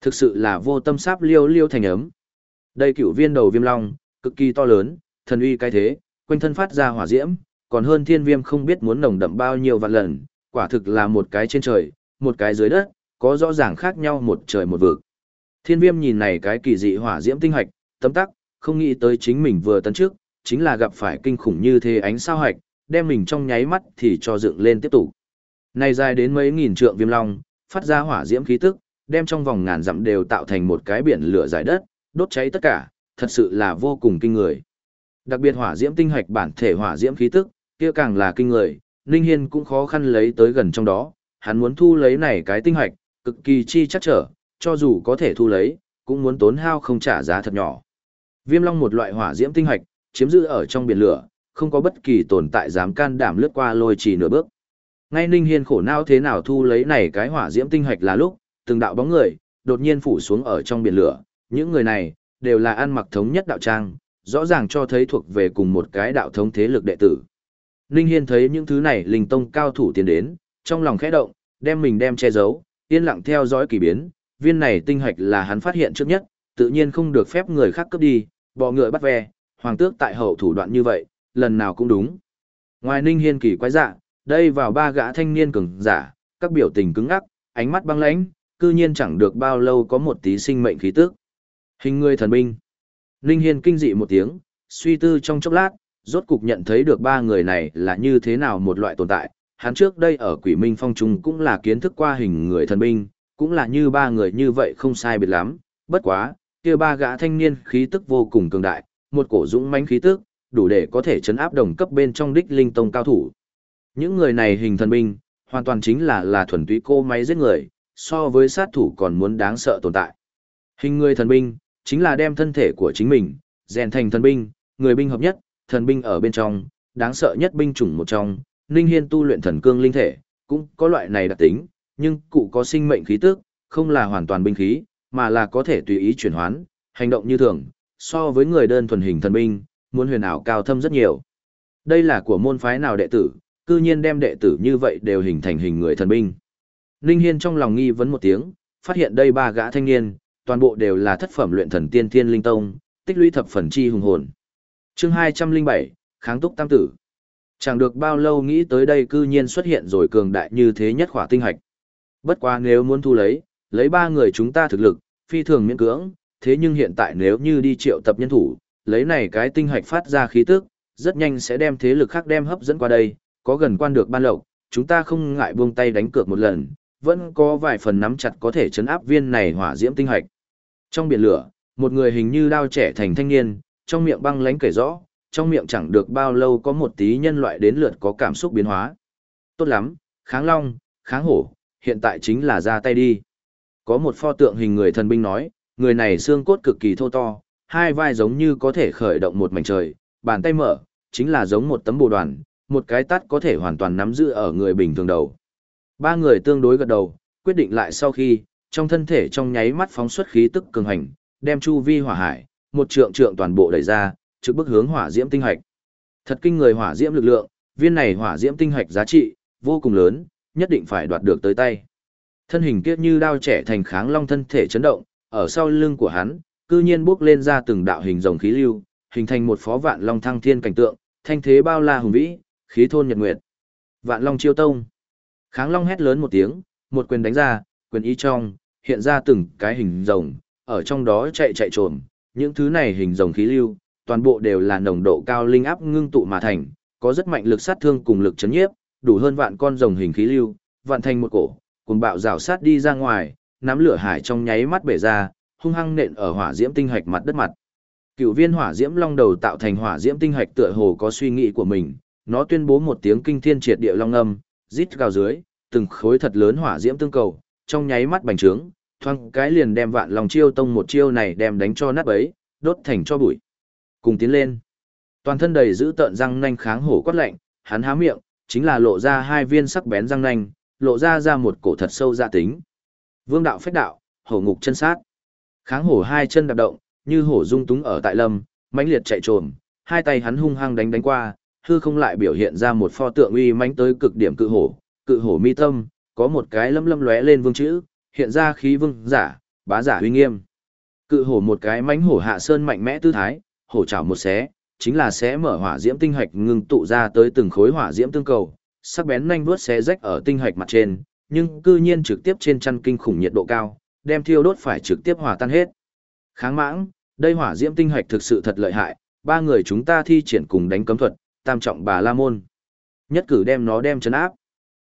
Thực sự là vô tâm sáp liêu liêu thành ấm. Đây cựu viên đầu viêm long, cực kỳ to lớn, thần uy cái thế, quanh thân phát ra hỏa diễm, còn hơn thiên viêm không biết muốn nồng đậm bao nhiêu vạn lần, quả thực là một cái trên trời, một cái dưới đất, có rõ ràng khác nhau một trời một vực. Thiên viêm nhìn này cái kỳ dị hỏa diễm tinh hạch, tấm tắc, không nghĩ tới chính mình vừa tấn trước, chính là gặp phải kinh khủng như thế ánh sao hạch, đem mình trong nháy mắt thì cho dựng lên tiếp tục. Này dài đến mấy nghìn trượng viêm long, phát ra hỏa diễm khí tức, đem trong vòng ngàn dặm đều tạo thành một cái biển lửa giải đất, đốt cháy tất cả, thật sự là vô cùng kinh người. Đặc biệt hỏa diễm tinh hạch bản thể hỏa diễm khí tức, kia càng là kinh người, Ninh Hiên cũng khó khăn lấy tới gần trong đó, hắn muốn thu lấy này cái tinh hạch, cực kỳ chi chắc trở, cho dù có thể thu lấy, cũng muốn tốn hao không trả giá thật nhỏ. Viêm long một loại hỏa diễm tinh hạch, chiếm giữ ở trong biển lửa, không có bất kỳ tồn tại dám can đảm lướt qua lôi chỉ nửa bước. Ngay Ninh Hiên khổ não thế nào thu lấy này cái hỏa diễm tinh hạch là lúc, từng đạo bóng người, đột nhiên phủ xuống ở trong biển lửa, những người này, đều là ăn mặc thống nhất đạo trang, rõ ràng cho thấy thuộc về cùng một cái đạo thống thế lực đệ tử. Ninh Hiên thấy những thứ này linh tông cao thủ tiến đến, trong lòng khẽ động, đem mình đem che giấu, yên lặng theo dõi kỳ biến, viên này tinh hạch là hắn phát hiện trước nhất, tự nhiên không được phép người khác cướp đi, bỏ ngựa bắt ve, hoàng tước tại hậu thủ đoạn như vậy, lần nào cũng đúng. Ngoài Ninh Hiên kỳ quái dạ, đây vào ba gã thanh niên cường giả, các biểu tình cứng ngắc, ánh mắt băng lãnh, cư nhiên chẳng được bao lâu có một tí sinh mệnh khí tức. Hình người thần binh. Ninh Hiên kinh dị một tiếng, suy tư trong chốc lát, rốt cục nhận thấy được ba người này là như thế nào một loại tồn tại. Hắn trước đây ở quỷ minh phong trung cũng là kiến thức qua hình người thần binh, cũng là như ba người như vậy không sai biệt lắm. Bất quá, kia ba gã thanh niên khí tức vô cùng cường đại, một cổ dũng mãnh khí tức, đủ để có thể chấn áp đồng cấp bên trong đích linh tông cao thủ. Những người này hình thần binh, hoàn toàn chính là là thuần túy cô máy giết người, so với sát thủ còn muốn đáng sợ tồn tại. Hình người thần binh, chính là đem thân thể của chính mình, rèn thành thần binh, người binh hợp nhất, thần binh ở bên trong, đáng sợ nhất binh chủng một trong, Ninh Hiên tu luyện thần cương linh thể, cũng có loại này đặc tính, nhưng cụ có sinh mệnh khí tức, không là hoàn toàn binh khí, mà là có thể tùy ý chuyển hoán, hành động như thường, so với người đơn thuần hình thần binh, muốn huyền ảo cao thâm rất nhiều. Đây là của môn phái nào đệ tử, cư nhiên đem đệ tử như vậy đều hình thành hình người thần binh. Ninh Hiên trong lòng nghi vấn một tiếng, phát hiện đây ba gã thanh niên, toàn bộ đều là thất phẩm luyện thần tiên thiên linh tông, tích lũy thập phần chi hùng hồn. Chương 207, kháng túc tam tử. Chẳng được bao lâu nghĩ tới đây cư nhiên xuất hiện rồi cường đại như thế nhất khỏa tinh hạch. Bất quá nếu muốn thu lấy, lấy ba người chúng ta thực lực, phi thường miễn cưỡng, thế nhưng hiện tại nếu như đi triệu tập nhân thủ, lấy này cái tinh hạch phát ra khí tức, rất nhanh sẽ đem thế lực khác đem hấp dẫn qua đây, có gần quan được ban lộc, chúng ta không ngại buông tay đánh cược một lần, vẫn có vài phần nắm chặt có thể chấn áp viên này hỏa diễm tinh hạch. Trong biển lửa, một người hình như đao trẻ thành thanh niên, trong miệng băng lánh kể rõ, trong miệng chẳng được bao lâu có một tí nhân loại đến lượt có cảm xúc biến hóa. Tốt lắm, kháng long, kháng hổ, hiện tại chính là ra tay đi. Có một pho tượng hình người thần binh nói, người này xương cốt cực kỳ thô to, hai vai giống như có thể khởi động một mảnh trời, bàn tay mở, chính là giống một tấm bồ đoàn, một cái tắt có thể hoàn toàn nắm giữ ở người bình thường đầu. Ba người tương đối gật đầu, quyết định lại sau khi, trong thân thể trong nháy mắt phóng xuất khí tức cường hành, đem chu vi hỏa hải, một trượng trượng toàn bộ đẩy ra, trực bức hướng hỏa diễm tinh hạch. Thật kinh người hỏa diễm lực lượng, viên này hỏa diễm tinh hạch giá trị vô cùng lớn, nhất định phải đoạt được tới tay. Thân hình kiết như đao trẻ thành kháng long thân thể chấn động, ở sau lưng của hắn, cư nhiên bước lên ra từng đạo hình rồng khí lưu, hình thành một phó vạn long thăng thiên cảnh tượng, thanh thế bao la hùng vĩ, khí thôn nhật nguyệt. Vạn long chiêu tông. Kháng long hét lớn một tiếng, một quyền đánh ra, quyền ý trong, hiện ra từng cái hình rồng, ở trong đó chạy chạy trồm, những thứ này hình rồng khí lưu, toàn bộ đều là nồng độ cao linh áp ngưng tụ mà thành, có rất mạnh lực sát thương cùng lực chấn nhiếp, đủ hơn vạn con rồng hình khí lưu, vạn thành một cổ, cùng bạo rào sát đi ra ngoài, nắm lửa hải trong nháy mắt bể ra, hung hăng nện ở hỏa diễm tinh hạch mặt đất mặt. Cựu viên hỏa diễm long đầu tạo thành hỏa diễm tinh hạch tựa hồ có suy nghĩ của mình, nó tuyên bố một tiếng kinh thiên triệt địa long âm, rít gào dưới, từng khối thật lớn hỏa diễm tương cầu, trong nháy mắt bành trướng, thoang cái liền đem vạn lòng chiêu tông một chiêu này đem đánh cho nát bấy, đốt thành cho bụi. Cùng tiến lên. Toàn thân đầy giữ tợn răng nanh kháng hổ quát lạnh, hắn há miệng, chính là lộ ra hai viên sắc bén răng nanh, lộ ra ra một cổ thật sâu dạ tính. Vương đạo phách đạo, hổ ngục chân sát. Kháng hổ hai chân đạp động, như hổ dung túng ở tại lâm, mãnh liệt chạy trồm, hai tay hắn hung hăng đánh đánh qua, hư không lại biểu hiện ra một pho tượng uy mãnh tới cực điểm cự hổ, cự hổ mi tâm, có một cái lâm lâm lóe lên vương chữ, hiện ra khí vương giả, bá giả uy nghiêm. Cự hổ một cái mánh hổ hạ sơn mạnh mẽ tư thái, hổ chảo một xé, chính là xé mở hỏa diễm tinh hạch ngưng tụ ra tới từng khối hỏa diễm tương cầu, sắc bén nhanh vuốt xé rách ở tinh hạch mặt trên, nhưng cư nhiên trực tiếp trên chăn kinh khủng nhiệt độ cao, đem thiêu đốt phải trực tiếp hòa tan hết. Kháng mãng, đây hỏa diễm tinh hạch thực sự thật lợi hại, ba người chúng ta thi triển cùng đánh cấm thuật, tam trọng bà la môn. Nhất cử đem nó đem chấn áp.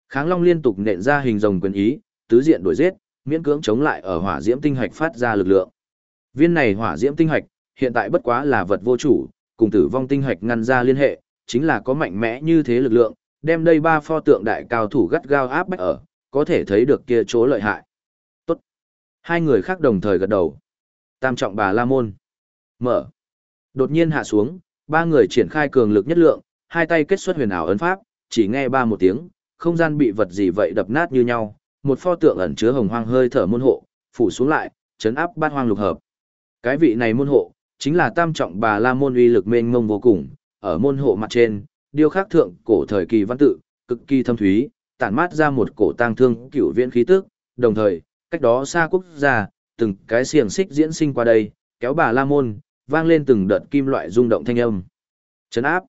Kháng Long liên tục nện ra hình rồng quyền ý, tứ diện đuổi giết, miễn cưỡng chống lại ở hỏa diễm tinh hạch phát ra lực lượng. Viên này hỏa diễm tinh hạch, hiện tại bất quá là vật vô chủ, cùng tử vong tinh hạch ngăn ra liên hệ, chính là có mạnh mẽ như thế lực lượng, đem đây ba pho tượng đại cao thủ gắt gao áp bách ở, có thể thấy được kia chỗ lợi hại. Tốt. Hai người khác đồng thời gật đầu. Tam trọng bà La Môn. Mở. Đột nhiên hạ xuống, ba người triển khai cường lực nhất lượng, hai tay kết xuất huyền ảo ấn pháp, chỉ nghe ba một tiếng, không gian bị vật gì vậy đập nát như nhau, một pho tượng ẩn chứa hồng hoang hơi thở môn hộ, phủ xuống lại, chấn áp bát hoang lục hợp. Cái vị này môn hộ, chính là tam trọng bà la môn uy lực mênh mông vô cùng, ở môn hộ mặt trên, điêu khắc thượng cổ thời kỳ văn tự, cực kỳ thâm thúy, tản mát ra một cổ tang thương cửu viễn khí tức, đồng thời, cách đó xa quốc gia, từng cái xiềng xích diễn sinh qua đây, kéo bà la môn, vang lên từng đợt kim loại rung động thanh âm. Chấn áp.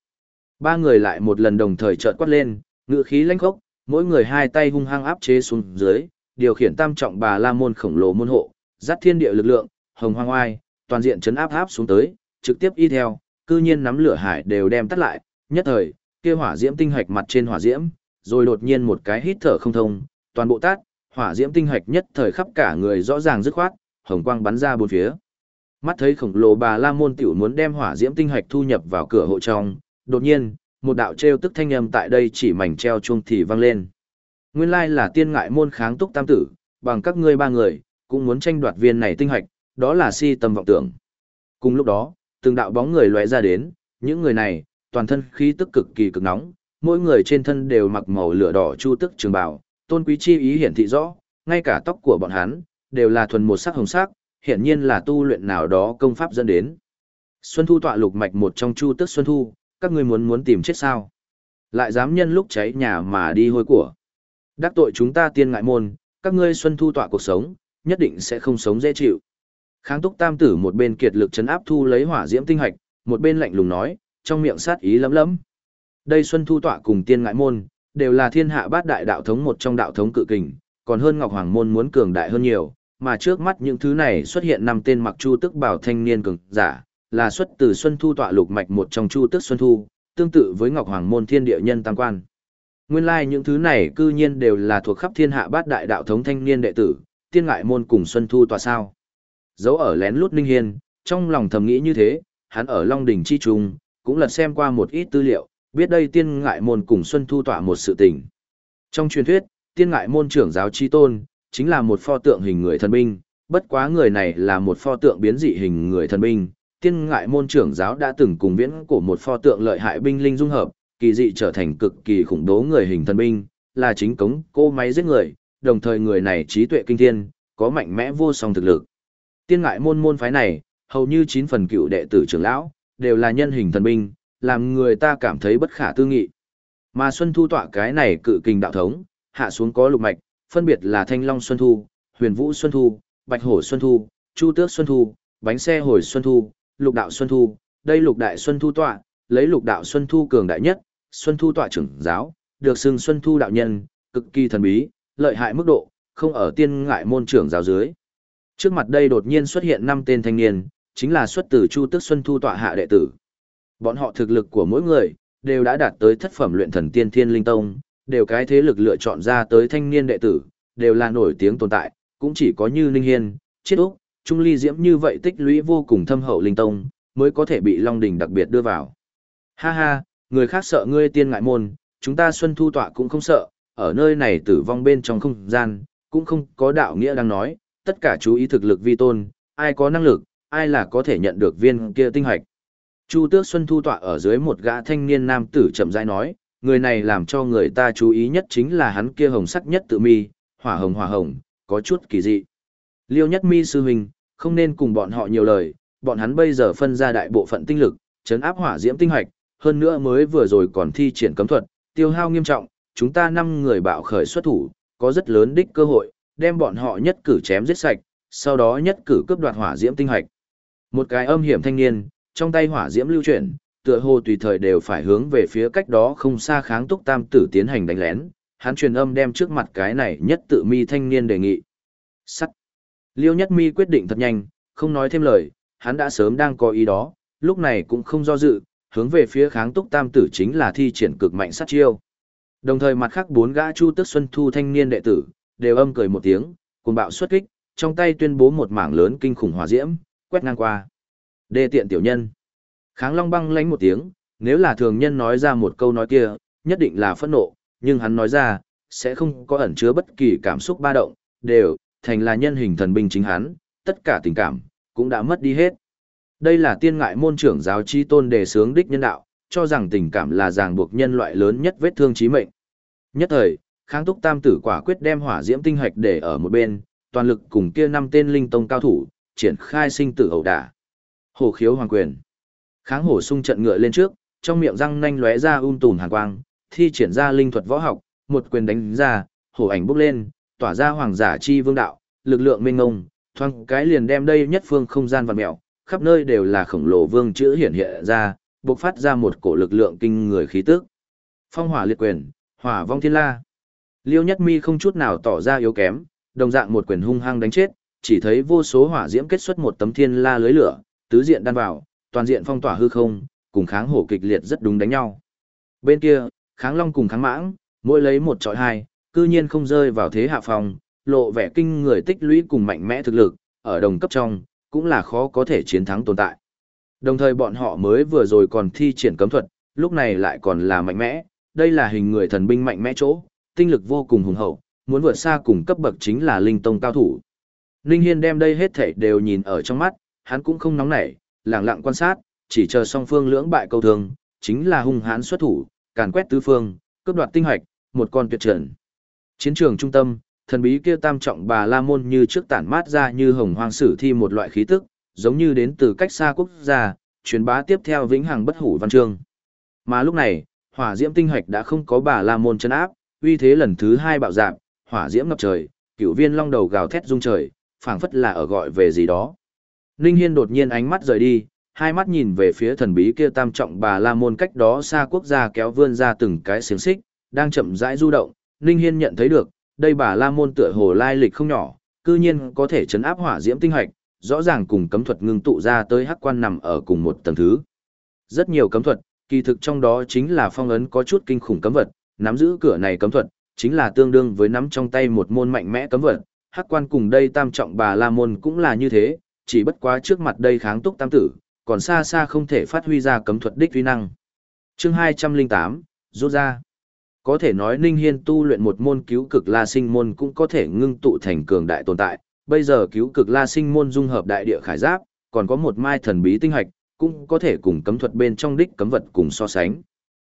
Ba người lại một lần đồng thời chợt quát lên, ngự khí lãnh khốc, mỗi người hai tay hung hăng áp chế xuống dưới, điều khiển tam trọng bà la môn khổng lồ môn hộ, dắt thiên địa lực lượng, hồng hoang oai, toàn diện chấn áp áp xuống tới, trực tiếp y theo, cư nhiên nắm lửa hải đều đem tắt lại, nhất thời, kia hỏa diễm tinh hạch mặt trên hỏa diễm, rồi đột nhiên một cái hít thở không thông, toàn bộ tát, hỏa diễm tinh hạch nhất thời khắp cả người rõ ràng dứt khoát, hồng quang bắn ra bốn phía. Mắt thấy khổng lồ bà La môn tiểu muốn đem hỏa diễm tinh hạch thu nhập vào cửa hộ trong, đột nhiên, một đạo treo tức thanh âm tại đây chỉ mảnh treo chuông thì vang lên. Nguyên lai là tiên ngại môn kháng túc tam tử, bằng các ngươi ba người, cũng muốn tranh đoạt viên này tinh hạch, đó là si tâm vọng tưởng. Cùng lúc đó, từng đạo bóng người lóe ra đến, những người này, toàn thân khí tức cực kỳ cực nóng, mỗi người trên thân đều mặc màu lửa đỏ chu tức trường bào, tôn quý chi ý hiển thị rõ, ngay cả tóc của bọn hắn đều là thuần một sắc hồng sắc, hiển nhiên là tu luyện nào đó công pháp dẫn đến. Xuân Thu tọa lục mạch một trong chu tức Xuân Thu, các ngươi muốn muốn tìm chết sao? Lại dám nhân lúc cháy nhà mà đi hôi của. Đắc tội chúng ta tiên ngại môn, các ngươi Xuân Thu tọa cuộc sống, nhất định sẽ không sống dễ chịu. Kháng túc tam tử một bên kiệt lực chấn áp thu lấy hỏa diễm tinh hạch, một bên lạnh lùng nói, trong miệng sát ý lấm lấm. Đây Xuân Thu tọa cùng tiên ngại môn, đều là thiên hạ bát đại đạo thống một trong đạo thống cự kình, còn hơn Ngọc Hoàng môn muốn cường đại hơn nhiều, mà trước mắt những thứ này xuất hiện năm tên mặc chu tức bảo thanh niên cường giả, là xuất từ Xuân Thu tọa lục mạch một trong chu tức Xuân Thu, tương tự với Ngọc Hoàng môn thiên địa nhân tam quan. Nguyên lai like những thứ này cư nhiên đều là thuộc khắp thiên hạ bát đại đạo thống thanh niên đệ tử, tiên ngại môn cùng Xuân Thu tọa sao. Dấu ở lén lút Ninh Hiên, trong lòng thầm nghĩ như thế, hắn ở Long Đỉnh Chi Trung, cũng lật xem qua một ít tư liệu, biết đây tiên ngại môn cùng Xuân Thu tọa một sự tình. Trong truyền thuyết, tiên ngại môn trưởng giáo chi tôn, chính là một pho tượng hình người thần binh, bất quá người này là một pho tượng biến dị hình người thần binh. Tiên ngại môn trưởng giáo đã từng cùng viễn của một pho tượng lợi hại binh linh dung hợp, kỳ dị trở thành cực kỳ khủng bố người hình thần binh, là chính cống cô máy giết người, đồng thời người này trí tuệ kinh thiên, có mạnh mẽ vô song thực lực. Tiên ngại môn môn phái này, hầu như 9 phần cựu đệ tử trưởng lão, đều là nhân hình thần binh, làm người ta cảm thấy bất khả tư nghị. Mà Xuân Thu tọa cái này cự kình đạo thống, hạ xuống có lục mạch, phân biệt là Thanh Long Xuân Thu, Huyền Vũ Xuân Thu, Bạch Hổ Xuân Thu, Chu Tước Xuân Thu, Bánh Xe Hồi Xuân Thu, Lục Đạo Xuân Thu, đây Lục Đại Xuân Thu tọa, lấy Lục Đạo Xuân Thu cường đại nhất, Xuân Thu tọa trưởng giáo, được xưng Xuân Thu đạo nhân, cực kỳ thần bí, lợi hại mức độ, không ở tiên ngại môn trưởng giáo dưới. Trước mặt đây đột nhiên xuất hiện năm tên thanh niên, chính là xuất từ Chu Tức Xuân Thu tọa hạ đệ tử. Bọn họ thực lực của mỗi người đều đã đạt tới thất phẩm luyện thần tiên thiên linh tông, đều cái thế lực lựa chọn ra tới thanh niên đệ tử, đều là nổi tiếng tồn tại, cũng chỉ có như Ninh Hiên, Chiết Úc, Trung Ly Diễm như vậy tích lũy vô cùng thâm hậu linh tông, mới có thể bị Long Đình đặc biệt đưa vào. Ha ha, người khác sợ ngươi tiên ngại môn, chúng ta Xuân Thu Tọa cũng không sợ, ở nơi này tử vong bên trong không gian, cũng không có đạo nghĩa đang nói, tất cả chú ý thực lực vi tôn, ai có năng lực, ai là có thể nhận được viên kia tinh hoạch. Chu Tước Xuân Thu Tọa ở dưới một gã thanh niên nam tử chậm rãi nói, người này làm cho người ta chú ý nhất chính là hắn kia hồng sắc nhất tự mi, hỏa hồng hỏa hồng, có chút kỳ dị. Liêu nhất mi sư huynh, không nên cùng bọn họ nhiều lời, bọn hắn bây giờ phân ra đại bộ phận tinh lực, chấn áp hỏa diễm tinh hoạch, hơn nữa mới vừa rồi còn thi triển cấm thuật, tiêu hao nghiêm trọng, chúng ta năm người bạo khởi xuất thủ, có rất lớn đích cơ hội, đem bọn họ nhất cử chém giết sạch, sau đó nhất cử cướp đoạt hỏa diễm tinh hạch. Một cái âm hiểm thanh niên, trong tay hỏa diễm lưu chuyển, tựa hồ tùy thời đều phải hướng về phía cách đó không xa kháng túc tam tử tiến hành đánh lén, hắn truyền âm đem trước mặt cái này nhất tự mi thanh niên đề nghị. Sắt. Liêu nhất mi quyết định thật nhanh, không nói thêm lời, hắn đã sớm đang có ý đó, lúc này cũng không do dự, hướng về phía kháng túc tam tử chính là thi triển cực mạnh sát chiêu. Đồng thời mặt khác bốn gã chu tức xuân thu thanh niên đệ tử, đều âm cười một tiếng, cùng bạo xuất kích, trong tay tuyên bố một mảng lớn kinh khủng hỏa diễm, quét ngang qua. Đê tiện tiểu nhân. Kháng long băng lánh một tiếng, nếu là thường nhân nói ra một câu nói kia, nhất định là phẫn nộ, nhưng hắn nói ra, sẽ không có ẩn chứa bất kỳ cảm xúc ba động, đều, thành là nhân hình thần binh chính hắn, tất cả tình cảm, cũng đã mất đi hết. Đây là tiên ngại môn trưởng giáo chi tôn đề sướng đích nhân đạo, cho rằng tình cảm là ràng buộc nhân loại lớn nhất vết thương chí mệnh. Nhất thời, kháng túc tam tử quả quyết đem hỏa diễm tinh hạch để ở một bên, toàn lực cùng kia năm tên linh tông cao thủ, triển khai sinh tử ẩu đả. Hổ khiếu hoàng quyền. Kháng hổ sung trận ngựa lên trước, trong miệng răng nanh lóe ra um tùm hàn quang, thi triển ra linh thuật võ học, một quyền đánh ra, hổ ảnh bốc lên, tỏa ra hoàng giả chi vương đạo, lực lượng mênh ngông, thoang cái liền đem đây nhất phương không gian vặn mèo, khắp nơi đều là khổng lồ vương chữ hiện hiện ra, bộc phát ra một cổ lực lượng kinh người khí tức. Phong hỏa liệt quyền, hỏa vong thiên la. Liêu Nhất Mi không chút nào tỏ ra yếu kém, đồng dạng một quyền hung hăng đánh chết, chỉ thấy vô số hỏa diễm kết xuất một tấm thiên la lưới lửa, tứ diện đan vào, toàn diện phong tỏa hư không, cùng kháng hổ kịch liệt rất đúng đánh nhau. Bên kia, kháng long cùng kháng mãng, mỗi lấy một trọi hai, cư nhiên không rơi vào thế hạ phòng, lộ vẻ kinh người tích lũy cùng mạnh mẽ thực lực, ở đồng cấp trong, cũng là khó có thể chiến thắng tồn tại. Đồng thời bọn họ mới vừa rồi còn thi triển cấm thuật, lúc này lại còn là mạnh mẽ, đây là hình người thần binh mạnh mẽ chỗ, tinh lực vô cùng hùng hậu, muốn vượt xa cùng cấp bậc chính là linh tông cao thủ. linh Hiên đem đây hết thảy đều nhìn ở trong mắt, hắn cũng không nóng nảy, lặng lặng quan sát, chỉ chờ song phương lưỡng bại câu thương, chính là hung hãn xuất thủ, càn quét tứ phương, cướp đoạt tinh hoạch, một con tuyệt trần Chiến trường trung tâm, thần bí kia tam trọng bà la môn như trước tản mát ra như hồng hoang sử thi một loại khí tức, giống như đến từ cách xa quốc gia, truyền bá tiếp theo vĩnh hằng bất hủ văn chương. Mà lúc này, hỏa diễm tinh hạch đã không có bà la môn chân áp, uy thế lần thứ hai bạo dạn, hỏa diễm ngập trời, cửu viên long đầu gào thét rung trời, phảng phất là ở gọi về gì đó. Ninh Hiên đột nhiên ánh mắt rời đi, hai mắt nhìn về phía thần bí kia tam trọng bà la môn cách đó xa quốc gia kéo vươn ra từng cái xiềng xích, đang chậm rãi du động. Ninh Hiên nhận thấy được, đây bà la môn tựa hồ lai lịch không nhỏ, cư nhiên có thể chấn áp hỏa diễm tinh hạch, rõ ràng cùng cấm thuật ngưng tụ ra tới hắc quan nằm ở cùng một tầng thứ. Rất nhiều cấm thuật, kỳ thực trong đó chính là phong ấn có chút kinh khủng cấm vật, nắm giữ cửa này cấm thuật, chính là tương đương với nắm trong tay một môn mạnh mẽ cấm vật. Hắc quan cùng đây tam trọng bà la môn cũng là như thế, chỉ bất quá trước mặt đây kháng túc tam tử, còn xa xa không thể phát huy ra cấm thuật đích uy năng. Chương 208, rút ra. Có thể nói Ninh Hiên tu luyện một môn cứu cực la sinh môn cũng có thể ngưng tụ thành cường đại tồn tại, bây giờ cứu cực la sinh môn dung hợp đại địa khải giáp, còn có một mai thần bí tinh hạch, cũng có thể cùng cấm thuật bên trong đích cấm vật cùng so sánh.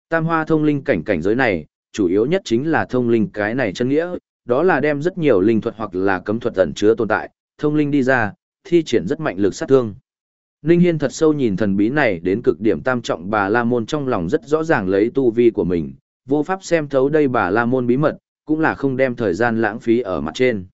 Tam hoa thông linh cảnh cảnh giới này, chủ yếu nhất chính là thông linh cái này chân nghĩa, đó là đem rất nhiều linh thuật hoặc là cấm thuật ẩn chứa tồn tại, thông linh đi ra, thi triển rất mạnh lực sát thương. Ninh Hiên thật sâu nhìn thần bí này đến cực điểm tam trọng bà La Môn trong lòng rất rõ ràng lấy tu vi của mình, vô pháp xem thấu đây bà La Môn bí mật, cũng là không đem thời gian lãng phí ở mặt trên.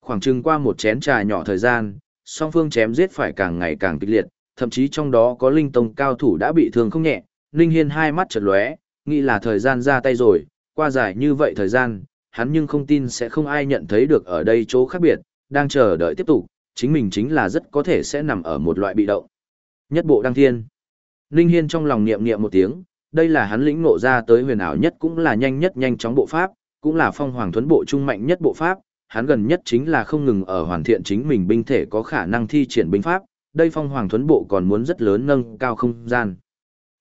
Khoảng chừng qua một chén trà nhỏ thời gian, song phương chém giết phải càng ngày càng kịch liệt, thậm chí trong đó có linh tông cao thủ đã bị thương không nhẹ, Ninh Hiên hai mắt chợt lóe, nghĩ là thời gian ra tay rồi, qua dài như vậy thời gian, hắn nhưng không tin sẽ không ai nhận thấy được ở đây chỗ khác biệt, đang chờ đợi tiếp tục, chính mình chính là rất có thể sẽ nằm ở một loại bị động. Nhất bộ đăng thiên. Ninh Hiên trong lòng niệm niệm một tiếng, đây là hắn lĩnh ngộ ra tới huyền ảo nhất cũng là nhanh nhất nhanh chóng bộ pháp, cũng là phong hoàng thuấn bộ trung mạnh nhất bộ pháp, hắn gần nhất chính là không ngừng ở hoàn thiện chính mình binh thể có khả năng thi triển binh pháp, đây phong hoàng thuấn bộ còn muốn rất lớn nâng cao không gian.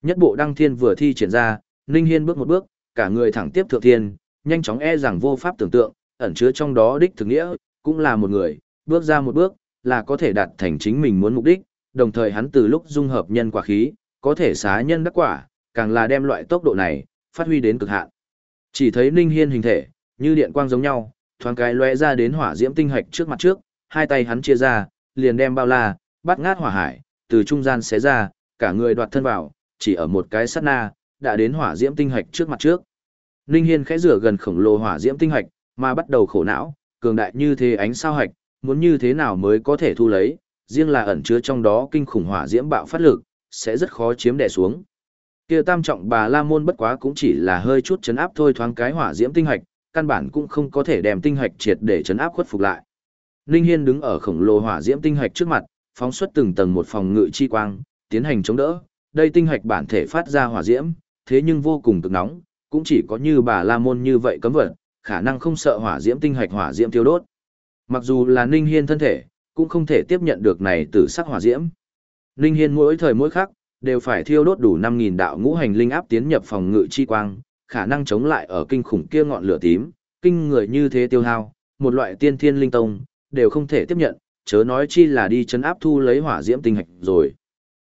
Nhất bộ đăng thiên vừa thi triển ra, Ninh Hiên bước một bước, cả người thẳng tiếp thượng thiên, nhanh chóng e rằng vô pháp tưởng tượng, ẩn chứa trong đó đích thực nghĩa, cũng là một người, bước ra một bước, là có thể đạt thành chính mình muốn mục đích, đồng thời hắn từ lúc dung hợp nhân quả khí, có thể xá nhân đắc quả, càng là đem loại tốc độ này, phát huy đến cực hạn. Chỉ thấy Ninh Hiên hình thể, như điện quang giống nhau, thoáng cái lóe ra đến hỏa diễm tinh hạch trước mặt trước, hai tay hắn chia ra, liền đem bao la, bắt ngát hỏa hải, từ trung gian xé ra, cả người đoạt thân vào, chỉ ở một cái sát na, đã đến hỏa diễm tinh hạch trước mặt trước. Ninh Hiên khẽ rửa gần khổng lồ hỏa diễm tinh hạch, mà bắt đầu khổ não, cường đại như thế ánh sao hạch, muốn như thế nào mới có thể thu lấy, riêng là ẩn chứa trong đó kinh khủng hỏa diễm bạo phát lực, sẽ rất khó chiếm đè xuống. Kia tam trọng bà La môn bất quá cũng chỉ là hơi chút chấn áp thôi thoáng cái hỏa diễm tinh hạch, căn bản cũng không có thể đem tinh hạch triệt để chấn áp khuất phục lại. Ninh Hiên đứng ở khổng lồ hỏa diễm tinh hạch trước mặt, phóng xuất từng tầng một phòng ngự chi quang, tiến hành chống đỡ. Đây tinh hạch bản thể phát ra hỏa diễm, thế nhưng vô cùng cực nóng, cũng chỉ có như bà La môn như vậy cấm vật, khả năng không sợ hỏa diễm tinh hạch hỏa diễm tiêu đốt. Mặc dù là Ninh Hiên thân thể, cũng không thể tiếp nhận được này từ sắc hỏa diễm. Ninh Hiên mỗi thời mỗi khắc đều phải thiêu đốt đủ 5000 đạo ngũ hành linh áp tiến nhập phòng ngự chi quang, khả năng chống lại ở kinh khủng kia ngọn lửa tím, kinh người như thế tiêu hao, một loại tiên thiên linh tông đều không thể tiếp nhận, chớ nói chi là đi chấn áp thu lấy hỏa diễm tinh hạch rồi.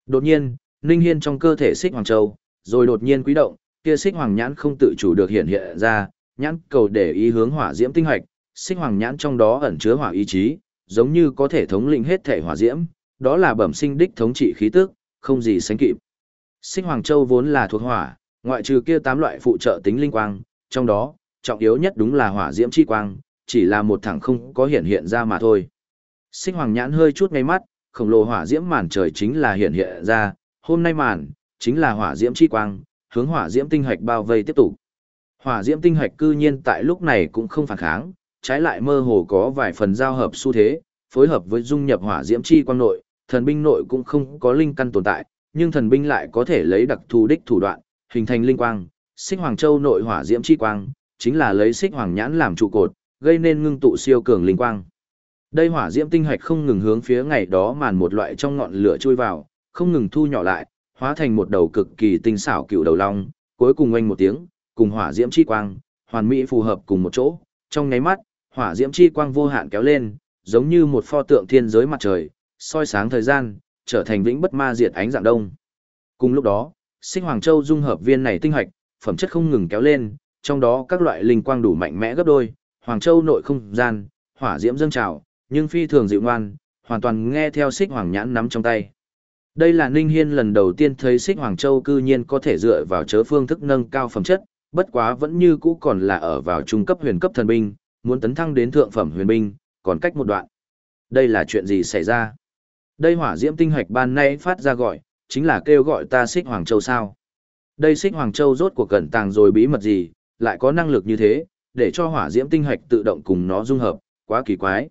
Đột nhiên, Ninh Hiên trong cơ thể Xích Hoàng Châu, rồi đột nhiên quý động, kia Xích Hoàng nhãn không tự chủ được hiện hiện ra, nhãn cầu để ý hướng hỏa diễm tinh hạch, Xích Hoàng nhãn trong đó ẩn chứa hỏa ý chí, giống như có thể thống lĩnh hết thể hỏa diễm, đó là bẩm sinh đích thống trị khí tức, không gì sánh kịp. Xích Hoàng Châu vốn là thuộc hỏa, ngoại trừ kia tám loại phụ trợ tính linh quang, trong đó, trọng yếu nhất đúng là hỏa diễm chi quang, chỉ là một thẳng không có hiện hiện ra mà thôi. Xích Hoàng nhãn hơi chút ngay mắt, khổng lồ hỏa diễm màn trời chính là hiện hiện ra, hôm nay màn, chính là hỏa diễm chi quang, hướng hỏa diễm tinh hạch bao vây tiếp tục. Hỏa diễm tinh hạch cư nhiên tại lúc này cũng không phản kháng, trái lại mơ hồ có vài phần giao hợp xu thế, phối hợp với dung nhập hỏa diễm chi quang nội, thần binh nội cũng không có linh căn tồn tại, nhưng thần binh lại có thể lấy đặc thù đích thủ đoạn, hình thành linh quang. Xích Hoàng Châu nội hỏa diễm chi quang, chính là lấy xích hoàng nhãn làm trụ cột, gây nên ngưng tụ siêu cường linh quang. Đây hỏa diễm tinh hạch không ngừng hướng phía ngày đó màn một loại trong ngọn lửa chui vào, không ngừng thu nhỏ lại, hóa thành một đầu cực kỳ tinh xảo cựu đầu long, cuối cùng oanh một tiếng, cùng hỏa diễm chi quang, hoàn mỹ phù hợp cùng một chỗ, trong nháy mắt, hỏa diễm chi quang vô hạn kéo lên, giống như một pho tượng thiên giới mặt trời, soi sáng thời gian, trở thành vĩnh bất ma diệt ánh dạng đông. Cùng lúc đó, Sinh Hoàng Châu dung hợp viên này tinh hạch, phẩm chất không ngừng kéo lên, trong đó các loại linh quang đủ mạnh mẽ gấp đôi, Hoàng Châu nội không gian, hỏa diễm dâng trào, nhưng phi thường dịu ngoan, hoàn toàn nghe theo Xích Hoàng nhãn nắm trong tay. Đây là Ninh Hiên lần đầu tiên thấy Xích Hoàng Châu cư nhiên có thể dựa vào chớ phương thức nâng cao phẩm chất, bất quá vẫn như cũ còn là ở vào trung cấp huyền cấp thần binh, muốn tấn thăng đến thượng phẩm huyền binh, còn cách một đoạn. Đây là chuyện gì xảy ra? Đây hỏa diễm tinh hạch ban nay phát ra gọi, chính là kêu gọi ta Xích Hoàng Châu sao? Đây Xích Hoàng Châu rốt cuộc cẩn tàng rồi bí mật gì, lại có năng lực như thế, để cho hỏa diễm tinh hạch tự động cùng nó dung hợp, quá kỳ quái.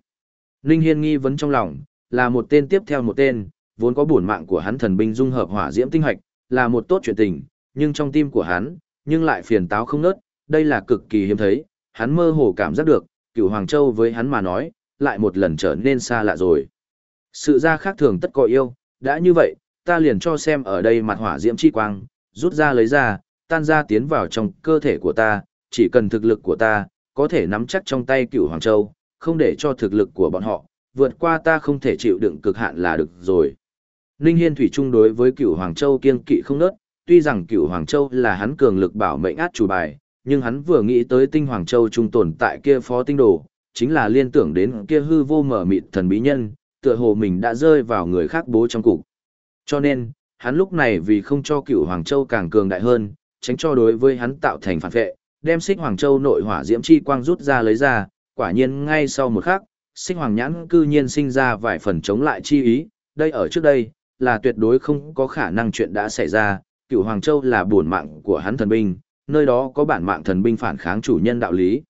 Ninh Hiên nghi vấn trong lòng, là một tên tiếp theo một tên, vốn có bổn mạng của hắn thần binh dung hợp hỏa diễm tinh hạch, là một tốt chuyện tình, nhưng trong tim của hắn, nhưng lại phiền táo không nớt, đây là cực kỳ hiếm thấy, hắn mơ hồ cảm giác được, cửu Hoàng Châu với hắn mà nói, lại một lần trở nên xa lạ rồi. Sự ra khác thường tất có yêu, đã như vậy, ta liền cho xem ở đây mặt hỏa diễm chi quang, rút ra lấy ra, tan ra tiến vào trong cơ thể của ta, chỉ cần thực lực của ta, có thể nắm chắc trong tay cửu Hoàng Châu, không để cho thực lực của bọn họ, vượt qua ta không thể chịu đựng cực hạn là được rồi. Ninh Hiên Thủy Trung đối với cửu Hoàng Châu kiên kỵ không nớt, tuy rằng cửu Hoàng Châu là hắn cường lực bảo mệnh át chủ bài, nhưng hắn vừa nghĩ tới tinh Hoàng Châu trung tồn tại kia phó tinh đồ, chính là liên tưởng đến kia hư vô mở mịt thần bí nhân, tựa hồ mình đã rơi vào người khác bố trong cục. Cho nên, hắn lúc này vì không cho cửu Hoàng Châu càng cường đại hơn, tránh cho đối với hắn tạo thành phản vệ, đem xích Hoàng Châu nội hỏa diễm chi quang rút ra lấy ra, quả nhiên ngay sau một khắc, xích Hoàng nhãn cư nhiên sinh ra vài phần chống lại chi ý, đây ở trước đây, là tuyệt đối không có khả năng chuyện đã xảy ra, cửu Hoàng Châu là buồn mạng của hắn thần binh, nơi đó có bản mạng thần binh phản kháng chủ nhân đạo lý.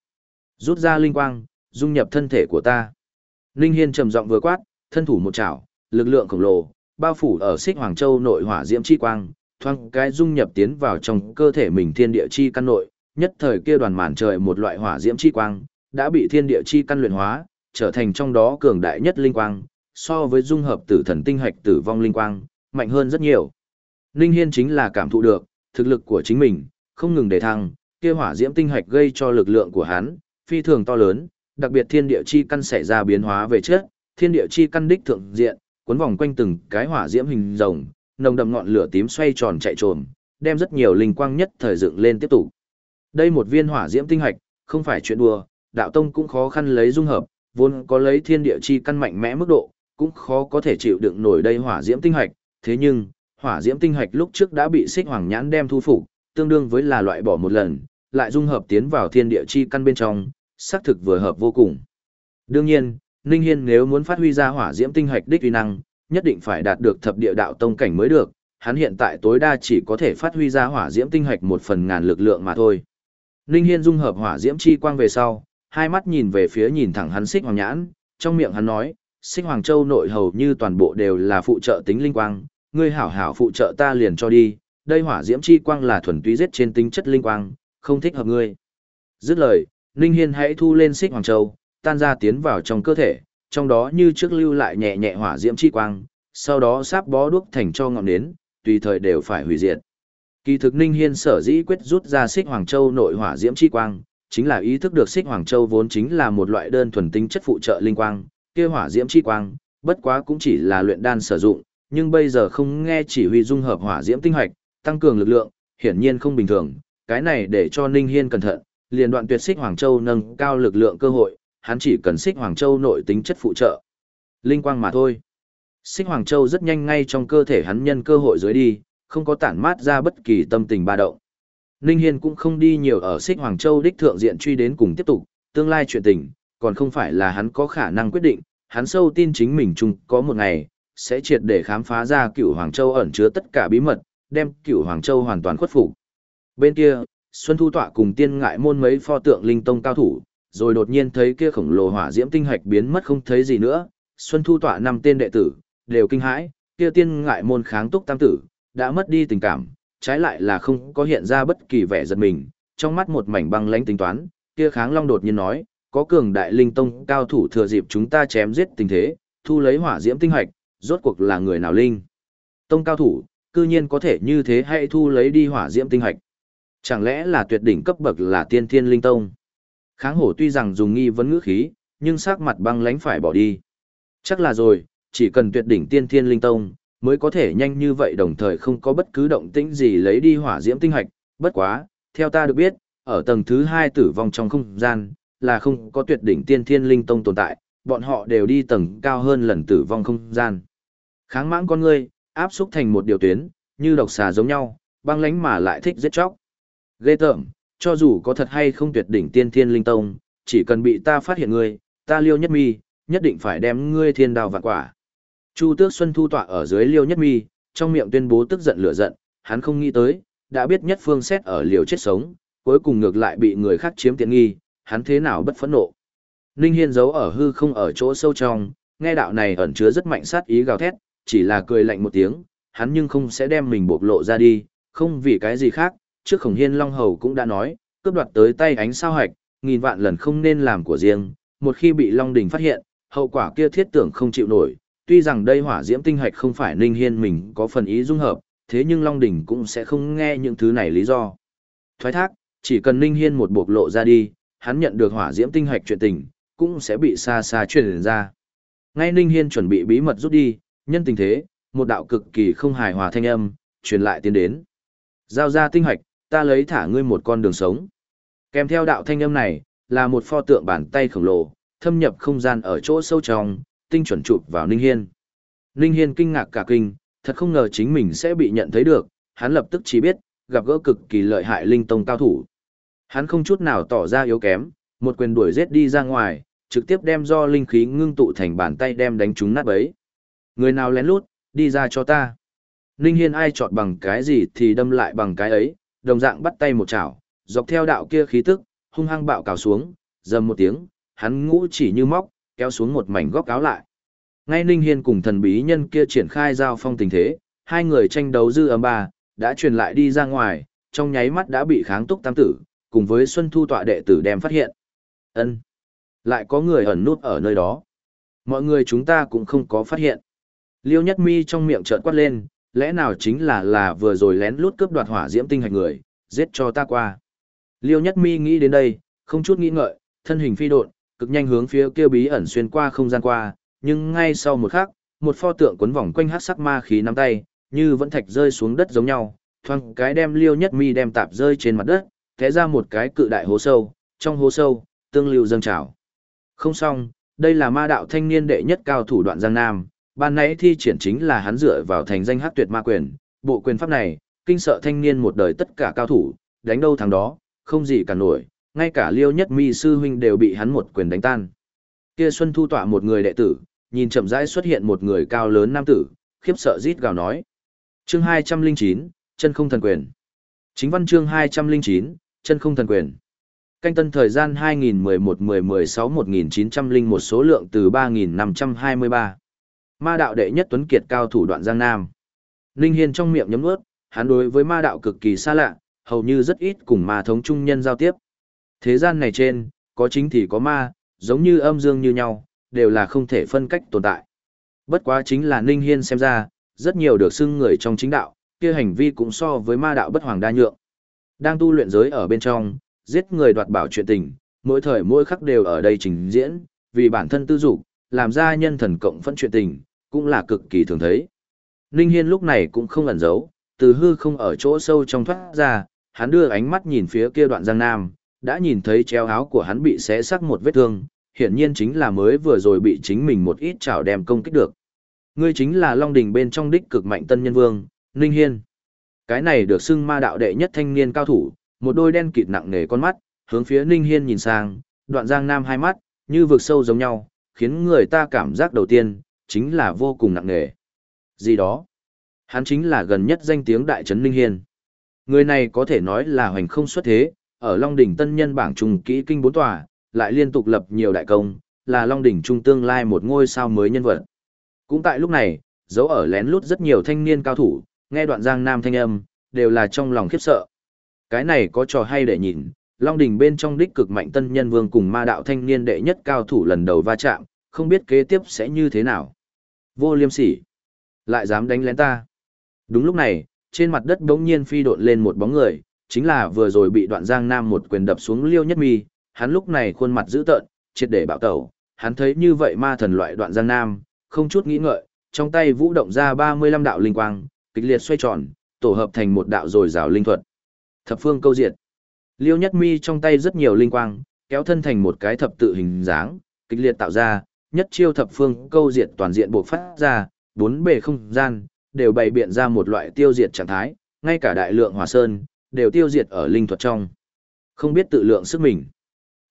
Rút ra linh quang, dung nhập thân thể của ta. Linh Hiên trầm giọng vừa quát, thân thủ một chảo, lực lượng khổng lồ, bao phủ ở xích Hoàng Châu nội hỏa diễm chi quang, thoang cái dung nhập tiến vào trong cơ thể mình thiên địa chi căn nội, nhất thời kia đoàn màn trời một loại hỏa diễm chi quang, đã bị thiên địa chi căn luyện hóa, trở thành trong đó cường đại nhất linh quang, so với dung hợp tử thần tinh hạch tử vong linh quang, mạnh hơn rất nhiều. Linh Hiên chính là cảm thụ được, thực lực của chính mình, không ngừng để thăng, kia hỏa diễm tinh hạch gây cho lực lượng của hắn, phi thường to lớn, đặc biệt thiên địa chi căn xảy ra biến hóa về trước, thiên địa chi căn đích thượng diện, cuốn vòng quanh từng cái hỏa diễm hình rồng, nồng đậm ngọn lửa tím xoay tròn chạy trồm, đem rất nhiều linh quang nhất thời dựng lên tiếp tục. Đây một viên hỏa diễm tinh hạch, không phải chuyện đùa, đạo tông cũng khó khăn lấy dung hợp, vốn có lấy thiên địa chi căn mạnh mẽ mức độ, cũng khó có thể chịu đựng nổi đây hỏa diễm tinh hạch, thế nhưng, hỏa diễm tinh hạch lúc trước đã bị xích hoàng nhãn đem thu phục, tương đương với là loại bỏ một lần, lại dung hợp tiến vào thiên địa chi căn bên trong, xác thực vừa hợp vô cùng. Đương nhiên, Ninh Hiên nếu muốn phát huy ra hỏa diễm tinh hạch đích uy năng, nhất định phải đạt được thập địa đạo tông cảnh mới được, hắn hiện tại tối đa chỉ có thể phát huy ra hỏa diễm tinh hạch một phần ngàn lực lượng mà thôi. Ninh Hiên dung hợp hỏa diễm chi quang về sau, hai mắt nhìn về phía nhìn thẳng hắn xích hoàng nhãn, trong miệng hắn nói, xích hoàng châu nội hầu như toàn bộ đều là phụ trợ tính linh quang, ngươi hảo hảo phụ trợ ta liền cho đi, đây hỏa diễm chi quang là thuần túy giết trên tính chất linh quang, không thích hợp ngươi. Dứt lời, Ninh Hiên hãy thu lên xích hoàng châu, tan ra tiến vào trong cơ thể, trong đó như trước lưu lại nhẹ nhẹ hỏa diễm chi quang, sau đó sáp bó đuốc thành cho ngọn nến, tùy thời đều phải hủy diệt. Kỳ thực Ninh Hiên sở dĩ quyết rút ra xích hoàng châu nội hỏa diễm chi quang, chính là ý thức được xích hoàng châu vốn chính là một loại đơn thuần tính chất phụ trợ linh quang, kia hỏa diễm chi quang, bất quá cũng chỉ là luyện đan sử dụng, nhưng bây giờ không nghe chỉ huy dung hợp hỏa diễm tinh hoạch, tăng cường lực lượng, hiển nhiên không bình thường, cái này để cho Ninh Hiên cẩn thận, liền đoạn tuyệt xích hoàng châu nâng cao lực lượng cơ hội, hắn chỉ cần xích hoàng châu nội tính chất phụ trợ. Linh quang mà thôi. Xích hoàng châu rất nhanh ngay trong cơ thể hắn nhân cơ hội dưới đi, không có tản mát ra bất kỳ tâm tình ba động. Ninh Hiên cũng không đi nhiều ở xích hoàng châu đích thượng diện truy đến cùng tiếp tục, tương lai chuyện tình, còn không phải là hắn có khả năng quyết định, hắn sâu tin chính mình chung có một ngày, sẽ triệt để khám phá ra cửu Hoàng Châu ẩn chứa tất cả bí mật, đem cửu Hoàng Châu hoàn toàn khuất phục. Bên kia, Xuân Thu Tọa cùng tiên ngại môn mấy pho tượng linh tông cao thủ, rồi đột nhiên thấy kia khổng lồ hỏa diễm tinh hạch biến mất không thấy gì nữa, Xuân Thu Tọa năm tên đệ tử, đều kinh hãi, kia tiên ngại môn kháng túc tam tử, đã mất đi tình cảm, trái lại là không có hiện ra bất kỳ vẻ giật mình, trong mắt một mảnh băng lãnh tính toán, kia kháng long đột nhiên nói, có cường đại linh tông cao thủ thừa dịp chúng ta chém giết tình thế, thu lấy hỏa diễm tinh hạch, rốt cuộc là người nào linh. Tông cao thủ, cư nhiên có thể như thế hay thu lấy đi hỏa diễm tinh hạch. Chẳng lẽ là tuyệt đỉnh cấp bậc là tiên thiên linh tông? Kháng hổ tuy rằng dùng nghi vấn ngữ khí, nhưng sắc mặt băng lãnh phải bỏ đi. Chắc là rồi, chỉ cần tuyệt đỉnh tiên thiên linh tông, mới có thể nhanh như vậy đồng thời không có bất cứ động tĩnh gì lấy đi hỏa diễm tinh hạch. Bất quá, theo ta được biết, ở tầng thứ hai tử vong trong không gian, là không có tuyệt đỉnh tiên thiên linh tông tồn tại, bọn họ đều đi tầng cao hơn lần tử vong không gian. Kháng mãng con ngươi, áp xúc thành một điều tuyến, như độc xà giống nhau, băng lánh mà lại thích giết chóc. Ghê tởm, cho dù có thật hay không tuyệt đỉnh tiên thiên linh tông, chỉ cần bị ta phát hiện ngươi, ta liêu nhất mi, nhất định phải đem ngươi thiên đào vạn quả. Chu Tước Xuân thu tọa ở dưới liêu nhất mi, trong miệng tuyên bố tức giận lửa giận, hắn không nghĩ tới, đã biết nhất phương xét ở liều chết sống, cuối cùng ngược lại bị người khác chiếm tiện nghi, hắn thế nào bất phẫn nộ. Ninh Hiên giấu ở hư không ở chỗ sâu trong, nghe đạo này ẩn chứa rất mạnh sát ý gào thét, chỉ là cười lạnh một tiếng, hắn nhưng không sẽ đem mình bộc lộ ra đi, không vì cái gì khác, trước khổng hiên Long Hầu cũng đã nói, cướp đoạt tới tay ánh sao hạch, nghìn vạn lần không nên làm của riêng, một khi bị Long Đình phát hiện, hậu quả kia thiết tưởng không chịu nổi, tuy rằng đây hỏa diễm tinh hạch không phải Ninh Hiên mình có phần ý dung hợp, thế nhưng Long Đình cũng sẽ không nghe những thứ này lý do. Thoái thác, chỉ cần Ninh Hiên một bộc lộ ra đi, hắn nhận được hỏa diễm tinh hạch chuyện tình, cũng sẽ bị xa xa truyền ra. Ngay Ninh Hiên chuẩn bị bí mật rút đi, nhân tình thế, một đạo cực kỳ không hài hòa thanh âm, truyền lại tiến đến. Giao ra tinh hạch, ta lấy thả ngươi một con đường sống. Kèm theo đạo thanh âm này, là một pho tượng bàn tay khổng lồ, thâm nhập không gian ở chỗ sâu trong, tinh chuẩn chụp vào Ninh Hiên. Ninh Hiên kinh ngạc cả kinh, thật không ngờ chính mình sẽ bị nhận thấy được, hắn lập tức chỉ biết, gặp gỡ cực kỳ lợi hại linh tông cao thủ. Hắn không chút nào tỏ ra yếu kém, một quyền đuổi giết đi ra ngoài, trực tiếp đem do linh khí ngưng tụ thành bàn tay đem đánh chúng nát bấy. Người nào lén lút, đi ra cho ta. Ninh Hiên ai chọn bằng cái gì thì đâm lại bằng cái ấy, đồng dạng bắt tay một chảo, dọc theo đạo kia khí tức, hung hăng bạo cào xuống, dầm một tiếng, hắn ngũ chỉ như móc, kéo xuống một mảnh góc áo lại. Ngay Ninh Hiên cùng thần bí nhân kia triển khai giao phong tình thế, hai người tranh đấu dư âm ba, đã truyền lại đi ra ngoài, trong nháy mắt đã bị kháng túc tam tử, cùng với Xuân Thu tọa đệ tử đem phát hiện. Ân, Lại có người ẩn nút ở nơi đó. Mọi người chúng ta cũng không có phát hiện. Liêu Nhất Mi trong miệng chợt quát lên, lẽ nào chính là là vừa rồi lén lút cướp đoạt hỏa diễm tinh hạch người, giết cho ta qua. Liêu Nhất Mi nghĩ đến đây, không chút nghĩ ngợi, thân hình phi độn, cực nhanh hướng phía kia bí ẩn xuyên qua không gian qua, nhưng ngay sau một khắc, một pho tượng quấn vòng quanh hắc sắc ma khí nắm tay, như vẫn thạch rơi xuống đất giống nhau, thoang cái đem Liêu Nhất Mi đem tạp rơi trên mặt đất, té ra một cái cự đại hố sâu, trong hố sâu, tương lưu dâng trào. Không xong, đây là ma đạo thanh niên đệ nhất cao thủ đoạn Giang Nam, ban nãy thi triển chính là hắn dựa vào thành danh hắc tuyệt ma quyền, bộ quyền pháp này, kinh sợ thanh niên một đời tất cả cao thủ, đánh đâu thắng đó, không gì cả nổi, ngay cả liêu nhất mi sư huynh đều bị hắn một quyền đánh tan. Kia Xuân Thu tọa một người đệ tử, nhìn chậm rãi xuất hiện một người cao lớn nam tử, khiếp sợ rít gào nói. Chương 209, chân không thần quyền. Chính văn chương 209, chân không thần quyền. Canh tân thời gian 2011-10-16-1901 số lượng từ 3.523. Ma đạo đệ nhất tuấn kiệt cao thủ đoạn Giang Nam. Ninh Hiên trong miệng nhấm nuốt, hắn đối với ma đạo cực kỳ xa lạ, hầu như rất ít cùng ma thống trung nhân giao tiếp. Thế gian này trên, có chính thì có ma, giống như âm dương như nhau, đều là không thể phân cách tồn tại. Bất quá chính là Ninh Hiên xem ra, rất nhiều được xưng người trong chính đạo, kia hành vi cũng so với ma đạo bất hoàng đa nhượng. Đang tu luyện giới ở bên trong, giết người đoạt bảo chuyện tình, mỗi thời mỗi khắc đều ở đây trình diễn, vì bản thân tư dục, làm ra nhân thần cộng phân chuyện tình, cũng là cực kỳ thường thấy. Ninh Hiên lúc này cũng không ẩn giấu, từ hư không ở chỗ sâu trong thoát ra, hắn đưa ánh mắt nhìn phía kia đoạn giang nam, đã nhìn thấy treo áo của hắn bị xé xác một vết thương, hiển nhiên chính là mới vừa rồi bị chính mình một ít chảo đem công kích được. Ngươi chính là Long Đình bên trong đích cực mạnh tân nhân vương, Ninh Hiên. Cái này được xưng ma đạo đệ nhất thanh niên cao thủ, một đôi đen kịt nặng nề con mắt, hướng phía Ninh Hiên nhìn sang, đoạn giang nam hai mắt, như vực sâu giống nhau, khiến người ta cảm giác đầu tiên, chính là vô cùng nặng nề. Gì đó? Hắn chính là gần nhất danh tiếng đại trấn Ninh Hiên. Người này có thể nói là hoành không xuất thế, ở Long Đỉnh tân nhân bảng trùng kỹ kinh bốn tòa, lại liên tục lập nhiều đại công, là Long Đỉnh trung tương lai một ngôi sao mới nhân vật. Cũng tại lúc này, dấu ở lén lút rất nhiều thanh niên cao thủ, nghe đoạn giang nam thanh âm, đều là trong lòng khiếp sợ. Cái này có trò hay để nhìn, Long Đỉnh bên trong đích cực mạnh tân nhân vương cùng ma đạo thanh niên đệ nhất cao thủ lần đầu va chạm, không biết kế tiếp sẽ như thế nào. Vô liêm sỉ. Lại dám đánh lén ta. Đúng lúc này, trên mặt đất đống nhiên phi độn lên một bóng người, chính là vừa rồi bị đoạn giang nam một quyền đập xuống liêu nhất mi, hắn lúc này khuôn mặt dữ tợn, triệt để bạo tẩu, hắn thấy như vậy ma thần loại đoạn giang nam, không chút nghĩ ngợi, trong tay vũ động ra 35 đạo linh quang, kịch liệt xoay tròn, tổ hợp thành một đạo rồi rào linh thuật. Thập phương câu diệt. Liêu nhất mi trong tay rất nhiều linh quang, kéo thân thành một cái thập tự hình dáng, kịch liệt tạo ra, nhất chiêu thập phương câu diệt toàn diện buộc phát ra, bốn bề không gian, đều bày biện ra một loại tiêu diệt trạng thái, ngay cả đại lượng hỏa sơn, đều tiêu diệt ở linh thuật trong. Không biết tự lượng sức mình.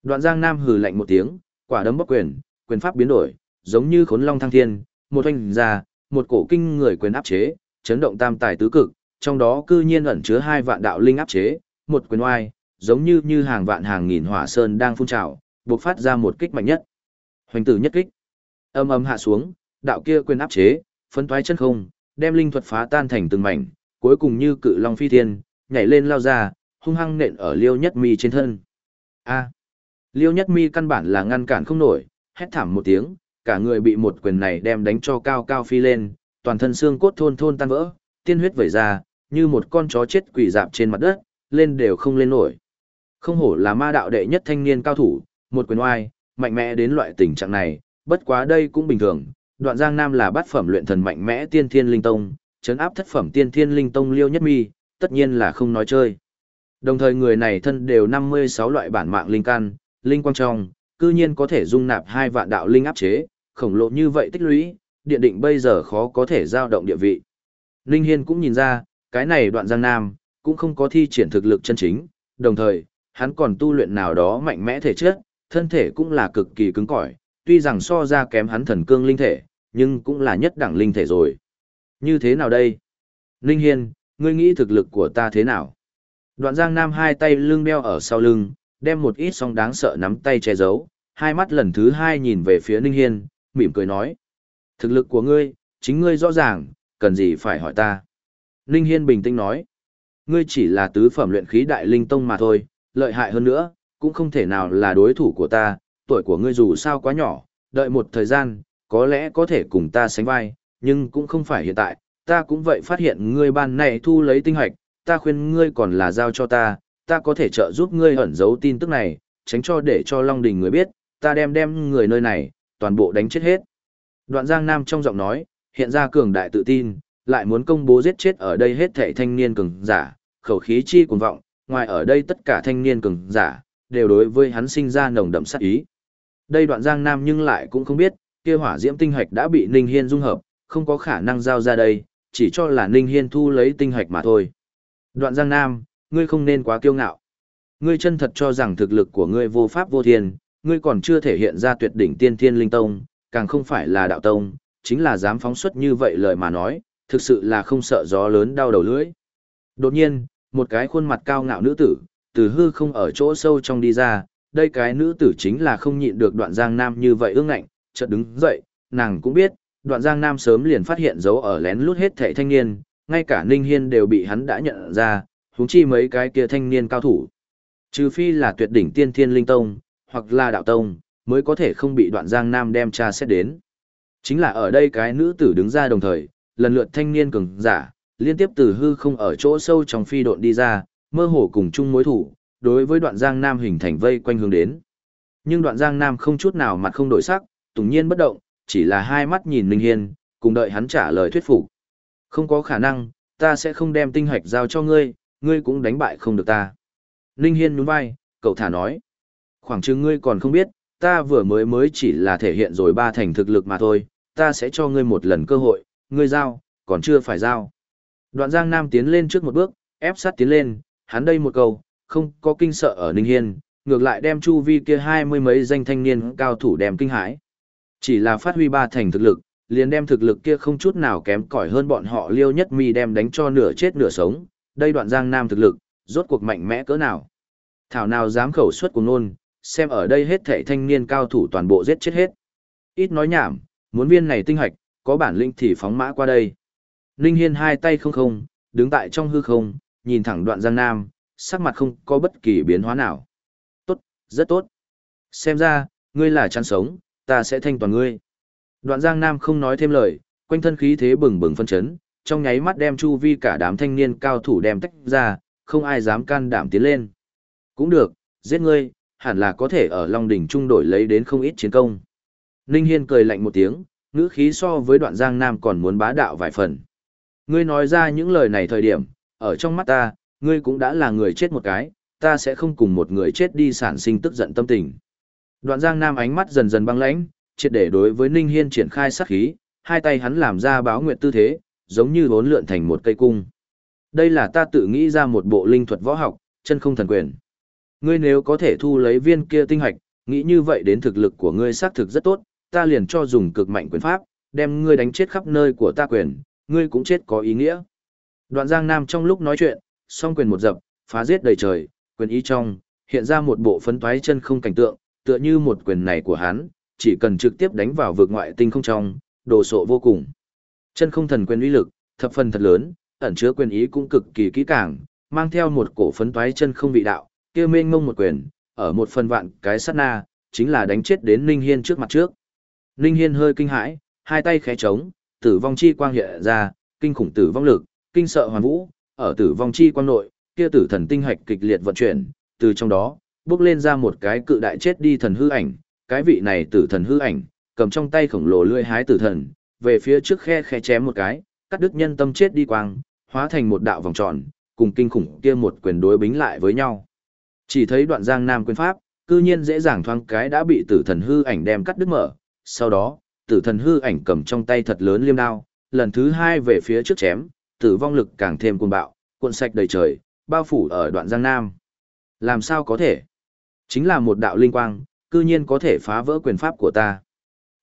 Đoạn Giang Nam hừ lạnh một tiếng, quả đấm bóc quyền, quyền pháp biến đổi, giống như khốn long thăng thiên, một hoành ra, một cổ kinh người quyền áp chế, chấn động tam tài tứ cực, trong đó cư nhiên ẩn chứa hai vạn đạo linh áp chế, một quyền oai, giống như như hàng vạn hàng nghìn hỏa sơn đang phun trào, bộc phát ra một kích mạnh nhất. Hoành tử nhất kích. Âm âm hạ xuống, đạo kia quyền áp chế, phân thoái chân không, đem linh thuật phá tan thành từng mảnh, cuối cùng như cự long phi thiên, nhảy lên lao ra, hung hăng nện ở Liêu Nhất Mi trên thân. A. Liêu Nhất Mi căn bản là ngăn cản không nổi, hét thảm một tiếng, cả người bị một quyền này đem đánh cho cao cao phi lên, toàn thân xương cốt thôn thôn tan vỡ, tiên huyết vẩy ra, như một con chó chết quỷ dạp trên mặt đất, lên đều không lên nổi. Không hổ là ma đạo đệ nhất thanh niên cao thủ, một quyền oai, mạnh mẽ đến loại tình trạng này, bất quá đây cũng bình thường, đoạn giang nam là bát phẩm luyện thần mạnh mẽ tiên thiên linh tông, chấn áp thất phẩm tiên thiên linh tông liêu nhất mi, tất nhiên là không nói chơi. Đồng thời người này thân đều 56 loại bản mạng linh căn, linh quang trong, cư nhiên có thể dung nạp hai vạn đạo linh áp chế, khổng lồ như vậy tích lũy, điện định bây giờ khó có thể giao động địa vị. Linh Hiên cũng nhìn ra, cái này đoạn giang nam, cũng không có thi triển thực lực chân chính, đồng thời, hắn còn tu luyện nào đó mạnh mẽ thể chất, thân thể cũng là cực kỳ cứng cỏi, tuy rằng so ra kém hắn thần cương linh thể, nhưng cũng là nhất đẳng linh thể rồi. Như thế nào đây? Linh Hiên, ngươi nghĩ thực lực của ta thế nào? Đoạn Giang Nam hai tay lưng đeo ở sau lưng, đem một ít song đáng sợ nắm tay che giấu, hai mắt lần thứ hai nhìn về phía Ninh Hiên, mỉm cười nói. Thực lực của ngươi, chính ngươi rõ ràng, cần gì phải hỏi ta. Ninh Hiên bình tĩnh nói. Ngươi chỉ là tứ phẩm luyện khí đại linh tông mà thôi, lợi hại hơn nữa, cũng không thể nào là đối thủ của ta, tuổi của ngươi dù sao quá nhỏ, đợi một thời gian, có lẽ có thể cùng ta sánh vai, nhưng cũng không phải hiện tại, ta cũng vậy phát hiện ngươi ban này thu lấy tinh hoạch, ta khuyên ngươi còn là giao cho ta, ta có thể trợ giúp ngươi ẩn giấu tin tức này, tránh cho để cho Long Đình người biết, ta đem đem người nơi này, toàn bộ đánh chết hết. Đoạn Giang Nam trong giọng nói, hiện ra cường đại tự tin, lại muốn công bố giết chết ở đây hết thảy thanh niên cường giả, khẩu khí chi cuồng vọng, ngoài ở đây tất cả thanh niên cường giả, đều đối với hắn sinh ra nồng đậm sát ý. Đây đoạn Giang Nam nhưng lại cũng không biết, kia hỏa diễm tinh hạch đã bị Ninh Hiên dung hợp, không có khả năng giao ra đây, chỉ cho là Ninh Hiên thu lấy tinh hạch mà thôi. Đoạn Giang Nam, ngươi không nên quá kiêu ngạo. Ngươi chân thật cho rằng thực lực của ngươi vô pháp vô thiên, ngươi còn chưa thể hiện ra tuyệt đỉnh tiên thiên linh tông, càng không phải là đạo tông, chính là dám phóng xuất như vậy lời mà nói, thực sự là không sợ gió lớn đau đầu lưỡi. Đột nhiên, một cái khuôn mặt cao ngạo nữ tử, từ hư không ở chỗ sâu trong đi ra, đây cái nữ tử chính là không nhịn được đoạn giang nam như vậy ương ngạnh, chợt đứng dậy, nàng cũng biết, đoạn giang nam sớm liền phát hiện dấu ở lén lút hết thảy thanh niên, ngay cả Ninh Hiên đều bị hắn đã nhận ra, huống chi mấy cái kia thanh niên cao thủ. Trừ phi là tuyệt đỉnh tiên thiên linh tông, hoặc là đạo tông, mới có thể không bị đoạn giang nam đem tra xét đến. Chính là ở đây cái nữ tử đứng ra đồng thời, lần lượt thanh niên cường giả, liên tiếp từ hư không ở chỗ sâu trong phi độn đi ra, mơ hồ cùng chung mối thủ, đối với đoạn giang nam hình thành vây quanh hướng đến. Nhưng đoạn giang nam không chút nào mặt không đổi sắc, tùng nhiên bất động, chỉ là hai mắt nhìn Ninh Hiên, cùng đợi hắn trả lời thuyết phục. Không có khả năng, ta sẽ không đem tinh hạch giao cho ngươi, ngươi cũng đánh bại không được ta. Ninh Hiên nhún vai, cậu thả nói. Khoảng chừng ngươi còn không biết, ta vừa mới mới chỉ là thể hiện rồi ba thành thực lực mà thôi, ta sẽ cho ngươi một lần cơ hội, ngươi giao, còn chưa phải giao. Đoạn Giang Nam tiến lên trước một bước, ép sát tiến lên, hắn đây một câu, không có kinh sợ ở Ninh Hiên, ngược lại đem chu vi kia hai mươi mấy danh thanh niên cao thủ đem kinh hãi. Chỉ là phát huy ba thành thực lực, liền đem thực lực kia không chút nào kém cỏi hơn bọn họ liêu nhất mi đem đánh cho nửa chết nửa sống, đây đoạn giang nam thực lực, rốt cuộc mạnh mẽ cỡ nào. Thảo nào dám khẩu suất của nôn, xem ở đây hết thảy thanh niên cao thủ toàn bộ giết chết hết. Ít nói nhảm, muốn viên này tinh hạch, có bản lĩnh thì phóng mã qua đây. Ninh Hiên hai tay không không, đứng tại trong hư không, nhìn thẳng đoạn giang nam, sắc mặt không có bất kỳ biến hóa nào. Tốt, rất tốt. Xem ra, ngươi là chăn sống, ta sẽ thanh toàn ngươi. Đoạn giang nam không nói thêm lời, quanh thân khí thế bừng bừng phân chấn, trong nháy mắt đem chu vi cả đám thanh niên cao thủ đem tách ra, không ai dám can đảm tiến lên. Cũng được, giết ngươi, hẳn là có thể ở Long Đỉnh trung đổi lấy đến không ít chiến công. Ninh Hiên cười lạnh một tiếng, ngữ khí so với đoạn giang nam còn muốn bá đạo vài phần. Ngươi nói ra những lời này thời điểm, ở trong mắt ta, ngươi cũng đã là người chết một cái, ta sẽ không cùng một người chết đi sản sinh tức giận tâm tình. Đoạn giang nam ánh mắt dần dần băng lãnh, triệt để đối với Ninh Hiên triển khai sát khí, hai tay hắn làm ra báo nguyện tư thế, giống như bốn lượn thành một cây cung. Đây là ta tự nghĩ ra một bộ linh thuật võ học, chân không thần quyền. Ngươi nếu có thể thu lấy viên kia tinh hạch, nghĩ như vậy đến thực lực của ngươi xác thực rất tốt, ta liền cho dùng cực mạnh quyền pháp, đem ngươi đánh chết khắp nơi của ta quyền, ngươi cũng chết có ý nghĩa. Đoạn Giang Nam trong lúc nói chuyện, song quyền một dập, phá giết đầy trời, quyền ý trong, hiện ra một bộ phấn toái chân không cảnh tượng, tựa như một quyền này của hắn, chỉ cần trực tiếp đánh vào vực ngoại tinh không trong, đồ sộ vô cùng. Chân không thần quyền uy lực, thập phần thật lớn, ẩn chứa quyền ý cũng cực kỳ kỹ càng, mang theo một cổ phấn toái chân không vị đạo, kia mênh mông một quyền, ở một phần vạn cái sát na, chính là đánh chết đến Ninh Hiên trước mặt trước. Ninh Hiên hơi kinh hãi, hai tay khẽ trống, tử vong chi quang hiện ra, kinh khủng tử vong lực, kinh sợ hoàn vũ, ở tử vong chi quan nội, kia tử thần tinh hạch kịch liệt vận chuyển, từ trong đó, bước lên ra một cái cự đại chết đi thần hư ảnh, cái vị này tử thần hư ảnh, cầm trong tay khổng lồ lưỡi hái tử thần, về phía trước khe khe chém một cái, cắt đứt nhân tâm chết đi quang, hóa thành một đạo vòng tròn, cùng kinh khủng kia một quyền đối bính lại với nhau. Chỉ thấy đoạn giang nam quyền pháp, cư nhiên dễ dàng thoáng cái đã bị tử thần hư ảnh đem cắt đứt mở, sau đó, tử thần hư ảnh cầm trong tay thật lớn liêm đao, lần thứ hai về phía trước chém, tử vong lực càng thêm cuồng bạo, cuộn sạch đầy trời, bao phủ ở đoạn giang nam. Làm sao có thể? Chính là một đạo linh quang, cư nhiên có thể phá vỡ quyền pháp của ta.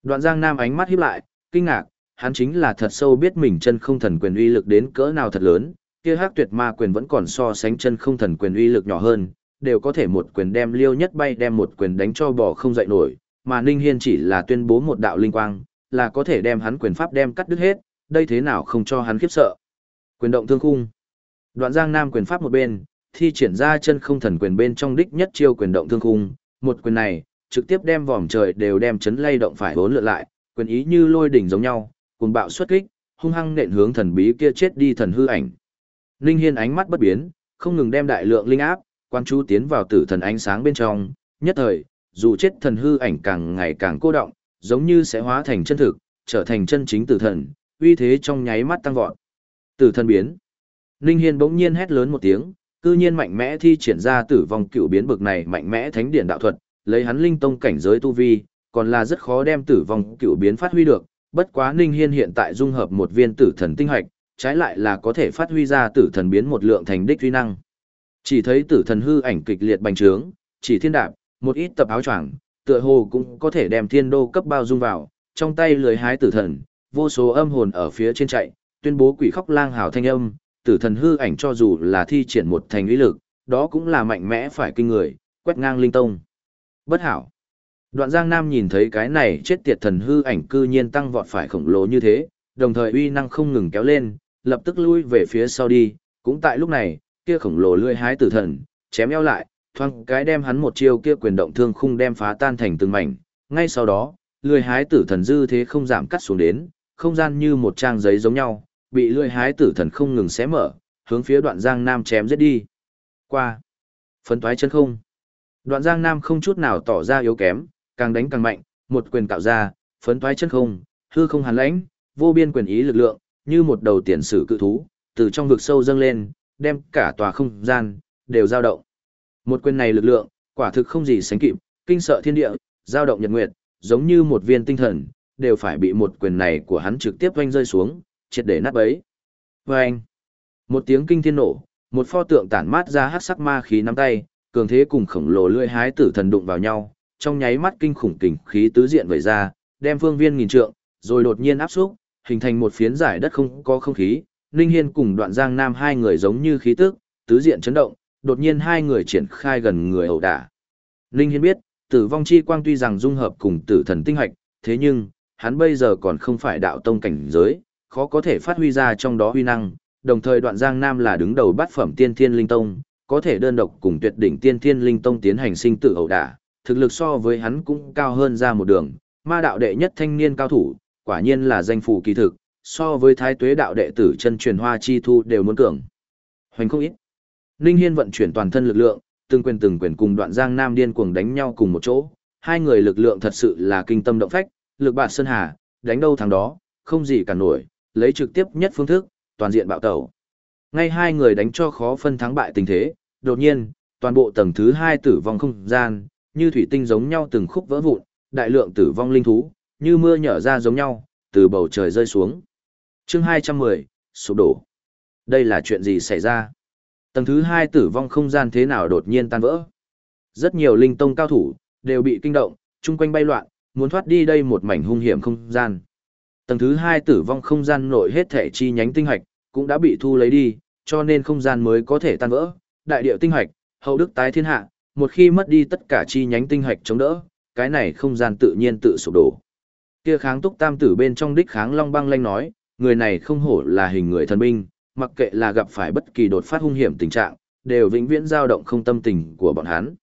Đoạn giang nam ánh mắt híp lại, kinh ngạc, hắn chính là thật sâu biết mình chân không thần quyền uy lực đến cỡ nào thật lớn, kia hắc tuyệt ma quyền vẫn còn so sánh chân không thần quyền uy lực nhỏ hơn, đều có thể một quyền đem liêu nhất bay đem một quyền đánh cho bò không dậy nổi, mà Ninh Hiên chỉ là tuyên bố một đạo linh quang, là có thể đem hắn quyền pháp đem cắt đứt hết, đây thế nào không cho hắn khiếp sợ. Quyền động thương khung. Đoạn Giang Nam quyền pháp một bên, thi triển ra chân không thần quyền bên trong đích nhất chiêu quyền động thương khung, một quyền này, trực tiếp đem vòm trời đều đem chấn lay động phải vốn lượn lại, quyền ý như lôi đỉnh giống nhau, cuồng bạo xuất kích, hung hăng nện hướng thần bí kia chết đi thần hư ảnh. Linh Hiên ánh mắt bất biến, không ngừng đem đại lượng linh áp, quan chú tiến vào tử thần ánh sáng bên trong, nhất thời, dù chết thần hư ảnh càng ngày càng cô động, giống như sẽ hóa thành chân thực, trở thành chân chính tử thần, uy thế trong nháy mắt tăng vọt. Tử thần biến. Linh Hiên bỗng nhiên hét lớn một tiếng, cư nhiên mạnh mẽ thi triển ra tử vong cựu biến bực này mạnh mẽ thánh điển đạo thuật, lấy hắn linh tông cảnh giới tu vi, còn là rất khó đem tử vong cựu biến phát huy được, bất quá Ninh Hiên hiện tại dung hợp một viên tử thần tinh hạch, trái lại là có thể phát huy ra tử thần biến một lượng thành đích uy năng. Chỉ thấy tử thần hư ảnh kịch liệt bành trướng, chỉ thiên đạp, một ít tập áo choàng, tựa hồ cũng có thể đem thiên đô cấp bao dung vào, trong tay lưới hái tử thần, vô số âm hồn ở phía trên chạy, tuyên bố quỷ khóc lang hào thanh âm, tử thần hư ảnh cho dù là thi triển một thành uy lực, đó cũng là mạnh mẽ phải kinh người, quét ngang linh tông. Bất hảo. Đoạn Giang Nam nhìn thấy cái này chết tiệt thần hư ảnh cư nhiên tăng vọt phải khổng lồ như thế, đồng thời uy năng không ngừng kéo lên, lập tức lui về phía sau đi, cũng tại lúc này, kia khổng lồ lưỡi hái tử thần, chém eo lại, thoang cái đem hắn một chiêu kia quyền động thương khung đem phá tan thành từng mảnh, ngay sau đó, lưỡi hái tử thần dư thế không giảm cắt xuống đến, không gian như một trang giấy giống nhau, bị lưỡi hái tử thần không ngừng xé mở, hướng phía đoạn Giang Nam chém giết đi. Qua. Phấn toái chân không. Đoạn Giang Nam không chút nào tỏ ra yếu kém, càng đánh càng mạnh, một quyền tạo ra, phấn toái chân không, hư không hàn lãnh, vô biên quyền ý lực lượng, như một đầu tiền sử cự thú, từ trong vực sâu dâng lên, đem cả tòa không gian đều dao động. Một quyền này lực lượng, quả thực không gì sánh kịp, kinh sợ thiên địa, dao động nhật nguyệt, giống như một viên tinh thần, đều phải bị một quyền này của hắn trực tiếp vanh rơi xuống, triệt để nát bấy. Vâng! Một tiếng kinh thiên nổ, một pho tượng tản mát ra hắc sắc ma khí nắm tay, cường thế cùng khổng lồ lưỡi hái tử thần đụng vào nhau, trong nháy mắt kinh khủng kình khí tứ diện vẩy ra, đem phương viên nghìn trượng, rồi đột nhiên áp xúc, hình thành một phiến giải đất không có không khí. Ninh Hiên cùng Đoạn Giang Nam hai người giống như khí tức, tứ diện chấn động, đột nhiên hai người triển khai gần người ẩu đả. Ninh Hiên biết, Tử vong chi quang tuy rằng dung hợp cùng Tử thần tinh hạch, thế nhưng hắn bây giờ còn không phải đạo tông cảnh giới, khó có thể phát huy ra trong đó huy năng. Đồng thời Đoạn Giang Nam là đứng đầu bát phẩm Tiên Thiên Linh Tông, có thể đơn độc cùng Tuyệt đỉnh Tiên Thiên Linh Tông tiến hành sinh tử ẩu đả, thực lực so với hắn cũng cao hơn ra một đường, ma đạo đệ nhất thanh niên cao thủ, quả nhiên là danh phủ kỳ thực, so với thái tuế đạo đệ tử chân truyền hoa chi thu đều muốn cường. Hoành không ít. Ninh Hiên vận chuyển toàn thân lực lượng, từng quyền từng quyền cùng đoạn giang nam điên cuồng đánh nhau cùng một chỗ, hai người lực lượng thật sự là kinh tâm động phách, lực bạt sơn hà, đánh đâu thằng đó, không gì cả nổi, lấy trực tiếp nhất phương thức, toàn diện bạo tẩu. Ngay hai người đánh cho khó phân thắng bại tình thế, đột nhiên, toàn bộ tầng thứ hai tử vong không gian, như thủy tinh giống nhau từng khúc vỡ vụn, đại lượng tử vong linh thú, như mưa nhỏ ra giống nhau, từ bầu trời rơi xuống. chương 210, sụp đổ. Đây là chuyện gì xảy ra? Tầng thứ hai tử vong không gian thế nào đột nhiên tan vỡ? Rất nhiều linh tông cao thủ, đều bị kinh động, chung quanh bay loạn, muốn thoát đi đây một mảnh hung hiểm không gian. Tầng thứ hai tử vong không gian nội hết thể chi nhánh tinh hạch, cũng đã bị thu lấy đi, cho nên không gian mới có thể tan vỡ. Đại điệu tinh hạch, hậu đức tái thiên hạ, một khi mất đi tất cả chi nhánh tinh hạch chống đỡ, cái này không gian tự nhiên tự sụp đổ. Kia kháng túc tam tử bên trong đích kháng long băng lanh nói, người này không hổ là hình người thần binh, mặc kệ là gặp phải bất kỳ đột phát hung hiểm tình trạng, đều vĩnh viễn dao động không tâm tình của bọn hắn.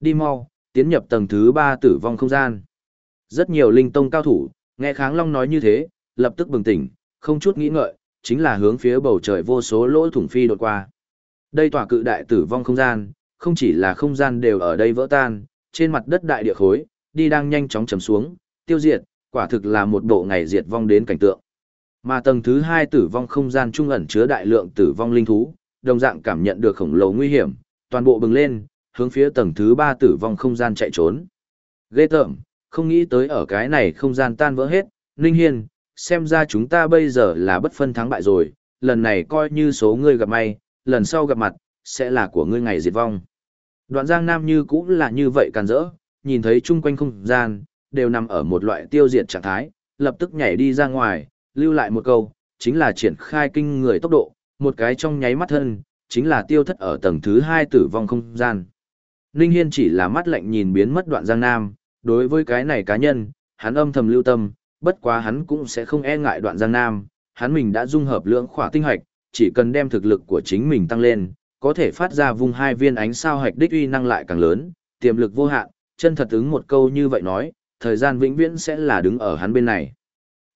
Đi mau, tiến nhập tầng thứ ba tử vong không gian. Rất nhiều linh tông cao thủ, nghe kháng long nói như thế, lập tức bừng tỉnh, không chút nghĩ ngợi, chính là hướng phía bầu trời vô số lỗ thủng phi đột qua. Đây tỏa cự đại tử vong không gian, không chỉ là không gian đều ở đây vỡ tan, trên mặt đất đại địa khối, đi đang nhanh chóng chầm xuống, tiêu diệt, quả thực là một bộ ngày diệt vong đến cảnh tượng. Mà tầng thứ hai tử vong không gian trung ẩn chứa đại lượng tử vong linh thú, đồng dạng cảm nhận được khổng lồ nguy hiểm, toàn bộ bừng lên, hướng phía tầng thứ ba tử vong không gian chạy trốn. Ghê tởm, không nghĩ tới ở cái này không gian tan vỡ hết, Ninh Hiên, xem ra chúng ta bây giờ là bất phân thắng bại rồi, lần này coi như số ngươi gặp may, lần sau gặp mặt, sẽ là của ngươi ngày diệt vong. Đoạn giang nam như cũng là như vậy càn rỡ, nhìn thấy chung quanh không gian, đều nằm ở một loại tiêu diệt trạng thái, lập tức nhảy đi ra ngoài, lưu lại một câu, chính là triển khai kinh người tốc độ, một cái trong nháy mắt thân, chính là tiêu thất ở tầng thứ hai tử vong không gian. Ninh Hiên chỉ là mắt lạnh nhìn biến mất đoạn giang nam, đối với cái này cá nhân, hắn âm thầm lưu tâm, bất quá hắn cũng sẽ không e ngại đoạn giang nam, hắn mình đã dung hợp lượng khỏa tinh hạch, chỉ cần đem thực lực của chính mình tăng lên, có thể phát ra vùng hai viên ánh sao hạch đích uy năng lại càng lớn, tiềm lực vô hạn, chân thật ứng một câu như vậy nói, thời gian vĩnh viễn sẽ là đứng ở hắn bên này.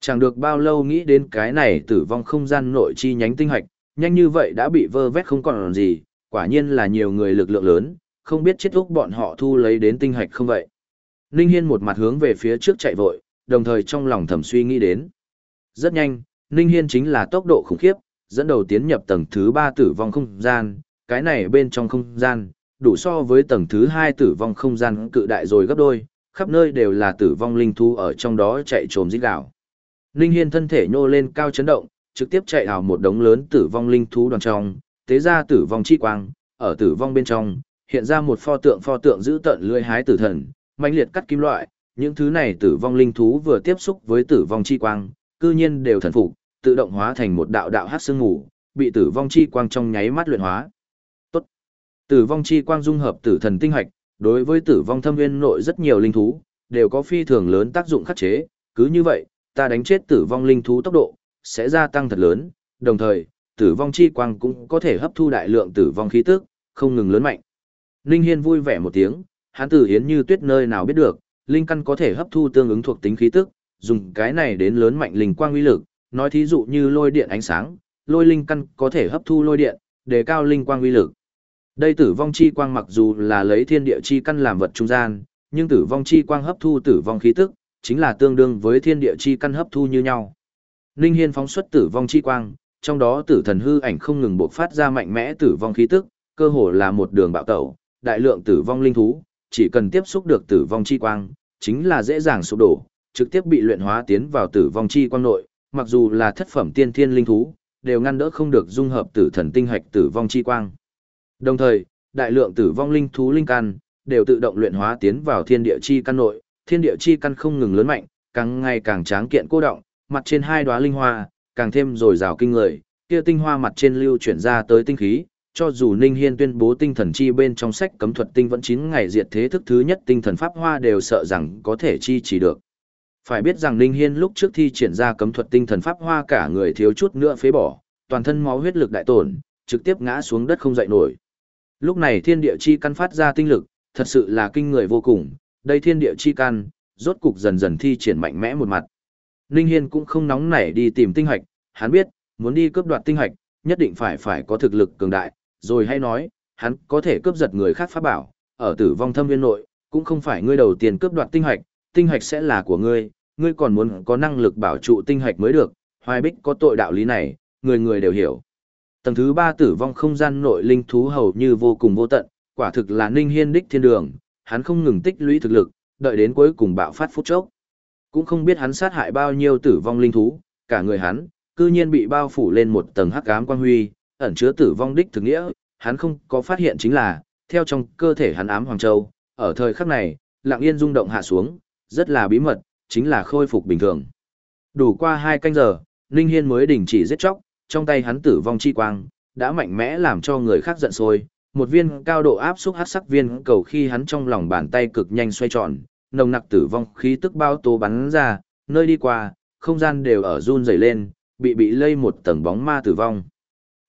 Chẳng được bao lâu nghĩ đến cái này tử vong không gian nội chi nhánh tinh hạch, nhanh như vậy đã bị vơ vét không còn gì, quả nhiên là nhiều người lực lượng lớn, không biết chết lúc bọn họ thu lấy đến tinh hạch không vậy. Ninh Hiên một mặt hướng về phía trước chạy vội, đồng thời trong lòng thầm suy nghĩ đến. Rất nhanh, Ninh Hiên chính là tốc độ khủng khiếp, dẫn đầu tiến nhập tầng thứ 3 tử vong không gian, cái này bên trong không gian, đủ so với tầng thứ hai tử vong không gian cự đại rồi gấp đôi, khắp nơi đều là tử vong linh thú ở trong đó chạy trồm rít gạo. Ninh Hiên thân thể nhô lên cao chấn động, trực tiếp chạy vào một đống lớn tử vong linh thú đoàn trong, tế ra tử vong chi quang, ở tử vong bên trong, hiện ra một pho tượng pho tượng giữ tận lưỡi hái tử thần, mạnh liệt cắt kim loại, những thứ này tử vong linh thú vừa tiếp xúc với tử vong chi quang, cư nhiên đều thần phục, tự động hóa thành một đạo đạo hắc sương ngủ, bị tử vong chi quang trong nháy mắt luyện hóa. Tốt. Tử vong chi quang dung hợp tử thần tinh hạch, đối với tử vong thâm nguyên nội rất nhiều linh thú, đều có phi thường lớn tác dụng khắc chế, cứ như vậy, ta đánh chết tử vong linh thú tốc độ, sẽ gia tăng thật lớn, đồng thời, tử vong chi quang cũng có thể hấp thu đại lượng tử vong khí tức, không ngừng lớn mạnh. Linh Hiên vui vẻ một tiếng, hắn tử hiến như tuyết nơi nào biết được, linh căn có thể hấp thu tương ứng thuộc tính khí tức, dùng cái này đến lớn mạnh linh quang uy lực, nói thí dụ như lôi điện ánh sáng, lôi linh căn có thể hấp thu lôi điện, đề cao linh quang uy lực. Đây tử vong chi quang mặc dù là lấy thiên địa chi căn làm vật trung gian, nhưng tử vong chi quang hấp thu tử vong khí tức, chính là tương đương với thiên địa chi căn hấp thu như nhau. Linh Hiên phóng xuất tử vong chi quang, trong đó tử thần hư ảnh không ngừng bộc phát ra mạnh mẽ tử vong khí tức, cơ hồ là một đường bạo tẩu, đại lượng tử vong linh thú, chỉ cần tiếp xúc được tử vong chi quang, chính là dễ dàng sụp đổ, trực tiếp bị luyện hóa tiến vào tử vong chi quang nội, mặc dù là thất phẩm tiên thiên linh thú, đều ngăn đỡ không được dung hợp tử thần tinh hạch tử vong chi quang. Đồng thời, đại lượng tử vong linh thú linh căn đều tự động luyện hóa tiến vào thiên địa chi căn nội, thiên địa chi căn không ngừng lớn mạnh, càng ngày càng tráng kiện cô động, mặt trên hai đóa linh hoa, càng thêm rồi rào kinh người, kia tinh hoa mặt trên lưu chuyển ra tới tinh khí, cho dù Ninh Hiên tuyên bố tinh thần chi bên trong sách cấm thuật tinh vẫn 9 ngày diệt thế thức thứ nhất tinh thần pháp hoa đều sợ rằng có thể chi chỉ được. Phải biết rằng Ninh Hiên lúc trước thi triển ra cấm thuật tinh thần pháp hoa cả người thiếu chút nữa phế bỏ, toàn thân máu huyết lực đại tổn, trực tiếp ngã xuống đất không dậy nổi. Lúc này thiên địa chi căn phát ra tinh lực, thật sự là kinh người vô cùng, đây thiên địa chi căn, rốt cục dần dần thi triển mạnh mẽ một mặt. Ninh Hiên cũng không nóng nảy đi tìm tinh hạch, hắn biết, muốn đi cướp đoạt tinh hạch, nhất định phải phải có thực lực cường đại, rồi hay nói, hắn có thể cướp giật người khác pháp bảo, ở tử vong thâm viên nội, cũng không phải ngươi đầu tiên cướp đoạt tinh hạch, tinh hạch sẽ là của ngươi, ngươi còn muốn có năng lực bảo trụ tinh hạch mới được, hoài bích có tội đạo lý này, người người đều hiểu. Tầng thứ ba tử vong không gian nội linh thú hầu như vô cùng vô tận, quả thực là ninh hiên đích thiên đường, hắn không ngừng tích lũy thực lực, đợi đến cuối cùng bạo phát phút chốc. Cũng không biết hắn sát hại bao nhiêu tử vong linh thú, cả người hắn, cư nhiên bị bao phủ lên một tầng hắc ám quang huy, ẩn chứa tử vong đích thực nghĩa, hắn không có phát hiện chính là, theo trong cơ thể hắn ám hoàng châu, ở thời khắc này, lặng yên rung động hạ xuống, rất là bí mật, chính là khôi phục bình thường. Đủ qua hai canh giờ, Ninh Hiên mới đình chỉ giết chóc, trong tay hắn tử vong chi quang, đã mạnh mẽ làm cho người khác giận sôi. Một viên cao độ áp xúc hắc sắc viên cầu khi hắn trong lòng bàn tay cực nhanh xoay tròn, nồng nặc tử vong khí tức bao tố bắn ra, nơi đi qua, không gian đều ở run rẩy lên, bị bị lây một tầng bóng ma tử vong.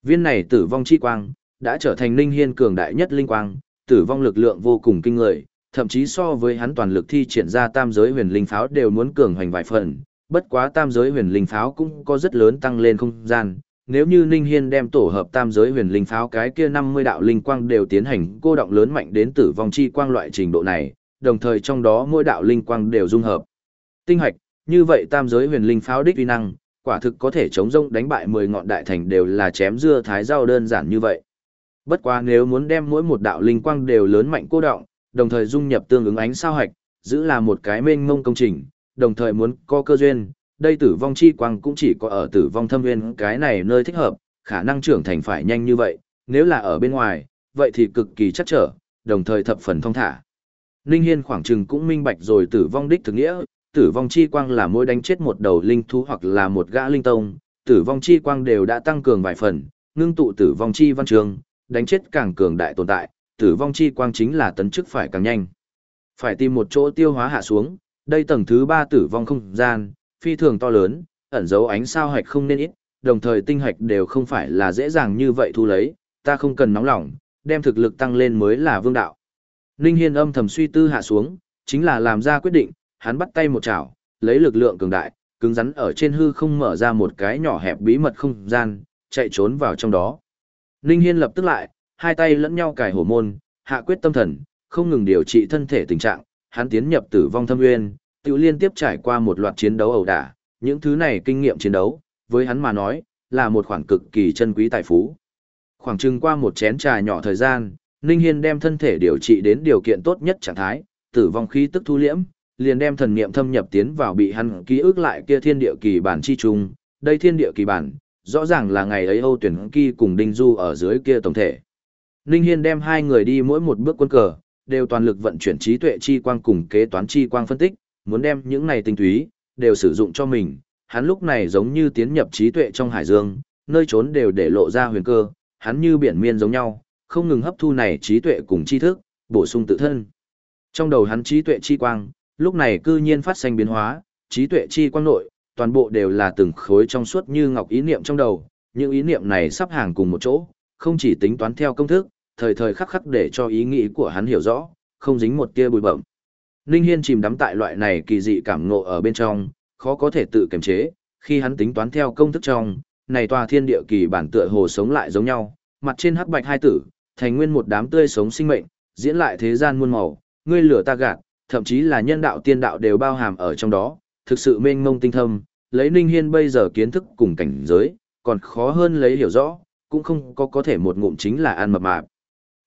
Viên này tử vong chi quang, đã trở thành Ninh Hiên cường đại nhất linh quang, tử vong lực lượng vô cùng kinh người, thậm chí so với hắn toàn lực thi triển ra tam giới huyền linh pháo đều muốn cường hoành vài phần, bất quá tam giới huyền linh pháo cũng có rất lớn tăng lên không gian. Nếu như Ninh Hiên đem tổ hợp tam giới huyền linh pháo cái kia 50 đạo linh quang đều tiến hành cô động lớn mạnh đến tử vong chi quang loại trình độ này, đồng thời trong đó mỗi đạo linh quang đều dung hợp. Tinh hạch, như vậy tam giới huyền linh pháo đích uy năng, quả thực có thể chống rông đánh bại 10 ngọn đại thành đều là chém dưa thái rau đơn giản như vậy. Bất quá nếu muốn đem mỗi một đạo linh quang đều lớn mạnh cô động, đồng thời dung nhập tương ứng ánh sao hạch, giữ là một cái mênh mông công trình, đồng thời muốn có cơ duyên, đây tử vong chi quang cũng chỉ có ở tử vong thâm nguyên cái này nơi thích hợp, khả năng trưởng thành phải nhanh như vậy, nếu là ở bên ngoài, vậy thì cực kỳ chắc trở, đồng thời thập phần thông thả. Ninh Hiên khoảng chừng cũng minh bạch rồi tử vong đích thực nghĩa, tử vong chi quang là mỗi đánh chết một đầu linh thú hoặc là một gã linh tông, tử vong chi quang đều đã tăng cường vài phần, ngưng tụ tử vong chi văn trường, đánh chết càng cường đại tồn tại, tử vong chi quang chính là tấn chức phải càng nhanh. Phải tìm một chỗ tiêu hóa hạ xuống, đây tầng thứ ba tử vong không gian, phi thường to lớn, ẩn dấu ánh sao hạch không nên ít, đồng thời tinh hạch đều không phải là dễ dàng như vậy thu lấy, ta không cần nóng lòng, đem thực lực tăng lên mới là vương đạo. Ninh Hiên âm thầm suy tư hạ xuống, chính là làm ra quyết định, hắn bắt tay một chảo, lấy lực lượng cường đại, cứng rắn ở trên hư không mở ra một cái nhỏ hẹp bí mật không gian, chạy trốn vào trong đó. Ninh Hiên lập tức lại, hai tay lẫn nhau cài hổ môn, hạ quyết tâm thần, không ngừng điều trị thân thể tình trạng, hắn tiến nhập tử vong thâm nguyên, tự liên tiếp trải qua một loạt chiến đấu ẩu đả, những thứ này kinh nghiệm chiến đấu, với hắn mà nói, là một khoản cực kỳ chân quý tài phú. Khoảng chừng qua một chén trà nhỏ thời gian, Ninh Hiên đem thân thể điều trị đến điều kiện tốt nhất trạng thái, tử vong khí tức thu liễm, liền đem thần niệm thâm nhập tiến vào bị hắn ký ức lại kia thiên địa kỳ bản chi trung đây thiên địa kỳ bản, rõ ràng là ngày ấy Âu tuyển kỳ cùng Đinh Du ở dưới kia tổng thể. Ninh Hiên đem hai người đi mỗi một bước quân cờ, đều toàn lực vận chuyển trí tuệ chi quang cùng kế toán chi quang phân tích, muốn đem những này tinh túy, đều sử dụng cho mình. Hắn lúc này giống như tiến nhập trí tuệ trong hải dương, nơi trốn đều để lộ ra huyền cơ, hắn như biển miên giống nhau, không ngừng hấp thu này trí tuệ cùng tri thức, bổ sung tự thân. Trong đầu hắn trí tuệ chi quang, lúc này cư nhiên phát sinh biến hóa, trí tuệ chi quang nội, toàn bộ đều là từng khối trong suốt như ngọc ý niệm trong đầu, những ý niệm này sắp hàng cùng một chỗ, không chỉ tính toán theo công thức, thời thời khắc khắc để cho ý nghĩ của hắn hiểu rõ, không dính một tia bụi bẩm. Ninh Hiên chìm đắm tại loại này kỳ dị cảm ngộ ở bên trong, khó có thể tự kiềm chế, khi hắn tính toán theo công thức trong, này tòa thiên địa kỳ bản tựa hồ sống lại giống nhau, mặt trên hắc bạch hai tử, thành nguyên một đám tươi sống sinh mệnh, diễn lại thế gian muôn màu, ngươi lửa ta gạt, thậm chí là nhân đạo tiên đạo đều bao hàm ở trong đó, thực sự mênh mông tinh thâm, lấy Ninh Hiên bây giờ kiến thức cùng cảnh giới, còn khó hơn lấy hiểu rõ, cũng không có có thể một ngụm chính là ăn mập mạp.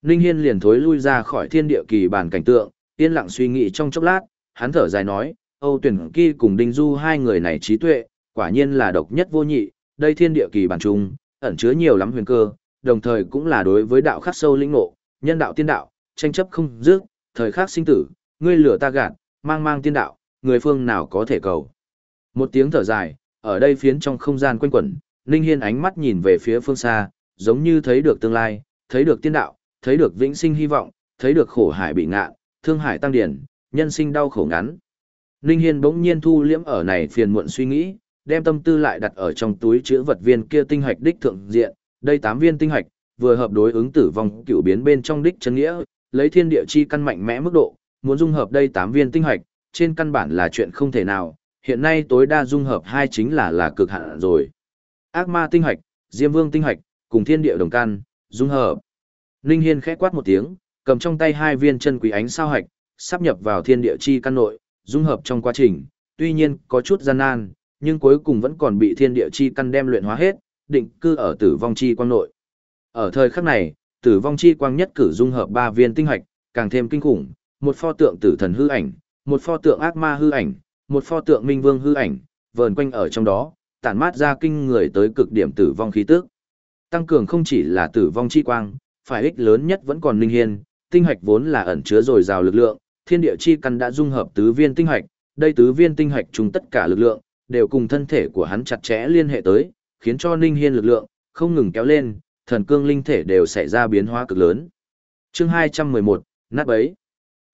Ninh Hiên liền thối lui ra khỏi thiên địa kỳ bản cảnh tượng, yên lặng suy nghĩ trong chốc lát, hắn thở dài nói, Âu tuyển kỳ cùng Đinh Du hai người này trí tuệ, quả nhiên là độc nhất vô nhị, đây thiên địa kỳ bản trung, ẩn chứa nhiều lắm huyền cơ, đồng thời cũng là đối với đạo khắc sâu linh ngộ, nhân đạo tiên đạo, tranh chấp không dứt, thời khắc sinh tử, ngươi lửa ta gạt, mang mang tiên đạo, người phương nào có thể cầu. Một tiếng thở dài, ở đây phiến trong không gian quanh quẩn, Ninh Hiên ánh mắt nhìn về phía phương xa, giống như thấy được tương lai, thấy được tiên đạo, thấy được vĩnh sinh hy vọng, thấy được khổ hải bị ngạ, thương hải tăng điển, nhân sinh đau khổ ngắn. Ninh Hiên bỗng nhiên thu liễm ở này phiền muộn suy nghĩ, đem tâm tư lại đặt ở trong túi chứa vật viên kia tinh hạch đích thượng diện, đây tám viên tinh hạch, vừa hợp đối ứng tử vong cựu biến bên trong đích chân nghĩa, lấy thiên địa chi căn mạnh mẽ mức độ, muốn dung hợp đây tám viên tinh hạch, trên căn bản là chuyện không thể nào, hiện nay tối đa dung hợp hai chính là là cực hạn rồi. Ác ma tinh hạch, Diêm Vương tinh hạch, cùng thiên địa đồng căn, dung hợp. linh Hiên khẽ quát một tiếng, cầm trong tay hai viên chân quý ánh sao hạch, sắp nhập vào thiên địa chi căn nội, dung hợp trong quá trình, tuy nhiên có chút gian nan, nhưng cuối cùng vẫn còn bị thiên địa chi căn đem luyện hóa hết, định cư ở tử vong chi quang nội. Ở thời khắc này, tử vong chi quang nhất cử dung hợp ba viên tinh hạch, càng thêm kinh khủng, một pho tượng tử thần hư ảnh, một pho tượng ác ma hư ảnh, một pho tượng minh vương hư ảnh, vờn quanh ở trong đó, tản mát ra kinh người tới cực điểm tử vong khí tức. Tăng cường không chỉ là tử vong chi quang, phải ích lớn nhất vẫn còn linh hiên, tinh hạch vốn là ẩn chứa dồi dào lực lượng, thiên địa chi căn đã dung hợp tứ viên tinh hạch, đây tứ viên tinh hạch chung tất cả lực lượng, đều cùng thân thể của hắn chặt chẽ liên hệ tới, khiến cho linh Hiên lực lượng không ngừng kéo lên, thần cương linh thể đều xảy ra biến hóa cực lớn. Chương 211, nát bấy.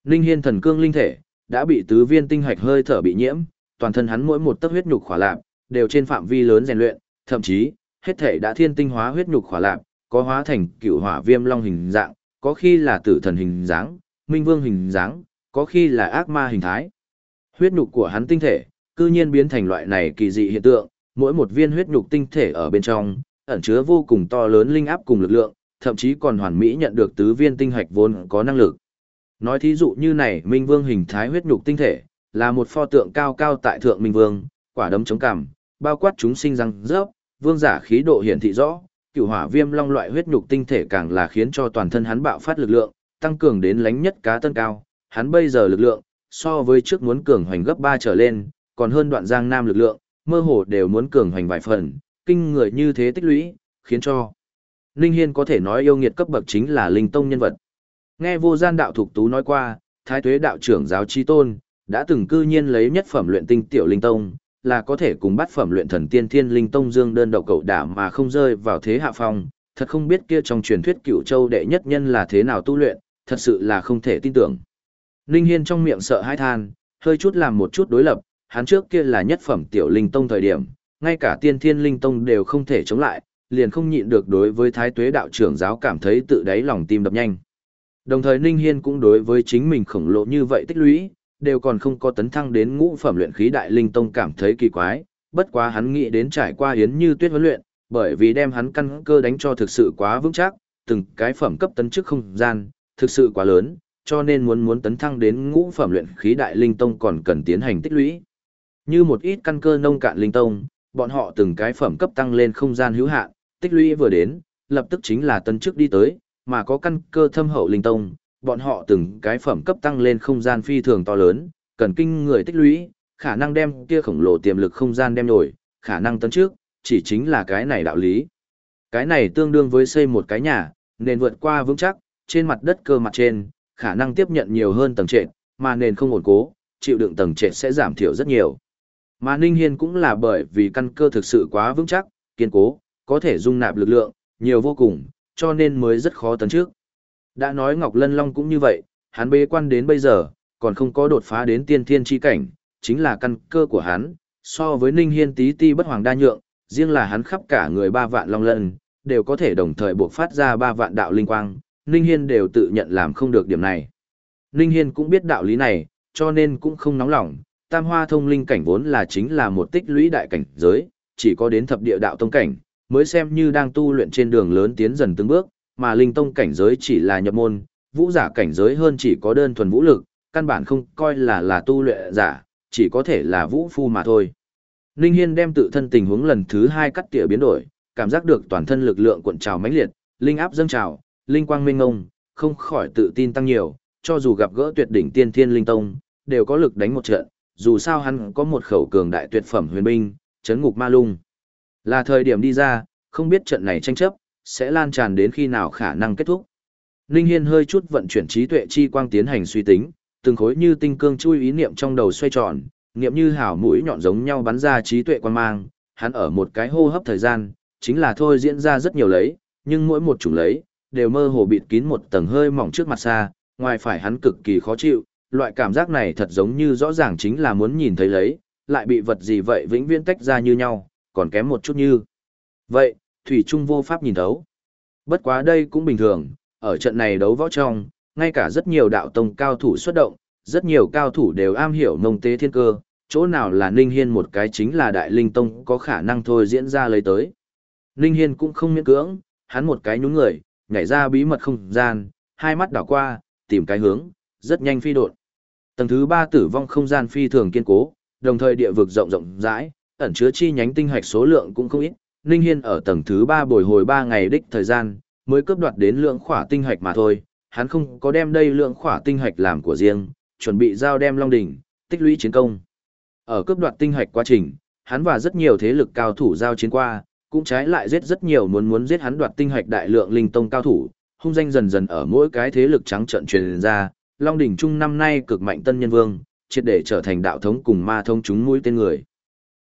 Ninh Hiên thần cương linh thể đã bị tứ viên tinh hạch hơi thở bị nhiễm, toàn thân hắn mỗi một tấc huyết nhục khỏa lạp đều trên phạm vi lớn rèn luyện, thậm chí hết thể đã thiên tinh hóa huyết nhục khỏa lạp, có hóa thành cựu hỏa viêm long hình dạng, có khi là tử thần hình dáng, minh vương hình dáng, có khi là ác ma hình thái. Huyết nhục của hắn tinh thể, cư nhiên biến thành loại này kỳ dị hiện tượng, mỗi một viên huyết nhục tinh thể ở bên trong, ẩn chứa vô cùng to lớn linh áp cùng lực lượng, thậm chí còn hoàn mỹ nhận được tứ viên tinh hạch vốn có năng lực. Nói thí dụ như này, Minh Vương hình thái huyết nhục tinh thể, là một pho tượng cao cao tại thượng Minh Vương, quả đấm chống cằm, bao quát chúng sinh răng rớp, vương giả khí độ hiển thị rõ, cửu hỏa viêm long loại huyết nhục tinh thể càng là khiến cho toàn thân hắn bạo phát lực lượng, tăng cường đến lánh nhất cá tân cao, hắn bây giờ lực lượng, so với trước muốn cường hoành gấp 3 trở lên, còn hơn đoạn giang nam lực lượng, mơ hồ đều muốn cường hoành vài phần, kinh người như thế tích lũy, khiến cho Ninh Hiên có thể nói yêu nghiệt cấp bậc chính là linh tông nhân vật. Nghe vô gian đạo thục tú nói qua, thái tuế đạo trưởng giáo chi tôn, đã từng cư nhiên lấy nhất phẩm luyện tinh tiểu linh tông, là có thể cùng bắt phẩm luyện thần tiên thiên linh tông dương đơn đậu cậu đả mà không rơi vào thế hạ phong, thật không biết kia trong truyền thuyết cựu châu đệ nhất nhân là thế nào tu luyện, thật sự là không thể tin tưởng. Ninh Hiên trong miệng sợ hãi than, hơi chút làm một chút đối lập, hắn trước kia là nhất phẩm tiểu linh tông thời điểm, ngay cả tiên thiên linh tông đều không thể chống lại, liền không nhịn được đối với thái tuế đạo trưởng giáo cảm thấy tự đáy lòng tim đập nhanh. Đồng thời Ninh Hiên cũng đối với chính mình khổng lồ như vậy tích lũy, đều còn không có tấn thăng đến ngũ phẩm luyện khí đại linh tông cảm thấy kỳ quái, bất quá hắn nghĩ đến trải qua hiến như tuyết huấn luyện, bởi vì đem hắn căn cơ đánh cho thực sự quá vững chắc, từng cái phẩm cấp tấn chức không gian, thực sự quá lớn, cho nên muốn muốn tấn thăng đến ngũ phẩm luyện khí đại linh tông còn cần tiến hành tích lũy. Như một ít căn cơ nông cạn linh tông, bọn họ từng cái phẩm cấp tăng lên không gian hữu hạn, tích lũy vừa đến, lập tức chính là tấn chức đi tới, mà có căn cơ thâm hậu linh tông, bọn họ từng cái phẩm cấp tăng lên không gian phi thường to lớn, cần kinh người tích lũy, khả năng đem kia khổng lồ tiềm lực không gian đem nổi, khả năng tấn trước, chỉ chính là cái này đạo lý. Cái này tương đương với xây một cái nhà, nên vượt qua vững chắc, trên mặt đất cơ mặt trên, khả năng tiếp nhận nhiều hơn tầng trệt, mà nền không ổn cố, chịu đựng tầng trệt sẽ giảm thiểu rất nhiều. Mà Ninh Hiên cũng là bởi vì căn cơ thực sự quá vững chắc, kiên cố, có thể dung nạp lực lượng, nhiều vô cùng, cho nên mới rất khó tấn trước. Đã nói Ngọc Lân Long cũng như vậy, hắn bế quan đến bây giờ, còn không có đột phá đến tiên thiên chi cảnh, chính là căn cơ của hắn, so với Ninh Hiên tí ti bất hoàng đa nhượng, riêng là hắn khắp cả người ba vạn long lân, đều có thể đồng thời buộc phát ra ba vạn đạo linh quang, Ninh Hiên đều tự nhận làm không được điểm này. Ninh Hiên cũng biết đạo lý này, cho nên cũng không nóng lòng, tam hoa thông linh cảnh vốn là chính là một tích lũy đại cảnh giới, chỉ có đến thập địa đạo tông cảnh, mới xem như đang tu luyện trên đường lớn tiến dần từng bước, mà linh tông cảnh giới chỉ là nhập môn, vũ giả cảnh giới hơn chỉ có đơn thuần vũ lực, căn bản không coi là là tu luyện giả, chỉ có thể là vũ phu mà thôi. Ninh Hiên đem tự thân tình huống lần thứ hai cắt tỉa biến đổi, cảm giác được toàn thân lực lượng cuộn trào mãnh liệt, linh áp dâng trào, linh quang minh ngông, không khỏi tự tin tăng nhiều, cho dù gặp gỡ tuyệt đỉnh tiên thiên linh tông, đều có lực đánh một trận, dù sao hắn có một khẩu cường đại tuyệt phẩm huyền binh, chấn ngục ma lung. Là thời điểm đi ra, không biết trận này tranh chấp, sẽ lan tràn đến khi nào khả năng kết thúc. Ninh Hiên hơi chút vận chuyển trí tuệ chi quang tiến hành suy tính, từng khối như tinh cương chui ý niệm trong đầu xoay tròn, niệm như hảo mũi nhọn giống nhau bắn ra trí tuệ quang mang, hắn ở một cái hô hấp thời gian, chính là thôi diễn ra rất nhiều lấy, nhưng mỗi một chủng lấy, đều mơ hồ bịt kín một tầng hơi mỏng trước mặt xa, ngoài phải hắn cực kỳ khó chịu, loại cảm giác này thật giống như rõ ràng chính là muốn nhìn thấy lấy, lại bị vật gì vậy vĩnh viễn tách ra như nhau, còn kém một chút như. Vậy, Thủy Trung vô pháp nhìn thấu. Bất quá đây cũng bình thường, ở trận này đấu võ trong, ngay cả rất nhiều đạo tông cao thủ xuất động, rất nhiều cao thủ đều am hiểu nông tế thiên cơ, chỗ nào là Ninh Hiên một cái chính là đại linh tông có khả năng thôi diễn ra lấy tới. Ninh Hiên cũng không miễn cưỡng, hắn một cái nhún người, nhảy ra bí mật không gian, hai mắt đảo qua, tìm cái hướng, rất nhanh phi đột. Tầng thứ ba tử vong không gian phi thường kiên cố, đồng thời địa vực rộng rộng rãi, ẩn chứa chi nhánh tinh hạch số lượng cũng không ít. Ninh Hiên ở tầng thứ ba bồi hồi ba ngày đích thời gian, mới cướp đoạt đến lượng khỏa tinh hạch mà thôi, hắn không có đem đây lượng khỏa tinh hạch làm của riêng, chuẩn bị giao đem Long Đỉnh, tích lũy chiến công. Ở cướp đoạt tinh hạch quá trình, hắn và rất nhiều thế lực cao thủ giao chiến qua, cũng trái lại giết rất nhiều muốn muốn giết hắn đoạt tinh hạch đại lượng linh tông cao thủ, hung danh dần dần ở mỗi cái thế lực trắng trận truyền ra, Long đỉnh trung năm nay cực mạnh tân nhân vương, triệt để trở thành đạo thống cùng ma thông chúng mũi tên người.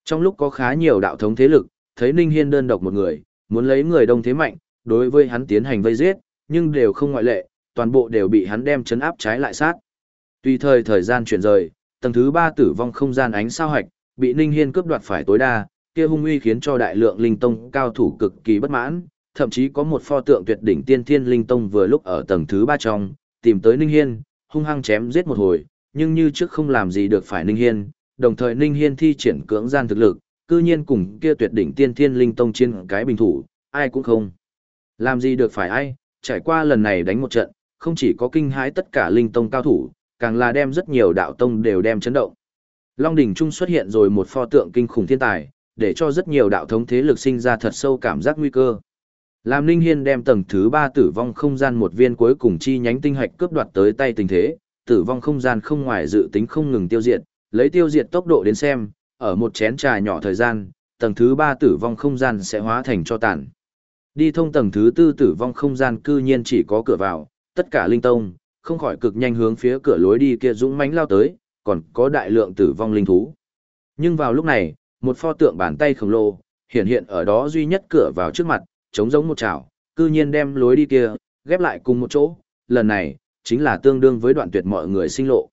Trong lúc có khá nhiều đạo thống thế lực, thấy Ninh Hiên đơn độc một người, muốn lấy người đông thế mạnh, đối với hắn tiến hành vây giết, nhưng đều không ngoại lệ, toàn bộ đều bị hắn đem chấn áp trái lại sát. Tùy thời thời gian chuyển rời, tầng thứ ba tử vong không gian ánh sao hạch, bị Ninh Hiên cướp đoạt phải tối đa, kia hung uy khiến cho đại lượng linh tông cao thủ cực kỳ bất mãn, thậm chí có một pho tượng tuyệt đỉnh tiên thiên linh tông vừa lúc ở tầng thứ ba trong, tìm tới Ninh Hiên, hung hăng chém giết một hồi, nhưng như trước không làm gì được phải Ninh Hiên, đồng thời Ninh Hiên thi triển cưỡng gian thực lực, cư nhiên cùng kia tuyệt đỉnh tiên thiên linh tông chiến cái bình thủ, ai cũng không. Làm gì được phải ai, trải qua lần này đánh một trận, không chỉ có kinh hãi tất cả linh tông cao thủ, càng là đem rất nhiều đạo tông đều đem chấn động. Long đỉnh trung xuất hiện rồi một pho tượng kinh khủng thiên tài, để cho rất nhiều đạo thống thế lực sinh ra thật sâu cảm giác nguy cơ. Làm Ninh Hiên đem tầng thứ 3 tử vong không gian một viên cuối cùng chi nhánh tinh hạch cướp đoạt tới tay tình thế, tử vong không gian không ngoài dự tính không ngừng tiêu diệt, lấy tiêu diệt tốc độ đến xem, ở một chén trà nhỏ thời gian, tầng thứ 3 tử vong không gian sẽ hóa thành cho tàn. Đi thông tầng thứ 4 tử vong không gian cư nhiên chỉ có cửa vào, tất cả linh tông, không khỏi cực nhanh hướng phía cửa lối đi kia dũng mãnh lao tới, còn có đại lượng tử vong linh thú. Nhưng vào lúc này, một pho tượng bàn tay khổng lồ, hiện hiện ở đó duy nhất cửa vào trước mặt, chống giống một chảo, cư nhiên đem lối đi kia, ghép lại cùng một chỗ, lần này, chính là tương đương với đoạn tuyệt mọi người sinh lộ.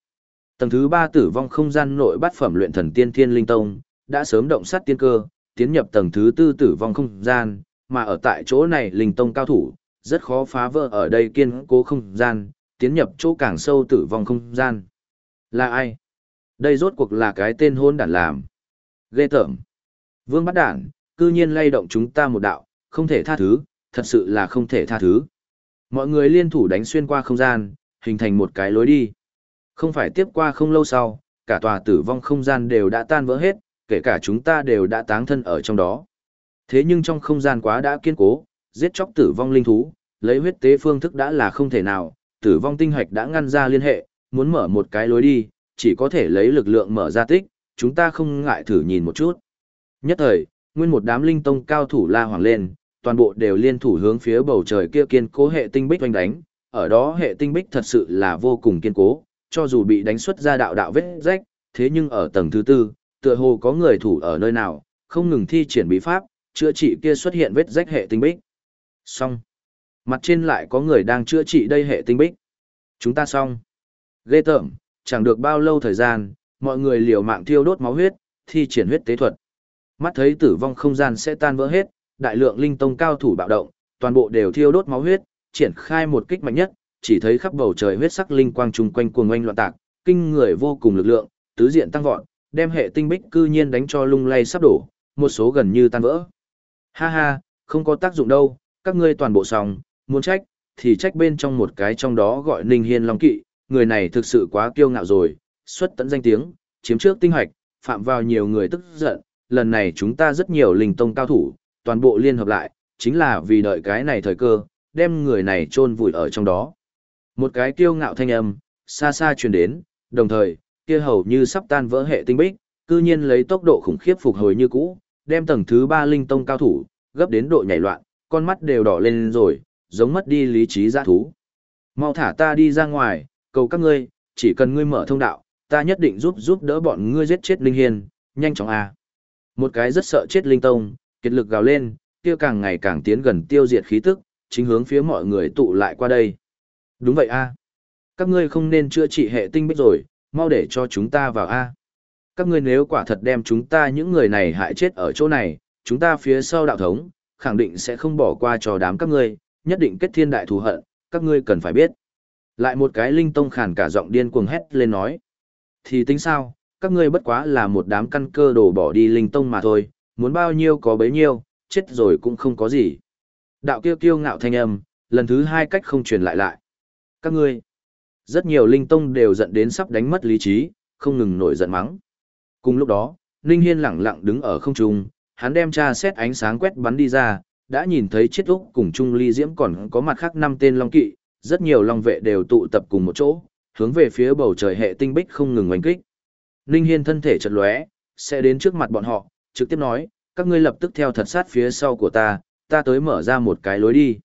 Tầng thứ ba tử vong không gian nội bát phẩm luyện thần tiên thiên linh tông, đã sớm động sát tiên cơ, tiến nhập tầng thứ tư tử vong không gian, mà ở tại chỗ này linh tông cao thủ, rất khó phá vỡ ở đây kiên cố không gian, tiến nhập chỗ càng sâu tử vong không gian. Là ai? Đây rốt cuộc là cái tên hôn đản làm. Ghê tởm. Vương bắt đản, cư nhiên lay động chúng ta một đạo, không thể tha thứ, thật sự là không thể tha thứ. Mọi người liên thủ đánh xuyên qua không gian, hình thành một cái lối đi. Không phải tiếp qua không lâu sau, cả tòa tử vong không gian đều đã tan vỡ hết, kể cả chúng ta đều đã táng thân ở trong đó. Thế nhưng trong không gian quá đã kiên cố, giết chóc tử vong linh thú, lấy huyết tế phương thức đã là không thể nào, tử vong tinh hạch đã ngăn ra liên hệ, muốn mở một cái lối đi, chỉ có thể lấy lực lượng mở ra tích, chúng ta không ngại thử nhìn một chút. Nhất thời, nguyên một đám linh tông cao thủ la hoàng lên, toàn bộ đều liên thủ hướng phía bầu trời kia kiên cố hệ tinh bích oanh đánh, ở đó hệ tinh bích thật sự là vô cùng kiên cố, cho dù bị đánh xuất ra đạo đạo vết rách, thế nhưng ở tầng thứ tư, tựa hồ có người thủ ở nơi nào, không ngừng thi triển bí pháp, chữa trị kia xuất hiện vết rách hệ tinh bích. Xong. Mặt trên lại có người đang chữa trị đây hệ tinh bích. Chúng ta xong. Ghê tởm, chẳng được bao lâu thời gian, mọi người liều mạng thiêu đốt máu huyết, thi triển huyết tế thuật. Mắt thấy tử vong không gian sẽ tan vỡ hết, đại lượng linh tông cao thủ bạo động, toàn bộ đều thiêu đốt máu huyết, triển khai một kích mạnh nhất, chỉ thấy khắp bầu trời huyết sắc linh quang trùng quanh cuồng oanh loạn tạc, kinh người vô cùng lực lượng, tứ diện tăng vọt, đem hệ tinh bích cư nhiên đánh cho lung lay sắp đổ, một số gần như tan vỡ. Ha ha, không có tác dụng đâu, các ngươi toàn bộ xong, muốn trách, thì trách bên trong một cái trong đó gọi Ninh Hiên Long Kỵ, người này thực sự quá kiêu ngạo rồi, xuất tận danh tiếng, chiếm trước tinh hoạch, phạm vào nhiều người tức giận, lần này chúng ta rất nhiều linh tông cao thủ, toàn bộ liên hợp lại, chính là vì đợi cái này thời cơ, đem người này chôn vùi ở trong đó. Một cái kiêu ngạo thanh âm, xa xa truyền đến, đồng thời, kia hầu như sắp tan vỡ hệ tinh bích, cư nhiên lấy tốc độ khủng khiếp phục hồi như cũ, đem tầng thứ ba linh tông cao thủ, gấp đến độ nhảy loạn, con mắt đều đỏ lên rồi, giống mất đi lý trí giã thú. Mau thả ta đi ra ngoài, cầu các ngươi, chỉ cần ngươi mở thông đạo, ta nhất định giúp giúp đỡ bọn ngươi giết chết Linh Hiên, nhanh chóng a. À. Một cái rất sợ chết Linh Tông, kiệt lực gào lên, kia càng ngày càng tiến gần tiêu diệt khí tức, chính hướng phía mọi người tụ lại qua đây. Đúng vậy a. Các ngươi không nên chữa trị hệ tinh bích rồi, mau để cho chúng ta vào a. Các ngươi nếu quả thật đem chúng ta những người này hại chết ở chỗ này, chúng ta phía sau đạo thống, khẳng định sẽ không bỏ qua cho đám các ngươi, nhất định kết thiên đại thù hận, các ngươi cần phải biết. Lại một cái linh tông khàn cả giọng điên cuồng hét lên nói. Thì tính sao, các ngươi bất quá là một đám căn cơ đổ bỏ đi linh tông mà thôi, muốn bao nhiêu có bấy nhiêu, chết rồi cũng không có gì. Đạo kia kiêu ngạo thanh âm, lần thứ hai cách không truyền lại lại. Các ngươi, rất nhiều linh tông đều giận đến sắp đánh mất lý trí, không ngừng nổi giận mắng. Cùng lúc đó, Ninh Hiên lặng lặng đứng ở không trung, hắn đem tra xét ánh sáng quét bắn đi ra, đã nhìn thấy chiết úc cùng Trung Ly Diễm còn có mặt khác năm tên long kỵ, rất nhiều long vệ đều tụ tập cùng một chỗ, hướng về phía bầu trời hệ tinh bích không ngừng oanh kích. Ninh Hiên thân thể chật lóe, sẽ đến trước mặt bọn họ, trực tiếp nói, các ngươi lập tức theo thật sát phía sau của ta, ta tới mở ra một cái lối đi.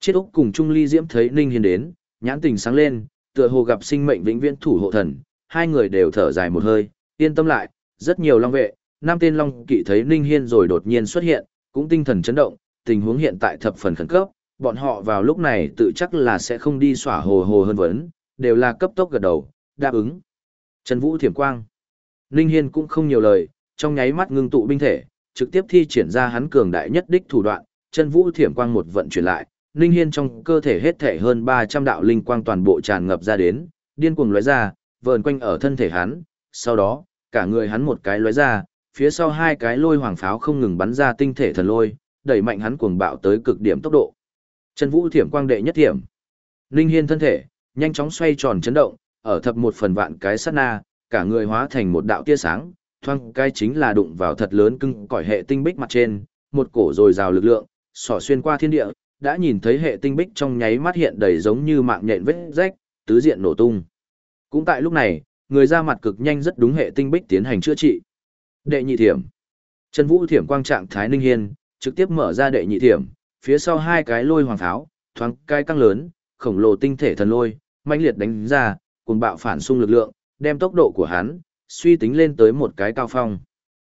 Chiết Úc cùng Trung Ly Diễm thấy Ninh Hiên đến, nhãn tình sáng lên, tựa hồ gặp sinh mệnh vĩnh viễn thủ hộ thần, hai người đều thở dài một hơi, yên tâm lại, rất nhiều long vệ, năm tên long kỵ thấy Ninh Hiên rồi đột nhiên xuất hiện, cũng tinh thần chấn động, tình huống hiện tại thập phần khẩn cấp, bọn họ vào lúc này tự chắc là sẽ không đi xỏa hồ hồ hơn vấn, đều là cấp tốc gật đầu, đáp ứng. Trần Vũ Thiểm Quang. Ninh Hiên cũng không nhiều lời, trong nháy mắt ngưng tụ binh thể, trực tiếp thi triển ra hắn cường đại nhất đích thủ đoạn, Trần Vũ Thiểm Quang một vận chuyển lại, Ninh Hiên trong cơ thể hết thể hơn 300 đạo linh quang toàn bộ tràn ngập ra đến, điên cuồng lóe ra, vờn quanh ở thân thể hắn, sau đó, cả người hắn một cái lóe ra, phía sau hai cái lôi hoàng pháo không ngừng bắn ra tinh thể thần lôi, đẩy mạnh hắn cuồng bạo tới cực điểm tốc độ. Chân Vũ Thiểm Quang đệ nhất thiểm. Ninh Hiên thân thể, nhanh chóng xoay tròn chấn động, ở thập một phần vạn cái sát na, cả người hóa thành một đạo tia sáng, thoang cái chính là đụng vào thật lớn cưng cõi hệ tinh bích mặt trên, một cổ rồi rào lực lượng, xỏ xuyên qua thiên địa, đã nhìn thấy hệ tinh bích trong nháy mắt hiện đầy giống như mạng nhện vết rách, tứ diện nổ tung. Cũng tại lúc này, người ra mặt cực nhanh rất đúng hệ tinh bích tiến hành chữa trị. Đệ nhị thiểm. Trần Vũ thiểm quang trạng thái Ninh Hiên, trực tiếp mở ra đệ nhị thiểm, phía sau hai cái lôi hoàng pháo, thoáng cái căng lớn, khổng lồ tinh thể thần lôi, mãnh liệt đánh ra, cuồng bạo phản xung lực lượng, đem tốc độ của hắn suy tính lên tới một cái cao phong.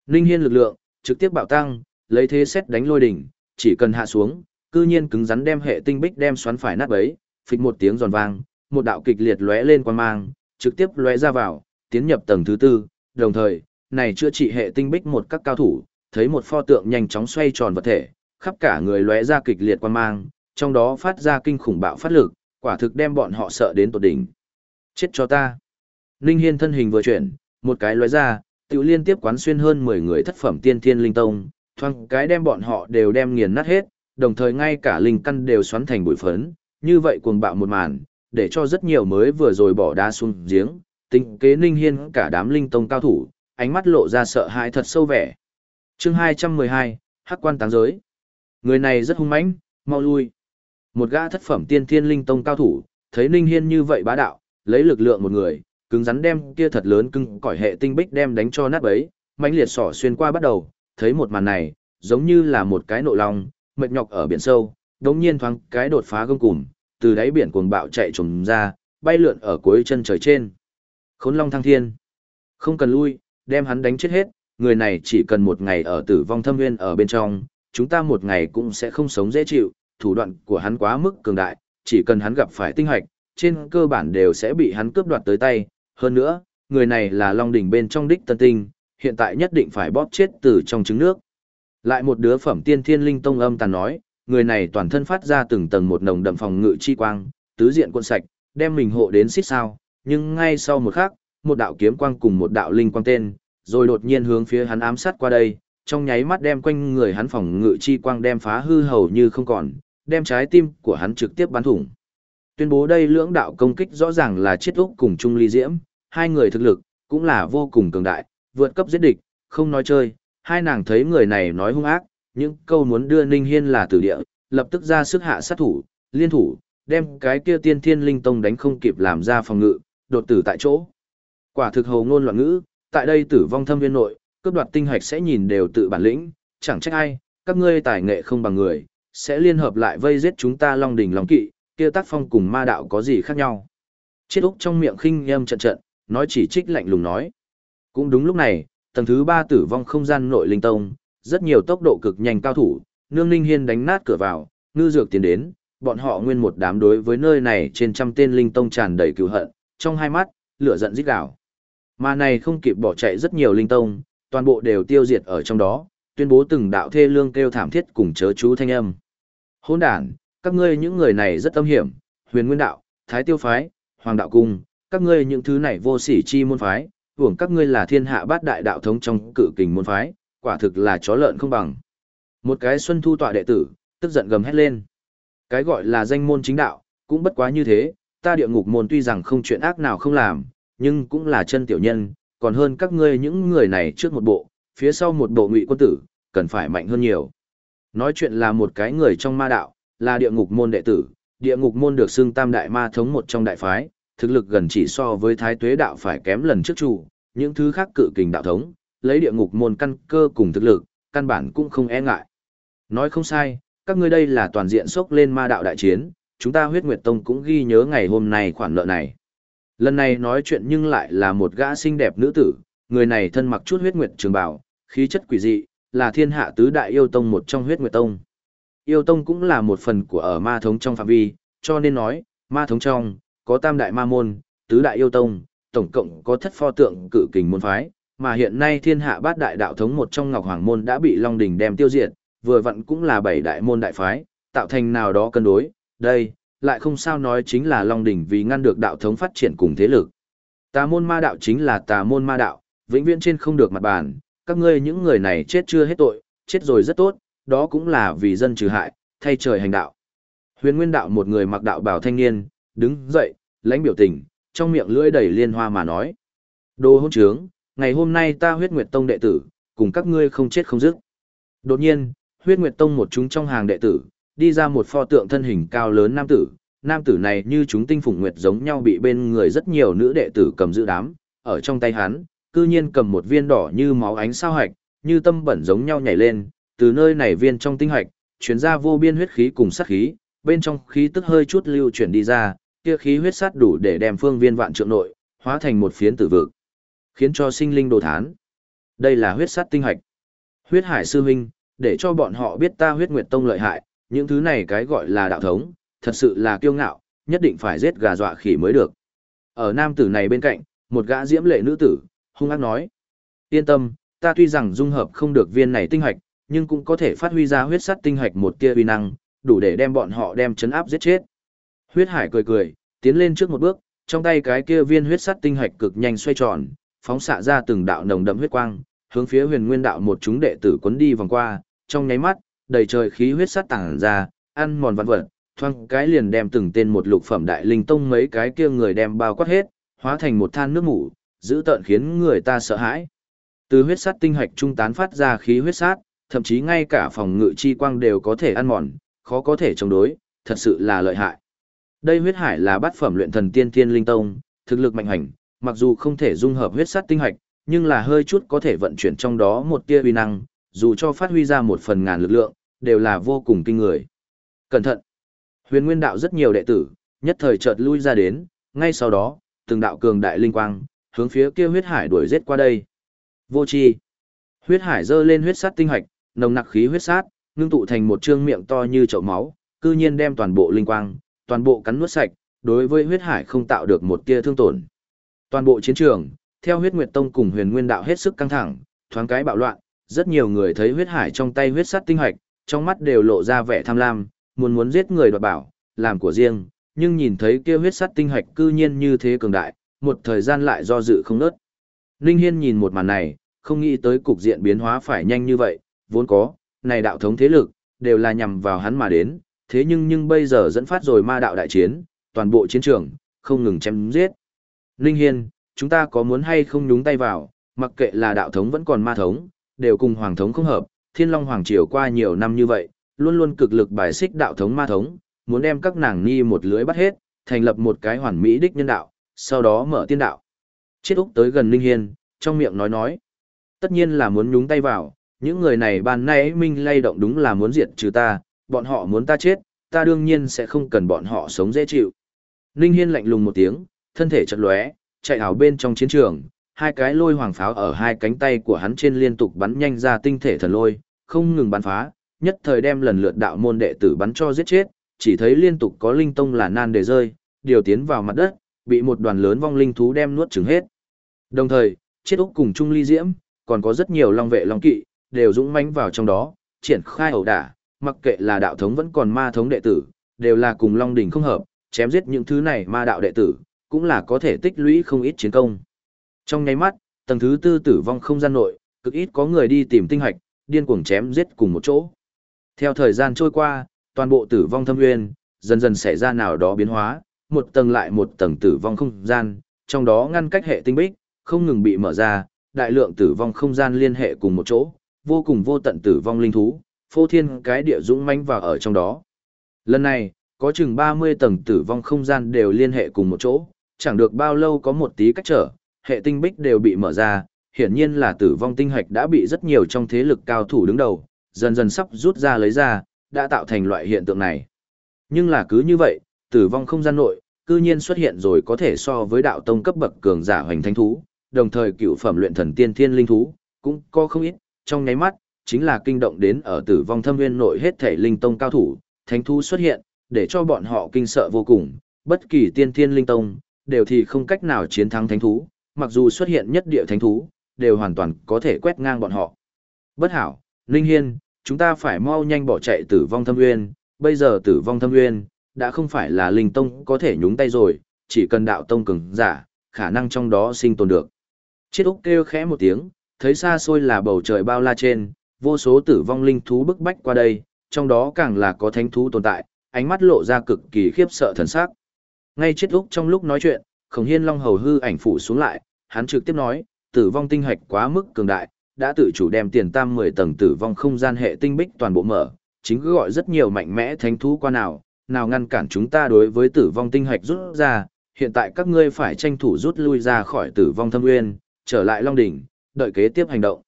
Ninh Hiên lực lượng trực tiếp bạo tăng, lấy thế xét đánh lôi đỉnh, chỉ cần hạ xuống, cư nhiên cứng rắn đem hệ tinh bích đem xoắn phải nát bấy, phịch một tiếng giòn vang, một đạo kịch liệt lóe lên quang mang, trực tiếp lóe ra vào, tiến nhập tầng thứ tư, đồng thời, này chữa trị hệ tinh bích một các cao thủ, thấy một pho tượng nhanh chóng xoay tròn vật thể, khắp cả người lóe ra kịch liệt quang mang, trong đó phát ra kinh khủng bạo phát lực, quả thực đem bọn họ sợ đến tột đỉnh. Chết cho ta. Ninh Hiên thân hình vừa chuyển, một cái lóe ra, tiểu liên tiếp quán xuyên hơn 10 người thất phẩm tiên thiên linh tông, thoang cái đem bọn họ đều đem nghiền nát hết, đồng thời ngay cả linh căn đều xoắn thành bụi phấn, như vậy cuồng bạo một màn, để cho rất nhiều mới vừa rồi bỏ đá xuống giếng, tính kế Ninh Hiên cả đám linh tông cao thủ, ánh mắt lộ ra sợ hãi thật sâu vẻ. Chương 212, Hắc quan táng giới. Người này rất hung mãnh, mau lui. Một gã thất phẩm tiên thiên linh tông cao thủ, thấy Ninh Hiên như vậy bá đạo, lấy lực lượng một người, cứng rắn đem kia thật lớn cưng cỏi hệ tinh bích đem đánh cho nát bấy, mãnh liệt sỏ xuyên qua bắt đầu, thấy một màn này, giống như là một cái nộ long, mệt nhọc ở biển sâu, đống nhiên thoáng cái đột phá gông cùm, từ đáy biển cuồng bạo chạy trùng ra, bay lượn ở cuối chân trời trên. Khốn long thăng thiên. Không cần lui, đem hắn đánh chết hết, người này chỉ cần một ngày ở tử vong thâm nguyên ở bên trong, chúng ta một ngày cũng sẽ không sống dễ chịu, thủ đoạn của hắn quá mức cường đại, chỉ cần hắn gặp phải tinh hoạch, trên cơ bản đều sẽ bị hắn cướp đoạt tới tay. Hơn nữa, người này là Long đỉnh bên trong đích tân tinh, hiện tại nhất định phải bóp chết từ trong trứng nước. Lại một đứa phẩm tiên thiên linh tông âm tàn nói, người này toàn thân phát ra từng tầng một nồng đậm phòng ngự chi quang, tứ diện quân sạch, đem mình hộ đến xít sao, nhưng ngay sau một khắc, một đạo kiếm quang cùng một đạo linh quang tên, rồi đột nhiên hướng phía hắn ám sát qua đây, trong nháy mắt đem quanh người hắn phòng ngự chi quang đem phá hư hầu như không còn, đem trái tim của hắn trực tiếp bắn thủng. Tuyên bố đây lưỡng đạo công kích rõ ràng là chiết úc cùng Trung Ly Diễm, hai người thực lực, cũng là vô cùng cường đại, vượt cấp giết địch, không nói chơi, hai nàng thấy người này nói hung ác, những câu muốn đưa Ninh Hiên là tử địa, lập tức ra sức hạ sát thủ, liên thủ, đem cái kia tiên thiên linh tông đánh không kịp làm ra phòng ngự, đột tử tại chỗ. Quả thực hồ ngôn loạn ngữ, tại đây tử vong thâm viên nội, cướp đoạt tinh hạch sẽ nhìn đều tự bản lĩnh, chẳng trách ai, các ngươi tài nghệ không bằng người, sẽ liên hợp lại vây giết chúng ta Long đỉnh Long Kỵ, kia tác phong cùng ma đạo có gì khác nhau. Chiết Úc trong miệng khinh nghiêm trận trận, nói chỉ trích lạnh lùng nói. Cũng đúng lúc này, tầng thứ ba tử vong không gian nội linh tông, rất nhiều tốc độ cực nhanh cao thủ, nương ninh hiên đánh nát cửa vào, ngư dược tiến đến, bọn họ nguyên một đám đối với nơi này trên trăm tên linh tông tràn đầy cừu hận, trong hai mắt, lửa giận rít gào. Mà này không kịp bỏ chạy rất nhiều linh tông, toàn bộ đều tiêu diệt ở trong đó, tuyên bố từng đạo thê lương kêu thảm thiết cùng chớ chú thanh âm. Hỗn đản, các ngươi những người này rất âm hiểm, huyền nguyên đạo, thái tiêu phái, hoàng đạo cung, các ngươi những thứ này vô sỉ chi môn phái, hưởng các ngươi là thiên hạ bát đại đạo thống trong cự kình môn phái, quả thực là chó lợn không bằng. Một cái xuân thu tọa đệ tử, tức giận gầm hét lên. Cái gọi là danh môn chính đạo, cũng bất quá như thế, ta địa ngục môn tuy rằng không chuyện ác nào không làm, nhưng cũng là chân tiểu nhân, còn hơn các ngươi những người này trước một bộ, phía sau một bộ ngụy quân tử, cần phải mạnh hơn nhiều. Nói chuyện là một cái người trong ma đạo, là địa ngục môn đệ tử, địa ngục môn được xưng tam đại ma thống một trong đại phái, thực lực gần chỉ so với thái tuế đạo phải kém lần trước chủ, những thứ khác cự kình đạo thống, lấy địa ngục môn căn cơ cùng thực lực, căn bản cũng không e ngại. Nói không sai, các ngươi đây là toàn diện sốc lên ma đạo đại chiến, chúng ta huyết nguyệt tông cũng ghi nhớ ngày hôm nay khoản nợ này. Lần này nói chuyện nhưng lại là một gã xinh đẹp nữ tử, người này thân mặc chút huyết nguyệt trường bào, khí chất quỷ dị, là thiên hạ tứ đại yêu tông một trong huyết nguyệt tông. Yêu tông cũng là một phần của ở ma thống trong phạm vi, cho nên nói, ma thống trong, có tam đại ma môn, tứ đại yêu tông, tổng cộng có thất pho tượng cự kình môn phái, mà hiện nay thiên hạ bát đại đạo thống một trong Ngọc Hoàng môn đã bị Long Đình đem tiêu diệt, vừa vặn cũng là bảy đại môn đại phái, tạo thành nào đó cân đối, đây, lại không sao nói chính là Long Đình vì ngăn được đạo thống phát triển cùng thế lực. Tà môn ma đạo chính là tà môn ma đạo, vĩnh viễn trên không được mặt bàn, các ngươi những người này chết chưa hết tội, chết rồi rất tốt, đó cũng là vì dân trừ hại, thay trời hành đạo. Huyền Nguyên đạo một người mặc đạo bào thanh niên, đứng dậy, lãnh biểu tình, trong miệng lưỡi đầy liên hoa mà nói. Đồ hôn trướng, ngày hôm nay ta huyết nguyệt tông đệ tử, cùng các ngươi không chết không dứt. Đột nhiên, huyết nguyệt tông một chúng trong hàng đệ tử, đi ra một pho tượng thân hình cao lớn nam tử. Nam tử này như chúng tinh phùng nguyệt giống nhau bị bên người rất nhiều nữ đệ tử cầm giữ đám, ở trong tay hắn, cư nhiên cầm một viên đỏ như máu ánh sao hạch, như tâm bẩn giống nhau nhảy lên, từ nơi này viên trong tinh hạch, chuyển ra vô biên huyết khí cùng sát khí, bên trong khí tức hơi chút lưu chuyển đi ra, kia khí huyết sát đủ để đem phương viên vạn trượng nội, hóa thành một phiến tử vực, khiến cho sinh linh đồ thán. Đây là huyết sát tinh hạch. Huyết hải sư huynh, để cho bọn họ biết ta huyết nguyệt tông lợi hại, những thứ này cái gọi là đạo thống, thật sự là kiêu ngạo, nhất định phải giết gà dọa khỉ mới được. Ở nam tử này bên cạnh, một gã diễm lệ nữ tử, hung ác nói. Yên tâm, ta tuy rằng dung hợp không được viên này tinh hạch, nhưng cũng có thể phát huy ra huyết sắt tinh hạch một tia uy năng, đủ để đem bọn họ đem chấn áp giết chết. Huyết Hải cười cười, tiến lên trước một bước, trong tay cái kia viên huyết sắt tinh hạch cực nhanh xoay tròn, phóng xạ ra từng đạo nồng đậm huyết quang, hướng phía Huyền Nguyên đạo một chúng đệ tử cuốn đi vòng qua, trong nháy mắt, đầy trời khí huyết sắt tàng ra, ăn mòn vạn vật, thoang cái liền đem từng tên một lục phẩm đại linh tông mấy cái kia người đem bao quát hết, hóa thành một than nước mủ, giữ tợn khiến người ta sợ hãi. Từ huyết sắt tinh hạch trung tán phát ra khí huyết sát, thậm chí ngay cả phòng ngự chi quang đều có thể ăn mòn, khó có thể chống đối, thật sự là lợi hại. Đây huyết hải là bát phẩm luyện thần tiên thiên linh tông, thực lực mạnh hành, mặc dù không thể dung hợp huyết sắt tinh hạch, nhưng là hơi chút có thể vận chuyển trong đó một tia uy năng, dù cho phát huy ra một phần ngàn lực lượng, đều là vô cùng kinh người. Cẩn thận! Huyền Nguyên đạo rất nhiều đệ tử, nhất thời chợt lui ra đến, ngay sau đó, từng đạo cường đại linh quang, hướng phía kia huyết hải đuổi giết qua đây. Vô chi. Huyết hải dơ lên huyết sát tinh hạch, nồng nặc khí huyết sát, ngưng tụ thành một trương miệng to như chậu máu, cư nhiên đem toàn bộ linh quang, toàn bộ cắn nuốt sạch, đối với huyết hải không tạo được một tia thương tổn. Toàn bộ chiến trường, theo huyết nguyệt tông cùng huyền nguyên đạo hết sức căng thẳng, thoáng cái bạo loạn, rất nhiều người thấy huyết hải trong tay huyết sát tinh hạch, trong mắt đều lộ ra vẻ tham lam, muốn muốn giết người đoạt bảo, làm của riêng, nhưng nhìn thấy kia huyết sát tinh hạch cư nhiên như thế cường đại, một thời gian lại do dự không nớt. linh Hiên nhìn một màn này, không nghĩ tới cục diện biến hóa phải nhanh như vậy, vốn có, này đạo thống thế lực, đều là nhằm vào hắn mà đến, thế nhưng nhưng bây giờ dẫn phát rồi ma đạo đại chiến, toàn bộ chiến trường, không ngừng chém giết. Ninh Hiên, chúng ta có muốn hay không nhúng tay vào, mặc kệ là đạo thống vẫn còn ma thống, đều cùng hoàng thống không hợp, thiên long hoàng triều qua nhiều năm như vậy, luôn luôn cực lực bài xích đạo thống ma thống, muốn đem các nàng ni một lưới bắt hết, thành lập một cái hoàn mỹ đích nhân đạo, sau đó mở tiên đạo. Chết Úc tới gần Ninh Hiên, trong miệng nói nói. Tất nhiên là muốn nhúng tay vào, những người này ban nãy minh lay động đúng là muốn diệt trừ ta, bọn họ muốn ta chết, ta đương nhiên sẽ không cần bọn họ sống dễ chịu. Ninh Hiên lạnh lùng một tiếng, thân thể chật lóe, chạy ảo bên trong chiến trường, hai cái lôi hoàng pháo ở hai cánh tay của hắn trên liên tục bắn nhanh ra tinh thể thần lôi, không ngừng bắn phá, nhất thời đem lần lượt đạo môn đệ tử bắn cho giết chết, chỉ thấy liên tục có linh tông là nan để rơi, điều tiến vào mặt đất, bị một đoàn lớn vong linh thú đem nuốt chửng hết. Đồng thời, chết úc cùng Trung Ly Diễm, còn có rất nhiều long vệ long kỵ, đều dũng mãnh vào trong đó, triển khai ẩu đả, mặc kệ là đạo thống vẫn còn ma thống đệ tử, đều là cùng long đỉnh không hợp, chém giết những thứ này ma đạo đệ tử, cũng là có thể tích lũy không ít chiến công. Trong nháy mắt, tầng thứ tư tử vong không gian nội, cực ít có người đi tìm tinh hạch, điên cuồng chém giết cùng một chỗ. Theo thời gian trôi qua, toàn bộ tử vong thâm nguyên, dần dần xảy ra nào đó biến hóa, một tầng lại một tầng tử vong không gian, trong đó ngăn cách hệ tinh bích, không ngừng bị mở ra, đại lượng tử vong không gian liên hệ cùng một chỗ, vô cùng vô tận tử vong linh thú, phô thiên cái địa dũng mãnh vào ở trong đó. Lần này, có chừng 30 tầng tử vong không gian đều liên hệ cùng một chỗ, chẳng được bao lâu có một tí cách trở, hệ tinh bích đều bị mở ra, hiển nhiên là tử vong tinh hạch đã bị rất nhiều trong thế lực cao thủ đứng đầu, dần dần sắp rút ra lấy ra, đã tạo thành loại hiện tượng này. Nhưng là cứ như vậy, tử vong không gian nội, cư nhiên xuất hiện rồi có thể so với đạo tông cấp bậc cường giả hoành thánh thú, đồng thời cựu phẩm luyện thần tiên thiên linh thú, cũng có không ít, trong nháy mắt, chính là kinh động đến ở tử vong thâm nguyên nội hết thể linh tông cao thủ, thánh thú xuất hiện, để cho bọn họ kinh sợ vô cùng, bất kỳ tiên thiên linh tông, đều thì không cách nào chiến thắng thánh thú, mặc dù xuất hiện nhất địa thánh thú, đều hoàn toàn có thể quét ngang bọn họ. Bất hảo, Linh Hiên, chúng ta phải mau nhanh bỏ chạy tử vong thâm nguyên, bây giờ tử vong thâm nguyên, đã không phải là linh tông có thể nhúng tay rồi, chỉ cần đạo tông cường giả, khả năng trong đó sinh tồn được. Chiết Úc kêu khẽ một tiếng, thấy xa xôi là bầu trời bao la trên, vô số tử vong linh thú bức bách qua đây, trong đó càng là có thánh thú tồn tại, ánh mắt lộ ra cực kỳ khiếp sợ thần sắc. Ngay chết Úc trong lúc nói chuyện, Khổng Hiên Long hầu hư ảnh phủ xuống lại, hắn trực tiếp nói, tử vong tinh hạch quá mức cường đại, đã tự chủ đem tiền tam 10 tầng tử vong không gian hệ tinh bích toàn bộ mở, chính cứ gọi rất nhiều mạnh mẽ thánh thú qua nào, nào ngăn cản chúng ta đối với tử vong tinh hạch rút ra, hiện tại các ngươi phải tranh thủ rút lui ra khỏi tử vong thâm nguyên, trở lại Long Đỉnh, đợi kế tiếp hành động.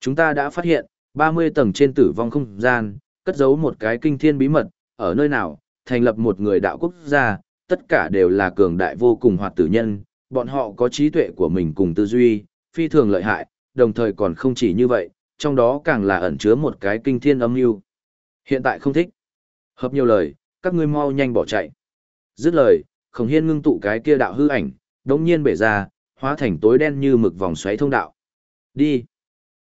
Chúng ta đã phát hiện, 30 tầng trên tử vong không gian, cất giấu một cái kinh thiên bí mật, ở nơi nào, thành lập một người đạo quốc gia, tất cả đều là cường đại vô cùng hoạt tử nhân, bọn họ có trí tuệ của mình cùng tư duy, phi thường lợi hại, đồng thời còn không chỉ như vậy, trong đó càng là ẩn chứa một cái kinh thiên âm mưu. Hiện tại không thích. Hợp nhiều lời, các ngươi mau nhanh bỏ chạy. Dứt lời, Khổng Hiên ngưng tụ cái kia đạo hư ảnh, đống nhiên bể ra, hóa thành tối đen như mực vòng xoáy thông đạo. Đi.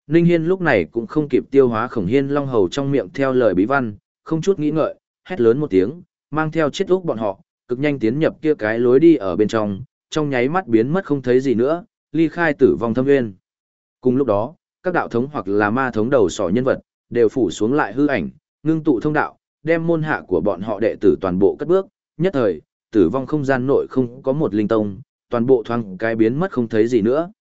Ninh Hiên lúc này cũng không kịp tiêu hóa Khổng Hiên long hầu trong miệng theo lời bí văn, không chút nghĩ ngợi, hét lớn một tiếng, mang theo chết úc bọn họ, cực nhanh tiến nhập kia cái lối đi ở bên trong, trong nháy mắt biến mất không thấy gì nữa, ly khai tử vong thâm nguyên. Cùng lúc đó, các đạo thống hoặc là ma thống đầu sỏ nhân vật, đều phủ xuống lại hư ảnh, ngưng tụ thông đạo, đem môn hạ của bọn họ đệ tử toàn bộ cất bước, nhất thời, tử vong không gian nội không có một linh tông, toàn bộ thoáng cái biến mất không thấy gì nữa.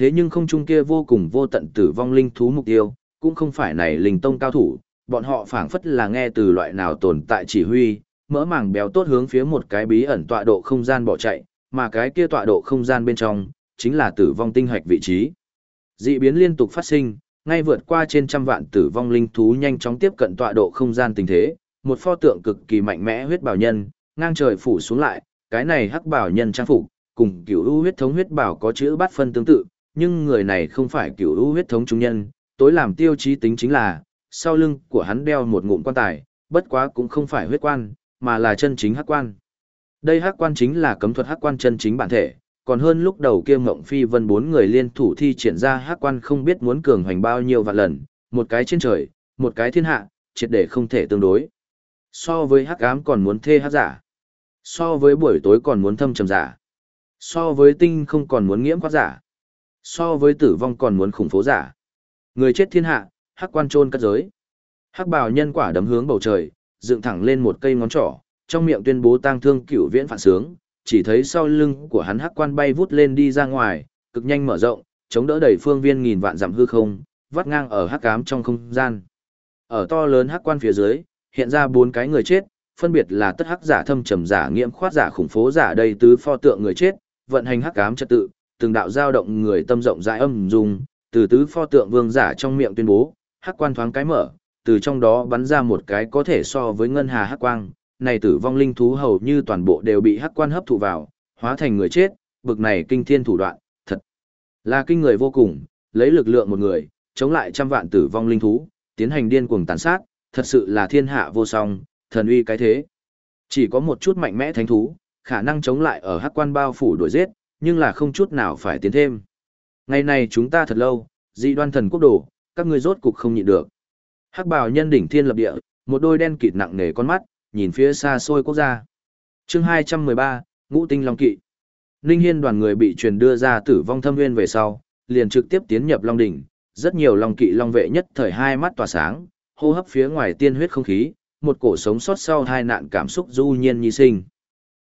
Thế nhưng không trung kia vô cùng vô tận tử vong linh thú mục tiêu, cũng không phải này linh tông cao thủ, bọn họ phảng phất là nghe từ loại nào tồn tại chỉ huy, mỡ màng béo tốt hướng phía một cái bí ẩn tọa độ không gian bỏ chạy, mà cái kia tọa độ không gian bên trong, chính là tử vong tinh hạch vị trí. Dị biến liên tục phát sinh, ngay vượt qua trên trăm vạn tử vong linh thú nhanh chóng tiếp cận tọa độ không gian tình thế, một pho tượng cực kỳ mạnh mẽ huyết bảo nhân, ngang trời phủ xuống lại, cái này hắc bảo nhân trang phục, cùng cửu u huyết thống huyết bảo có chữ bát phân tương tự, nhưng người này không phải cửu u huyết thống trung nhân, tối làm tiêu chí tính chính là, sau lưng của hắn đeo một ngụm quan tài, bất quá cũng không phải huyết quan, mà là chân chính hắc quan. Đây hắc quan chính là cấm thuật hắc quan chân chính bản thể, còn hơn lúc đầu kia Mộng Phi Vân bốn người liên thủ thi triển ra hắc quan không biết muốn cường hoành bao nhiêu vạn lần, một cái trên trời, một cái thiên hạ, triệt để không thể tương đối. So với hắc ám còn muốn thê hắc giả. So với buổi tối còn muốn thâm trầm giả. So với tinh không còn muốn nghiễm quát giả. So với tử vong còn muốn khủng phố giả. Người chết thiên hạ, hắc quan trôn cất giới. Hắc bào nhân quả đấm hướng bầu trời, dựng thẳng lên một cây ngón trỏ, trong miệng tuyên bố tang thương cửu viễn phản sướng, chỉ thấy sau lưng của hắn hắc quan bay vút lên đi ra ngoài, cực nhanh mở rộng, chống đỡ đầy phương viên nghìn vạn dặm hư không, vắt ngang ở hắc ám trong không gian. Ở to lớn hắc quan phía dưới, hiện ra bốn cái người chết, phân biệt là tất hắc giả thâm trầm giả nghiễm khoát giả khủng phố giả đầy tứ pho tượng người chết, vận hành hắc ám trật tự, từng đạo dao động người tâm rộng rãi âm dung, từ tứ pho tượng vương giả trong miệng tuyên bố, hắc quan thoáng cái mở, từ trong đó bắn ra một cái có thể so với ngân hà hắc quang, này tử vong linh thú hầu như toàn bộ đều bị hắc quan hấp thụ vào, hóa thành người chết, bực này kinh thiên thủ đoạn, thật là kinh người vô cùng, lấy lực lượng một người, chống lại trăm vạn tử vong linh thú, tiến hành điên cuồng tàn sát, thật sự là thiên hạ vô song, thần uy cái thế. Chỉ có một chút mạnh mẽ thánh thú, khả năng chống lại ở hắc quan bao phủ đuổi giết, nhưng là không chút nào phải tiến thêm. Ngày này chúng ta thật lâu, dị đoan thần quốc đồ, các ngươi rốt cục không nhịn được. Hắc bào nhân đỉnh thiên lập địa, một đôi đen kịt nặng nề con mắt, nhìn phía xa xôi quốc gia. chương 213, Ngũ Tinh Long Kỵ. Ninh Hiên đoàn người bị truyền đưa ra tử vong thâm nguyên về sau, liền trực tiếp tiến nhập Long Đỉnh, rất nhiều Long Kỵ Long vệ nhất thời hai mắt tỏa sáng, hô hấp phía ngoài tiên huyết không khí, một cổ sống sót sau hai nạn cảm xúc du nhiên nhi sinh.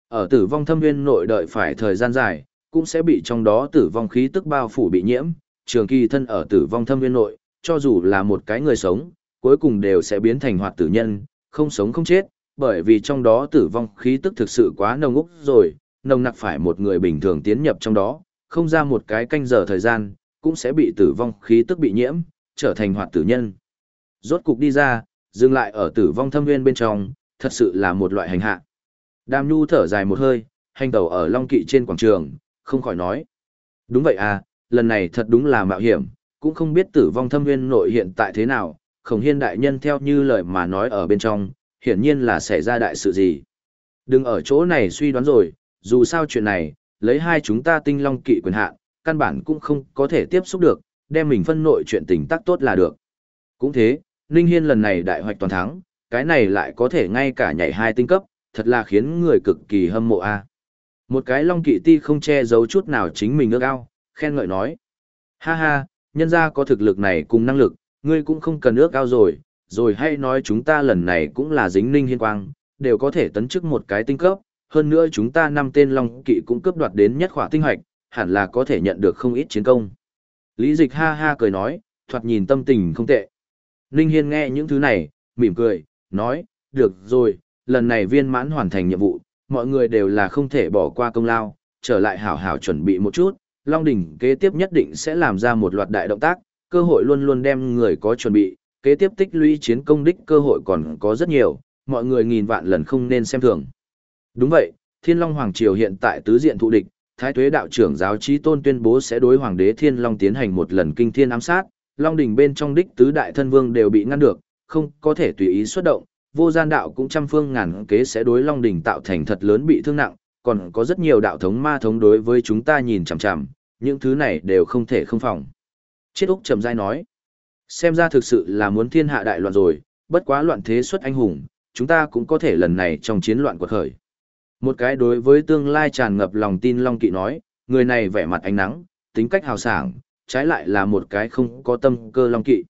Ở tử vong thâm nguyên nội đợi phải thời gian dài, cũng sẽ bị trong đó tử vong khí tức bao phủ bị nhiễm, trường kỳ thân ở tử vong thâm nguyên nội, cho dù là một cái người sống, cuối cùng đều sẽ biến thành hoạt tử nhân, không sống không chết, bởi vì trong đó tử vong khí tức thực sự quá nồng úc rồi, nồng nặc phải một người bình thường tiến nhập trong đó, không ra một cái canh giờ thời gian, cũng sẽ bị tử vong khí tức bị nhiễm, trở thành hoạt tử nhân. Rốt cục đi ra, dừng lại ở tử vong thâm nguyên bên trong, thật sự là một loại hành hạ. Đàm Nhu thở dài một hơi, hành tẩu ở Long Kỵ trên quảng trường, không khỏi nói. Đúng vậy à, lần này thật đúng là mạo hiểm, cũng không biết tử vong thâm nguyên nội hiện tại thế nào, khổng hiên đại nhân theo như lời mà nói ở bên trong, hiển nhiên là xảy ra đại sự gì. Đừng ở chỗ này suy đoán rồi, dù sao chuyện này, lấy hai chúng ta tinh long kỵ quyền hạn, căn bản cũng không có thể tiếp xúc được, đem mình phân nội chuyện tình tác tốt là được. Cũng thế, Ninh Hiên lần này đại hoạch toàn thắng, cái này lại có thể ngay cả nhảy hai tinh cấp, thật là khiến người cực kỳ hâm mộ a. Một cái long kỵ ti không che giấu chút nào chính mình ước ao, khen ngợi nói. Ha ha, nhân gia có thực lực này cùng năng lực, ngươi cũng không cần ước ao rồi, rồi hay nói chúng ta lần này cũng là dính ninh hiên quang, đều có thể tấn chức một cái tinh cấp, hơn nữa chúng ta năm tên long kỵ cũng cướp đoạt đến nhất khỏa tinh hoạch, hẳn là có thể nhận được không ít chiến công. Lý dịch ha ha cười nói, thoạt nhìn tâm tình không tệ. Ninh Hiên nghe những thứ này, mỉm cười, nói, được rồi, lần này viên mãn hoàn thành nhiệm vụ, mọi người đều là không thể bỏ qua công lao, trở lại hảo hảo chuẩn bị một chút, Long Đỉnh kế tiếp nhất định sẽ làm ra một loạt đại động tác, cơ hội luôn luôn đem người có chuẩn bị, kế tiếp tích lũy chiến công đích cơ hội còn có rất nhiều, mọi người nghìn vạn lần không nên xem thường. Đúng vậy, Thiên Long Hoàng Triều hiện tại tứ diện thụ địch, Thái Tuế đạo trưởng giáo trí tôn tuyên bố sẽ đối Hoàng đế Thiên Long tiến hành một lần kinh thiên ám sát, Long đỉnh bên trong đích tứ đại thân vương đều bị ngăn được, không có thể tùy ý xuất động, vô gian đạo cũng trăm phương ngàn kế sẽ đối Long đỉnh tạo thành thật lớn bị thương nặng, còn có rất nhiều đạo thống ma thống đối với chúng ta nhìn chằm chằm, những thứ này đều không thể không phòng. Chiết Úc trầm dai nói, xem ra thực sự là muốn thiên hạ đại loạn rồi, bất quá loạn thế xuất anh hùng, chúng ta cũng có thể lần này trong chiến loạn quật khởi. Một cái đối với tương lai tràn ngập lòng tin Long Kỵ nói, người này vẻ mặt ánh nắng, tính cách hào sảng, trái lại là một cái không có tâm cơ Long Kỵ.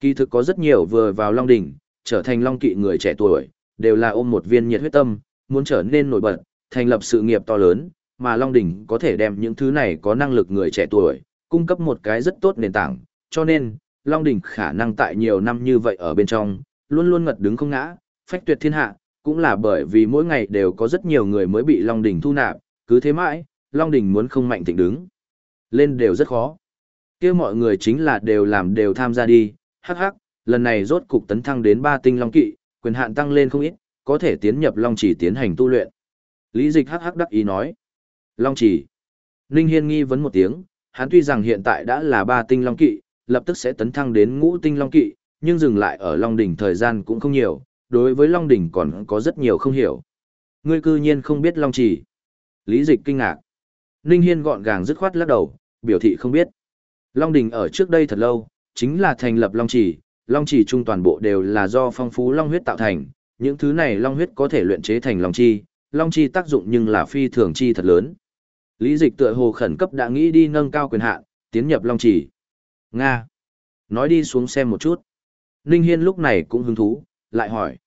Kỳ thực có rất nhiều vừa vào Long Đỉnh, trở thành Long Kỵ người trẻ tuổi, đều là ôm một viên nhiệt huyết tâm, muốn trở nên nổi bật, thành lập sự nghiệp to lớn, mà Long Đỉnh có thể đem những thứ này có năng lực người trẻ tuổi, cung cấp một cái rất tốt nền tảng, cho nên, Long Đỉnh khả năng tại nhiều năm như vậy ở bên trong, luôn luôn ngật đứng không ngã, phách tuyệt thiên hạ, cũng là bởi vì mỗi ngày đều có rất nhiều người mới bị Long Đỉnh thu nạp, cứ thế mãi, Long Đỉnh muốn không mạnh thịnh đứng. Lên đều rất khó kia mọi người chính là đều làm đều tham gia đi, hắc hắc, lần này rốt cục tấn thăng đến ba tinh long kỵ, quyền hạn tăng lên không ít, có thể tiến nhập Long Chỉ tiến hành tu luyện. Lý Dịch hắc hắc đắc ý nói. Long Chỉ. Ninh Hiên nghi vấn một tiếng, hắn tuy rằng hiện tại đã là ba tinh Long Kỵ, lập tức sẽ tấn thăng đến ngũ tinh Long Kỵ, nhưng dừng lại ở Long Đỉnh thời gian cũng không nhiều, đối với Long Đỉnh còn có rất nhiều không hiểu. Ngươi cư nhiên không biết Long Chỉ. Lý Dịch kinh ngạc. Ninh Hiên gọn gàng dứt khoát lắc đầu, biểu thị không biết. Long Đỉnh ở trước đây thật lâu, chính là thành lập Long Chỉ, Long Chỉ trung toàn bộ đều là do phong phú Long huyết tạo thành, những thứ này Long huyết có thể luyện chế thành Long Chi, Long Chi tác dụng nhưng là phi thường chi thật lớn. Lý Dịch tựa hồ khẩn cấp đã nghĩ đi nâng cao quyền hạn, tiến nhập Long Chỉ. Nga. Nói đi xuống xem một chút. Ninh Hiên lúc này cũng hứng thú, lại hỏi.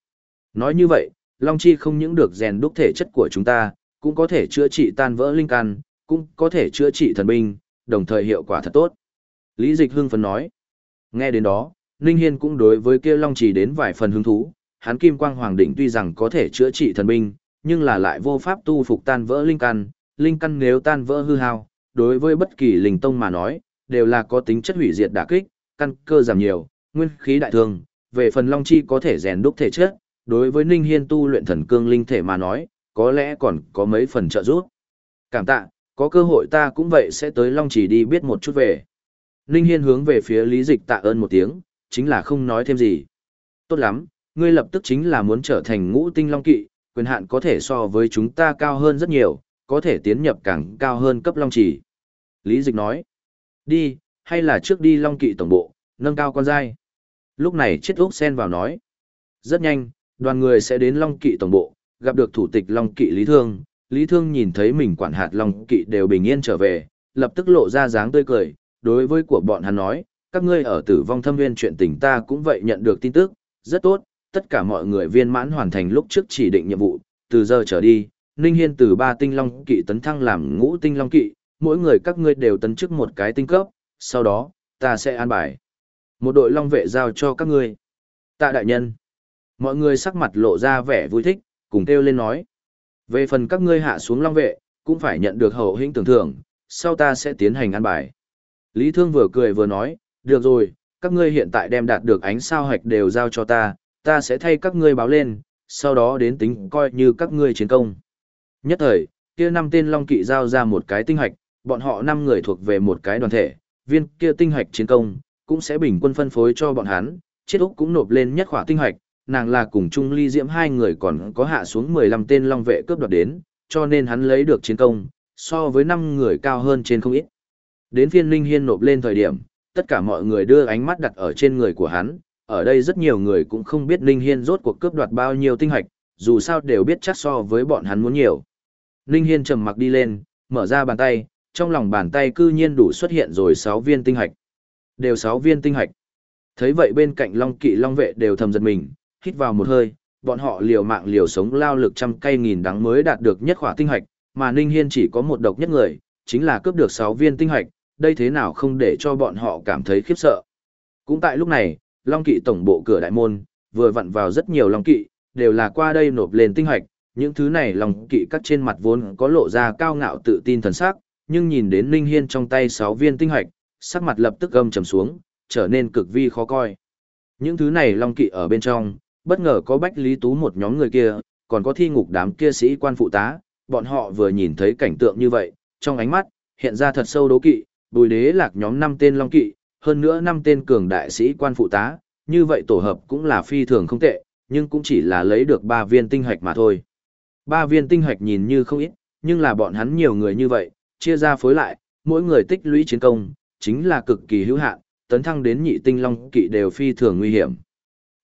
Nói như vậy, Long Chi không những được rèn đúc thể chất của chúng ta, cũng có thể chữa trị tan vỡ linh căn, cũng có thể chữa trị thần binh, đồng thời hiệu quả thật tốt. Lý Dịch hưng phấn nói. Nghe đến đó, Ninh Hiên cũng đối với kia Long Chỉ đến vài phần hứng thú, hắn Kim Quang Hoàng Đỉnh tuy rằng có thể chữa trị thần binh, nhưng là lại vô pháp tu phục tan vỡ linh căn, linh căn nếu tan vỡ hư hao, đối với bất kỳ linh tông mà nói, đều là có tính chất hủy diệt đả kích, căn cơ giảm nhiều, nguyên khí đại thương, về phần Long Chi có thể rèn đúc thể chất, đối với Ninh Hiên tu luyện thần cương linh thể mà nói, có lẽ còn có mấy phần trợ giúp. Cảm tạ, có cơ hội ta cũng vậy sẽ tới Long Chỉ đi biết một chút về. Ninh Hiên hướng về phía Lý Dịch tạ ơn một tiếng, chính là không nói thêm gì. Tốt lắm, ngươi lập tức chính là muốn trở thành ngũ tinh Long Kỵ, quyền hạn có thể so với chúng ta cao hơn rất nhiều, có thể tiến nhập càng cao hơn cấp Long Chỉ. Lý Dịch nói, đi, hay là trước đi Long Kỵ tổng bộ, nâng cao con dai. Lúc này chết úc sen vào nói, rất nhanh, đoàn người sẽ đến Long Kỵ tổng bộ, gặp được thủ tịch Long Kỵ Lý Thương. Lý Thương nhìn thấy mình quản hạt Long Kỵ đều bình yên trở về, lập tức lộ ra dáng tươi cười, đối với của bọn hắn nói, các ngươi ở tử vong thâm viên chuyện tình ta cũng vậy nhận được tin tức, rất tốt, tất cả mọi người viên mãn hoàn thành lúc trước chỉ định nhiệm vụ, từ giờ trở đi, Ninh Hiên từ ba tinh long kỵ tấn thăng làm ngũ tinh long kỵ, mỗi người các ngươi đều tấn chức một cái tinh cấp, sau đó, ta sẽ an bài. Một đội long vệ giao cho các ngươi. Tạ đại nhân. Mọi người sắc mặt lộ ra vẻ vui thích, cùng kêu lên nói. Về phần các ngươi hạ xuống long vệ, cũng phải nhận được hậu hĩnh tưởng thưởng, sau ta sẽ tiến hành an bài. Lý Thương vừa cười vừa nói, được rồi, các ngươi hiện tại đem đạt được ánh sao hạch đều giao cho ta, ta sẽ thay các ngươi báo lên, sau đó đến tính coi như các ngươi chiến công. Nhất thời, kia năm tên Long Kỵ giao ra một cái tinh hạch, bọn họ năm người thuộc về một cái đoàn thể, viên kia tinh hạch chiến công, cũng sẽ bình quân phân phối cho bọn hắn, chết Úc cũng nộp lên nhất khỏa tinh hạch, nàng là cùng Trung Ly Diễm hai người còn có hạ xuống 15 tên Long vệ cướp đoạt đến, cho nên hắn lấy được chiến công, so với năm người cao hơn trên không ít. Đến phiên Linh Hiên nộp lên thời điểm, tất cả mọi người đưa ánh mắt đặt ở trên người của hắn, ở đây rất nhiều người cũng không biết Ninh Hiên rốt cuộc cướp đoạt bao nhiêu tinh hạch, dù sao đều biết chắc so với bọn hắn muốn nhiều. Ninh Hiên trầm mặc đi lên, mở ra bàn tay, trong lòng bàn tay cư nhiên đủ xuất hiện rồi 6 viên tinh hạch. Đều 6 viên tinh hạch. Thấy vậy bên cạnh Long Kỵ Long vệ đều thầm giật mình, hít vào một hơi, bọn họ liều mạng liều sống lao lực trăm cây nghìn đắng mới đạt được nhất khỏa tinh hạch, mà Ninh Hiên chỉ có một độc nhất người, chính là cướp được 6 viên tinh hạch, đây thế nào không để cho bọn họ cảm thấy khiếp sợ. Cũng tại lúc này, Long Kỵ tổng bộ cửa đại môn, vừa vặn vào rất nhiều Long Kỵ, đều là qua đây nộp lên tinh hoạch, những thứ này Long Kỵ cắt trên mặt vốn có lộ ra cao ngạo tự tin thần sắc, nhưng nhìn đến Ninh Hiên trong tay 6 viên tinh hoạch, sắc mặt lập tức gầm trầm xuống, trở nên cực vi khó coi. Những thứ này Long Kỵ ở bên trong, bất ngờ có Bách Lý Tú một nhóm người kia, còn có thi ngục đám kia sĩ quan phụ tá, bọn họ vừa nhìn thấy cảnh tượng như vậy, trong ánh mắt, hiện ra thật sâu đố kỵ, bùi đế lạc nhóm năm tên long kỵ, hơn nữa năm tên cường đại sĩ quan phụ tá, như vậy tổ hợp cũng là phi thường không tệ, nhưng cũng chỉ là lấy được ba viên tinh hạch mà thôi. Ba viên tinh hạch nhìn như không ít, nhưng là bọn hắn nhiều người như vậy, chia ra phối lại, mỗi người tích lũy chiến công, chính là cực kỳ hữu hạn, tấn thăng đến nhị tinh long kỵ đều phi thường nguy hiểm.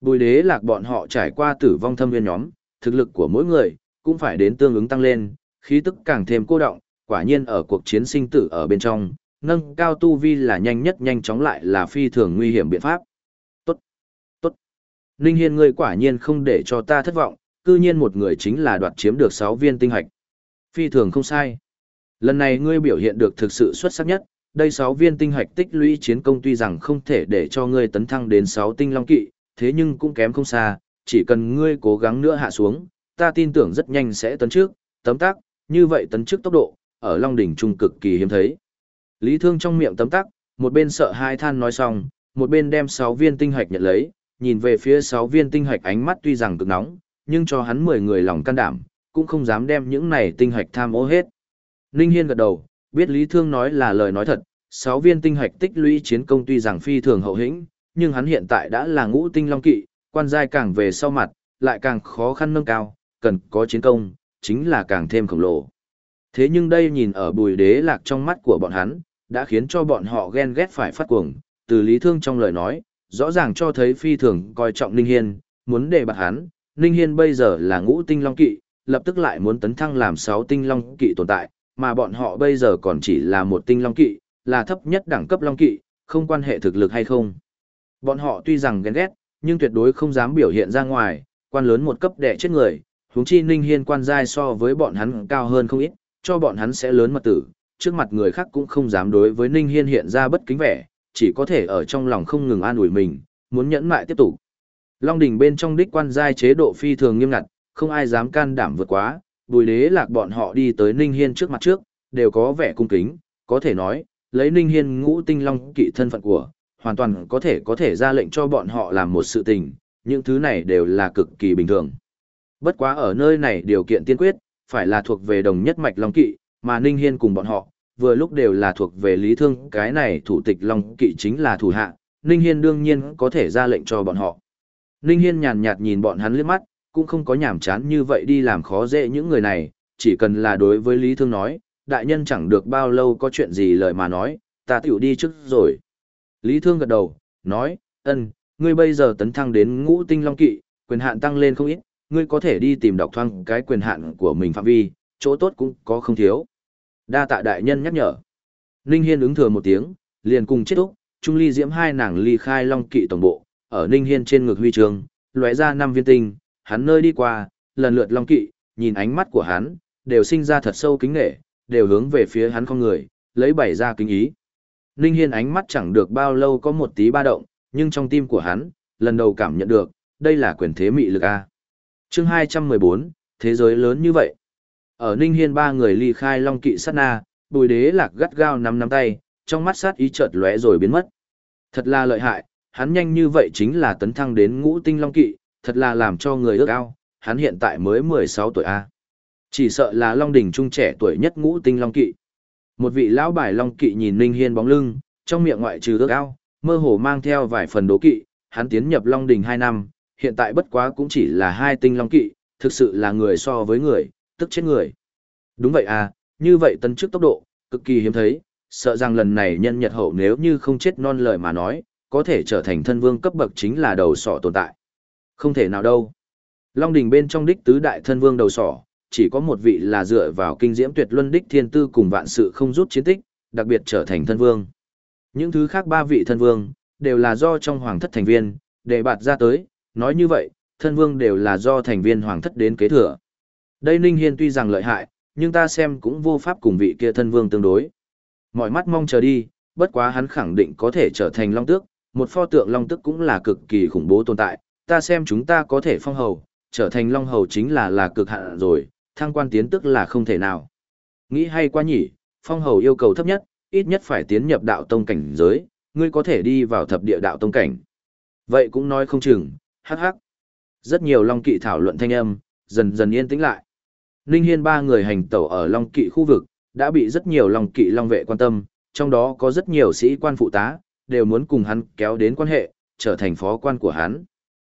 Bùi đế lạc bọn họ trải qua tử vong thâm viên nhóm, thực lực của mỗi người, cũng phải đến tương ứng tăng lên, khí tức càng thêm cô động, quả nhiên ở cuộc chiến sinh tử ở bên trong, nâng cao tu vi là nhanh nhất nhanh chóng lại là phi thường nguy hiểm biện pháp. Tốt, tốt. Ninh Hiên ngươi quả nhiên không để cho ta thất vọng, cư nhiên một người chính là đoạt chiếm được 6 viên tinh hạch. Phi thường không sai. Lần này ngươi biểu hiện được thực sự xuất sắc nhất, đây 6 viên tinh hạch tích lũy chiến công tuy rằng không thể để cho ngươi tấn thăng đến 6 tinh long kỵ, thế nhưng cũng kém không xa, chỉ cần ngươi cố gắng nữa hạ xuống, ta tin tưởng rất nhanh sẽ tấn trước, tấm tác, như vậy tấn trước tốc độ, ở Long đỉnh trung cực kỳ hiếm thấy. Lý Thương trong miệng tấm tắc, một bên sợ hai than nói xong, một bên đem 6 viên tinh hạch nhận lấy, nhìn về phía sáu viên tinh hạch ánh mắt tuy rằng cực nóng, nhưng cho hắn 10 người lòng can đảm, cũng không dám đem những này tinh hạch tham ô hết. Ninh Hiên gật đầu, biết Lý Thương nói là lời nói thật, 6 viên tinh hạch tích lũy chiến công tuy rằng phi thường hậu hĩnh, nhưng hắn hiện tại đã là ngũ tinh long kỵ, quan giai càng về sau mặt, lại càng khó khăn nâng cao, cần có chiến công, chính là càng thêm khổng lồ. Thế nhưng đây nhìn ở bùi đế lạc trong mắt của bọn hắn, đã khiến cho bọn họ ghen ghét phải phát cuồng, từ lý thương trong lời nói, rõ ràng cho thấy phi thường coi trọng Ninh Hiên, muốn đề bạt hắn, Ninh Hiên bây giờ là ngũ tinh long kỵ, lập tức lại muốn tấn thăng làm sáu tinh long kỵ tồn tại, mà bọn họ bây giờ còn chỉ là một tinh long kỵ, là thấp nhất đẳng cấp long kỵ, không quan hệ thực lực hay không. Bọn họ tuy rằng ghen ghét, nhưng tuyệt đối không dám biểu hiện ra ngoài, quan lớn một cấp đệ chết người, huống chi Ninh Hiên quan giai so với bọn hắn cao hơn không ít, cho bọn hắn sẽ lớn mật tử, trước mặt người khác cũng không dám đối với Ninh Hiên hiện ra bất kính vẻ, chỉ có thể ở trong lòng không ngừng an ủi mình, muốn nhẫn mại tiếp tục. Long đỉnh bên trong đích quan giai chế độ phi thường nghiêm ngặt, không ai dám can đảm vượt quá, bùi đế lạc bọn họ đi tới Ninh Hiên trước mặt trước, đều có vẻ cung kính, có thể nói, lấy Ninh Hiên ngũ tinh long kỵ thân phận của, hoàn toàn có thể có thể ra lệnh cho bọn họ làm một sự tình, những thứ này đều là cực kỳ bình thường. Bất quá ở nơi này điều kiện tiên quyết, phải là thuộc về đồng nhất mạch long kỵ, mà Ninh Hiên cùng bọn họ, vừa lúc đều là thuộc về lý thương, cái này thủ tịch long kỵ chính là thủ hạ, Ninh Hiên đương nhiên có thể ra lệnh cho bọn họ. Ninh Hiên nhàn nhạt nhìn bọn hắn liếc mắt, cũng không có nhảm chán như vậy đi làm khó dễ những người này, chỉ cần là đối với Lý Thương nói, đại nhân chẳng được bao lâu có chuyện gì lời mà nói, ta tiểu đi trước rồi. Lý Thương gật đầu, nói, ân, ngươi bây giờ tấn thăng đến ngũ tinh long kỵ, quyền hạn tăng lên không ít, ngươi có thể đi tìm đọc thoang cái quyền hạn của mình phạm vi, chỗ tốt cũng có không thiếu. Đa tạ đại nhân nhắc nhở. Ninh Hiên ứng thừa một tiếng, liền cùng chết úc, Trung Ly Diễm hai nàng ly khai long kỵ tổng bộ, ở Ninh Hiên trên ngực huy trường, lóe ra năm viên tinh, hắn nơi đi qua, lần lượt long kỵ, nhìn ánh mắt của hắn, đều sinh ra thật sâu kính nghệ, đều hướng về phía hắn không người, lấy bảy ra kính ý. Ninh Hiên ánh mắt chẳng được bao lâu có một tí ba động, nhưng trong tim của hắn, lần đầu cảm nhận được, đây là quyền thế mị lực A. Chương 214, thế giới lớn như vậy. Ở Ninh Hiên ba người ly khai Long Kỵ sát na, bùi đế lạc gắt gao nắm nắm tay, trong mắt sát ý chợt lóe rồi biến mất. Thật là lợi hại, hắn nhanh như vậy chính là tấn thăng đến ngũ tinh Long Kỵ, thật là làm cho người ước ao, hắn hiện tại mới 16 tuổi A. Chỉ sợ là Long Đỉnh trung trẻ tuổi nhất ngũ tinh Long Kỵ. Một vị lão bài Long Kỵ nhìn Ninh Hiên bóng lưng, trong miệng ngoại trừ ước ao, mơ hồ mang theo vài phần đố kỵ, hắn tiến nhập Long Đỉnh 2 năm, hiện tại bất quá cũng chỉ là hai tinh Long Kỵ, thực sự là người so với người, tức chết người. Đúng vậy à, như vậy tấn trước tốc độ, cực kỳ hiếm thấy, sợ rằng lần này nhân nhật hậu nếu như không chết non lời mà nói, có thể trở thành thân vương cấp bậc chính là đầu sỏ tồn tại. Không thể nào đâu. Long đỉnh bên trong đích tứ đại thân vương đầu sỏ, chỉ có một vị là dựa vào kinh diễm tuyệt luân đích thiên tư cùng vạn sự không rút chiến tích, đặc biệt trở thành thân vương. Những thứ khác ba vị thân vương, đều là do trong hoàng thất thành viên, để bạt ra tới, nói như vậy, thân vương đều là do thành viên hoàng thất đến kế thừa. Đây Ninh Hiên tuy rằng lợi hại, nhưng ta xem cũng vô pháp cùng vị kia thân vương tương đối. Mọi mắt mong chờ đi, bất quá hắn khẳng định có thể trở thành long tước, một pho tượng long tước cũng là cực kỳ khủng bố tồn tại, ta xem chúng ta có thể phong hầu, trở thành long hầu chính là là cực hạn rồi, thăng quan tiến tức là không thể nào. Nghĩ hay quá nhỉ, phong hầu yêu cầu thấp nhất, ít nhất phải tiến nhập đạo tông cảnh giới, ngươi có thể đi vào thập địa đạo tông cảnh. Vậy cũng nói không chừng, hắc hắc. Rất nhiều long kỵ thảo luận thanh âm, dần dần yên tĩnh lại. Ninh Hiên ba người hành tẩu ở long kỵ khu vực, đã bị rất nhiều long kỵ long vệ quan tâm, trong đó có rất nhiều sĩ quan phụ tá, đều muốn cùng hắn kéo đến quan hệ, trở thành phó quan của hắn.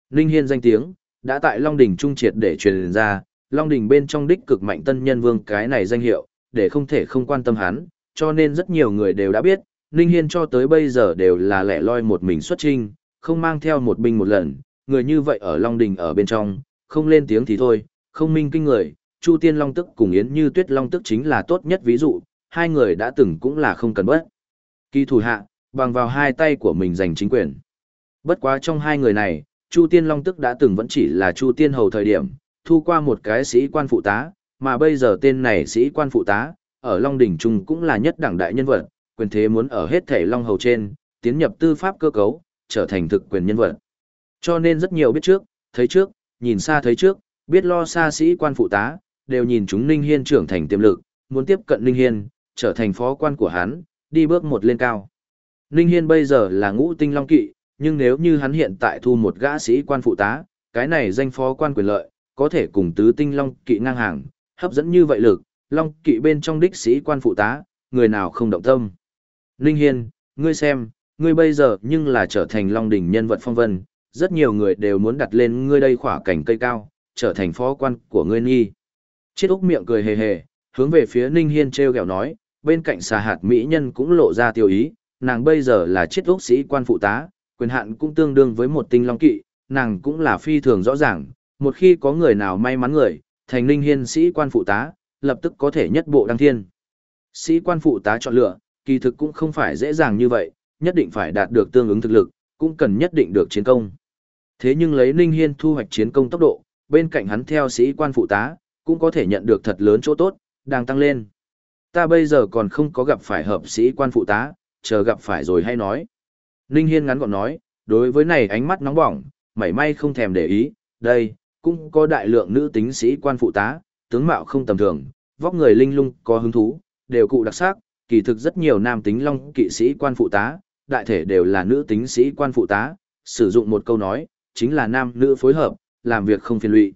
Ninh Hiên danh tiếng, đã tại Long Đỉnh trung triệt để truyền ra, Long Đỉnh bên trong đích cực mạnh tân nhân vương cái này danh hiệu, để không thể không quan tâm hắn, cho nên rất nhiều người đều đã biết, Ninh Hiên cho tới bây giờ đều là lẻ loi một mình xuất trinh, không mang theo một binh một lần, người như vậy ở Long Đỉnh ở bên trong, không lên tiếng thì thôi, không minh kinh người, Chu Tiên Long Tức cùng Yến Như Tuyết Long Tức chính là tốt nhất ví dụ, hai người đã từng cũng là không cần bất. Kỳ thủ hạ, bằng vào hai tay của mình giành chính quyền. Bất quá trong hai người này, Chu Tiên Long Tức đã từng vẫn chỉ là Chu Tiên Hầu thời điểm, thu qua một cái sĩ quan phụ tá, mà bây giờ tên này sĩ quan phụ tá, ở Long Đỉnh Trung cũng là nhất đẳng đại nhân vật, quyền thế muốn ở hết thể Long Hầu trên, tiến nhập tư pháp cơ cấu, trở thành thực quyền nhân vật. Cho nên rất nhiều biết trước, thấy trước, nhìn xa thấy trước, biết lo xa sĩ quan phụ tá, đều nhìn chúng Ninh Hiên trưởng thành tiềm lực, muốn tiếp cận Ninh Hiên, trở thành phó quan của hắn, đi bước một lên cao. Ninh Hiên bây giờ là ngũ tinh long kỵ, nhưng nếu như hắn hiện tại thu một gã sĩ quan phụ tá, cái này danh phó quan quyền lợi, có thể cùng tứ tinh long kỵ ngang hàng, hấp dẫn như vậy lực, long kỵ bên trong đích sĩ quan phụ tá, người nào không động tâm. Ninh Hiên, ngươi xem, ngươi bây giờ nhưng là trở thành long đỉnh nhân vật phong vân, rất nhiều người đều muốn đặt lên ngươi đây khỏa cảnh cây cao, trở thành phó quan của ngươi nghi. Chiết Úc miệng cười hề hề, hướng về phía Ninh Hiên treo gẹo nói, bên cạnh xà hạt mỹ nhân cũng lộ ra tiêu ý, nàng bây giờ là Chiết Úc sĩ quan phụ tá, quyền hạn cũng tương đương với một tinh long kỵ, nàng cũng là phi thường rõ ràng, một khi có người nào may mắn người, thành Ninh Hiên sĩ quan phụ tá, lập tức có thể nhất bộ đăng thiên. Sĩ quan phụ tá chọn lựa, kỳ thực cũng không phải dễ dàng như vậy, nhất định phải đạt được tương ứng thực lực, cũng cần nhất định được chiến công. Thế nhưng lấy Ninh Hiên thu hoạch chiến công tốc độ, bên cạnh hắn theo sĩ quan phụ tá, cũng có thể nhận được thật lớn chỗ tốt, đang tăng lên. Ta bây giờ còn không có gặp phải hợp sĩ quan phụ tá, chờ gặp phải rồi hay nói. Ninh Hiên ngắn gọn nói, đối với này ánh mắt nóng bỏng, mảy may không thèm để ý, đây, cũng có đại lượng nữ tính sĩ quan phụ tá, tướng mạo không tầm thường, vóc người linh lung, có hứng thú, đều cụ đặc sắc, kỳ thực rất nhiều nam tính long kỵ sĩ quan phụ tá, đại thể đều là nữ tính sĩ quan phụ tá, sử dụng một câu nói, chính là nam nữ phối hợp, làm việc không phiền lụy.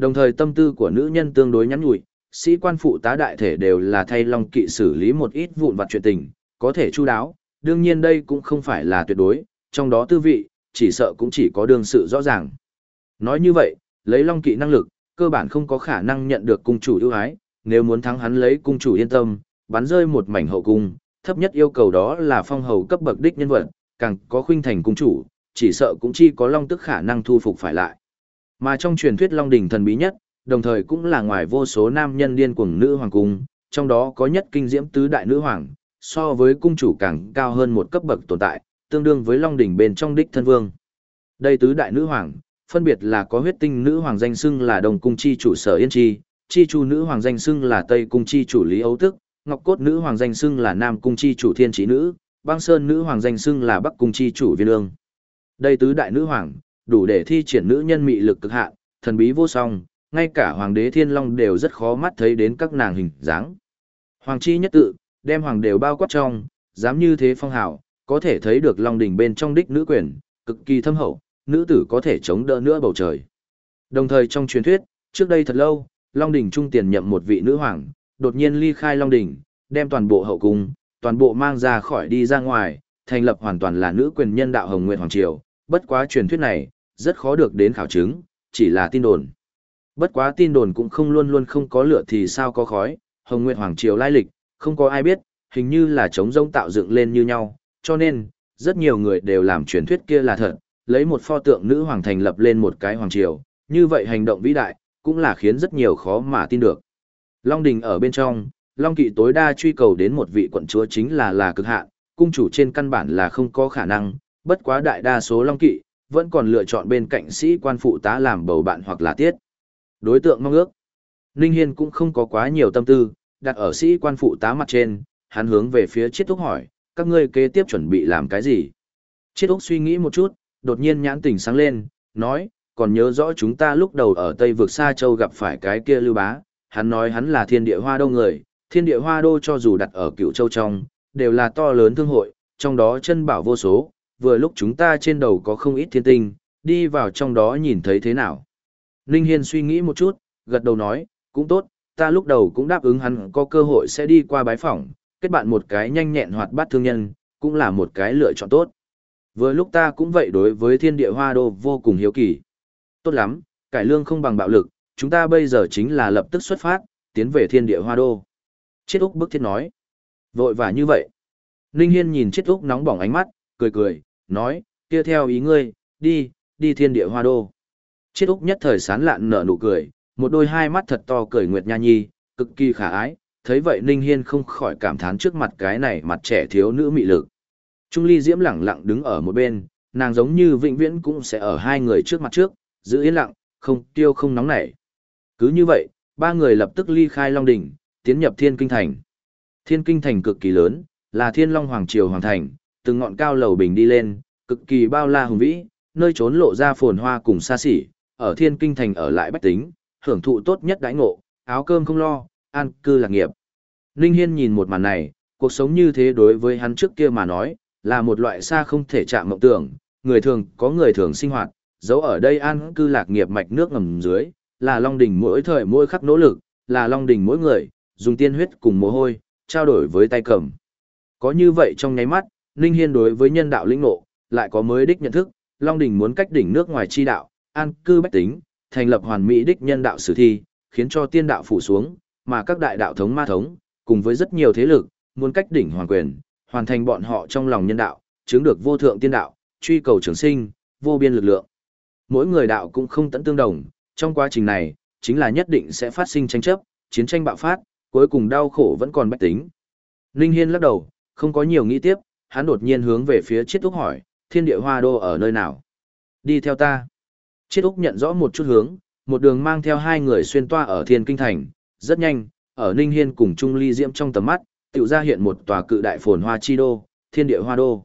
Đồng thời tâm tư của nữ nhân tương đối nhắn nhủi, sĩ quan phụ tá đại thể đều là thay long kỵ xử lý một ít vụn vặt chuyện tình, có thể chu đáo, đương nhiên đây cũng không phải là tuyệt đối, trong đó tư vị, chỉ sợ cũng chỉ có đương sự rõ ràng. Nói như vậy, lấy long kỵ năng lực, cơ bản không có khả năng nhận được cung chủ ưu ái, nếu muốn thắng hắn lấy cung chủ yên tâm, bắn rơi một mảnh hậu cung, thấp nhất yêu cầu đó là phong hầu cấp bậc đích nhân vật, càng có khuynh thành cung chủ, chỉ sợ cũng chỉ có long tức khả năng thu phục phải lại. Mà trong truyền thuyết long đỉnh thần bí nhất, đồng thời cũng là ngoài vô số nam nhân điên cuồng nữ hoàng cung, trong đó có nhất kinh diễm tứ đại nữ hoàng, so với cung chủ càng cao hơn một cấp bậc tồn tại, tương đương với long đỉnh bên trong đích thân vương. Đây tứ đại nữ hoàng, phân biệt là có huyết tinh nữ hoàng danh xưng là đồng cung chi chủ sở yên chi, chi chu nữ hoàng danh xưng là tây cung chi chủ lý ấu tức, ngọc cốt nữ hoàng danh xưng là nam cung chi chủ thiên trí nữ, băng sơn nữ hoàng danh xưng là bắc cung chi chủ viên ương. Đây tứ đại nữ hoàng, đủ để thi triển nữ nhân mị lực cực hạn, thần bí vô song, ngay cả hoàng đế thiên long đều rất khó mắt thấy đến các nàng hình dáng. Hoàng chi nhất tự, đem hoàng đều bao quát trong, dám như thế phong hào, có thể thấy được long đỉnh bên trong đích nữ quyền, cực kỳ thâm hậu, nữ tử có thể chống đỡ nữa bầu trời. Đồng thời trong truyền thuyết, trước đây thật lâu, long đỉnh trung tiền nhậm một vị nữ hoàng, đột nhiên ly khai long đỉnh, đem toàn bộ hậu cung, toàn bộ mang ra khỏi đi ra ngoài, thành lập hoàn toàn là nữ quyền nhân đạo Hồng Nguyệt Hoàng Triều, bất quá truyền thuyết này, rất khó được đến khảo chứng, chỉ là tin đồn. Bất quá tin đồn cũng không luôn luôn không có lửa thì sao có khói, Hồng Nguyệt Hoàng Triều lai lịch, không có ai biết, hình như là trống rông tạo dựng lên như nhau, cho nên, rất nhiều người đều làm truyền thuyết kia là thật, lấy một pho tượng nữ hoàng thành lập lên một cái hoàng triều, như vậy hành động vĩ đại, cũng là khiến rất nhiều khó mà tin được. Long Đình ở bên trong, Long Kỵ tối đa truy cầu đến một vị quận chúa chính là là cực hạn, cung chủ trên căn bản là không có khả năng, bất quá đại đa số Long Kỵ, vẫn còn lựa chọn bên cạnh sĩ quan phụ tá làm bầu bạn hoặc là tiết. Đối tượng mong ước. Ninh Hiên cũng không có quá nhiều tâm tư, đặt ở sĩ quan phụ tá mặt trên, hắn hướng về phía Chiết thúc hỏi, các ngươi kế tiếp chuẩn bị làm cái gì? Chiết thúc suy nghĩ một chút, đột nhiên nhãn tỉnh sáng lên, nói, còn nhớ rõ chúng ta lúc đầu ở Tây vực Sa Châu gặp phải cái kia lưu bá, hắn nói hắn là thiên địa hoa đô người, thiên địa hoa đô cho dù đặt ở cựu châu trong, đều là to lớn thương hội, trong đó chân bảo vô số, vừa lúc chúng ta trên đầu có không ít thiên tinh, đi vào trong đó nhìn thấy thế nào. Ninh Hiên suy nghĩ một chút, gật đầu nói, cũng tốt, ta lúc đầu cũng đáp ứng hắn có cơ hội sẽ đi qua bái phỏng, kết bạn một cái nhanh nhẹn hoạt bát thương nhân, cũng là một cái lựa chọn tốt. Vừa lúc ta cũng vậy đối với thiên địa hoa đô vô cùng hiếu kỳ. Tốt lắm, cải lương không bằng bạo lực, chúng ta bây giờ chính là lập tức xuất phát, tiến về thiên địa hoa đô. Chiết Úc bức thiết nói. Vội vã như vậy. Ninh Hiên nhìn Chiết Úc nóng bỏng ánh mắt, cười cười, nói, kia theo ý ngươi, đi, đi thiên địa hoa đô. Chiết Úc nhất thời sán lạn nở nụ cười, một đôi hai mắt thật to cười nguyệt nha nhi, cực kỳ khả ái, thấy vậy Ninh Hiên không khỏi cảm thán trước mặt cái này mặt trẻ thiếu nữ mị lực. Trung Ly Diễm lẳng lặng đứng ở một bên, nàng giống như vĩnh viễn cũng sẽ ở hai người trước mặt trước, giữ yên lặng, không tiêu không nóng nảy. Cứ như vậy, ba người lập tức ly khai Long Đỉnh, tiến nhập Thiên Kinh Thành. Thiên Kinh Thành cực kỳ lớn, là Thiên Long Hoàng Triều Hoàng Thành, từng ngọn cao lầu bình đi lên, cực kỳ bao la hùng vĩ, nơi trốn lộ ra phồn hoa cùng xa xỉ, ở Thiên Kinh Thành ở lại bách tính, hưởng thụ tốt nhất đãi ngộ, áo cơm không lo, an cư lạc nghiệp. Ninh Hiên nhìn một màn này, cuộc sống như thế đối với hắn trước kia mà nói, là một loại xa không thể chạm mộng tưởng, người thường có người thường sinh hoạt, giấu ở đây an cư lạc nghiệp mạch nước ngầm dưới, là Long Đỉnh mỗi thời mỗi khắc nỗ lực, là Long Đỉnh mỗi người, dùng tiên huyết cùng mồ hôi, trao đổi với tay cầm. Có như vậy trong nháy mắt, Ninh Hiên đối với nhân đạo lĩnh ngộ, lại có mới đích nhận thức, Long Đình muốn cách đỉnh nước ngoài chi đạo, an cư bách tính, thành lập hoàn mỹ đích nhân đạo sử thi, khiến cho tiên đạo phủ xuống, mà các đại đạo thống ma thống, cùng với rất nhiều thế lực, muốn cách đỉnh hoàn quyền, hoàn thành bọn họ trong lòng nhân đạo, chứng được vô thượng tiên đạo, truy cầu trường sinh, vô biên lực lượng. Mỗi người đạo cũng không tận tương đồng, trong quá trình này, chính là nhất định sẽ phát sinh tranh chấp, chiến tranh bạo phát, cuối cùng đau khổ vẫn còn bách tính. Ninh Hiên lắc đầu, không có nhiều nghĩ tiếp, hắn đột nhiên hướng về phía Chiết Úc hỏi, thiên địa hoa đô ở nơi nào? Đi theo ta. Chiết Úc nhận rõ một chút hướng, một đường mang theo hai người xuyên toa ở thiên kinh thành, rất nhanh, ở Ninh Hiên cùng Trung Ly Diễm trong tầm mắt, tự ra hiện một tòa cự đại phồn hoa chi đô, thiên địa hoa đô.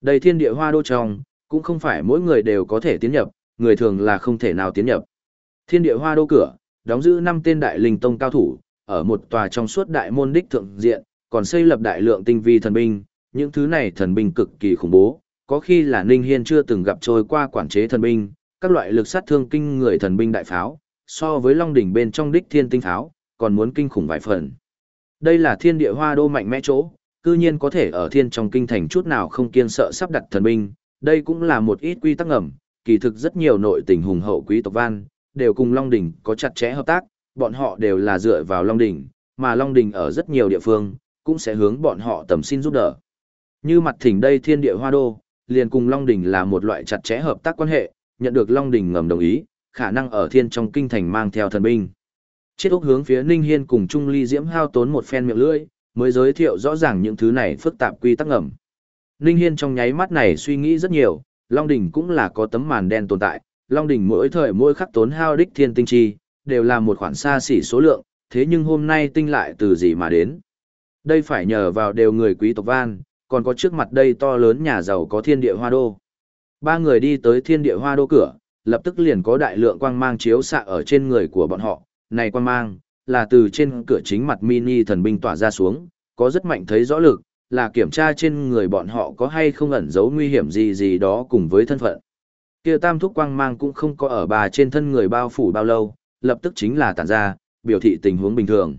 đầy thiên địa hoa đô trong, cũng không phải mỗi người đều có thể tiến nhập, người thường là không thể nào tiến nhập. Thiên địa hoa đô cửa, đóng giữ năm tên đại linh tông cao thủ, ở một tòa trong suốt đại môn đích thượng diện, còn xây lập đại lượng tinh vi thần binh, những thứ này thần binh cực kỳ khủng bố, có khi là Ninh Hiên chưa từng gặp trôi qua quản chế thần binh, các loại lực sát thương kinh người thần binh đại pháo, so với Long đỉnh bên trong đích thiên tinh pháo, còn muốn kinh khủng vài phần. Đây là thiên địa hoa đô mạnh mẽ chỗ, cư nhiên có thể ở thiên trong kinh thành chút nào không kiên sợ sắp đặt thần binh, đây cũng là một ít quy tắc ngầm, kỳ thực rất nhiều nội tình hùng hậu quý tộc văn, đều cùng Long đỉnh có chặt chẽ hợp tác, bọn họ đều là dựa vào Long đỉnh, mà Long đỉnh ở rất nhiều địa phương, cũng sẽ hướng bọn họ tầm xin giúp đỡ. Như mặt thỉnh đây thiên địa hoa đô, liền cùng Long đỉnh là một loại chặt chẽ hợp tác quan hệ, nhận được Long đỉnh ngầm đồng ý, khả năng ở thiên trong kinh thành mang theo thần binh. Chiết Úc hướng phía Ninh Hiên cùng Trung Ly Diễm hao tốn một phen miệng lưỡi, mới giới thiệu rõ ràng những thứ này phức tạp quy tắc ngầm. Ninh Hiên trong nháy mắt này suy nghĩ rất nhiều, Long đỉnh cũng là có tấm màn đen tồn tại, Long đỉnh mỗi thời mỗi khắc tốn hao đích thiên tinh chi, đều là một khoản xa xỉ số lượng, thế nhưng hôm nay tinh lại từ gì mà đến. Đây phải nhờ vào đều người quý tộc van, còn có trước mặt đây to lớn nhà giàu có thiên địa hoa đô. Ba người đi tới thiên địa hoa đô cửa, lập tức liền có đại lượng quang mang chiếu xạ ở trên người của bọn họ, này quang mang, là từ trên cửa chính mặt mini thần binh tỏa ra xuống, có rất mạnh thấy rõ lực, là kiểm tra trên người bọn họ có hay không ẩn giấu nguy hiểm gì gì đó cùng với thân phận. Kia tam thúc quang mang cũng không có ở bà trên thân người bao phủ bao lâu, lập tức chính là tản ra, biểu thị tình huống bình thường.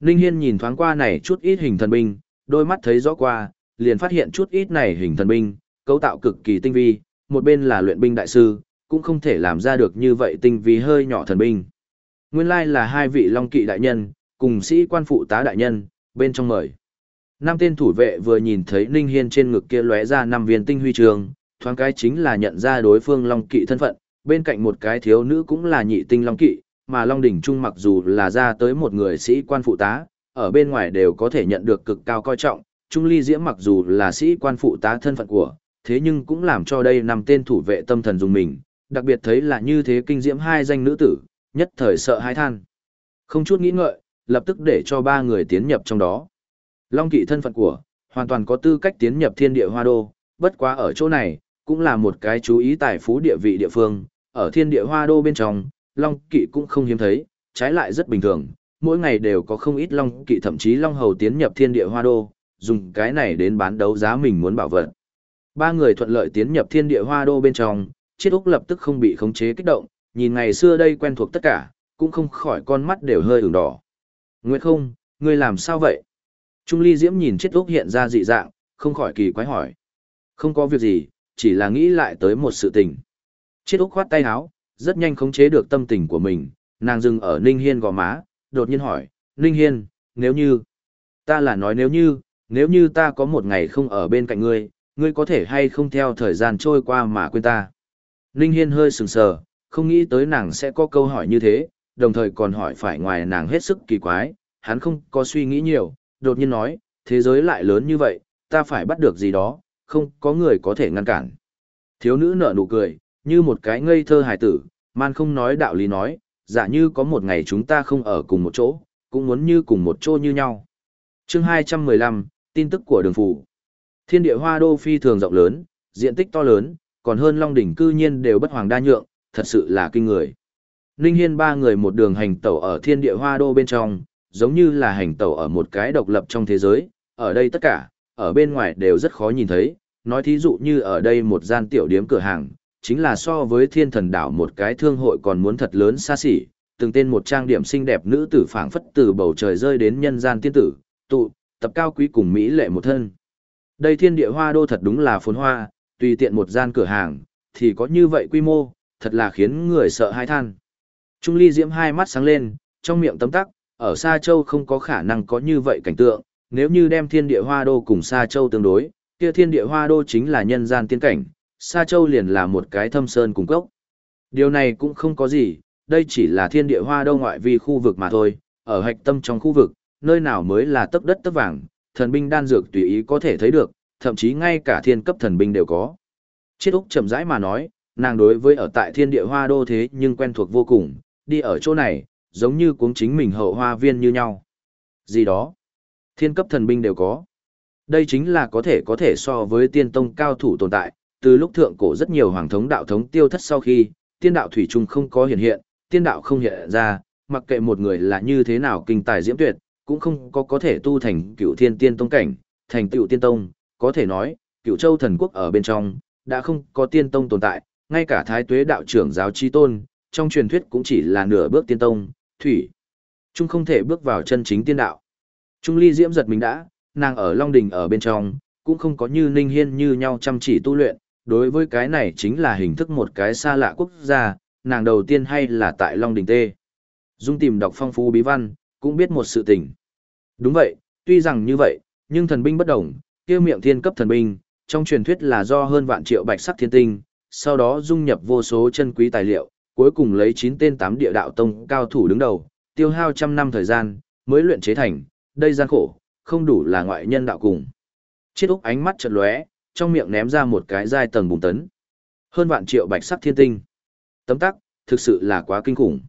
Ninh Hiên nhìn thoáng qua này chút ít hình thần binh, đôi mắt thấy rõ qua, liền phát hiện chút ít này hình thần binh, cấu tạo cực kỳ tinh vi, một bên là luyện binh đại sư, cũng không thể làm ra được như vậy tinh vi hơi nhỏ thần binh. Nguyên lai là hai vị Long Kỵ đại nhân, cùng sĩ quan phụ tá đại nhân, bên trong mời. Năm tên thủ vệ vừa nhìn thấy Ninh Hiên trên ngực kia lóe ra năm viên tinh huy trường, thoáng cái chính là nhận ra đối phương Long Kỵ thân phận, bên cạnh một cái thiếu nữ cũng là nhị tinh Long Kỵ, mà Long Đỉnh Trung mặc dù là ra tới một người sĩ quan phụ tá, ở bên ngoài đều có thể nhận được cực cao coi trọng, Trung Ly Diễm mặc dù là sĩ quan phụ tá thân phận của, thế nhưng cũng làm cho đây năm tên thủ vệ tâm thần dùng mình, đặc biệt thấy là như thế kinh diễm hai danh nữ tử, nhất thời sợ hãi than. Không chút nghĩ ngợi, lập tức để cho ba người tiến nhập trong đó. Long kỵ thân phận của, hoàn toàn có tư cách tiến nhập thiên địa hoa đô, bất quá ở chỗ này, cũng là một cái chú ý tài phú địa vị địa phương, ở thiên địa hoa đô bên trong, Long kỵ cũng không hiếm thấy, trái lại rất bình thường, mỗi ngày đều có không ít Long kỵ thậm chí Long hầu tiến nhập thiên địa hoa đô, dùng cái này đến bán đấu giá mình muốn bảo vật. Ba người thuận lợi tiến nhập thiên địa hoa đô bên trong, chiết úc lập tức không bị khống chế kích động, nhìn ngày xưa đây quen thuộc tất cả, cũng không khỏi con mắt đều hơi ửng đỏ. Nguyệt không, ngươi làm sao vậy? Trung ly diễm nhìn chiết úc hiện ra dị dạng, không khỏi kỳ quái hỏi. Không có việc gì, chỉ là nghĩ lại tới một sự tình. Chiết úc khoát tay áo, rất nhanh khống chế được tâm tình của mình, nàng dừng ở Ninh Hiên gò má, đột nhiên hỏi, Ninh Hiên, nếu như, ta là nói nếu như, nếu như ta có một ngày không ở bên cạnh ngươi, ngươi có thể hay không theo thời gian trôi qua mà quên ta. Ninh Hiên hơi sừng sờ, không nghĩ tới nàng sẽ có câu hỏi như thế, đồng thời còn hỏi phải ngoài nàng hết sức kỳ quái, hắn không có suy nghĩ nhiều, đột nhiên nói, thế giới lại lớn như vậy, ta phải bắt được gì đó, không có người có thể ngăn cản. Thiếu nữ nở nụ cười, như một cái ngây thơ hài tử, man không nói đạo lý nói, giả như có một ngày chúng ta không ở cùng một chỗ, cũng muốn như cùng một chỗ như nhau. Chương 215, tin tức của đường phủ. Thiên địa hoa đô phi thường rộng lớn, diện tích to lớn, còn hơn Long đỉnh cư nhiên đều bất hoàng đa nhượng, thật sự là kinh người. Ninh Hiên ba người một đường hành tẩu ở thiên địa hoa đô bên trong, giống như là hành tẩu ở một cái độc lập trong thế giới, ở đây tất cả, ở bên ngoài đều rất khó nhìn thấy, nói thí dụ như ở đây một gian tiểu điếm cửa hàng, chính là so với thiên thần đảo một cái thương hội còn muốn thật lớn xa xỉ, từng tên một trang điểm xinh đẹp nữ tử phảng phất từ bầu trời rơi đến nhân gian tiên tử, tụ, tập cao quý cùng Mỹ lệ một thân. Đây thiên địa hoa đô thật đúng là phồn hoa, tùy tiện một gian cửa hàng, thì có như vậy quy mô, thật là khiến người sợ hai than. Trung ly diễm hai mắt sáng lên, trong miệng tấm tắc, ở Sa Châu không có khả năng có như vậy cảnh tượng, nếu như đem thiên địa hoa đô cùng Sa Châu tương đối, kia thiên địa hoa đô chính là nhân gian tiên cảnh, Sa Châu liền là một cái thâm sơn cùng cốc. Điều này cũng không có gì, đây chỉ là thiên địa hoa đô ngoại vi khu vực mà thôi, ở hạch tâm trong khu vực, nơi nào mới là tấp đất tấp vàng, thần binh đan dược tùy ý có thể thấy được, thậm chí ngay cả thiên cấp thần binh đều có. Chiết Úc chậm rãi mà nói, nàng đối với ở tại thiên địa hoa đô thế nhưng quen thuộc vô cùng, đi ở chỗ này, giống như cuống chính mình hậu hoa viên như nhau. Gì đó, thiên cấp thần binh đều có. Đây chính là có thể có thể so với tiên tông cao thủ tồn tại, từ lúc thượng cổ rất nhiều hoàng thống đạo thống tiêu thất sau khi, tiên đạo thủy chung không có hiện hiện, tiên đạo không hiện ra, mặc kệ một người là như thế nào kinh tài diễm tuyệt, cũng không có có thể tu thành cựu thiên tiên tông cảnh, thành tựu tiên tông, có thể nói, cựu châu thần quốc ở bên trong, đã không có tiên tông tồn tại, ngay cả thái tuế đạo trưởng giáo chi tôn, trong truyền thuyết cũng chỉ là nửa bước tiên tông, thủy. Trung không thể bước vào chân chính tiên đạo. Trung ly diễm giật mình đã, nàng ở Long Đình ở bên trong, cũng không có như Ninh Hiên như nhau chăm chỉ tu luyện, đối với cái này chính là hình thức một cái xa lạ quốc gia, nàng đầu tiên hay là tại Long Đình Tê. Dung tìm đọc phong phú bí văn, cũng biết một sự tình. Đúng vậy, tuy rằng như vậy, nhưng thần binh bất đồng, kia miệng thiên cấp thần binh, trong truyền thuyết là do hơn vạn triệu bạch sắc thiên tinh, sau đó dung nhập vô số chân quý tài liệu, cuối cùng lấy 9 tên 8 địa đạo tông cao thủ đứng đầu, tiêu hao trăm năm thời gian, mới luyện chế thành, đây gian khổ, không đủ là ngoại nhân đạo cùng. Chiết Úc ánh mắt chợt lóe, trong miệng ném ra một cái dai tầng bùng tấn. Hơn vạn triệu bạch sắc thiên tinh. Tấm tắc, thực sự là quá kinh khủng.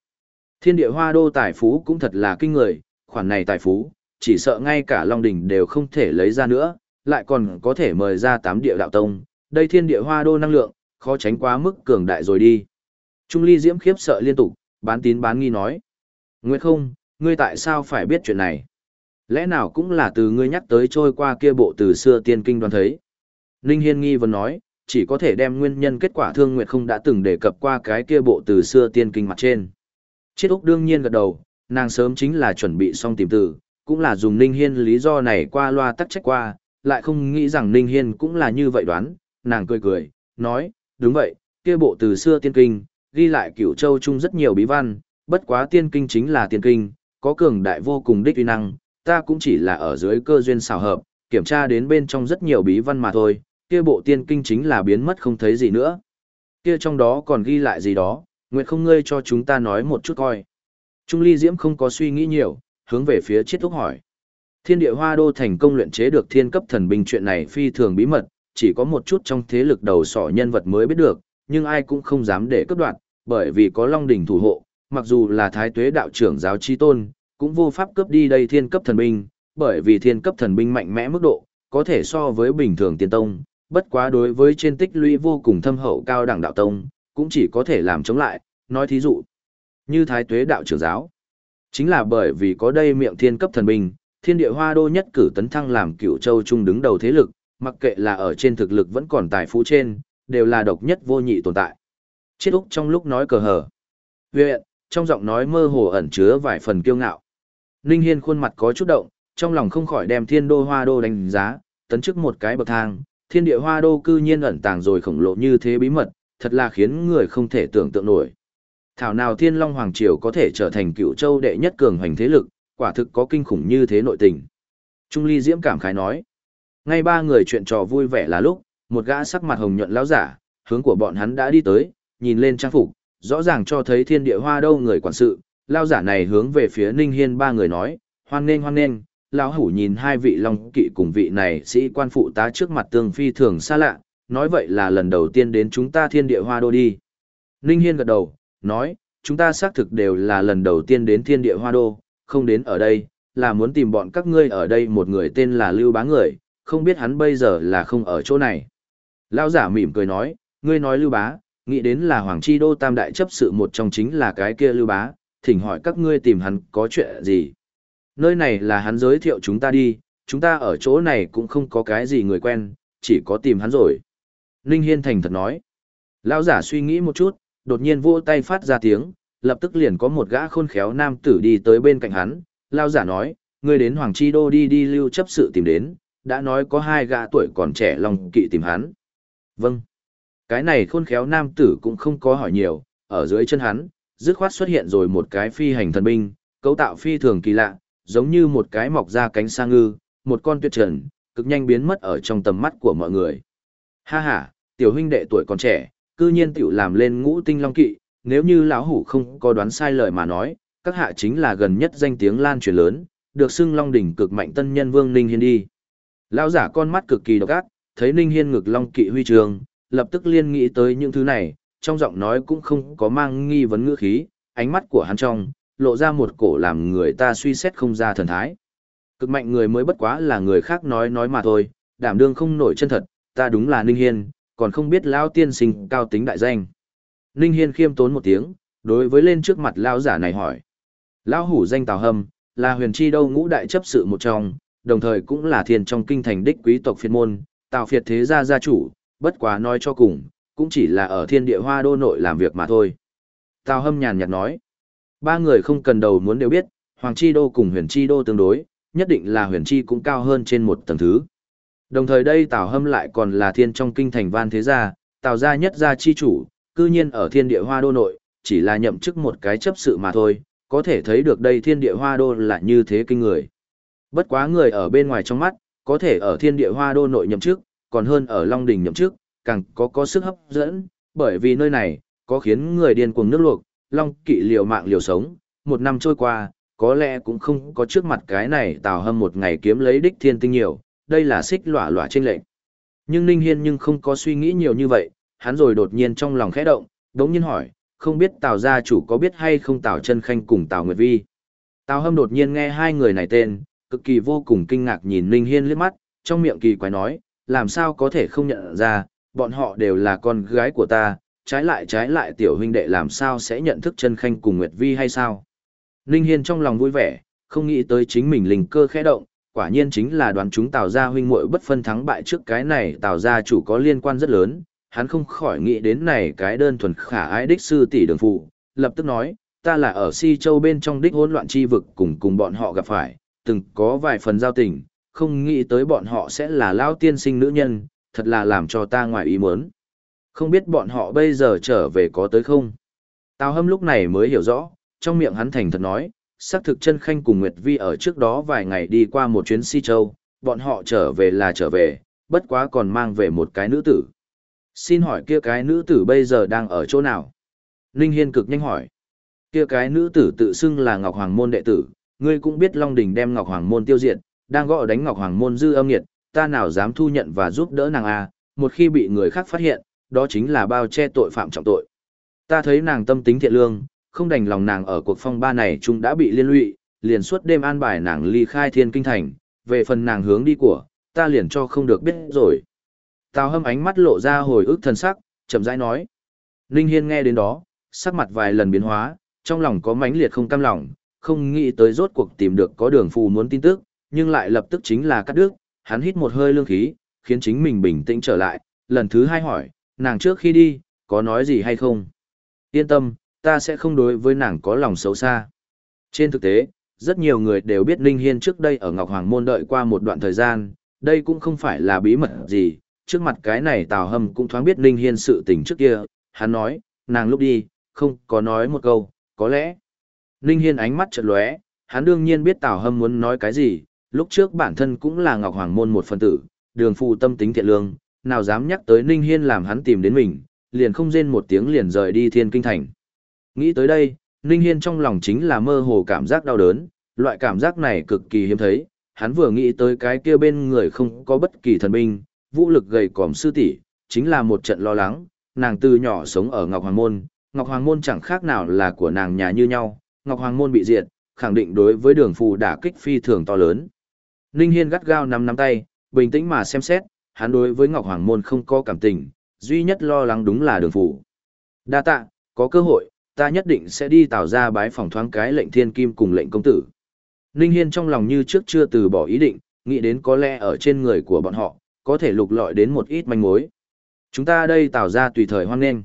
Thiên địa hoa đô tài phú cũng thật là kinh người, khoản này tài phú, chỉ sợ ngay cả Long Đỉnh đều không thể lấy ra nữa, lại còn có thể mời ra tám địa đạo tông. Đây thiên địa hoa đô năng lượng, khó tránh quá mức cường đại rồi đi. Trung ly diễm khiếp sợ liên tục, bán tín bán nghi nói. Nguyệt không, ngươi tại sao phải biết chuyện này? Lẽ nào cũng là từ ngươi nhắc tới trôi qua kia bộ từ xưa tiên kinh đoán thấy. Ninh Hiên nghi vấn nói, chỉ có thể đem nguyên nhân kết quả thương Nguyệt không đã từng đề cập qua cái kia bộ từ xưa tiên kinh mặt trên. Chiết Úc đương nhiên gật đầu, nàng sớm chính là chuẩn bị xong tìm từ, cũng là dùng Ninh Hiên lý do này qua loa tắc trách qua, lại không nghĩ rằng Ninh Hiên cũng là như vậy đoán, nàng cười cười, nói, đúng vậy, kia bộ từ xưa tiên kinh, ghi lại cửu châu chung rất nhiều bí văn, bất quá tiên kinh chính là tiên kinh, có cường đại vô cùng đích uy năng, ta cũng chỉ là ở dưới cơ duyên xảo hợp, kiểm tra đến bên trong rất nhiều bí văn mà thôi, kia bộ tiên kinh chính là biến mất không thấy gì nữa. Kia trong đó còn ghi lại gì đó, nguyện không ngươi cho chúng ta nói một chút coi. Trung ly diễm không có suy nghĩ nhiều, hướng về phía chiết thúc hỏi. Thiên địa hoa đô thành công luyện chế được thiên cấp thần binh chuyện này phi thường bí mật, chỉ có một chút trong thế lực đầu sỏ nhân vật mới biết được, nhưng ai cũng không dám để cấp đoạt bởi vì có Long Đỉnh thủ hộ, mặc dù là thái tuế đạo trưởng giáo chi tôn, cũng vô pháp cướp đi đây thiên cấp thần binh, bởi vì thiên cấp thần binh mạnh mẽ mức độ, có thể so với bình thường tiên tông, bất quá đối với trên tích lũy vô cùng thâm hậu cao đẳng đạo tông, cũng chỉ có thể làm chống lại, nói thí dụ, như thái tuế đạo trưởng giáo. Chính là bởi vì có đây miệng thiên cấp thần binh, thiên địa hoa đô nhất cử tấn thăng làm cựu châu trung đứng đầu thế lực, mặc kệ là ở trên thực lực vẫn còn tài phú trên, đều là độc nhất vô nhị tồn tại. Chiết Úc trong lúc nói cờ hờ. Viện, trong giọng nói mơ hồ ẩn chứa vài phần kiêu ngạo. Ninh Hiên khuôn mặt có chút động, trong lòng không khỏi đem thiên đô hoa đô đánh giá, tấn chức một cái bậc thang, thiên địa hoa đô cư nhiên ẩn tàng rồi khổng lồ như thế bí mật, thật là khiến người không thể tưởng tượng nổi. Thảo nào thiên long hoàng triều có thể trở thành cựu châu đệ nhất cường hoành thế lực, quả thực có kinh khủng như thế nội tình. Trung ly diễm cảm khái nói. Ngay ba người chuyện trò vui vẻ là lúc, một gã sắc mặt hồng nhuận lão giả, hướng của bọn hắn đã đi tới, nhìn lên trang phục, rõ ràng cho thấy thiên địa hoa đâu người quản sự, lão giả này hướng về phía Ninh Hiên ba người nói, hoan nghênh hoan nghênh, lão hủ nhìn hai vị long kỵ cùng vị này sĩ quan phụ tá trước mặt tương phi thường xa lạ, nói vậy là lần đầu tiên đến chúng ta thiên địa hoa đô đi. Ninh Hiên gật đầu, nói, chúng ta xác thực đều là lần đầu tiên đến thiên địa hoa đô, không đến ở đây, là muốn tìm bọn các ngươi ở đây một người tên là Lưu Bá Người, không biết hắn bây giờ là không ở chỗ này. Lão giả mỉm cười nói, ngươi nói Lưu Bá, nghĩ đến là Hoàng Chi Đô Tam Đại chấp sự một trong chính là cái kia Lưu Bá, thỉnh hỏi các ngươi tìm hắn có chuyện gì. Nơi này là hắn giới thiệu chúng ta đi, chúng ta ở chỗ này cũng không có cái gì người quen, chỉ có tìm hắn rồi. Ninh Hiên thành thật nói. Lão giả suy nghĩ một chút, đột nhiên vỗ tay phát ra tiếng, lập tức liền có một gã khôn khéo nam tử đi tới bên cạnh hắn. lao giả nói, ngươi đến Hoàng Chi Đô đi đi lưu chấp sự tìm đến, đã nói có hai gã tuổi còn trẻ lòng kỵ tìm hắn. Vâng. Cái này khôn khéo nam tử cũng không có hỏi nhiều, ở dưới chân hắn, dứt khoát xuất hiện rồi một cái phi hành thần binh, cấu tạo phi thường kỳ lạ, giống như một cái mọc ra cánh sa ngư, một con tuyệt trần, cực nhanh biến mất ở trong tầm mắt của mọi người. Ha ha, tiểu huynh đệ tuổi còn trẻ, cư nhiên tiểu làm lên ngũ tinh long kỵ, nếu như lão hủ không có đoán sai lời mà nói, các hạ chính là gần nhất danh tiếng lan truyền lớn, được xưng long đỉnh cực mạnh tân nhân vương Ninh Hiên đi. Lão giả con mắt cực kỳ độc ác, thấy Ninh Hiên ngực long kỵ huy trường, lập tức liên nghĩ tới những thứ này, trong giọng nói cũng không có mang nghi vấn ngữ khí, ánh mắt của hắn trong, lộ ra một cổ làm người ta suy xét không ra thần thái. Cực mạnh người mới bất quá là người khác nói nói mà thôi, đảm đương không nổi chân thật, ta đúng là Ninh Hiên, còn không biết lão tiên sinh cao tính đại danh. Ninh Hiên khiêm tốn một tiếng, đối với lên trước mặt lão giả này hỏi. Lão hủ danh Tào Hâm, là huyền chi đâu ngũ đại chấp sự một trong, đồng thời cũng là thiên trong kinh thành đích quý tộc phiên môn, Tào phiệt thế gia gia chủ, bất quá nói cho cùng, cũng chỉ là ở thiên địa hoa đô nội làm việc mà thôi. Tào Hâm nhàn nhạt nói. Ba người không cần đầu muốn đều biết, Hoàng Chi Đô cùng Huyền Chi Đô tương đối, nhất định là Huyền Chi cũng cao hơn trên một tầng thứ. Đồng thời đây Tào Hâm lại còn là thiên trong kinh thành van thế gia, Tào gia nhất gia chi chủ, cư nhiên ở thiên địa hoa đô nội, chỉ là nhậm chức một cái chấp sự mà thôi, có thể thấy được đây thiên địa hoa đô là như thế kinh người. Bất quá người ở bên ngoài trong mắt, có thể ở thiên địa hoa đô nội nhậm chức, còn hơn ở Long Đình nhậm chức, càng có có sức hấp dẫn, bởi vì nơi này, có khiến người điên cuồng nước luộc, Long Kỵ liều mạng liều sống, một năm trôi qua, có lẽ cũng không có trước mặt cái này Tào Hâm một ngày kiếm lấy đích thiên tinh nhiều, đây là xích lỏa lỏa trên lệnh. Nhưng Ninh Hiên nhưng không có suy nghĩ nhiều như vậy, hắn rồi đột nhiên trong lòng khẽ động, đống nhiên hỏi, không biết Tào gia chủ có biết hay không Tào chân Khanh cùng Tào Nguyệt Vi. Tào Hâm đột nhiên nghe hai người này tên, cực kỳ vô cùng kinh ngạc nhìn Ninh Hiên liếc mắt, trong miệng kỳ quái nói, làm sao có thể không nhận ra, bọn họ đều là con gái của ta, trái lại trái lại tiểu huynh đệ làm sao sẽ nhận thức chân khanh cùng Nguyệt Vi hay sao? Ninh Hiên trong lòng vui vẻ, không nghĩ tới chính mình linh cơ khẽ động, quả nhiên chính là đoán chúng Tào gia huynh muội bất phân thắng bại trước cái này Tào gia chủ có liên quan rất lớn, hắn không khỏi nghĩ đến này cái đơn thuần khả ái đích sư tỷ đường phụ, lập tức nói, ta là ở Si Châu bên trong đích hỗn loạn chi vực cùng cùng bọn họ gặp phải, từng có vài phần giao tình, không nghĩ tới bọn họ sẽ là lao tiên sinh nữ nhân, thật là làm cho ta ngoài ý muốn. Không biết bọn họ bây giờ trở về có tới không? Tào hâm lúc này mới hiểu rõ, trong miệng hắn thành thật nói, xác thực chân khanh cùng Nguyệt Vi ở trước đó vài ngày đi qua một chuyến si châu, bọn họ trở về là trở về, bất quá còn mang về một cái nữ tử. Xin hỏi kia cái nữ tử bây giờ đang ở chỗ nào? Ninh Hiên cực nhanh hỏi. Kia cái nữ tử tự xưng là Ngọc Hoàng Môn đệ tử, ngươi cũng biết Long Đình đem Ngọc Hoàng Môn tiêu diệt, đang gọi đánh Ngọc Hoàng Môn dư âm nghiệt, ta nào dám thu nhận và giúp đỡ nàng a một khi bị người khác phát hiện, đó chính là bao che tội phạm trọng tội. Ta thấy nàng tâm tính thiện lương, không đành lòng nàng ở cuộc phong ba này chúng đã bị liên lụy, liền suốt đêm an bài nàng ly khai thiên kinh thành, về phần nàng hướng đi của, ta liền cho không được biết rồi. Tào hâm ánh mắt lộ ra hồi ức thần sắc, chậm rãi nói. Ninh Hiên nghe đến đó, sắc mặt vài lần biến hóa, trong lòng có mãnh liệt không cam lòng, không nghĩ tới rốt cuộc tìm được có đường phù muốn tin tức, nhưng lại lập tức chính là cắt đứt, hắn hít một hơi lương khí, khiến chính mình bình tĩnh trở lại, lần thứ hai hỏi, nàng trước khi đi, có nói gì hay không? Yên tâm, ta sẽ không đối với nàng có lòng xấu xa. Trên thực tế, rất nhiều người đều biết Ninh Hiên trước đây ở Ngọc Hoàng Môn đợi qua một đoạn thời gian, đây cũng không phải là bí mật gì, trước mặt cái này Tào Hâm cũng thoáng biết Ninh Hiên sự tình trước kia, hắn nói, nàng lúc đi, không có nói một câu, có lẽ. Ninh Hiên ánh mắt chợt lóe, hắn đương nhiên biết Tào Hâm muốn nói cái gì, lúc trước bản thân cũng là Ngọc Hoàng Môn một phần tử, đường phù tâm tính thiện lương, nào dám nhắc tới Ninh Hiên làm hắn tìm đến mình, liền không rên một tiếng liền rời đi thiên kinh thành. Nghĩ tới đây, Ninh Hiên trong lòng chính là mơ hồ cảm giác đau đớn, loại cảm giác này cực kỳ hiếm thấy, hắn vừa nghĩ tới cái kia bên người không có bất kỳ thần binh, vũ lực gầy còm sư tỷ, chính là một trận lo lắng, nàng từ nhỏ sống ở Ngọc Hoàng Môn, Ngọc Hoàng Môn chẳng khác nào là của nàng nhà như nhau, Ngọc Hoàng Môn bị diệt, khẳng định đối với đường phù đả kích phi thường to lớn. Ninh Hiên gắt gao nắm nắm tay, bình tĩnh mà xem xét, hắn đối với Ngọc Hoàng Môn không có cảm tình, duy nhất lo lắng đúng là đường phù. Đa tạ, có cơ hội, ta nhất định sẽ đi tạo ra bái phòng thoáng cái lệnh thiên kim cùng lệnh công tử. Ninh Hiên trong lòng như trước chưa từ bỏ ý định, nghĩ đến có lẽ ở trên người của bọn họ, có thể lục lọi đến một ít manh mối. Chúng ta đây tạo ra tùy thời hoan nghênh.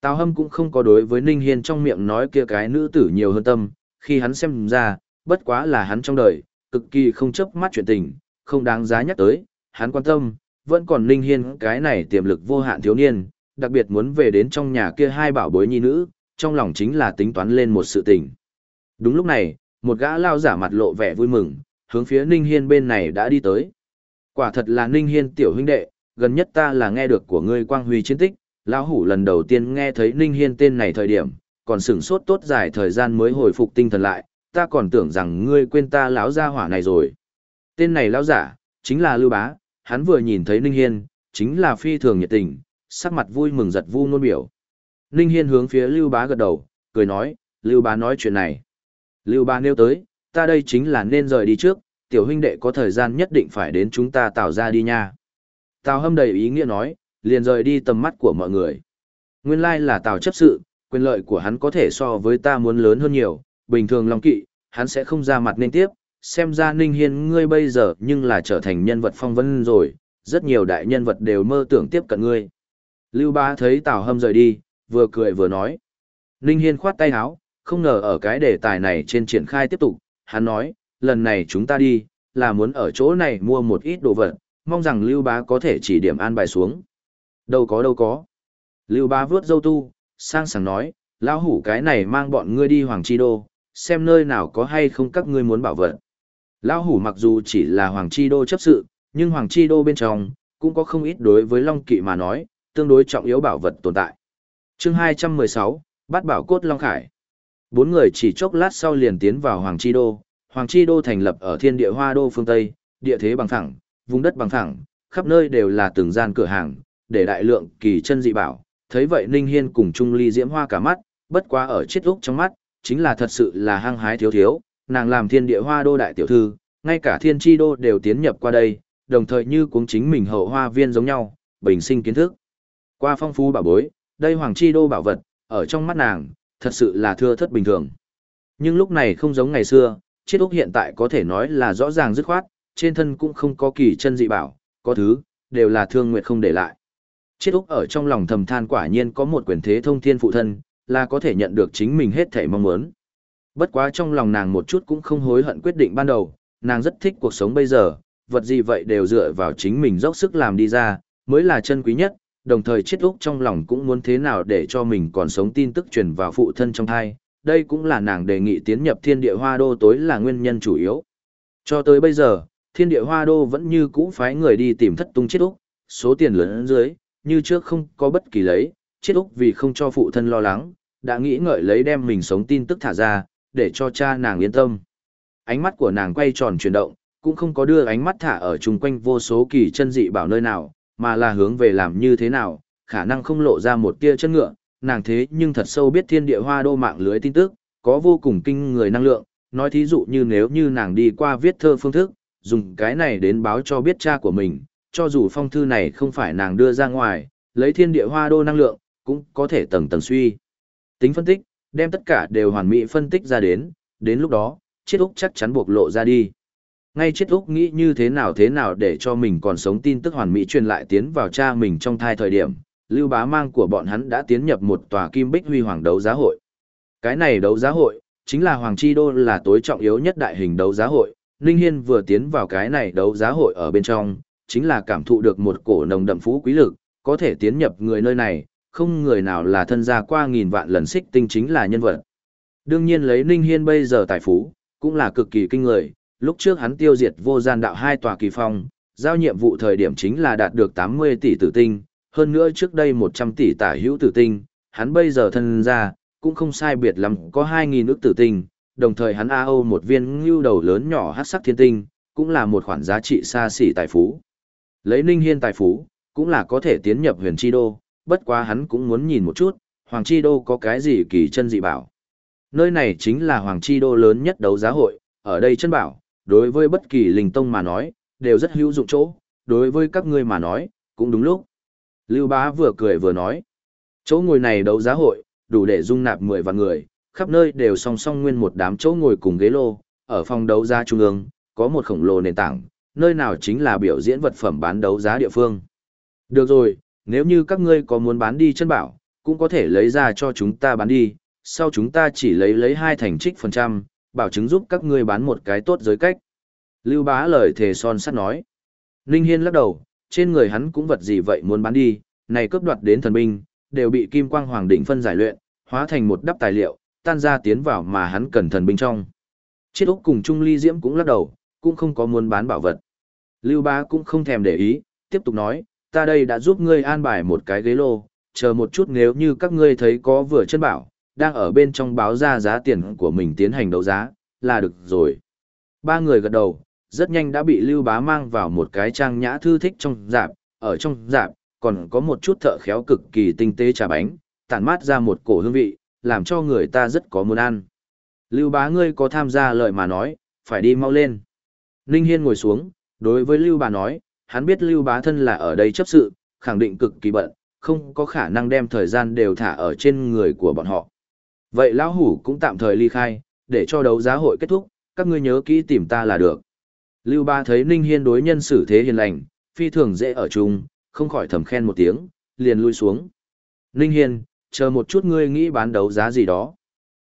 Tào Hâm cũng không có đối với Ninh Hiên trong miệng nói kia cái nữ tử nhiều hơn tâm, khi hắn xem ra, bất quá là hắn trong đời, cực kỳ không chấp mắt chuyện tình, không đáng giá nhắc tới, hắn quan tâm, vẫn còn Ninh Hiên cái này tiềm lực vô hạn thiếu niên, đặc biệt muốn về đến trong nhà kia hai bảo bối nhi nữ, trong lòng chính là tính toán lên một sự tình. Đúng lúc này, một gã lao giả mặt lộ vẻ vui mừng, hướng phía Ninh Hiên bên này đã đi tới. Quả thật là Ninh Hiên tiểu huynh đệ, gần nhất ta là nghe được của ngươi quang huy chiến tích, lão hủ lần đầu tiên nghe thấy Ninh Hiên tên này thời điểm, còn sửng sốt tốt dài thời gian mới hồi phục tinh thần lại, ta còn tưởng rằng ngươi quên ta lão gia hỏa này rồi. Tên này lão giả, chính là Lưu Bá, hắn vừa nhìn thấy Ninh Hiên, chính là phi thường nhiệt tình, sắc mặt vui mừng giật vu nôn biểu. Ninh Hiên hướng phía Lưu Bá gật đầu, cười nói, Lưu Bá nói chuyện này. Lưu Bá nêu tới, ta đây chính là nên rời đi trước, tiểu huynh đệ có thời gian nhất định phải đến chúng ta tạo ra đi nha. Tào hâm đầy ý nghĩa nói, liền rời đi tầm mắt của mọi người. Nguyên lai là Tào chấp sự, quyền lợi của hắn có thể so với ta muốn lớn hơn nhiều, bình thường Long Kỵ, hắn sẽ không ra mặt nên tiếp, xem ra Ninh Hiên ngươi bây giờ nhưng là trở thành nhân vật phong vân rồi, rất nhiều đại nhân vật đều mơ tưởng tiếp cận ngươi. Lưu Bá thấy Tào Hâm rời đi, vừa cười vừa nói. Ninh Hiên khoát tay áo, không ngờ ở cái đề tài này trên triển khai tiếp tục, hắn nói, lần này chúng ta đi, là muốn ở chỗ này mua một ít đồ vật, mong rằng Lưu Bá có thể chỉ điểm an bài xuống. Đâu có đâu có. Lưu Bá vướt dâu tu, sang sảng nói, lão hủ cái này mang bọn ngươi đi Hoàng Chi Đô, xem nơi nào có hay không các ngươi muốn bảo vật. Lão hủ mặc dù chỉ là Hoàng Chi Đô chấp sự, nhưng Hoàng Chi Đô bên trong, cũng có không ít đối với Long Kỵ mà nói, tương đối trọng yếu bảo vật tồn tại chương 216, bắt bảo cốt Long Khải. Bốn người chỉ chốc lát sau liền tiến vào Hoàng Chi Đô. Hoàng Chi Đô thành lập ở thiên địa hoa đô phương Tây, địa thế bằng thẳng, vùng đất bằng thẳng, khắp nơi đều là từng gian cửa hàng, để đại lượng kỳ chân dị bảo. Thấy vậy Ninh Hiên cùng Trung Ly diễm hoa cả mắt, bất quá ở chết úc trong mắt, chính là thật sự là hăng hái thiếu thiếu, nàng làm thiên địa hoa đô đại tiểu thư, ngay cả thiên chi đô đều tiến nhập qua đây, đồng thời như cuống chính mình hậu hoa viên giống nhau, bình sinh kiến thức. Qua phong phú bảo bối, đây hoàng chi đô bảo vật, ở trong mắt nàng, thật sự là thưa thất bình thường. Nhưng lúc này không giống ngày xưa, chiếc úc hiện tại có thể nói là rõ ràng dứt khoát, trên thân cũng không có kỳ chân dị bảo, có thứ, đều là thương nguyệt không để lại. Chiếc úc ở trong lòng thầm than quả nhiên có một quyền thế thông thiên phụ thân, là có thể nhận được chính mình hết thể mong muốn. Bất quá trong lòng nàng một chút cũng không hối hận quyết định ban đầu, nàng rất thích cuộc sống bây giờ, vật gì vậy đều dựa vào chính mình dốc sức làm đi ra, mới là chân quý nhất, đồng thời chết úc trong lòng cũng muốn thế nào để cho mình còn sống tin tức truyền vào phụ thân trong thai, đây cũng là nàng đề nghị tiến nhập thiên địa hoa đô tối là nguyên nhân chủ yếu. Cho tới bây giờ, thiên địa hoa đô vẫn như cũ phái người đi tìm thất tung chết úc, số tiền lớn dưới, như trước không có bất kỳ lấy, chết úc vì không cho phụ thân lo lắng, đã nghĩ ngợi lấy đem mình sống tin tức thả ra, để cho cha nàng yên tâm. Ánh mắt của nàng quay tròn chuyển động, cũng không có đưa ánh mắt thả ở chung quanh vô số kỳ chân dị bảo nơi nào, mà là hướng về làm như thế nào, khả năng không lộ ra một tia chân ngựa, nàng thế nhưng thật sâu biết thiên địa hoa đô mạng lưới tin tức, có vô cùng kinh người năng lượng, nói thí dụ như nếu như nàng đi qua viết thơ phương thức, dùng cái này đến báo cho biết cha của mình, cho dù phong thư này không phải nàng đưa ra ngoài, lấy thiên địa hoa đô năng lượng, cũng có thể tầng tầng suy. Tính phân tích, đem tất cả đều hoàn mỹ phân tích ra đến, đến lúc đó, chiếc úc chắc chắn buộc lộ ra đi. Ngay chết úc nghĩ như thế nào thế nào để cho mình còn sống tin tức hoàn mỹ truyền lại tiến vào cha mình trong thai thời điểm, lưu bá mang của bọn hắn đã tiến nhập một tòa kim bích huy hoàng đấu giá hội. Cái này đấu giá hội, chính là Hoàng Chi Đô là tối trọng yếu nhất đại hình đấu giá hội. Ninh Hiên vừa tiến vào cái này đấu giá hội ở bên trong, chính là cảm thụ được một cổ nồng đậm phú quý lực, có thể tiến nhập người nơi này, không người nào là thân gia qua nghìn vạn lần xích tinh chính là nhân vật. Đương nhiên lấy Ninh Hiên bây giờ tài phú, cũng là cực kỳ kinh người, lúc trước hắn tiêu diệt vô gian đạo hai tòa kỳ phong, giao nhiệm vụ thời điểm chính là đạt được 80 tỷ tử tinh, hơn nữa trước đây 100 tỷ tả hữu tử tinh, hắn bây giờ thân ra, cũng không sai biệt lắm, có 2.000 ức tử tinh, đồng thời hắn AO một viên ngưu đầu lớn nhỏ hát sắc thiên tinh, cũng là một khoản giá trị xa xỉ tài phú. Lấy Ninh Hiên tài phú, cũng là có thể tiến nhập huyền chi đô, bất quá hắn cũng muốn nhìn một chút, Hoàng Chi Đô có cái gì kỳ chân dị bảo. Nơi này chính là Hoàng Chi Đô lớn nhất đấu giá hội, ở đây chân bảo, đối với bất kỳ linh tông mà nói, đều rất hữu dụng chỗ, đối với các ngươi mà nói, cũng đúng lúc. Lưu Bá vừa cười vừa nói, chỗ ngồi này đấu giá hội, đủ để dung nạp 10 vạn người, khắp nơi đều song song nguyên một đám chỗ ngồi cùng ghế lô, ở phòng đấu giá trung ương, có một khổng lồ nền tảng, nơi nào chính là biểu diễn vật phẩm bán đấu giá địa phương. Được rồi, nếu như các ngươi có muốn bán đi chân bảo, cũng có thể lấy ra cho chúng ta bán đi, sau chúng ta chỉ lấy lấy hai thành trích phần trăm, bảo chứng giúp các ngươi bán một cái tốt giới cách. Lưu bá lời thề son sắt nói. Ninh Hiên lắc đầu, trên người hắn cũng vật gì vậy muốn bán đi, này cướp đoạt đến thần binh, đều bị kim quang hoàng đỉnh phân giải luyện, hóa thành một đắp tài liệu, tan ra tiến vào mà hắn cần thần binh trong. Chiết Úc cùng Trung Ly Diễm cũng lắc đầu, cũng không có muốn bán bảo vật. Lưu Bá cũng không thèm để ý, tiếp tục nói, ta đây đã giúp ngươi an bài một cái ghế lô, chờ một chút nếu như các ngươi thấy có vừa chân bảo, đang ở bên trong báo ra giá tiền của mình tiến hành đấu giá, là được rồi. Ba người gật đầu, rất nhanh đã bị Lưu Bá mang vào một cái trang nhã thư thích trong dạp, ở trong dạp, còn có một chút thợ khéo cực kỳ tinh tế trà bánh, tản mát ra một cổ hương vị, làm cho người ta rất có muốn ăn. Lưu Bá ngươi có tham gia lời mà nói, phải đi mau lên. Ninh Hiên ngồi xuống, đối với Lưu Bá nói, hắn biết Lưu Bá thân là ở đây chấp sự, khẳng định cực kỳ bận, không có khả năng đem thời gian đều thả ở trên người của bọn họ. Vậy lão hủ cũng tạm thời ly khai, để cho đấu giá hội kết thúc, các ngươi nhớ kỹ tìm ta là được. Lưu Ba thấy Ninh Hiên đối nhân xử thế hiền lành, phi thường dễ ở chung, không khỏi thầm khen một tiếng, liền lui xuống. Ninh Hiên, chờ một chút ngươi nghĩ bán đấu giá gì đó.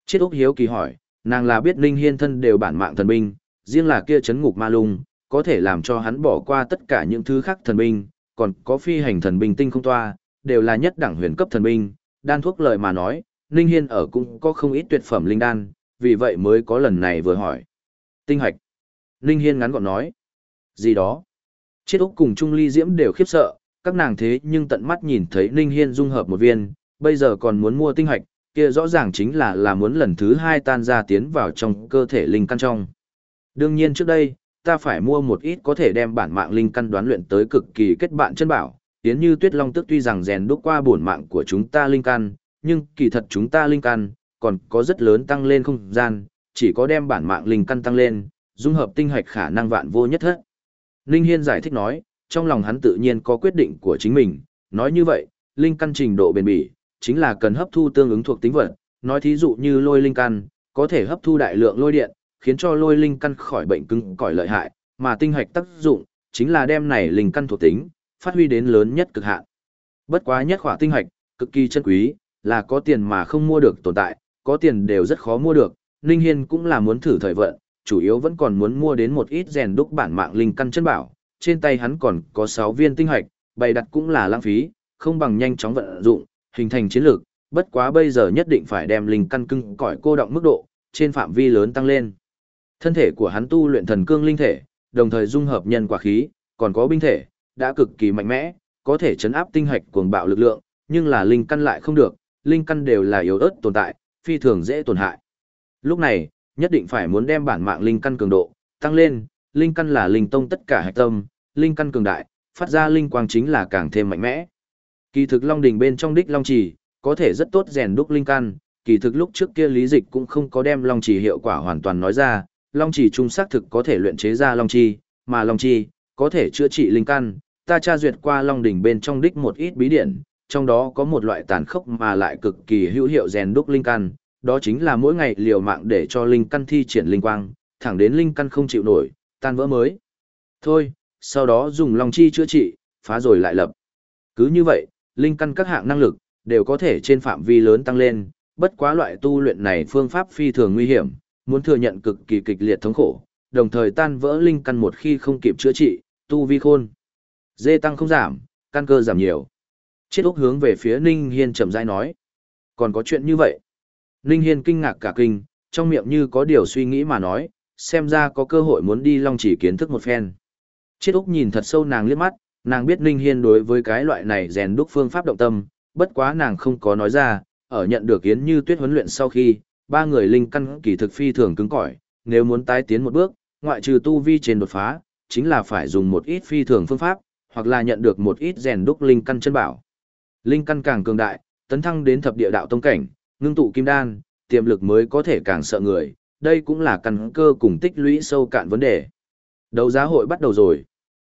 Chiết Úc Hiếu kỳ hỏi, nàng là biết Ninh Hiên thân đều bản mạng thần binh, riêng là kia chấn ngục ma lung, có thể làm cho hắn bỏ qua tất cả những thứ khác thần binh, còn có phi hành thần binh tinh không toa, đều là nhất đẳng huyền cấp thần binh, đan thuốc lời mà nói, Ninh Hiên ở cũng có không ít tuyệt phẩm linh đan, vì vậy mới có lần này vừa hỏi. Tinh hạch. Ninh Hiên ngắn gọn nói. Gì đó? Chiết Úc cùng Trung Ly Diễm đều khiếp sợ, các nàng thế nhưng tận mắt nhìn thấy Ninh Hiên dung hợp một viên, bây giờ còn muốn mua tinh hạch, kia rõ ràng chính là là muốn lần thứ hai tan ra tiến vào trong cơ thể linh căn trong. Đương nhiên trước đây, ta phải mua một ít có thể đem bản mạng linh căn đoán luyện tới cực kỳ kết bạn chân bảo, tiến như tuyết long tức tuy rằng rèn đúc qua bổn mạng của chúng ta linh căn, nhưng kỳ thật chúng ta linh căn còn có rất lớn tăng lên không gian, chỉ có đem bản mạng linh căn tăng lên, dung hợp tinh hạch khả năng vạn vô nhất hết. Linh Hiên giải thích nói, trong lòng hắn tự nhiên có quyết định của chính mình, nói như vậy, linh căn trình độ bền bỉ, chính là cần hấp thu tương ứng thuộc tính vật, nói thí dụ như lôi linh căn, có thể hấp thu đại lượng lôi điện, khiến cho lôi linh căn khỏi bệnh cứng cỏi lợi hại, mà tinh hạch tác dụng, chính là đem này linh căn thuộc tính, phát huy đến lớn nhất cực hạn. Bất quá nhất khỏa tinh hạch, cực kỳ chân quý, là có tiền mà không mua được tồn tại, có tiền đều rất khó mua được, Ninh Hiên cũng là muốn thử thời vận, chủ yếu vẫn còn muốn mua đến một ít rèn đúc bản mạng linh căn chân bảo, trên tay hắn còn có 6 viên tinh hạch, bày đặt cũng là lãng phí, không bằng nhanh chóng vận dụng, hình thành chiến lược, bất quá bây giờ nhất định phải đem linh căn cưng cõi cô động mức độ, trên phạm vi lớn tăng lên. Thân thể của hắn tu luyện thần cương linh thể, đồng thời dung hợp nhân quả khí, còn có binh thể, đã cực kỳ mạnh mẽ, có thể chấn áp tinh hạch cuồng bạo lực lượng, nhưng là linh căn lại không được, linh căn đều là yếu ớt tồn tại, phi thường dễ tổn hại. Lúc này, nhất định phải muốn đem bản mạng linh căn cường độ tăng lên, linh căn là linh tông tất cả hạch tâm, linh căn cường đại, phát ra linh quang chính là càng thêm mạnh mẽ. Kỳ thực Long đỉnh bên trong đích Long Chỉ, có thể rất tốt rèn đúc linh căn, kỳ thực lúc trước kia lý dịch cũng không có đem Long Chỉ hiệu quả hoàn toàn nói ra, Long Chỉ trung xác thực có thể luyện chế ra Long Chi, mà Long Chi có thể chữa trị linh căn, ta tra duyệt qua Long đỉnh bên trong đích một ít bí điển, trong đó có một loại tàn khốc mà lại cực kỳ hữu hiệu rèn đúc linh căn, đó chính là mỗi ngày liều mạng để cho linh căn thi triển linh quang, thẳng đến linh căn không chịu nổi, tan vỡ mới. Thôi, sau đó dùng long chi chữa trị, phá rồi lại lập. Cứ như vậy, linh căn các hạng năng lực đều có thể trên phạm vi lớn tăng lên, bất quá loại tu luyện này phương pháp phi thường nguy hiểm, muốn thừa nhận cực kỳ kịch liệt thống khổ, đồng thời tan vỡ linh căn một khi không kịp chữa trị, tu vi khôn. Dê tăng không giảm, căn cơ giảm nhiều. Chiết Úc hướng về phía Ninh Hiên chậm rãi nói. Còn có chuyện như vậy. Ninh Hiên kinh ngạc cả kinh, trong miệng như có điều suy nghĩ mà nói, xem ra có cơ hội muốn đi Long Chỉ kiến thức một phen. Chiết Úc nhìn thật sâu nàng liếc mắt, nàng biết Ninh Hiên đối với cái loại này rèn đúc phương pháp động tâm, bất quá nàng không có nói ra, ở nhận được Yến Như Tuyết huấn luyện sau khi, ba người linh căn kỳ thực phi thường cứng cỏi, nếu muốn tái tiến một bước, ngoại trừ tu vi trên đột phá, chính là phải dùng một ít phi thường phương pháp, hoặc là nhận được một ít rèn đúc linh căn chân bảo. Linh căn càng cường đại, tấn thăng đến thập địa đạo tông cảnh, ngưng tụ kim đan, tiềm lực mới có thể càng sợ người, đây cũng là căn cơ cùng tích lũy sâu cạn vấn đề. Đấu giá hội bắt đầu rồi.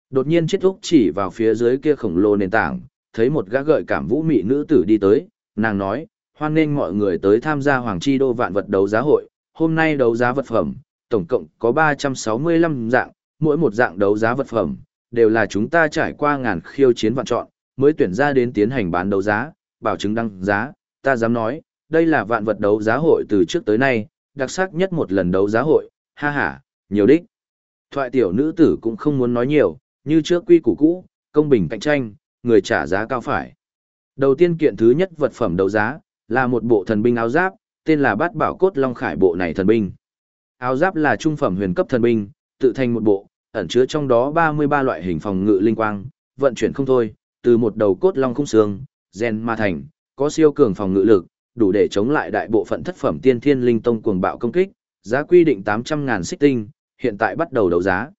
Đột nhiên chết thúc chỉ vào phía dưới kia khổng lồ nền tảng, thấy một gã gợi cảm vũ mị nữ tử đi tới, nàng nói, hoan nghênh mọi người tới tham gia Hoàng Chi Đô vạn vật đấu giá hội, hôm nay đấu giá vật phẩm, tổng cộng có 365 dạng, mỗi một dạng đấu giá vật phẩm, đều là chúng ta trải qua ngàn khiêu chiến vạn chọn, mới tuyển ra đến tiến hành bán đấu giá, bảo chứng đăng giá, ta dám nói, đây là vạn vật đấu giá hội từ trước tới nay, đặc sắc nhất một lần đấu giá hội, ha ha, nhiều đích. Thoại tiểu nữ tử cũng không muốn nói nhiều, như trước quy củ cũ, công bình cạnh tranh, người trả giá cao phải. Đầu tiên kiện thứ nhất vật phẩm đấu giá, là một bộ thần binh áo giáp, tên là bát bảo cốt long khải bộ này thần binh. Áo giáp là trung phẩm huyền cấp thần binh, tự thành một bộ, ẩn chứa trong đó 33 loại hình phòng ngự linh quang, vận chuyển không thôi, từ một đầu cốt long khung xương, gen ma thành, có siêu cường phòng ngự lực, đủ để chống lại đại bộ phận thất phẩm tiên thiên linh tông cuồng bạo công kích, giá quy định 800.000 xích tinh, hiện tại bắt đầu đấu giá.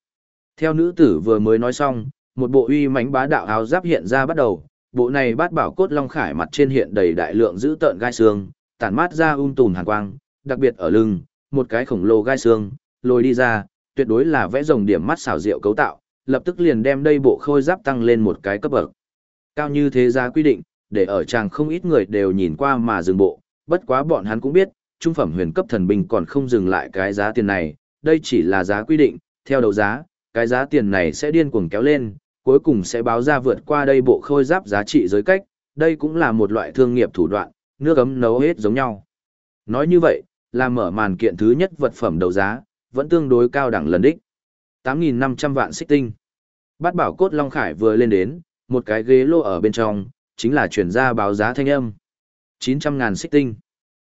Theo nữ tử vừa mới nói xong, một bộ uy mãnh bá đạo áo giáp hiện ra bắt đầu, bộ này bát bảo cốt long khải mặt trên hiện đầy đại lượng giữ tợn gai xương, tản mát ra um tùn hàn quang, đặc biệt ở lưng, một cái khổng lồ gai xương, lồi đi ra, tuyệt đối là vẽ rồng điểm mắt xảo diệu cấu tạo, lập tức liền đem đây bộ khôi giáp tăng lên một cái cấp bậc. Cao như thế giá quy định, để ở chàng không ít người đều nhìn qua mà dừng bộ, bất quá bọn hắn cũng biết, trung phẩm huyền cấp thần binh còn không dừng lại cái giá tiền này, đây chỉ là giá quy định, theo đấu giá, cái giá tiền này sẽ điên cuồng kéo lên, cuối cùng sẽ báo ra vượt qua đây bộ khôi giáp giá trị giới cách, đây cũng là một loại thương nghiệp thủ đoạn, nước ấm nấu hết giống nhau. Nói như vậy, là mở màn kiện thứ nhất vật phẩm đấu giá, vẫn tương đối cao đẳng lần đích. 8.500 vạn xích tinh. Bát bảo cốt Long Khải vừa lên đến, một cái ghế lô ở bên trong, chính là chuyển ra báo giá thanh âm. 900.000 xích tinh.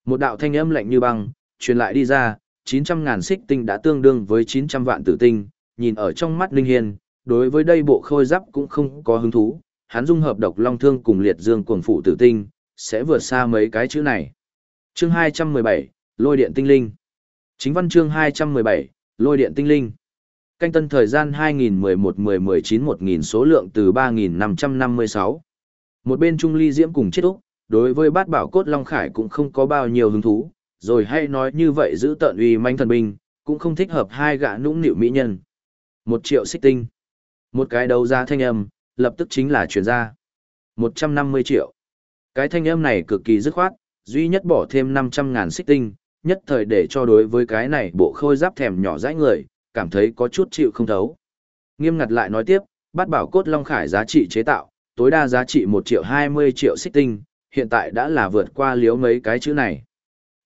Một đạo thanh âm lạnh như băng, truyền lại đi ra, 900.000 xích tinh đã tương đương với 900 vạn tử tinh, nhìn ở trong mắt Linh Hiên, đối với đây bộ khôi giáp cũng không có hứng thú, hắn dung hợp độc long thương cùng liệt dương cuồng phụ tử tinh, sẽ vượt xa mấy cái chữ này. Chương 217, Lôi điện tinh linh. Chính văn chương 217, Lôi điện tinh linh. Canh tân thời gian 2011-10-19-1000 số lượng từ 3556. Một bên Trung Ly Diễm cùng chết Úc, đối với bát bảo cốt Long Khải cũng không có bao nhiêu hứng thú, rồi hay nói như vậy giữ tận uy manh thần binh, cũng không thích hợp hai gã nũng nịu mỹ nhân. Một triệu xích tinh. Một cái đấu giá thanh âm, lập tức chính là chuyển ra. 150 triệu. Cái thanh âm này cực kỳ dứt khoát, duy nhất bỏ thêm 500 ngàn xích tinh, nhất thời để cho đối với cái này bộ khôi giáp thèm nhỏ dãi người, cảm thấy có chút chịu không thấu. Nghiêm ngặt lại nói tiếp, bát bảo cốt long khải giá trị chế tạo, tối đa giá trị 1 triệu 20 triệu xích tinh, hiện tại đã là vượt qua liếu mấy cái chữ này.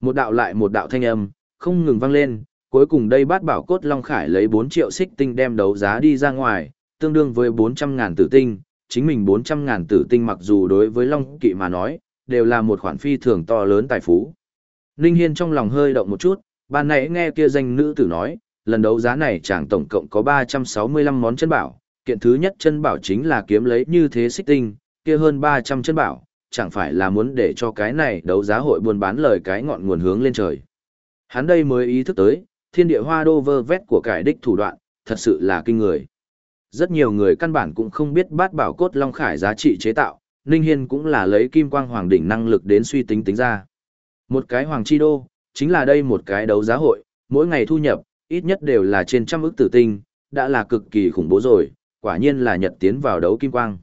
Một đạo lại một đạo thanh âm, không ngừng vang lên, cuối cùng đây bát bảo cốt long khải lấy 4 triệu xích tinh đem đấu giá đi ra ngoài, tương đương với 400 ngàn tử tinh, chính mình 400 ngàn tử tinh mặc dù đối với long kỵ mà nói, đều là một khoản phi thường to lớn tài phú. Ninh Hiên trong lòng hơi động một chút, ban nãy nghe kia danh nữ tử nói, lần đấu giá này chàng tổng cộng có 365 món chân bảo, kiện thứ nhất chân bảo chính là kiếm lấy như thế xích tinh, kia hơn 300 chân bảo, chẳng phải là muốn để cho cái này đấu giá hội buôn bán lời cái ngọn nguồn hướng lên trời. Hắn đây mới ý thức tới, thiên địa hoa đô vơ vét của cải đích thủ đoạn, thật sự là kinh người. Rất nhiều người căn bản cũng không biết bát bảo cốt long khải giá trị chế tạo, Ninh Hiên cũng là lấy kim quang hoàng đỉnh năng lực đến suy tính tính ra. Một cái hoàng chi đô, chính là đây một cái đấu giá hội, mỗi ngày thu nhập, ít nhất đều là trên trăm ức tử tinh, đã là cực kỳ khủng bố rồi, quả nhiên là nhật tiến vào đấu kim quang.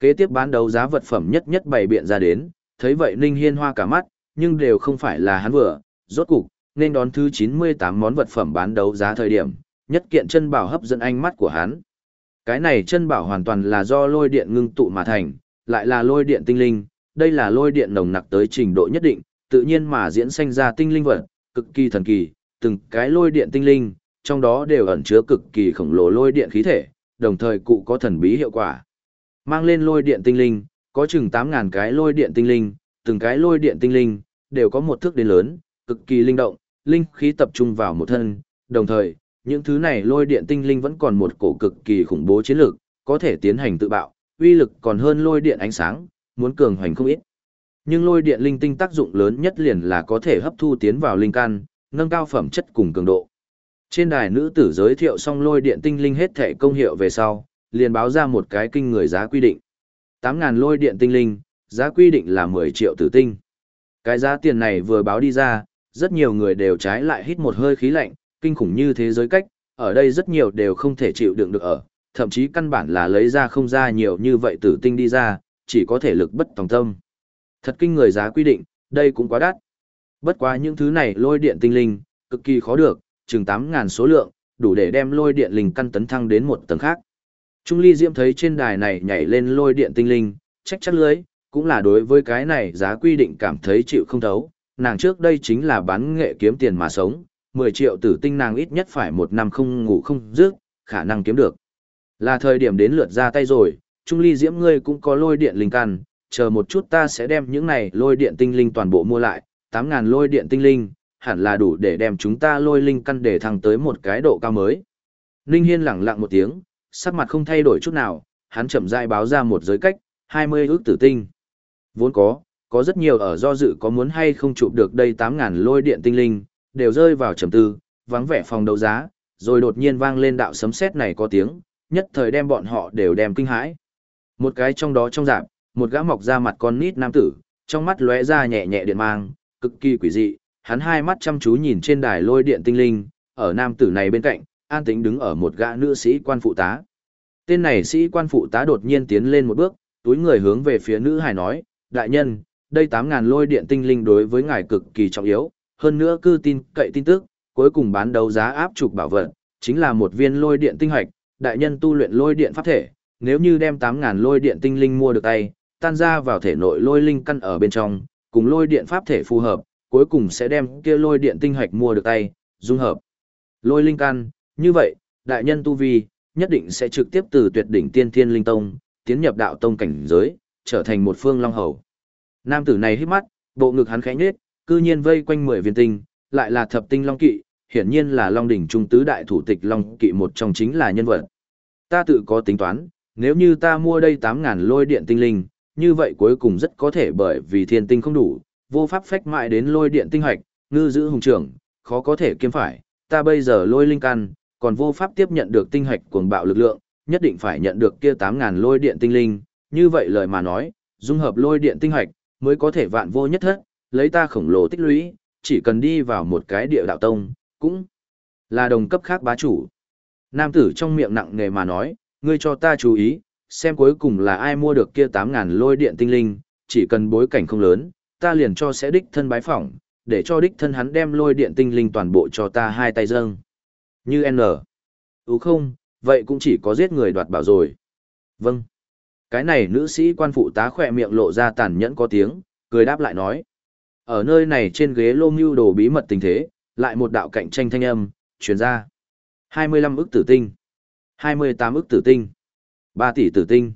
Kế tiếp bán đấu giá vật phẩm nhất nhất bày biện ra đến, thấy vậy Ninh Hiên hoa cả mắt, nhưng đều không phải là hắn vừa, rốt cục, nên đón thứ 98 món vật phẩm bán đấu giá thời điểm, nhất kiện chân bảo hấp dẫn ánh mắt của hắn. Cái này chân bảo hoàn toàn là do lôi điện ngưng tụ mà thành, lại là lôi điện tinh linh, đây là lôi điện nồng nặc tới trình độ nhất định, tự nhiên mà diễn sinh ra tinh linh vật, cực kỳ thần kỳ, từng cái lôi điện tinh linh, trong đó đều ẩn chứa cực kỳ khổng lồ lôi điện khí thể, đồng thời cụ có thần bí hiệu quả. Mang lên lôi điện tinh linh, có chừng 8.000 cái lôi điện tinh linh, từng cái lôi điện tinh linh, đều có một thước đến lớn, cực kỳ linh động, linh khí tập trung vào một thân, đồng thời, những thứ này lôi điện tinh linh vẫn còn một cổ cực kỳ khủng bố chiến lược, có thể tiến hành tự bạo, uy lực còn hơn lôi điện ánh sáng, muốn cường hoành không ít. Nhưng lôi điện linh tinh tác dụng lớn nhất liền là có thể hấp thu tiến vào linh căn, nâng cao phẩm chất cùng cường độ. Trên đài nữ tử giới thiệu xong lôi điện tinh linh hết thể công hiệu về sau, liền báo ra một cái kinh người giá quy định. 8.000 lôi điện tinh linh, giá quy định là 10 triệu tử tinh. Cái giá tiền này vừa báo đi ra, rất nhiều người đều trái lại hít một hơi khí lạnh, kinh khủng như thế giới cách, ở đây rất nhiều đều không thể chịu đựng được ở, thậm chí căn bản là lấy ra không ra nhiều như vậy tử tinh đi ra, chỉ có thể lực bất tòng tâm. Thật kinh người giá quy định, đây cũng quá đắt. Bất quá những thứ này lôi điện tinh linh, cực kỳ khó được, chừng 8.000 số lượng, đủ để đem lôi điện linh căn tấn thăng đến một tầng khác. Trung Ly Diễm thấy trên đài này nhảy lên lôi điện tinh linh, trách chắc lưới, cũng là đối với cái này giá quy định cảm thấy chịu không thấu, nàng trước đây chính là bán nghệ kiếm tiền mà sống, 10 triệu tử tinh nàng ít nhất phải một năm không ngủ không giấc, khả năng kiếm được. Là thời điểm đến lượt ra tay rồi, Trung Ly Diễm ngươi cũng có lôi điện linh căn, chờ một chút ta sẽ đem những này lôi điện tinh linh toàn bộ mua lại, Tám ngàn lôi điện tinh linh, hẳn là đủ để đem chúng ta lôi linh căn để thăng tới một cái độ cao mới. Ninh Hiên lẳng lặng một tiếng, sắc mặt không thay đổi chút nào, hắn chậm rãi báo ra một giới cách, 20 ước tử tinh. Vốn có, có rất nhiều ở do dự có muốn hay không chụp được đây 8.000 lôi điện tinh linh, đều rơi vào trầm tư, vắng vẻ phòng đấu giá, rồi đột nhiên vang lên đạo sấm sét này có tiếng, nhất thời đem bọn họ đều đem kinh hãi. Một cái trong đó trong dạng, một gã mọc ra mặt con nít nam tử, trong mắt lóe ra nhẹ nhẹ điện mang, cực kỳ quỷ dị, hắn hai mắt chăm chú nhìn trên đài lôi điện tinh linh, ở nam tử này bên cạnh, an tĩnh đứng ở một gã nữ sĩ quan phụ tá. Tên này sĩ quan phụ tá đột nhiên tiến lên một bước, túi người hướng về phía nữ hài nói, đại nhân, đây 8.000 lôi điện tinh linh đối với ngài cực kỳ trọng yếu, hơn nữa cư tin cậy tin tức, cuối cùng bán đấu giá áp trục bảo vật, chính là một viên lôi điện tinh hoạch, đại nhân tu luyện lôi điện pháp thể, nếu như đem 8.000 lôi điện tinh linh mua được tay, tan ra vào thể nội lôi linh căn ở bên trong, cùng lôi điện pháp thể phù hợp, cuối cùng sẽ đem kia lôi điện tinh hoạch mua được tay, dung hợp. Lôi linh căn, như vậy, đại nhân tu vi, nhất định sẽ trực tiếp từ tuyệt đỉnh tiên thiên linh tông, tiến nhập đạo tông cảnh giới, trở thành một phương long hầu. Nam tử này hít mắt, bộ ngực hắn khẽ nhếch, cư nhiên vây quanh 10 viên tinh, lại là thập tinh long kỵ, hiển nhiên là long đỉnh trung tứ đại thủ tịch long kỵ một trong chính là nhân vật. Ta tự có tính toán, nếu như ta mua đây 8000 lôi điện tinh linh, như vậy cuối cùng rất có thể bởi vì thiên tinh không đủ, vô pháp phách mại đến lôi điện tinh hoạch, ngư giữ hùng trưởng, khó có thể kiếm phải, ta bây giờ lôi linh căn, còn vô pháp tiếp nhận được tinh hoạch cuồng bạo lực lượng, nhất định phải nhận được kia 8000 lôi điện tinh linh, như vậy lời mà nói, dung hợp lôi điện tinh hoạch, mới có thể vạn vô nhất thất, lấy ta khổng lồ tích lũy, chỉ cần đi vào một cái địa đạo tông, cũng là đồng cấp khác bá chủ. Nam tử trong miệng nặng nề mà nói, ngươi cho ta chú ý, xem cuối cùng là ai mua được kia 8.000 lôi điện tinh linh, chỉ cần bối cảnh không lớn, ta liền cho sẽ đích thân bái phỏng, để cho đích thân hắn đem lôi điện tinh linh toàn bộ cho ta hai tay dâng. Như N. Ú không, vậy cũng chỉ có giết người đoạt bảo rồi. Vâng. Cái này nữ sĩ quan phụ tá khỏe miệng lộ ra tàn nhẫn có tiếng, cười đáp lại nói. Ở nơi này trên ghế lô mưu đồ bí mật tình thế, lại một đạo cạnh tranh thanh âm, truyền ra. 25 ức tử tinh. 28 ức tử tinh. 3 tỷ tử tinh.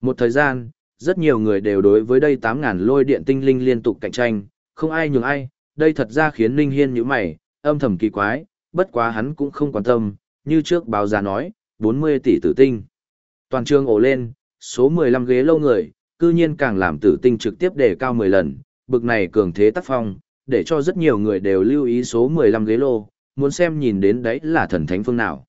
Một thời gian, rất nhiều người đều đối với đây 8.000 lôi điện tinh linh liên tục cạnh tranh, không ai nhường ai, đây thật ra khiến Ninh Hiên như mày, âm thầm kỳ quái, bất quá hắn cũng không quan tâm, như trước báo giá nói, 40 tỷ tử tinh. Toàn trường ổ lên, số 15 ghế lâu người, cư nhiên càng làm tử tinh trực tiếp đề cao 10 lần, bực này cường thế tác phong, để cho rất nhiều người đều lưu ý số 15 ghế lô, muốn xem nhìn đến đấy là thần thánh phương nào.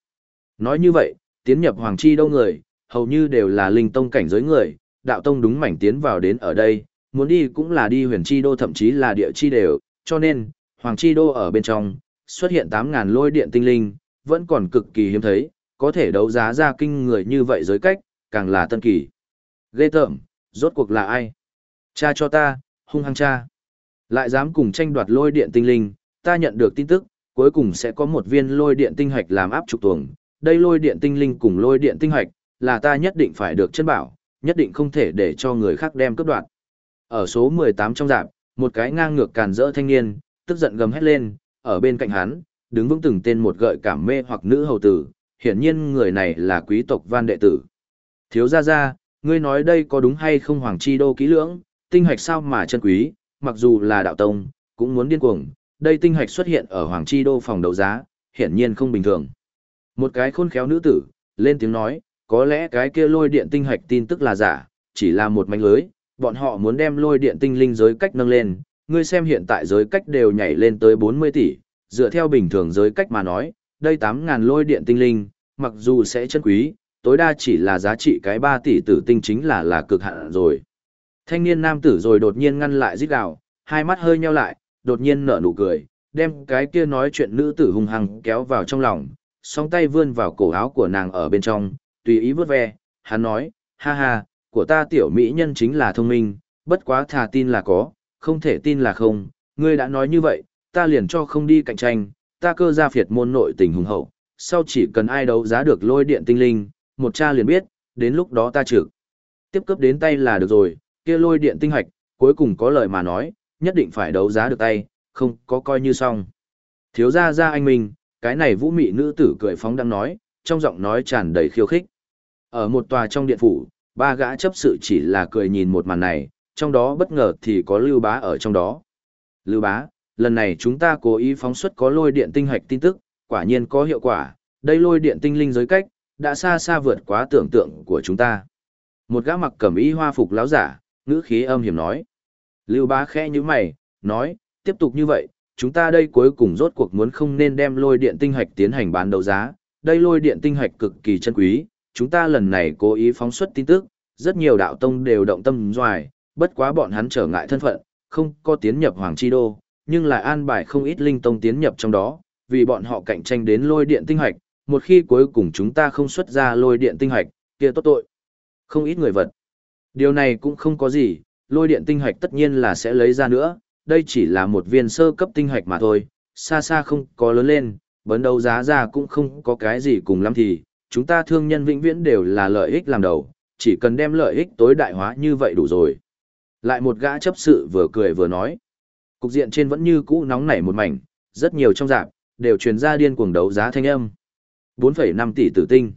Nói như vậy, tiến nhập Hoàng Chi đâu người, hầu như đều là linh tông cảnh giới người, đạo tông đúng mảnh tiến vào đến ở đây, muốn đi cũng là đi huyền chi đô thậm chí là địa chi đều, cho nên, Hoàng Chi đô ở bên trong, xuất hiện 8.000 lôi điện tinh linh, vẫn còn cực kỳ hiếm thấy, có thể đấu giá ra kinh người như vậy giới cách, càng là tân kỳ. Ghê tởm, rốt cuộc là ai? Cha cho ta, hung hăng cha. Lại dám cùng tranh đoạt lôi điện tinh linh, ta nhận được tin tức, cuối cùng sẽ có một viên lôi điện tinh hạch làm áp trục tuồng. Đây lôi điện tinh linh cùng lôi điện tinh hạch, là ta nhất định phải được chân bảo, nhất định không thể để cho người khác đem cướp đoạt. Ở số 18 trong dạp, một cái ngang ngược càn rỡ thanh niên, tức giận gầm hét lên, ở bên cạnh hắn, đứng vững từng tên một gợi cảm mê hoặc nữ hầu tử, hiển nhiên người này là quý tộc van đệ tử. Thiếu gia gia, ngươi nói đây có đúng hay không hoàng chi đô kỹ lưỡng, tinh hạch sao mà chân quý, mặc dù là đạo tông, cũng muốn điên cuồng, đây tinh hạch xuất hiện ở hoàng chi đô phòng đấu giá, hiển nhiên không bình thường. Một cái khôn khéo nữ tử, lên tiếng nói, có lẽ cái kia lôi điện tinh hạch tin tức là giả, chỉ là một manh lưới, bọn họ muốn đem lôi điện tinh linh giới cách nâng lên, ngươi xem hiện tại giới cách đều nhảy lên tới 40 tỷ, dựa theo bình thường giới cách mà nói, đây 8.000 lôi điện tinh linh, mặc dù sẽ chân quý, tối đa chỉ là giá trị cái 3 tỷ tử tinh chính là là cực hạn rồi. Thanh niên nam tử rồi đột nhiên ngăn lại giết gào, hai mắt hơi nheo lại, đột nhiên nở nụ cười, đem cái kia nói chuyện nữ tử hung hăng kéo vào trong lòng, song tay vươn vào cổ áo của nàng ở bên trong, tùy ý vớt ve, hắn nói, ha ha, của ta tiểu mỹ nhân chính là thông minh, bất quá thà tin là có, không thể tin là không, ngươi đã nói như vậy, ta liền cho không đi cạnh tranh, ta cơ ra phiệt môn nội tình hùng hậu, sau chỉ cần ai đấu giá được lôi điện tinh linh, một cha liền biết, đến lúc đó ta trực. Tiếp cấp đến tay là được rồi, kia lôi điện tinh hạch, cuối cùng có lời mà nói, nhất định phải đấu giá được tay, không có coi như xong. Thiếu gia gia anh mình, cái này vũ mị nữ tử cười phóng đang nói, trong giọng nói tràn đầy khiêu khích. Ở một tòa trong điện phủ, ba gã chấp sự chỉ là cười nhìn một màn này, trong đó bất ngờ thì có Lưu Bá ở trong đó. Lưu Bá, lần này chúng ta cố ý phóng xuất có lôi điện tinh hạch tin tức, quả nhiên có hiệu quả, đây lôi điện tinh linh giới cách, đã xa xa vượt quá tưởng tượng của chúng ta. Một gã mặc cẩm y hoa phục láo giả, ngữ khí âm hiểm nói. Lưu Bá khẽ như mày, nói, tiếp tục như vậy, chúng ta đây cuối cùng rốt cuộc muốn không nên đem lôi điện tinh hạch tiến hành bán đấu giá, đây lôi điện tinh hạch cực kỳ chân quý, chúng ta lần này cố ý phóng xuất tin tức, rất nhiều đạo tông đều động tâm doài, bất quá bọn hắn trở ngại thân phận, không có tiến nhập Hoàng Chi Đô, nhưng lại an bài không ít linh tông tiến nhập trong đó, vì bọn họ cạnh tranh đến lôi điện tinh hạch, một khi cuối cùng chúng ta không xuất ra lôi điện tinh hạch, kia tốt tội. Không ít người vật. Điều này cũng không có gì, lôi điện tinh hạch tất nhiên là sẽ lấy ra nữa, đây chỉ là một viên sơ cấp tinh hạch mà thôi, xa xa không có lớn lên, bấn đấu giá ra cũng không có cái gì cùng lắm thì, chúng ta thương nhân vĩnh viễn đều là lợi ích làm đầu, chỉ cần đem lợi ích tối đại hóa như vậy đủ rồi. Lại một gã chấp sự vừa cười vừa nói. Cục diện trên vẫn như cũ nóng nảy một mảnh, rất nhiều trong giảm, đều truyền ra điên cuồng đấu giá thanh âm. 4,5 tỷ tử tinh,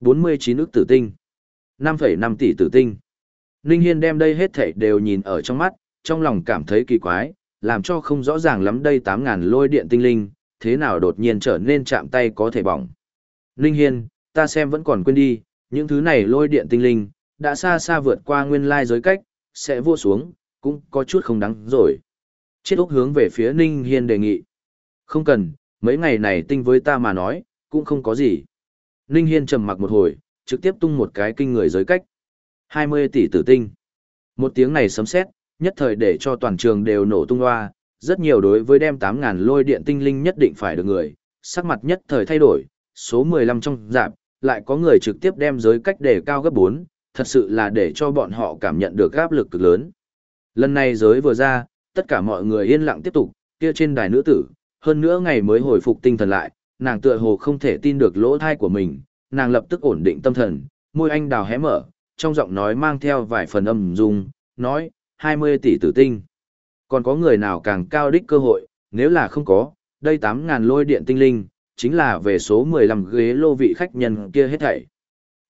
49 ức tử tinh, 5,5 tỷ tử tinh. Ninh Hiên đem đây hết thảy đều nhìn ở trong mắt, trong lòng cảm thấy kỳ quái, làm cho không rõ ràng lắm đây 8.000 lôi điện tinh linh, thế nào đột nhiên trở nên chạm tay có thể bỏng. Ninh Hiên, ta xem vẫn còn quên đi, những thứ này lôi điện tinh linh, đã xa xa vượt qua nguyên lai giới cách, sẽ vua xuống, cũng có chút không đáng rồi. Chết Úc hướng về phía Ninh Hiên đề nghị. Không cần, mấy ngày này tinh với ta mà nói, cũng không có gì. Ninh Hiên trầm mặc một hồi, trực tiếp tung một cái kinh người giới cách. 20 tỷ tử tinh. Một tiếng này sấm sét, nhất thời để cho toàn trường đều nổ tung hoa rất nhiều đối với đem 8.000 lôi điện tinh linh nhất định phải được người, sắc mặt nhất thời thay đổi, số 15 trong giảm, lại có người trực tiếp đem giới cách để cao gấp 4, thật sự là để cho bọn họ cảm nhận được áp lực cực lớn. Lần này giới vừa ra, tất cả mọi người yên lặng tiếp tục, kia trên đài nữ tử, hơn nữa ngày mới hồi phục tinh thần lại, nàng tựa hồ không thể tin được lỗ thai của mình, nàng lập tức ổn định tâm thần, môi anh đào hé mở, trong giọng nói mang theo vài phần âm dung, nói, 20 tỷ tử tinh. Còn có người nào càng cao đích cơ hội, nếu là không có, đây 8.000 lôi điện tinh linh, chính là về số 15 ghế lô vị khách nhân kia hết thảy.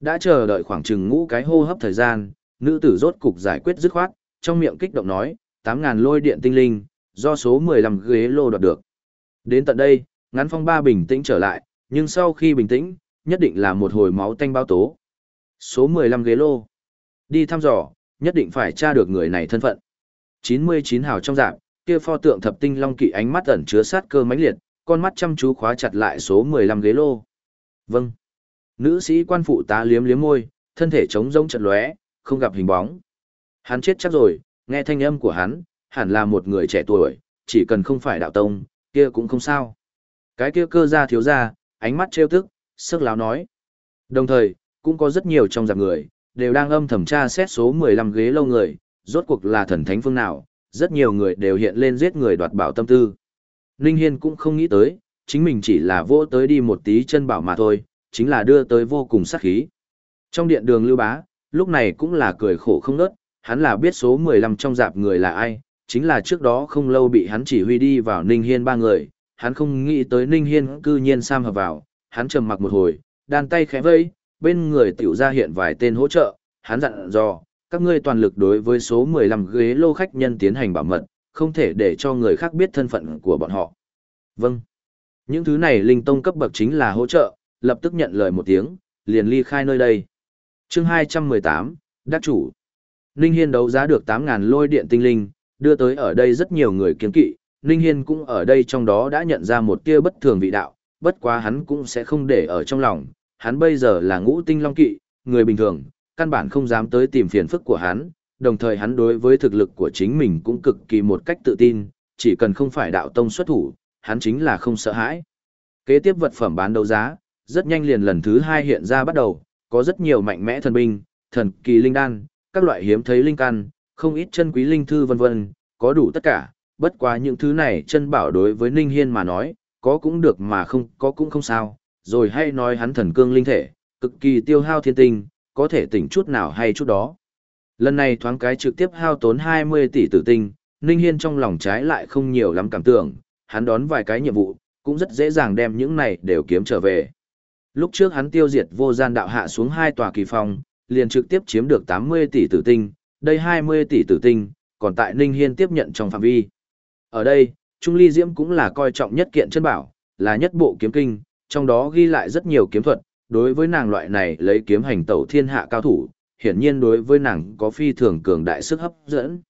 Đã chờ đợi khoảng chừng ngũ cái hô hấp thời gian, nữ tử rốt cục giải quyết dứt khoát, trong miệng kích động nói, 8.000 lôi điện tinh linh, do số 15 ghế lô đoạt được. Đến tận đây, ngắn phong ba bình tĩnh trở lại, nhưng sau khi bình tĩnh, nhất định là một hồi máu tanh bao tố. Số 15 ghế lô. Đi thăm dò, nhất định phải tra được người này thân phận. 99 hào trong dạng, kia pho tượng thập tinh long kỵ ánh mắt ẩn chứa sát cơ mãnh liệt, con mắt chăm chú khóa chặt lại số 15 ghế lô. Vâng. Nữ sĩ quan phụ tá liếm liếm môi, thân thể trống rỗng chật lóe, không gặp hình bóng. Hắn chết chắc rồi, nghe thanh âm của hắn, hẳn là một người trẻ tuổi, chỉ cần không phải đạo tông, kia cũng không sao. Cái kia cơ gia thiếu gia, ánh mắt trêu tức, sức láo nói. Đồng thời, cũng có rất nhiều trong giặc người, đều đang âm thẩm tra xét số 15 ghế lâu người, rốt cuộc là thần thánh phương nào, rất nhiều người đều hiện lên giết người đoạt bảo tâm tư. Ninh Hiên cũng không nghĩ tới, chính mình chỉ là vô tới đi một tí chân bảo mà thôi, chính là đưa tới vô cùng sát khí. Trong điện đường lưu bá, lúc này cũng là cười khổ không nớt, hắn là biết số 15 trong dạp người là ai, chính là trước đó không lâu bị hắn chỉ huy đi vào Ninh Hiên ba người, hắn không nghĩ tới Ninh Hiên cư nhiên sam hợp vào, hắn trầm mặc một hồi, đàn tay khẽ vây, bên người tiểu ra hiện vài tên hỗ trợ, hắn dặn dò, các ngươi toàn lực đối với số 15 ghế lô khách nhân tiến hành bảo mật, không thể để cho người khác biết thân phận của bọn họ. Vâng. Những thứ này linh tông cấp bậc chính là hỗ trợ, lập tức nhận lời một tiếng, liền ly khai nơi đây. chương 218, Đắc chủ. Ninh Hiên đấu giá được 8.000 lôi điện tinh linh, đưa tới ở đây rất nhiều người kiến kỵ, Ninh Hiên cũng ở đây trong đó đã nhận ra một tia bất thường vị đạo, bất quá hắn cũng sẽ không để ở trong lòng, hắn bây giờ là ngũ tinh long kỵ, người bình thường, căn bản không dám tới tìm phiền phức của hắn, đồng thời hắn đối với thực lực của chính mình cũng cực kỳ một cách tự tin, chỉ cần không phải đạo tông xuất thủ, hắn chính là không sợ hãi. Kế tiếp vật phẩm bán đấu giá, rất nhanh liền lần thứ hai hiện ra bắt đầu, có rất nhiều mạnh mẽ thần binh, thần kỳ linh đan, các loại hiếm thấy linh căn, không ít chân quý linh thư vân vân, có đủ tất cả, bất quá những thứ này chân bảo đối với Ninh Hiên mà nói, có cũng được mà không có cũng không sao, rồi hay nói hắn thần cương linh thể, cực kỳ tiêu hao thiên tinh, có thể tỉnh chút nào hay chút đó. Lần này thoáng cái trực tiếp hao tốn 20 tỷ tử tinh, Ninh Hiên trong lòng trái lại không nhiều lắm cảm tưởng, hắn đón vài cái nhiệm vụ, cũng rất dễ dàng đem những này đều kiếm trở về. Lúc trước hắn tiêu diệt vô gian đạo hạ xuống hai tòa kỳ phong, liền trực tiếp chiếm được 80 tỷ tử tinh, đây 20 tỷ tử tinh, còn tại Ninh Hiên tiếp nhận trong phạm vi. Ở đây, Trung Ly Diễm cũng là coi trọng nhất kiện chân bảo, là nhất bộ kiếm kinh, trong đó ghi lại rất nhiều kiếm thuật, đối với nàng loại này lấy kiếm hành tẩu thiên hạ cao thủ, hiển nhiên đối với nàng có phi thường cường đại sức hấp dẫn.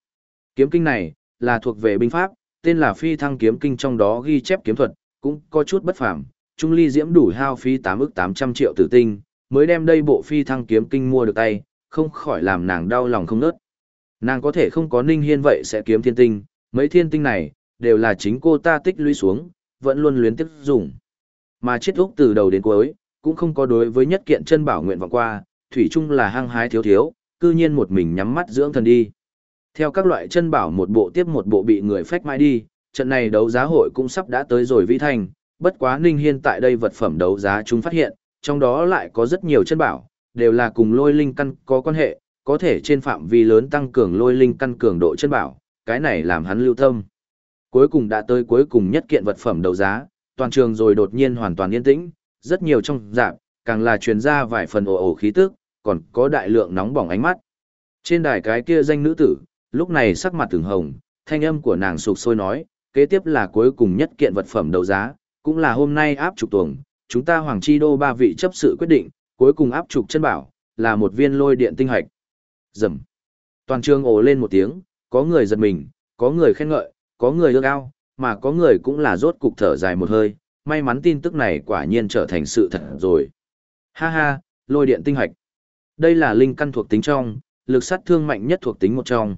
Kiếm kinh này, là thuộc về binh pháp, tên là phi thăng kiếm kinh trong đó ghi chép kiếm thuật, cũng có chút bất phàm. Trung ly diễm đủ hao phí 8 ức 800 triệu tử tinh, mới đem đây bộ phi thăng kiếm kinh mua được tay, không khỏi làm nàng đau lòng không nớt. Nàng có thể không có ninh hiên vậy sẽ kiếm thiên tinh, mấy thiên tinh này, đều là chính cô ta tích lũy xuống, vẫn luôn luyến tiếp dùng. Mà chết úc từ đầu đến cuối, cũng không có đối với nhất kiện chân bảo nguyện vọng qua, thủy chung là hăng hái thiếu thiếu, cư nhiên một mình nhắm mắt dưỡng thần đi. Theo các loại chân bảo một bộ tiếp một bộ bị người phách mãi đi, trận này đấu giá hội cũng sắp đã tới rồi vi thành, bất quá Ninh Hiên tại đây vật phẩm đấu giá chúng phát hiện, trong đó lại có rất nhiều chân bảo, đều là cùng lôi linh căn có quan hệ, có thể trên phạm vi lớn tăng cường lôi linh căn cường độ chân bảo, cái này làm hắn lưu tâm. Cuối cùng đã tới cuối cùng nhất kiện vật phẩm đấu giá, toàn trường rồi đột nhiên hoàn toàn yên tĩnh, rất nhiều trong dạng, càng là truyền ra vài phần ồ ồ khí tức, còn có đại lượng nóng bỏng ánh mắt. Trên đài cái kia danh nữ tử, lúc này sắc mặt từng hồng, thanh âm của nàng sụp sôi nói, kế tiếp là cuối cùng nhất kiện vật phẩm đấu giá, cũng là hôm nay áp trục tuồng, chúng ta Hoàng Chi Đô ba vị chấp sự quyết định, cuối cùng áp trục chân bảo, là một viên lôi điện tinh hạch. Dầm. Toàn trường ồ lên một tiếng, có người giật mình, có người khen ngợi, có người ước ao, mà có người cũng là rốt cục thở dài một hơi, may mắn tin tức này quả nhiên trở thành sự thật rồi. Ha ha, lôi điện tinh hạch. Đây là linh căn thuộc tính trong, lực sát thương mạnh nhất thuộc tính một trong.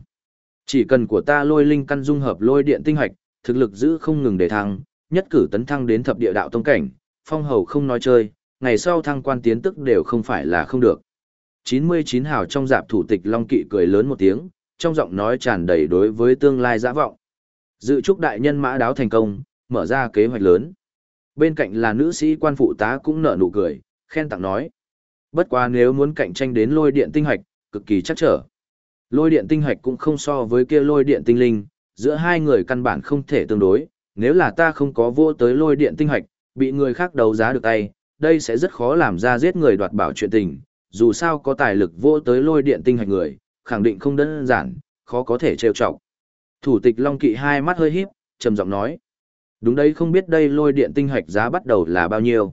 Chỉ cần của ta lôi linh căn dung hợp lôi điện tinh hạch, thực lực giữ không ngừng để thăng, nhất cử tấn thăng đến thập địa đạo tông cảnh, phong hầu không nói chơi, ngày sau thăng quan tiến tức đều không phải là không được. 99 hào trong dạp thủ tịch Long Kỵ cười lớn một tiếng, trong giọng nói tràn đầy đối với tương lai dã vọng. Dự chúc đại nhân mã đáo thành công, mở ra kế hoạch lớn. Bên cạnh là nữ sĩ quan phụ tá cũng nở nụ cười, khen tặng nói. Bất quá nếu muốn cạnh tranh đến lôi điện tinh hạch, cực kỳ chắc trở. Lôi điện tinh hạch cũng không so với kia lôi điện tinh linh, giữa hai người căn bản không thể tương đối, nếu là ta không có vô tới lôi điện tinh hạch, bị người khác đấu giá được tay, đây sẽ rất khó làm ra giết người đoạt bảo chuyện tình, dù sao có tài lực vô tới lôi điện tinh hạch người, khẳng định không đơn giản, khó có thể trêu chọc. Thủ tịch Long Kỵ hai mắt hơi híp, trầm giọng nói: "Đúng đấy, không biết đây lôi điện tinh hạch giá bắt đầu là bao nhiêu?"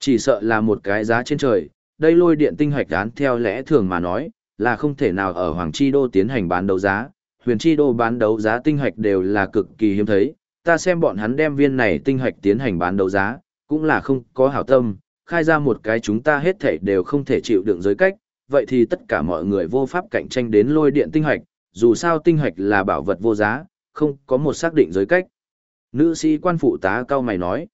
Chỉ sợ là một cái giá trên trời, đây lôi điện tinh hạch án theo lẽ thường mà nói, là không thể nào ở Hoàng Chi Đô tiến hành bán đấu giá, huyền Chi Đô bán đấu giá tinh hạch đều là cực kỳ hiếm thấy, ta xem bọn hắn đem viên này tinh hạch tiến hành bán đấu giá, cũng là không có hảo tâm, khai ra một cái chúng ta hết thảy đều không thể chịu đựng giới cách, vậy thì tất cả mọi người vô pháp cạnh tranh đến lôi điện tinh hạch, dù sao tinh hạch là bảo vật vô giá, không có một xác định giới cách. Nữ sĩ quan phụ tá cao mày nói,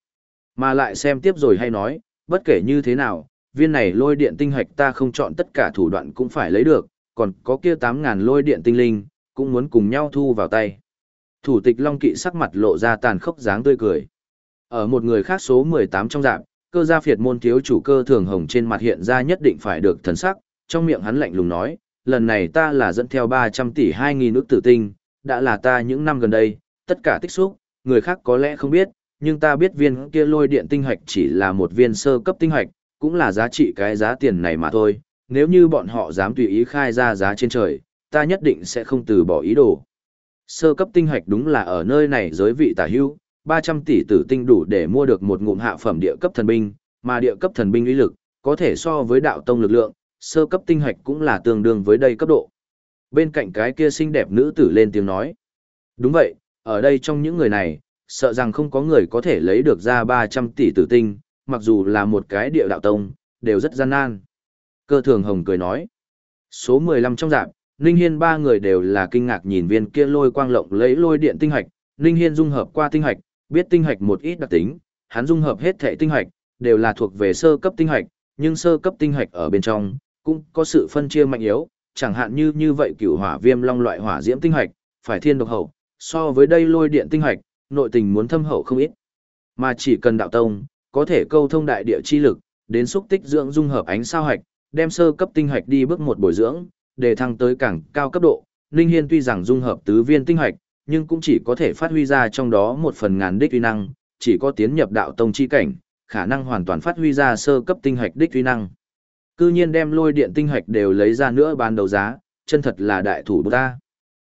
mà lại xem tiếp rồi hay nói, bất kể như thế nào, viên này lôi điện tinh hạch ta không chọn tất cả thủ đoạn cũng phải lấy được, còn có kia 8.000 lôi điện tinh linh, cũng muốn cùng nhau thu vào tay. Thủ tịch Long Kỵ sắc mặt lộ ra tàn khốc dáng tươi cười. Ở một người khác số 18 trong dạng, cơ gia phiệt môn thiếu chủ cơ thường hồng trên mặt hiện ra nhất định phải được thần sắc, trong miệng hắn lạnh lùng nói, lần này ta là dẫn theo 300 tỷ 2.000 ước tử tinh, đã là ta những năm gần đây, tất cả tích xúc, người khác có lẽ không biết, nhưng ta biết viên kia lôi điện tinh hạch chỉ là một viên sơ cấp tinh hạch, cũng là giá trị cái giá tiền này mà thôi, nếu như bọn họ dám tùy ý khai ra giá trên trời, ta nhất định sẽ không từ bỏ ý đồ. Sơ cấp tinh hạch đúng là ở nơi này giới vị tả hưu, 300 tỷ tử tinh đủ để mua được một ngụm hạ phẩm địa cấp thần binh, mà địa cấp thần binh uy lực, có thể so với đạo tông lực lượng, sơ cấp tinh hạch cũng là tương đương với đây cấp độ. Bên cạnh cái kia xinh đẹp nữ tử lên tiếng nói. Đúng vậy, ở đây trong những người này, sợ rằng không có người có thể lấy được ra 300 tỷ tử tinh, mặc dù là một cái địa đạo tông, đều rất gian nan. Cơ thường hồng cười nói. Số 15 trong dạp, Ninh Hiên ba người đều là kinh ngạc nhìn viên kia lôi quang lộng lấy lôi điện tinh hạch, Ninh Hiên dung hợp qua tinh hạch, biết tinh hạch một ít đặc tính, hắn dung hợp hết thể tinh hạch, đều là thuộc về sơ cấp tinh hạch, nhưng sơ cấp tinh hạch ở bên trong, cũng có sự phân chia mạnh yếu, chẳng hạn như như vậy cửu hỏa viêm long loại hỏa diễm tinh hạch, phải thiên độc hậu, so với đây lôi điện tinh hạch, nội tình muốn thâm hậu không ít. Mà chỉ cần đạo tông, có thể câu thông đại địa chi lực, đến xúc tích dưỡng dung hợp ánh sao hạch, đem sơ cấp tinh hạch đi bước một bồi dưỡng, để thăng tới càng cao cấp độ. Ninh Hiên tuy rằng dung hợp tứ viên tinh hạch, nhưng cũng chỉ có thể phát huy ra trong đó một phần ngàn đích uy năng, chỉ có tiến nhập đạo tông chi cảnh, khả năng hoàn toàn phát huy ra sơ cấp tinh hạch đích uy năng. Cư nhiên đem lôi điện tinh hạch đều lấy ra nữa bán đấu giá, chân thật là đại thủ ta.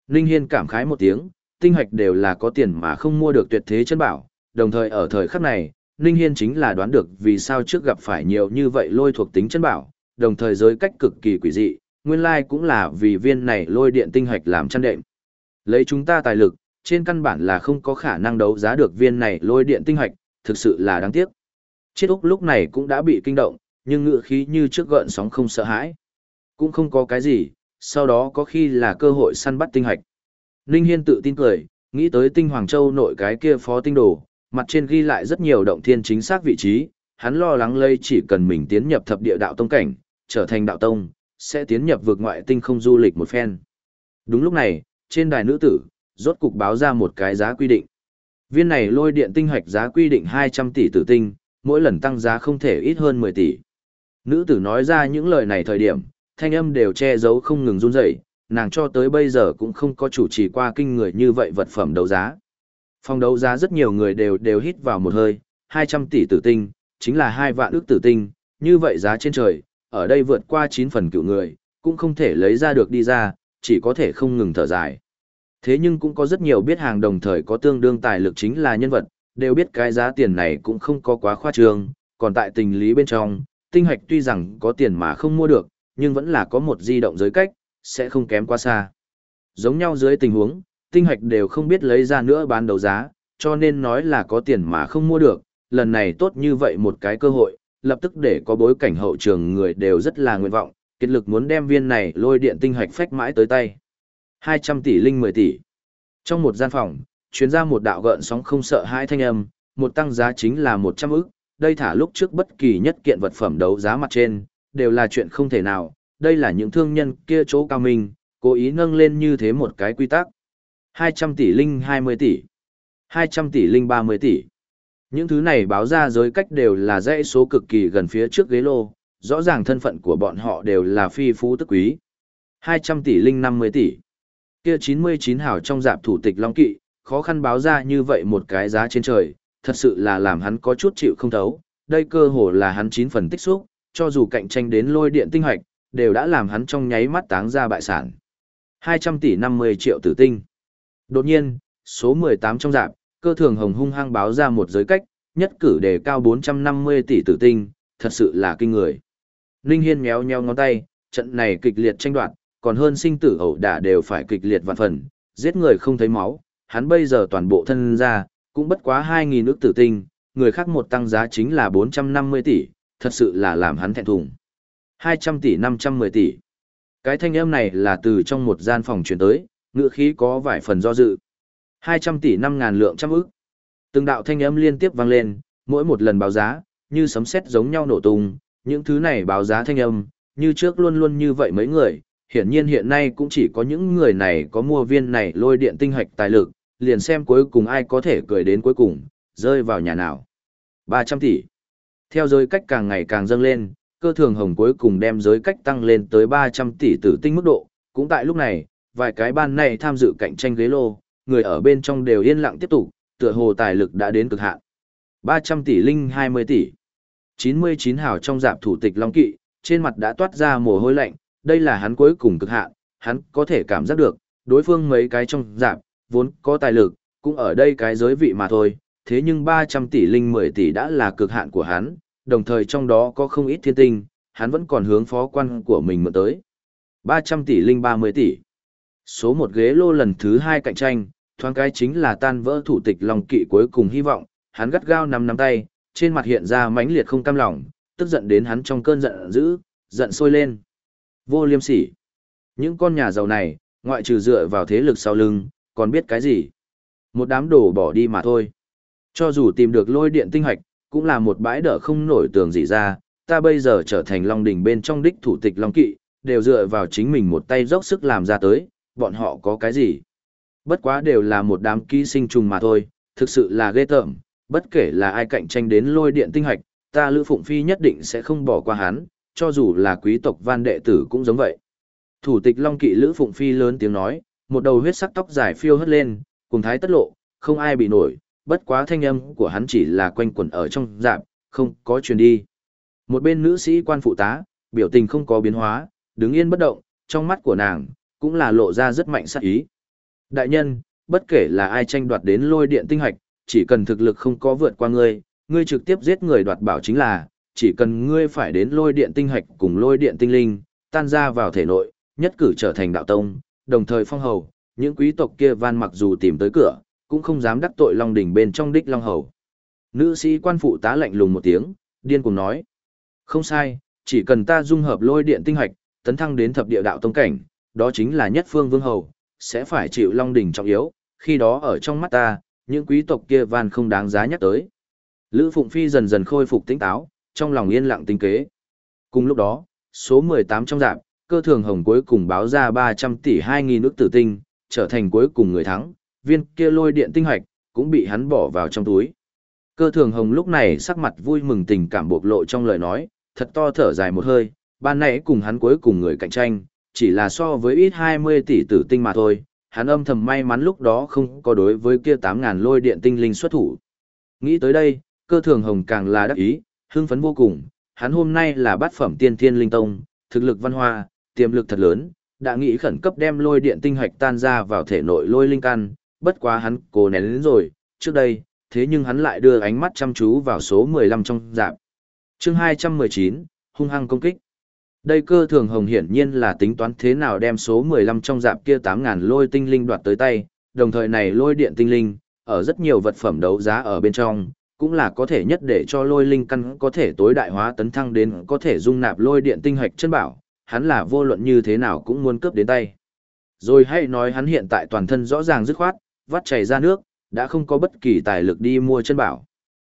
Ninh Hiên cảm khái một tiếng, tinh hạch đều là có tiền mà không mua được tuyệt thế chân bảo, đồng thời ở thời khắc này, Ninh Hiên chính là đoán được vì sao trước gặp phải nhiều như vậy lôi thuộc tính chân bảo, đồng thời giới cách cực kỳ quỷ dị, nguyên lai cũng là vì viên này lôi điện tinh hạch làm chăn đệm. Lấy chúng ta tài lực, trên căn bản là không có khả năng đấu giá được viên này lôi điện tinh hạch, thực sự là đáng tiếc. Chiết Úc lúc này cũng đã bị kinh động, nhưng ngựa khí như trước gợn sóng không sợ hãi. Cũng không có cái gì, sau đó có khi là cơ hội săn bắt tinh hạch. Ninh Hiên tự tin cười, nghĩ tới tinh Hoàng Châu nội cái kia phó tinh đồ, mặt trên ghi lại rất nhiều động thiên chính xác vị trí, hắn lo lắng lây chỉ cần mình tiến nhập thập địa đạo tông cảnh, trở thành đạo tông, sẽ tiến nhập vượt ngoại tinh không du lịch một phen. Đúng lúc này, trên đài nữ tử, rốt cục báo ra một cái giá quy định. Viên này lôi điện tinh hoạch giá quy định 200 tỷ tử tinh, mỗi lần tăng giá không thể ít hơn 10 tỷ. Nữ tử nói ra những lời này thời điểm, thanh âm đều che giấu không ngừng run rẩy, nàng cho tới bây giờ cũng không có chủ trì qua kinh người như vậy vật phẩm đấu giá. Phòng đấu giá rất nhiều người đều đều hít vào một hơi, 200 tỷ tử tinh, chính là hai vạn ước tử tinh, như vậy giá trên trời, ở đây vượt qua 9 phần cựu người, cũng không thể lấy ra được đi ra, chỉ có thể không ngừng thở dài. Thế nhưng cũng có rất nhiều biết hàng đồng thời có tương đương tài lực chính là nhân vật, đều biết cái giá tiền này cũng không có quá khoa trương, còn tại tình lý bên trong, tinh hạch tuy rằng có tiền mà không mua được, nhưng vẫn là có một di động giới cách, sẽ không kém quá xa. Giống nhau dưới tình huống, tinh hạch đều không biết lấy ra nữa bán đấu giá, cho nên nói là có tiền mà không mua được, lần này tốt như vậy một cái cơ hội, lập tức để có bối cảnh hậu trường người đều rất là nguyện vọng, kết lực muốn đem viên này lôi điện tinh hạch phách mãi tới tay. 200 tỷ linh 10 tỷ. Trong một gian phòng, chuyến ra một đạo gợn sóng không sợ hai thanh âm, một tăng giá chính là 100 ức, đây thả lúc trước bất kỳ nhất kiện vật phẩm đấu giá mặt trên, đều là chuyện không thể nào, đây là những thương nhân kia chỗ cao minh, cố ý nâng lên như thế một cái quy tắc. 200 tỷ linh 20 tỷ, 200 tỷ linh 30 tỷ. Những thứ này báo ra giới cách đều là dãy số cực kỳ gần phía trước ghế lô, rõ ràng thân phận của bọn họ đều là phi phú tức quý. 200 tỷ linh 50 tỷ. Kia 99 hảo trong dạp thủ tịch Long Kỵ, khó khăn báo ra như vậy một cái giá trên trời, thật sự là làm hắn có chút chịu không thấu. Đây cơ hồ là hắn 9 phần tích xúc, cho dù cạnh tranh đến lôi điện tinh hoạch, đều đã làm hắn trong nháy mắt táng ra bại sản. 200 tỷ 50 triệu tử tinh. Đột nhiên, số 18 trong dạp, cơ thường hồng hung hăng báo ra một giới cách, nhất cử đề cao 450 tỷ tử tinh, thật sự là kinh người. Ninh Hiên méo nheo ngón tay, trận này kịch liệt tranh đoạt, còn hơn sinh tử ẩu đả đều phải kịch liệt vạn phần, giết người không thấy máu, hắn bây giờ toàn bộ thân ra, cũng bất quá 2.000 ức tử tinh, người khác một tăng giá chính là 450 tỷ, thật sự là làm hắn thẹn thùng. 200 tỷ 510 tỷ. Cái thanh âm này là từ trong một gian phòng truyền tới, ngựa khí có vài phần do dự. 200 tỷ 5 ngàn lượng trăm ức. Từng đạo thanh âm liên tiếp vang lên, mỗi một lần báo giá, như sấm sét giống nhau nổ tung, những thứ này báo giá thanh âm, như trước luôn luôn như vậy mấy người, hiển nhiên hiện nay cũng chỉ có những người này có mua viên này lôi điện tinh hạch tài lực, liền xem cuối cùng ai có thể cười đến cuối cùng, rơi vào nhà nào. 300 tỷ. Theo giới cách càng ngày càng dâng lên, cơ thường hồng cuối cùng đem giới cách tăng lên tới 300 tỷ tử tinh mức độ, cũng tại lúc này, vài cái ban này tham dự cạnh tranh ghế lô, người ở bên trong đều yên lặng tiếp tục, tựa hồ tài lực đã đến cực hạn. 300 tỷ linh 20 tỷ. 99 hào trong dạp thủ tịch Long Kỵ, trên mặt đã toát ra mồ hôi lạnh, đây là hắn cuối cùng cực hạn, hắn có thể cảm giác được, đối phương mấy cái trong dạp, vốn có tài lực, cũng ở đây cái giới vị mà thôi, thế nhưng 300 tỷ linh 10 tỷ đã là cực hạn của hắn, đồng thời trong đó có không ít thiên tinh, hắn vẫn còn hướng phó quan của mình mượn tới. 300 tỷ linh 30 tỷ. Số một ghế lô lần thứ hai cạnh tranh, thoáng cái chính là tan vỡ thủ tịch Long Kỵ cuối cùng hy vọng, hắn gắt gao nắm nắm tay, trên mặt hiện ra mãnh liệt không cam lòng, tức giận đến hắn trong cơn giận dữ, giận sôi lên. Vô liêm sỉ. Những con nhà giàu này, ngoại trừ dựa vào thế lực sau lưng, còn biết cái gì? Một đám đồ bỏ đi mà thôi. Cho dù tìm được lôi điện tinh hoạch, cũng là một bãi đỡ không nổi tường gì ra, ta bây giờ trở thành Long Đỉnh bên trong đích thủ tịch Long Kỵ, đều dựa vào chính mình một tay dốc sức làm ra tới, bọn họ có cái gì? Bất quá đều là một đám ký sinh trùng mà thôi, thực sự là ghê tởm, bất kể là ai cạnh tranh đến lôi điện tinh hạch, ta Lữ Phụng Phi nhất định sẽ không bỏ qua hắn, cho dù là quý tộc văn đệ tử cũng giống vậy. Thủ tịch Long Kỵ Lữ Phụng Phi lớn tiếng nói, một đầu huyết sắc tóc dài phiêu hất lên, cùng thái tất lộ, không ai bị nổi, bất quá thanh âm của hắn chỉ là quanh quẩn ở trong dạp, không có truyền đi. Một bên nữ sĩ quan phụ tá, biểu tình không có biến hóa, đứng yên bất động, trong mắt của nàng, cũng là lộ ra rất mạnh sát ý. Đại nhân, bất kể là ai tranh đoạt đến lôi điện tinh hạch, chỉ cần thực lực không có vượt qua ngươi, ngươi trực tiếp giết người đoạt bảo chính là, chỉ cần ngươi phải đến lôi điện tinh hạch cùng lôi điện tinh linh, tan ra vào thể nội, nhất cử trở thành đạo tông, đồng thời phong hầu, những quý tộc kia van mặc dù tìm tới cửa, cũng không dám đắc tội Long đỉnh bên trong đích Long hầu. Nữ sĩ quan phụ tá lạnh lùng một tiếng, điên cùng nói: "Không sai, chỉ cần ta dung hợp lôi điện tinh hạch, tấn thăng đến thập địa đạo tông cảnh, đó chính là nhất phương vương hầu, sẽ phải chịu Long đỉnh trọng yếu, khi đó ở trong mắt ta, những quý tộc kia van không đáng giá nhắc tới." Lữ Phụng Phi dần dần khôi phục tỉnh táo, trong lòng yên lặng tính kế. Cùng lúc đó, số 18 trong dạng, cơ thường hồng cuối cùng báo ra 300 tỷ 2.000 nước tử tinh, trở thành cuối cùng người thắng, viên kia lôi điện tinh hoạch, cũng bị hắn bỏ vào trong túi. Cơ thường hồng lúc này sắc mặt vui mừng tình cảm bộc lộ trong lời nói, thật to thở dài một hơi, ban nãy cùng hắn cuối cùng người cạnh tranh, chỉ là so với ít 20 tỷ tử tinh mà thôi, hắn âm thầm may mắn lúc đó không có đối với kia 8.000 lôi điện tinh linh xuất thủ. Nghĩ tới đây, cơ thường hồng càng là đắc ý, hưng phấn vô cùng, hắn hôm nay là bát phẩm tiên thiên linh tông, thực lực văn hoa, tiềm lực thật lớn, đã nghĩ khẩn cấp đem lôi điện tinh hạch tan ra vào thể nội lôi linh căn, bất quá hắn cố nén đến rồi, trước đây, thế nhưng hắn lại đưa ánh mắt chăm chú vào số 15 trong dạp. Chương 219, hung hăng công kích. Đây cơ thường hồng hiển nhiên là tính toán thế nào đem số 15 trong dạp kia 8.000 lôi tinh linh đoạt tới tay, đồng thời này lôi điện tinh linh, ở rất nhiều vật phẩm đấu giá ở bên trong, cũng là có thể nhất để cho lôi linh căn có thể tối đại hóa tấn thăng đến có thể dung nạp lôi điện tinh hạch chân bảo, hắn là vô luận như thế nào cũng muốn cướp đến tay. Rồi hãy nói hắn hiện tại toàn thân rõ ràng dứt khoát, vắt chảy ra nước, đã không có bất kỳ tài lực đi mua chân bảo.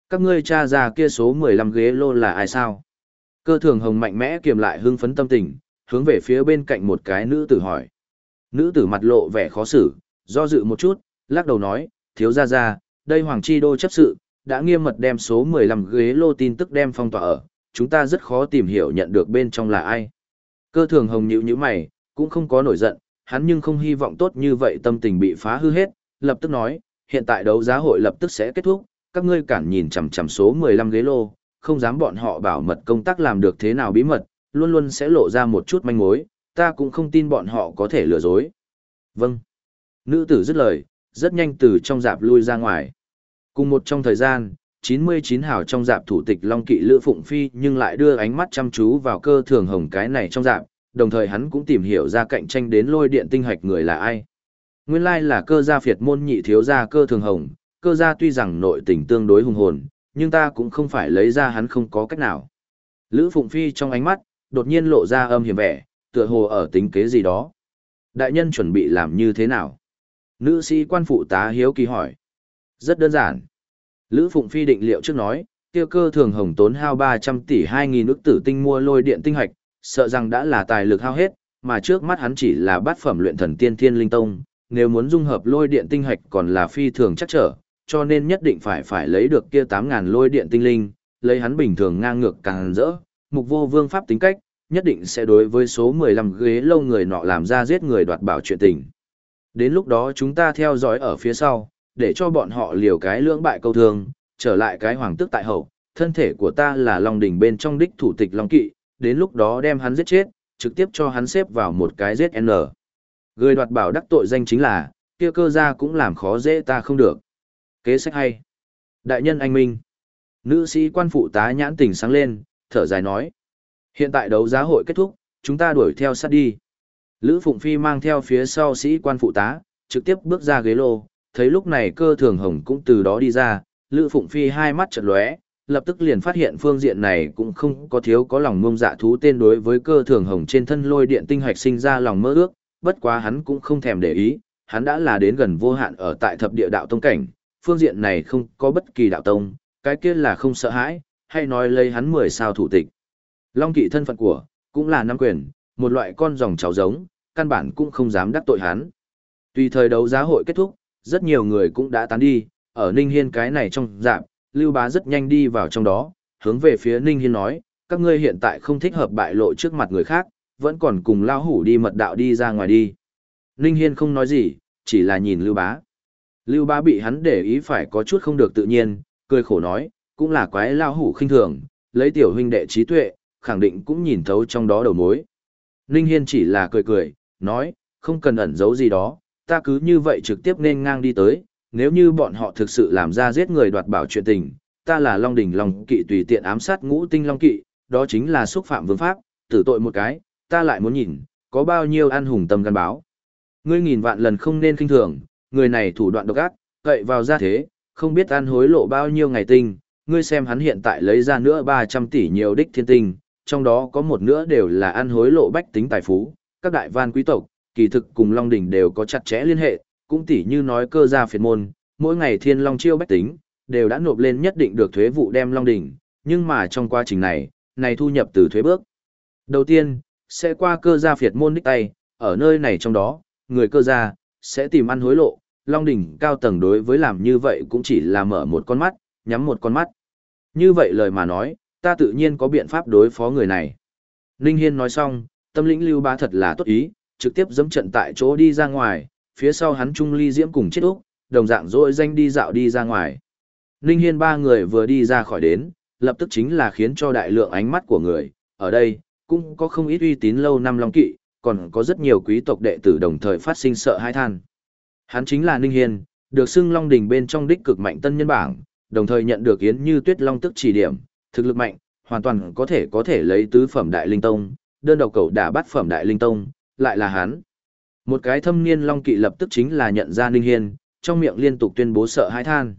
Các ngươi cha già kia số 15 ghế lô là ai sao? Cơ thường hồng mạnh mẽ kiềm lại hưng phấn tâm tình, hướng về phía bên cạnh một cái nữ tử hỏi. Nữ tử mặt lộ vẻ khó xử, do dự một chút, lắc đầu nói, thiếu gia gia, đây Hoàng Chi Đô chấp sự, đã nghiêm mật đem số 15 ghế lô tin tức đem phong tỏa ở, chúng ta rất khó tìm hiểu nhận được bên trong là ai. Cơ thường hồng nhíu nhíu mày, cũng không có nổi giận, hắn nhưng không hy vọng tốt như vậy tâm tình bị phá hư hết, lập tức nói, hiện tại đấu giá hội lập tức sẽ kết thúc, các ngươi cản nhìn chằm chằm số 15 ghế lô, không dám bọn họ bảo mật công tác làm được thế nào bí mật, luôn luôn sẽ lộ ra một chút manh mối, ta cũng không tin bọn họ có thể lừa dối. Vâng. Nữ tử dứt lời, rất nhanh từ trong dạp lui ra ngoài. Cùng một trong thời gian, 99 hào trong dạp thủ tịch Long Kỵ Lữ Phụng Phi nhưng lại đưa ánh mắt chăm chú vào cơ thường hồng cái này trong dạp, đồng thời hắn cũng tìm hiểu ra cạnh tranh đến lôi điện tinh hạch người là ai. Nguyên lai là cơ gia phiệt môn nhị thiếu gia cơ thường hồng, cơ gia tuy rằng nội tình tương đối hùng hồn, nhưng ta cũng không phải lấy ra hắn không có cách nào. Lữ Phụng Phi trong ánh mắt, đột nhiên lộ ra âm hiểm vẻ, tựa hồ ở tính kế gì đó. Đại nhân chuẩn bị làm như thế nào? Nữ sĩ quan phụ tá hiếu kỳ hỏi. Rất đơn giản. Lữ Phụng Phi định liệu trước nói, tiêu cơ thường hồng tốn hao 300 tỷ 2.000 nước tử tinh mua lôi điện tinh hạch, sợ rằng đã là tài lực hao hết, mà trước mắt hắn chỉ là bát phẩm luyện thần tiên thiên linh tông, nếu muốn dung hợp lôi điện tinh hạch còn là phi thường chắc trở, cho nên nhất định phải phải lấy được kia 8.000 lôi điện tinh linh, lấy hắn bình thường ngang ngược càng rỡ, mục vô vương pháp tính cách, nhất định sẽ đối với số 15 ghế lâu người nọ làm ra giết người đoạt bảo chuyện tình. Đến lúc đó chúng ta theo dõi ở phía sau, để cho bọn họ liều cái lưỡng bại câu thương, trở lại cái hoàng tước tại hậu, thân thể của ta là Long đỉnh bên trong đích thủ tịch Long Kỵ, đến lúc đó đem hắn giết chết, trực tiếp cho hắn xếp vào một cái ZN. Người đoạt bảo đắc tội danh chính là, kia cơ gia cũng làm khó dễ ta không được. Kế sách hay. Đại nhân anh Minh. Nữ sĩ quan phụ tá nhãn tình sáng lên, thở dài nói. Hiện tại đấu giá hội kết thúc, chúng ta đuổi theo sát đi. Lữ Phụng Phi mang theo phía sau sĩ quan phụ tá, trực tiếp bước ra ghế lô, thấy lúc này cơ thường hồng cũng từ đó đi ra, Lữ Phụng Phi hai mắt chợt lóe, lập tức liền phát hiện phương diện này cũng không có thiếu có lòng ngông dạ thú tên đối với cơ thường hồng trên thân lôi điện tinh hạch sinh ra lòng mơ ước, bất quá hắn cũng không thèm để ý, hắn đã là đến gần vô hạn ở tại thập địa đạo tông cảnh, phương diện này không có bất kỳ đạo tông, cái kia là không sợ hãi, hay nói lấy hắn mười sao thủ tịch. Long kỵ thân phận của, cũng là năm quyền, một loại con dòng cháu giống, căn bản cũng không dám đắc tội hắn. Tùy thời đấu giá hội kết thúc, rất nhiều người cũng đã tán đi, ở Ninh Hiên cái này trong dạng, Lưu Bá rất nhanh đi vào trong đó, hướng về phía Ninh Hiên nói, các ngươi hiện tại không thích hợp bại lộ trước mặt người khác, vẫn còn cùng lao hủ đi mật đạo đi ra ngoài đi. Ninh Hiên không nói gì, chỉ là nhìn Lưu Bá. Lưu Bá bị hắn để ý phải có chút không được tự nhiên, cười khổ nói, cũng là quái lao hủ khinh thường, lấy tiểu huynh đệ trí tuệ, khẳng định cũng nhìn thấu trong đó đầu mối. Ninh Hiên chỉ là cười cười, nói, không cần ẩn giấu gì đó, ta cứ như vậy trực tiếp nên ngang đi tới, nếu như bọn họ thực sự làm ra giết người đoạt bảo chuyện tình, ta là Long Đỉnh Long Kỵ tùy tiện ám sát ngũ tinh Long Kỵ, đó chính là xúc phạm vương pháp, tử tội một cái, ta lại muốn nhìn, có bao nhiêu an hùng tâm gan báo. Ngươi nghìn vạn lần không nên kinh thường, người này thủ đoạn độc ác, cậy vào gia thế, không biết ăn hối lộ bao nhiêu ngày tinh, ngươi xem hắn hiện tại lấy ra nữa 300 tỷ nhiều đích thiên tinh, trong đó có một nữa đều là ăn hối lộ bách tính tài phú, các đại văn quý tộc, kỳ thực cùng Long Đỉnh đều có chặt chẽ liên hệ, cũng tỉ như nói cơ gia phiệt môn, mỗi ngày thiên long chiêu bách tính, đều đã nộp lên nhất định được thuế vụ đem Long Đỉnh, nhưng mà trong quá trình này, này thu nhập từ thuế bước. Đầu tiên, sẽ qua cơ gia phiệt môn đích tay, ở nơi này trong đó, người cơ gia, sẽ tìm ăn hối lộ, Long Đỉnh cao tầng đối với làm như vậy cũng chỉ là mở một con mắt, nhắm một con mắt. Như vậy lời mà nói, ta tự nhiên có biện pháp đối phó người này. Ninh Hiên nói xong, tâm lĩnh lưu bá thật là tốt ý, trực tiếp dẫm trận tại chỗ đi ra ngoài, phía sau hắn Trung Ly Diễm cùng chết úc, đồng dạng rỗi danh đi dạo đi ra ngoài. Ninh Hiên ba người vừa đi ra khỏi đến, lập tức chính là khiến cho đại lượng ánh mắt của người, ở đây, cũng có không ít uy tín lâu năm long kỵ, còn có rất nhiều quý tộc đệ tử đồng thời phát sinh sợ hãi than. Hắn chính là Ninh Hiên, được xưng Long Đình bên trong đích cực mạnh tân nhân bảng, đồng thời nhận được Yến Như Tuyết Long tức chỉ điểm, thực lực mạnh, hoàn toàn có thể có thể lấy tứ phẩm đại linh tông, đơn độc cầu đả bắt phẩm đại linh tông, lại là hắn. Một cái thâm niên Long Kỵ lập tức chính là nhận ra Ninh Hiên, trong miệng liên tục tuyên bố sợ hãi than.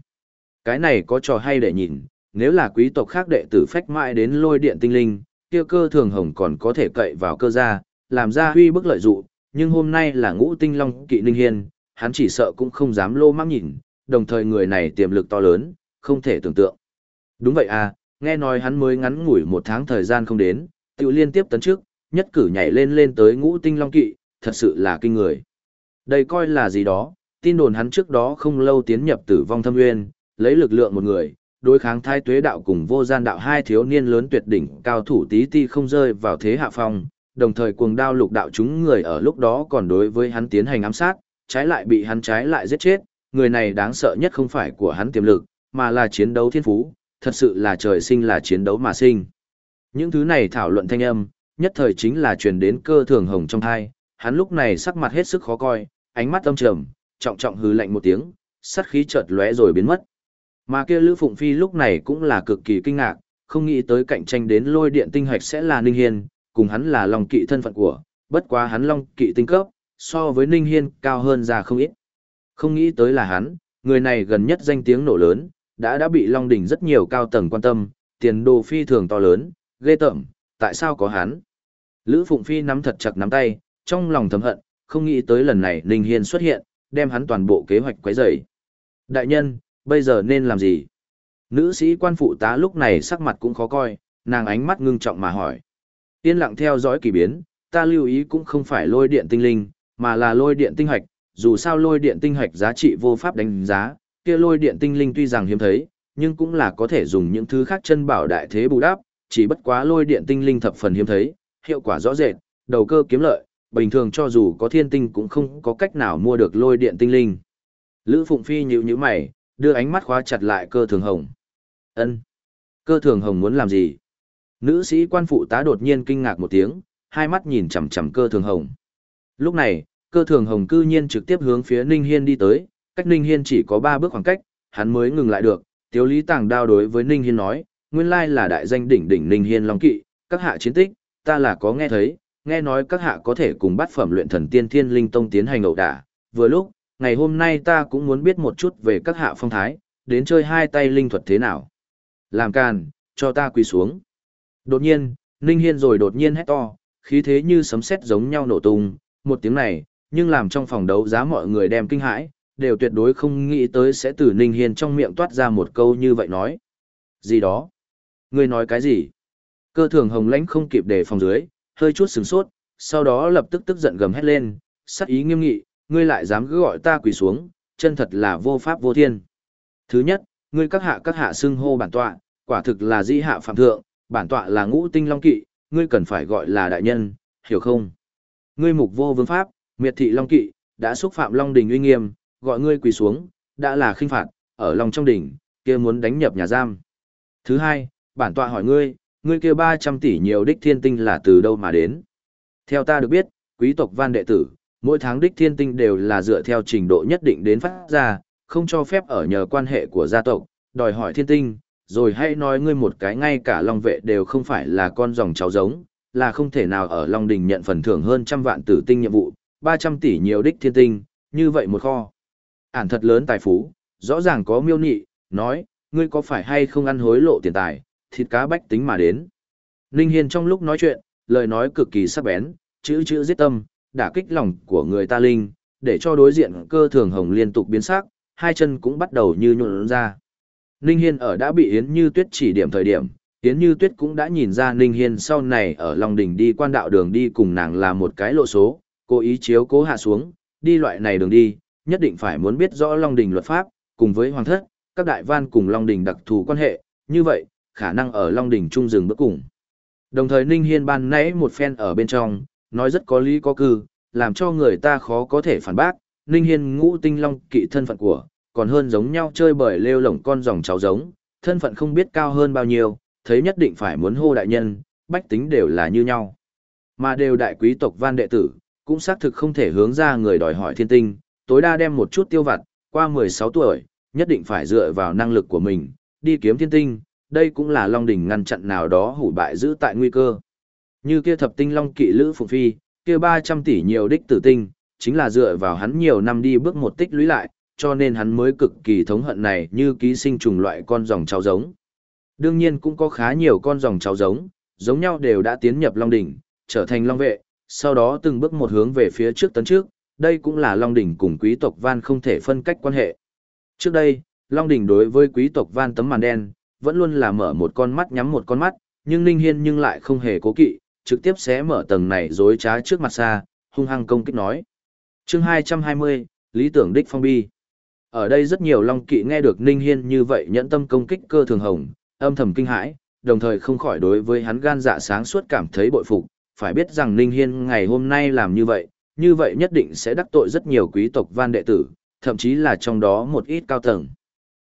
Cái này có trò hay để nhìn, nếu là quý tộc khác đệ tử phách mãi đến lôi điện tinh linh, kia cơ thường hồng còn có thể cậy vào cơ gia, làm ra huy bức lợi dụ, nhưng hôm nay là ngũ tinh long kỵ ninh hiên, hắn chỉ sợ cũng không dám lô mắc nhìn, đồng thời người này tiềm lực to lớn, không thể tưởng tượng. Đúng vậy à, nghe nói hắn mới ngắn ngủi một tháng thời gian không đến, tự liên tiếp tấn trước, nhất cử nhảy lên lên tới ngũ tinh long kỵ, thật sự là kinh người. Đây coi là gì đó, tin đồn hắn trước đó không lâu tiến nhập tử vong thâm nguyên, lấy lực lượng một người, đối kháng thái tuế đạo cùng vô gian đạo hai thiếu niên lớn tuyệt đỉnh cao thủ tí ti không rơi vào thế hạ phong, đồng thời cuồng đao lục đạo chúng người ở lúc đó còn đối với hắn tiến hành ám sát, trái lại bị hắn trái lại giết chết, người này đáng sợ nhất không phải của hắn tiềm lực, mà là chiến đấu thiên phú, thật sự là trời sinh là chiến đấu mà sinh. Những thứ này thảo luận thanh âm, nhất thời chính là truyền đến cơ thường hồng trong thai, hắn lúc này sắc mặt hết sức khó coi, ánh mắt âm trầm, trọng trọng hừ lạnh một tiếng, sát khí chợt lóe rồi biến mất. Mà kia Lữ Phụng Phi lúc này cũng là cực kỳ kinh ngạc, không nghĩ tới cạnh tranh đến lôi điện tinh hạch sẽ là Ninh Hiên, cùng hắn là Long Kỵ thân phận của, bất quá hắn Long Kỵ tinh cấp, so với Ninh Hiên cao hơn ra không ít. Không nghĩ tới là hắn, người này gần nhất danh tiếng nổ lớn, đã đã bị Long Đỉnh rất nhiều cao tầng quan tâm, tiền đồ phi thường to lớn, ghê tởm, tại sao có hắn? Lữ Phụng Phi nắm thật chặt nắm tay, trong lòng thầm hận, không nghĩ tới lần này Ninh Hiên xuất hiện, đem hắn toàn bộ kế hoạch quấy rầy. Đại nhân, bây giờ nên làm gì? Nữ sĩ quan phụ tá lúc này sắc mặt cũng khó coi, nàng ánh mắt ngưng trọng mà hỏi. Yên lặng theo dõi kỳ biến, ta lưu ý cũng không phải lôi điện tinh linh, mà là lôi điện tinh hạch, dù sao lôi điện tinh hạch giá trị vô pháp đánh giá, kia lôi điện tinh linh tuy rằng hiếm thấy, nhưng cũng là có thể dùng những thứ khác chân bảo đại thế bù đắp, chỉ bất quá lôi điện tinh linh thập phần hiếm thấy, hiệu quả rõ rệt, đầu cơ kiếm lợi, bình thường cho dù có thiên tinh cũng không có cách nào mua được lôi điện tinh linh. Lữ Phụng Phi nhíu nhíu mày, đưa ánh mắt khóa chặt lại cơ thường hồng. Ân, Cơ thường hồng muốn làm gì? Nữ sĩ quan phụ tá đột nhiên kinh ngạc một tiếng, hai mắt nhìn chằm chằm cơ thường hồng. Lúc này, cơ thường hồng cư nhiên trực tiếp hướng phía Ninh Hiên đi tới, cách Ninh Hiên chỉ có ba bước khoảng cách, hắn mới ngừng lại được. Tiếu lý tàng đao đối với Ninh Hiên nói, nguyên lai là đại danh đỉnh đỉnh Ninh Hiên Long Kỵ, các hạ chiến tích, ta là có nghe thấy, nghe nói các hạ có thể cùng bắt phẩm luyện thần tiên thiên linh tông tiến hành ẩu đả. Vừa lúc, ngày hôm nay ta cũng muốn biết một chút về các hạ phong thái, đến chơi hai tay linh thuật thế nào. Làm càn, cho ta quỳ xuống. Đột nhiên, Ninh Hiên rồi đột nhiên hét to, khí thế như sấm sét giống nhau nổ tung, một tiếng này, nhưng làm trong phòng đấu giá mọi người đem kinh hãi, đều tuyệt đối không nghĩ tới sẽ từ Ninh Hiên trong miệng toát ra một câu như vậy nói. Gì đó? Ngươi nói cái gì? Cơ thường hồng lãnh không kịp để phòng dưới, hơi chút sừng sốt, sau đó lập tức tức giận gầm hét lên, sắc ý nghiêm nghị, ngươi lại dám cứ gọi ta quỳ xuống, chân thật là vô pháp vô thiên. Thứ nhất, ngươi các hạ các hạ xưng hô bản tọa, quả thực là di hạ phạm thượng, bản tọa là ngũ tinh long kỵ, ngươi cần phải gọi là đại nhân, hiểu không? Ngươi mục vô vương pháp, miệt thị long kỵ, đã xúc phạm long đình uy nghiêm, gọi ngươi quỳ xuống, đã là khinh phạt, ở lòng trong đỉnh, kia muốn đánh nhập nhà giam. Thứ hai, bản tọa hỏi ngươi, ngươi kia 300 tỷ nhiều đích thiên tinh là từ đâu mà đến? Theo ta được biết, quý tộc văn đệ tử, mỗi tháng đích thiên tinh đều là dựa theo trình độ nhất định đến phát ra, không cho phép ở nhờ quan hệ của gia tộc, đòi hỏi thiên tinh, rồi hãy nói ngươi một cái ngay cả Long vệ đều không phải là con dòng cháu giống, là không thể nào ở Long Đình nhận phần thưởng hơn trăm vạn tử tinh nhiệm vụ, 300 tỷ nhiều đích thiên tinh, như vậy một kho. Ản thật lớn tài phú, rõ ràng có miêu nị, nói, ngươi có phải hay không ăn hối lộ tiền tài, thịt cá bách tính mà đến. Ninh Hiên trong lúc nói chuyện, lời nói cực kỳ sắc bén, chữ chữ giết tâm, đả kích lòng của người ta linh, để cho đối diện cơ thường hồng liên tục biến sắc, hai chân cũng bắt đầu như nhuộn ra. Ninh Hiên ở đã bị Yến Như Tuyết chỉ điểm thời điểm, Yến Như Tuyết cũng đã nhìn ra Ninh Hiên sau này ở Long Đỉnh đi quan đạo đường đi cùng nàng là một cái lộ số, cố ý chiếu cố hạ xuống, đi loại này đường đi, nhất định phải muốn biết rõ Long Đỉnh luật pháp, cùng với Hoàng thất, các đại văn cùng Long Đỉnh đặc thù quan hệ, như vậy, khả năng ở Long Đỉnh trung dừng bước cùng. Đồng thời Ninh Hiên ban nãy một phen ở bên trong, nói rất có lý có cư, làm cho người ta khó có thể phản bác, Ninh Hiên ngũ tinh long kỵ thân phận của, còn hơn giống nhau chơi bởi lêu lổng con dòng cháu giống, thân phận không biết cao hơn bao nhiêu, thấy nhất định phải muốn hô đại nhân, bách tính đều là như nhau. Mà đều đại quý tộc van đệ tử, cũng xác thực không thể hướng ra người đòi hỏi thiên tinh, tối đa đem một chút tiêu vặt, qua 16 tuổi, nhất định phải dựa vào năng lực của mình, đi kiếm thiên tinh, đây cũng là Long Đỉnh ngăn chặn nào đó hủ bại giữ tại nguy cơ. Như kia thập tinh Long kỵ lữ phụng phi, kia 300 tỷ nhiều đích tử tinh, chính là dựa vào hắn nhiều năm đi bước một tích lũy lại, cho nên hắn mới cực kỳ thống hận này như ký sinh trùng loại con dòng cháu giống. Đương nhiên cũng có khá nhiều con dòng cháu giống, giống nhau đều đã tiến nhập Long Đỉnh, trở thành Long Vệ, sau đó từng bước một hướng về phía trước tấn trước, đây cũng là Long Đỉnh cùng quý tộc Van không thể phân cách quan hệ. Trước đây, Long Đỉnh đối với quý tộc Van tấm màn đen, vẫn luôn là mở một con mắt nhắm một con mắt, nhưng Ninh Hiên nhưng lại không hề cố kỵ, trực tiếp xé mở tầng này dối trá trước mặt xa, hung hăng công kích nói. Chương 220, Lý tưởng đích phong bi. Ở đây rất nhiều long kỵ nghe được Ninh Hiên như vậy nhẫn tâm công kích cơ thường hồng, âm thầm kinh hãi, đồng thời không khỏi đối với hắn gan dạ sáng suốt cảm thấy bội phục, phải biết rằng Ninh Hiên ngày hôm nay làm như vậy, như vậy nhất định sẽ đắc tội rất nhiều quý tộc van đệ tử, thậm chí là trong đó một ít cao tầng.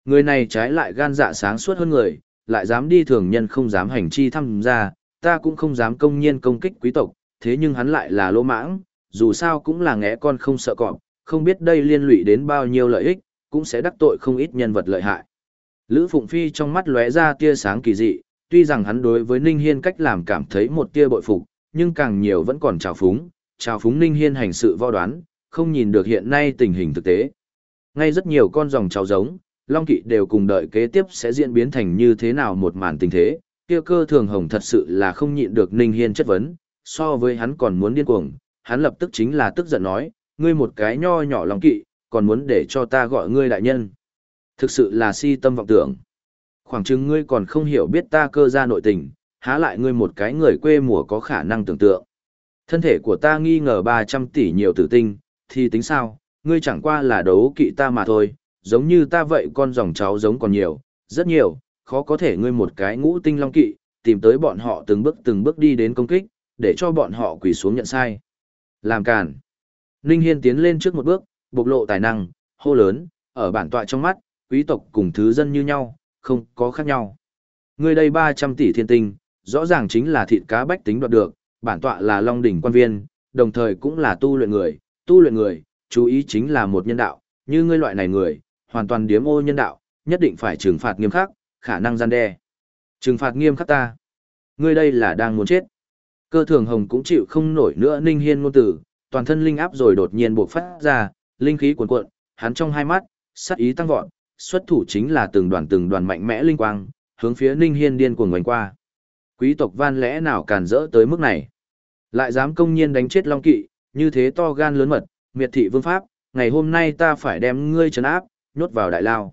Người này trái lại gan dạ sáng suốt hơn người, lại dám đi thường nhân không dám hành chi thăm ra, ta cũng không dám công nhiên công kích quý tộc, thế nhưng hắn lại là lỗ mãng, dù sao cũng là ngẽ con không sợ cọp, không biết đây liên lụy đến bao nhiêu lợi ích, cũng sẽ đắc tội không ít nhân vật lợi hại. Lữ Phụng Phi trong mắt lóe ra tia sáng kỳ dị, tuy rằng hắn đối với Ninh Hiên cách làm cảm thấy một tia bội phục, nhưng càng nhiều vẫn còn trào phúng, trào phúng Ninh Hiên hành sự vo đoán, không nhìn được hiện nay tình hình thực tế. Ngay rất nhiều con dòng trào giống, Long Kỵ đều cùng đợi kế tiếp sẽ diễn biến thành như thế nào một màn tình thế, kia cơ thường hồng thật sự là không nhịn được Ninh Hiên chất vấn, so với hắn còn muốn điên cuồng, hắn lập tức chính là tức giận nói, ngươi một cái nho nhỏ Long Kỵ, còn muốn để cho ta gọi ngươi đại nhân. Thực sự là si tâm vọng tưởng. Khoảng chừng ngươi còn không hiểu biết ta cơ ra nội tình, há lại ngươi một cái người quê mùa có khả năng tưởng tượng. Thân thể của ta nghi ngờ 300 tỷ nhiều tử tinh, thì tính sao, ngươi chẳng qua là đấu kỵ ta mà thôi, giống như ta vậy con dòng cháu giống còn nhiều, rất nhiều, khó có thể ngươi một cái ngũ tinh long kỵ, tìm tới bọn họ từng bước từng bước đi đến công kích, để cho bọn họ quỳ xuống nhận sai. Làm càn. Ninh Hiên tiến lên trước một bước, bộc lộ tài năng, hô lớn, ở bản tọa trong mắt, quý tộc cùng thứ dân như nhau, không có khác nhau. Người đây 300 tỷ thiên tinh, rõ ràng chính là thịt cá bách tính đoạt được, bản tọa là Long đỉnh quan viên, đồng thời cũng là tu luyện người, tu luyện người, chú ý chính là một nhân đạo, như ngươi loại này người, hoàn toàn điếm ô nhân đạo, nhất định phải trừng phạt nghiêm khắc, khả năng gian đe. Trừng phạt nghiêm khắc ta. Ngươi đây là đang muốn chết. Cơ thường hồng cũng chịu không nổi nữa ninh hiên ngôn tử, toàn thân linh áp rồi đột nhiên bộc phát ra, linh khí cuồn cuộn, hắn trong hai mắt, sát ý tăng vọt, xuất thủ chính là từng đoàn từng đoàn mạnh mẽ linh quang, hướng phía Ninh Hiên điên cuồng ngoảnh qua. Quý tộc van lẽ nào càn rỡ tới mức này? Lại dám công nhiên đánh chết Long Kỵ, như thế to gan lớn mật, miệt thị vương pháp, ngày hôm nay ta phải đem ngươi trấn áp, nhốt vào đại lao.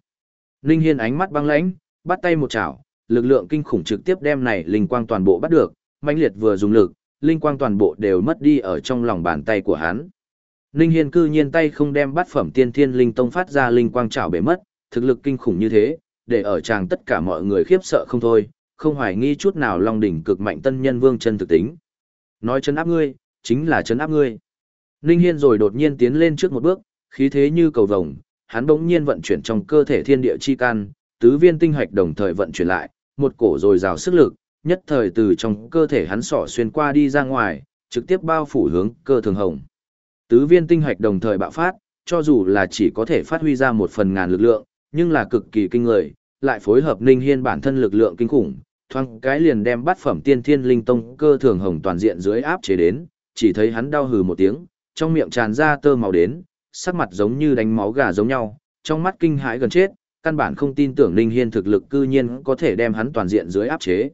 Ninh Hiên ánh mắt băng lãnh, bắt tay một chảo, lực lượng kinh khủng trực tiếp đem này linh quang toàn bộ bắt được, mãnh liệt vừa dùng lực, linh quang toàn bộ đều mất đi ở trong lòng bàn tay của hắn. Ninh Hiên cư nhiên tay không đem bát phẩm tiên thiên linh tông phát ra linh quang trảo bể mất, thực lực kinh khủng như thế, để ở chàng tất cả mọi người khiếp sợ không thôi, không hoài nghi chút nào Long đỉnh cực mạnh tân nhân vương chân thực tính. Nói chấn áp ngươi, chính là chấn áp ngươi. Ninh Hiên rồi đột nhiên tiến lên trước một bước, khí thế như cầu vồng, hắn bỗng nhiên vận chuyển trong cơ thể thiên địa chi can, tứ viên tinh hạch đồng thời vận chuyển lại, một cổ rồi rào sức lực, nhất thời từ trong cơ thể hắn sọ xuyên qua đi ra ngoài, trực tiếp bao phủ hướng cơ thường hồng. Tứ viên tinh hạch đồng thời bạo phát, cho dù là chỉ có thể phát huy ra một phần ngàn lực lượng, nhưng là cực kỳ kinh người, lại phối hợp Ninh Hiên bản thân lực lượng kinh khủng, thoáng cái liền đem bát phẩm tiên thiên linh tông cơ thường hồng toàn diện dưới áp chế đến, chỉ thấy hắn đau hừ một tiếng, trong miệng tràn ra tơ màu đến, sắc mặt giống như đánh máu gà giống nhau, trong mắt kinh hãi gần chết, căn bản không tin tưởng Ninh Hiên thực lực cư nhiên có thể đem hắn toàn diện dưới áp chế.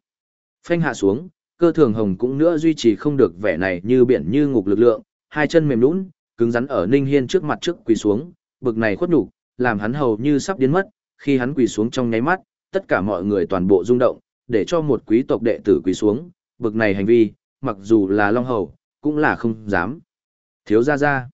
Phanh hạ xuống, cơ thường hồng cũng nữa duy trì không được vẻ này như biển như ngục lực lượng, hai chân mềm lún, cứng rắn ở Ninh Hiên trước mặt trước quỳ xuống, bực này khuất nhục, làm hắn hầu như sắp biến mất, khi hắn quỳ xuống trong nháy mắt, tất cả mọi người toàn bộ rung động, để cho một quý tộc đệ tử quỳ xuống, bực này hành vi, mặc dù là Long Hầu, cũng là không dám. Thiếu gia gia.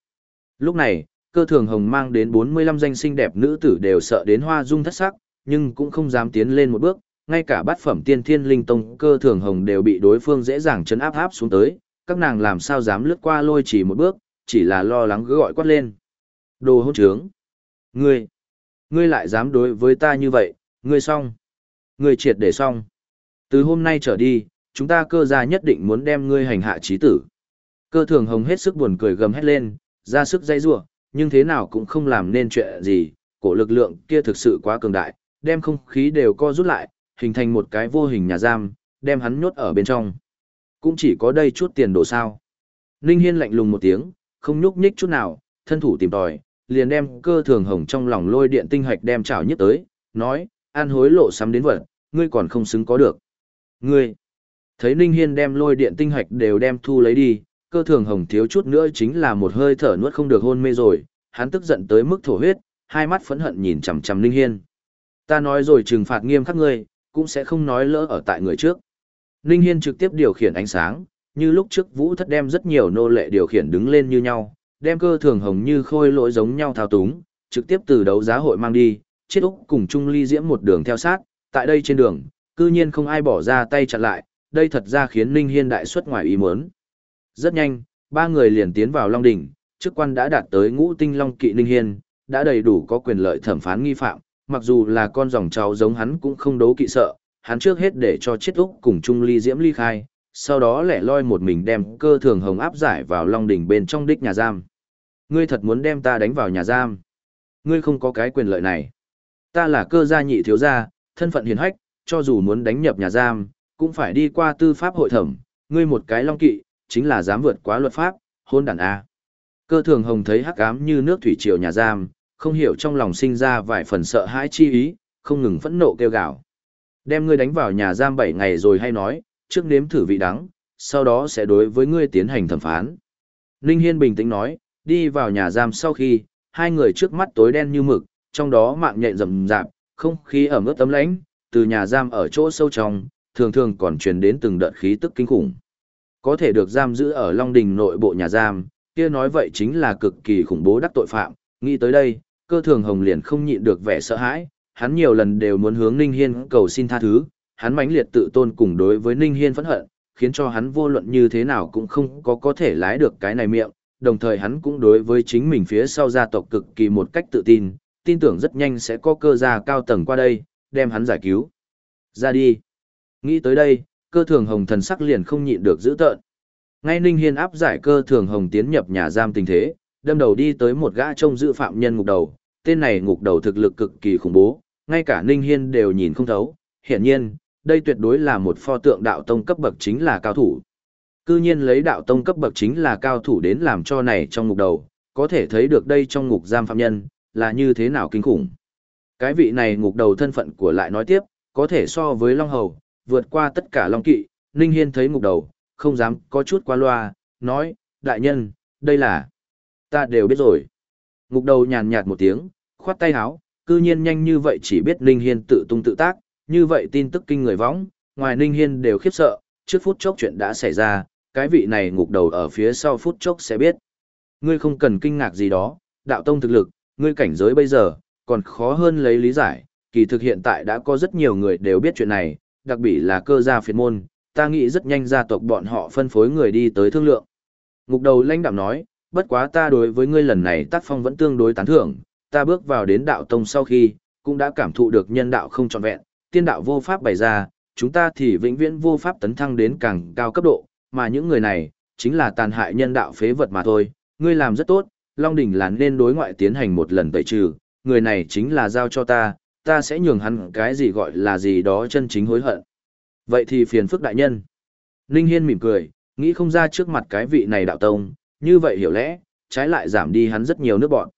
Lúc này, cơ thường hồng mang đến 45 danh xinh đẹp nữ tử đều sợ đến hoa dung thất sắc, nhưng cũng không dám tiến lên một bước, ngay cả bát phẩm tiên thiên linh tông cơ thường hồng đều bị đối phương dễ dàng chấn áp áp xuống tới, các nàng làm sao dám lướt qua lôi chỉ một bước, chỉ là lo lắng cứ gọi quát lên. Đồ hôn trướng! Ngươi! Ngươi lại dám đối với ta như vậy, ngươi xong! Ngươi triệt để xong! Từ hôm nay trở đi, chúng ta cơ gia nhất định muốn đem ngươi hành hạ trí tử. Cơ thường hồng hết sức buồn cười gầm hét lên, ra sức dây rủa nhưng thế nào cũng không làm nên chuyện gì, cổ lực lượng kia thực sự quá cường đại, đem không khí đều co rút lại, hình thành một cái vô hình nhà giam, đem hắn nhốt ở bên trong. Cũng chỉ có đây chút tiền đồ sao. Ninh Hiên lạnh lùng một tiếng, không nhúc nhích chút nào, thân thủ tìm tòi, liền đem cơ thường hồng trong lòng lôi điện tinh hạch đem chảo nhất tới, nói, an hối lộ sắm đến vật, ngươi còn không xứng có được. Ngươi, thấy Ninh Hiên đem lôi điện tinh hạch đều đem thu lấy đi, cơ thường hồng thiếu chút nữa chính là một hơi thở nuốt không được hôn mê rồi, hắn tức giận tới mức thổ huyết, hai mắt phẫn hận nhìn chằm chằm Ninh Hiên. Ta nói rồi trừng phạt nghiêm khắc ngươi, cũng sẽ không nói lỡ ở tại người trước. Ninh Hiên trực tiếp điều khiển ánh sáng, như lúc trước Vũ Thất đem rất nhiều nô lệ điều khiển đứng lên như nhau, đem cơ thường hồng như khôi lỗi giống nhau thao túng, trực tiếp từ đấu giá hội mang đi, chết Úc cùng Trung Ly Diễm một đường theo sát, tại đây trên đường, cư nhiên không ai bỏ ra tay chặn lại, đây thật ra khiến Ninh Hiên đại xuất ngoài ý muốn. Rất nhanh, ba người liền tiến vào Long Đỉnh, chức quan đã đạt tới ngũ tinh Long Kỵ Ninh Hiên, đã đầy đủ có quyền lợi thẩm phán nghi phạm, mặc dù là con dòng cháu giống hắn cũng không đấu kỵ sợ, hắn trước hết để cho chết úc cùng Trung Ly Diễm ly khai, sau đó lẻ loi một mình đem cơ thường hồng áp giải vào Long Đỉnh bên trong đích nhà giam. Ngươi thật muốn đem ta đánh vào nhà giam. Ngươi không có cái quyền lợi này. Ta là cơ gia nhị thiếu gia, thân phận hiền hách, cho dù muốn đánh nhập nhà giam, cũng phải đi qua tư pháp hội thẩm, ngươi một cái long kỵ, chính là dám vượt quá luật pháp, hôn đàn A. Cơ thường hồng thấy hắc ám như nước thủy triều nhà giam, không hiểu trong lòng sinh ra vài phần sợ hãi chi ý, không ngừng phẫn nộ kêu gào. Đem ngươi đánh vào nhà giam 7 ngày rồi hay nói, trước nếm thử vị đắng, sau đó sẽ đối với ngươi tiến hành thẩm phán. Ninh Hiên bình tĩnh nói, đi vào nhà giam sau khi, hai người trước mắt tối đen như mực, trong đó mạng nhện rầm rạp, không khí ẩm ướt tấm lãnh, từ nhà giam ở chỗ sâu trong, thường thường còn truyền đến từng đợt khí tức kinh khủng. Có thể được giam giữ ở Long Đình nội bộ nhà giam, kia nói vậy chính là cực kỳ khủng bố đắc tội phạm, nghĩ tới đây, cơ thường hồng liền không nhịn được vẻ sợ hãi, hắn nhiều lần đều muốn hướng Ninh Hiên cầu xin tha thứ, hắn mãnh liệt tự tôn cùng đối với Ninh Hiên phẫn hận, khiến cho hắn vô luận như thế nào cũng không có có thể lái được cái này miệng, đồng thời hắn cũng đối với chính mình phía sau gia tộc cực kỳ một cách tự tin, tin tưởng rất nhanh sẽ có cơ gia cao tầng qua đây, đem hắn giải cứu. Ra đi. Nghĩ tới đây, cơ thường hồng thần sắc liền không nhịn được giữ tợn. Ngay Ninh Hiên áp giải cơ thường hồng tiến nhập nhà giam tình thế, đâm đầu đi tới một gã trông giữ phạm nhân ngục đầu, tên này ngục đầu thực lực cực kỳ khủng bố, ngay cả Ninh Hiên đều nhìn không thấu, Hiện nhiên, đây tuyệt đối là một pho tượng đạo tông cấp bậc chính là cao thủ. Cư nhiên lấy đạo tông cấp bậc chính là cao thủ đến làm cho này trong ngục đầu, có thể thấy được đây trong ngục giam phạm nhân, là như thế nào kinh khủng. Cái vị này ngục đầu thân phận của lại nói tiếp, có thể so với Long Hầu, vượt qua tất cả Long Kỵ, Ninh Hiên thấy ngục đầu, không dám có chút qua loa, nói, đại nhân, đây là, ta đều biết rồi. Ngục đầu nhàn nhạt một tiếng, khoát tay áo, cư nhiên nhanh như vậy chỉ biết Ninh Hiên tự tung tự tác, như vậy tin tức kinh người võng, ngoài Ninh Hiên đều khiếp sợ, trước phút chốc chuyện đã xảy ra, cái vị này ngục đầu ở phía sau phút chốc sẽ biết. Ngươi không cần kinh ngạc gì đó, đạo tông thực lực, ngươi cảnh giới bây giờ, còn khó hơn lấy lý giải, kỳ thực hiện tại đã có rất nhiều người đều biết chuyện này, đặc biệt là cơ gia phiệt môn, ta nghĩ rất nhanh gia tộc bọn họ phân phối người đi tới thương lượng. Ngục đầu lãnh đạm nói, bất quá ta đối với ngươi lần này tác phong vẫn tương đối tán thưởng, ta bước vào đến đạo tông sau khi, cũng đã cảm thụ được nhân đạo không trọn vẹn, tiên đạo vô pháp bày ra, chúng ta thì vĩnh viễn vô pháp tấn thăng đến càng cao cấp độ, mà những người này, chính là tàn hại nhân đạo phế vật mà thôi, ngươi làm rất tốt, Long Đỉnh là nên đối ngoại tiến hành một lần tẩy trừ, người này chính là giao cho ta, ta sẽ nhường hắn cái gì gọi là gì đó chân chính hối hận. Vậy thì phiền phức đại nhân. Ninh Hiên mỉm cười, nghĩ không ra trước mặt cái vị này đạo tông, như vậy hiểu lẽ, trái lại giảm đi hắn rất nhiều nước bọn.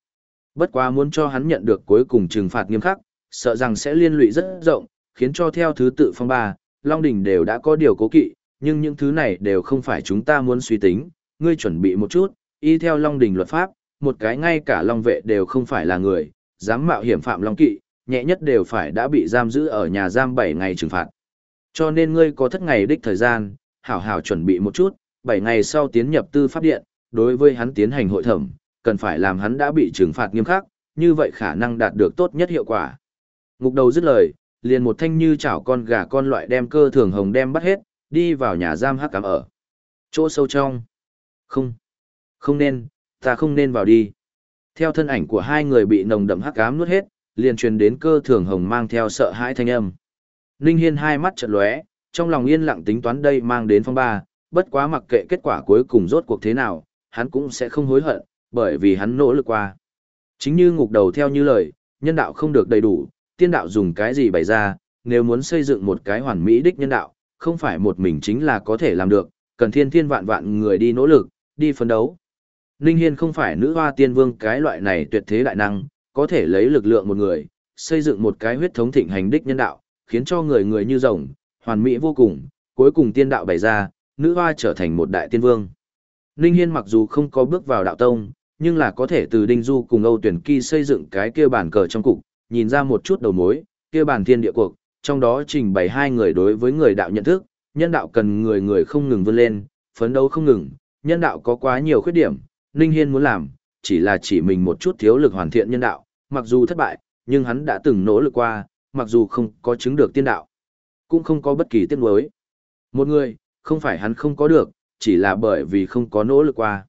Bất quá muốn cho hắn nhận được cuối cùng trừng phạt nghiêm khắc, sợ rằng sẽ liên lụy rất rộng, khiến cho theo thứ tự phong ba, Long Đình đều đã có điều cố kỵ, nhưng những thứ này đều không phải chúng ta muốn suy tính, ngươi chuẩn bị một chút, y theo Long Đình luật pháp, một cái ngay cả Long vệ đều không phải là người, dám mạo hiểm phạm Long kỵ, nhẹ nhất đều phải đã bị giam giữ ở nhà giam 7 ngày trừng phạt. Cho nên ngươi có thất ngày đích thời gian, hảo hảo chuẩn bị một chút, 7 ngày sau tiến nhập tư pháp điện, đối với hắn tiến hành hội thẩm, cần phải làm hắn đã bị trừng phạt nghiêm khắc, như vậy khả năng đạt được tốt nhất hiệu quả. Ngục đầu dứt lời, liền một thanh như chảo con gà con loại đem cơ thường hồng đem bắt hết, đi vào nhà giam hắc cám ở. Chỗ sâu trong. Không. Không nên, ta không nên vào đi. Theo thân ảnh của hai người bị nồng đậm hắc ám nuốt hết, liền truyền đến cơ thường hồng mang theo sợ hãi thanh âm. Ninh Hiên hai mắt trợn lóe, trong lòng yên lặng tính toán đây mang đến phong ba, bất quá mặc kệ kết quả cuối cùng rốt cuộc thế nào, hắn cũng sẽ không hối hận, bởi vì hắn nỗ lực qua. Chính như ngục đầu theo như lời, nhân đạo không được đầy đủ, tiên đạo dùng cái gì bày ra, nếu muốn xây dựng một cái hoàn mỹ đích nhân đạo, không phải một mình chính là có thể làm được, cần thiên thiên vạn vạn người đi nỗ lực, đi phấn đấu. Ninh Hiên không phải nữ hoa tiên vương cái loại này tuyệt thế đại năng, có thể lấy lực lượng một người, xây dựng một cái huyết thống thịnh hành đích nhân đạo, khiến cho người người như rồng, hoàn mỹ vô cùng, cuối cùng tiên đạo bày ra, nữ hoa trở thành một đại tiên vương. Ninh Hiên mặc dù không có bước vào đạo tông, nhưng là có thể từ Đinh Du cùng Âu Tuyển Kỳ xây dựng cái kia bản cờ trong cục, nhìn ra một chút đầu mối, kia bản thiên địa cuộc, trong đó trình bày hai người đối với người đạo nhận thức, nhân đạo cần người người không ngừng vươn lên, phấn đấu không ngừng, nhân đạo có quá nhiều khuyết điểm, Ninh Hiên muốn làm, chỉ là chỉ mình một chút thiếu lực hoàn thiện nhân đạo, mặc dù thất bại, nhưng hắn đã từng nỗ lực qua, mặc dù không có chứng được tiên đạo, cũng không có bất kỳ tiếc nuối. Một người, không phải hắn không có được, chỉ là bởi vì không có nỗ lực qua.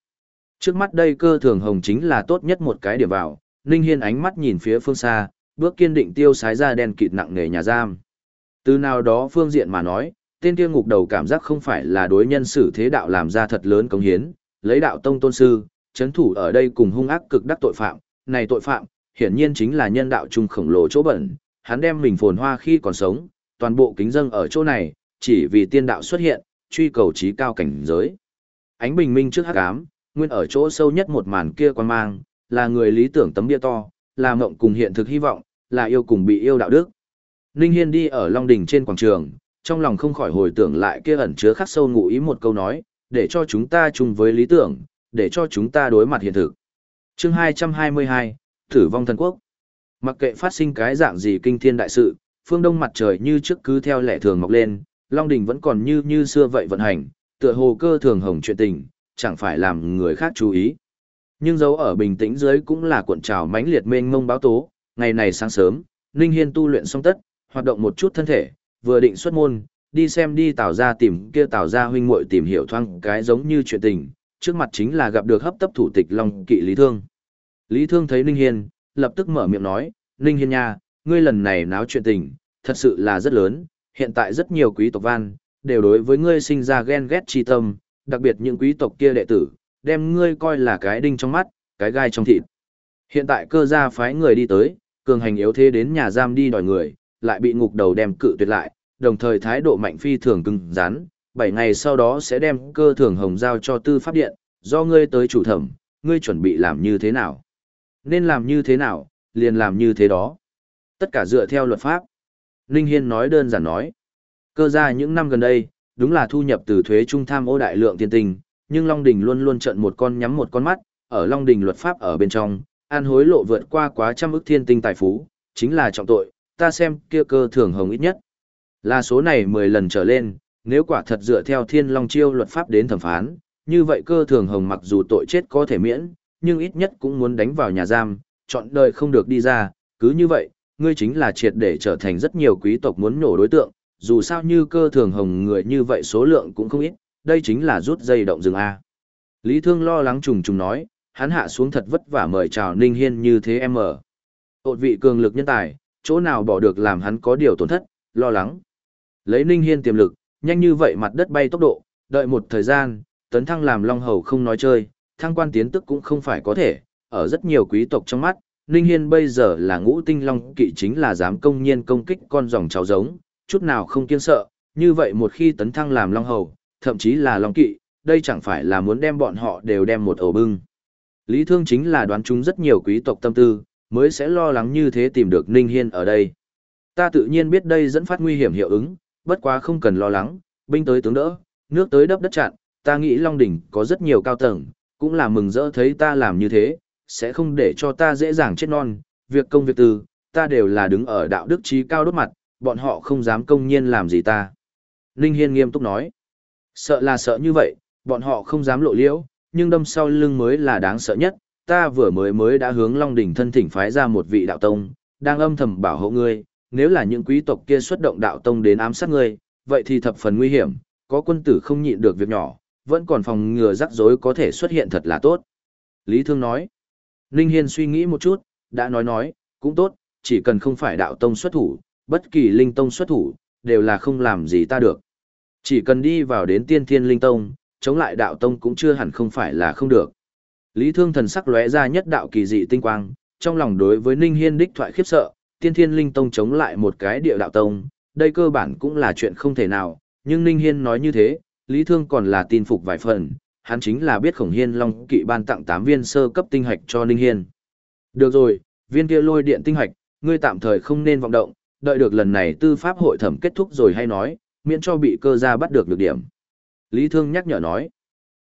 Trước mắt đây cơ thường hồng chính là tốt nhất một cái điểm vào, Ninh Hiên ánh mắt nhìn phía phương xa, bước kiên định tiêu sái ra đen kịt nặng nề nhà giam. Từ nào đó phương diện mà nói, tên kia ngục đầu cảm giác không phải là đối nhân xử thế đạo làm ra thật lớn công hiến, lấy đạo tông tôn sư, chấn thủ ở đây cùng hung ác cực đắc tội phạm, này tội phạm, hiển nhiên chính là nhân đạo trung khổng lồ chỗ bẩn, hắn đem mình phồn hoa khi còn sống, toàn bộ kính dâng ở chỗ này, chỉ vì tiên đạo xuất hiện, truy cầu trí cao cảnh giới. Ánh bình minh trước hắc ám, nguyên ở chỗ sâu nhất một màn kia quan mang, là người lý tưởng tấm bia to, là mộng cùng hiện thực hy vọng, là yêu cùng bị yêu đạo đức. Ninh Hiên đi ở Long Đỉnh trên quảng trường, trong lòng không khỏi hồi tưởng lại kia ẩn chứa khắc sâu ngụ ý một câu nói, để cho chúng ta chung với lý tưởng, để cho chúng ta đối mặt hiện thực. Chương 222, Thử vong thần quốc. Mặc kệ phát sinh cái dạng gì kinh thiên đại sự, phương đông mặt trời như trước cứ theo lệ thường mọc lên, Long Đình vẫn còn như như xưa vậy vận hành, tựa hồ cơ thường hồng chuyện tình, chẳng phải làm người khác chú ý. Nhưng dấu ở bình tĩnh dưới cũng là cuộn trào mãnh liệt mênh mông báo tố, ngày này sáng sớm, Ninh Hiên tu luyện xong tất, hoạt động một chút thân thể, vừa định xuất môn, đi xem đi tạo ra tìm kia tạo ra huynh muội tìm hiểu thoang cái giống như chuyện tình, trước mặt chính là gặp được hấp tấp thủ tịch Long Kỵ Lý Thương. Lý Thương thấy Ninh Hiên, lập tức mở miệng nói, Ninh Hiên nha, ngươi lần này náo chuyện tình, thật sự là rất lớn, hiện tại rất nhiều quý tộc văn đều đối với ngươi sinh ra ghen ghét chi tâm, đặc biệt những quý tộc kia đệ tử, đem ngươi coi là cái đinh trong mắt, cái gai trong thịt. Hiện tại cơ gia phái người đi tới, cường hành yếu thế đến nhà giam đi đòi người, lại bị ngục đầu đem cự tuyệt lại, đồng thời thái độ mạnh phi thường cứng rắn, 7 ngày sau đó sẽ đem cơ thường hồng giao cho tư pháp điện, do ngươi tới chủ thẩm, ngươi chuẩn bị làm như thế nào? Nên làm như thế nào, liền làm như thế đó. Tất cả dựa theo luật pháp. Ninh Hiên nói đơn giản nói. Cơ Gia những năm gần đây, đúng là thu nhập từ thuế trung tham ô đại lượng tiền tình, nhưng Long Đình luôn luôn trận một con nhắm một con mắt, ở Long Đình luật pháp ở bên trong, an hối lộ vượt qua quá trăm ức thiên tinh tài phú, chính là trọng tội, ta xem kia cơ thường hồng ít nhất. Là số này 10 lần trở lên, nếu quả thật dựa theo thiên long chiêu luật pháp đến thẩm phán, như vậy cơ thường hồng mặc dù tội chết có thể miễn, nhưng ít nhất cũng muốn đánh vào nhà giam, chọn đời không được đi ra, cứ như vậy, ngươi chính là triệt để trở thành rất nhiều quý tộc muốn nổ đối tượng, dù sao như cơ thường hồng người như vậy số lượng cũng không ít, đây chính là rút dây động rừng A. Lý Thương lo lắng trùng trùng nói, hắn hạ xuống thật vất vả mời chào Ninh Hiên như thế em ở. Ột vị cường lực nhân tài, chỗ nào bỏ được làm hắn có điều tổn thất, lo lắng. Lấy Ninh Hiên tiềm lực, nhanh như vậy mặt đất bay tốc độ, đợi một thời gian, tấn thăng làm long hầu không nói chơi, thăng quan tiến tức cũng không phải có thể, ở rất nhiều quý tộc trong mắt, Ninh Hiên bây giờ là ngũ tinh long kỵ chính là dám công nhiên công kích con dòng cháu giống, chút nào không kiên sợ, như vậy một khi tấn thăng làm long hầu, thậm chí là long kỵ, đây chẳng phải là muốn đem bọn họ đều đem một ổ bưng. Lý Thương chính là đoán chúng rất nhiều quý tộc tâm tư, mới sẽ lo lắng như thế tìm được Ninh Hiên ở đây. Ta tự nhiên biết đây dẫn phát nguy hiểm hiệu ứng, bất quá không cần lo lắng, binh tới tướng đỡ, nước tới đắp đất chặn, ta nghĩ Long Đỉnh có rất nhiều cao tầng, cũng là mừng rỡ thấy ta làm như thế, sẽ không để cho ta dễ dàng chết non, việc công việc tư, ta đều là đứng ở đạo đức trí cao đốt mặt, bọn họ không dám công nhiên làm gì ta. Ninh Hiên nghiêm túc nói, sợ là sợ như vậy, bọn họ không dám lộ liễu, nhưng đâm sau lưng mới là đáng sợ nhất, ta vừa mới mới đã hướng Long Đỉnh thân thỉnh phái ra một vị đạo tông, đang âm thầm bảo hộ ngươi, nếu là những quý tộc kia xuất động đạo tông đến ám sát ngươi, vậy thì thập phần nguy hiểm, có quân tử không nhịn được việc nhỏ, vẫn còn phòng ngừa rắc rối có thể xuất hiện thật là tốt. Lý Thương nói, Ninh Hiên suy nghĩ một chút, đã nói nói, cũng tốt, chỉ cần không phải đạo tông xuất thủ, bất kỳ linh tông xuất thủ, đều là không làm gì ta được. Chỉ cần đi vào đến tiên thiên linh tông, chống lại đạo tông cũng chưa hẳn không phải là không được. Lý Thương thần sắc lóe ra nhất đạo kỳ dị tinh quang, trong lòng đối với Ninh Hiên đích thoại khiếp sợ, tiên thiên linh tông chống lại một cái địa đạo tông, đây cơ bản cũng là chuyện không thể nào, nhưng Ninh Hiên nói như thế, Lý Thương còn là tin phục vài phần, hắn chính là biết Khổng Hiên Long kỵ ban tặng 8 viên sơ cấp tinh hạch cho Ninh Hiên. Được rồi, viên kia lôi điện tinh hạch, ngươi tạm thời không nên vọng động, đợi được lần này tư pháp hội thẩm kết thúc rồi hay nói, miễn cho bị cơ gia bắt được được điểm. Lý Thương nhắc nhở nói.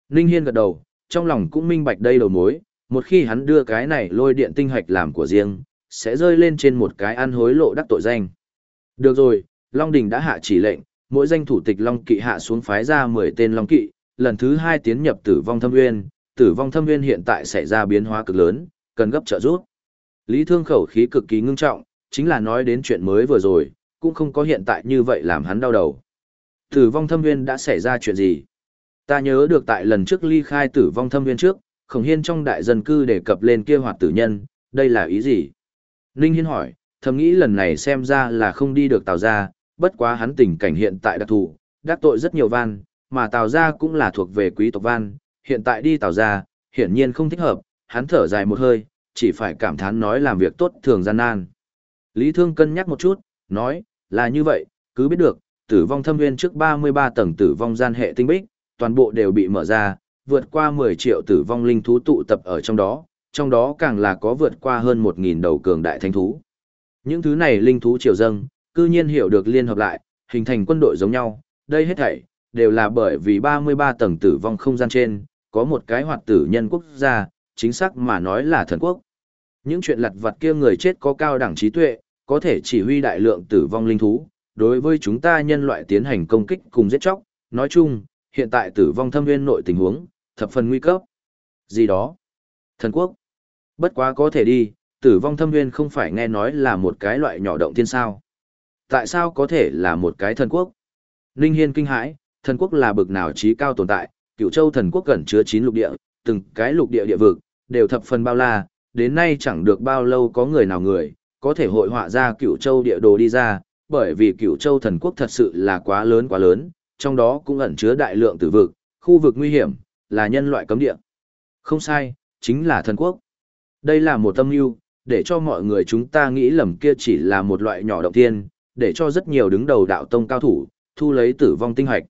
Ninh Hiên gật đầu, trong lòng cũng minh bạch đây đầu mối, một khi hắn đưa cái này lôi điện tinh hạch làm của riêng, sẽ rơi lên trên một cái ăn hối lộ đắc tội danh. Được rồi, Long Đình đã hạ chỉ lệnh, mỗi danh thủ tịch Long Kỵ hạ xuống phái ra 10 tên Long Kỵ, lần thứ hai tiến nhập tử vong thâm nguyên, tử vong thâm nguyên hiện tại xảy ra biến hóa cực lớn, cần gấp trợ giúp. Lý Thương khẩu khí cực kỳ ngưng trọng, chính là nói đến chuyện mới vừa rồi, cũng không có hiện tại như vậy làm hắn đau đầu. Tử vong thâm viên đã xảy ra chuyện gì? Ta nhớ được tại lần trước ly khai tử vong thâm viên trước, Khổng Hiên trong đại dân cư đề cập lên kia hoạt tử nhân, đây là ý gì? Ninh Hiên hỏi, thầm nghĩ lần này xem ra là không đi được Tào ra, bất quá hắn tình cảnh hiện tại đặc thù, đắc tội rất nhiều van, mà Tào ra cũng là thuộc về quý tộc van, hiện tại đi Tào ra, hiển nhiên không thích hợp, hắn thở dài một hơi, chỉ phải cảm thán nói làm việc tốt thường gian nan. Lý Thương cân nhắc một chút, nói, là như vậy, cứ biết được, tử vong thâm nguyên trước 33 tầng tử vong gian hệ tinh bích, toàn bộ đều bị mở ra, vượt qua 10 triệu tử vong linh thú tụ tập ở trong đó, trong đó càng là có vượt qua hơn 1.000 đầu cường đại thánh thú. Những thứ này linh thú triều dâng, cư nhiên hiểu được liên hợp lại, hình thành quân đội giống nhau, đây hết thảy, đều là bởi vì 33 tầng tử vong không gian trên, có một cái hoạt tử nhân quốc gia, chính xác mà nói là thần quốc. Những chuyện lặt vặt kia người chết có cao đẳng trí tuệ, có thể chỉ huy đại lượng tử vong linh thú, đối với chúng ta nhân loại tiến hành công kích cùng giết chóc, nói chung, hiện tại tử vong thâm nguyên nội tình huống, thập phần nguy cấp. Gì đó? Thần quốc. Bất quá có thể đi, tử vong thâm nguyên không phải nghe nói là một cái loại nhỏ động thiên sao. Tại sao có thể là một cái thần quốc? Ninh Hiên kinh hãi, thần quốc là bực nào trí cao tồn tại, cựu châu thần quốc gần chứa 9 lục địa, từng cái lục địa địa vực, đều thập phần bao la, đến nay chẳng được bao lâu có người nào người, có thể hội họa ra cựu châu địa đồ đi ra, bởi vì cựu châu thần quốc thật sự là quá lớn quá lớn, trong đó cũng ẩn chứa đại lượng tử vực, khu vực nguy hiểm, là nhân loại cấm địa. Không sai, chính là thần quốc. Đây là một tâm mưu, để cho mọi người chúng ta nghĩ lầm kia chỉ là một loại nhỏ động thiên, để cho rất nhiều đứng đầu đạo tông cao thủ, thu lấy tử vong tinh hoạch.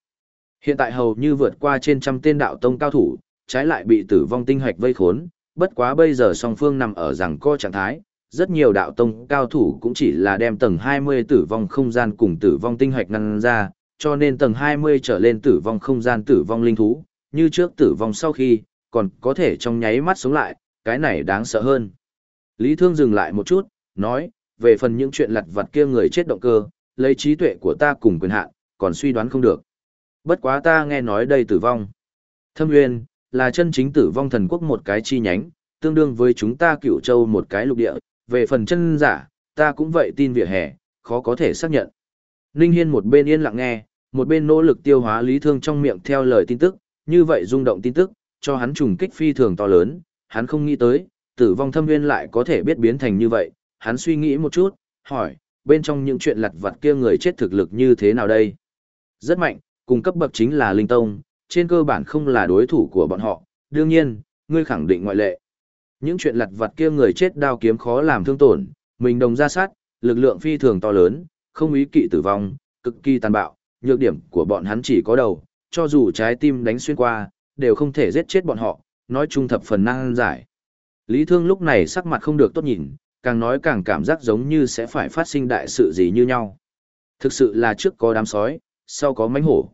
Hiện tại hầu như vượt qua trên trăm tên đạo tông cao thủ, trái lại bị tử vong tinh hoạch vây khốn, bất quá bây giờ song phương nằm ở rằng co trạng thái, rất nhiều đạo tông cao thủ cũng chỉ là đem tầng 20 tử vong không gian cùng tử vong tinh hoạch ngăn ra, cho nên tầng 20 trở lên tử vong không gian tử vong linh thú, như trước tử vong sau khi, còn có thể trong nháy mắt sống lại, cái này đáng sợ hơn. Lý Thương dừng lại một chút, nói, về phần những chuyện lặt vặt kia người chết động cơ, lấy trí tuệ của ta cùng quyền hạn, còn suy đoán không được. Bất quá ta nghe nói đây tử vong. Thâm Nguyên, là chân chính tử vong thần quốc một cái chi nhánh, tương đương với chúng ta cửu châu một cái lục địa, về phần chân giả, ta cũng vậy tin vỉa hè, khó có thể xác nhận. Ninh Hiên một bên yên lặng nghe, một bên nỗ lực tiêu hóa lý thương trong miệng theo lời tin tức, như vậy rung động tin tức, cho hắn trùng kích phi thường to lớn, hắn không nghĩ tới, tử vong thâm nguyên lại có thể biết biến thành như vậy, hắn suy nghĩ một chút, hỏi, bên trong những chuyện lặt vặt kia người chết thực lực như thế nào đây? Rất mạnh, cùng cấp bậc chính là linh tông, trên cơ bản không là đối thủ của bọn họ, đương nhiên, ngươi khẳng định ngoại lệ. Những chuyện lặt vặt kia người chết đao kiếm khó làm thương tổn, mình đồng ra sát, lực lượng phi thường to lớn, không ý kỵ tử vong, cực kỳ tàn bạo, nhược điểm của bọn hắn chỉ có đầu, cho dù trái tim đánh xuyên qua, đều không thể giết chết bọn họ, nói chung thập phần năng giải. Lý Thương lúc này sắc mặt không được tốt nhìn, càng nói càng cảm giác giống như sẽ phải phát sinh đại sự gì như nhau. Thực sự là trước có đám sói, sau có mánh hổ.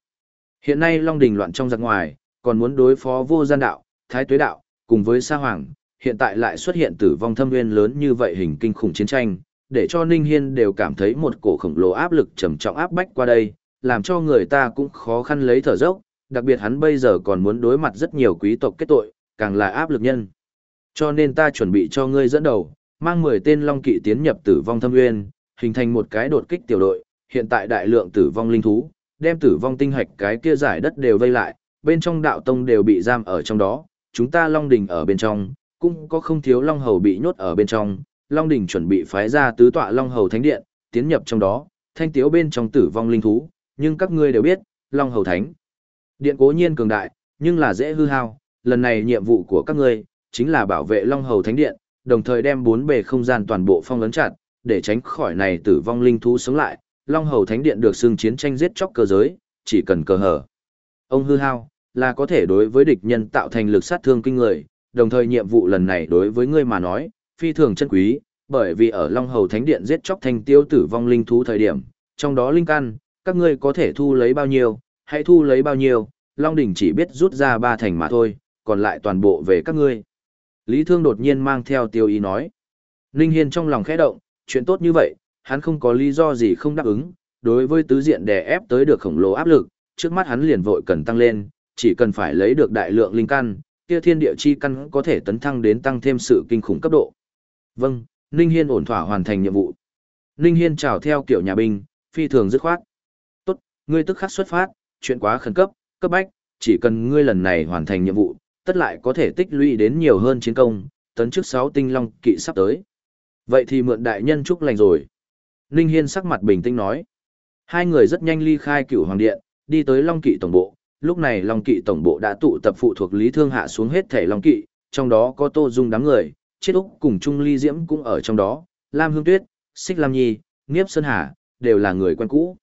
Hiện nay Long Đình loạn trong giặc ngoài, còn muốn đối phó vô gian đạo, thái tuế đạo, cùng với sa hoàng, hiện tại lại xuất hiện tử vong thâm nguyên lớn như vậy hình kinh khủng chiến tranh, để cho Ninh Hiên đều cảm thấy một cổ khổng lồ áp lực trầm trọng áp bách qua đây, làm cho người ta cũng khó khăn lấy thở dốc, đặc biệt hắn bây giờ còn muốn đối mặt rất nhiều quý tộc kết tội, càng là áp lực nhân. Cho nên ta chuẩn bị cho ngươi dẫn đầu, mang 10 tên long kỵ tiến nhập tử vong thâm nguyên, hình thành một cái đột kích tiểu đội, hiện tại đại lượng tử vong linh thú, đem tử vong tinh hạch cái kia giải đất đều vây lại, bên trong đạo tông đều bị giam ở trong đó, chúng ta long đình ở bên trong, cũng có không thiếu long hầu bị nhốt ở bên trong, long đình chuẩn bị phái ra tứ tọa long hầu thánh điện, tiến nhập trong đó, thanh tiếu bên trong tử vong linh thú, nhưng các ngươi đều biết, long hầu thánh điện cố nhiên cường đại, nhưng là dễ hư hao, lần này nhiệm vụ của các ngươi chính là bảo vệ long hầu thánh điện, đồng thời đem bốn bề không gian toàn bộ phong lớn chặt, để tránh khỏi này tử vong linh thú sống lại, Long Hầu Thánh Điện được xưng chiến tranh giết chóc cơ giới, chỉ cần cờ hở. Ông hư hao, là có thể đối với địch nhân tạo thành lực sát thương kinh người, đồng thời nhiệm vụ lần này đối với ngươi mà nói, phi thường chân quý, bởi vì ở Long Hầu Thánh Điện giết chóc thành tiêu tử vong linh thú thời điểm, trong đó linh căn, các ngươi có thể thu lấy bao nhiêu, hãy thu lấy bao nhiêu, Long Đỉnh chỉ biết rút ra ba thành mà thôi, còn lại toàn bộ về các ngươi. Lý Thương đột nhiên mang theo tiêu ý nói. Ninh Hiên trong lòng khẽ động, chuyện tốt như vậy, hắn không có lý do gì không đáp ứng, đối với tứ diện đè ép tới được khổng lồ áp lực, trước mắt hắn liền vội cần tăng lên, chỉ cần phải lấy được đại lượng linh căn, kia thiên địa chi căn có thể tấn thăng đến tăng thêm sự kinh khủng cấp độ. Vâng, Ninh Hiên ổn thỏa hoàn thành nhiệm vụ. Ninh Hiên chào theo kiểu nhà binh, phi thường dứt khoát. Tốt, ngươi tức khắc xuất phát, chuyện quá khẩn cấp, cấp bách, chỉ cần ngươi lần này hoàn thành nhiệm vụ, tất lại có thể tích lũy đến nhiều hơn chiến công, tấn trước 6 tinh long kỵ sắp tới. Vậy thì mượn đại nhân chúc lành rồi. Ninh Hiên sắc mặt bình tĩnh nói. Hai người rất nhanh ly khai cửu hoàng điện, đi tới Long Kỵ tổng bộ. Lúc này Long Kỵ tổng bộ đã tụ tập phụ thuộc Lý Thương Hạ xuống hết thể Long Kỵ, trong đó có Tô Dung đám người, Chiết Úc cùng Trung Ly Diễm cũng ở trong đó, Lam Hương Tuyết, Xích Lam Nhi, Niếp Sơn Hà, đều là người quen cũ.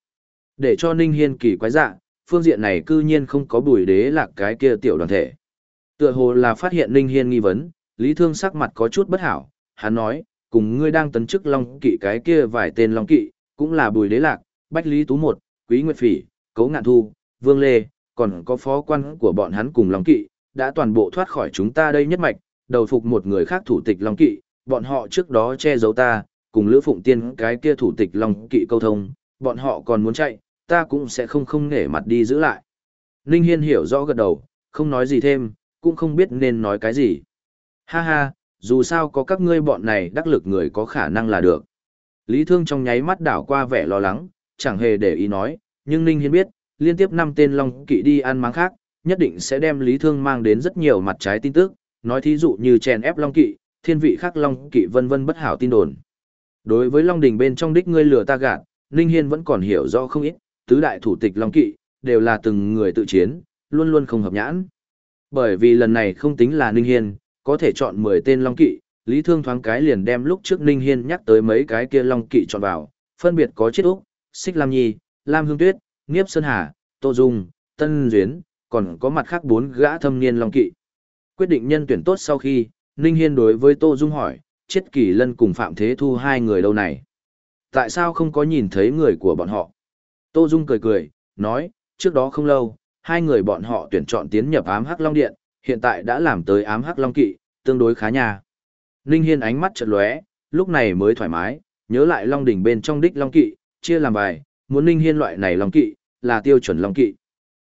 Để cho Ninh Hiên kỳ quái dạ, phương diện này cư nhiên không có bùi đế lạc cái kia tiểu đoàn thể. Tựa hồ là phát hiện Ninh Hiên nghi vấn, Lý Thương sắc mặt có chút bất hảo, hắn nói, cùng ngươi đang tấn chức Long Kỵ cái kia vài tên Long Kỵ, cũng là Bùi Đế Lạc, Bách Lý Tú Một, Quý Nguyệt Phỉ, Cấu Ngạn Thu, Vương Lê, còn có phó quan của bọn hắn cùng Long Kỵ, đã toàn bộ thoát khỏi chúng ta đây nhất mạch, đầu phục một người khác thủ tịch Long Kỵ, bọn họ trước đó che giấu ta, cùng Lữ Phụng Tiên cái kia thủ tịch Long Kỵ câu thông, bọn họ còn muốn chạy, ta cũng sẽ không không nể mặt đi giữ lại. Ninh Hiên hiểu rõ gật đầu, không nói gì thêm, cũng không biết nên nói cái gì. Ha ha, dù sao có các ngươi bọn này đắc lực người có khả năng là được. Lý Thương trong nháy mắt đảo qua vẻ lo lắng, chẳng hề để ý nói, nhưng Ninh Hiên biết, liên tiếp năm tên Long Kỵ đi ăn máng khác, nhất định sẽ đem Lý Thương mang đến rất nhiều mặt trái tin tức, nói thí dụ như chèn ép Long Kỵ, thiên vị khác Long Kỵ vân vân bất hảo tin đồn. Đối với Long Đình bên trong đích ngươi lừa ta gạt, Ninh Hiên vẫn còn hiểu rõ không ít, tứ đại thủ tịch Long Kỵ, đều là từng người tự chiến, luôn luôn không hợp nhãn. Bởi vì lần này không tính là Ninh Hiên, có thể chọn 10 tên Long Kỵ, Lý Thương thoáng cái liền đem lúc trước Ninh Hiên nhắc tới mấy cái kia Long Kỵ chọn vào, phân biệt có Chiết Úc, Xích Lam Nhi, Lam Hương Tuyết, Niếp Sơn Hà, Tô Dung, Tân Duyến, còn có mặt khác bốn gã thâm niên Long Kỵ. Quyết định nhân tuyển tốt sau khi, Ninh Hiên đối với Tô Dung hỏi, Chiết Kỳ Lân cùng Phạm Thế Thu hai người đâu này? Tại sao không có nhìn thấy người của bọn họ? Tô Dung cười cười, nói, trước đó không lâu, hai người bọn họ tuyển chọn tiến nhập ám hắc Long Điện, hiện tại đã làm tới ám hắc long kỵ, tương đối khá nhà. Ninh Hiên ánh mắt chợt lóe, lúc này mới thoải mái, nhớ lại long đỉnh bên trong đích long kỵ, chia làm bài, muốn Ninh Hiên loại này long kỵ, là tiêu chuẩn long kỵ.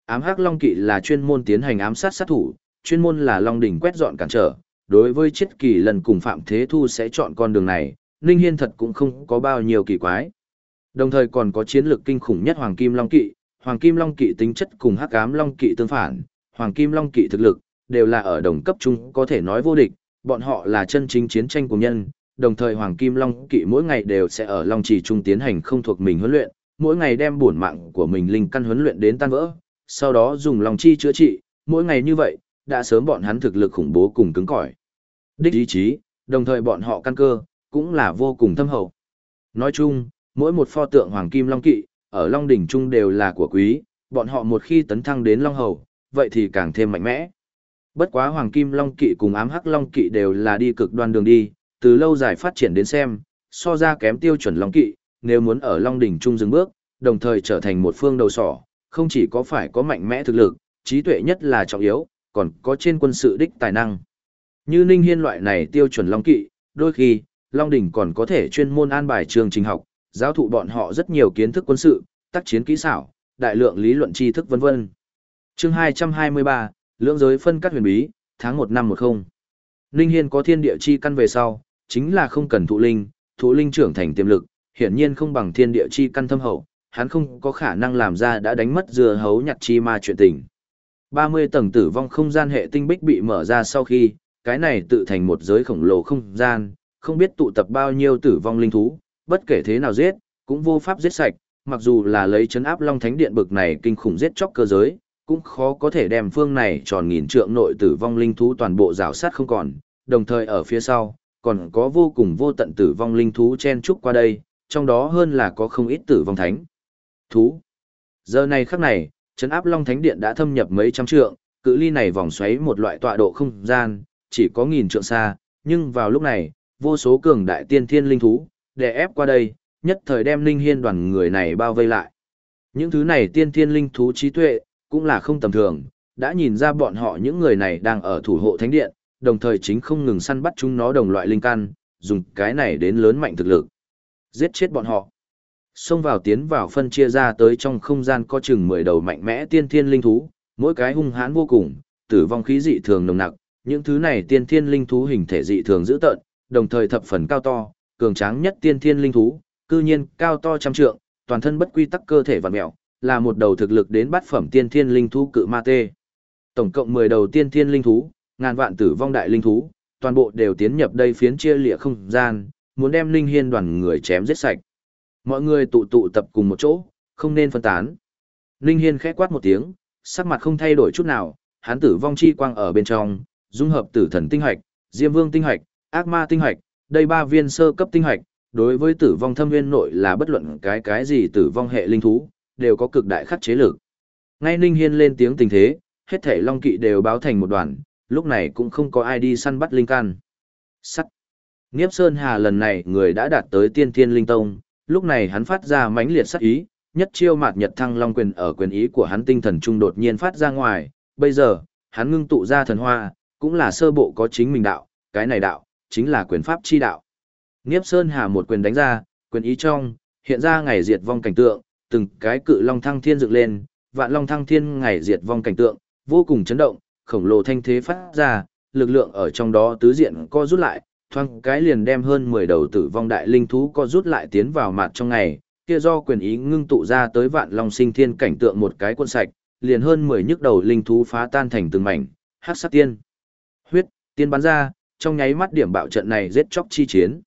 Ám hắc long kỵ là chuyên môn tiến hành ám sát sát thủ, chuyên môn là long đỉnh quét dọn cản trở, đối với chết kỳ lần cùng Phạm Thế Thu sẽ chọn con đường này, Ninh Hiên thật cũng không có bao nhiêu kỳ quái. Đồng thời còn có chiến lược kinh khủng nhất Hoàng Kim Long Kỵ, Hoàng Kim Long Kỵ tính chất cùng Hắc Ám Long Kỵ tương phản, Hoàng Kim Long Kỵ thực lực đều là ở đồng cấp chung có thể nói vô địch, bọn họ là chân chính chiến tranh của nhân, đồng thời Hoàng Kim Long Kỵ mỗi ngày đều sẽ ở Long Trì trung tiến hành không thuộc mình huấn luyện, mỗi ngày đem bổn mạng của mình linh căn huấn luyện đến tan vỡ, sau đó dùng Long Chi chữa trị, mỗi ngày như vậy, đã sớm bọn hắn thực lực khủng bố cùng cứng cỏi. Đích ý chí, đồng thời bọn họ căn cơ, cũng là vô cùng thâm hậu. Nói chung, mỗi một pho tượng Hoàng Kim Long Kỵ, ở Long Đỉnh Trung đều là của quý, bọn họ một khi tấn thăng đến Long Hầu, vậy thì càng thêm mạnh mẽ. Bất quá Hoàng Kim Long Kỵ cùng ám hắc Long Kỵ đều là đi cực đoan đường đi, từ lâu dài phát triển đến xem, so ra kém tiêu chuẩn Long Kỵ, nếu muốn ở Long Đỉnh Trung dừng bước, đồng thời trở thành một phương đầu sỏ, không chỉ có phải có mạnh mẽ thực lực, trí tuệ nhất là trọng yếu, còn có trên quân sự đích tài năng. Như Ninh Hiên loại này tiêu chuẩn Long Kỵ, đôi khi, Long Đỉnh còn có thể chuyên môn an bài trường trình học, giáo thụ bọn họ rất nhiều kiến thức quân sự, tác chiến kỹ xảo, đại lượng lý luận tri thức vân vân. Chương 223, lưỡng giới phân cắt huyền bí, tháng một năm 10. Ninh Hiên có thiên địa chi căn về sau, chính là không cần thụ linh, thụ linh trưởng thành tiềm lực, hiển nhiên không bằng thiên địa chi căn thâm hậu, hắn không có khả năng làm ra đã đánh mất dừa hấu nhặt chi ma chuyện tình. 30 tầng tử vong không gian hệ tinh bích bị mở ra sau khi, cái này tự thành một giới khổng lồ không gian, không biết tụ tập bao nhiêu tử vong linh thú, bất kể thế nào giết, cũng vô pháp giết sạch, mặc dù là lấy chấn áp Long Thánh Điện bực này kinh khủng giết chóc cơ giới, cũng khó có thể đem phương này tròn nghìn trượng nội tử vong linh thú toàn bộ rào sát không còn, đồng thời ở phía sau, còn có vô cùng vô tận tử vong linh thú chen chúc qua đây, trong đó hơn là có không ít tử vong thánh. Thú. Giờ này khắc này, chấn áp Long Thánh Điện đã thâm nhập mấy trăm trượng, cự ly này vòng xoáy một loại tọa độ không gian, chỉ có nghìn trượng xa, nhưng vào lúc này, vô số cường đại tiên thiên linh thú, đè ép qua đây, nhất thời đem linh hiên đoàn người này bao vây lại. Những thứ này tiên thiên linh thú trí tuệ, cũng là không tầm thường, đã nhìn ra bọn họ những người này đang ở thủ hộ thánh điện, đồng thời chính không ngừng săn bắt chúng nó đồng loại linh căn, dùng cái này đến lớn mạnh thực lực. Giết chết bọn họ. Xông vào tiến vào phân chia ra tới trong không gian có chừng 10 đầu mạnh mẽ tiên thiên linh thú, mỗi cái hung hãn vô cùng, tử vong khí dị thường nồng nặc, những thứ này tiên thiên linh thú hình thể dị thường dữ tợn, đồng thời thập phần cao to, cường tráng nhất tiên thiên linh thú, cư nhiên cao to trăm trượng, toàn thân bất quy tắc cơ thể vặn mèo, là một đầu thực lực đến bát phẩm tiên thiên linh thú cự ma tê. Tổng cộng 10 đầu tiên thiên linh thú, ngàn vạn tử vong đại linh thú, toàn bộ đều tiến nhập đây phiến chia lịa không gian, muốn đem linh hiên đoàn người chém giết sạch. Mọi người tụ tụ tập cùng một chỗ, không nên phân tán. Linh hiên khẽ quát một tiếng, sắc mặt không thay đổi chút nào, hắn tử vong chi quang ở bên trong, dung hợp tử thần tinh hoạch, diêm vương tinh hoạch, ác ma tinh hoạch, đây ba viên sơ cấp tinh hoạch, đối với tử vong thâm nguyên nội là bất luận cái cái gì tử vong hệ linh thú, đều có cực đại khắc chế lực. Ngay Ninh Hiên lên tiếng tình thế, hết thảy long kỵ đều báo thành một đoàn, lúc này cũng không có ai đi săn bắt linh can. Sắt. Niếp Sơn Hà lần này người đã đạt tới tiên thiên linh tông, lúc này hắn phát ra mãnh liệt sát ý, nhất chiêu mạt nhật thăng long quyền ở quyền ý của hắn tinh thần trung đột nhiên phát ra ngoài, bây giờ, hắn ngưng tụ ra thần hoa, cũng là sơ bộ có chính mình đạo, cái này đạo, chính là quyền pháp chi đạo. Niếp Sơn Hà một quyền đánh ra, quyền ý trong, hiện ra ngày diệt vong cảnh tượng, từng cái cự long thăng thiên dựng lên, vạn long thăng thiên ngày diệt vong cảnh tượng, vô cùng chấn động, khổng lồ thanh thế phát ra, lực lượng ở trong đó tứ diện co rút lại, thoang cái liền đem hơn 10 đầu tử vong đại linh thú co rút lại tiến vào mặt trong ngày, kia do quyền ý ngưng tụ ra tới vạn long sinh thiên cảnh tượng một cái quân sạch, liền hơn 10 nhức đầu linh thú phá tan thành từng mảnh, hắc sát tiên. Huyết, tiên bắn ra, trong nháy mắt điểm bạo trận này giết chóc chi chiến.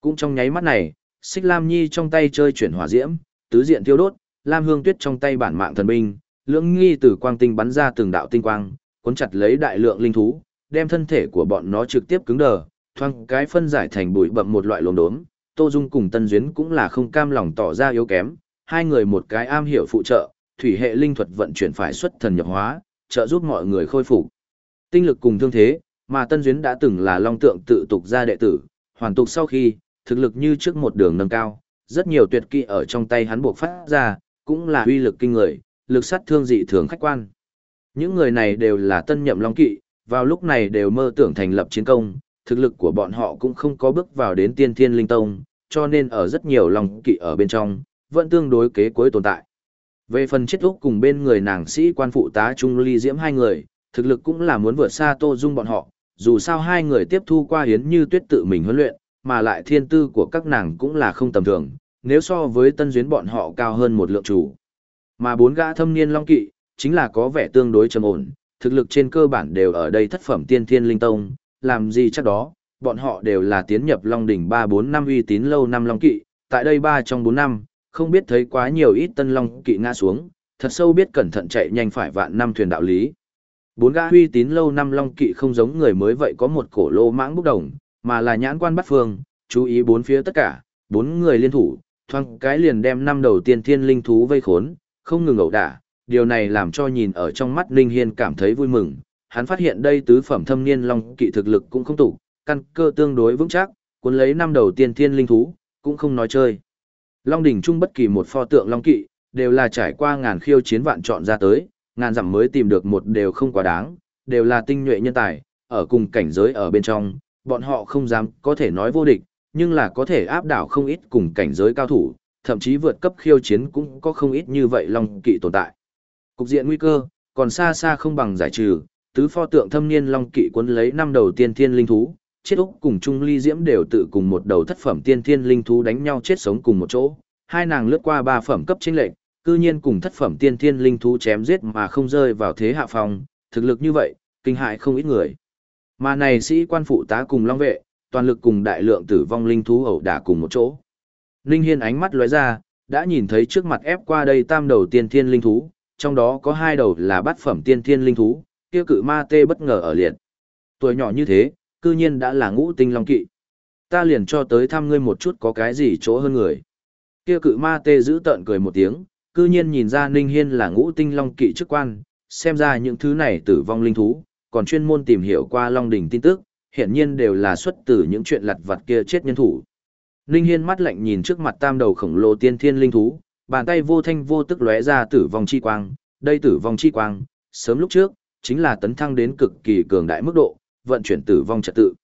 Cũng trong nháy mắt này, Xích Lam Nhi trong tay chơi chuyển hỏa diễm, tứ diện tiêu đốt, Lam Hương Tuyết trong tay bản mạng thần binh, lưỡng nghi từ quang tinh bắn ra từng đạo tinh quang, cuốn chặt lấy đại lượng linh thú, đem thân thể của bọn nó trực tiếp cứng đờ, thoang cái phân giải thành bụi bậm một loại lốm đốm. Tô Dung cùng Tân Duyến cũng là không cam lòng tỏ ra yếu kém, hai người một cái am hiểu phụ trợ, thủy hệ linh thuật vận chuyển phải xuất thần nhập hóa, trợ giúp mọi người khôi phục tinh lực cùng thương thế, mà Tân Duyến đã từng là long tượng tự tục ra đệ tử, hoàn tục sau khi, thực lực như trước một đường nâng cao, rất nhiều tuyệt kỹ ở trong tay hắn buộc phát ra, cũng là uy lực kinh người, lực sát thương dị thường khách quan. Những người này đều là tân nhậm long kỵ, vào lúc này đều mơ tưởng thành lập chiến công, thực lực của bọn họ cũng không có bước vào đến tiên thiên linh tông, cho nên ở rất nhiều long kỵ ở bên trong, vẫn tương đối kế cuối tồn tại. Về phần chết úc cùng bên người nàng sĩ quan phụ tá Trung Ly Diễm hai người, thực lực cũng là muốn vượt xa Tô Dung bọn họ, dù sao hai người tiếp thu qua hiến Như Tuyết tự mình huấn luyện, mà lại thiên tư của các nàng cũng là không tầm thường, nếu so với tân duyến bọn họ cao hơn một lượng chủ. Mà bốn gã thâm niên long kỵ, chính là có vẻ tương đối trầm ổn, thực lực trên cơ bản đều ở đây thất phẩm tiên thiên linh tông, làm gì chắc đó, bọn họ đều là tiến nhập long đỉnh 3-4 năm uy tín lâu năm long kỵ, tại đây 3 trong 4 năm, không biết thấy quá nhiều ít tân long kỵ ngã xuống, thật sâu biết cẩn thận chạy nhanh phải vạn năm thuyền đạo lý. Bốn gã uy tín lâu năm long kỵ không giống người mới vậy có một cổ lô mãng bốc đồng, mà là nhãn quan bắt phương, chú ý bốn phía tất cả, bốn người liên thủ, thoang cái liền đem năm đầu tiên thiên linh thú vây khốn, không ngừng ẩu đả, điều này làm cho nhìn ở trong mắt Ninh Hiên cảm thấy vui mừng, hắn phát hiện đây tứ phẩm thâm niên long kỵ thực lực cũng không tủ, căn cơ tương đối vững chắc, cuốn lấy năm đầu tiên thiên linh thú, cũng không nói chơi. Long đỉnh trung bất kỳ một pho tượng long kỵ, đều là trải qua ngàn khiêu chiến vạn chọn ra tới, ngàn dặm mới tìm được một đều không quá đáng, đều là tinh nhuệ nhân tài, ở cùng cảnh giới ở bên trong, bọn họ không dám có thể nói vô địch, nhưng là có thể áp đảo không ít cùng cảnh giới cao thủ, thậm chí vượt cấp khiêu chiến cũng có không ít như vậy long kỵ tồn tại. Cục diện nguy cơ, còn xa xa không bằng giải trừ, tứ pho tượng thâm niên long kỵ cuốn lấy năm đầu tiên thiên linh thú, chết úc cùng Trung Ly Diễm đều tự cùng một đầu thất phẩm tiên thiên linh thú đánh nhau chết sống cùng một chỗ. Hai nàng lướt qua ba phẩm cấp chính lệnh, cư nhiên cùng thất phẩm tiên thiên linh thú chém giết mà không rơi vào thế hạ phòng. thực lực như vậy, kinh hại không ít người. Mà này sĩ quan phụ tá cùng long vệ, toàn lực cùng đại lượng tử vong linh thú ẩu đả cùng một chỗ. Ninh Hiên ánh mắt lóe ra, đã nhìn thấy trước mặt ép qua đây tam đầu tiên thiên linh thú, trong đó có hai đầu là bát phẩm tiên thiên linh thú, kia cự ma tê bất ngờ ở liệt. Tuổi nhỏ như thế, cư nhiên đã là ngũ tinh long kỵ. Ta liền cho tới thăm ngươi một chút có cái gì chỗ hơn người. Kia cự ma tê giữ tợn cười một tiếng, cư nhiên nhìn ra Ninh Hiên là ngũ tinh long kỵ chức quan, xem ra những thứ này tử vong linh thú, còn chuyên môn tìm hiểu qua long đỉnh tin tức, hiện nhiên đều là xuất từ những chuyện lặt vặt kia chết nhân thủ. Ninh Hiên mắt lạnh nhìn trước mặt tam đầu khổng lồ tiên thiên linh thú, bàn tay vô thanh vô tức lóe ra tử vong chi quang, đây tử vong chi quang, sớm lúc trước, chính là tấn thăng đến cực kỳ cường đại mức độ, vận chuyển tử vong trật tự.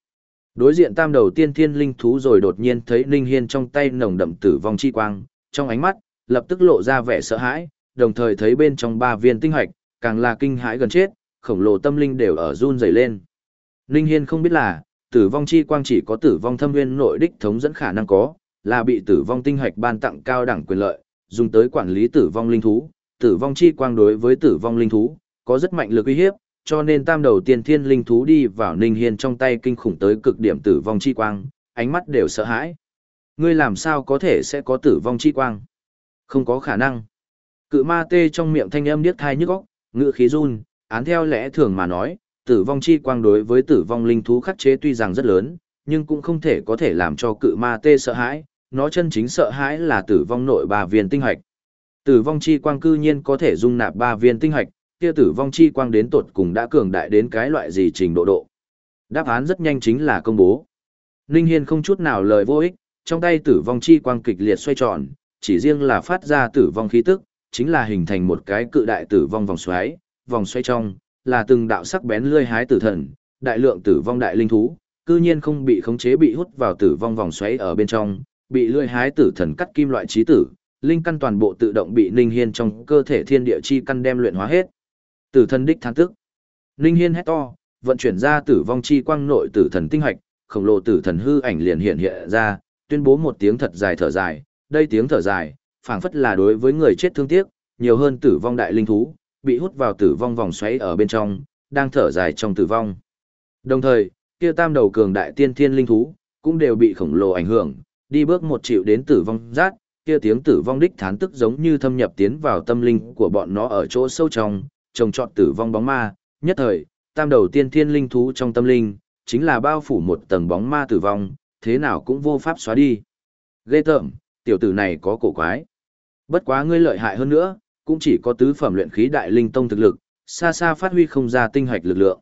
Đối diện tam đầu tiên thiên linh thú rồi đột nhiên thấy Ninh Hiên trong tay nồng đậm tử vong chi quang, trong ánh mắt, lập tức lộ ra vẻ sợ hãi, đồng thời thấy bên trong ba viên tinh hạch, càng là kinh hãi gần chết, khổng lồ tâm linh đều ở run rẩy lên. Ninh Hiên không biết là, tử vong chi quang chỉ có tử vong thâm nguyên nội đích thống dẫn khả năng có, là bị tử vong tinh hạch ban tặng cao đẳng quyền lợi, dùng tới quản lý tử vong linh thú, tử vong chi quang đối với tử vong linh thú, có rất mạnh lực uy hiếp, cho nên tam đầu tiên thiên linh thú đi vào Ninh Hiên trong tay kinh khủng tới cực điểm tử vong chi quang, ánh mắt đều sợ hãi. Ngươi làm sao có thể sẽ có tử vong chi quang? Không có khả năng. Cự ma tê trong miệng thanh âm điếc thai nhức óc, ngựa khí run, án theo lẽ thường mà nói, tử vong chi quang đối với tử vong linh thú khắc chế tuy rằng rất lớn, nhưng cũng không thể có thể làm cho cự ma tê sợ hãi, nó chân chính sợ hãi là tử vong nội ba viên tinh hạch. Tử vong chi quang cư nhiên có thể dung nạp ba viên tinh hạch, kia tử vong chi quang đến tột cùng đã cường đại đến cái loại gì trình độ độ. Đáp án rất nhanh chính là công bố. Ninh Hiên không chút nào lời vô ích, trong tay tử vong chi quang kịch liệt xoay tròn, chỉ riêng là phát ra tử vong khí tức, chính là hình thành một cái cự đại tử vong vòng xoáy, vòng xoay trong, là từng đạo sắc bén lươi hái tử thần, đại lượng tử vong đại linh thú, cư nhiên không bị khống chế bị hút vào tử vong vòng xoáy ở bên trong, bị lươi hái tử thần cắt kim loại trí tử, linh căn toàn bộ tự động bị Ninh Hiên trong cơ thể thiên địa chi căn đem luyện hóa hết. Tử thần đích thán tức. Ninh Hiên hét to, vận chuyển ra tử vong chi quang nội tử thần tinh hạch, khổng lồ tử thần hư ảnh liền hiện hiện ra, tuyên bố một tiếng thật dài thở dài, đây tiếng thở dài, phảng phất là đối với người chết thương tiếc, nhiều hơn tử vong đại linh thú, bị hút vào tử vong vòng xoáy ở bên trong, đang thở dài trong tử vong. Đồng thời, kia tam đầu cường đại tiên thiên linh thú, cũng đều bị khổng lồ ảnh hưởng, đi bước một triệu đến tử vong rát, kia tiếng tử vong đích thán tức giống như thâm nhập tiến vào tâm linh của bọn nó ở chỗ sâu trong, trồng trọt tử vong bóng ma, nhất thời, tam đầu tiên thiên linh thú trong tâm linh, chính là bao phủ một tầng bóng ma tử vong, thế nào cũng vô pháp xóa đi. Ghê tởm, tiểu tử này có cổ quái. Bất quá ngươi lợi hại hơn nữa, cũng chỉ có tứ phẩm luyện khí đại linh tông thực lực, xa xa phát huy không ra tinh hạch lực lượng.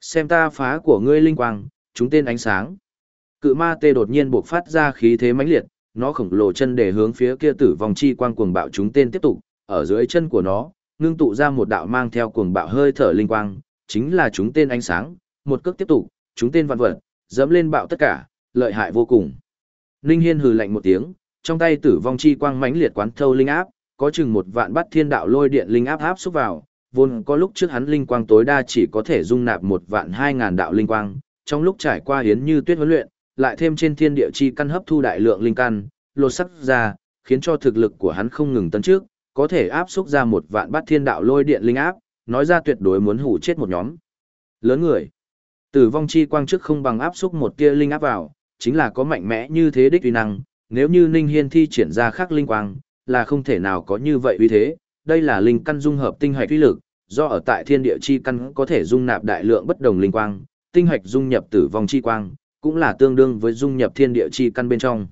Xem ta phá của ngươi linh quang, chúng tên ánh sáng. Cự ma tê đột nhiên buộc phát ra khí thế mãnh liệt, nó khổng lồ chân để hướng phía kia tử vong chi quang cuồng bạo chúng tên tiếp tục, ở dưới chân của nó, ngưng tụ ra một đạo mang theo cuồng bạo hơi thở linh quang, chính là chúng tên ánh sáng, một cước tiếp tục, chúng tên vạn vật, dẫm lên bạo tất cả, lợi hại vô cùng. Linh Hiên hừ lạnh một tiếng, trong tay tử vong chi quang mãnh liệt quán thâu linh áp, có chừng một vạn bát thiên đạo lôi điện linh áp áp xúc vào, vốn có lúc trước hắn linh quang tối đa chỉ có thể dung nạp một vạn hai ngàn đạo linh quang, trong lúc trải qua hiến như tuyết huấn luyện, lại thêm trên thiên địa chi căn hấp thu đại lượng linh căn, lột sắc ra, khiến cho thực lực của hắn không ngừng tấn trước, có thể áp xúc ra một vạn bát thiên đạo lôi điện linh áp, nói ra tuyệt đối muốn hủ chết một nhóm. Lớn người. Tử vong chi quang trước không bằng áp xúc một tia linh áp vào, chính là có mạnh mẽ như thế đích uy năng, nếu như Ninh Hiên thi triển ra khác linh quang, là không thể nào có như vậy uy thế, đây là linh căn dung hợp tinh hạch uy lực, do ở tại thiên địa chi căn có thể dung nạp đại lượng bất đồng linh quang, tinh hạch dung nhập tử vong chi quang, cũng là tương đương với dung nhập thiên địa chi căn bên trong.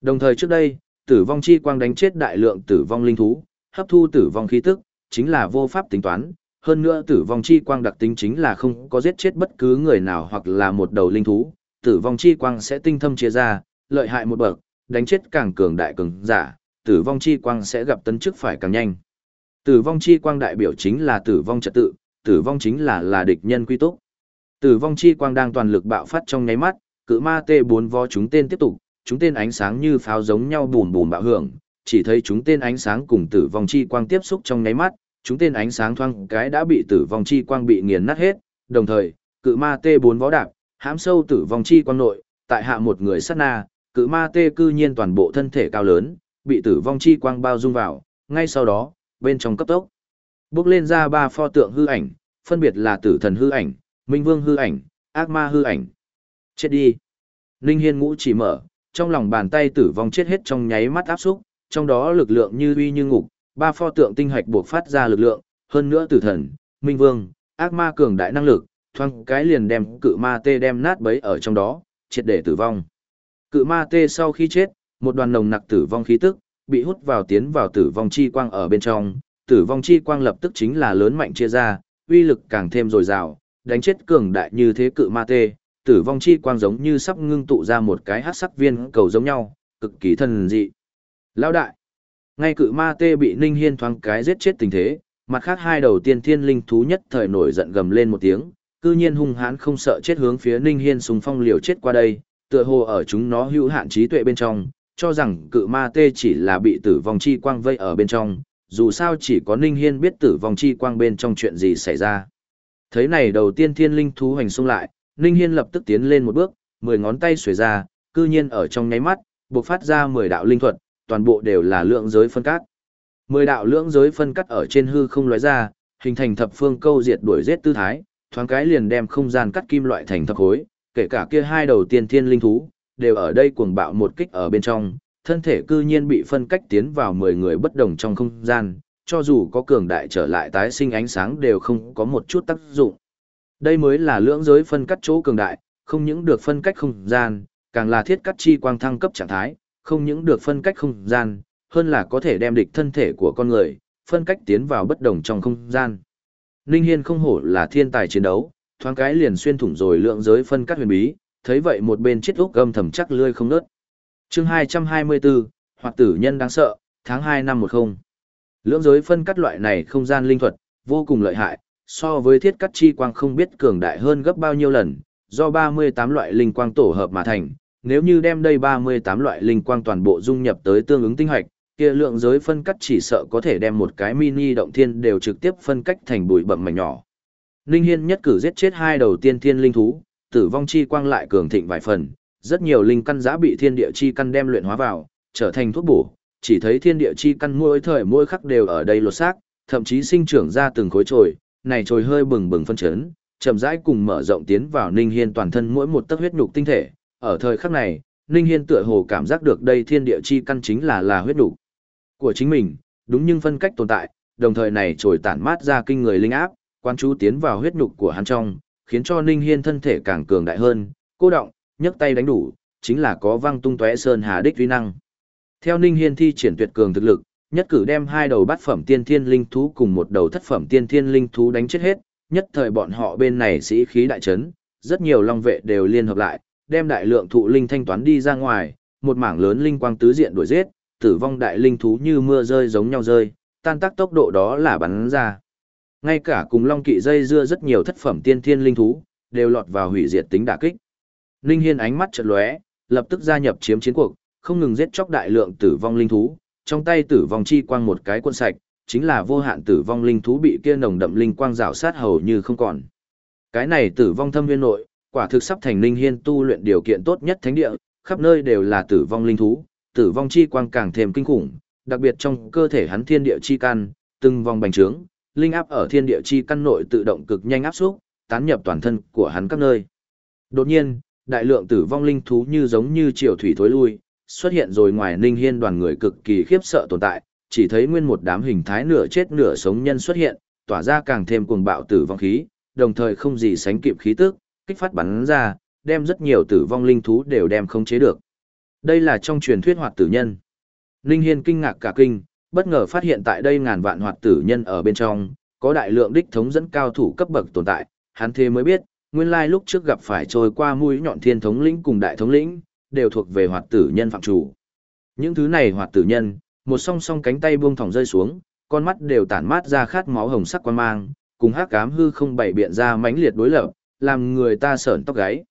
Đồng thời trước đây, tử vong chi quang đánh chết đại lượng tử vong linh thú, hấp thu tử vong khí tức, chính là vô pháp tính toán, hơn nữa tử vong chi quang đặc tính chính là không có giết chết bất cứ người nào hoặc là một đầu linh thú, tử vong chi quang sẽ tinh thâm chia ra, lợi hại một bậc, đánh chết càng cường đại cường giả, tử vong chi quang sẽ gặp tấn chức phải càng nhanh. Tử vong chi quang đại biểu chính là tử vong trật tự, tử vong chính là là địch nhân quy túc. Tử vong chi quang đang toàn lực bạo phát trong nháy mắt, cự ma T4 vó chúng tên tiếp tục, chúng tên ánh sáng như pháo giống nhau bùm bùm bạo hưởng, chỉ thấy chúng tên ánh sáng cùng tử vong chi quang tiếp xúc trong nháy mắt, chúng tên ánh sáng thoang cái đã bị tử vong chi quang bị nghiền nát hết, đồng thời, cự ma T4 vó đạp, hãm sâu tử vong chi quang nội, tại hạ một người sát na, cự ma T cư nhiên toàn bộ thân thể cao lớn, bị tử vong chi quang bao dung vào, ngay sau đó, bên trong cấp tốc, bước lên ra ba pho tượng hư ảnh, phân biệt là tử thần hư ảnh, minh vương hư ảnh, ác ma hư ảnh. Chết đi. Ninh Hiên ngũ chỉ mở, trong lòng bàn tay tử vong chết hết trong nháy mắt áp xúc, trong đó lực lượng như uy như ngục, ba pho tượng tinh hạch buộc phát ra lực lượng, hơn nữa tử thần, minh vương, ác ma cường đại năng lực, thoang cái liền đem cự ma tê đem nát bấy ở trong đó, triệt để tử vong. Cự ma tê sau khi chết, một đoàn nồng nặc tử vong khí tức, bị hút vào tiến vào tử vong chi quang ở bên trong, tử vong chi quang lập tức chính là lớn mạnh chia ra, uy lực càng thêm dồi dào, đánh chết cường đại như thế cự ma tê, tử vong chi quang giống như sắp ngưng tụ ra một cái hắc sắc viên cầu giống nhau, cực kỳ thần dị. Lão đại, ngay cự ma tê bị Ninh Hiên thoáng cái giết chết tình thế, mặt khác hai đầu tiên thiên linh thú nhất thời nổi giận gầm lên một tiếng, cư nhiên hung hãn không sợ chết hướng phía Ninh Hiên súng phong liều chết qua đây, tựa hồ ở chúng nó hữu hạn trí tuệ bên trong, cho rằng cự ma tê chỉ là bị tử vong chi quang vây ở bên trong, dù sao chỉ có Ninh Hiên biết tử vong chi quang bên trong chuyện gì xảy ra. Thấy này đầu tiên thiên linh thú hành xung lại, Ninh Hiên lập tức tiến lên một bước, mười ngón tay xuề ra, cư nhiên ở trong nháy mắt, bộc phát ra mười đạo linh thuật, toàn bộ đều là lượng giới phân cắt. Mười đạo lượng giới phân cắt ở trên hư không lóe ra, hình thành thập phương câu diệt đuổi giết tư thái, thoáng cái liền đem không gian cắt kim loại thành thập khối, kể cả kia hai đầu tiên thiên linh thú, đều ở đây cuồng bạo một kích ở bên trong, thân thể cư nhiên bị phân cách tiến vào 10 người bất đồng trong không gian, cho dù có cường đại trở lại tái sinh ánh sáng đều không có một chút tác dụng. Đây mới là lưỡng giới phân cắt chỗ cường đại, không những được phân cách không gian, càng là thiết cắt chi quang thăng cấp trạng thái, không những được phân cách không gian, hơn là có thể đem địch thân thể của con người, phân cách tiến vào bất đồng trong không gian. Ninh Hiên không hổ là thiên tài chiến đấu, thoáng cái liền xuyên thủng rồi lượng giới phân cắt huyền bí, thấy vậy một bên chết úc gầm thầm chắc lươi không nớt. chương 224, hoặc tử nhân đáng sợ, tháng 2 năm 10. Lưỡng giới phân cắt loại này không gian linh thuật, vô cùng lợi hại, so với thiết cắt chi quang không biết cường đại hơn gấp bao nhiêu lần, do 38 loại linh quang tổ hợp mà thành. Nếu như đem đây 38 loại linh quang toàn bộ dung nhập tới tương ứng tinh hoạch, kia lượng giới phân cắt chỉ sợ có thể đem một cái mini động thiên đều trực tiếp phân cách thành bụi bậm mảnh nhỏ. Ninh Hiên nhất cử giết chết hai đầu tiên thiên linh thú, tử vong chi quang lại cường thịnh vài phần, rất nhiều linh căn giá bị thiên địa chi căn đem luyện hóa vào, trở thành thuốc bổ, chỉ thấy thiên địa chi căn mỗi thời mỗi khắc đều ở đây lột xác, thậm chí sinh trưởng ra từng khối trồi, này trồi hơi bừng bừng phân chấn, chậm rãi cùng mở rộng tiến vào Ninh Hiên toàn thân mỗi một tấc huyết nhục tinh thể. Ở thời khắc này, Ninh Hiên tựa hồ cảm giác được đây thiên địa chi căn chính là là huyết nhục của chính mình, đúng nhưng phân cách tồn tại, đồng thời này trồi tản mát ra kinh người linh áp, quan chú tiến vào huyết nhục của hắn trong, khiến cho Ninh Hiên thân thể càng cường đại hơn, cô động, nhấc tay đánh đủ, chính là có văng tung tóe sơn hà đích uy năng. Theo Ninh Hiên thi triển tuyệt cường thực lực, nhất cử đem hai đầu bát phẩm tiên thiên linh thú cùng một đầu thất phẩm tiên thiên linh thú đánh chết hết, nhất thời bọn họ bên này sĩ khí đại chấn, rất nhiều long vệ đều liên hợp lại, đem đại lượng thụ linh thanh toán đi ra ngoài, một mảng lớn linh quang tứ diện đuổi giết, tử vong đại linh thú như mưa rơi giống nhau rơi, tan tác tốc độ đó là bắn ra. Ngay cả cùng long kỵ dây dưa rất nhiều thất phẩm tiên thiên linh thú, đều lọt vào hủy diệt tính đả kích. Linh Hiên ánh mắt chợt lóe, lập tức gia nhập chiếm chiến cuộc, không ngừng giết chóc đại lượng tử vong linh thú, trong tay tử vong chi quang một cái quân sạch, chính là vô hạn tử vong linh thú bị kia nồng đậm linh quang rào sát hầu như không còn. Cái này tử vong thâm viên nội, Quả thực sắp thành Ninh Hiên tu luyện điều kiện tốt nhất thánh địa, khắp nơi đều là tử vong linh thú, tử vong chi quang càng thêm kinh khủng, đặc biệt trong cơ thể hắn thiên địa chi căn, từng vòng bành trướng, linh áp ở thiên địa chi căn nội tự động cực nhanh áp xúc, tán nhập toàn thân của hắn các nơi. Đột nhiên, đại lượng tử vong linh thú như giống như triều thủy thối lui, xuất hiện rồi ngoài Ninh Hiên đoàn người cực kỳ khiếp sợ tồn tại, chỉ thấy nguyên một đám hình thái nửa chết nửa sống nhân xuất hiện, tỏa ra càng thêm cuồng bạo tử vong khí, đồng thời không gì sánh kịp khí tức, kích phát bắn ra, đem rất nhiều tử vong linh thú đều đem không chế được. Đây là trong truyền thuyết hoạt tử nhân. Ninh Hiên kinh ngạc cả kinh, bất ngờ phát hiện tại đây ngàn vạn hoạt tử nhân ở bên trong, có đại lượng đích thống dẫn cao thủ cấp bậc tồn tại, hắn thế mới biết, nguyên lai lúc trước gặp phải trôi qua mũi nhọn thiên thống lĩnh cùng đại thống lĩnh, đều thuộc về hoạt tử nhân phạm chủ. Những thứ này hoạt tử nhân, một song song cánh tay buông thòng rơi xuống, con mắt đều tản mát ra khát máu hồng sắc quan mang, cùng hắc ám hư không bảy biện ra mãnh liệt đối lập, làm người ta sởn tóc gáy.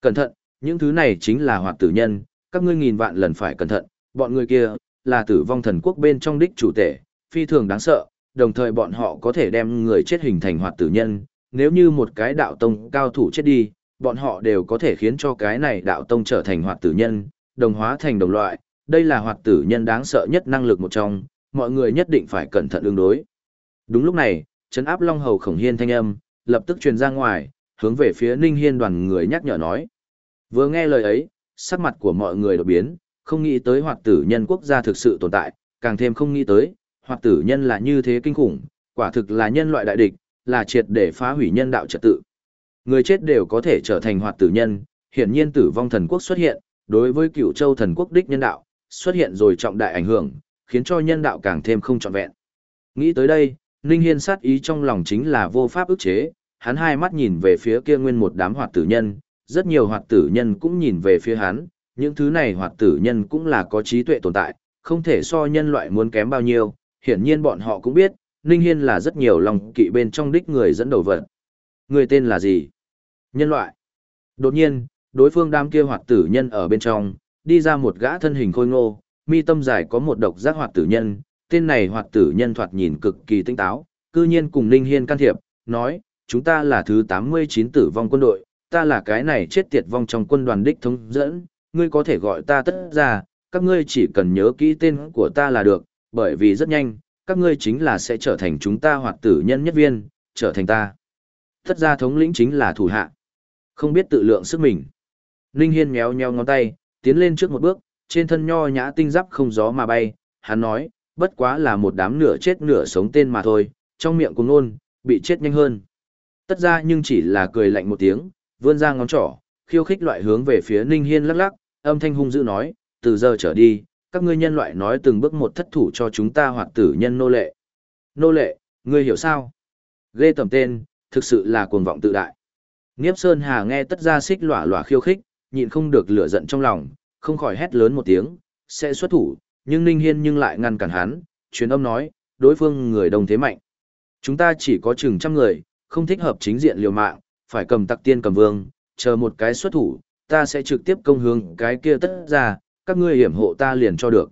Cẩn thận, những thứ này chính là hoạt tử nhân, các ngươi nghìn vạn lần phải cẩn thận, bọn người kia là tử vong thần quốc bên trong đích chủ tể, phi thường đáng sợ, đồng thời bọn họ có thể đem người chết hình thành hoạt tử nhân, nếu như một cái đạo tông cao thủ chết đi, bọn họ đều có thể khiến cho cái này đạo tông trở thành hoạt tử nhân, đồng hóa thành đồng loại, đây là hoạt tử nhân đáng sợ nhất năng lực một trong, mọi người nhất định phải cẩn thận ứng đối. Đúng lúc này, chấn áp Long Hầu Khổng Hiên thanh âm, lập tức truyền ra ngoài, hướng về phía Ninh Hiên đoàn người nhắc nhở nói. Vừa nghe lời ấy, sắc mặt của mọi người đột biến, không nghĩ tới hoạt tử nhân quốc gia thực sự tồn tại, càng thêm không nghĩ tới, hoạt tử nhân là như thế kinh khủng, quả thực là nhân loại đại địch, là triệt để phá hủy nhân đạo trật tự. Người chết đều có thể trở thành hoạt tử nhân, hiển nhiên tử vong thần quốc xuất hiện, đối với cựu châu thần quốc đích nhân đạo, xuất hiện rồi trọng đại ảnh hưởng, khiến cho nhân đạo càng thêm không trọn vẹn. Nghĩ tới đây, Ninh Hiên sát ý trong lòng chính là vô pháp ức chế, hắn hai mắt nhìn về phía kia nguyên một đám hoạt tử nhân, rất nhiều hoạt tử nhân cũng nhìn về phía hắn, những thứ này hoạt tử nhân cũng là có trí tuệ tồn tại, không thể so nhân loại muốn kém bao nhiêu, hiển nhiên bọn họ cũng biết, Ninh Hiên là rất nhiều lòng kỵ bên trong đích người dẫn đầu vật. Người tên là gì? Nhân loại. Đột nhiên, đối phương đám kia hoạt tử nhân ở bên trong, đi ra một gã thân hình khôi ngô, mi tâm dài có một độc giác hoạt tử nhân, tên này hoạt tử nhân thoạt nhìn cực kỳ tinh táo, cư nhiên cùng Ninh Hiên can thiệp, nói, chúng ta là thứ 89 tử vong quân đội, ta là cái này chết tiệt vong trong quân đoàn đích thống dẫn, ngươi có thể gọi ta tất ra, các ngươi chỉ cần nhớ kỹ tên của ta là được, bởi vì rất nhanh, các ngươi chính là sẽ trở thành chúng ta hoặc tử nhân nhất viên, trở thành ta. Tất ra thống lĩnh chính là thủ hạ. Không biết tự lượng sức mình. Ninh Hiên méo nheo ngón tay, tiến lên trước một bước, trên thân nho nhã tinh giáp không gió mà bay, hắn nói, bất quá là một đám nửa chết nửa sống tên mà thôi, trong miệng cùng nôn, bị chết nhanh hơn. Tất ra nhưng chỉ là cười lạnh một tiếng, vươn ra ngón trỏ, khiêu khích loại hướng về phía Ninh Hiên lắc lắc, âm thanh hung dữ nói, từ giờ trở đi, các ngươi nhân loại nói từng bước một thất thủ cho chúng ta hoặc tử nhân nô lệ. Nô lệ, ngươi hiểu sao? Ghê tầm tên, thực sự là cuồng vọng tự đại. Niếp Sơn Hà nghe tất ra xích lỏa lỏa khiêu khích, nhịn không được lửa giận trong lòng, không khỏi hét lớn một tiếng, sẽ xuất thủ, nhưng Ninh Hiên nhưng lại ngăn cản hắn, truyền âm nói, đối phương người đông thế mạnh. Chúng ta chỉ có chừng trăm người, không thích hợp chính diện liều mạng, phải cầm tặc tiên cầm vương, chờ một cái xuất thủ, ta sẽ trực tiếp công hướng cái kia tất ra, các ngươi hiểm hộ ta liền cho được.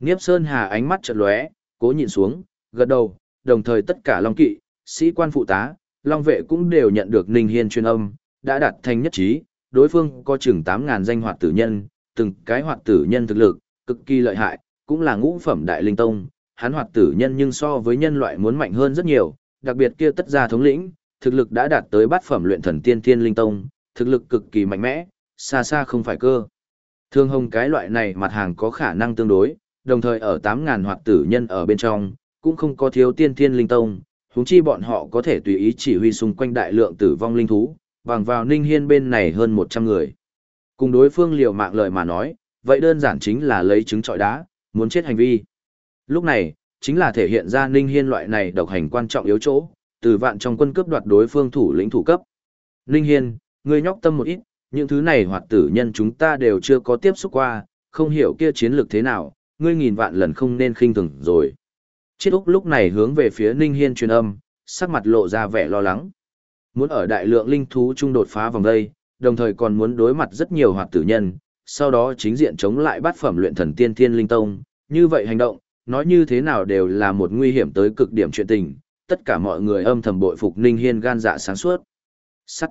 Niếp Sơn Hà ánh mắt chợt lóe, cố nhìn xuống, gật đầu, đồng thời tất cả Long Kỵ, sĩ quan phụ tá, Long vệ cũng đều nhận được Ninh Hiên truyền âm, đã đạt thành nhất trí, đối phương có chừng 8.000 danh hoạt tử nhân, từng cái hoạt tử nhân thực lực, cực kỳ lợi hại, cũng là ngũ phẩm đại linh tông, hắn hoạt tử nhân nhưng so với nhân loại muốn mạnh hơn rất nhiều, đặc biệt kia tất gia thống lĩnh, thực lực đã đạt tới bát phẩm luyện thần tiên thiên linh tông, thực lực cực kỳ mạnh mẽ, xa xa không phải cơ. Thương hồng cái loại này mặt hàng có khả năng tương đối, đồng thời ở 8.000 hoạt tử nhân ở bên trong, cũng không có thiếu tiên thiên linh tông, húng chi bọn họ có thể tùy ý chỉ huy xung quanh đại lượng tử vong linh thú, bằng vào ninh hiên bên này hơn 100 người. Cùng đối phương liều mạng lời mà nói, vậy đơn giản chính là lấy trứng trọi đá, muốn chết hành vi. Lúc này, chính là thể hiện ra ninh hiên loại này độc hành quan trọng yếu chỗ, từ vạn trong quân cướp đoạt đối phương thủ lĩnh thủ cấp. Ninh hiên, ngươi nhóc tâm một ít, những thứ này hoạt tử nhân chúng ta đều chưa có tiếp xúc qua, không hiểu kia chiến lược thế nào, ngươi nghìn vạn lần không nên khinh thường rồi. Chiết Úc lúc này hướng về phía Ninh Hiên truyền âm, sắc mặt lộ ra vẻ lo lắng. Muốn ở đại lượng linh thú trung đột phá vòng đây, đồng thời còn muốn đối mặt rất nhiều hoạt tử nhân, sau đó chính diện chống lại bát phẩm luyện thần tiên thiên linh tông, như vậy hành động, nói như thế nào đều là một nguy hiểm tới cực điểm chuyện tình, tất cả mọi người âm thầm bội phục Ninh Hiên gan dạ sáng suốt. Sắt.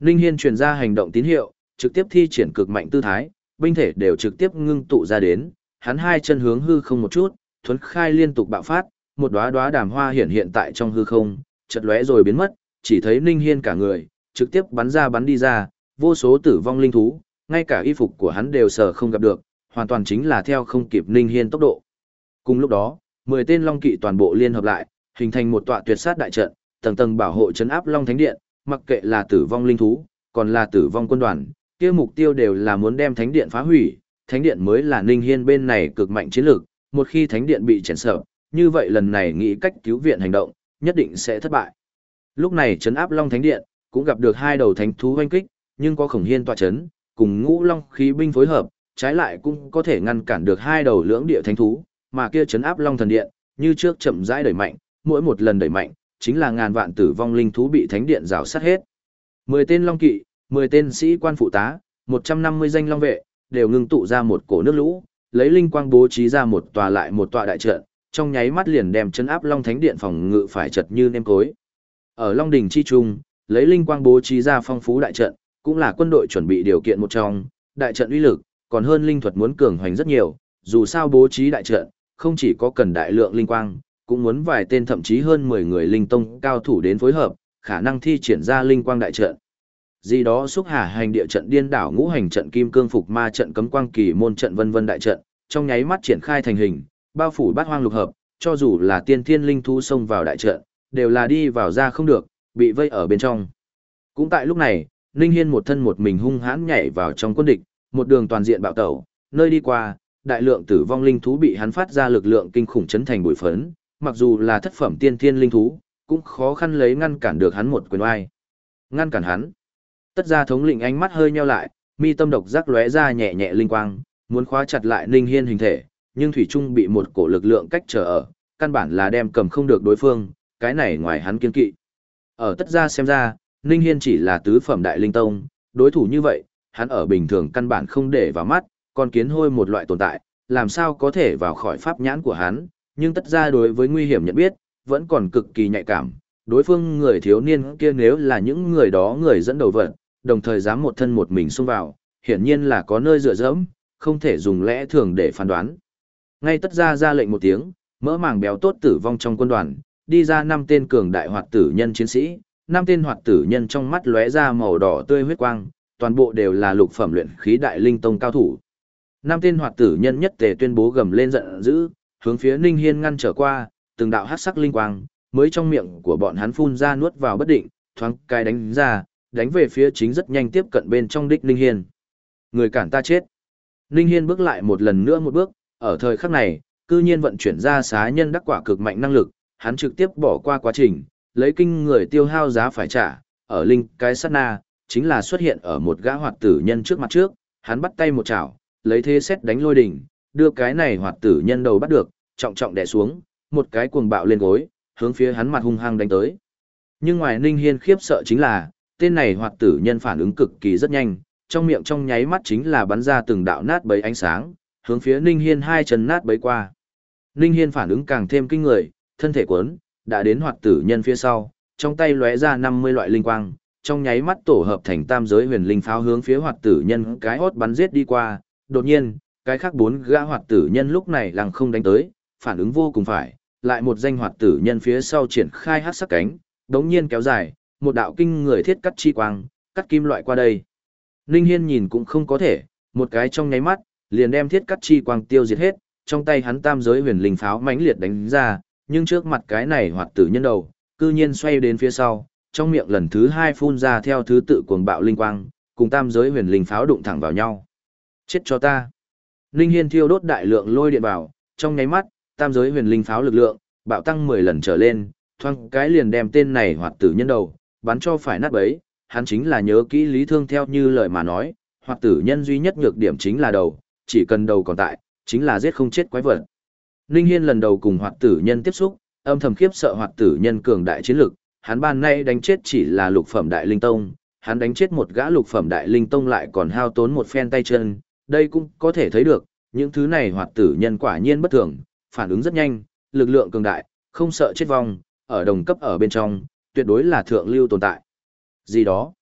Ninh Hiên truyền ra hành động tín hiệu, trực tiếp thi triển cực mạnh tư thái, binh thể đều trực tiếp ngưng tụ ra đến, hắn hai chân hướng hư không một chút, thuấn khai liên tục bạo phát, một đóa đóa đàm hoa hiện hiện tại trong hư không, chợt lóe rồi biến mất, chỉ thấy Ninh Hiên cả người, trực tiếp bắn ra bắn đi ra, vô số tử vong linh thú, ngay cả y phục của hắn đều sờ không gặp được, hoàn toàn chính là theo không kịp Ninh Hiên tốc độ. Cùng lúc đó, 10 tên long kỵ toàn bộ liên hợp lại, hình thành một tọa tuyệt sát đại trận, tầng tầng bảo hộ trấn áp Long Thánh Điện, mặc kệ là tử vong linh thú, còn là tử vong quân đoàn, kia mục tiêu đều là muốn đem Thánh Điện phá hủy, Thánh Điện mới là Ninh Hiên bên này cực mạnh chiến lược, một khi Thánh Điện bị chèn sợ, như vậy lần này nghĩ cách cứu viện hành động, nhất định sẽ thất bại. Lúc này trấn áp Long Thánh Điện, cũng gặp được hai đầu thánh thú hoanh kích, nhưng có Khổng Hiên tọa chấn, cùng Ngũ Long khí binh phối hợp, trái lại cũng có thể ngăn cản được hai đầu lưỡng địa thánh thú, mà kia trấn áp Long Thần Điện, như trước chậm rãi đẩy mạnh, mỗi một lần đẩy mạnh, chính là ngàn vạn tử vong linh thú bị thánh điện rào sát hết. Mười tên long kỵ, mười tên sĩ quan phụ tá, một trăm năm mươi danh long vệ, đều ngưng tụ ra một cổ nước lũ, lấy linh quang bố trí ra một tòa lại một tòa đại trận, trong nháy mắt liền đem chân áp long thánh điện phòng ngự phải chật như nêm cối. Ở long đỉnh chi trung, lấy linh quang bố trí ra phong phú đại trận, cũng là quân đội chuẩn bị điều kiện một trong, đại trận uy lực, còn hơn linh thuật muốn cường hoành rất nhiều, dù sao bố trí đại trận, không chỉ có cần đại lượng linh quang, cũng muốn vài tên thậm chí hơn 10 người linh tông cao thủ đến phối hợp, khả năng thi triển ra linh quang đại trận. Gì đó xúc hà hành địa trận điên đảo ngũ hành trận kim cương phục ma trận cấm quang kỳ môn trận vân vân đại trận, trong nháy mắt triển khai thành hình, bao phủ bát hoang lục hợp, cho dù là tiên thiên linh thú xông vào đại trận, đều là đi vào ra không được, bị vây ở bên trong. Cũng tại lúc này, Ninh Hiên một thân một mình hung hãn nhảy vào trong quân địch, một đường toàn diện bạo tẩu, nơi đi qua, đại lượng tử vong linh thú bị hắn phát ra lực lượng kinh khủng chấn thành bụi phấn, mặc dù là thất phẩm tiên thiên linh thú, cũng khó khăn lấy ngăn cản được hắn một quyền oai. Ngăn cản hắn. Tất gia thống lĩnh ánh mắt hơi nheo lại, mi tâm độc giác lóe ra nhẹ nhẹ linh quang, muốn khóa chặt lại Ninh Hiên hình thể, nhưng thủy trung bị một cổ lực lượng cách trở ở, căn bản là đem cầm không được đối phương, cái này ngoài hắn kiên kỵ. Ở tất gia xem ra, Ninh Hiên chỉ là tứ phẩm đại linh tông, đối thủ như vậy, hắn ở bình thường căn bản không để vào mắt, còn kiến hôi một loại tồn tại, làm sao có thể vào khỏi pháp nhãn của hắn, nhưng tất ra đối với nguy hiểm nhận biết, vẫn còn cực kỳ nhạy cảm. Đối phương người thiếu niên kia nếu là những người đó người dẫn đầu vận, đồng thời dám một thân một mình xông vào, hiển nhiên là có nơi dựa dẫm, không thể dùng lẽ thường để phán đoán. Ngay tất ra ra lệnh một tiếng, mỡ màng béo tốt tử vong trong quân đoàn, đi ra năm tên cường đại hoạt tử nhân chiến sĩ, năm tên hoạt tử nhân trong mắt lóe ra màu đỏ tươi huyết quang, toàn bộ đều là lục phẩm luyện khí đại linh tông cao thủ. Năm tên hoạt tử nhân nhất tề tuyên bố gầm lên giận dữ, hướng phía Ninh Hiên ngăn trở qua, từng đạo hắc sắc linh quang, mới trong miệng của bọn hắn phun ra nuốt vào bất định, thoáng cái đánh ra, đánh về phía chính rất nhanh tiếp cận bên trong đích Ninh Hiên. Người cản ta chết. Ninh Hiên bước lại một lần nữa một bước, ở thời khắc này, cư nhiên vận chuyển ra xá nhân đắc quả cực mạnh năng lực, hắn trực tiếp bỏ qua quá trình, lấy kinh người tiêu hao giá phải trả, ở linh cái sát na, chính là xuất hiện ở một gã hoạt tử nhân trước mặt trước, hắn bắt tay một chảo, lấy thế xét đánh lôi đỉnh, đưa cái này hoạt tử nhân đầu bắt được, trọng trọng đè xuống, một cái cuồng bạo lên gối, hướng phía hắn mặt hung hăng đánh tới. Nhưng ngoài Ninh Hiên khiếp sợ chính là, tên này hoạt tử nhân phản ứng cực kỳ rất nhanh, trong miệng trong nháy mắt chính là bắn ra từng đạo nát bấy ánh sáng, hướng phía Ninh Hiên hai chân nát bấy qua. Ninh Hiên phản ứng càng thêm kinh người, thân thể cuốn, đã đến hoạt tử nhân phía sau, trong tay lóe ra 50 loại linh quang, trong nháy mắt tổ hợp thành tam giới huyền linh pháo hướng phía hoạt tử nhân cái hốt bắn giết đi qua, đột nhiên, cái khác bốn gã hoạt tử nhân lúc này lăng không đánh tới, phản ứng vô cùng phải, lại một danh hoạt tử nhân phía sau triển khai hát sắc cánh, đống nhiên kéo dài, một đạo kinh người thiết cắt chi quang, cắt kim loại qua đây. Ninh Hiên nhìn cũng không có thể, một cái trong nháy mắt, liền đem thiết cắt chi quang tiêu diệt hết, trong tay hắn tam giới huyền linh pháo mãnh liệt đánh ra, nhưng trước mặt cái này hoạt tử nhân đầu, cư nhiên xoay đến phía sau, trong miệng lần thứ hai phun ra theo thứ tự cuồng bạo linh quang, cùng tam giới huyền linh pháo đụng thẳng vào nhau. Chết cho ta. Ninh Hiên thiêu đốt đại lượng lôi điện vào, trong nháy mắt, tam giới huyền linh pháo lực lượng, bạo tăng 10 lần trở lên, thoang cái liền đem tên này hoạt tử nhân đầu, bắn cho phải nát bấy, hắn chính là nhớ kỹ lý thương theo như lời mà nói, hoạt tử nhân duy nhất nhược điểm chính là đầu, chỉ cần đầu còn tại, chính là giết không chết quái vật. Ninh Hiên lần đầu cùng hoạt tử nhân tiếp xúc, âm thầm khiếp sợ hoạt tử nhân cường đại chiến lực, hắn ban nay đánh chết chỉ là lục phẩm đại linh tông, hắn đánh chết một gã lục phẩm đại linh tông lại còn hao tốn một phen tay chân, đây cũng có thể thấy được, những thứ này hoạt tử nhân quả nhiên bất thường, phản ứng rất nhanh, lực lượng cường đại, không sợ chết vong, ở đồng cấp ở bên trong, tuyệt đối là thượng lưu tồn tại. Gì đó?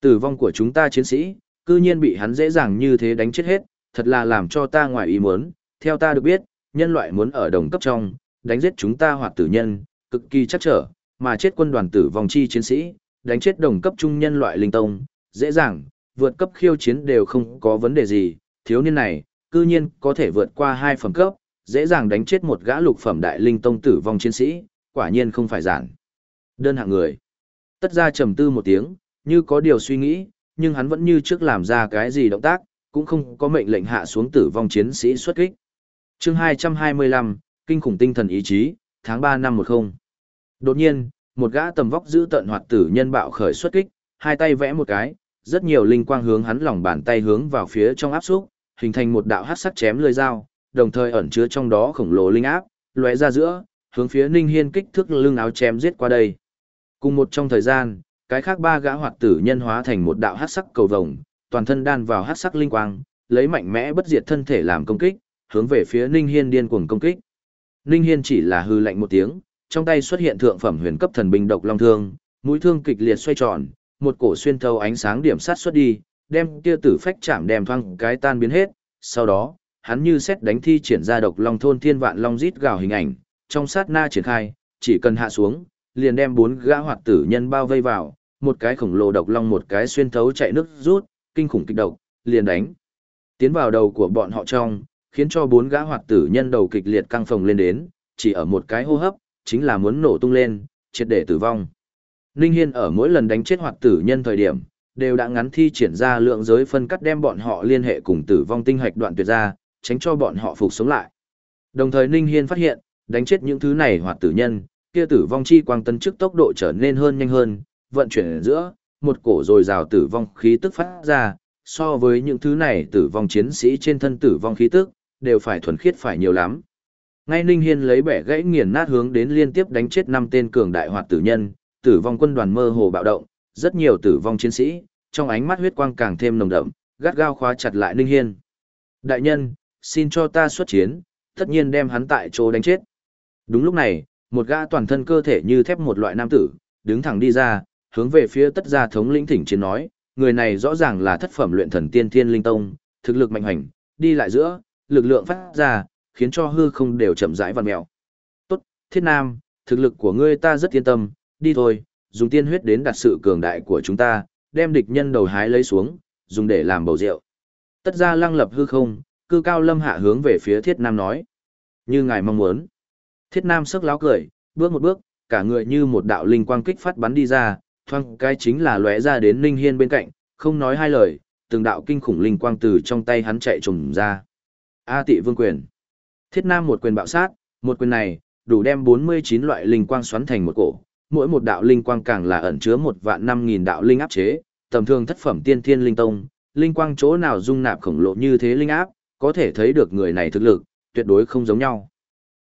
Tử vong của chúng ta chiến sĩ, cư nhiên bị hắn dễ dàng như thế đánh chết hết, thật là làm cho ta ngoài ý muốn. Theo ta được biết, nhân loại muốn ở đồng cấp trong, đánh giết chúng ta hoạt tử nhân, cực kỳ chắc trở, mà chết quân đoàn tử vong chi chiến sĩ, đánh chết đồng cấp trung nhân loại linh tông, dễ dàng, vượt cấp khiêu chiến đều không có vấn đề gì, thiếu niên này, cư nhiên có thể vượt qua hai phẩm cấp, dễ dàng đánh chết một gã lục phẩm đại linh tông tử vong chiến sĩ, quả nhiên không phải giản. Đơn hạng người. Tất ra trầm tư một tiếng, như có điều suy nghĩ, nhưng hắn vẫn như trước làm ra cái gì động tác, cũng không có mệnh lệnh hạ xuống tử vong chiến sĩ xuất kích. chương 225, Kinh khủng tinh thần ý chí, tháng 3 năm 10. Đột nhiên, một gã tầm vóc giữ tận hoạt tử nhân bạo khởi xuất kích, hai tay vẽ một cái, rất nhiều linh quang hướng hắn lòng bàn tay hướng vào phía trong áp xúc, hình thành một đạo hắc sắc chém lưỡi dao, đồng thời ẩn chứa trong đó khổng lồ linh áp, lóe ra giữa, hướng phía Ninh Hiên kích thước lưng áo chém giết qua đây. Cùng một trong thời gian, cái khác ba gã hoạt tử nhân hóa thành một đạo hắc sắc cầu vồng, toàn thân đan vào hắc sắc linh quang, lấy mạnh mẽ bất diệt thân thể làm công kích, hướng về phía Ninh Hiên điên cuồng công kích. Ninh Hiên chỉ là hư lạnh một tiếng, trong tay xuất hiện thượng phẩm huyền cấp thần binh độc long thương, mũi thương kịch liệt xoay tròn, một cổ xuyên thấu ánh sáng điểm sát xuất đi, đem kia tử phách chạm đem thoang cái tan biến hết, sau đó, hắn như xét đánh thi triển ra độc long thôn thiên vạn long rít gào hình ảnh, trong sát na triển khai, chỉ cần hạ xuống, liền đem bốn gã hoạt tử nhân bao vây vào, một cái khổng lồ độc long một cái xuyên thấu chạy nước rút, kinh khủng kịch độc, liền đánh. Tiến vào đầu của bọn họ trong, khiến cho bốn gã hoạt tử nhân đầu kịch liệt căng phồng lên đến, chỉ ở một cái hô hấp, chính là muốn nổ tung lên, triệt để tử vong. Ninh Hiên ở mỗi lần đánh chết hoạt tử nhân thời điểm, đều đã ngắn thi triển ra lượng giới phân cắt đem bọn họ liên hệ cùng tử vong tinh hạch đoạn tuyệt ra, tránh cho bọn họ phục sống lại. Đồng thời Ninh Hiên phát hiện, đánh chết những thứ này hoạt tử nhân, kia tử vong chi quang tân trước tốc độ trở nên hơn nhanh hơn, vận chuyển giữa, một cổ rồi rào tử vong khí tức phát ra, so với những thứ này tử vong chiến sĩ trên thân tử vong khí tức, đều phải thuần khiết phải nhiều lắm. Ngay Ninh Hiên lấy bẻ gãy nghiền nát hướng đến liên tiếp đánh chết năm tên cường đại hoạt tử nhân, tử vong quân đoàn mơ hồ bạo động, rất nhiều tử vong chiến sĩ, trong ánh mắt huyết quang càng thêm nồng đậm, gắt gao khóa chặt lại Ninh Hiên. Đại nhân, xin cho ta xuất chiến, tất nhiên đem hắn tại chỗ đánh chết. Đúng lúc này, một gã toàn thân cơ thể như thép một loại nam tử, đứng thẳng đi ra, hướng về phía tất gia thống lĩnh thỉnh chiến nói, người này rõ ràng là thất phẩm luyện thần tiên thiên linh tông, thực lực mạnh hành, đi lại giữa, lực lượng phát ra, khiến cho hư không đều chậm rãi vặn mèo. Tốt, thiết nam, thực lực của ngươi ta rất yên tâm, đi thôi, dùng tiên huyết đến đặt sự cường đại của chúng ta, đem địch nhân đầu hái lấy xuống, dùng để làm bầu rượu. Tất ra lăng lập hư không, cư cao lâm hạ hướng về phía thiết nam nói. Như ngài mong muốn. Thiết nam sức láo cười, bước một bước, cả người như một đạo linh quang kích phát bắn đi ra, thoang cái chính là lóe ra đến Ninh Hiên bên cạnh, không nói hai lời, từng đạo kinh khủng linh quang từ trong tay hắn chạy trùng ra. A tị vương quyền. Thiết nam một quyền bạo sát, một quyền này, đủ đem 49 loại linh quang xoắn thành một cổ, mỗi một đạo linh quang càng là ẩn chứa một vạn năm nghìn đạo linh áp chế, tầm thường thất phẩm tiên thiên linh tông, linh quang chỗ nào dung nạp khổng lồ như thế linh áp, có thể thấy được người này thực lực, tuyệt đối không giống nhau.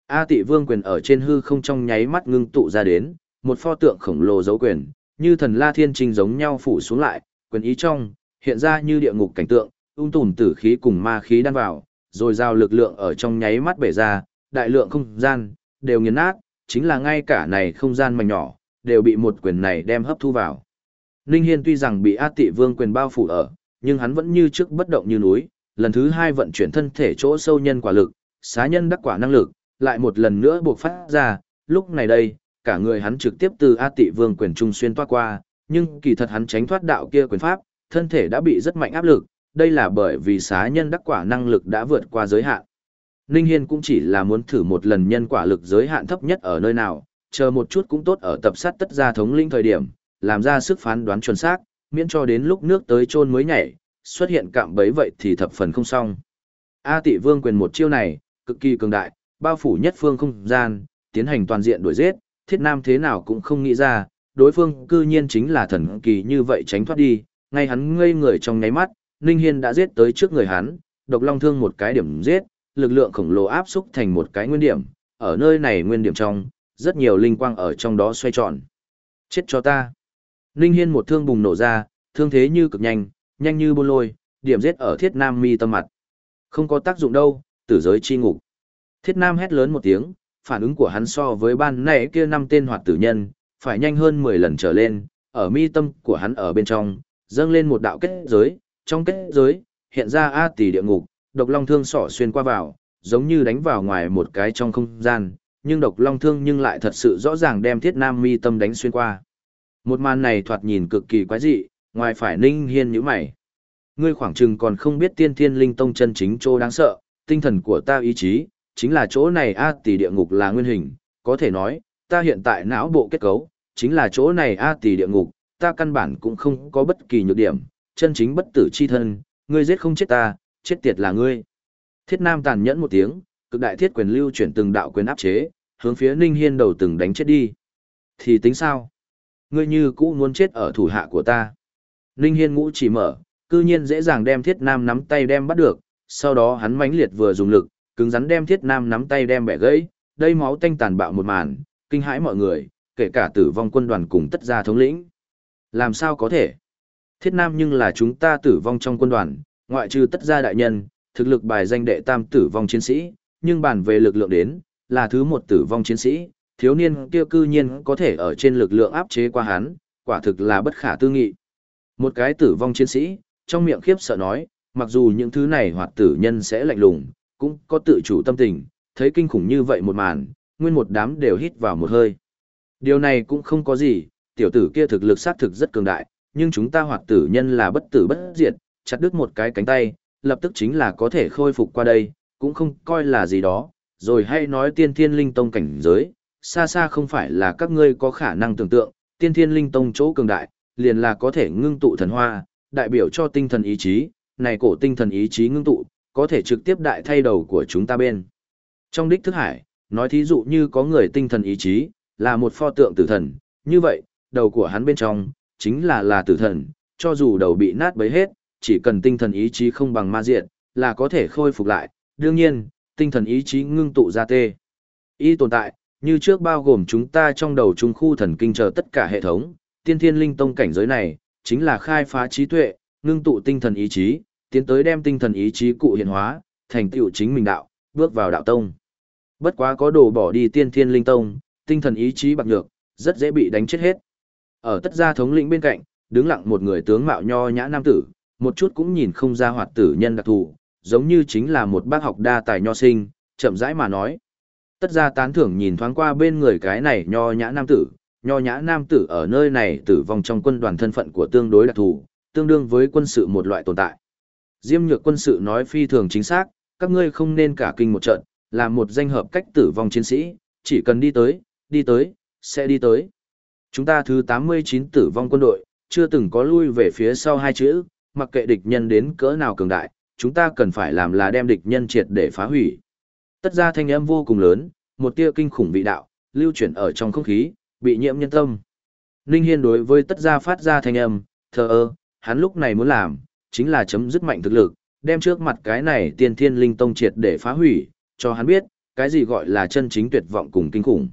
A tị vương quyền ở trên hư không trong nháy mắt ngưng tụ ra đến, một pho tượng khổng lồ dấu quyền, như thần la thiên trinh giống nhau phủ xuống lại, quyền ý trong, hiện ra như địa ngục cảnh tượng, ung tùm tử khí cùng ma khí đan vào, rồi giao lực lượng ở trong nháy mắt bể ra, đại lượng không gian, đều nghiền nát, chính là ngay cả này không gian mảnh nhỏ, đều bị một quyền này đem hấp thu vào. Ninh Hiên tuy rằng bị A Tị Vương quyền bao phủ ở, nhưng hắn vẫn như trước bất động như núi, lần thứ hai vận chuyển thân thể chỗ sâu nhân quả lực, xá nhân đắc quả năng lực, lại một lần nữa buộc phát ra, lúc này đây, cả người hắn trực tiếp từ A Tị Vương quyền trung xuyên toa qua, nhưng kỳ thật hắn tránh thoát đạo kia quyền pháp, thân thể đã bị rất mạnh áp lực, đây là bởi vì xá nhân đắc quả năng lực đã vượt qua giới hạn. Ninh Hiên cũng chỉ là muốn thử một lần nhân quả lực giới hạn thấp nhất ở nơi nào, chờ một chút cũng tốt ở tập sát tất gia thống linh thời điểm, làm ra sức phán đoán chuẩn xác, miễn cho đến lúc nước tới chôn mới nhảy, xuất hiện cạm bấy vậy thì thập phần không xong. A Tị Vương quyền một chiêu này, cực kỳ cường đại, bao phủ nhất phương không gian, tiến hành toàn diện đuổi giết, Thiết Nam thế nào cũng không nghĩ ra, đối phương cư nhiên chính là thần kỳ như vậy tránh thoát đi, ngay hắn ngây người trong nháy mắt, Ninh Hiên đã giết tới trước người hắn, độc long thương một cái điểm giết, lực lượng khổng lồ áp xúc thành một cái nguyên điểm, ở nơi này nguyên điểm trong, rất nhiều linh quang ở trong đó xoay tròn. Chết cho ta. Ninh Hiên một thương bùng nổ ra, thương thế như cực nhanh, nhanh như buôn lôi, điểm giết ở thiết nam mi tâm mặt. Không có tác dụng đâu, tử giới chi ngục. Thiết nam hét lớn một tiếng, phản ứng của hắn so với ban nãy kia năm tên hoạt tử nhân, phải nhanh hơn 10 lần trở lên, ở mi tâm của hắn ở bên trong, Dâng lên một đạo kết giới, trong kết giới, hiện ra A tỷ địa ngục, độc long thương sỏ xuyên qua vào, giống như đánh vào ngoài một cái trong không gian, nhưng độc long thương nhưng lại thật sự rõ ràng đem thiết nam mi tâm đánh xuyên qua. Một màn này thoạt nhìn cực kỳ quái dị, ngoài phải ninh hiên như mày. Ngươi khoảng chừng còn không biết tiên thiên linh tông chân chính chỗ đáng sợ, tinh thần của ta ý chí, chính là chỗ này A tỷ địa ngục là nguyên hình, có thể nói, ta hiện tại não bộ kết cấu, chính là chỗ này A tỷ địa ngục, ta căn bản cũng không có bất kỳ nhược điểm, chân chính bất tử chi thân, ngươi giết không chết ta, chết tiệt là ngươi. Thiết Nam tàn nhẫn một tiếng, cực đại thiết quyền lưu chuyển từng đạo quyền áp chế, hướng phía Ninh Hiên đầu từng đánh chết đi. Thì tính sao? Ngươi như cũ muốn chết ở thủ hạ của ta. Ninh Hiên ngũ chỉ mở, cư nhiên dễ dàng đem Thiết Nam nắm tay đem bắt được, sau đó hắn mãnh liệt vừa dùng lực, cứng rắn đem Thiết Nam nắm tay đem bẻ gãy, đây máu tanh tàn bạo một màn, kinh hãi mọi người, kể cả tử vong quân đoàn cùng tất gia thống lĩnh. Làm sao có thể? Thiết Nam nhưng là chúng ta tử vong trong quân đoàn, ngoại trừ tất gia đại nhân, thực lực bài danh đệ tam tử vong chiến sĩ, nhưng bàn về lực lượng đến, là thứ một tử vong chiến sĩ, thiếu niên kia cư nhiên có thể ở trên lực lượng áp chế qua hắn, quả thực là bất khả tư nghị. Một cái tử vong chiến sĩ, trong miệng khiếp sợ nói, mặc dù những thứ này hoạt tử nhân sẽ lạnh lùng, cũng có tự chủ tâm tình, thấy kinh khủng như vậy một màn, nguyên một đám đều hít vào một hơi. Điều này cũng không có gì, tiểu tử kia thực lực sát thực rất cường đại, nhưng chúng ta hoạt tử nhân là bất tử bất diệt, chặt đứt một cái cánh tay, lập tức chính là có thể khôi phục qua đây, cũng không coi là gì đó, rồi hay nói tiên thiên linh tông cảnh giới, xa xa không phải là các ngươi có khả năng tưởng tượng, tiên thiên linh tông chỗ cường đại, liền là có thể ngưng tụ thần hoa, đại biểu cho tinh thần ý chí, này cổ tinh thần ý chí ngưng tụ, có thể trực tiếp đại thay đầu của chúng ta bên. Trong đích thức hải, nói thí dụ như có người tinh thần ý chí, là một pho tượng tử thần, như vậy, đầu của hắn bên trong, chính là là tử thần, cho dù đầu bị nát bấy hết, chỉ cần tinh thần ý chí không bằng ma diệt, là có thể khôi phục lại. Đương nhiên, tinh thần ý chí ngưng tụ ra tê. Ý tồn tại, như trước bao gồm chúng ta trong đầu trung khu thần kinh chờ tất cả hệ thống, tiên thiên linh tông cảnh giới này, chính là khai phá trí tuệ, ngưng tụ tinh thần ý chí, tiến tới đem tinh thần ý chí cụ hiện hóa, thành tựu chính mình đạo, bước vào đạo tông. Bất quá có đồ bỏ đi tiên thiên linh tông, tinh thần ý chí bạc nhược, rất dễ bị đánh chết hết. Ở tất gia thống lĩnh bên cạnh, đứng lặng một người tướng mạo nho nhã nam tử, một chút cũng nhìn không ra hoạt tử nhân đặc thù, giống như chính là một bác học đa tài nho sinh, chậm rãi mà nói. Tất ra tán thưởng nhìn thoáng qua bên người cái này nho nhã nam tử, nho nhã nam tử ở nơi này tử vong trong quân đoàn thân phận của tương đối đặc thù, tương đương với quân sự một loại tồn tại. Diêm nhược quân sự nói phi thường chính xác, các ngươi không nên cả kinh một trận, là một danh hợp cách tử vong chiến sĩ, chỉ cần đi tới, đi tới, sẽ đi tới. Chúng ta thứ 89 tử vong quân đội, chưa từng có lui về phía sau hai chữ, mặc kệ địch nhân đến cỡ nào cường đại, chúng ta cần phải làm là đem địch nhân triệt để phá hủy. Tất ra thanh âm vô cùng lớn, một tia kinh khủng vị đạo, lưu chuyển ở trong không khí, bị nhiễm nhân tâm. Ninh Hiên đối với tất gia phát ra thanh âm, thờ ơ, hắn lúc này muốn làm, chính là chấm dứt mạnh thực lực, đem trước mặt cái này tiên thiên linh tông triệt để phá hủy, cho hắn biết, cái gì gọi là chân chính tuyệt vọng cùng kinh khủng.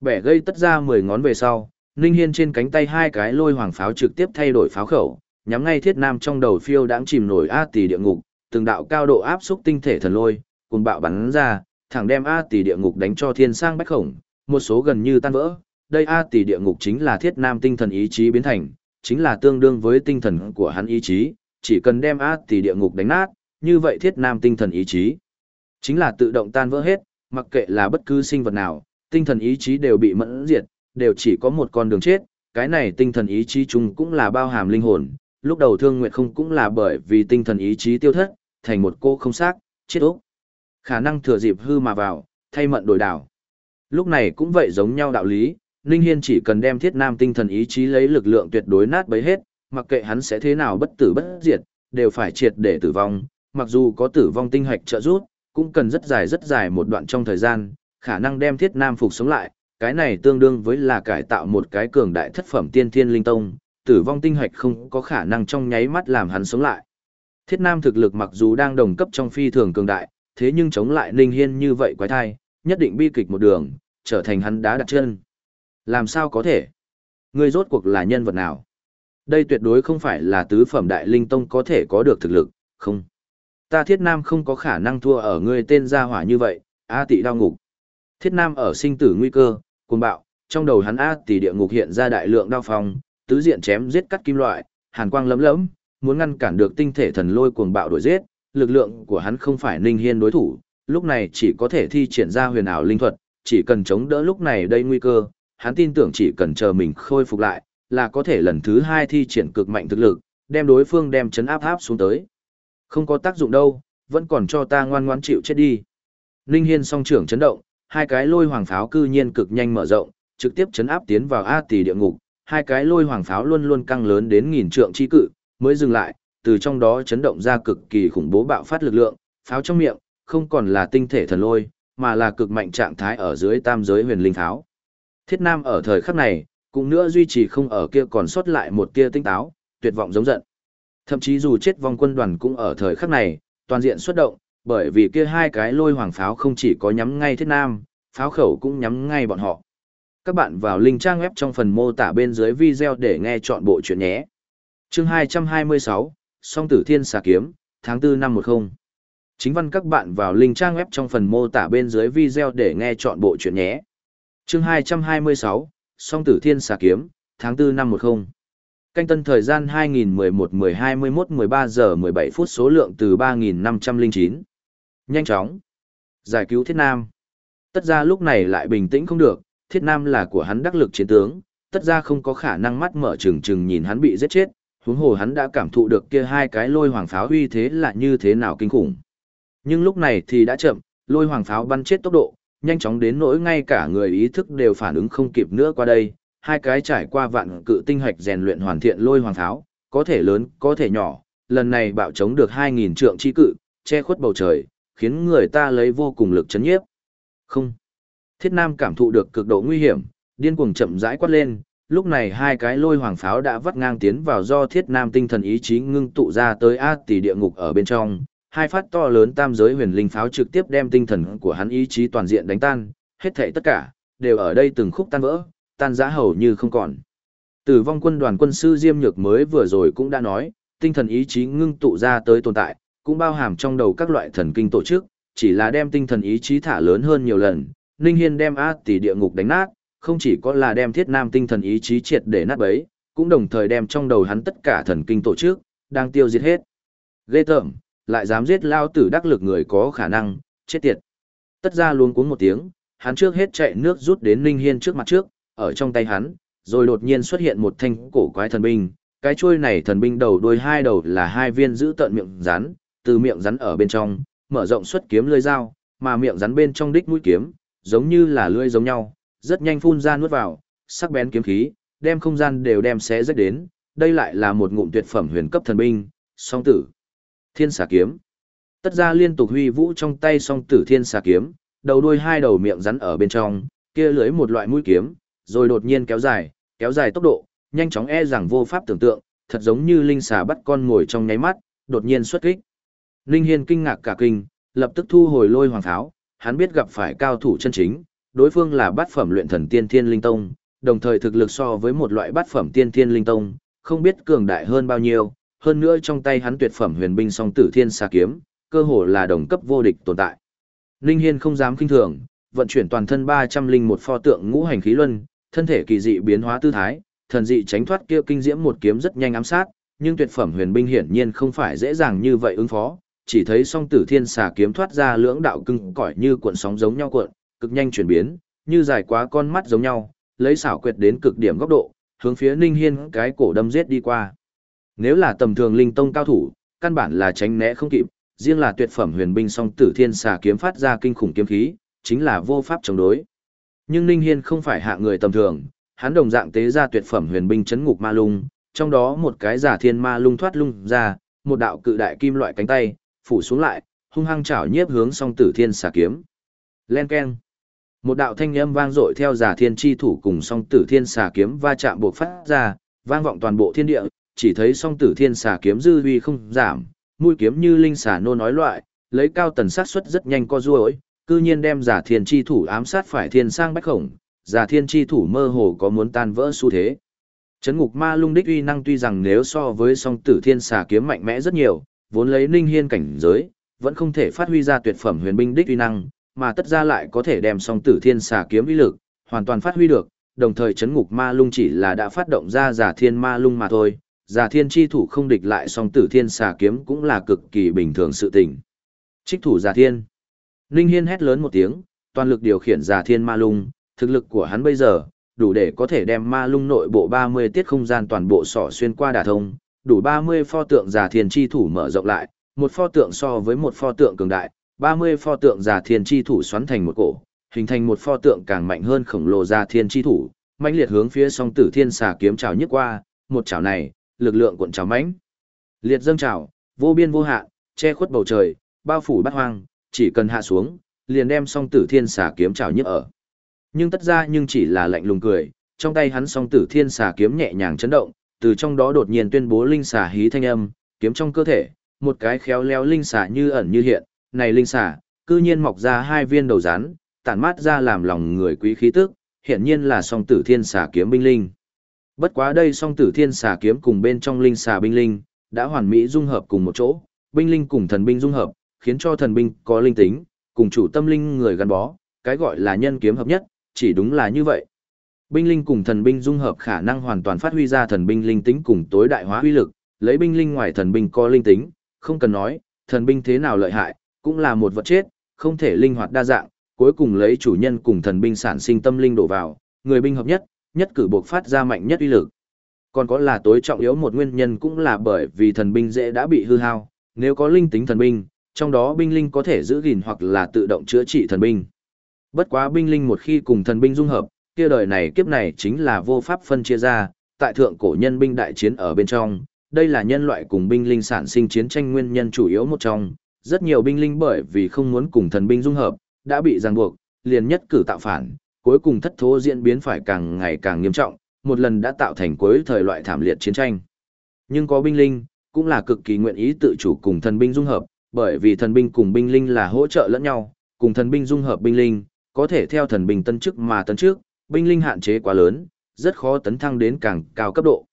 Bẻ gây tất ra 10 ngón về sau, Ninh Hiên trên cánh tay hai cái lôi hoàng pháo trực tiếp thay đổi pháo khẩu, nhắm ngay thiết nam trong đầu phiêu đãng chìm nổi A tỷ địa ngục, từng đạo cao độ áp xúc tinh thể thần lôi, cùng bạo bắn ra, thẳng đem A tỷ địa ngục đánh cho thiên sang bách khổng, một số gần như tan vỡ. Đây A tỷ địa ngục chính là thiết nam tinh thần ý chí biến thành, chính là tương đương với tinh thần của hắn ý chí, chỉ cần đem A tỷ địa ngục đánh nát, như vậy thiết nam tinh thần ý chí chính là tự động tan vỡ hết, mặc kệ là bất cứ sinh vật nào, tinh thần ý chí đều bị mẫn diệt, đều chỉ có một con đường chết, cái này tinh thần ý chí chung cũng là bao hàm linh hồn, lúc đầu thương nguyện không cũng là bởi vì tinh thần ý chí tiêu thất, thành một cô không xác, chết úc. Khả năng thừa dịp hư mà vào, thay mận đổi đảo. Lúc này cũng vậy giống nhau đạo lý, Ninh Hiên chỉ cần đem thiết nam tinh thần ý chí lấy lực lượng tuyệt đối nát bấy hết, mặc kệ hắn sẽ thế nào bất tử bất diệt, đều phải triệt để tử vong, mặc dù có tử vong tinh hạch trợ giúp, cũng cần rất dài rất dài một đoạn trong thời gian, khả năng đem thiết nam phục sống lại, cái này tương đương với là cải tạo một cái cường đại thất phẩm tiên thiên linh tông, tử vong tinh hạch không có khả năng trong nháy mắt làm hắn sống lại. Thiết Nam thực lực mặc dù đang đồng cấp trong phi thường cường đại, thế nhưng chống lại Ninh Hiên như vậy quái thai, nhất định bi kịch một đường, trở thành hắn đá đặt chân. Làm sao có thể? Người rốt cuộc là nhân vật nào? Đây tuyệt đối không phải là tứ phẩm đại linh tông có thể có được thực lực, không. Ta Thiết Nam không có khả năng thua ở ngươi tên gia hỏa như vậy, A tị đau ngục. Thiết Nam ở sinh tử nguy cơ, cuồng bạo, trong đầu hắn A tỷ địa ngục hiện ra đại lượng đao phong, tứ diện chém giết cắt kim loại, hàn quang lấm lấm, muốn ngăn cản được tinh thể thần lôi cuồng bạo đuổi giết, lực lượng của hắn không phải Ninh Hiên đối thủ, lúc này chỉ có thể thi triển ra huyền ảo linh thuật, chỉ cần chống đỡ lúc này đây nguy cơ, hắn tin tưởng chỉ cần chờ mình khôi phục lại, là có thể lần thứ hai thi triển cực mạnh thực lực, đem đối phương đem chấn áp áp xuống tới. Không có tác dụng đâu, vẫn còn cho ta ngoan ngoãn chịu chết đi. Ninh Hiên song trưởng chấn động, hai cái lôi hoàng pháo cư nhiên cực nhanh mở rộng, trực tiếp chấn áp tiến vào A tỷ địa ngục, hai cái lôi hoàng pháo luôn luôn căng lớn đến nghìn trượng chi cự, mới dừng lại, từ trong đó chấn động ra cực kỳ khủng bố bạo phát lực lượng, pháo trong miệng, không còn là tinh thể thần lôi, mà là cực mạnh trạng thái ở dưới tam giới huyền linh pháo. Thiết Nam ở thời khắc này, cũng nữa duy trì không ở kia còn sót lại một tia tinh táo, tuyệt vọng giống giận. Thậm chí dù chết vong quân đoàn cũng ở thời khắc này, toàn diện xuất động, bởi vì kia hai cái lôi hoàng pháo không chỉ có nhắm ngay Thiết Nam, pháo khẩu cũng nhắm ngay bọn họ. Các bạn vào link trang web trong phần mô tả bên dưới video để nghe chọn bộ chuyện nhé. Chương 226, Song Tử Thiên Xà Kiếm, tháng 4 năm 10. Chính văn các bạn vào link trang web trong phần mô tả bên dưới video để nghe chọn bộ chuyện nhé. Chương 226, Song Tử Thiên Xà Kiếm, tháng 4 năm 10. Canh tân thời gian 2011 10 21 13 giờ 17 phút số lượng từ 3.509. Nhanh chóng. Giải cứu Thiết Nam. Tất ra lúc này lại bình tĩnh không được, Thiết Nam là của hắn đắc lực chiến tướng, tất ra không có khả năng mắt mở trừng trừng nhìn hắn bị giết chết, huống hồ hắn đã cảm thụ được kia hai cái lôi hoàng pháo uy thế là như thế nào kinh khủng. Nhưng lúc này thì đã chậm, lôi hoàng pháo bắn chết tốc độ, nhanh chóng đến nỗi ngay cả người ý thức đều phản ứng không kịp nữa qua đây, hai cái trải qua vạn cự tinh hạch rèn luyện hoàn thiện lôi hoàng pháo, có thể lớn, có thể nhỏ, lần này bạo chống được 2000 trượng chi cự, che khuất bầu trời, khiến người ta lấy vô cùng lực chấn nhiếp. Không. Thiết Nam cảm thụ được cực độ nguy hiểm, điên cuồng chậm rãi quát lên, lúc này hai cái lôi hoàng pháo đã vắt ngang tiến vào do Thiết Nam tinh thần ý chí ngưng tụ ra tới A tỷ địa ngục ở bên trong, hai phát to lớn tam giới huyền linh pháo trực tiếp đem tinh thần của hắn ý chí toàn diện đánh tan, hết thảy tất cả đều ở đây từng khúc tan vỡ, tan rã hầu như không còn. Tử vong quân đoàn quân sư Diêm Nhược mới vừa rồi cũng đã nói, tinh thần ý chí ngưng tụ ra tới tồn tại, cũng bao hàm trong đầu các loại thần kinh tổ chức, chỉ là đem tinh thần ý chí thả lớn hơn nhiều lần, Ninh Hiên đem A tỷ địa ngục đánh nát, không chỉ có là đem thiết nam tinh thần ý chí triệt để nát bấy, cũng đồng thời đem trong đầu hắn tất cả thần kinh tổ chức, đang tiêu diệt hết. Ghê tởm, lại dám giết lao tử đắc lực người có khả năng, chết tiệt. Tất ra luôn cuống một tiếng, hắn trước hết chạy nước rút đến Ninh Hiên trước mặt trước, ở trong tay hắn, rồi đột nhiên xuất hiện một thanh cổ quái thần binh. Cái chuôi này thần binh đầu đuôi hai đầu là hai viên giữ tận miệng rắn, từ miệng rắn ở bên trong, mở rộng xuất kiếm lưỡi dao, mà miệng rắn bên trong đích mũi kiếm, giống như là lưỡi giống nhau, rất nhanh phun ra nuốt vào, sắc bén kiếm khí, đem không gian đều đem xé rách đến, đây lại là một ngụm tuyệt phẩm huyền cấp thần binh, song tử. Thiên xà kiếm. Tất ra liên tục huy vũ trong tay song tử thiên xà kiếm, đầu đuôi hai đầu miệng rắn ở bên trong, kia lưới một loại mũi kiếm, rồi đột nhiên kéo dài, kéo dài tốc độ, nhanh chóng e rằng vô pháp tưởng tượng, thật giống như linh xà bắt con ngồi trong nháy mắt, đột nhiên xuất kích. Linh Hiên kinh ngạc cả kinh, lập tức thu hồi lôi hoàng tháo, hắn biết gặp phải cao thủ chân chính, đối phương là bát phẩm luyện thần tiên thiên linh tông, đồng thời thực lực so với một loại bát phẩm tiên thiên linh tông, không biết cường đại hơn bao nhiêu, hơn nữa trong tay hắn tuyệt phẩm huyền binh song tử thiên xà kiếm, cơ hồ là đồng cấp vô địch tồn tại. Linh Hiên không dám kinh thường, vận chuyển toàn thân 301 pho tượng ngũ hành khí luân, thân thể kỳ dị biến hóa tư thái, thần dị tránh thoát kia kinh diễm một kiếm rất nhanh ám sát, nhưng tuyệt phẩm huyền binh hiển nhiên không phải dễ dàng như vậy ứng phó, chỉ thấy song tử thiên xà kiếm thoát ra lưỡng đạo cưng cỏi như cuộn sóng giống nhau cuộn, cực nhanh chuyển biến, như dài quá con mắt giống nhau, lấy xảo quyệt đến cực điểm góc độ, hướng phía Ninh Hiên cái cổ đâm giết đi qua. Nếu là tầm thường linh tông cao thủ, căn bản là tránh né không kịp, riêng là tuyệt phẩm huyền binh song tử thiên xà kiếm phát ra kinh khủng kiếm khí, chính là vô pháp chống đối. Nhưng Ninh Hiên không phải hạ người tầm thường, hắn đồng dạng tế ra tuyệt phẩm huyền binh chấn ngục ma lung, trong đó một cái giả thiên ma lung thoát lung ra, một đạo cự đại kim loại cánh tay, phủ xuống lại, hung hăng chảo nhiếp hướng song tử thiên xà kiếm. Len keng. Một đạo thanh âm vang dội theo giả thiên chi thủ cùng song tử thiên xà kiếm va chạm buộc phát ra, vang vọng toàn bộ thiên địa, chỉ thấy song tử thiên xà kiếm dư uy không giảm, mũi kiếm như linh xà nô nói loại, lấy cao tần sát suất rất nhanh co duỗi, cư nhiên đem giả thiên chi thủ ám sát phải thiên sang bách khổng, giả thiên chi thủ mơ hồ có muốn tan vỡ xu thế. Chấn ngục ma lung đích uy năng tuy rằng nếu so với song tử thiên xà kiếm mạnh mẽ rất nhiều, vốn lấy ninh hiên cảnh giới, vẫn không thể phát huy ra tuyệt phẩm huyền binh đích uy năng, mà tất ra lại có thể đem song tử thiên xà kiếm uy lực, hoàn toàn phát huy được, đồng thời chấn ngục ma lung chỉ là đã phát động ra giả thiên ma lung mà thôi, giả thiên chi thủ không địch lại song tử thiên xà kiếm cũng là cực kỳ bình thường sự tình. Trích thủ giả thiên. Ninh Hiên hét lớn một tiếng, toàn lực điều khiển giả thiên ma lung, thực lực của hắn bây giờ, đủ để có thể đem ma lung nội bộ 30 tiết không gian toàn bộ sỏ xuyên qua đả thông, đủ 30 pho tượng giả thiên chi thủ mở rộng lại, một pho tượng so với một pho tượng cường đại, 30 pho tượng giả thiên chi thủ xoắn thành một cổ, hình thành một pho tượng càng mạnh hơn khổng lồ giả thiên chi thủ, mãnh liệt hướng phía song tử thiên xà kiếm chảo nhất qua, một chảo này, lực lượng cuộn chảo mãnh. Liệt dâng chảo, vô biên vô hạn, che khuất bầu trời, bao phủ bát hoang, chỉ cần hạ xuống, liền đem song tử thiên xà kiếm chảo nhức ở. Nhưng tất ra nhưng chỉ là lạnh lùng cười, trong tay hắn song tử thiên xà kiếm nhẹ nhàng chấn động, từ trong đó đột nhiên tuyên bố linh xà hí thanh âm, kiếm trong cơ thể, một cái khéo léo linh xà như ẩn như hiện, này linh xà, cư nhiên mọc ra hai viên đầu rắn, tản mát ra làm lòng người quý khí tức, hiện nhiên là song tử thiên xà kiếm binh linh. Bất quá đây song tử thiên xà kiếm cùng bên trong linh xà binh linh, đã hoàn mỹ dung hợp cùng một chỗ, binh linh cùng thần binh dung hợp, khiến cho thần binh có linh tính, cùng chủ tâm linh người gắn bó, cái gọi là nhân kiếm hợp nhất, chỉ đúng là như vậy. Binh linh cùng thần binh dung hợp khả năng hoàn toàn phát huy ra thần binh linh tính cùng tối đại hóa uy lực, lấy binh linh ngoài thần binh có linh tính, không cần nói, thần binh thế nào lợi hại, cũng là một vật chết, không thể linh hoạt đa dạng, cuối cùng lấy chủ nhân cùng thần binh sản sinh tâm linh đổ vào, người binh hợp nhất, nhất cử buộc phát ra mạnh nhất uy lực. Còn có là tối trọng yếu một nguyên nhân cũng là bởi vì thần binh dễ đã bị hư hao, nếu có linh tính thần binh, trong đó binh linh có thể giữ gìn hoặc là tự động chữa trị thần binh. Bất quá binh linh một khi cùng thần binh dung hợp, kia đời này kiếp này chính là vô pháp phân chia ra, tại thượng cổ nhân binh đại chiến ở bên trong, đây là nhân loại cùng binh linh sản sinh chiến tranh nguyên nhân chủ yếu một trong, rất nhiều binh linh bởi vì không muốn cùng thần binh dung hợp, đã bị ràng buộc, liền nhất cử tạo phản, cuối cùng thất thố diễn biến phải càng ngày càng nghiêm trọng, một lần đã tạo thành cuối thời loại thảm liệt chiến tranh. Nhưng có binh linh, cũng là cực kỳ nguyện ý tự chủ cùng thần binh dung hợp, bởi vì thần binh cùng binh linh là hỗ trợ lẫn nhau, cùng thần binh dung hợp binh linh, có thể theo thần binh tân chức mà tấn trước, binh linh hạn chế quá lớn, rất khó tấn thăng đến càng cao cấp độ.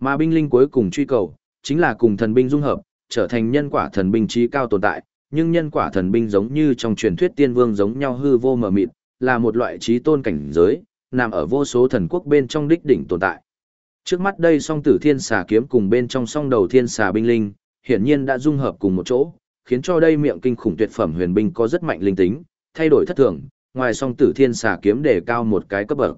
Mà binh linh cuối cùng truy cầu, chính là cùng thần binh dung hợp, trở thành nhân quả thần binh trí cao tồn tại, nhưng nhân quả thần binh giống như trong truyền thuyết tiên vương giống nhau hư vô mờ mịt, là một loại trí tôn cảnh giới, nằm ở vô số thần quốc bên trong đích đỉnh tồn tại. Trước mắt đây song tử thiên xà kiếm cùng bên trong song đầu thiên xà binh linh, hiển nhiên đã dung hợp cùng một chỗ, khiến cho đây miệng kinh khủng tuyệt phẩm huyền binh có rất mạnh linh tính, thay đổi thất thường, ngoài song tử thiên xà kiếm để cao một cái cấp bậc.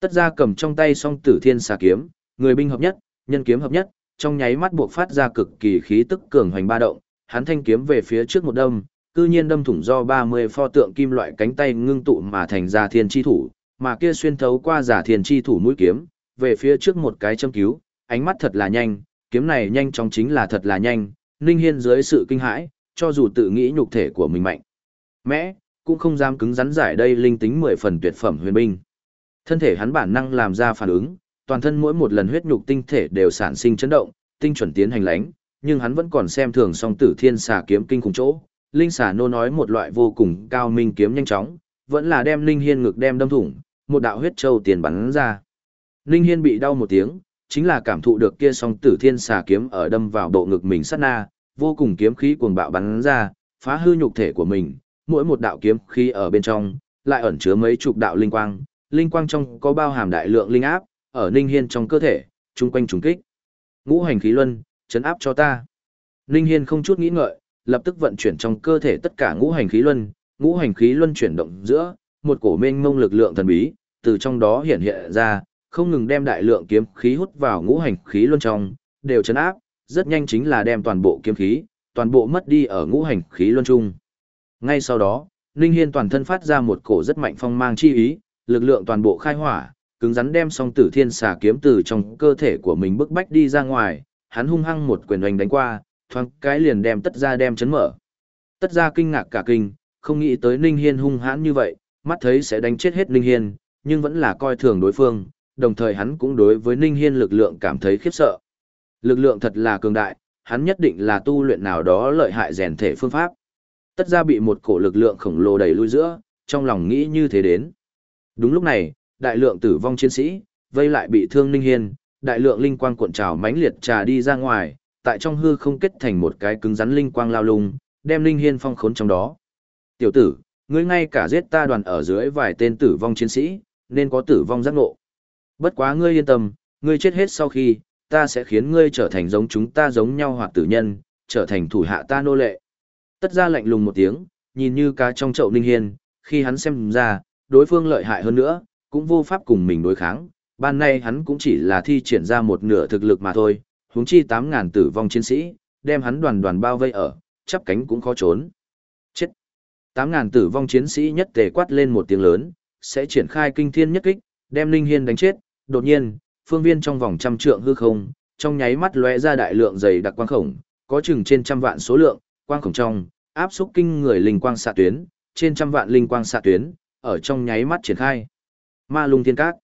Tất ra cầm trong tay song tử thiên xà kiếm, người binh hợp nhất, nhân kiếm hợp nhất, trong nháy mắt buộc phát ra cực kỳ khí tức cường hoành ba động, hắn thanh kiếm về phía trước một đâm, cư nhiên đâm thủng do 30 pho tượng kim loại cánh tay ngưng tụ mà thành ra thiên chi thủ, mà kia xuyên thấu qua giả thiên chi thủ mũi kiếm, về phía trước một cái châm cứu, ánh mắt thật là nhanh, kiếm này nhanh chóng chính là thật là nhanh, Ninh Hiên dưới sự kinh hãi, cho dù tự nghĩ nhục thể của mình mạnh. Mẽ, cũng không dám cứng rắn giải đây linh tính 10 phần tuyệt phẩm huyền binh. Thân thể hắn bản năng làm ra phản ứng, toàn thân mỗi một lần huyết nhục tinh thể đều sản sinh chấn động, tinh chuẩn tiến hành lánh, nhưng hắn vẫn còn xem thường song tử thiên xà kiếm kinh khủng chỗ. Linh xà nô nói một loại vô cùng cao minh kiếm nhanh chóng, vẫn là đem Linh Hiên ngực đem đâm thủng, một đạo huyết châu tiền bắn ra. Linh Hiên bị đau một tiếng, chính là cảm thụ được kia song tử thiên xà kiếm ở đâm vào bộ ngực mình sát na, vô cùng kiếm khí cuồng bạo bắn ra, phá hư nhục thể của mình, mỗi một đạo kiếm khí ở bên trong, lại ẩn chứa mấy chục đạo linh quang, linh quang trong có bao hàm đại lượng linh áp, ở Ninh Hiên trong cơ thể, chung quanh trùng kích. Ngũ hành khí luân, chấn áp cho ta. Ninh Hiên không chút nghĩ ngợi, lập tức vận chuyển trong cơ thể tất cả ngũ hành khí luân, ngũ hành khí luân chuyển động giữa, một cổ mênh mông lực lượng thần bí, từ trong đó hiện hiện ra, không ngừng đem đại lượng kiếm khí hút vào ngũ hành khí luân trong, đều chấn áp, rất nhanh chính là đem toàn bộ kiếm khí, toàn bộ mất đi ở ngũ hành khí luân trung. Ngay sau đó, Ninh Hiên toàn thân phát ra một cổ rất mạnh phong mang chi ý, lực lượng toàn bộ khai hỏa, cứng rắn đem song tử thiên xà kiếm từ trong cơ thể của mình bức bách đi ra ngoài, hắn hung hăng một quyền oanh đánh qua, thoáng cái liền đem tất ra đem chấn mở. Tất ra kinh ngạc cả kinh, không nghĩ tới Ninh Hiên hung hãn như vậy, mắt thấy sẽ đánh chết hết Ninh Hiên, nhưng vẫn là coi thường đối phương, đồng thời hắn cũng đối với Ninh Hiên lực lượng cảm thấy khiếp sợ. Lực lượng thật là cường đại, hắn nhất định là tu luyện nào đó lợi hại rèn thể phương pháp. Tất ra bị một cổ lực lượng khổng lồ đẩy lui giữa, trong lòng nghĩ như thế đến. Đúng lúc này, đại lượng tử vong chiến sĩ, vây lại bị thương Ninh Hiên, đại lượng linh quang cuộn trào mãnh liệt trà đi ra ngoài, tại trong hư không kết thành một cái cứng rắn linh quang lao lung, đem Ninh Hiên phong khốn trong đó. Tiểu tử, ngươi ngay cả giết ta đoàn ở dưới vài tên tử vong chiến sĩ, nên có tử vong giác ngộ. Bất quá ngươi yên tâm, ngươi chết hết sau khi, ta sẽ khiến ngươi trở thành giống chúng ta giống nhau hoặc tử nhân, trở thành thủ hạ ta nô lệ. Tất ra lạnh lùng một tiếng, nhìn như cá trong chậu Ninh Hiên, khi hắn xem ra, đối phương lợi hại hơn nữa, cũng vô pháp cùng mình đối kháng. Ban nay hắn cũng chỉ là thi triển ra một nửa thực lực mà thôi, huống chi 8.000 tử vong chiến sĩ, đem hắn đoàn đoàn bao vây ở, chắp cánh cũng khó trốn. Chết! 8.000 tử vong chiến sĩ nhất tề quát lên một tiếng lớn, sẽ triển khai kinh thiên nhất kích, đem Ninh Hiên đánh chết. Đột nhiên, phương viên trong vòng trăm trượng hư không, trong nháy mắt lóe ra đại lượng dày đặc quang khổng, có chừng trên trăm vạn số lượng, quang khổng trong, áp xúc kinh người linh quang xạ tuyến, trên trăm vạn linh quang xạ tuyến, ở trong nháy mắt triển khai. Ma lung thiên cát.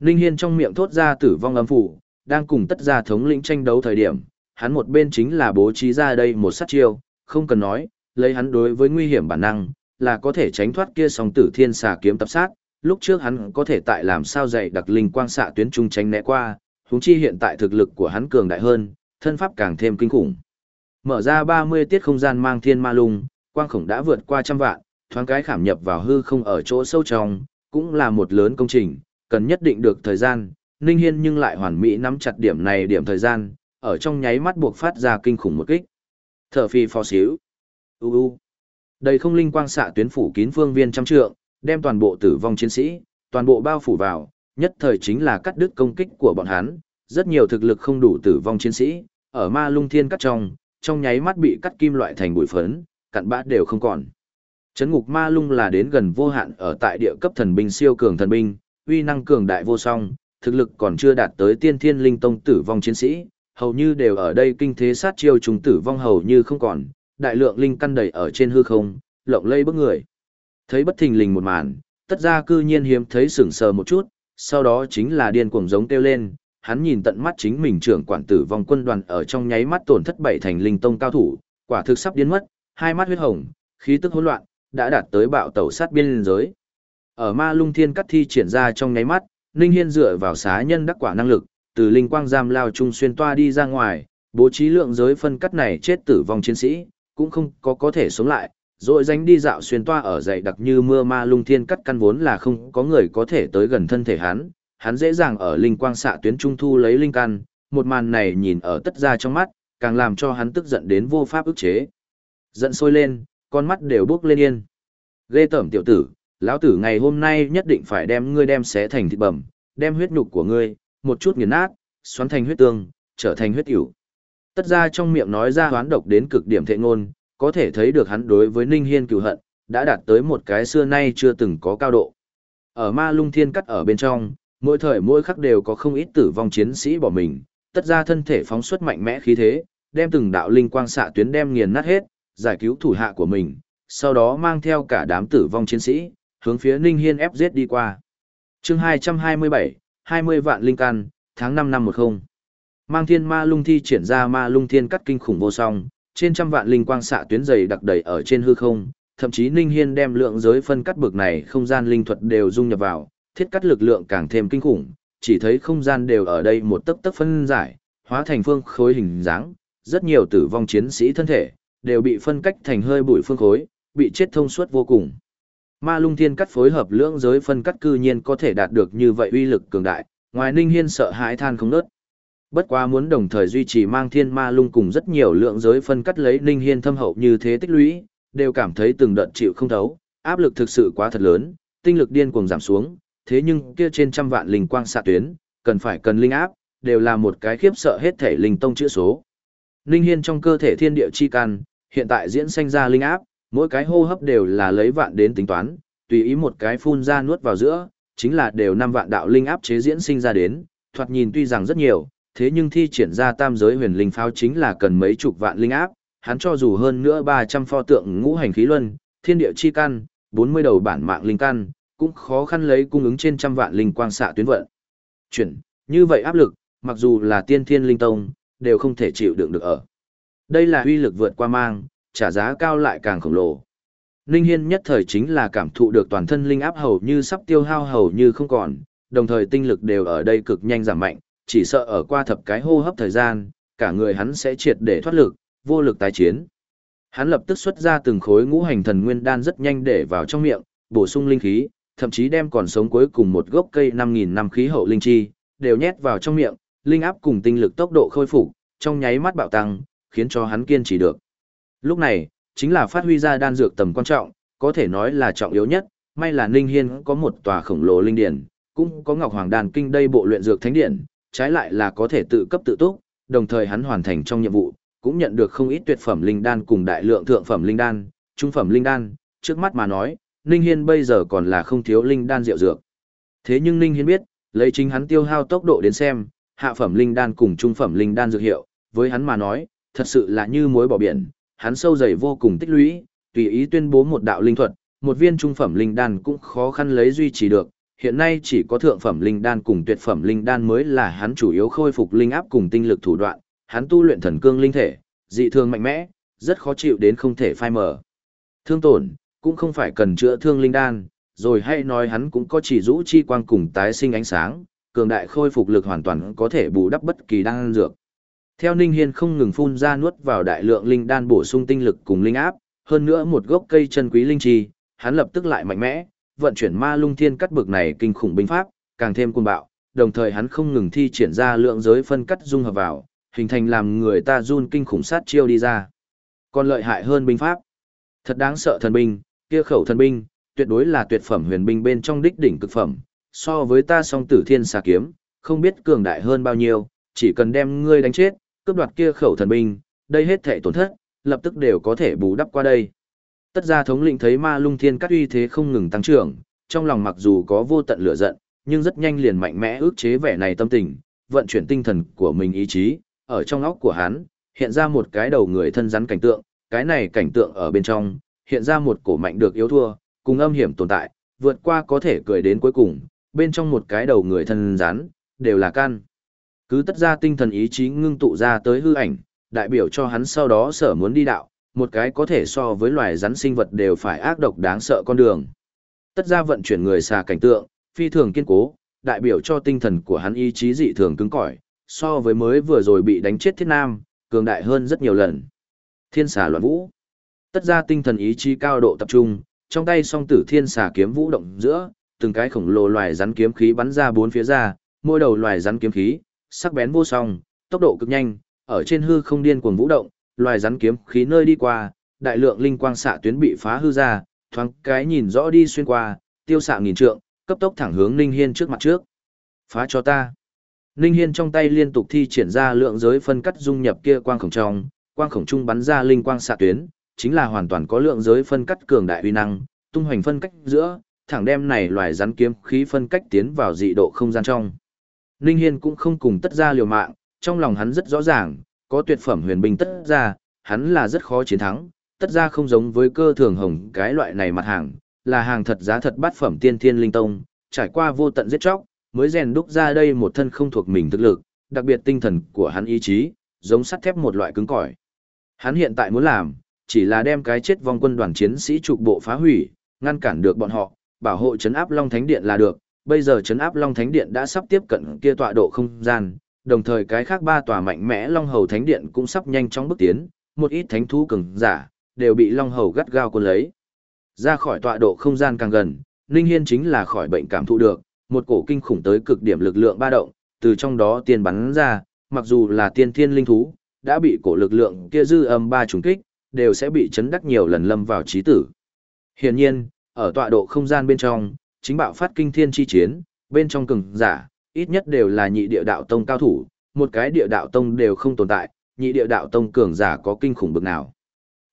Ninh Hiên trong miệng thốt ra tử vong âm phủ, đang cùng tất gia thống lĩnh tranh đấu thời điểm, hắn một bên chính là bố trí ra đây một sát chiêu, không cần nói, lấy hắn đối với nguy hiểm bản năng, là có thể tránh thoát kia song tử thiên xà kiếm tập sát, lúc trước hắn có thể tại làm sao dạy đặc linh quang xạ tuyến trung tránh né qua, huống chi hiện tại thực lực của hắn cường đại hơn, thân pháp càng thêm kinh khủng. Mở ra 30 tiết không gian mang thiên ma lung, quang khổng đã vượt qua trăm vạn, thoáng cái khảm nhập vào hư không ở chỗ sâu trong, cũng là một lớn công trình, cần nhất định được thời gian, Ninh Hiên nhưng lại hoàn mỹ nắm chặt điểm này điểm thời gian, ở trong nháy mắt buộc phát ra kinh khủng một kích. Thở phi phò xíu. U u. Đây không linh quang xạ tuyến phủ kín phương viên trăm trượng, đem toàn bộ tử vong chiến sĩ, toàn bộ bao phủ vào, nhất thời chính là cắt đứt công kích của bọn hắn, rất nhiều thực lực không đủ tử vong chiến sĩ, ở ma lung thiên cắt trong, trong nháy mắt bị cắt kim loại thành bụi phấn, cặn bã đều không còn. Chấn ngục ma lung là đến gần vô hạn ở tại địa cấp thần binh siêu cường thần binh, uy năng cường đại vô song, thực lực còn chưa đạt tới tiên thiên linh tông tử vong chiến sĩ, hầu như đều ở đây kinh thế sát chiêu trùng tử vong hầu như không còn, đại lượng linh căn đầy ở trên hư không, lộng lây bức người. Thấy bất thình lình một màn, tất ra cư nhiên hiếm thấy sửng sờ một chút, sau đó chính là điên cuồng giống kêu lên, hắn nhìn tận mắt chính mình trưởng quản tử vong quân đoàn ở trong nháy mắt tổn thất bảy thành linh tông cao thủ, quả thực sắp điên mất, hai mắt huyết hồng, khí tức hỗn loạn, đã đạt tới bạo tẩu sát biên giới. Ở ma lung thiên cắt thi triển ra trong nháy mắt, Ninh Hiên dựa vào xá nhân đắc quả năng lực, từ linh quang giam lao trung xuyên toa đi ra ngoài, bố trí lượng giới phân cắt này chết tử vong chiến sĩ, cũng không có có thể sống lại, rồi dánh đi dạo xuyên toa ở dậy đặc như mưa ma lung thiên cắt căn vốn là không có người có thể tới gần thân thể hắn, hắn dễ dàng ở linh quang xạ tuyến trung thu lấy linh căn, một màn này nhìn ở tất ra trong mắt, càng làm cho hắn tức giận đến vô pháp ức chế. Giận sôi lên, con mắt đều bước lên yên. Ghê tởm tiểu tử, lão tử ngày hôm nay nhất định phải đem ngươi đem xé thành thịt bẩm, đem huyết nhục của ngươi, một chút nghiền nát, xoắn thành huyết tương, trở thành huyết ỉu. Tất ra trong miệng nói ra hoán độc đến cực điểm thệ ngôn, có thể thấy được hắn đối với Ninh Hiên cựu hận, đã đạt tới một cái xưa nay chưa từng có cao độ. Ở ma lung thiên cắt ở bên trong, mỗi thời mỗi khắc đều có không ít tử vong chiến sĩ bỏ mình, tất ra thân thể phóng xuất mạnh mẽ khí thế, đem từng đạo linh quang xạ tuyến đem nghiền nát hết, giải cứu thủ hạ của mình, sau đó mang theo cả đám tử vong chiến sĩ, hướng phía Ninh Hiên ép giết đi qua. Chương 227, 20 vạn linh căn, tháng 5 năm 10. Mang thiên ma lung thi triển ra ma lung thiên cắt kinh khủng vô song, trên trăm vạn linh quang xạ tuyến dày đặc đầy ở trên hư không, thậm chí Ninh Hiên đem lượng giới phân cắt bực này không gian linh thuật đều dung nhập vào, thiết cắt lực lượng càng thêm kinh khủng, chỉ thấy không gian đều ở đây một tấc tấc phân giải, hóa thành phương khối hình dáng, rất nhiều tử vong chiến sĩ thân thể đều bị phân cách thành hơi bụi phương khối, bị chết thông suốt vô cùng. Ma lung thiên cắt phối hợp lưỡng giới phân cắt cư nhiên có thể đạt được như vậy uy lực cường đại, ngoài Ninh Hiên sợ hãi than không ngớt. Bất quá muốn đồng thời duy trì mang thiên ma lung cùng rất nhiều lượng giới phân cắt lấy Ninh Hiên thâm hậu như thế tích lũy, đều cảm thấy từng đợt chịu không thấu, áp lực thực sự quá thật lớn, tinh lực điên cuồng giảm xuống, thế nhưng kia trên trăm vạn linh quang xạ tuyến, cần phải cần linh áp, đều là một cái khiếp sợ hết thể linh tông chữ số. linh Hiên trong cơ thể thiên địa chi căn hiện tại diễn sinh ra linh áp, mỗi cái hô hấp đều là lấy vạn đến tính toán, tùy ý một cái phun ra nuốt vào giữa, chính là đều năm vạn đạo linh áp chế diễn sinh ra đến, thoạt nhìn tuy rằng rất nhiều, thế nhưng thi triển ra tam giới huyền linh pháo chính là cần mấy chục vạn linh áp, hắn cho dù hơn nữa 300 pho tượng ngũ hành khí luân, thiên địa chi căn, 40 đầu bản mạng linh căn, cũng khó khăn lấy cung ứng trên trăm vạn linh quang xạ tuyến vận. Chuyển, như vậy áp lực, mặc dù là tiên thiên linh tông, đều không thể chịu đựng được ở. Đây là uy lực vượt qua mang, trả giá cao lại càng khổng lồ. Ninh Hiên nhất thời chính là cảm thụ được toàn thân linh áp hầu như sắp tiêu hao hầu như không còn, đồng thời tinh lực đều ở đây cực nhanh giảm mạnh, chỉ sợ ở qua thập cái hô hấp thời gian, cả người hắn sẽ triệt để thoát lực, vô lực tái chiến. Hắn lập tức xuất ra từng khối ngũ hành thần nguyên đan rất nhanh để vào trong miệng, bổ sung linh khí, thậm chí đem còn sống cuối cùng một gốc cây 5.000 năm khí hậu linh chi đều nhét vào trong miệng, linh áp cùng tinh lực tốc độ khôi phục, trong nháy mắt bạo tăng, khiến cho hắn kiên trì được. Lúc này, chính là phát huy ra đan dược tầm quan trọng, có thể nói là trọng yếu nhất, may là Ninh Hiên có một tòa khổng lồ linh điển, cũng có Ngọc Hoàng đàn Kinh đây bộ luyện dược thánh điển, trái lại là có thể tự cấp tự túc, đồng thời hắn hoàn thành trong nhiệm vụ, cũng nhận được không ít tuyệt phẩm linh đan cùng đại lượng thượng phẩm linh đan, trung phẩm linh đan, trước mắt mà nói, Ninh Hiên bây giờ còn là không thiếu linh đan rượu dược. Thế nhưng Ninh Hiên biết, lấy chính hắn tiêu hao tốc độ đến xem, hạ phẩm linh đan cùng trung phẩm linh đan dược hiệu, với hắn mà nói, thật sự là như muối bỏ biển, hắn sâu dày vô cùng tích lũy, tùy ý tuyên bố một đạo linh thuật, một viên trung phẩm linh đan cũng khó khăn lấy duy trì được, hiện nay chỉ có thượng phẩm linh đan cùng tuyệt phẩm linh đan mới là hắn chủ yếu khôi phục linh áp cùng tinh lực thủ đoạn, hắn tu luyện thần cương linh thể, dị thường mạnh mẽ, rất khó chịu đến không thể phai mờ Thương tổn, cũng không phải cần chữa thương linh đan, rồi hay nói hắn cũng có chỉ rũ chi quang cùng tái sinh ánh sáng, cường đại khôi phục lực hoàn toàn có thể bù đắp bất kỳ đan dược. Theo Ninh Hiên không ngừng phun ra nuốt vào đại lượng linh đan bổ sung tinh lực cùng linh áp, hơn nữa một gốc cây chân quý linh chi, hắn lập tức lại mạnh mẽ, vận chuyển ma lung thiên cắt bực này kinh khủng binh pháp, càng thêm cuồng bạo, đồng thời hắn không ngừng thi triển ra lượng giới phân cắt dung hợp vào, hình thành làm người ta run kinh khủng sát chiêu đi ra. Còn lợi hại hơn binh pháp. Thật đáng sợ thần binh, kia khẩu thần binh, tuyệt đối là tuyệt phẩm huyền binh bên trong đích đỉnh cực phẩm, so với ta song tử thiên xà kiếm, không biết cường đại hơn bao nhiêu, chỉ cần đem ngươi đánh chết, cướp đoạt kia khẩu thần binh, đây hết thể tổn thất, lập tức đều có thể bù đắp qua đây. Tất gia thống lĩnh thấy ma lung thiên cắt uy thế không ngừng tăng trưởng, trong lòng mặc dù có vô tận lửa giận, nhưng rất nhanh liền mạnh mẽ ước chế vẻ này tâm tình, vận chuyển tinh thần của mình ý chí, ở trong óc của hắn, hiện ra một cái đầu người thân rắn cảnh tượng, cái này cảnh tượng ở bên trong, hiện ra một cổ mạnh được yếu thua, cùng âm hiểm tồn tại, vượt qua có thể cười đến cuối cùng, bên trong một cái đầu người thân rắn, đều là căn. Cứ tất ra tinh thần ý chí ngưng tụ ra tới hư ảnh, đại biểu cho hắn sau đó sở muốn đi đạo, một cái có thể so với loài rắn sinh vật đều phải ác độc đáng sợ con đường. Tất ra vận chuyển người xà cảnh tượng, phi thường kiên cố, đại biểu cho tinh thần của hắn ý chí dị thường cứng cỏi, so với mới vừa rồi bị đánh chết thiết nam, cường đại hơn rất nhiều lần. Thiên xà loạn vũ. Tất ra tinh thần ý chí cao độ tập trung, trong tay song tử thiên xà kiếm vũ động giữa, từng cái khổng lồ loài rắn kiếm khí bắn ra bốn phía ra, mỗi đầu loài rắn kiếm khí, sắc bén vô song, tốc độ cực nhanh, ở trên hư không điên cuồng vũ động, loài rắn kiếm khí nơi đi qua, đại lượng linh quang xạ tuyến bị phá hư ra, thoáng cái nhìn rõ đi xuyên qua, tiêu xạ nghìn trượng, cấp tốc thẳng hướng Ninh Hiên trước mặt trước. Phá cho ta. Ninh Hiên trong tay liên tục thi triển ra lượng giới phân cắt dung nhập kia quang khổng trong, quang khổng trung bắn ra linh quang xạ tuyến, chính là hoàn toàn có lượng giới phân cắt cường đại uy năng, tung hoành phân cách giữa, thẳng đem này loài rắn kiếm khí phân cách tiến vào dị độ không gian trong. Ninh Hiên cũng không cùng tất ra liều mạng, trong lòng hắn rất rõ ràng, có tuyệt phẩm huyền binh tất ra, hắn là rất khó chiến thắng, tất ra không giống với cơ thường hồng cái loại này mặt hàng, là hàng thật giá thật bát phẩm tiên thiên linh tông, trải qua vô tận giết chóc, mới rèn đúc ra đây một thân không thuộc mình thực lực, đặc biệt tinh thần của hắn ý chí, giống sắt thép một loại cứng cỏi. Hắn hiện tại muốn làm, chỉ là đem cái chết vong quân đoàn chiến sĩ trục bộ phá hủy, ngăn cản được bọn họ, bảo hộ chấn áp Long Thánh Điện là được. Bây giờ chấn áp Long Thánh Điện đã sắp tiếp cận kia tọa độ không gian, đồng thời cái khác ba tòa mạnh mẽ Long Hầu Thánh Điện cũng sắp nhanh chóng bước tiến, một ít thánh thú cường giả đều bị Long Hầu gắt gao cuốn lấy. Ra khỏi tọa độ không gian càng gần, Ninh Hiên chính là khỏi bệnh cảm thụ được, một cổ kinh khủng tới cực điểm lực lượng ba động, từ trong đó tiền bắn ra, mặc dù là tiên thiên linh thú, đã bị cổ lực lượng kia dư âm ba trùng kích, đều sẽ bị chấn đắc nhiều lần lâm vào trí tử. Hiển nhiên, ở tọa độ không gian bên trong, chính bạo phát kinh thiên chi chiến, bên trong cường giả, ít nhất đều là nhị địa đạo tông cao thủ, một cái địa đạo tông đều không tồn tại, nhị địa đạo tông cường giả có kinh khủng bực nào.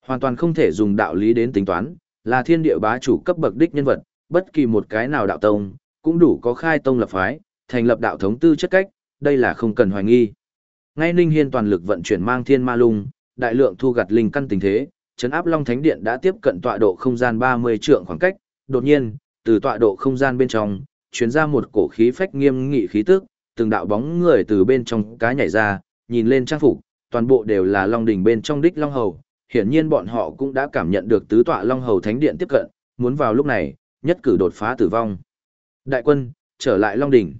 Hoàn toàn không thể dùng đạo lý đến tính toán, là thiên địa bá chủ cấp bậc đích nhân vật, bất kỳ một cái nào đạo tông, cũng đủ có khai tông lập phái, thành lập đạo thống tư chất cách, đây là không cần hoài nghi. Ngay Ninh Hiên toàn lực vận chuyển mang thiên ma lung, đại lượng thu gặt linh căn tình thế, chấn áp Long Thánh Điện đã tiếp cận tọa độ không gian 30 trượng khoảng cách, đột nhiên, từ tọa độ không gian bên trong, truyền ra một cổ khí phách nghiêm nghị khí tức, từng đạo bóng người từ bên trong cá nhảy ra, nhìn lên trang phục, toàn bộ đều là Long đỉnh bên trong đích Long Hầu, hiển nhiên bọn họ cũng đã cảm nhận được tứ tọa Long Hầu Thánh Điện tiếp cận, muốn vào lúc này, nhất cử đột phá tử vong. Đại quân, trở lại Long đỉnh.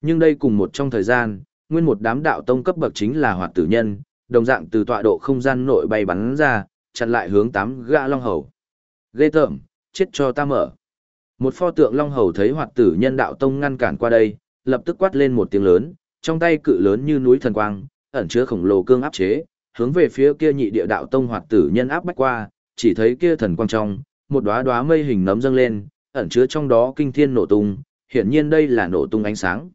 Nhưng đây cùng một trong thời gian, nguyên một đám đạo tông cấp bậc chính là hoạt tử nhân, đồng dạng từ tọa độ không gian nội bay bắn ra, chặn lại hướng tám gã long hầu. Ghê tởm, chết cho ta mở. Một pho tượng long hầu thấy hoạt tử nhân đạo tông ngăn cản qua đây, lập tức quát lên một tiếng lớn, trong tay cự lớn như núi thần quang, ẩn chứa khổng lồ cương áp chế, hướng về phía kia nhị địa đạo tông hoạt tử nhân áp bách qua, chỉ thấy kia thần quang trong, một đóa đóa mây hình nấm dâng lên, ẩn chứa trong đó kinh thiên nổ tung, hiển nhiên đây là nổ tung ánh sáng.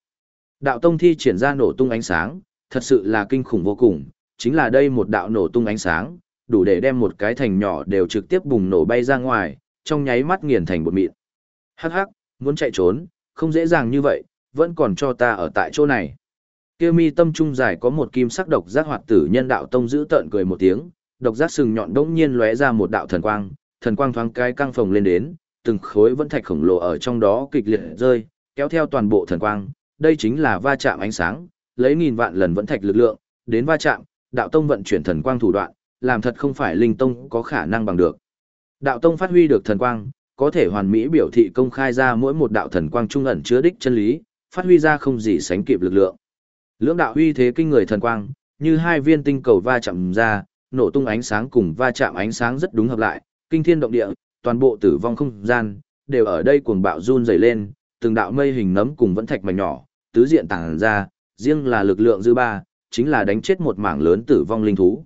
Đạo tông thi triển ra nổ tung ánh sáng, thật sự là kinh khủng vô cùng, chính là đây một đạo nổ tung ánh sáng, đủ để đem một cái thành nhỏ đều trực tiếp bùng nổ bay ra ngoài, trong nháy mắt nghiền thành bột mịn. Hắc hắc, muốn chạy trốn, không dễ dàng như vậy, vẫn còn cho ta ở tại chỗ này. Kia mi tâm trung dài có một kim sắc độc giác hoạt tử nhân đạo tông giữ tợn cười một tiếng, độc giác sừng nhọn đống nhiên lóe ra một đạo thần quang, thần quang thoáng cái căng phồng lên đến, từng khối vẫn thạch khổng lồ ở trong đó kịch liệt rơi, kéo theo toàn bộ thần quang, đây chính là va chạm ánh sáng, lấy nghìn vạn lần vẫn thạch lực lượng, đến va chạm, đạo tông vận chuyển thần quang thủ đoạn, làm thật không phải linh tông có khả năng bằng được. Đạo tông phát huy được thần quang, có thể hoàn mỹ biểu thị công khai ra mỗi một đạo thần quang trung ẩn chứa đích chân lý, phát huy ra không gì sánh kịp lực lượng. Lưỡng đạo huy thế kinh người thần quang, như hai viên tinh cầu va chạm ra, nổ tung ánh sáng cùng va chạm ánh sáng rất đúng hợp lại, kinh thiên động địa, toàn bộ tử vong không gian đều ở đây cuồng bạo run rẩy lên, từng đạo mây hình nấm cùng vẫn thạch mảnh nhỏ, tứ diện tản ra, riêng là lực lượng dư ba, chính là đánh chết một mảng lớn tử vong linh thú.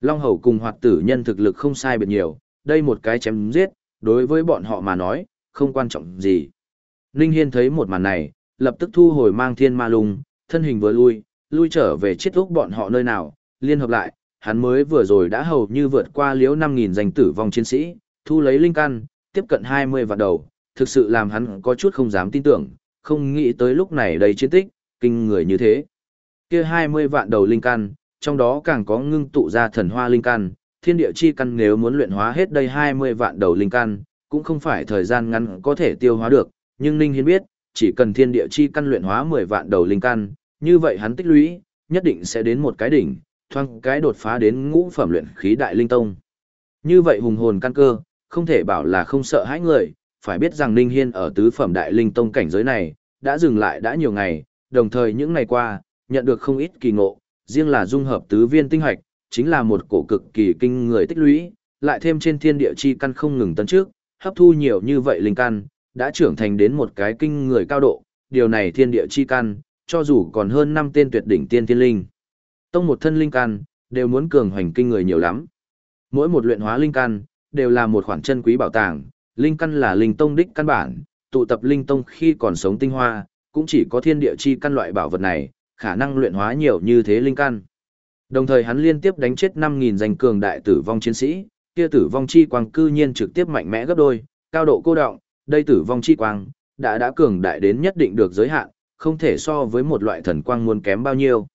Long hầu cùng hoạt tử nhân thực lực không sai biệt nhiều, đây một cái chém giết, đối với bọn họ mà nói, không quan trọng gì. Ninh Hiên thấy một màn này, lập tức thu hồi mang thiên ma lung, thân hình vừa lui, lui trở về chết úc bọn họ nơi nào, liên hợp lại, hắn mới vừa rồi đã hầu như vượt qua liếu 5.000 danh tử vong chiến sĩ, thu lấy linh căn, tiếp cận 20 vạn đầu, thực sự làm hắn có chút không dám tin tưởng, không nghĩ tới lúc này đầy chiến tích, kinh người như thế. Kia 20 vạn đầu linh căn, trong đó càng có ngưng tụ ra thần hoa linh căn, thiên địa chi căn nếu muốn luyện hóa hết đây 20 vạn đầu linh căn, cũng không phải thời gian ngắn có thể tiêu hóa được, nhưng Ninh Hiên biết, chỉ cần thiên địa chi căn luyện hóa 10 vạn đầu linh căn, như vậy hắn tích lũy, nhất định sẽ đến một cái đỉnh, thoang cái đột phá đến ngũ phẩm luyện khí đại linh tông. Như vậy hùng hồn căn cơ, không thể bảo là không sợ hãi người, phải biết rằng Ninh Hiên ở tứ phẩm đại linh tông cảnh giới này, đã dừng lại đã nhiều ngày, đồng thời những ngày qua, nhận được không ít kỳ ngộ, riêng là dung hợp tứ viên tinh hoạch, chính là một cổ cực kỳ kinh người tích lũy, lại thêm trên thiên địa chi căn không ngừng tấn trước, hấp thu nhiều như vậy linh căn, đã trưởng thành đến một cái kinh người cao độ, điều này thiên địa chi căn, cho dù còn hơn năm tên tuyệt đỉnh tiên thiên linh. Tông một thân linh căn, đều muốn cường hoành kinh người nhiều lắm. Mỗi một luyện hóa linh căn, đều là một khoản chân quý bảo tàng, linh căn là linh tông đích căn bản, tụ tập linh tông khi còn sống tinh hoa, cũng chỉ có thiên địa chi căn loại bảo vật này, khả năng luyện hóa nhiều như thế linh căn. Đồng thời hắn liên tiếp đánh chết 5.000 danh cường đại tử vong chiến sĩ, kia tử vong chi quang cư nhiên trực tiếp mạnh mẽ gấp đôi, cao độ cô động, đây tử vong chi quang, đã đã cường đại đến nhất định được giới hạn, không thể so với một loại thần quang muốn kém bao nhiêu.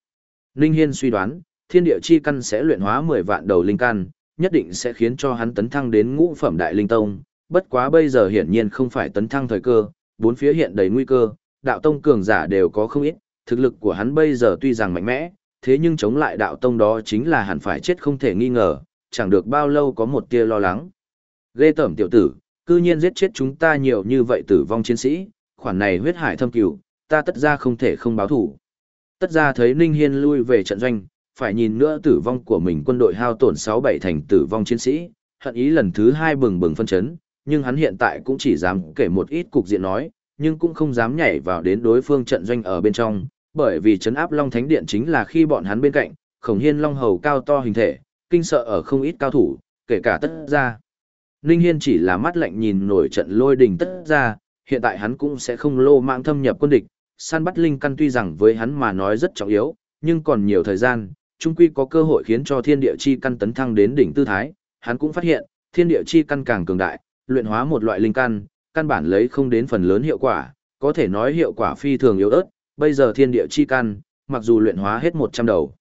Linh Hiên suy đoán, thiên địa chi căn sẽ luyện hóa 10 vạn đầu linh căn, nhất định sẽ khiến cho hắn tấn thăng đến ngũ phẩm đại linh tông, bất quá bây giờ hiển nhiên không phải tấn thăng thời cơ, bốn phía hiện đầy nguy cơ, đạo tông cường giả đều có không ít, thực lực của hắn bây giờ tuy rằng mạnh mẽ, thế nhưng chống lại đạo tông đó chính là hẳn phải chết không thể nghi ngờ, chẳng được bao lâu có một tia lo lắng. Ghê tẩm tiểu tử, cư nhiên giết chết chúng ta nhiều như vậy tử vong chiến sĩ, khoản này huyết hải thâm cửu, ta tất ra không thể không báo thủ. Tất ra thấy Ninh Hiên lui về trận doanh, phải nhìn nữa tử vong của mình quân đội hao tổn 6-7 thành tử vong chiến sĩ, hận ý lần thứ hai bừng bừng phân chấn, nhưng hắn hiện tại cũng chỉ dám kể một ít cục diện nói, nhưng cũng không dám nhảy vào đến đối phương trận doanh ở bên trong, bởi vì chấn áp Long Thánh Điện chính là khi bọn hắn bên cạnh, khổng hiên Long Hầu cao to hình thể, kinh sợ ở không ít cao thủ, kể cả tất ra. Ninh Hiên chỉ là mắt lạnh nhìn nổi trận lôi đình tất ra, hiện tại hắn cũng sẽ không lô mạng thâm nhập quân địch, săn bắt linh căn tuy rằng với hắn mà nói rất trọng yếu, nhưng còn nhiều thời gian, chung quy có cơ hội khiến cho thiên địa chi căn tấn thăng đến đỉnh tư thái, hắn cũng phát hiện, thiên địa chi căn càng cường đại, luyện hóa một loại linh căn, căn bản lấy không đến phần lớn hiệu quả, có thể nói hiệu quả phi thường yếu ớt, bây giờ thiên địa chi căn, mặc dù luyện hóa hết 100 đầu.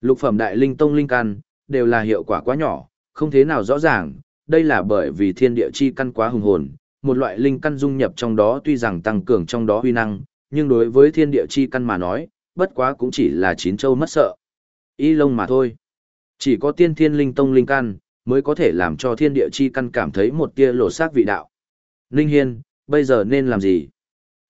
Lục phẩm đại linh tông linh căn, đều là hiệu quả quá nhỏ, không thế nào rõ ràng, đây là bởi vì thiên địa chi căn quá hùng hồn, một loại linh căn dung nhập trong đó tuy rằng tăng cường trong đó huy năng, nhưng đối với thiên địa chi căn mà nói, bất quá cũng chỉ là chín châu mất sợ. Y lông mà thôi. Chỉ có tiên thiên linh tông linh căn, mới có thể làm cho thiên địa chi căn cảm thấy một tia lột xác vị đạo. Ninh Hiên, bây giờ nên làm gì?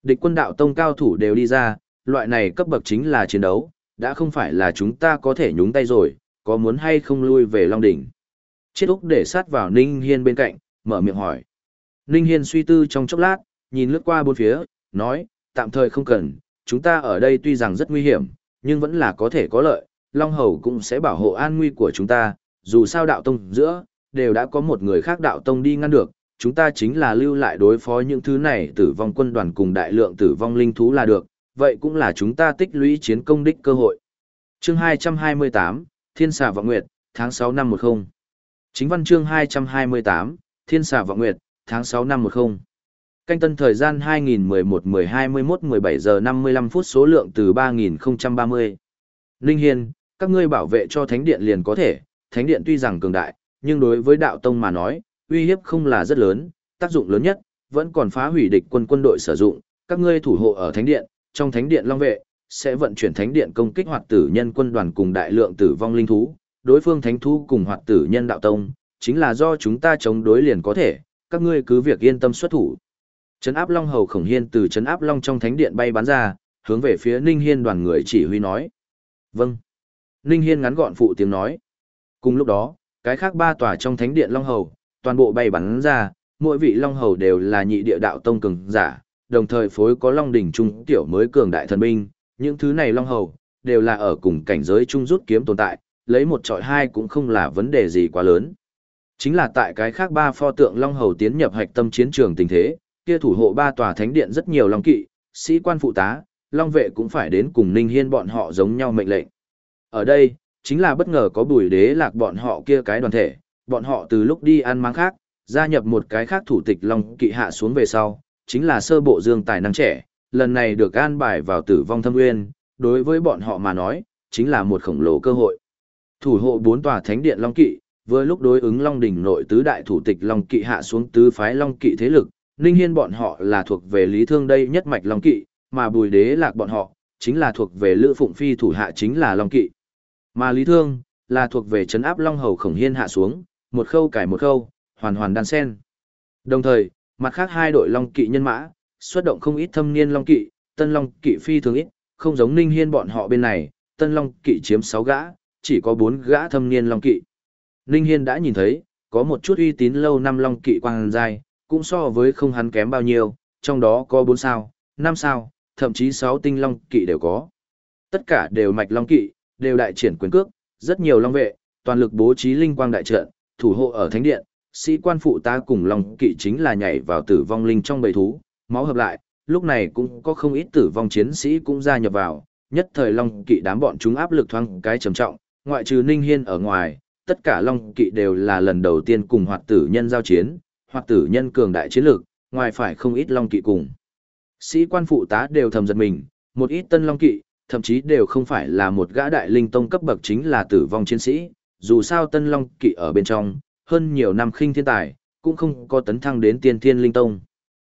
Địch quân đạo tông cao thủ đều đi ra, loại này cấp bậc chính là chiến đấu, đã không phải là chúng ta có thể nhúng tay rồi, có muốn hay không lui về Long Đỉnh. Chiết Úc để sát vào Ninh Hiên bên cạnh, mở miệng hỏi. Ninh Hiên suy tư trong chốc lát, nhìn lướt qua bốn phía, nói, tạm thời không cần, chúng ta ở đây tuy rằng rất nguy hiểm, nhưng vẫn là có thể có lợi, Long Hầu cũng sẽ bảo hộ an nguy của chúng ta, dù sao đạo tông giữa, đều đã có một người khác đạo tông đi ngăn được, chúng ta chính là lưu lại đối phó những thứ này tử vong quân đoàn cùng đại lượng tử vong linh thú là được, vậy cũng là chúng ta tích lũy chiến công đích cơ hội. Chương 228, Thiên xà vọng nguyệt, tháng 6 năm 10. Chính văn chương 228, Thiên xà vọng nguyệt, tháng 6 năm 10. Canh tân thời gian 2011-1021-17 giờ 55 phút số lượng từ 3030. Linh Hiên, các ngươi bảo vệ cho thánh điện liền có thể, thánh điện tuy rằng cường đại, nhưng đối với đạo tông mà nói, uy hiếp không là rất lớn, tác dụng lớn nhất, vẫn còn phá hủy địch quân quân đội sử dụng, các ngươi thủ hộ ở thánh điện, trong thánh điện long vệ, sẽ vận chuyển thánh điện công kích hoạt tử nhân quân đoàn cùng đại lượng tử vong linh thú, đối phương thánh thú cùng hoạt tử nhân đạo tông, chính là do chúng ta chống đối liền có thể, các ngươi cứ việc yên tâm xuất thủ. Trấn áp Long Hầu Khổng Hiên từ trấn áp Long trong thánh điện bay bắn ra, hướng về phía Ninh Hiên đoàn người chỉ huy nói. Vâng. Ninh Hiên ngắn gọn phụ tiếng nói. Cùng lúc đó, cái khác ba tòa trong thánh điện Long Hầu, toàn bộ bay bắn ra, mỗi vị Long Hầu đều là nhị địa đạo tông cường giả, đồng thời phối có Long đỉnh trung tiểu mới cường đại thần binh, những thứ này Long Hầu, đều là ở cùng cảnh giới trung rút kiếm tồn tại, lấy một trọi hai cũng không là vấn đề gì quá lớn. Chính là tại cái khác ba pho tượng Long Hầu tiến nhập hạch tâm chiến trường tình thế, kia thủ hộ ba tòa thánh điện rất nhiều Long kỵ, sĩ quan phụ tá, Long vệ cũng phải đến cùng Ninh Hiên bọn họ giống nhau mệnh lệnh. Ở đây, chính là bất ngờ có bùi đế lạc bọn họ kia cái đoàn thể, bọn họ từ lúc đi ăn máng khác, gia nhập một cái khác thủ tịch Long kỵ hạ xuống về sau, chính là sơ bộ dương tài năng trẻ, lần này được an bài vào tử vong thâm nguyên, đối với bọn họ mà nói, chính là một khổng lồ cơ hội. Thủ hộ bốn tòa thánh điện Long kỵ, với lúc đối ứng Long đỉnh nội tứ đại thủ tịch Long kỵ hạ xuống tứ phái Long kỵ thế lực, Ninh Hiên bọn họ là thuộc về Lý Thương đây nhất mạch Long kỵ, mà Bùi Đế Lạc bọn họ chính là thuộc về Lữ Phụng Phi thủ hạ chính là Long kỵ. Mà Lý Thương là thuộc về trấn áp Long Hầu Khổng Hiên hạ xuống, một khâu cải một khâu, hoàn hoàn đan sen. Đồng thời, mặt khác hai đội Long kỵ nhân mã, xuất động không ít thâm niên Long kỵ, Tân Long kỵ phi thường ít, không giống Ninh Hiên bọn họ bên này, Tân Long kỵ chiếm 6 gã, chỉ có 4 gã thâm niên Long kỵ. Ninh Hiên đã nhìn thấy, có một chút uy tín lâu năm Long kỵ quang dài, cũng so với không hắn kém bao nhiêu, trong đó có 4 sao, 5 sao, thậm chí 6 tinh Long kỵ đều có. Tất cả đều mạch Long kỵ, đều đại triển quyền cước, rất nhiều Long vệ, toàn lực bố trí linh quang đại trận, thủ hộ ở thánh điện, sĩ quan phụ ta cùng Long kỵ chính là nhảy vào tử vong linh trong bầy thú, máu hợp lại, lúc này cũng có không ít tử vong chiến sĩ cũng gia nhập vào, nhất thời Long kỵ đám bọn chúng áp lực thoáng cái trầm trọng, ngoại trừ Ninh Hiên ở ngoài, tất cả Long kỵ đều là lần đầu tiên cùng hoạt tử nhân giao chiến, hoạt tử nhân cường đại chiến lược, ngoài phải không ít Long kỵ cùng. Sĩ quan phụ tá đều thầm giật mình, một ít tân Long kỵ, thậm chí đều không phải là một gã đại linh tông cấp bậc chính là tử vong chiến sĩ, dù sao tân Long kỵ ở bên trong, hơn nhiều năm khinh thiên tài, cũng không có tấn thăng đến tiên thiên linh tông.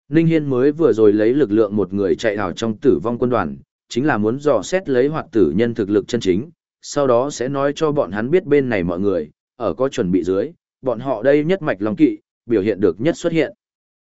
Ninh Hiên mới vừa rồi lấy lực lượng một người chạy vào trong tử vong quân đoàn, chính là muốn dò xét lấy hoạt tử nhân thực lực chân chính, sau đó sẽ nói cho bọn hắn biết bên này mọi người, ở có chuẩn bị dưới, bọn họ đây nhất mạch long kỵ, biểu hiện được nhất xuất hiện.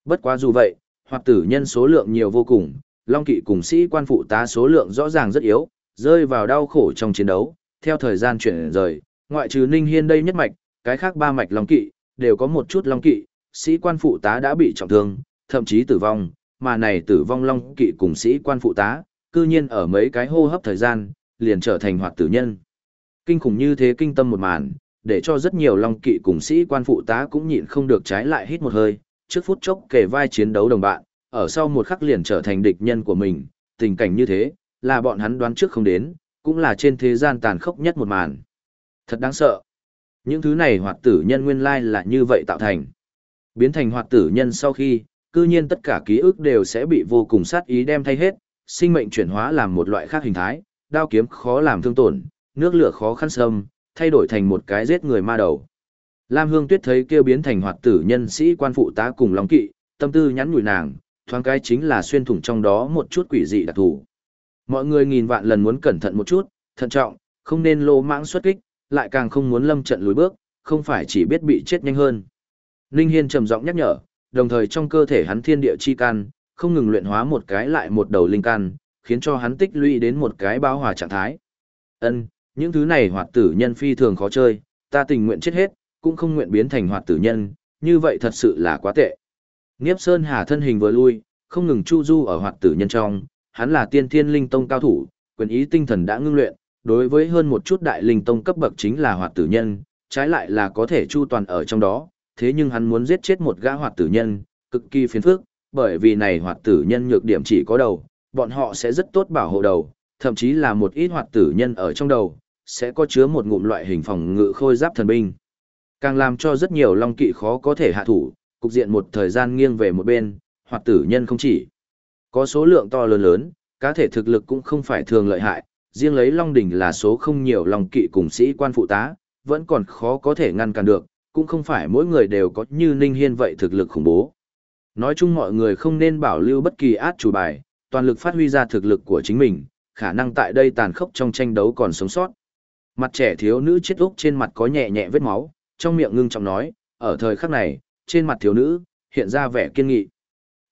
Bất quá dù vậy, hoạt tử nhân số lượng nhiều vô cùng, long kỵ cùng sĩ quan phụ tá số lượng rõ ràng rất yếu, rơi vào đau khổ trong chiến đấu, theo thời gian chuyển rời, ngoại trừ Ninh Hiên đây nhất mạch, cái khác ba mạch long kỵ, đều có một chút long kỵ, sĩ quan phụ tá đã bị trọng thương, thậm chí tử vong, mà này tử vong long kỵ cùng sĩ quan phụ tá, cư nhiên ở mấy cái hô hấp thời gian, liền trở thành hoạt tử nhân. Kinh khủng như thế kinh tâm một màn, để cho rất nhiều long kỵ cùng sĩ quan phụ tá cũng nhịn không được trái lại hít một hơi, trước phút chốc kề vai chiến đấu đồng bạn, ở sau một khắc liền trở thành địch nhân của mình, tình cảnh như thế, là bọn hắn đoán trước không đến, cũng là trên thế gian tàn khốc nhất một màn. Thật đáng sợ. Những thứ này hoạt tử nhân nguyên lai là như vậy tạo thành. Biến thành hoạt tử nhân sau khi, cư nhiên tất cả ký ức đều sẽ bị vô cùng sát ý đem thay hết, sinh mệnh chuyển hóa làm một loại khác hình thái, đao kiếm khó làm thương tổn, nước lửa khó khăn sâm, thay đổi thành một cái giết người ma đầu. Lam Hương Tuyết thấy kêu biến thành hoạt tử nhân sĩ quan phụ tá cùng Long Kỵ, tâm tư nhắn nhủi nàng, thoáng cái chính là xuyên thủng trong đó một chút quỷ dị đặc thù. Mọi người nghìn vạn lần muốn cẩn thận một chút, thận trọng, không nên lô mãng xuất kích, lại càng không muốn lâm trận lùi bước, không phải chỉ biết bị chết nhanh hơn. Ninh Hiên trầm giọng nhắc nhở, đồng thời trong cơ thể hắn thiên địa chi căn, không ngừng luyện hóa một cái lại một đầu linh căn, khiến cho hắn tích lũy đến một cái bao hòa trạng thái. Ân, những thứ này hoạt tử nhân phi thường khó chơi, ta tình nguyện chết hết, cũng không nguyện biến thành hoạt tử nhân, như vậy thật sự là quá tệ. Niếp Sơn Hà thân hình vừa lui, không ngừng chu du ở hoạt tử nhân trong, hắn là tiên thiên linh tông cao thủ, quyền ý tinh thần đã ngưng luyện, đối với hơn một chút đại linh tông cấp bậc chính là hoạt tử nhân, trái lại là có thể chu toàn ở trong đó, thế nhưng hắn muốn giết chết một gã hoạt tử nhân, cực kỳ phiền phức, bởi vì này hoạt tử nhân nhược điểm chỉ có đầu, bọn họ sẽ rất tốt bảo hộ đầu, thậm chí là một ít hoạt tử nhân ở trong đầu, sẽ có chứa một ngụm loại hình phòng ngự khôi giáp thần binh. Càng làm cho rất nhiều long kỵ khó có thể hạ thủ, cục diện một thời gian nghiêng về một bên, hoạt tử nhân không chỉ có số lượng to lớn lớn, cá thể thực lực cũng không phải thường lợi hại, riêng lấy Long Đỉnh là số không nhiều lòng kỵ cùng sĩ quan phụ tá, vẫn còn khó có thể ngăn cản được, cũng không phải mỗi người đều có như Ninh Hiên vậy thực lực khủng bố. Nói chung mọi người không nên bảo lưu bất kỳ át chủ bài, toàn lực phát huy ra thực lực của chính mình, khả năng tại đây tàn khốc trong tranh đấu còn sống sót. Mặt trẻ thiếu nữ chết úc trên mặt có nhẹ nhẹ vết máu, trong miệng ngưng trọng nói, ở thời khắc này, trên mặt thiếu nữ, hiện ra vẻ kiên nghị.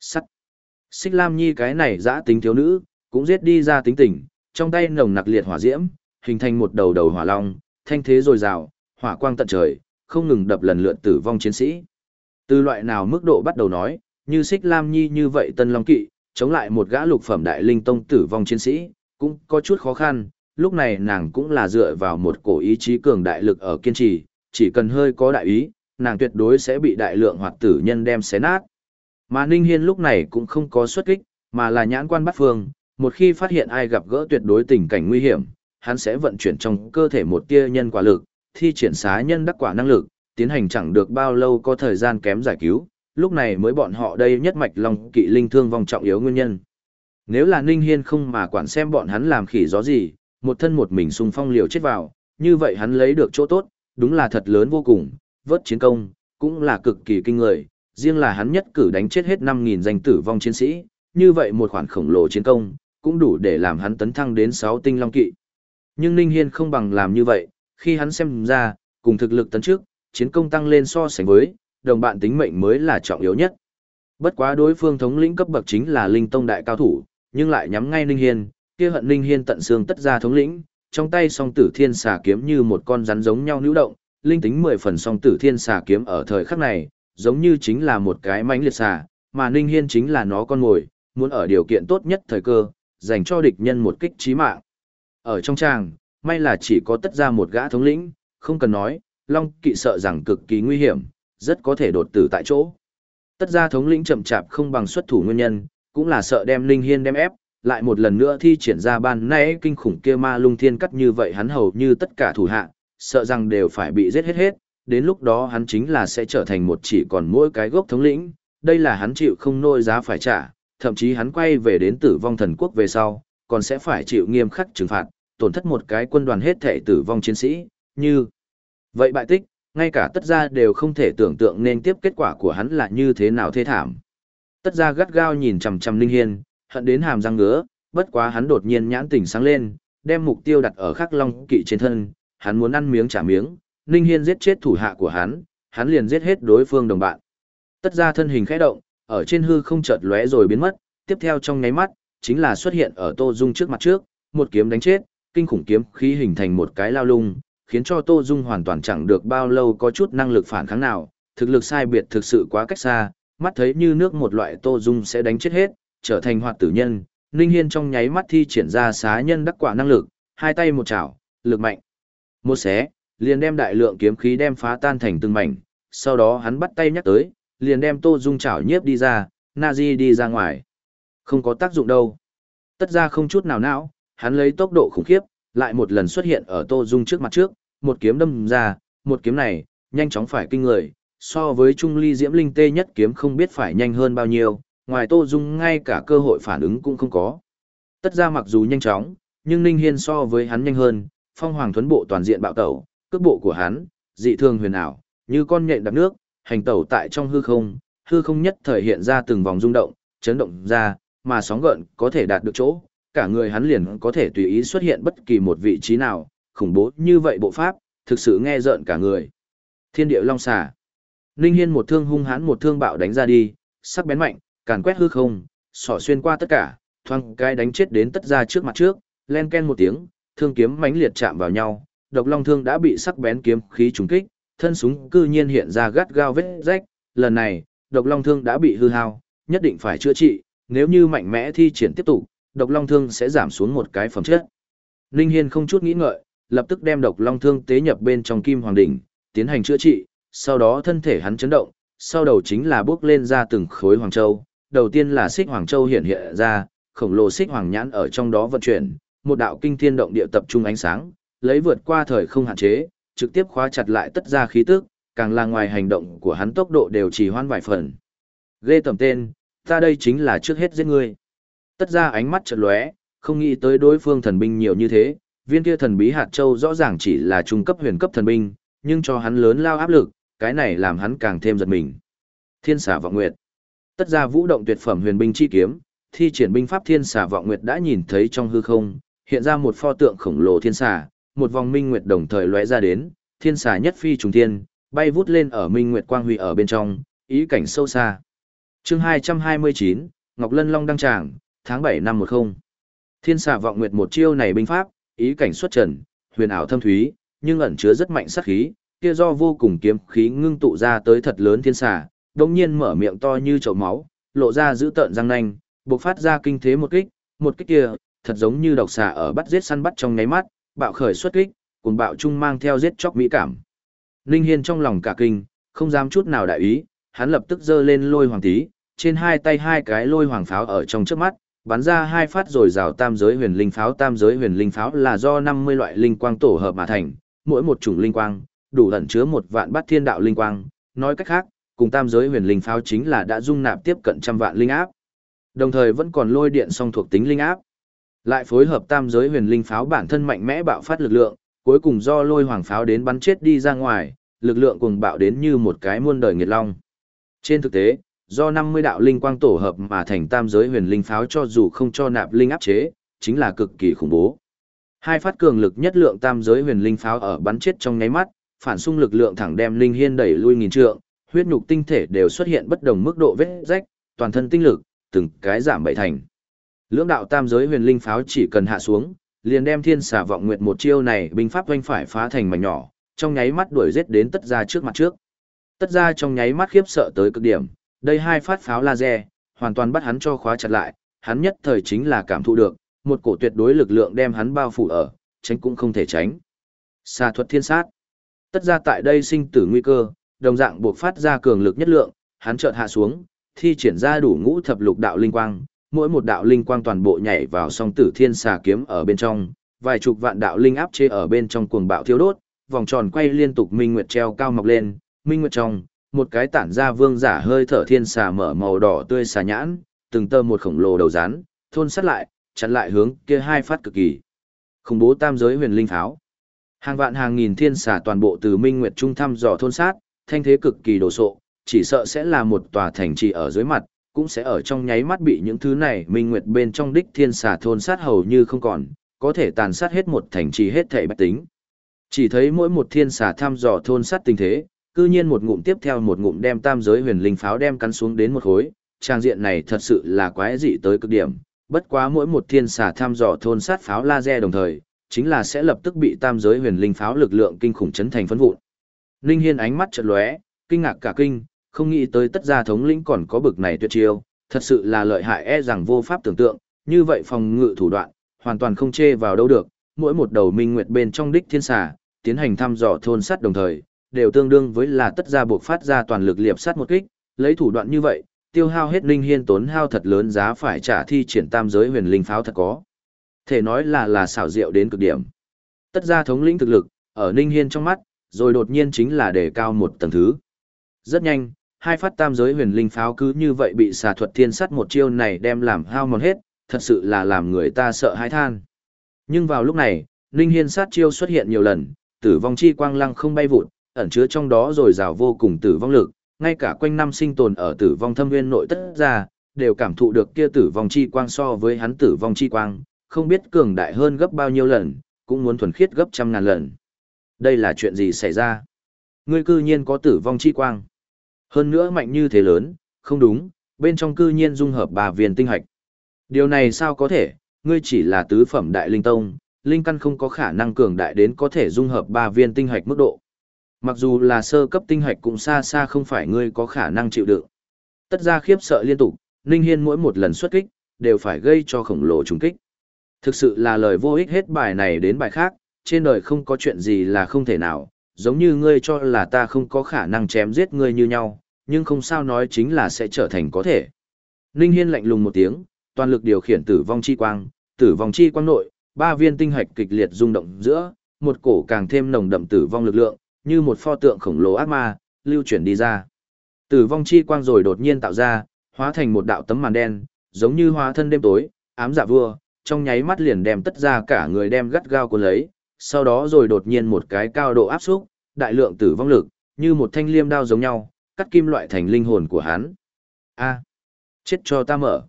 Sắt. Xích Lam Nhi cái này dã tính thiếu nữ, cũng giết đi ra tính tình, trong tay nồng nặc liệt hỏa diễm, hình thành một đầu đầu hỏa long, thanh thế dồi dào, hỏa quang tận trời, không ngừng đập lần lượt tử vong chiến sĩ. Từ loại nào mức độ bắt đầu nói, như Xích Lam Nhi như vậy Tân Long Kỵ, chống lại một gã lục phẩm đại linh tông tử vong chiến sĩ, cũng có chút khó khăn, lúc này nàng cũng là dựa vào một cổ ý chí cường đại lực ở kiên trì, chỉ cần hơi có đại ý, nàng tuyệt đối sẽ bị đại lượng hoạt tử nhân đem xé nát. Mà Ninh Hiên lúc này cũng không có xuất kích, mà là nhãn quan bắt phương, một khi phát hiện ai gặp gỡ tuyệt đối tình cảnh nguy hiểm, hắn sẽ vận chuyển trong cơ thể một tia nhân quả lực, thi triển xá nhân đắc quả năng lực, tiến hành chẳng được bao lâu có thời gian kém giải cứu, lúc này mới bọn họ đây nhất mạch lòng kỵ linh thương vong trọng yếu nguyên nhân. Nếu là Ninh Hiên không mà quản xem bọn hắn làm khỉ gió gì, một thân một mình xung phong liều chết vào, như vậy hắn lấy được chỗ tốt, đúng là thật lớn vô cùng, vớt chiến công, cũng là cực kỳ kinh người, riêng là hắn nhất cử đánh chết hết 5.000 danh tử vong chiến sĩ, như vậy một khoản khổng lồ chiến công, cũng đủ để làm hắn tấn thăng đến 6 tinh long kỵ. Nhưng Ninh Hiên không bằng làm như vậy, khi hắn xem ra, cùng thực lực tấn trước, chiến công tăng lên so sánh với, đồng bạn tính mệnh mới là trọng yếu nhất. Bất quá đối phương thống lĩnh cấp bậc chính là linh tông đại cao thủ, nhưng lại nhắm ngay Ninh Hiên, kia hận Ninh Hiên tận xương tất ra thống lĩnh, trong tay song tử thiên xà kiếm như một con rắn giống nhau nữu động, linh tính mười phần song tử thiên xà kiếm ở thời khắc này, giống như chính là một cái mãnh liệt xà, mà Ninh Hiên chính là nó con ngồi, muốn ở điều kiện tốt nhất thời cơ, dành cho địch nhân một kích chí mạng. Ở trong tràng, may là chỉ có tất ra một gã thống lĩnh, không cần nói, Long Kỵ sợ rằng cực kỳ nguy hiểm, rất có thể đột tử tại chỗ. Tất ra thống lĩnh chậm chạp không bằng xuất thủ nguyên nhân, cũng là sợ đem linh Hiên đem ép, lại một lần nữa thi triển ra ban nãy kinh khủng kia ma lung thiên cắt như vậy hắn hầu như tất cả thủ hạ, sợ rằng đều phải bị giết hết hết, đến lúc đó hắn chính là sẽ trở thành một chỉ còn mỗi cái gốc thống lĩnh, đây là hắn chịu không nôi giá phải trả, thậm chí hắn quay về đến tử vong thần quốc về sau, còn sẽ phải chịu nghiêm khắc trừng phạt, tổn thất một cái quân đoàn hết thể tử vong chiến sĩ, như vậy bại tích, ngay cả tất gia đều không thể tưởng tượng nên tiếp kết quả của hắn là như thế nào thê thảm. Tất gia gắt gao nhìn chằm chằm Linh Hiên, hận đến hàm răng ngứa, bất quá hắn đột nhiên nhãn tỉnh sáng lên, đem mục tiêu đặt ở khắc long kỵ trên thân, hắn muốn ăn miếng trả miếng, Linh Hiên giết chết thủ hạ của hắn, hắn liền giết hết đối phương đồng bạn. Tất gia thân hình khẽ động, ở trên hư không chợt lóe rồi biến mất, tiếp theo trong nháy mắt, chính là xuất hiện ở Tô Dung trước mặt trước, một kiếm đánh chết, kinh khủng kiếm khí hình thành một cái lao lung, khiến cho Tô Dung hoàn toàn chẳng được bao lâu có chút năng lực phản kháng nào, thực lực sai biệt thực sự quá cách xa, mắt thấy như nước một loại Tô Dung sẽ đánh chết hết, trở thành hoạt tử nhân, Ninh Hiên trong nháy mắt thi triển ra xá nhân đắc quả năng lực, hai tay một chảo, lực mạnh. Một xé, liền đem đại lượng kiếm khí đem phá tan thành từng mảnh, sau đó hắn bắt tay nhắc tới, liền đem Tô Dung chảo nhiếp đi ra, Nazi đi ra ngoài. Không có tác dụng đâu. Tất ra không chút nào não, hắn lấy tốc độ khủng khiếp, lại một lần xuất hiện ở Tô Dung trước mặt trước, một kiếm đâm ra, một kiếm này, nhanh chóng phải kinh người, so với Trung Ly Diễm Linh tê nhất kiếm không biết phải nhanh hơn bao nhiêu, ngoài Tô Dung ngay cả cơ hội phản ứng cũng không có. Tất ra mặc dù nhanh chóng, nhưng Ninh Hiên so với hắn nhanh hơn, phong hoàng thuấn bộ toàn diện bạo tẩu, cước bộ của hắn, dị thường huyền ảo, như con nhện đạp nước, hành tẩu tại trong hư không, hư không nhất thời hiện ra từng vòng rung động, chấn động ra, mà sóng gợn có thể đạt được chỗ, cả người hắn liền có thể tùy ý xuất hiện bất kỳ một vị trí nào, khủng bố như vậy bộ pháp, thực sự nghe rợn cả người. Thiên địa long xà. Ninh Hiên một thương hung hãn một thương bạo đánh ra đi, sắc bén mạnh, càn quét hư không, xỏ xuyên qua tất cả, thoang cái đánh chết đến tất ra trước mặt trước, len ken một tiếng, thương kiếm mãnh liệt chạm vào nhau, độc long thương đã bị sắc bén kiếm khí trúng kích, thân súng cư nhiên hiện ra gắt gao vết rách, lần này, độc long thương đã bị hư hao, nhất định phải chữa trị, nếu như mạnh mẽ thi triển tiếp tục, độc long thương sẽ giảm xuống một cái phẩm chất. Linh Hiên không chút nghĩ ngợi, lập tức đem độc long thương tế nhập bên trong kim hoàng đỉnh, tiến hành chữa trị, sau đó thân thể hắn chấn động, sau đầu chính là bước lên ra từng khối hoàng châu, đầu tiên là xích hoàng châu hiện hiện ra, khổng lồ xích hoàng nhãn ở trong đó vận chuyển, một đạo kinh thiên động địa tập trung ánh sáng, lấy vượt qua thời không hạn chế, trực tiếp khóa chặt lại tất ra khí tức, càng là ngoài hành động của hắn tốc độ đều chỉ hoan vài phần. Ghê tầm tên, ta đây chính là trước hết giết ngươi. Tất ra ánh mắt chợt lóe, không nghĩ tới đối phương thần binh nhiều như thế, viên kia thần bí hạt châu rõ ràng chỉ là trung cấp huyền cấp thần binh, nhưng cho hắn lớn lao áp lực, cái này làm hắn càng thêm giật mình. Thiên xà vọng nguyệt. Tất ra vũ động tuyệt phẩm huyền binh chi kiếm, thi triển binh pháp thiên xà vọng nguyệt đã nhìn thấy trong hư không, hiện ra một pho tượng khổng lồ thiên xà, một vòng minh nguyệt đồng thời lóe ra đến, thiên xà nhất phi trùng thiên, bay vút lên ở minh nguyệt quang huy ở bên trong, ý cảnh sâu xa. Chương 229, Ngọc Lân Long đăng tràng, tháng 7 năm 10. Thiên xà vọng nguyệt một chiêu này binh pháp, ý cảnh xuất trần, huyền ảo thâm thúy, nhưng ẩn chứa rất mạnh sát khí, kia do vô cùng kiếm khí ngưng tụ ra tới thật lớn thiên xà, đồng nhiên mở miệng to như chậu máu, lộ ra dữ tợn răng nanh, bộc phát ra kinh thế một kích, một kích kia, thật giống như độc xà ở bắt giết săn bắt trong nháy mắt, bạo khởi xuất kích, cùng bạo trung mang theo giết chóc mỹ cảm. Ninh Hiên trong lòng cả kinh, không dám chút nào đại ý, hắn lập tức giơ lên lôi hoàng tí, trên hai tay hai cái lôi hoàng pháo ở trong trước mắt, bắn ra hai phát rồi rào tam giới huyền linh pháo. Tam giới huyền linh pháo là do 50 loại linh quang tổ hợp mà thành, mỗi một chủng linh quang, đủ ẩn chứa một vạn bát thiên đạo linh quang, nói cách khác, cùng tam giới huyền linh pháo chính là đã dung nạp tiếp cận trăm vạn linh áp. Đồng thời vẫn còn lôi điện song thuộc tính linh áp. Lại phối hợp tam giới huyền linh pháo bản thân mạnh mẽ bạo phát lực lượng, cuối cùng do lôi hoàng pháo đến bắn chết đi ra ngoài, lực lượng cùng bạo đến như một cái muôn đời nghiệt long. Trên thực tế, do 50 đạo linh quang tổ hợp mà thành tam giới huyền linh pháo cho dù không cho nạp linh áp chế, chính là cực kỳ khủng bố. Hai phát cường lực nhất lượng tam giới huyền linh pháo ở bắn chết trong nháy mắt, phản xung lực lượng thẳng đem linh hiên đẩy lui nghìn trượng, huyết nhục tinh thể đều xuất hiện bất đồng mức độ vết rách, toàn thân tinh lực từng cái giảm bảy thành. Lưỡng đạo tam giới huyền linh pháo chỉ cần hạ xuống, liền đem thiên xà vọng nguyệt một chiêu này binh pháp doanh phải phá thành mảnh nhỏ, trong nháy mắt đuổi giết đến tất ra trước mặt trước. Tất ra trong nháy mắt khiếp sợ tới cực điểm, đây hai phát pháo laser, hoàn toàn bắt hắn cho khóa chặt lại, hắn nhất thời chính là cảm thụ được, một cổ tuyệt đối lực lượng đem hắn bao phủ ở, tránh cũng không thể tránh. Xà thuật thiên sát. Tất ra tại đây sinh tử nguy cơ, đồng dạng buộc phát ra cường lực nhất lượng, hắn chợt hạ xuống, thi triển ra đủ ngũ thập lục đạo linh quang, mỗi một đạo linh quang toàn bộ nhảy vào song tử thiên xà kiếm ở bên trong, vài chục vạn đạo linh áp chế ở bên trong cuồng bạo thiêu đốt, vòng tròn quay liên tục minh nguyệt treo cao mọc lên, minh nguyệt trong, một cái tản ra vương giả hơi thở thiên xà mở màu đỏ tươi xà nhãn, từng tơ một khổng lồ đầu rắn, thôn sát lại, chặn lại hướng kia hai phát cực kỳ. Khủng bố tam giới huyền linh pháo. Hàng vạn hàng nghìn thiên xà toàn bộ từ minh nguyệt trung thăm dò thôn sát, thanh thế cực kỳ đồ sộ, chỉ sợ sẽ là một tòa thành trì ở dưới mặt, cũng sẽ ở trong nháy mắt bị những thứ này minh nguyệt bên trong đích thiên xà thôn sát hầu như không còn, có thể tàn sát hết một thành trì hết thảy bách tính. Chỉ thấy mỗi một thiên xà thăm dò thôn sát tình thế, cư nhiên một ngụm tiếp theo một ngụm đem tam giới huyền linh pháo đem cắn xuống đến một khối, trang diện này thật sự là quái dị tới cực điểm, bất quá mỗi một thiên xà thăm dò thôn sát pháo laser đồng thời, chính là sẽ lập tức bị tam giới huyền linh pháo lực lượng kinh khủng chấn thành phấn vụn. Linh Hiên ánh mắt chợt lóe, kinh ngạc cả kinh, không nghĩ tới tất gia thống lĩnh còn có bực này tuyệt chiêu, thật sự là lợi hại e rằng vô pháp tưởng tượng, như vậy phòng ngự thủ đoạn, hoàn toàn không chê vào đâu được, mỗi một đầu minh nguyệt bên trong đích thiên xà, tiến hành thăm dò thôn sắt đồng thời, đều tương đương với là tất gia buộc phát ra toàn lực liệp sát một kích, lấy thủ đoạn như vậy, tiêu hao hết linh hiên tốn hao thật lớn giá phải trả thi triển tam giới huyền linh pháo thật có. Thể nói là là xảo diệu đến cực điểm. Tất gia thống lĩnh thực lực, ở ninh hiên trong mắt, rồi đột nhiên chính là đề cao một tầng thứ. Rất nhanh, hai phát tam giới huyền linh pháo cứ như vậy bị xà thuật thiên sắt một chiêu này đem làm hao mòn hết, thật sự là làm người ta sợ hãi than. Nhưng vào lúc này, Ninh Hiên sát chiêu xuất hiện nhiều lần, tử vong chi quang lăng không bay vụt, ẩn chứa trong đó rồi rào vô cùng tử vong lực, ngay cả quanh năm sinh tồn ở tử vong thâm nguyên nội tất ra, đều cảm thụ được kia tử vong chi quang so với hắn tử vong chi quang, không biết cường đại hơn gấp bao nhiêu lần, cũng muốn thuần khiết gấp trăm ngàn lần. Đây là chuyện gì xảy ra? Ngươi cư nhiên có tử vong chi quang. Hơn nữa mạnh như thế lớn, không đúng, bên trong cư nhiên dung hợp ba viên tinh hạch. Điều này sao có thể, ngươi chỉ là tứ phẩm đại linh tông, linh căn không có khả năng cường đại đến có thể dung hợp ba viên tinh hạch mức độ. Mặc dù là sơ cấp tinh hạch cũng xa xa không phải ngươi có khả năng chịu đựng. Tất ra khiếp sợ liên tục, Ninh Hiên mỗi một lần xuất kích, đều phải gây cho khổng lồ trùng kích. Thực sự là lời vô ích hết bài này đến bài khác, trên đời không có chuyện gì là không thể nào, giống như ngươi cho là ta không có khả năng chém giết ngươi như nhau, nhưng không sao nói chính là sẽ trở thành có thể. Ninh Hiên lạnh lùng một tiếng, toàn lực điều khiển tử vong chi quang, tử vong chi quang nội, ba viên tinh hạch kịch liệt rung động giữa, một cổ càng thêm nồng đậm tử vong lực lượng, như một pho tượng khổng lồ ác ma, lưu chuyển đi ra. Tử vong chi quang rồi đột nhiên tạo ra, hóa thành một đạo tấm màn đen, giống như hóa thân đêm tối, ám dạ vua, trong nháy mắt liền đem tất ra cả người đem gắt gao cuốn lấy, sau đó rồi đột nhiên một cái cao độ áp xúc, đại lượng tử vong lực, như một thanh liêm đao giống nhau, cắt kim loại thành linh hồn của hắn. A, chết cho ta mở.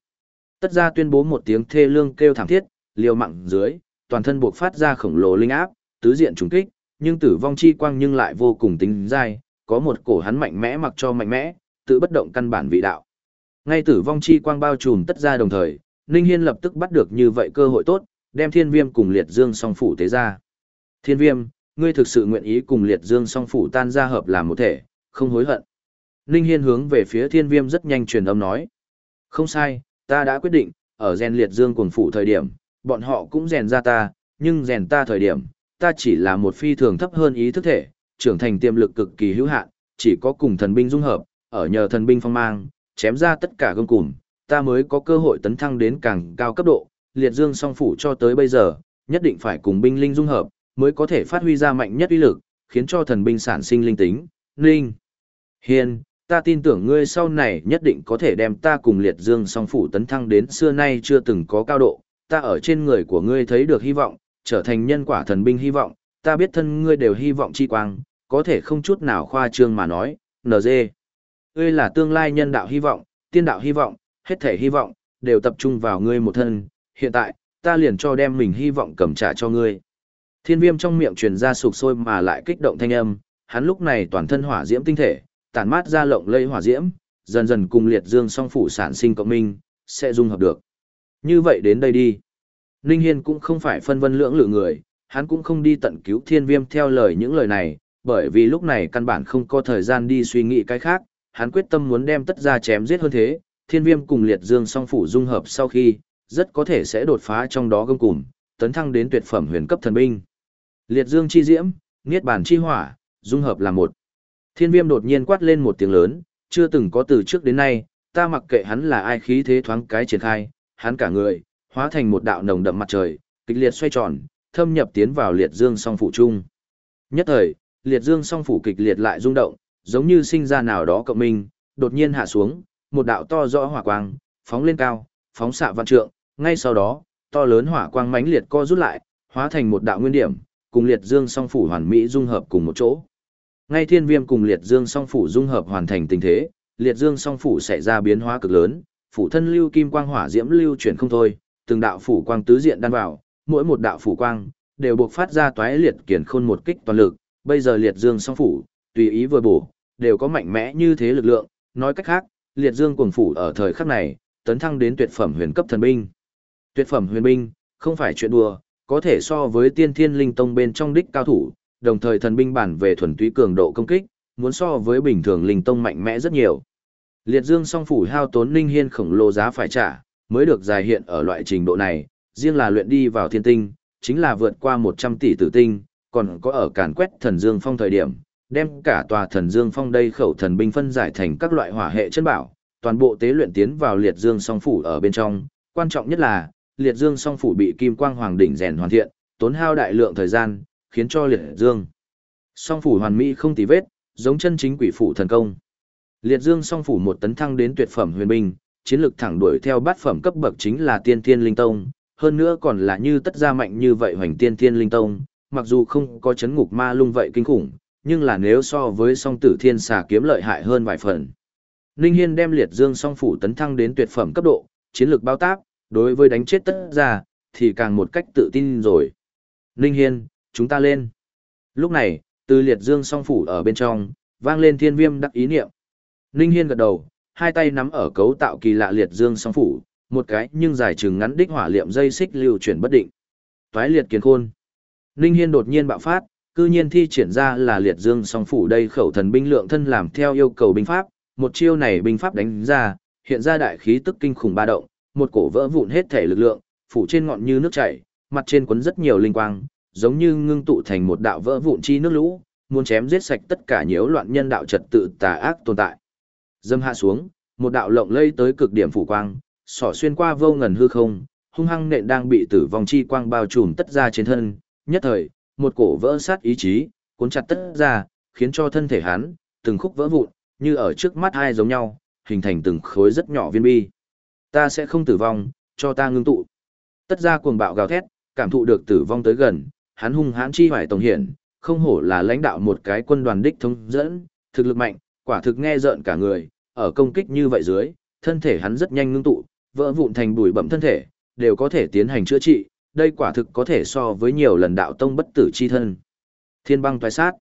Tất ra tuyên bố một tiếng thê lương kêu thảm thiết, liều mạng dưới, toàn thân buộc phát ra khổng lồ linh áp, tứ diện trùng kích, nhưng tử vong chi quang nhưng lại vô cùng tính dai, có một cổ hắn mạnh mẽ mặc cho mạnh mẽ, tự bất động căn bản vị đạo. Ngay tử vong chi quang bao trùm tất ra đồng thời, Ninh Hiên lập tức bắt được như vậy cơ hội tốt, đem thiên viêm cùng liệt dương song phủ tế ra. Thiên viêm, ngươi thực sự nguyện ý cùng liệt dương song phủ tan ra hợp làm một thể, không hối hận. Ninh Hiên hướng về phía thiên viêm rất nhanh truyền âm nói. Không sai, ta đã quyết định, ở rèn liệt dương cuồng phủ thời điểm, bọn họ cũng rèn ra ta, nhưng rèn ta thời điểm, ta chỉ là một phi thường thấp hơn ý thức thể, trưởng thành tiềm lực cực kỳ hữu hạn, chỉ có cùng thần binh dung hợp, ở nhờ thần binh phong mang, chém ra tất cả gông cùm, ta mới có cơ hội tấn thăng đến càng cao cấp độ, liệt dương song phủ cho tới bây giờ, nhất định phải cùng binh linh dung hợp, mới có thể phát huy ra mạnh nhất uy lực, khiến cho thần binh sản sinh linh tính, linh. Hiên ta tin tưởng ngươi sau này nhất định có thể đem ta cùng liệt dương song phủ tấn thăng đến xưa nay chưa từng có cao độ, ta ở trên người của ngươi thấy được hy vọng, trở thành nhân quả thần binh hy vọng, ta biết thân ngươi đều hy vọng chi quang, có thể không chút nào khoa trương mà nói, NG. Ngươi là tương lai nhân đạo hy vọng, tiên đạo hy vọng, hết thể hy vọng, đều tập trung vào ngươi một thân, hiện tại, ta liền cho đem mình hy vọng cầm trả cho ngươi. Thiên viêm trong miệng truyền ra sục sôi mà lại kích động thanh âm, hắn lúc này toàn thân hỏa diễm tinh thể, tản mát ra lộng lây hỏa diễm, dần dần cùng liệt dương song phủ sản sinh cộng minh, sẽ dung hợp được. Như vậy đến đây đi. Ninh Hiên cũng không phải phân vân lưỡng lự người, hắn cũng không đi tận cứu thiên viêm theo lời những lời này, bởi vì lúc này căn bản không có thời gian đi suy nghĩ cái khác, hắn quyết tâm muốn đem tất ra chém giết hơn thế, thiên viêm cùng liệt dương song phủ dung hợp sau khi, rất có thể sẽ đột phá trong đó gông cùm, tấn thăng đến tuyệt phẩm huyền cấp thần binh. Liệt dương chi diễm, niết bàn chi hỏa, dung hợp là một. Thiên viêm đột nhiên quát lên một tiếng lớn, chưa từng có từ trước đến nay, ta mặc kệ hắn là ai khí thế thoáng cái triển khai, hắn cả người, hóa thành một đạo nồng đậm mặt trời, kịch liệt xoay tròn, thâm nhập tiến vào liệt dương song phủ chung. Nhất thời, liệt dương song phủ kịch liệt lại rung động, giống như sinh ra nào đó cộng minh, đột nhiên hạ xuống, một đạo to rõ hỏa quang, phóng lên cao, phóng xạ văn trượng, ngay sau đó, to lớn hỏa quang mãnh liệt co rút lại, hóa thành một đạo nguyên điểm, cùng liệt dương song phủ hoàn mỹ dung hợp cùng một chỗ. Ngay thiên viêm cùng liệt dương song phủ dung hợp hoàn thành tình thế, liệt dương song phủ sẽ ra biến hóa cực lớn, phủ thân lưu kim quang hỏa diễm lưu chuyển không thôi, từng đạo phủ quang tứ diện đan vào, mỗi một đạo phủ quang đều buộc phát ra toái liệt kiển khôn một kích toàn lực, bây giờ liệt dương song phủ, tùy ý vừa bổ, đều có mạnh mẽ như thế lực lượng, nói cách khác, liệt dương cuồng phủ ở thời khắc này, tấn thăng đến tuyệt phẩm huyền cấp thần binh. Tuyệt phẩm huyền binh, không phải chuyện đùa, có thể so với tiên thiên linh tông bên trong đích cao thủ, đồng thời thần binh bản về thuần túy cường độ công kích, muốn so với bình thường linh tông mạnh mẽ rất nhiều. Liệt dương song phủ hao tốn linh hiên khổng lồ giá phải trả, mới được dài hiện ở loại trình độ này, riêng là luyện đi vào thiên tinh, chính là vượt qua 100 tỷ tử tinh, còn có ở càn quét thần dương phong thời điểm, đem cả tòa thần dương phong đây khẩu thần binh phân giải thành các loại hỏa hệ chân bảo, toàn bộ tế luyện tiến vào liệt dương song phủ ở bên trong, quan trọng nhất là, liệt dương song phủ bị kim quang hoàng đỉnh rèn hoàn thiện, tốn hao đại lượng thời gian, khiến cho liệt dương song phủ hoàn mỹ không tì vết, giống chân chính quỷ phủ thần công. Liệt dương song phủ một tấn thăng đến tuyệt phẩm huyền binh, chiến lược thẳng đuổi theo bát phẩm cấp bậc chính là tiên thiên linh tông, hơn nữa còn là như tất gia mạnh như vậy hoành tiên thiên linh tông, mặc dù không có chấn ngục ma lung vậy kinh khủng, nhưng là nếu so với song tử thiên xà kiếm lợi hại hơn vài phần. Ninh Hiên đem liệt dương song phủ tấn thăng đến tuyệt phẩm cấp độ, chiến lược bao tác, đối với đánh chết tất gia thì càng một cách tự tin rồi. Ninh Hiên, chúng ta lên. Lúc này, từ liệt dương song phủ ở bên trong, vang lên thiên viêm đắc ý niệm. Ninh Hiên gật đầu, hai tay nắm ở cấu tạo kỳ lạ liệt dương song phủ, một cái nhưng dài chừng ngắn đích hỏa liệm dây xích lưu chuyển bất định. Toái liệt kiến khôn. Ninh Hiên đột nhiên bạo phát, cư nhiên thi triển ra là liệt dương song phủ đây khẩu thần binh lượng thân làm theo yêu cầu binh pháp, một chiêu này binh pháp đánh ra, hiện ra đại khí tức kinh khủng ba động, một cổ vỡ vụn hết thể lực lượng, phủ trên ngọn như nước chảy, mặt trên quấn rất nhiều linh quang, giống như ngưng tụ thành một đạo vỡ vụn chi nước lũ, muốn chém giết sạch tất cả nhiễu loạn nhân đạo trật tự tà ác tồn tại. Dâm hạ xuống, một đạo lộng lây tới cực điểm phủ quang, xỏ xuyên qua vô ngần hư không, hung hăng nện đang bị tử vong chi quang bao trùm tất ra trên thân, nhất thời, một cổ vỡ sát ý chí, cuốn chặt tất ra, khiến cho thân thể hắn từng khúc vỡ vụn, như ở trước mắt hai giống nhau, hình thành từng khối rất nhỏ viên bi. Ta sẽ không tử vong, cho ta ngưng tụ. Tất ra cuồng bạo gào thét, cảm thụ được tử vong tới gần, hắn hung hãn chi hoài tổng hiển, không hổ là lãnh đạo một cái quân đoàn đích thống dẫn, thực lực mạnh, quả thực nghe rợn cả người, ở công kích như vậy dưới, thân thể hắn rất nhanh ngưng tụ, vỡ vụn thành bụi bậm thân thể, đều có thể tiến hành chữa trị, đây quả thực có thể so với nhiều lần đạo tông bất tử chi thân. Thiên băng toái sát.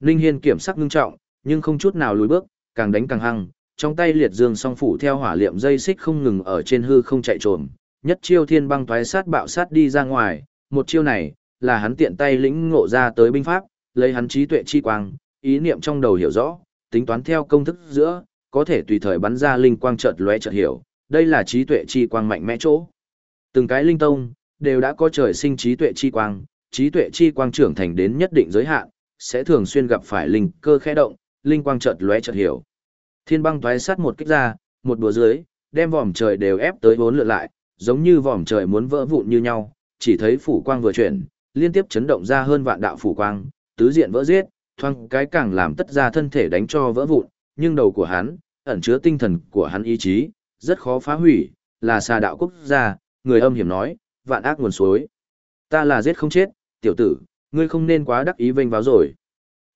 Ninh Hiên kiểm sắc ngưng trọng, nhưng không chút nào lùi bước, càng đánh càng hăng, trong tay liệt dương song phủ theo hỏa liệm dây xích không ngừng ở trên hư không chạy trồm, nhất chiêu thiên băng toái sát bạo sát đi ra ngoài, một chiêu này là hắn tiện tay lĩnh ngộ ra tới binh pháp, lấy hắn trí tuệ chi quang, ý niệm trong đầu hiểu rõ, tính toán theo công thức giữa, có thể tùy thời bắn ra linh quang chợt lóe chợt hiểu, đây là trí tuệ chi quang mạnh mẽ chỗ. Từng cái linh tông đều đã có trời sinh trí tuệ chi quang, trí tuệ chi quang trưởng thành đến nhất định giới hạn, sẽ thường xuyên gặp phải linh cơ khẽ động, linh quang chợt lóe chợt hiểu. Thiên băng toái sát một kích ra, một đùa dưới, đem vòm trời đều ép tới bốn lượt lại, giống như vòm trời muốn vỡ vụn như nhau, chỉ thấy phủ quang vừa chuyển, liên tiếp chấn động ra hơn vạn đạo phủ quang, tứ diện vỡ giết, thoang cái càng làm tất ra thân thể đánh cho vỡ vụn, nhưng đầu của hắn, ẩn chứa tinh thần của hắn ý chí, rất khó phá hủy, là xa đạo quốc gia, người âm hiểm nói, vạn ác nguồn suối. Ta là giết không chết, tiểu tử, ngươi không nên quá đắc ý vênh váo rồi.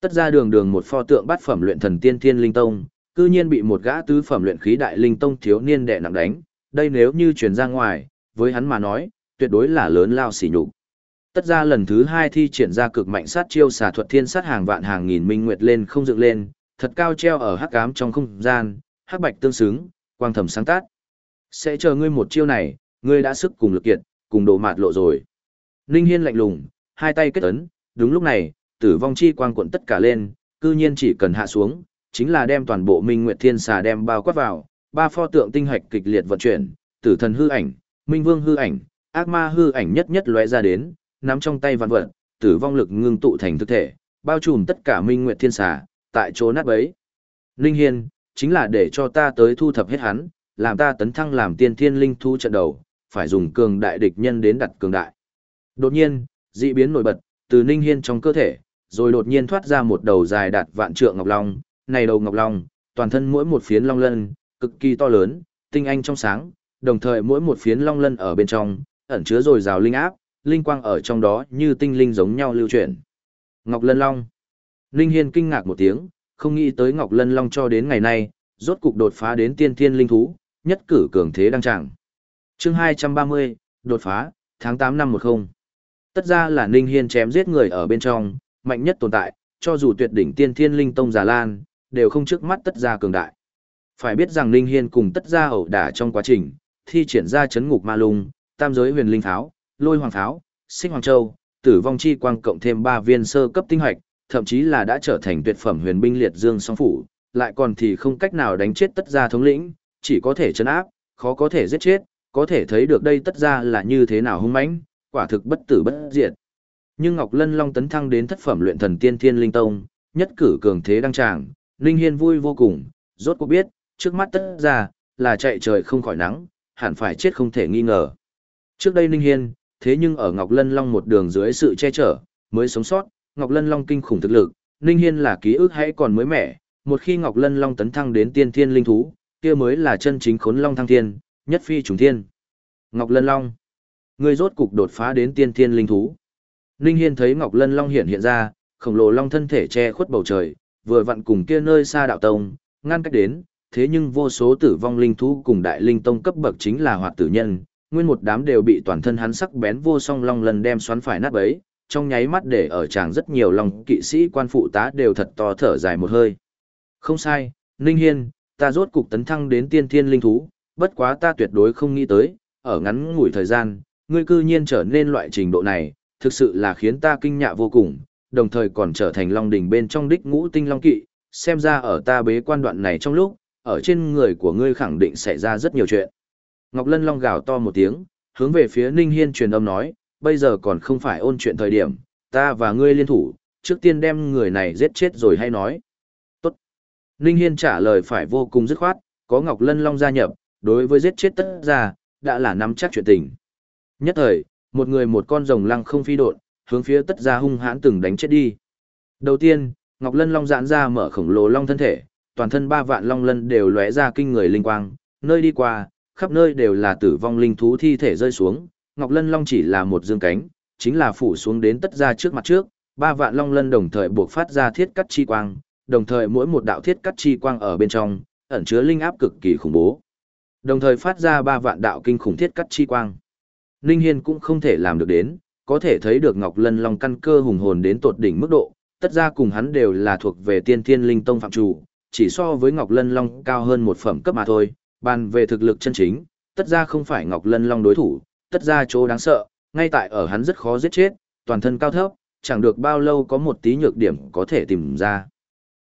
Tất ra đường đường một pho tượng bát phẩm luyện thần tiên thiên linh tông, cư nhiên bị một gã tứ phẩm luyện khí đại linh tông thiếu niên đệ nặng đánh, đây nếu như truyền ra ngoài, với hắn mà nói, tuyệt đối là lớn lao sỉ nhục. Tất ra lần thứ hai thi triển ra cực mạnh sát chiêu xà thuật thiên sát hàng vạn hàng nghìn minh nguyệt lên không dựng lên, thật cao treo ở hắc ám trong không gian, hắc bạch tương xứng, quang thầm sáng tác. Sẽ chờ ngươi một chiêu này, ngươi đã sức cùng lực kiệt, cùng đồ mạt lộ rồi. Ninh Hiên lạnh lùng, hai tay kết ấn, đúng lúc này, tử vong chi quang cuộn tất cả lên, cư nhiên chỉ cần hạ xuống, chính là đem toàn bộ Minh Nguyệt Thiên Xà đem bao quát vào, ba pho tượng tinh hạch kịch liệt vận chuyển, tử thần hư ảnh, minh vương hư ảnh, ác ma hư ảnh nhất nhất lóe ra đến, nắm trong tay vạn vật, tử vong lực ngưng tụ thành thực thể, bao trùm tất cả Minh Nguyệt Thiên Xà, tại chỗ nát bấy. Linh Hiên, chính là để cho ta tới thu thập hết hắn, làm ta tấn thăng làm tiên thiên linh thu trận đầu, phải dùng cường đại địch nhân đến đặt cường đại. Đột nhiên, dị biến nổi bật, từ Ninh Hiên trong cơ thể, rồi đột nhiên thoát ra một đầu dài đạt vạn trượng ngọc long, này đầu ngọc long, toàn thân mỗi một phiến long lân, cực kỳ to lớn, tinh anh trong sáng, đồng thời mỗi một phiến long lân ở bên trong, ẩn chứa rồi rào linh áp, linh quang ở trong đó như tinh linh giống nhau lưu chuyển. Ngọc Lân Long. Linh Hiên kinh ngạc một tiếng, không nghĩ tới Ngọc Lân Long cho đến ngày nay, rốt cục đột phá đến tiên thiên linh thú, nhất cử cường thế đăng trạng. Chương 230, đột phá, tháng 8 năm 10. Tất ra là Ninh Hiên chém giết người ở bên trong, mạnh nhất tồn tại, cho dù tuyệt đỉnh tiên thiên linh tông giả lan, đều không trước mắt tất ra cường đại. Phải biết rằng Ninh Hiên cùng tất ra ẩu đả trong quá trình, thi triển ra chấn ngục ma lung, tam giới huyền linh tháo, lôi hoàng tháo, sinh hoàng châu, tử vong chi quang cộng thêm ba viên sơ cấp tinh hoạch, thậm chí là đã trở thành tuyệt phẩm huyền binh liệt dương song phủ, lại còn thì không cách nào đánh chết tất gia thống lĩnh, chỉ có thể chấn áp, khó có thể giết chết, có thể thấy được đây tất gia là như thế nào hung mãnh, quả thực bất tử bất diệt. Nhưng Ngọc Lân Long tấn thăng đến thất phẩm luyện thần tiên thiên linh tông, nhất cử cường thế đăng tràng, Linh Hiên vui vô cùng, rốt cuộc biết, trước mắt tất gia là chạy trời không khỏi nắng, hẳn phải chết không thể nghi ngờ. Trước đây Linh Hiên, thế nhưng ở Ngọc Lân Long một đường dưới sự che chở, mới sống sót, Ngọc Lân Long kinh khủng thực lực, Linh Hiên là ký ức hãy còn mới mẻ, một khi Ngọc Lân Long tấn thăng đến tiên thiên linh thú, kia mới là chân chính khốn long thăng thiên, nhất phi trùng thiên. Ngọc Lân Long, ngươi rốt cục đột phá đến tiên thiên linh thú. Linh Hiên thấy Ngọc Lân Long hiện hiện ra, khổng lồ long thân thể che khuất bầu trời, vừa vặn cùng kia nơi xa đạo tông, ngăn cách đến, thế nhưng vô số tử vong linh thú cùng đại linh tông cấp bậc chính là hoạt tử nhân, nguyên một đám đều bị toàn thân hắn sắc bén vô song long lần đem xoắn phải nát bấy, trong nháy mắt để ở chàng rất nhiều lòng kỵ sĩ quan phụ tá đều thật to thở dài một hơi. Không sai, Ninh Hiên, ta rốt cục tấn thăng đến tiên thiên linh thú, bất quá ta tuyệt đối không nghĩ tới, ở ngắn ngủi thời gian, ngươi cư nhiên trở nên loại trình độ này, thực sự là khiến ta kinh nhạ vô cùng, đồng thời còn trở thành long đỉnh bên trong đích ngũ tinh long kỵ, xem ra ở ta bế quan đoạn này trong lúc, ở trên người của ngươi khẳng định xảy ra rất nhiều chuyện. Ngọc Lân Long gào to một tiếng, hướng về phía Ninh Hiên truyền âm nói, bây giờ còn không phải ôn chuyện thời điểm, ta và ngươi liên thủ, trước tiên đem người này giết chết rồi hay nói. Tốt. Ninh Hiên trả lời phải vô cùng dứt khoát, có Ngọc Lân Long gia nhập, đối với giết chết tất ra, đã là nắm chắc chuyện tình. Nhất thời, một người một con rồng lăng không phi đột, hướng phía tất ra hung hãn từng đánh chết đi. Đầu tiên, Ngọc Lân Long giãn ra mở khổng lồ long thân thể, toàn thân ba vạn long lân đều lóe ra kinh người linh quang, nơi đi qua, khắp nơi đều là tử vong linh thú thi thể rơi xuống, Ngọc Lân Long chỉ là một dương cánh, chính là phủ xuống đến tất ra trước mặt trước, ba vạn long lân đồng thời buộc phát ra thiết cắt chi quang, đồng thời mỗi một đạo thiết cắt chi quang ở bên trong, ẩn chứa linh áp cực kỳ khủng bố. Đồng thời phát ra ba vạn đạo kinh khủng thiết cắt chi quang. Ninh Hiên cũng không thể làm được đến, có thể thấy được Ngọc Lân Long căn cơ hùng hồn đến tột đỉnh mức độ, tất ra cùng hắn đều là thuộc về tiên thiên linh tông phạm chủ, chỉ so với Ngọc Lân Long cao hơn một phẩm cấp mà thôi, bàn về thực lực chân chính, tất ra không phải Ngọc Lân Long đối thủ, tất ra chỗ đáng sợ, ngay tại ở hắn rất khó giết chết, toàn thân cao thấp, chẳng được bao lâu có một tí nhược điểm có thể tìm ra.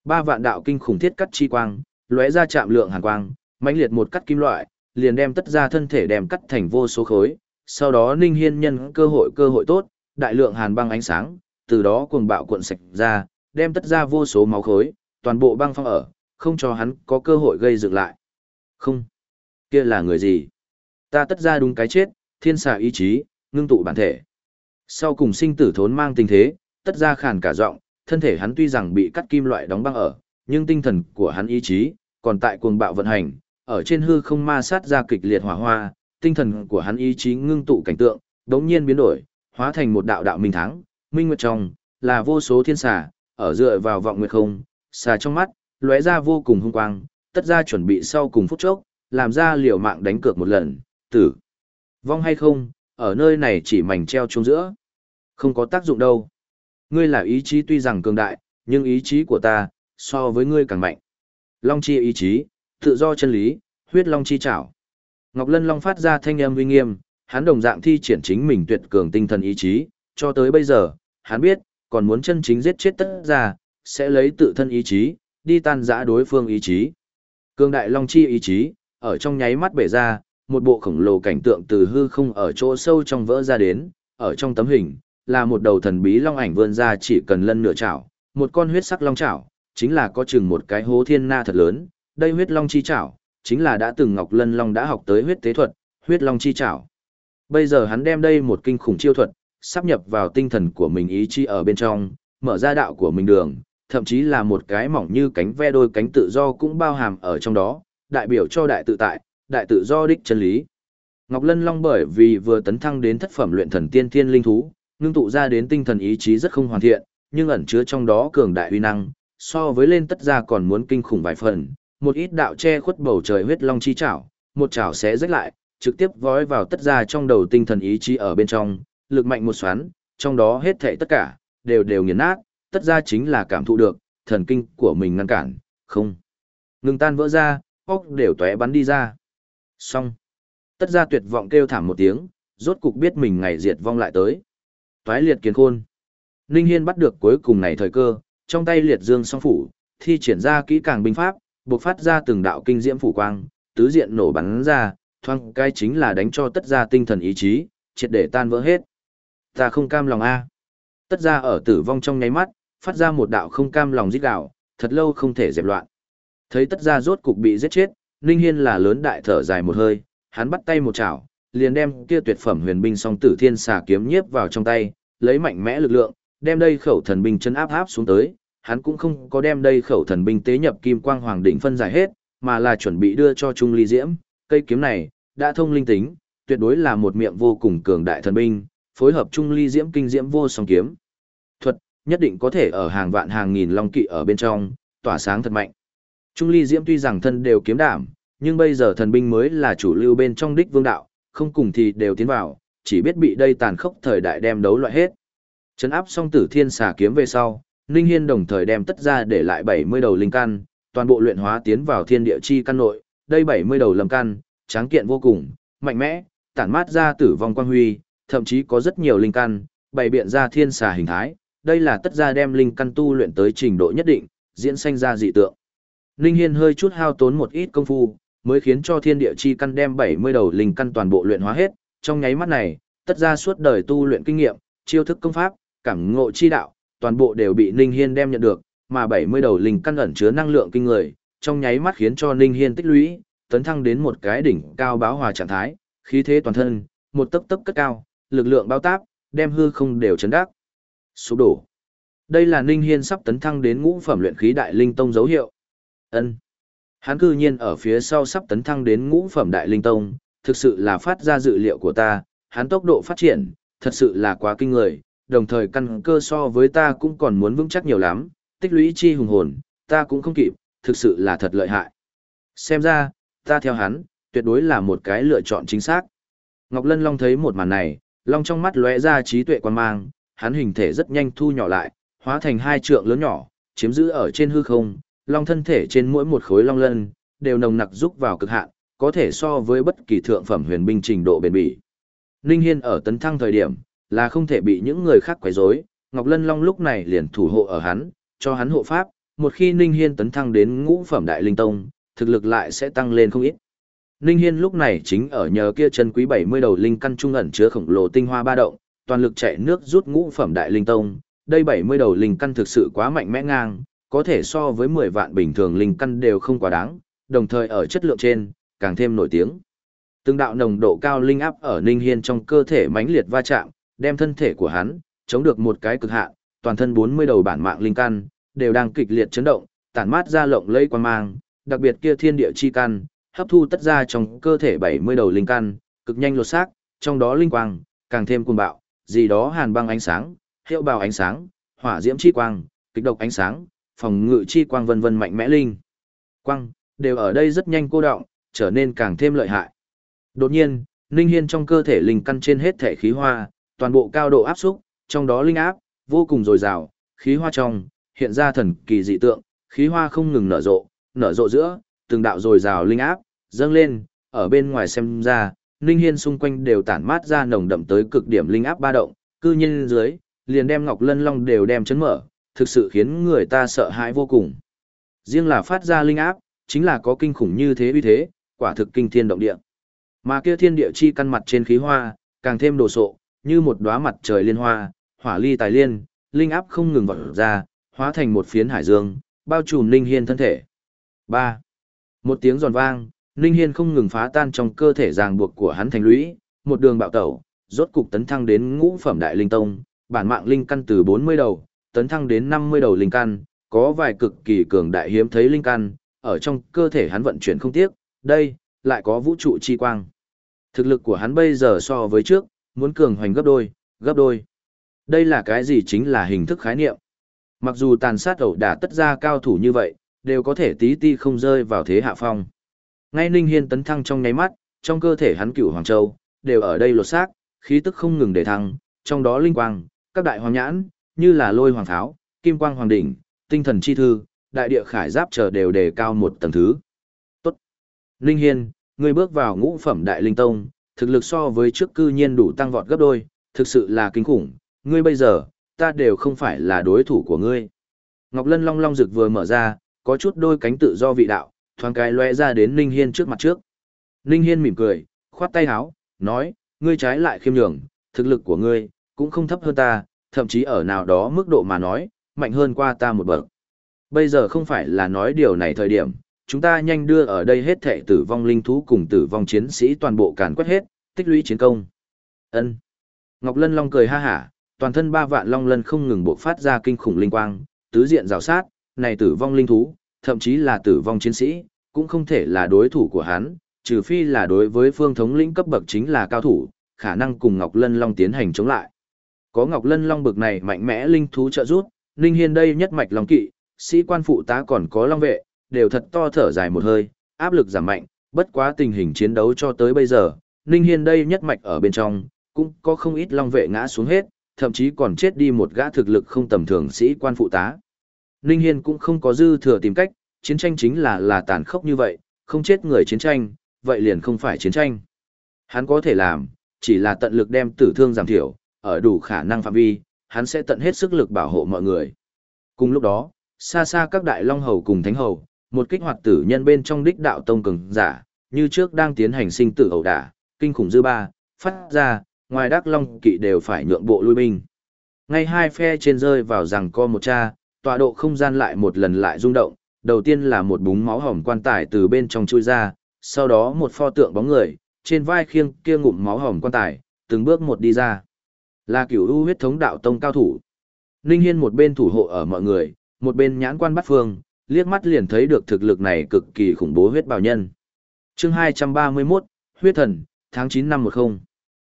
Ba vạn đạo kinh khủng thiết cắt chi quang, lóe ra chạm lượng hàn quang, mãnh liệt một cắt kim loại, liền đem tất ra thân thể đem cắt thành vô số khối, sau đó Ninh Hiên nhân cơ hội cơ hội tốt, đại lượng hàn băng ánh sáng, từ đó cuồng bạo cuộn sạch ra, đem tất ra vô số máu khối, toàn bộ băng phong ở, không cho hắn có cơ hội gây dựng lại. Không. Kia là người gì? Ta tất ra đúng cái chết, thiên xà ý chí, ngưng tụ bản thể. Sau cùng sinh tử thốn mang tình thế, tất ra khàn cả giọng, thân thể hắn tuy rằng bị cắt kim loại đóng băng ở, nhưng tinh thần của hắn ý chí, còn tại cuồng bạo vận hành, ở trên hư không ma sát ra kịch liệt hỏa hoa, tinh thần của hắn ý chí ngưng tụ cảnh tượng, đống nhiên biến đổi, hóa thành một đạo đạo minh thắng, minh nguyệt trong, là vô số thiên xà, ở dựa vào vọng nguyệt không, xà trong mắt, lóe ra vô cùng hung quang, tất ra chuẩn bị sau cùng phút chốc, làm ra liều mạng đánh cược một lần, tử. Vong hay không, ở nơi này chỉ mảnh treo chung giữa. Không có tác dụng đâu. Ngươi là ý chí tuy rằng cường đại, nhưng ý chí của ta, so với ngươi càng mạnh. Long chi ý chí, tự do chân lý, huyết long chi chảo. Ngọc Lân Long phát ra thanh âm uy nghiêm, hắn đồng dạng thi triển chính mình tuyệt cường tinh thần ý chí, cho tới bây giờ, hắn biết, còn muốn chân chính giết chết tất ra, sẽ lấy tự thân ý chí, đi tan rã đối phương ý chí. Cương đại Long chi ý chí, ở trong nháy mắt bể ra, một bộ khổng lồ cảnh tượng từ hư không ở chỗ sâu trong vỡ ra đến, ở trong tấm hình, là một đầu thần bí long ảnh vươn ra chỉ cần lân nửa chảo, một con huyết sắc long chảo, chính là có chừng một cái hố thiên na thật lớn, đây huyết long chi chảo, chính là đã từng Ngọc Lân Long đã học tới huyết tế thuật, huyết long chi chảo. Bây giờ hắn đem đây một kinh khủng chiêu thuật, sắp nhập vào tinh thần của mình ý chí ở bên trong, mở ra đạo của mình đường, thậm chí là một cái mỏng như cánh ve đôi cánh tự do cũng bao hàm ở trong đó, đại biểu cho đại tự tại, đại tự do đích chân lý. Ngọc Lân Long bởi vì vừa tấn thăng đến thất phẩm luyện thần tiên thiên linh thú, ngưng tụ ra đến tinh thần ý chí rất không hoàn thiện, nhưng ẩn chứa trong đó cường đại uy năng, so với lên tất ra còn muốn kinh khủng vài phần, một ít đạo che khuất bầu trời huyết long chi chảo, một chảo sẽ rách lại, trực tiếp vói vào tất ra trong đầu tinh thần ý chí ở bên trong, lực mạnh một xoắn, trong đó hết thảy tất cả đều đều nghiền nát, tất ra chính là cảm thụ được, thần kinh của mình ngăn cản, không. Ngừng tan vỡ ra, ốc đều tóe bắn đi ra. Xong. Tất ra tuyệt vọng kêu thảm một tiếng, rốt cục biết mình ngày diệt vong lại tới. Toái liệt kiến khôn. Ninh Hiên bắt được cuối cùng này thời cơ, trong tay liệt dương song phủ, thi triển ra kỹ càng binh pháp, bộc phát ra từng đạo kinh diễm phủ quang, tứ diện nổ bắn ra, thoang cái chính là đánh cho tất ra tinh thần ý chí, triệt để tan vỡ hết. Ta không cam lòng a. Tất ra ở tử vong trong nháy mắt, phát ra một đạo không cam lòng giết gạo, thật lâu không thể dẹp loạn. Thấy tất ra rốt cục bị giết chết, Ninh Hiên là lớn đại thở dài một hơi, hắn bắt tay một chảo, liền đem kia tuyệt phẩm huyền binh song tử thiên xà kiếm nhiếp vào trong tay, lấy mạnh mẽ lực lượng, đem đây khẩu thần binh chân áp áp xuống tới, hắn cũng không có đem đây khẩu thần binh tế nhập kim quang hoàng đỉnh phân giải hết, mà là chuẩn bị đưa cho Trung Ly Diễm, cây kiếm này đã thông linh tính, tuyệt đối là một miệng vô cùng cường đại thần binh, phối hợp Trung Ly Diễm kinh diễm vô song kiếm. Nhất định có thể ở hàng vạn hàng nghìn long kỵ ở bên trong, tỏa sáng thật mạnh. Trung Ly Diễm tuy rằng thân đều kiếm đảm, nhưng bây giờ thần binh mới là chủ lưu bên trong đích vương đạo, không cùng thì đều tiến vào, chỉ biết bị đây tàn khốc thời đại đem đấu loại hết. Trấn áp xong tử thiên xà kiếm về sau, Ninh Hiên đồng thời đem tất ra để lại 70 đầu linh căn, toàn bộ luyện hóa tiến vào thiên địa chi căn nội, đây 70 đầu lâm căn, tráng kiện vô cùng, mạnh mẽ, tản mát ra tử vong quang huy, thậm chí có rất nhiều linh căn, bày biện ra thiên xà hình thái, đây là tất ra đem linh căn tu luyện tới trình độ nhất định, diễn sanh ra dị tượng. Linh Hiên hơi chút hao tốn một ít công phu, mới khiến cho thiên địa chi căn đem 70 đầu linh căn toàn bộ luyện hóa hết, trong nháy mắt này, tất ra suốt đời tu luyện kinh nghiệm, chiêu thức công pháp, cảm ngộ chi đạo, toàn bộ đều bị Ninh Hiên đem nhận được, mà 70 đầu linh căn ẩn chứa năng lượng kinh người, trong nháy mắt khiến cho Ninh Hiên tích lũy, tấn thăng đến một cái đỉnh cao báo hòa trạng thái, khí thế toàn thân, một tấc tấc cất cao, lực lượng bao táp, đem hư không đều chấn đắc. Sụp đổ. Đây là Ninh Hiên sắp tấn thăng đến ngũ phẩm luyện khí đại linh tông dấu hiệu. Ân. Hắn cư nhiên ở phía sau sắp tấn thăng đến ngũ phẩm đại linh tông, thực sự là phát ra dự liệu của ta, hắn tốc độ phát triển, thật sự là quá kinh người, đồng thời căn cơ so với ta cũng còn muốn vững chắc nhiều lắm, tích lũy chi hùng hồn, ta cũng không kịp, thực sự là thật lợi hại. Xem ra, ta theo hắn, tuyệt đối là một cái lựa chọn chính xác. Ngọc Lân Long thấy một màn này, Long trong mắt lóe ra trí tuệ quan mang, hắn hình thể rất nhanh thu nhỏ lại, hóa thành hai trượng lớn nhỏ, chiếm giữ ở trên hư không, Long thân thể trên mỗi một khối long lân, đều nồng nặc rúc vào cực hạn, có thể so với bất kỳ thượng phẩm huyền binh trình độ bền bỉ. Ninh Hiên ở tấn thăng thời điểm, là không thể bị những người khác quấy rối, Ngọc Lân Long lúc này liền thủ hộ ở hắn, cho hắn hộ pháp, một khi Ninh Hiên tấn thăng đến ngũ phẩm đại linh tông, thực lực lại sẽ tăng lên không ít. Ninh Hiên lúc này chính ở nhờ kia chân quý 70 đầu linh căn trung ẩn chứa khổng lồ tinh hoa ba động, toàn lực chạy nước rút ngũ phẩm đại linh tông, đây 70 đầu linh căn thực sự quá mạnh mẽ ngang, có thể so với 10 vạn bình thường linh căn đều không quá đáng, đồng thời ở chất lượng trên, càng thêm nổi tiếng. Từng đạo nồng độ cao linh áp ở Ninh Hiên trong cơ thể mãnh liệt va chạm, đem thân thể của hắn chống được một cái cực hạn, toàn thân 40 đầu bản mạng linh căn đều đang kịch liệt chấn động, tản mát ra lộng lẫy quang mang, đặc biệt kia thiên địa chi căn, hấp thu tất ra trong cơ thể 70 đầu linh căn, cực nhanh lột xác, trong đó linh quang càng thêm cuồng bạo, gì đó hàn băng ánh sáng, hiệu bào ánh sáng, hỏa diễm chi quang, kịch độc ánh sáng, phòng ngự chi quang vân vân mạnh mẽ linh. Quang đều ở đây rất nhanh cô động, trở nên càng thêm lợi hại. Đột nhiên, Ninh Hiên trong cơ thể linh căn trên hết thể khí hoa, toàn bộ cao độ áp xúc, trong đó linh áp vô cùng dồi dào, khí hoa trong hiện ra thần kỳ dị tượng, khí hoa không ngừng nở rộ, nở rộ giữa, từng đạo dồi dào linh áp dâng lên, ở bên ngoài xem ra, Ninh Hiên xung quanh đều tản mát ra nồng đậm tới cực điểm linh áp ba động, cư nhiên dưới, liền đem Ngọc Lân Long đều đem chấn mở, thực sự khiến người ta sợ hãi vô cùng. Riêng là phát ra linh áp, chính là có kinh khủng như thế uy thế, quả thực kinh thiên động địa. Mà kia thiên địa chi căn mặt trên khí hoa, càng thêm đồ sộ, như một đóa mặt trời liên hoa, hỏa ly tài liên, linh áp không ngừng vọt ra, hóa thành một phiến hải dương, bao trùm Ninh Hiên thân thể. 3. Một tiếng giòn vang, Ninh Hiên không ngừng phá tan trong cơ thể ràng buộc của hắn thành lũy, một đường bạo tẩu, rốt cục tấn thăng đến ngũ phẩm đại linh tông, bản mạng linh căn từ 40 đầu, tấn thăng đến 50 đầu linh căn, có vài cực kỳ cường đại hiếm thấy linh căn, ở trong cơ thể hắn vận chuyển không tiếc, đây, lại có vũ trụ chi quang. Thực lực của hắn bây giờ so với trước, muốn cường hoành gấp đôi, gấp đôi. Đây là cái gì chính là hình thức khái niệm. Mặc dù tàn sát ẩu đả tất ra cao thủ như vậy, đều có thể tí ti không rơi vào thế hạ phong. Ngay Ninh Hiên tấn thăng trong nháy mắt, trong cơ thể hắn cửu Hoàng Châu, đều ở đây lột xác, khí tức không ngừng để thăng, trong đó linh quang, các đại hoàng nhãn, như là lôi hoàng tháo, kim quang hoàng đỉnh, tinh thần chi thư, đại địa khải giáp chờ đều đề cao một tầng thứ. Tốt. Ninh Hiên, ngươi bước vào ngũ phẩm đại linh tông, thực lực so với trước cư nhiên đủ tăng vọt gấp đôi, thực sự là kinh khủng, ngươi bây giờ, ta đều không phải là đối thủ của ngươi. Ngọc Lân Long Long rực vừa mở ra, có chút đôi cánh tự do vị đạo, thoáng cái lóe ra đến Ninh Hiên trước mặt trước. Ninh Hiên mỉm cười, khoát tay áo, nói, ngươi trái lại khiêm nhường, thực lực của ngươi, cũng không thấp hơn ta, thậm chí ở nào đó mức độ mà nói, mạnh hơn qua ta một bậc. Bây giờ không phải là nói điều này thời điểm, chúng ta nhanh đưa ở đây hết thệ tử vong linh thú cùng tử vong chiến sĩ toàn bộ càn quét hết, tích lũy chiến công. Ân. Ngọc Lân Long cười ha hả, toàn thân ba vạn long lân không ngừng bộc phát ra kinh khủng linh quang, tứ diện rào sát, này tử vong linh thú, thậm chí là tử vong chiến sĩ, cũng không thể là đối thủ của hắn, trừ phi là đối với phương thống lĩnh cấp bậc chính là cao thủ, khả năng cùng Ngọc Lân Long tiến hành chống lại. Có Ngọc Lân Long bực này mạnh mẽ linh thú trợ giúp, Ninh Hiên đây nhất mạch long kỵ, sĩ quan phụ tá còn có long vệ, đều thật to thở dài một hơi, áp lực giảm mạnh, bất quá tình hình chiến đấu cho tới bây giờ, Ninh Hiên đây nhất mạch ở bên trong, cũng có không ít long vệ ngã xuống hết, thậm chí còn chết đi một gã thực lực không tầm thường sĩ quan phụ tá. Ninh Hiên cũng không có dư thừa tìm cách, chiến tranh chính là là tàn khốc như vậy, không chết người chiến tranh, vậy liền không phải chiến tranh. Hắn có thể làm, chỉ là tận lực đem tử thương giảm thiểu, ở đủ khả năng phạm vi, hắn sẽ tận hết sức lực bảo hộ mọi người. Cùng lúc đó, xa xa các đại long hầu cùng thánh hầu, một kích hoạt tử nhân bên trong đích đạo tông cường giả, như trước đang tiến hành sinh tử ẩu đả, kinh khủng dư ba, phát ra, ngoài đắc long kỵ đều phải nhượng bộ lui binh. Ngay hai phe trên rơi vào rằng co một cha, tọa độ không gian lại một lần lại rung động, đầu tiên là một búng máu hồng quan tài từ bên trong chui ra, sau đó một pho tượng bóng người, trên vai khiêng kia ngụm máu hồng quan tài, từng bước một đi ra. Là cửu u huyết thống đạo tông cao thủ. Ninh Hiên một bên thủ hộ ở mọi người, một bên nhãn quan bắt phương, liếc mắt liền thấy được thực lực này cực kỳ khủng bố huyết bào nhân. Chương 231, Huyết Thần, tháng 9 năm 10.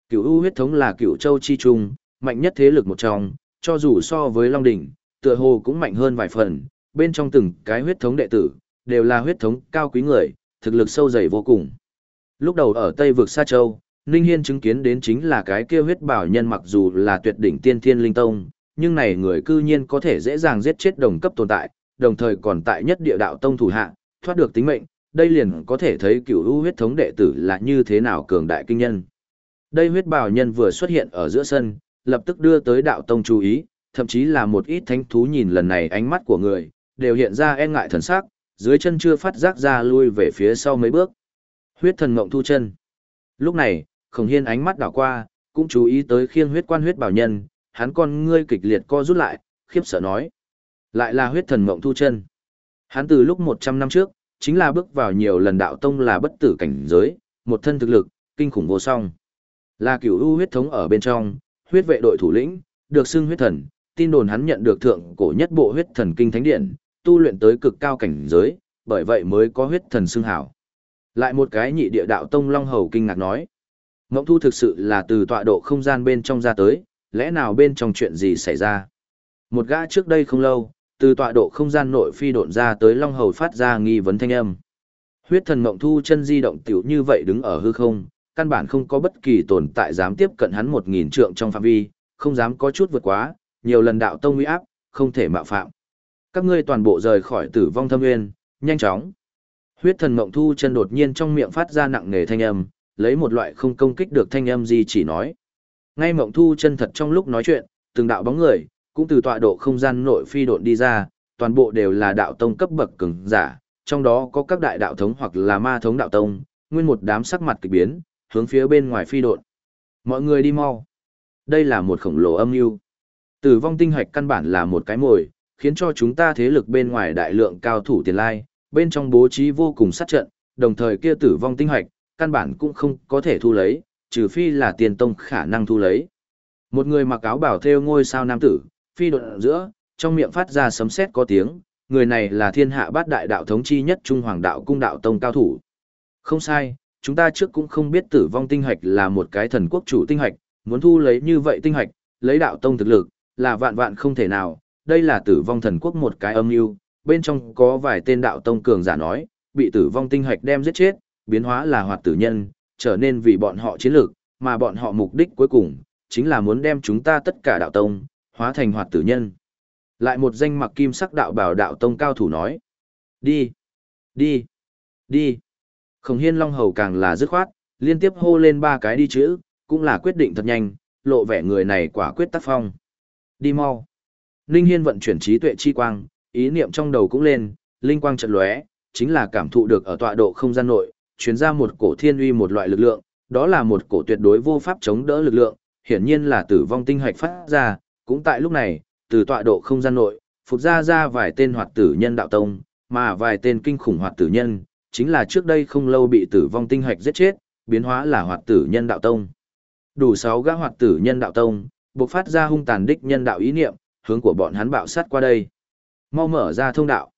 Cửu U huyết thống là cửu châu chi trung, mạnh nhất thế lực một trong, cho dù so với Long đỉnh, tựa hồ cũng mạnh hơn vài phần, bên trong từng cái huyết thống đệ tử, đều là huyết thống cao quý người, thực lực sâu dày vô cùng. Lúc đầu ở Tây vực Sa Châu, Ninh Hiên chứng kiến đến chính là cái kia huyết bảo nhân mặc dù là tuyệt đỉnh tiên thiên linh tông, nhưng này người cư nhiên có thể dễ dàng giết chết đồng cấp tồn tại, đồng thời còn tại nhất địa đạo tông thủ hạ, thoát được tính mệnh, đây liền có thể thấy cửu u huyết thống đệ tử là như thế nào cường đại kinh nhân. Đây huyết bảo nhân vừa xuất hiện ở giữa sân, lập tức đưa tới đạo tông chú ý, thậm chí là một ít thánh thú nhìn lần này ánh mắt của người, đều hiện ra e ngại thần sắc, dưới chân chưa phát giác ra lui về phía sau mấy bước. Huyết thần ngộng thu chân. Lúc này, Khổng Hiên ánh mắt đảo qua, cũng chú ý tới khiêng huyết quan huyết bảo nhân, hắn con ngươi kịch liệt co rút lại, khiếp sợ nói. Lại là huyết thần ngộng thu chân. Hắn từ lúc 100 năm trước, chính là bước vào nhiều lần đạo tông là bất tử cảnh giới, một thân thực lực, kinh khủng vô song. Là cửu u huyết thống ở bên trong, huyết vệ đội thủ lĩnh, được xưng huyết thần, tin đồn hắn nhận được thượng cổ nhất bộ huyết thần kinh thánh điện, tu luyện tới cực cao cảnh giới, bởi vậy mới có huyết thần xưng hảo. Lại một cái nhị địa đạo tông Long Hầu kinh ngạc nói. Ngộng thu thực sự là từ tọa độ không gian bên trong ra tới, lẽ nào bên trong chuyện gì xảy ra? Một gã trước đây không lâu, từ tọa độ không gian nội phi độn ra tới Long Hầu phát ra nghi vấn thanh âm. Huyết thần Ngộng thu chân di động tiểu như vậy đứng ở hư không, căn bản không có bất kỳ tồn tại dám tiếp cận hắn một nghìn trượng trong phạm vi, không dám có chút vượt quá, nhiều lần đạo tông uy áp, không thể mạo phạm. Các ngươi toàn bộ rời khỏi tử vong thâm nguyên, nhanh chóng. Huyết thần mộng thu chân đột nhiên trong miệng phát ra nặng nề thanh âm, lấy một loại không công kích được thanh âm gì chỉ nói. Ngay mộng thu chân thật trong lúc nói chuyện, từng đạo bóng người, cũng từ tọa độ không gian nội phi độn đi ra, toàn bộ đều là đạo tông cấp bậc cường giả, trong đó có các đại đạo thống hoặc là ma thống đạo tông, nguyên một đám sắc mặt kỳ biến, hướng phía bên ngoài phi độn. Mọi người đi mau. Đây là một khổng lồ âm mưu. Tử vong tinh hạch căn bản là một cái mồi, khiến cho chúng ta thế lực bên ngoài đại lượng cao thủ tiền lai, bên trong bố trí vô cùng sát trận, đồng thời kia tử vong tinh hạch, căn bản cũng không có thể thu lấy, trừ phi là tiền tông khả năng thu lấy. Một người mặc áo bảo theo ngôi sao nam tử, phi đột giữa, trong miệng phát ra sấm sét có tiếng, người này là thiên hạ bát đại đạo thống chi nhất trung hoàng đạo cung đạo tông cao thủ. Không sai, chúng ta trước cũng không biết tử vong tinh hạch là một cái thần quốc chủ tinh hạch, muốn thu lấy như vậy tinh hạch, lấy đạo tông thực lực, là vạn vạn không thể nào, đây là tử vong thần quốc một cái âm mưu bên trong có vài tên đạo tông cường giả nói, bị tử vong tinh hạch đem giết chết, biến hóa là hoạt tử nhân, trở nên vì bọn họ chiến lược, mà bọn họ mục đích cuối cùng, chính là muốn đem chúng ta tất cả đạo tông, hóa thành hoạt tử nhân. Lại một danh mặc kim sắc đạo bảo đạo tông cao thủ nói. Đi, đi, đi. Khổng hiên long hầu càng là dứt khoát, liên tiếp hô lên ba cái đi chữ, cũng là quyết định thật nhanh, lộ vẻ người này quả quyết tác phong. Đi mau. linh Hiên vận chuyển trí tuệ chi quang, ý niệm trong đầu cũng lên, linh quang chợt lóe, chính là cảm thụ được ở tọa độ không gian nội, truyền ra một cổ thiên uy một loại lực lượng, đó là một cổ tuyệt đối vô pháp chống đỡ lực lượng, hiển nhiên là tử vong tinh hạch phát ra, cũng tại lúc này, từ tọa độ không gian nội, phục ra ra vài tên hoạt tử nhân đạo tông, mà vài tên kinh khủng hoạt tử nhân, chính là trước đây không lâu bị tử vong tinh hạch giết chết, biến hóa là hoạt tử nhân đạo tông. Đủ 6 gã hoạt tử nhân đạo tông, bộc phát ra hung tàn đích nhân đạo ý niệm, hướng của bọn hắn bạo sát qua đây. Mau mở ra thông đạo.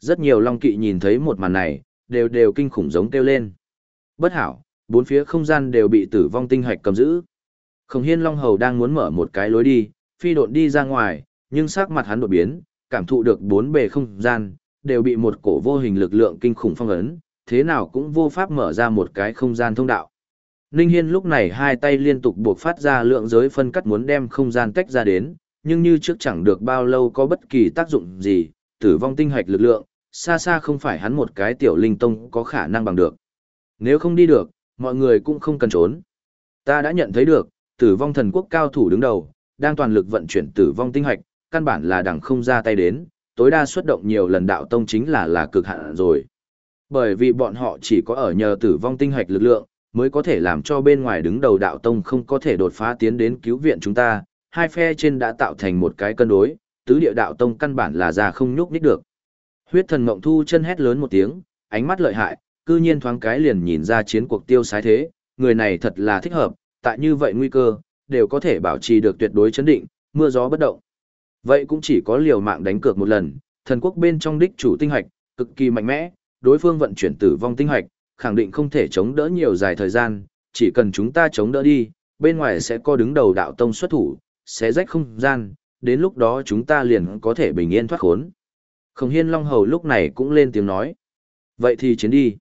Rất nhiều long kỵ nhìn thấy một màn này, đều đều kinh khủng giống kêu lên. Bất hảo, bốn phía không gian đều bị tử vong tinh hạch cầm giữ. Khổng hiên long hầu đang muốn mở một cái lối đi, phi độn đi ra ngoài, nhưng sắc mặt hắn đột biến, cảm thụ được bốn bề không gian, đều bị một cổ vô hình lực lượng kinh khủng phong ấn, thế nào cũng vô pháp mở ra một cái không gian thông đạo. Ninh Hiên lúc này hai tay liên tục buộc phát ra lượng giới phân cắt muốn đem không gian tách ra đến, nhưng như trước chẳng được bao lâu có bất kỳ tác dụng gì, tử vong tinh hạch lực lượng, xa xa không phải hắn một cái tiểu linh tông có khả năng bằng được. Nếu không đi được, mọi người cũng không cần trốn. Ta đã nhận thấy được, tử vong thần quốc cao thủ đứng đầu, đang toàn lực vận chuyển tử vong tinh hạch, căn bản là đẳng không ra tay đến, tối đa xuất động nhiều lần đạo tông chính là là cực hạn rồi. Bởi vì bọn họ chỉ có ở nhờ tử vong tinh Hạch lực lượng, mới có thể làm cho bên ngoài đứng đầu đạo tông không có thể đột phá tiến đến cứu viện chúng ta, hai phe trên đã tạo thành một cái cân đối, tứ địa đạo tông căn bản là già không nhúc nhích được. Huyết thần mộng thu chân hét lớn một tiếng, ánh mắt lợi hại, cư nhiên thoáng cái liền nhìn ra chiến cuộc tiêu sái thế, người này thật là thích hợp, tại như vậy nguy cơ, đều có thể bảo trì được tuyệt đối chấn định, mưa gió bất động. Vậy cũng chỉ có liều mạng đánh cược một lần, thần quốc bên trong đích chủ tinh hạch, cực kỳ mạnh mẽ, đối phương vận chuyển tử vong tinh hạch, khẳng định không thể chống đỡ nhiều dài thời gian, chỉ cần chúng ta chống đỡ đi, bên ngoài sẽ có đứng đầu đạo tông xuất thủ, sẽ rách không gian, đến lúc đó chúng ta liền có thể bình yên thoát khốn. Khổng hiên long hầu lúc này cũng lên tiếng nói. Vậy thì chiến đi.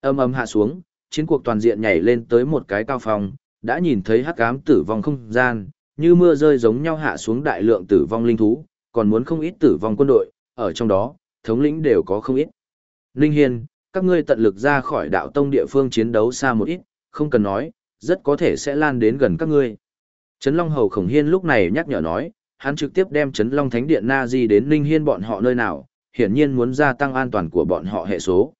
Âm âm hạ xuống, chiến cuộc toàn diện nhảy lên tới một cái cao phòng, đã nhìn thấy hắc ám tử vong không gian, như mưa rơi giống nhau hạ xuống đại lượng tử vong linh thú, còn muốn không ít tử vong quân đội, ở trong đó, thống lĩnh đều có không ít. Linh Hiên, các ngươi tận lực ra khỏi đạo tông địa phương chiến đấu xa một ít, không cần nói, rất có thể sẽ lan đến gần các ngươi. Trấn Long Hầu Khổng Hiên lúc này nhắc nhở nói, hắn trực tiếp đem Trấn Long Thánh Điện Na Di đến ninh Hiên bọn họ nơi nào, hiển nhiên muốn gia tăng an toàn của bọn họ hệ số.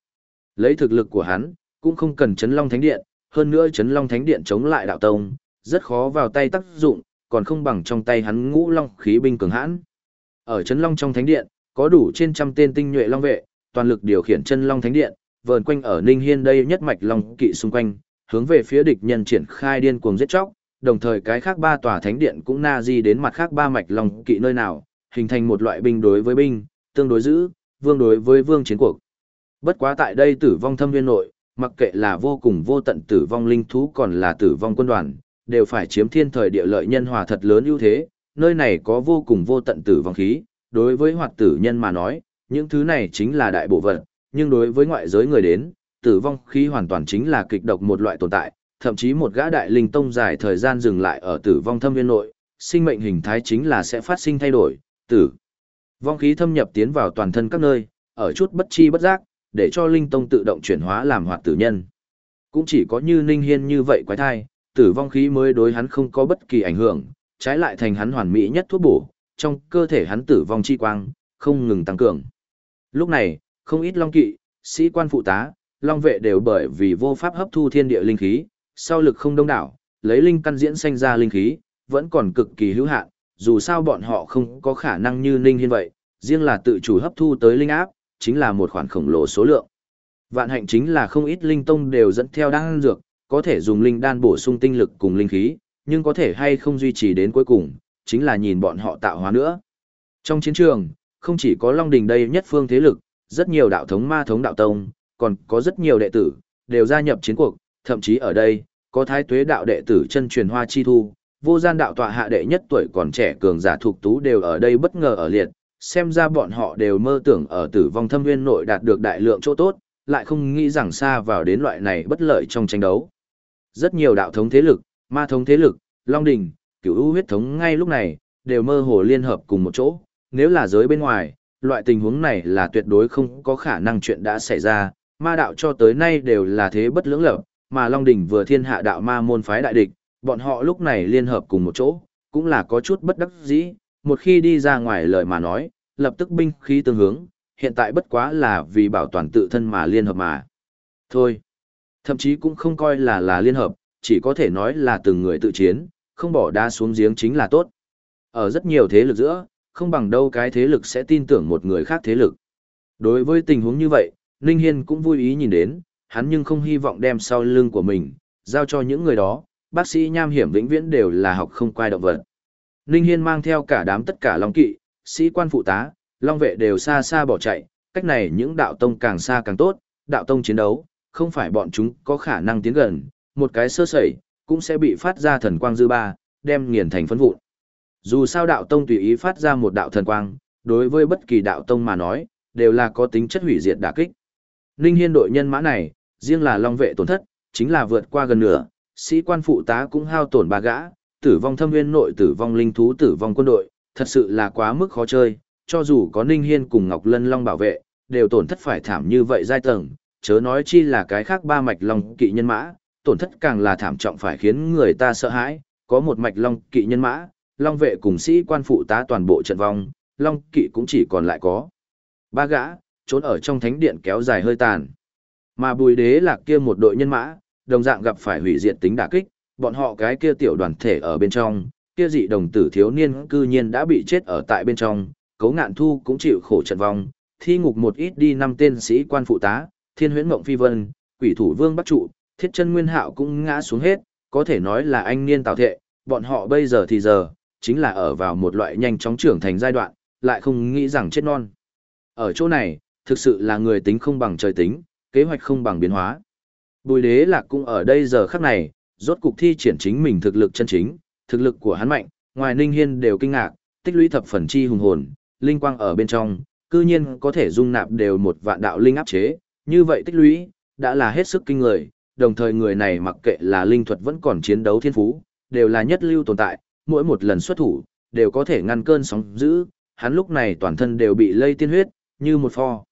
Lấy thực lực của hắn, cũng không cần Trấn Long Thánh Điện, hơn nữa Trấn Long Thánh Điện chống lại đạo tông, rất khó vào tay tác dụng, còn không bằng trong tay hắn ngũ long khí binh cường hãn. Ở Trấn Long trong Thánh Điện, có đủ trên trăm tên tinh nhuệ long vệ, toàn lực điều khiển chân Long Thánh Điện, vờn quanh ở Ninh Hiên đây nhất mạch long kỵ xung quanh, hướng về phía địch nhân triển khai điên cuồng giết chóc, đồng thời cái khác ba tòa thánh điện cũng na di đến mặt khác ba mạch long kỵ nơi nào, hình thành một loại binh đối với binh, tương đối giữ, vương đối với vương chiến cuộc. Bất quá tại đây tử vong thâm viên nội, mặc kệ là vô cùng vô tận tử vong linh thú còn là tử vong quân đoàn, đều phải chiếm thiên thời địa lợi nhân hòa thật lớn ưu thế, nơi này có vô cùng vô tận tử vong khí, đối với hoạt tử nhân mà nói, những thứ này chính là đại bộ vật, nhưng đối với ngoại giới người đến, tử vong khí hoàn toàn chính là kịch độc một loại tồn tại, thậm chí một gã đại linh tông dài thời gian dừng lại ở tử vong thâm viên nội, sinh mệnh hình thái chính là sẽ phát sinh thay đổi, tử vong khí thâm nhập tiến vào toàn thân các nơi, ở chút bất chi bất giác, để cho linh tông tự động chuyển hóa làm hoạt tử nhân. Cũng chỉ có như Ninh Hiên như vậy quái thai, tử vong khí mới đối hắn không có bất kỳ ảnh hưởng, trái lại thành hắn hoàn mỹ nhất thuốc bổ, trong cơ thể hắn tử vong chi quang, không ngừng tăng cường. Lúc này, không ít long kỵ, sĩ quan phụ tá, long vệ đều bởi vì vô pháp hấp thu thiên địa linh khí, sau lực không đông đảo, lấy linh căn diễn sanh ra linh khí, vẫn còn cực kỳ hữu hạn, dù sao bọn họ không có khả năng như Ninh Hiên vậy, riêng là tự chủ hấp thu tới linh áp, chính là một khoản khổng lồ số lượng. Vạn hạnh chính là không ít linh tông đều dẫn theo đan dược, có thể dùng linh đan bổ sung tinh lực cùng linh khí, nhưng có thể hay không duy trì đến cuối cùng, chính là nhìn bọn họ tạo hóa nữa. Trong chiến trường, không chỉ có Long Đình đây nhất phương thế lực, rất nhiều đạo thống ma thống đạo tông, còn có rất nhiều đệ tử, đều gia nhập chiến cuộc, thậm chí ở đây, có thái tuế đạo đệ tử chân truyền hoa chi thu, vô gian đạo tọa hạ đệ nhất tuổi còn trẻ cường giả thuộc tú đều ở đây bất ngờ ở liệt, xem ra bọn họ đều mơ tưởng ở tử vong thâm nguyên nội đạt được đại lượng chỗ tốt, lại không nghĩ rằng xa vào đến loại này bất lợi trong tranh đấu. Rất nhiều đạo thống thế lực, ma thống thế lực, long đình, cửu u huyết thống ngay lúc này, đều mơ hồ liên hợp cùng một chỗ, nếu là giới bên ngoài, loại tình huống này là tuyệt đối không có khả năng chuyện đã xảy ra, ma đạo cho tới nay đều là thế bất lưỡng lập, mà Long Đỉnh vừa thiên hạ đạo ma môn phái đại địch, bọn họ lúc này liên hợp cùng một chỗ, cũng là có chút bất đắc dĩ, một khi đi ra ngoài lời mà nói, lập tức binh khí tương hướng, hiện tại bất quá là vì bảo toàn tự thân mà liên hợp mà. Thôi, thậm chí cũng không coi là là liên hợp, chỉ có thể nói là từng người tự chiến, không bỏ đá xuống giếng chính là tốt. Ở rất nhiều thế lực giữa, không bằng đâu cái thế lực sẽ tin tưởng một người khác thế lực. Đối với tình huống như vậy, Ninh Hiên cũng vui ý nhìn đến, hắn nhưng không hy vọng đem sau lưng của mình, giao cho những người đó, bác sĩ nham hiểm vĩnh viễn đều là học không quay động vật. Ninh Hiên mang theo cả đám tất cả long kỵ, sĩ quan phụ tá, long vệ đều xa xa bỏ chạy, cách này những đạo tông càng xa càng tốt, đạo tông chiến đấu, không phải bọn chúng có khả năng tiến gần, một cái sơ sẩy, cũng sẽ bị phát ra thần quang dư ba, đem nghiền thành phấn vụn. Dù sao đạo tông tùy ý phát ra một đạo thần quang, đối với bất kỳ đạo tông mà nói, đều là có tính chất hủy diệt đả kích. Ninh Hiên đội nhân mã này, riêng là long vệ tổn thất, chính là vượt qua gần nửa, sĩ quan phụ tá cũng hao tổn ba gã, tử vong thâm nguyên nội tử vong linh thú tử vong quân đội, thật sự là quá mức khó chơi, cho dù có Ninh Hiên cùng Ngọc Lân Long bảo vệ, đều tổn thất phải thảm như vậy giai tầng, chớ nói chi là cái khác ba mạch long kỵ nhân mã, tổn thất càng là thảm trọng phải khiến người ta sợ hãi, có một mạch long kỵ nhân mã, long vệ cùng sĩ quan phụ tá toàn bộ trận vong, long kỵ cũng chỉ còn lại có ba gã, trốn ở trong thánh điện kéo dài hơi tàn. Mà bùi đế lạc kia một đội nhân mã, đồng dạng gặp phải hủy diệt tính đả kích, bọn họ cái kia tiểu đoàn thể ở bên trong, kia dị đồng tử thiếu niên cư nhiên đã bị chết ở tại bên trong, cấu ngạn thu cũng chịu khổ trận vong, thi ngục một ít đi năm tên sĩ quan phụ tá, thiên huyễn mộng phi vân, quỷ thủ vương bắc trụ, thiết chân nguyên hạo cũng ngã xuống hết, có thể nói là anh niên tạo thệ, bọn họ bây giờ thì giờ, chính là ở vào một loại nhanh chóng trưởng thành giai đoạn, lại không nghĩ rằng chết non. Ở chỗ này, thực sự là người tính không bằng trời tính, kế hoạch không bằng biến hóa. Bùi đế lạc cũng ở đây giờ khắc này, rốt cục thi triển chính mình thực lực chân chính, thực lực của hắn mạnh, ngoài Ninh Hiên đều kinh ngạc, tích lũy thập phần chi hùng hồn, linh quang ở bên trong, cư nhiên có thể dung nạp đều một vạn đạo linh áp chế, như vậy tích lũy, đã là hết sức kinh người, đồng thời người này mặc kệ là linh thuật vẫn còn chiến đấu thiên phú, đều là nhất lưu tồn tại, mỗi một lần xuất thủ, đều có thể ngăn cơn sóng dữ, hắn lúc này toàn thân đều bị lây tiên huyết, như một pho.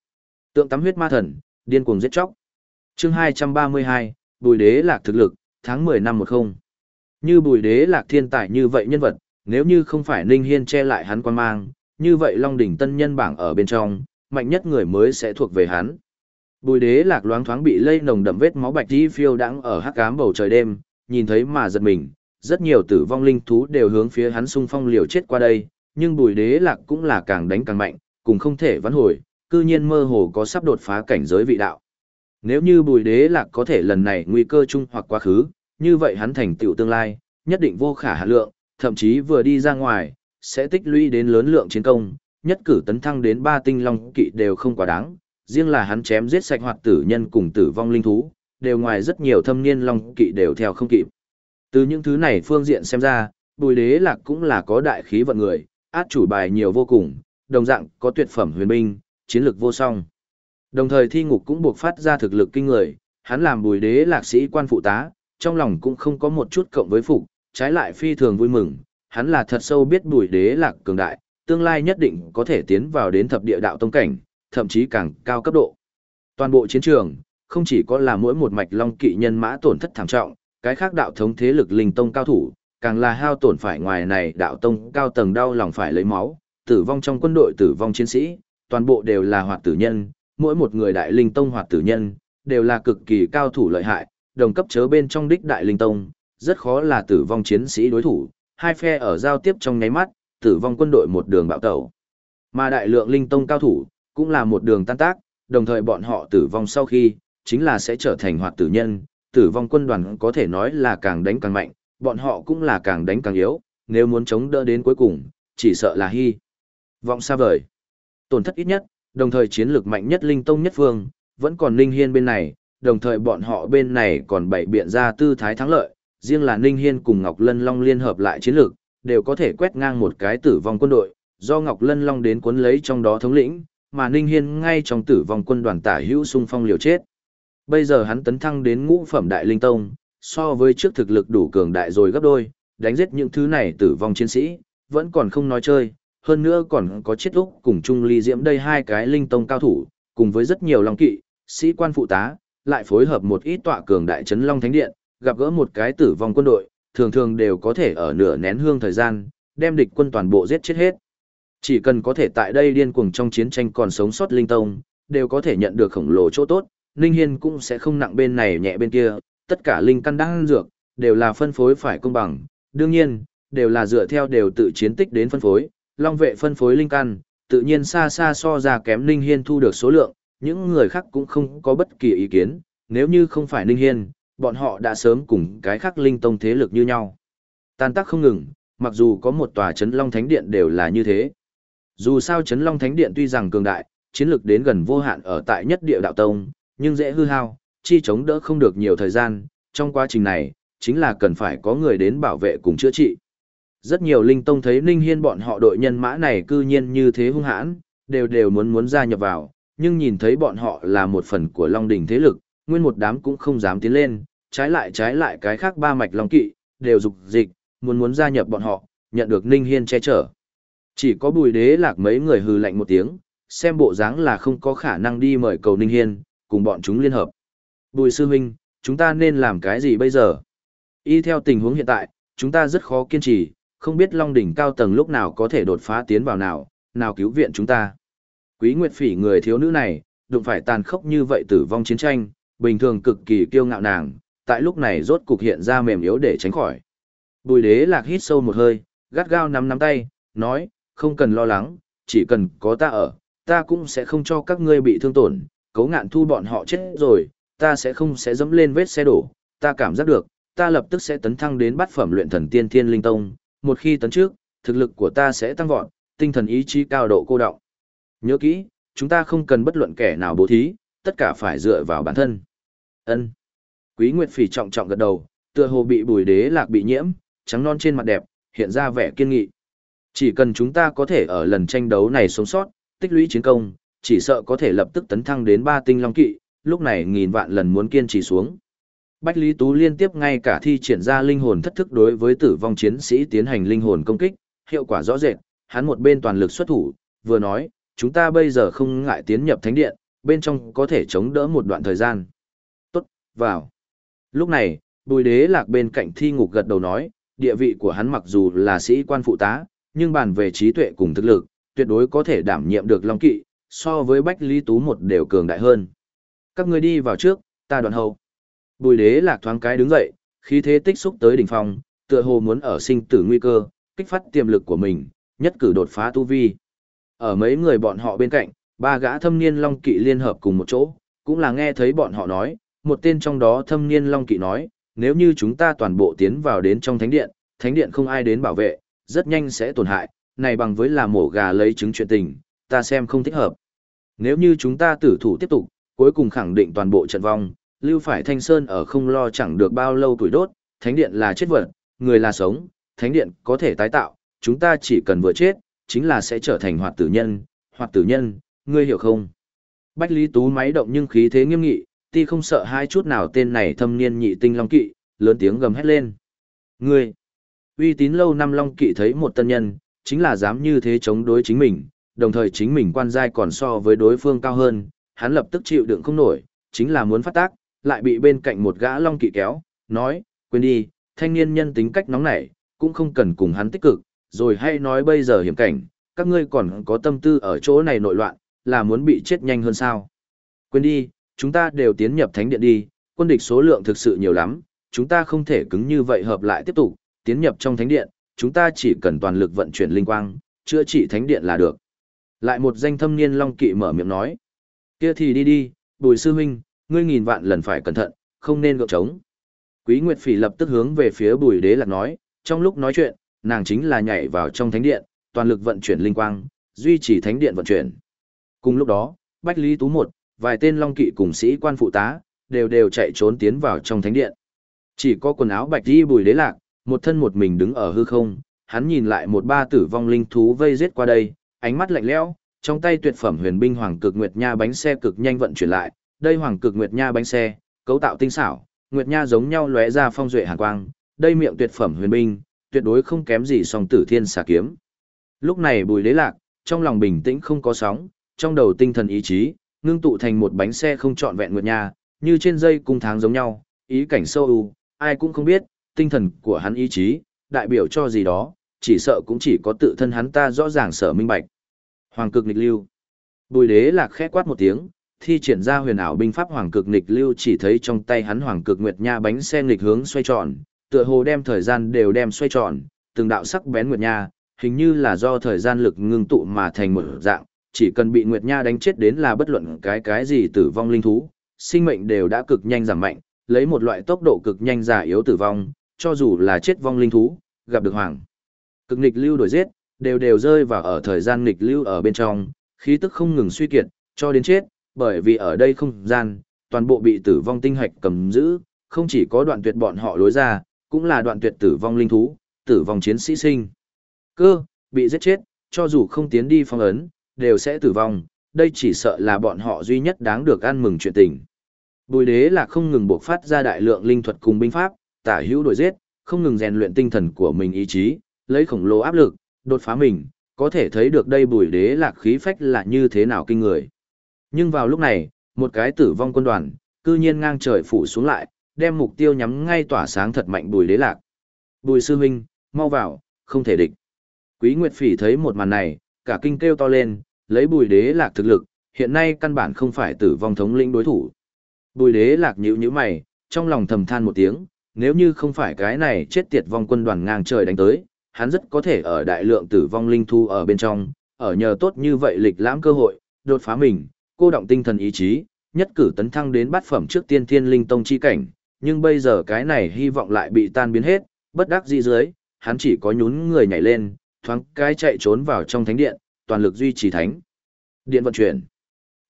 Tượng tắm huyết ma thần, điên cuồng giết chóc. Chương 232, Bùi Đế Lạc thực lực, tháng 10 năm 10. Như Bùi Đế Lạc thiên tài như vậy nhân vật, nếu như không phải Ninh Hiên che lại hắn quan mang, như vậy Long đỉnh tân nhân bảng ở bên trong, mạnh nhất người mới sẽ thuộc về hắn. Bùi Đế Lạc loáng thoáng bị lây nồng đậm vết máu bạch đi phiêu đãng ở hắc ám bầu trời đêm, nhìn thấy mà giật mình, rất nhiều tử vong linh thú đều hướng phía hắn xung phong liều chết qua đây, nhưng Bùi Đế Lạc cũng là càng đánh càng mạnh, cùng không thể vãn hồi, cư nhiên mơ hồ có sắp đột phá cảnh giới vị đạo. Nếu như bùi đế lạc có thể lần này nguy cơ chung hoặc quá khứ, như vậy hắn thành tựu tương lai, nhất định vô khả hạ lượng, thậm chí vừa đi ra ngoài, sẽ tích lũy đến lớn lượng chiến công, nhất cử tấn thăng đến ba tinh long kỵ đều không quá đáng, riêng là hắn chém giết sạch hoạt tử nhân cùng tử vong linh thú, đều ngoài rất nhiều thâm niên long kỵ đều theo không kịp. Từ những thứ này phương diện xem ra, bùi đế lạc cũng là có đại khí vận người, át chủ bài nhiều vô cùng, đồng dạng có tuyệt phẩm huyền binh, chiến lược vô song. Đồng thời thi ngục cũng buộc phát ra thực lực kinh người, hắn làm bùi đế lạc sĩ quan phụ tá, trong lòng cũng không có một chút cộng với phục, trái lại phi thường vui mừng, hắn là thật sâu biết bùi đế lạc cường đại, tương lai nhất định có thể tiến vào đến thập địa đạo tông cảnh, thậm chí càng cao cấp độ. Toàn bộ chiến trường, không chỉ có là mỗi một mạch long kỵ nhân mã tổn thất thảm trọng, cái khác đạo thống thế lực linh tông cao thủ, càng là hao tổn phải ngoài này đạo tông cao tầng đau lòng phải lấy máu, tử vong trong quân đội tử vong chiến sĩ, toàn bộ đều là hoạt tử nhân, mỗi một người đại linh tông hoạt tử nhân, đều là cực kỳ cao thủ lợi hại, đồng cấp chớ bên trong đích đại linh tông, rất khó là tử vong chiến sĩ đối thủ, hai phe ở giao tiếp trong nháy mắt, tử vong quân đội một đường bạo tẩu. Mà đại lượng linh tông cao thủ, cũng là một đường tan tác, đồng thời bọn họ tử vong sau khi, chính là sẽ trở thành hoạt tử nhân, tử vong quân đoàn có thể nói là càng đánh càng mạnh, bọn họ cũng là càng đánh càng yếu, nếu muốn chống đỡ đến cuối cùng, chỉ sợ là hy. Vọng xa vời tổn thất ít nhất, đồng thời chiến lược mạnh nhất linh tông nhất phương, vẫn còn Ninh Hiên bên này, đồng thời bọn họ bên này còn bảy biện ra tư thái thắng lợi, riêng là Ninh Hiên cùng Ngọc Lân Long liên hợp lại chiến lược, đều có thể quét ngang một cái tử vong quân đội, do Ngọc Lân Long đến cuốn lấy trong đó thống lĩnh, mà Ninh Hiên ngay trong tử vong quân đoàn tả hữu xung phong liều chết. Bây giờ hắn tấn thăng đến ngũ phẩm đại linh tông, so với trước thực lực đủ cường đại rồi gấp đôi, đánh giết những thứ này tử vong chiến sĩ, vẫn còn không nói chơi, hơn nữa còn có chết úc cùng Trung Ly Diễm đây hai cái linh tông cao thủ, cùng với rất nhiều long kỵ, sĩ quan phụ tá, lại phối hợp một ít tọa cường đại trấn Long Thánh Điện, gặp gỡ một cái tử vong quân đội, thường thường đều có thể ở nửa nén hương thời gian, đem địch quân toàn bộ giết chết hết. Chỉ cần có thể tại đây điên cuồng trong chiến tranh còn sống sót linh tông, đều có thể nhận được khổng lồ chỗ tốt, Ninh Hiên cũng sẽ không nặng bên này nhẹ bên kia, tất cả linh căn đang dược, đều là phân phối phải công bằng, đương nhiên, đều là dựa theo đều tự chiến tích đến phân phối, Long vệ phân phối linh căn, tự nhiên xa xa so ra kém Ninh Hiên thu được số lượng, những người khác cũng không có bất kỳ ý kiến, nếu như không phải Ninh Hiên, bọn họ đã sớm cùng cái khác linh tông thế lực như nhau. Tan tác không ngừng, mặc dù có một tòa chấn Long Thánh Điện đều là như thế. Dù sao chấn Long Thánh Điện tuy rằng cường đại, chiến lực đến gần vô hạn ở tại nhất địa đạo tông, nhưng dễ hư hao, chi chống đỡ không được nhiều thời gian, trong quá trình này, chính là cần phải có người đến bảo vệ cùng chữa trị. Rất nhiều linh tông thấy Ninh Hiên bọn họ đội nhân mã này cư nhiên như thế hung hãn, đều đều muốn muốn gia nhập vào, nhưng nhìn thấy bọn họ là một phần của Long đỉnh thế lực, nguyên một đám cũng không dám tiến lên, trái lại trái lại cái khác ba mạch Long kỵ, đều dục dịch, muốn muốn gia nhập bọn họ, nhận được Ninh Hiên che chở. Chỉ có bùi đế lạc mấy người hừ lạnh một tiếng, xem bộ dáng là không có khả năng đi mời cầu Ninh Hiên, cùng bọn chúng liên hợp. Bùi sư huynh, chúng ta nên làm cái gì bây giờ? Y theo tình huống hiện tại, chúng ta rất khó kiên trì, không biết Long đỉnh cao tầng lúc nào có thể đột phá tiến vào nào, nào cứu viện chúng ta. Quý Nguyệt Phỉ người thiếu nữ này, đụng phải tàn khốc như vậy tử vong chiến tranh, bình thường cực kỳ kiêu ngạo nàng, tại lúc này rốt cục hiện ra mềm yếu để tránh khỏi. Bùi đế lạc hít sâu một hơi, gắt gao nắm nắm tay, nói, không cần lo lắng, chỉ cần có ta ở, ta cũng sẽ không cho các ngươi bị thương tổn, cấu ngạn thu bọn họ chết rồi, ta sẽ không sẽ dẫm lên vết xe đổ, ta cảm giác được, ta lập tức sẽ tấn thăng đến bát phẩm luyện thần tiên thiên linh tông, một khi tấn trước, thực lực của ta sẽ tăng vọt, tinh thần ý chí cao độ cô động. Nhớ kỹ, chúng ta không cần bất luận kẻ nào bố thí, tất cả phải dựa vào bản thân. Ân. Quý Nguyệt Phỉ trọng trọng gật đầu, tựa hồ bị Bùi Đế Lạc bị nhiễm, trắng non trên mặt đẹp, hiện ra vẻ kiên nghị. Chỉ cần chúng ta có thể ở lần tranh đấu này sống sót, tích lũy chiến công, chỉ sợ có thể lập tức tấn thăng đến ba tinh long kỵ, lúc này nghìn vạn lần muốn kiên trì xuống. Bách Lý Tú liên tiếp ngay cả thi triển ra linh hồn thất thức đối với tử vong chiến sĩ tiến hành linh hồn công kích, hiệu quả rõ rệt, hắn một bên toàn lực xuất thủ, vừa nói, chúng ta bây giờ không ngại tiến nhập thánh điện, bên trong có thể chống đỡ một đoạn thời gian. Tốt, vào. Lúc này, bùi đế lạc bên cạnh thi ngục gật đầu nói, địa vị của hắn mặc dù là sĩ quan phụ tá, nhưng bàn về trí tuệ cùng thực lực, tuyệt đối có thể đảm nhiệm được Long Kỵ, so với Bách Lý Tú một đều cường đại hơn. Các ngươi đi vào trước, ta đoàn hậu. Bùi đế lạc thoáng cái đứng dậy, khí thế tích xúc tới đỉnh phong, tựa hồ muốn ở sinh tử nguy cơ, kích phát tiềm lực của mình, nhất cử đột phá tu vi. Ở mấy người bọn họ bên cạnh, ba gã thâm niên long kỵ liên hợp cùng một chỗ, cũng là nghe thấy bọn họ nói, một tên trong đó thâm niên long kỵ nói, nếu như chúng ta toàn bộ tiến vào đến trong thánh điện, thánh điện không ai đến bảo vệ, rất nhanh sẽ tổn hại, này bằng với là mổ gà lấy trứng chuyện tình, ta xem không thích hợp. Nếu như chúng ta tử thủ tiếp tục, cuối cùng khẳng định toàn bộ trận vong, lưu phải thanh sơn ở không lo chẳng được bao lâu tuổi đốt, thánh điện là chết vật, người là sống, thánh điện có thể tái tạo, chúng ta chỉ cần vừa chết, chính là sẽ trở thành hoạt tử nhân, hoạt tử nhân, ngươi hiểu không? Bách Lý Tú máy động nhưng khí thế nghiêm nghị, ti không sợ hai chút nào tên này thâm niên nhị tinh long kỵ, lớn tiếng gầm hét lên. Ngươi, uy tín lâu năm long kỵ thấy một tân nhân, chính là dám như thế chống đối chính mình, đồng thời chính mình quan giai còn so với đối phương cao hơn, hắn lập tức chịu đựng không nổi, chính là muốn phát tác, lại bị bên cạnh một gã long kỵ kéo, nói, quên đi, thanh niên nhân tính cách nóng nảy, cũng không cần cùng hắn tích cực, rồi hay nói bây giờ hiểm cảnh, các ngươi còn có tâm tư ở chỗ này nội loạn, là muốn bị chết nhanh hơn sao. Quên đi, chúng ta đều tiến nhập thánh điện đi, quân địch số lượng thực sự nhiều lắm, chúng ta không thể cứng như vậy hợp lại tiếp tục, tiến nhập trong thánh điện, chúng ta chỉ cần toàn lực vận chuyển linh quang, chữa trị thánh điện là được. Lại một danh thâm niên long kỵ mở miệng nói, kia thì đi đi, bùi sư huynh, ngươi nghìn vạn lần phải cẩn thận, không nên gượng trống. Quý Nguyệt Phỉ lập tức hướng về phía bùi đế lạc nói, trong lúc nói chuyện, nàng chính là nhảy vào trong thánh điện, toàn lực vận chuyển linh quang, duy trì thánh điện vận chuyển. Cùng lúc đó, Bách Lý Tú một, vài tên long kỵ cùng sĩ quan phụ tá, đều đều chạy trốn tiến vào trong thánh điện. Chỉ có quần áo bạch đi bùi đế lạc, một thân một mình đứng ở hư không, hắn nhìn lại một ba tử vong linh thú vây giết qua đây, ánh mắt lạnh lẽo, trong tay tuyệt phẩm huyền binh hoàng cực nguyệt nha bánh xe cực nhanh vận chuyển lại, đây hoàng cực nguyệt nha bánh xe, cấu tạo tinh xảo, nguyệt nha giống nhau lóe ra phong duệ hàn quang, đây miệng tuyệt phẩm huyền binh, tuyệt đối không kém gì song tử thiên xà kiếm. Lúc này bùi đế lạc, trong lòng bình tĩnh không có sóng, trong đầu tinh thần ý chí, ngưng tụ thành một bánh xe không trọn vẹn nguyệt nha, như trên dây cung tháng giống nhau, ý cảnh sâu u, ai cũng không biết, tinh thần của hắn ý chí, đại biểu cho gì đó, chỉ sợ cũng chỉ có tự thân hắn ta rõ ràng sở minh bạch. Hoàng cực nghịch lưu. Bùi đế lạc khẽ quát một tiếng, thi triển ra huyền ảo binh pháp hoàng cực nghịch lưu chỉ thấy trong tay hắn hoàng cực nguyệt nha bánh xe nghịch hướng xoay tròn, tựa hồ đem thời gian đều đem xoay tròn, từng đạo sắc bén nguyệt nha, hình như là do thời gian lực ngưng tụ mà thành một dạng, chỉ cần bị nguyệt nha đánh chết đến là bất luận cái cái gì tử vong linh thú, sinh mệnh đều đã cực nhanh giảm mạnh, lấy một loại tốc độ cực nhanh giả yếu tử vong, cho dù là chết vong linh thú, gặp được hoàng. Cực nghịch lưu đổi giết, đều đều rơi vào ở thời gian nghịch lưu ở bên trong, khí tức không ngừng suy kiệt, cho đến chết, bởi vì ở đây không gian, toàn bộ bị tử vong tinh hạch cầm giữ, không chỉ có đoạn tuyệt bọn họ lối ra, cũng là đoạn tuyệt tử vong linh thú, tử vong chiến sĩ sinh. Cơ, bị giết chết, cho dù không tiến đi phong ấn, đều sẽ tử vong, đây chỉ sợ là bọn họ duy nhất đáng được ăn mừng chuyện tình. Bùi đế là không ngừng buộc phát ra đại lượng linh thuật cùng binh pháp, tả hữu đổi giết, không ngừng rèn luyện tinh thần của mình ý chí, lấy khổng lồ áp lực, đột phá mình, có thể thấy được đây bùi đế lạc khí phách là như thế nào kinh người. Nhưng vào lúc này, một cái tử vong quân đoàn, cư nhiên ngang trời phủ xuống lại, đem mục tiêu nhắm ngay tỏa sáng thật mạnh bùi đế lạc. Bùi sư huynh, mau vào, không thể địch. Quý Nguyệt Phỉ thấy một màn này, cả kinh kêu to lên, lấy bùi đế lạc thực lực, hiện nay căn bản không phải tử vong thống lĩnh đối thủ. Bùi đế lạc nhíu nhíu mày, trong lòng thầm than một tiếng, nếu như không phải cái này chết tiệt vong quân đoàn ngang trời đánh tới, hắn rất có thể ở đại lượng tử vong linh thu ở bên trong, ở nhờ tốt như vậy lịch lãm cơ hội, đột phá mình, cô động tinh thần ý chí, nhất cử tấn thăng đến bát phẩm trước tiên thiên linh tông chi cảnh, nhưng bây giờ cái này hy vọng lại bị tan biến hết, bất đắc dĩ dưới, hắn chỉ có nhún người nhảy lên, thoáng cái chạy trốn vào trong thánh điện, toàn lực duy trì thánh. Điện vận chuyển.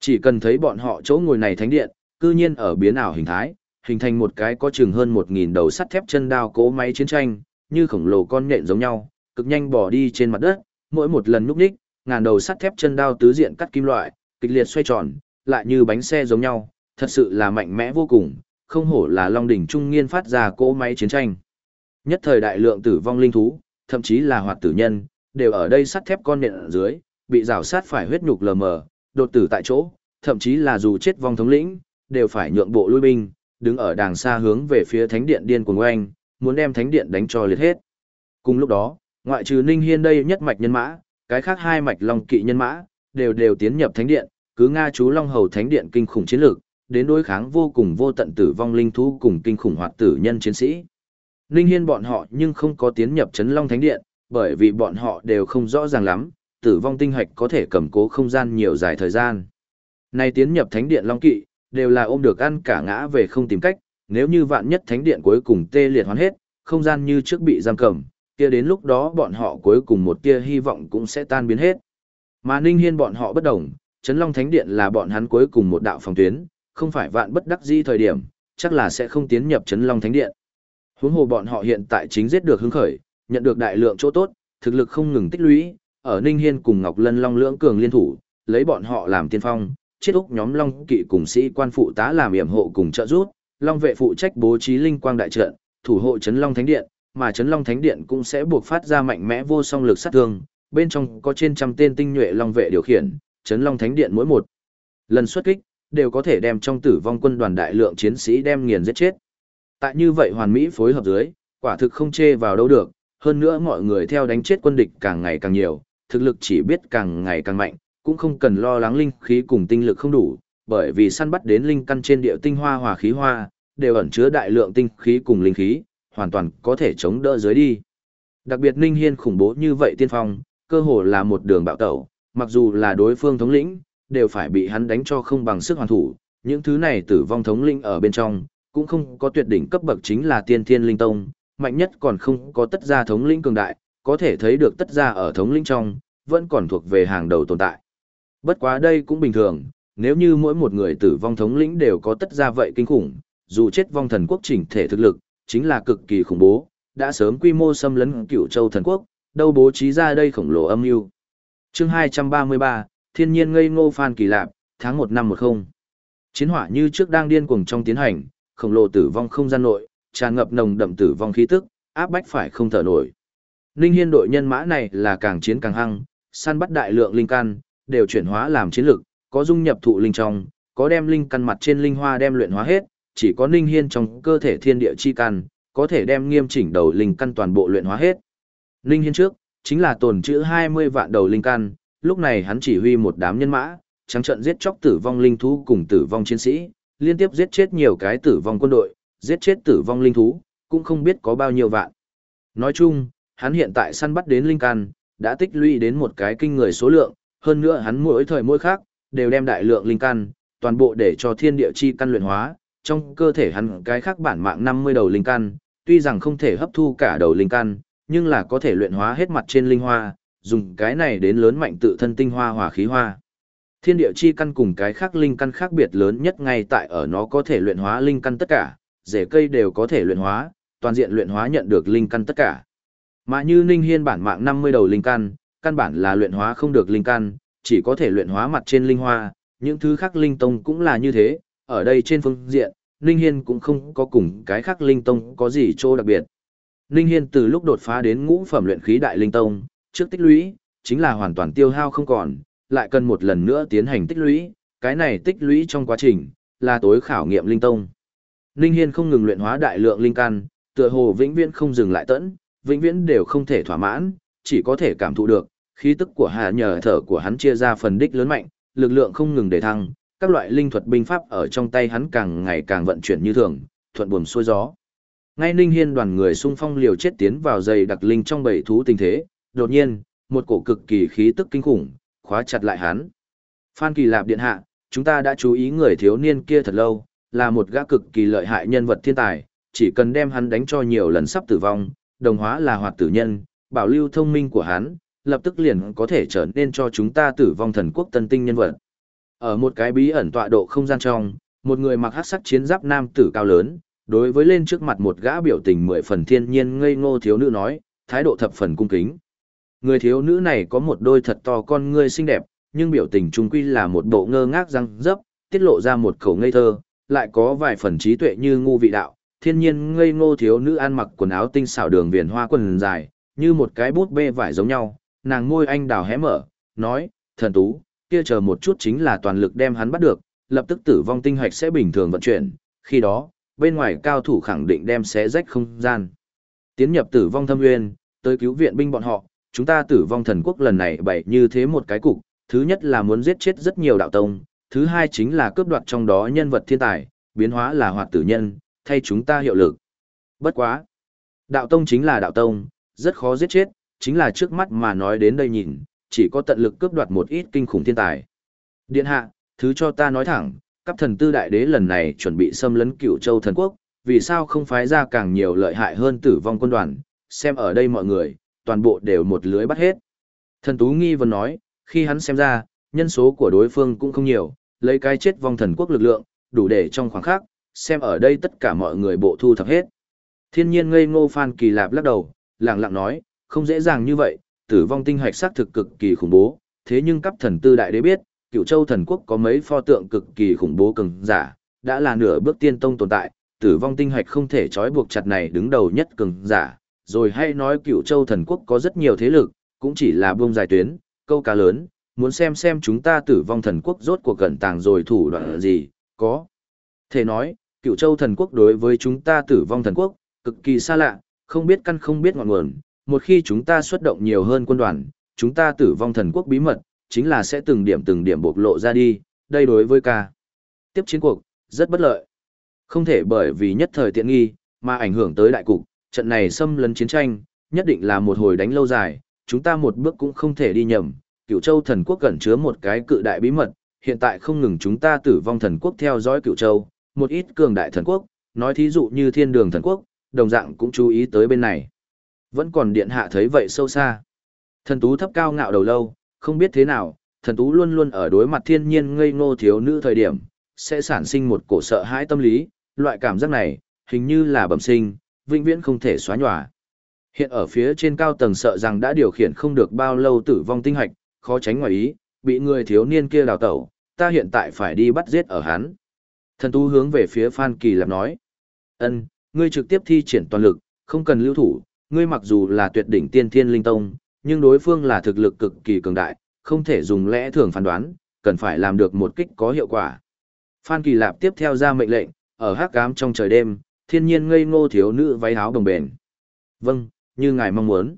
Chỉ cần thấy bọn họ chỗ ngồi này thánh điện, cư nhiên ở biến ảo hình thái, hình thành một cái có chừng hơn 1000 đầu sắt thép chân đao cố máy chiến tranh, như khổng lồ con nhện giống nhau, cực nhanh bỏ đi trên mặt đất, mỗi một lần núp đích, ngàn đầu sắt thép chân đao tứ diện cắt kim loại, kịch liệt xoay tròn, lại như bánh xe giống nhau, thật sự là mạnh mẽ vô cùng, không hổ là Long đỉnh trung nghiên phát ra cỗ máy chiến tranh. Nhất thời đại lượng tử vong linh thú, thậm chí là hoạt tử nhân, đều ở đây sắt thép con nhện ở dưới, bị rào sát phải huyết nhục lờ mờ, đột tử tại chỗ, thậm chí là dù chết vong thống lĩnh, đều phải nhượng bộ lui binh, đứng ở đàng xa hướng về phía thánh điện điên cuồng oanh, muốn đem thánh điện đánh cho liệt hết. Cùng lúc đó, ngoại trừ Ninh Hiên đây nhất mạch nhân mã, cái khác hai mạch long kỵ nhân mã, đều đều tiến nhập thánh điện, cứ Nga chú Long Hầu thánh điện kinh khủng chiến lược, đến đối kháng vô cùng vô tận tử vong linh thú cùng kinh khủng hoạt tử nhân chiến sĩ. Ninh Hiên bọn họ nhưng không có tiến nhập chấn Long Thánh Điện, bởi vì bọn họ đều không rõ ràng lắm, tử vong tinh hạch có thể cầm cố không gian nhiều dài thời gian. Nay tiến nhập Thánh Điện Long Kỵ, đều là ôm được ăn cả ngã về không tìm cách, nếu như vạn nhất Thánh Điện cuối cùng tê liệt hoàn hết, không gian như trước bị giam cầm, kia đến lúc đó bọn họ cuối cùng một tia hy vọng cũng sẽ tan biến hết. Mà Ninh Hiên bọn họ bất đồng, Trấn Long Thánh Điện là bọn hắn cuối cùng một đạo phòng tuyến, không phải vạn bất đắc di thời điểm, chắc là sẽ không tiến nhập Trấn Long Thánh Điện. Huống hồ bọn họ hiện tại chính giết được hứng khởi, nhận được đại lượng chỗ tốt, thực lực không ngừng tích lũy, ở Ninh Hiên cùng Ngọc Lân Long lưỡng cường liên thủ, lấy bọn họ làm tiên phong, chết úc nhóm Long kỵ cùng sĩ quan phụ tá làm yểm hộ cùng trợ giúp, Long vệ phụ trách bố trí linh quang đại trận, thủ hộ Trấn Long Thánh Điện, mà Trấn Long Thánh Điện cũng sẽ buộc phát ra mạnh mẽ vô song lực sát thương, bên trong có trên trăm tên tinh nhuệ Long vệ điều khiển, Trấn Long Thánh Điện mỗi một lần xuất kích, đều có thể đem trong tử vong quân đoàn đại lượng chiến sĩ đem nghiền giết chết. Tại như vậy hoàn mỹ phối hợp dưới, quả thực không chê vào đâu được, hơn nữa mọi người theo đánh chết quân địch càng ngày càng nhiều, thực lực chỉ biết càng ngày càng mạnh, cũng không cần lo lắng linh khí cùng tinh lực không đủ, bởi vì săn bắt đến linh căn trên địa tinh hoa hòa khí hoa, đều ẩn chứa đại lượng tinh khí cùng linh khí, hoàn toàn có thể chống đỡ dưới đi. Đặc biệt Ninh Hiên khủng bố như vậy tiên phong, cơ hồ là một đường bạo tẩu, mặc dù là đối phương thống lĩnh, đều phải bị hắn đánh cho không bằng sức hoàn thủ, những thứ này tử vong thống lĩnh ở bên trong, cũng không có tuyệt đỉnh cấp bậc chính là tiên thiên linh tông, mạnh nhất còn không có tất gia thống lĩnh cường đại, có thể thấy được tất gia ở thống lĩnh trong, vẫn còn thuộc về hàng đầu tồn tại. Bất quá đây cũng bình thường, nếu như mỗi một người tử vong thống lĩnh đều có tất gia vậy kinh khủng, dù chết vong thần quốc chỉnh thể thực lực, chính là cực kỳ khủng bố, đã sớm quy mô xâm lấn cựu châu thần quốc, đâu bố trí ra đây khổng lồ âm mưu. Chương 233, Thiên nhiên ngây ngô phan kỳ lạp, tháng 1 năm 10. Chiến hỏa như trước đang điên cuồng trong tiến hành, khổng lồ tử vong không gian nội, tràn ngập nồng đậm tử vong khí tức, áp bách phải không thở nổi. Linh Hiên đội nhân mã này là càng chiến càng hăng, săn bắt đại lượng linh căn, đều chuyển hóa làm chiến lực, có dung nhập thụ linh trong, có đem linh căn mặt trên linh hoa đem luyện hóa hết, chỉ có Linh Hiên trong cơ thể thiên địa chi căn, có thể đem nghiêm chỉnh đầu linh căn toàn bộ luyện hóa hết. Linh Hiên trước, chính là tồn trữ 20 vạn đầu linh căn, lúc này hắn chỉ huy một đám nhân mã, trắng trận giết chóc tử vong linh thú cùng tử vong chiến sĩ, liên tiếp giết chết nhiều cái tử vong quân đội, giết chết tử vong linh thú, cũng không biết có bao nhiêu vạn. Nói chung, hắn hiện tại săn bắt đến linh căn, đã tích lũy đến một cái kinh người số lượng, hơn nữa hắn mỗi thời mỗi khác, đều đem đại lượng linh căn, toàn bộ để cho thiên địa chi căn luyện hóa, trong cơ thể hắn cái khác bản mạng 50 đầu linh căn, tuy rằng không thể hấp thu cả đầu linh căn, nhưng là có thể luyện hóa hết mặt trên linh hoa, dùng cái này đến lớn mạnh tự thân tinh hoa hỏa khí hoa. Thiên địa chi căn cùng cái khác linh căn khác biệt lớn nhất ngay tại ở nó có thể luyện hóa linh căn tất cả, rễ cây đều có thể luyện hóa, toàn diện luyện hóa nhận được linh căn tất cả. Mà như Ninh Hiên bản mạng 50 đầu linh căn, căn bản là luyện hóa không được linh căn, chỉ có thể luyện hóa mặt trên linh hoa, những thứ khác linh tông cũng là như thế, ở đây trên phương diện, Ninh Hiên cũng không có cùng cái khác linh tông có gì chỗ đặc biệt. Ninh Hiên từ lúc đột phá đến ngũ phẩm luyện khí đại linh tông, trước tích lũy, chính là hoàn toàn tiêu hao không còn, lại cần một lần nữa tiến hành tích lũy, cái này tích lũy trong quá trình, là tối khảo nghiệm linh tông. Ninh Hiên không ngừng luyện hóa đại lượng linh căn, tựa hồ vĩnh viễn không dừng lại tận, vĩnh viễn đều không thể thỏa mãn, chỉ có thể cảm thụ được, khí tức của hạ nhờ thở của hắn chia ra phần đích lớn mạnh, lực lượng không ngừng để thăng, các loại linh thuật binh pháp ở trong tay hắn càng ngày càng vận chuyển như thường, thuận buồm xuôi gió. Ngay Ninh Hiên đoàn người xung phong liều chết tiến vào dày đặc linh trong bầy thú tình thế, đột nhiên, một cổ cực kỳ khí tức kinh khủng, khóa chặt lại hắn. Phan Kỳ Lạp điện hạ, chúng ta đã chú ý người thiếu niên kia thật lâu, là một gã cực kỳ lợi hại nhân vật thiên tài, chỉ cần đem hắn đánh cho nhiều lần sắp tử vong, đồng hóa là hoạt tử nhân, bảo lưu thông minh của hắn, lập tức liền có thể trở nên cho chúng ta tử vong thần quốc tân tinh nhân vật. Ở một cái bí ẩn tọa độ không gian trong, một người mặc hắc sắc chiến giáp nam tử cao lớn, đối với lên trước mặt một gã biểu tình mười phần thiên nhiên ngây ngô thiếu nữ nói, thái độ thập phần cung kính. Người thiếu nữ này có một đôi thật to con ngươi xinh đẹp, nhưng biểu tình trung quy là một bộ ngơ ngác răng dấp, tiết lộ ra một khẩu ngây thơ, lại có vài phần trí tuệ như ngu vị đạo. Thiên nhiên ngây ngô thiếu nữ ăn mặc quần áo tinh xảo đường viền hoa quần dài, như một cái bút bê vải giống nhau, nàng môi anh đào hé mở, nói, thần tú, kia chờ một chút chính là toàn lực đem hắn bắt được, lập tức tử vong tinh hạch sẽ bình thường vận chuyển, khi đó, bên ngoài cao thủ khẳng định đem xé rách không gian. Tiến nhập tử vong thâm nguyên, tới cứu viện binh bọn họ, chúng ta tử vong thần quốc lần này bày như thế một cái cục, thứ nhất là muốn giết chết rất nhiều đạo tông, thứ hai chính là cướp đoạt trong đó nhân vật thiên tài, biến hóa là hoạt tử nhân, thay chúng ta hiệu lực. Bất quá. Đạo tông chính là đạo tông, rất khó giết chết, chính là trước mắt mà nói đến đây nhìn, chỉ có tận lực cướp đoạt một ít kinh khủng thiên tài. Điện hạ, thứ cho ta nói thẳng, các thần tư đại đế lần này chuẩn bị xâm lấn cựu châu thần quốc, vì sao không phái ra càng nhiều lợi hại hơn tử vong quân đoàn, xem ở đây mọi người, toàn bộ đều một lưới bắt hết. Thần Tú nghi vừa nói, khi hắn xem ra, nhân số của đối phương cũng không nhiều, lấy cái chết vong thần quốc lực lượng, đủ để trong khoảng khắc, xem ở đây tất cả mọi người bộ thu thập hết. Thiên nhiên ngây ngô Phan Kỳ Lạp lắc đầu, lặng lặng nói, không dễ dàng như vậy, tử vong tinh hạch xác thực cực kỳ khủng bố, thế nhưng cấp thần tư đại đế biết, cựu châu thần quốc có mấy pho tượng cực kỳ khủng bố cường giả, đã là nửa bước tiên tông tồn tại, tử vong tinh hạch không thể trói buộc chặt này đứng đầu nhất cường giả, rồi hay nói cựu châu thần quốc có rất nhiều thế lực, cũng chỉ là buông dài tuyến, câu cá lớn, muốn xem xem chúng ta tử vong thần quốc rốt cuộc cẩn tàng rồi thủ đoạn gì, có. Thể nói, cựu châu thần quốc đối với chúng ta tử vong thần quốc, cực kỳ xa lạ, không biết căn không biết ngọn nguồn, một khi chúng ta xuất động nhiều hơn quân đoàn, chúng ta tử vong thần quốc bí mật, chính là sẽ từng điểm từng điểm bộc lộ ra đi, đây đối với ca. Tiếp chiến cuộc, rất bất lợi. Không thể bởi vì nhất thời tiện nghi, mà ảnh hưởng tới đại cục, trận này xâm lấn chiến tranh, nhất định là một hồi đánh lâu dài, chúng ta một bước cũng không thể đi nhầm. Cựu châu thần quốc gần chứa một cái cự đại bí mật, hiện tại không ngừng chúng ta tử vong thần quốc theo dõi cựu châu, một ít cường đại thần quốc, nói thí dụ như thiên đường thần quốc, đồng dạng cũng chú ý tới bên này. Vẫn còn điện hạ thấy vậy sâu xa. Thần tú thấp cao ngạo đầu lâu, không biết thế nào, thần tú luôn luôn ở đối mặt thiên nhiên ngây ngô thiếu nữ thời điểm, sẽ sản sinh một cổ sợ hãi tâm lý, loại cảm giác này, hình như là bẩm sinh, vĩnh viễn không thể xóa nhòa. Hiện ở phía trên cao tầng sợ rằng đã điều khiển không được bao lâu tử vong tinh hạch, khó tránh ngoài ý, bị người thiếu niên kia đào tẩu, ta hiện tại phải đi bắt giết ở hắn. Thần tú hướng về phía Phan Kỳ Lạp nói, ân, ngươi trực tiếp thi triển toàn lực, không cần lưu thủ, ngươi mặc dù là tuyệt đỉnh tiên thiên linh tông, nhưng đối phương là thực lực cực kỳ cường đại, không thể dùng lẽ thường phán đoán, cần phải làm được một kích có hiệu quả. Phan Kỳ Lạp tiếp theo ra mệnh lệnh, ở hắc ám trong trời đêm, thiên nhiên ngây ngô thiếu nữ váy áo đồng bền. Vâng, như ngài mong muốn.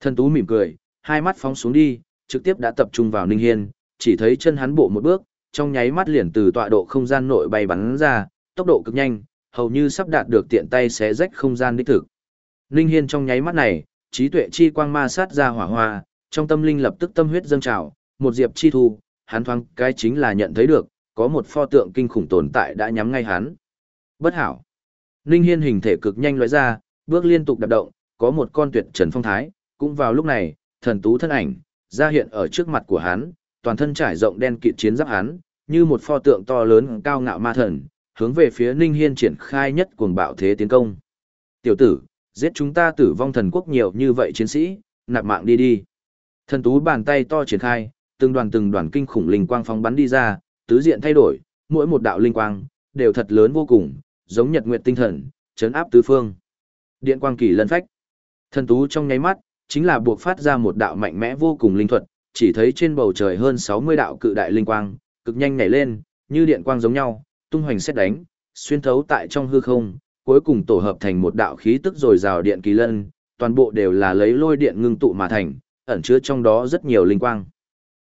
Thần Tú mỉm cười, hai mắt phóng xuống đi, trực tiếp đã tập trung vào Ninh Hiên, chỉ thấy chân hắn bộ một bước, trong nháy mắt liền từ tọa độ không gian nội bay bắn ra, tốc độ cực nhanh, hầu như sắp đạt được tiện tay xé rách không gian đích thực. Ninh Hiên trong nháy mắt này, trí tuệ chi quang ma sát ra hỏa hoa, trong tâm linh lập tức tâm huyết dâng trào, một diệp chi thu, hắn thoáng cái chính là nhận thấy được, có một pho tượng kinh khủng tồn tại đã nhắm ngay hắn. Bất hảo. Ninh Hiên hình thể cực nhanh lóe ra, bước liên tục đạp động, có một con tuyệt trần phong thái, cũng vào lúc này, thần tú thân ảnh, ra hiện ở trước mặt của hắn, toàn thân trải rộng đen kịt chiến giáp hắn, như một pho tượng to lớn cao ngạo ma thần, hướng về phía Ninh Hiên triển khai nhất cuồng bạo thế tiến công. Tiểu tử, giết chúng ta tử vong thần quốc nhiều như vậy chiến sĩ, nạp mạng đi đi. Thần tú bàn tay to triển khai, từng đoàn từng đoàn kinh khủng linh quang phóng bắn đi ra, tứ diện thay đổi, mỗi một đạo linh quang đều thật lớn vô cùng, giống nhật nguyệt tinh thần, chấn áp tứ phương. Điện quang kỳ lân phách. Thần tú trong nháy mắt, chính là buộc phát ra một đạo mạnh mẽ vô cùng linh thuật, chỉ thấy trên bầu trời hơn 60 đạo cự đại linh quang, cực nhanh nhảy lên, như điện quang giống nhau, tung hoành xét đánh, xuyên thấu tại trong hư không, cuối cùng tổ hợp thành một đạo khí tức rồi rào điện kỳ lân, toàn bộ đều là lấy lôi điện ngưng tụ mà thành, ẩn chứa trong đó rất nhiều linh quang.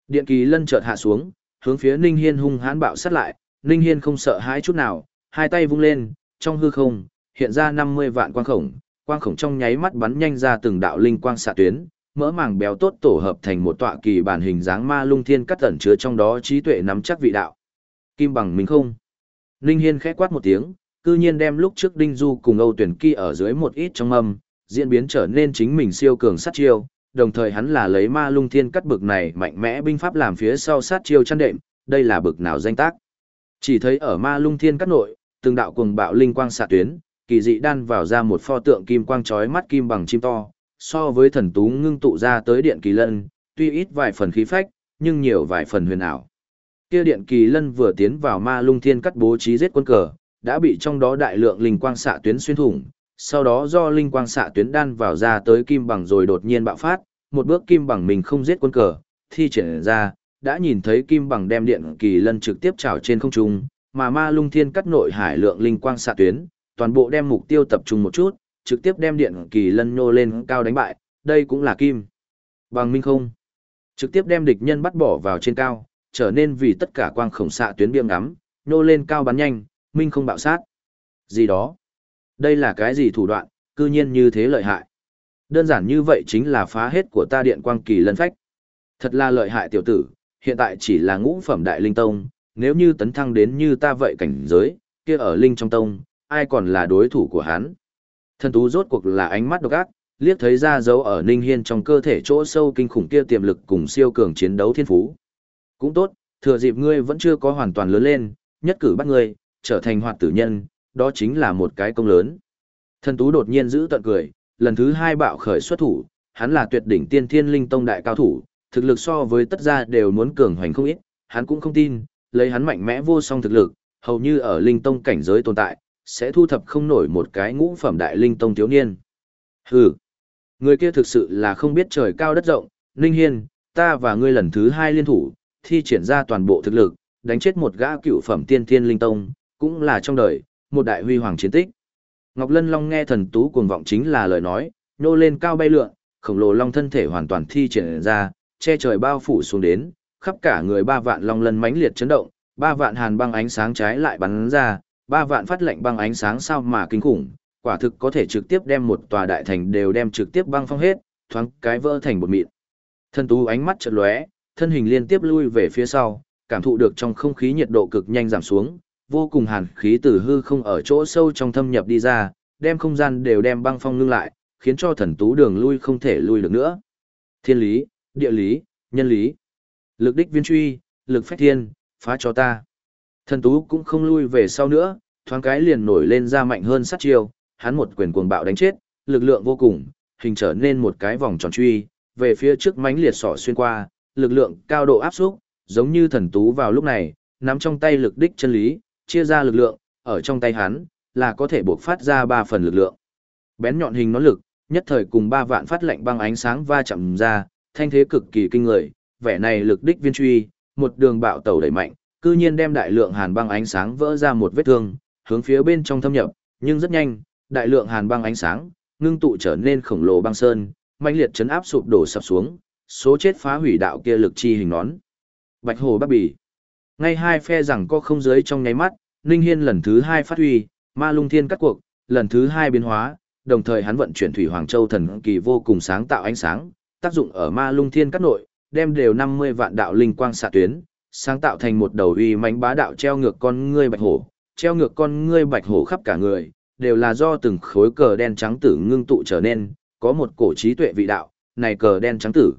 Điện kỳ lân chợt hạ xuống, hướng phía Ninh Hiên hung hãn bạo sát lại, Ninh Hiên không sợ hãi chút nào, hai tay vung lên, trong hư không, hiện ra 50 vạn quang khổng, quang khổng trong nháy mắt bắn nhanh ra từng đạo linh quang xạ tuyến, mỡ màng béo tốt tổ hợp thành một tọa kỳ bản hình dáng ma lung thiên cắt ẩn chứa trong đó trí tuệ nắm chắc vị đạo. Kim bằng mình không. Ninh Hiên khẽ quát một tiếng, cư nhiên đem lúc trước Đinh Du cùng Âu Tuyển Kỳ ở dưới một ít trong âm, diễn biến trở nên chính mình siêu cường sát chiêu, đồng thời hắn là lấy ma lung thiên cắt bực này mạnh mẽ binh pháp làm phía sau sát chiêu chăn đệm, đây là bực nào danh tác. Chỉ thấy ở ma lung thiên cắt nội, từng đạo cuồng bạo linh quang xạ tuyến, kỳ dị đan vào ra một pho tượng kim quang chói mắt kim bằng chim to, so với thần tú ngưng tụ ra tới điện kỳ lân, tuy ít vài phần khí phách, nhưng nhiều vài phần huyền ảo. Kia điện kỳ lân vừa tiến vào ma lung thiên cắt bố trí giết quân cờ, đã bị trong đó đại lượng linh quang xạ tuyến xuyên thủng, sau đó do linh quang xạ tuyến đan vào ra tới kim bằng rồi đột nhiên bạo phát, một bước kim bằng mình không giết quân cờ, thi triển ra, đã nhìn thấy kim bằng đem điện kỳ lân trực tiếp trào trên không trung, mà ma lung thiên cắt nội hải lượng linh quang xạ tuyến, toàn bộ đem mục tiêu tập trung một chút, trực tiếp đem điện kỳ lân nhô lên cao đánh bại, đây cũng là kim. Bằng minh không. Trực tiếp đem địch nhân bắt bỏ vào trên cao, trở nên vì tất cả quang khổng xạ tuyến biêm ngắm, nhô lên cao bắn nhanh, minh không bạo sát. Gì đó? Đây là cái gì thủ đoạn, cư nhiên như thế lợi hại. Đơn giản như vậy chính là phá hết của ta điện quang kỳ lân phách. Thật là lợi hại tiểu tử, hiện tại chỉ là ngũ phẩm đại linh tông, nếu như tấn thăng đến như ta vậy cảnh giới, kia ở linh trong tông, ai còn là đối thủ của hắn. Thần tú rốt cuộc là ánh mắt độc ác, liếc thấy ra dấu ở Ninh Hiên trong cơ thể chỗ sâu kinh khủng kia tiềm lực cùng siêu cường chiến đấu thiên phú. Cũng tốt, thừa dịp ngươi vẫn chưa có hoàn toàn lớn lên, nhất cử bắt ngươi, trở thành hoạt tử nhân, đó chính là một cái công lớn. Thần tú đột nhiên giữ tận cười, lần thứ hai bạo khởi xuất thủ, hắn là tuyệt đỉnh tiên thiên linh tông đại cao thủ, thực lực so với tất gia đều muốn cường hoành không ít, hắn cũng không tin, lấy hắn mạnh mẽ vô song thực lực, hầu như ở linh tông cảnh giới tồn tại, sẽ thu thập không nổi một cái ngũ phẩm đại linh tông thiếu niên. Hừ, người kia thực sự là không biết trời cao đất rộng, Ninh Hiên, ta và ngươi lần thứ hai liên thủ, thi triển ra toàn bộ thực lực, đánh chết một gã cựu phẩm tiên thiên linh tông, cũng là trong đời, một đại huy hoàng chiến tích. Ngọc Lân Long nghe thần tú cuồng vọng chính là lời nói, nhô lên cao bay lượn, khổng lồ long thân thể hoàn toàn thi triển ra, che trời bao phủ xuống đến, khắp cả người ba vạn long lân mãnh liệt chấn động, ba vạn hàn băng ánh sáng trái lại bắn ra, ba vạn phát lệnh băng ánh sáng sao mà kinh khủng, quả thực có thể trực tiếp đem một tòa đại thành đều đem trực tiếp băng phong hết, thoáng cái vỡ thành bột mịn. Thân tú ánh mắt chợt lóe, thân hình liên tiếp lui về phía sau, cảm thụ được trong không khí nhiệt độ cực nhanh giảm xuống, vô cùng hàn khí từ hư không ở chỗ sâu trong thâm nhập đi ra, đem không gian đều đem băng phong ngưng lại, khiến cho thần tú đường lui không thể lui được nữa. Thiên lý, địa lý, nhân lý. Lực đích viên truy, lực phách thiên, phá cho ta. Thần tú cũng không lui về sau nữa, thoáng cái liền nổi lên ra mạnh hơn sát chiêu, hắn một quyền cuồng bạo đánh chết, lực lượng vô cùng, hình trở nên một cái vòng tròn truy, về phía trước mãnh liệt sỏ xuyên qua, lực lượng cao độ áp xúc, giống như thần tú vào lúc này, nắm trong tay lực đích chân lý, chia ra lực lượng, ở trong tay hắn, là có thể buộc phát ra ba phần lực lượng. Bén nhọn hình nó lực, nhất thời cùng ba vạn phát lệnh băng ánh sáng va chạm ra, thanh thế cực kỳ kinh người, vẻ này lực đích viên truy, một đường bạo tẩu đẩy mạnh, cư nhiên đem đại lượng hàn băng ánh sáng vỡ ra một vết thương, hướng phía bên trong thâm nhập, nhưng rất nhanh, đại lượng hàn băng ánh sáng ngưng tụ trở nên khổng lồ băng sơn, mãnh liệt chấn áp sụp đổ sập xuống, số chết phá hủy đạo kia lực chi hình nón. Bạch Hồ Bắc Bỉ. Ngay hai phe rằng có không giới trong nháy mắt, Ninh Hiên lần thứ hai phát huy, Ma Lung Thiên cắt cuộc, lần thứ hai biến hóa, đồng thời hắn vận chuyển Thủy Hoàng Châu thần kỳ vô cùng sáng tạo ánh sáng, tác dụng ở Ma Lung Thiên cắt nội, đem đều 50 vạn đạo linh quang xạ tuyến, sáng tạo thành một đầu uy mãnh bá đạo treo ngược con ngươi bạch hổ, treo ngược con ngươi bạch hổ khắp cả người, đều là do từng khối cờ đen trắng tử ngưng tụ trở nên, có một cổ trí tuệ vị đạo, này cờ đen trắng tử.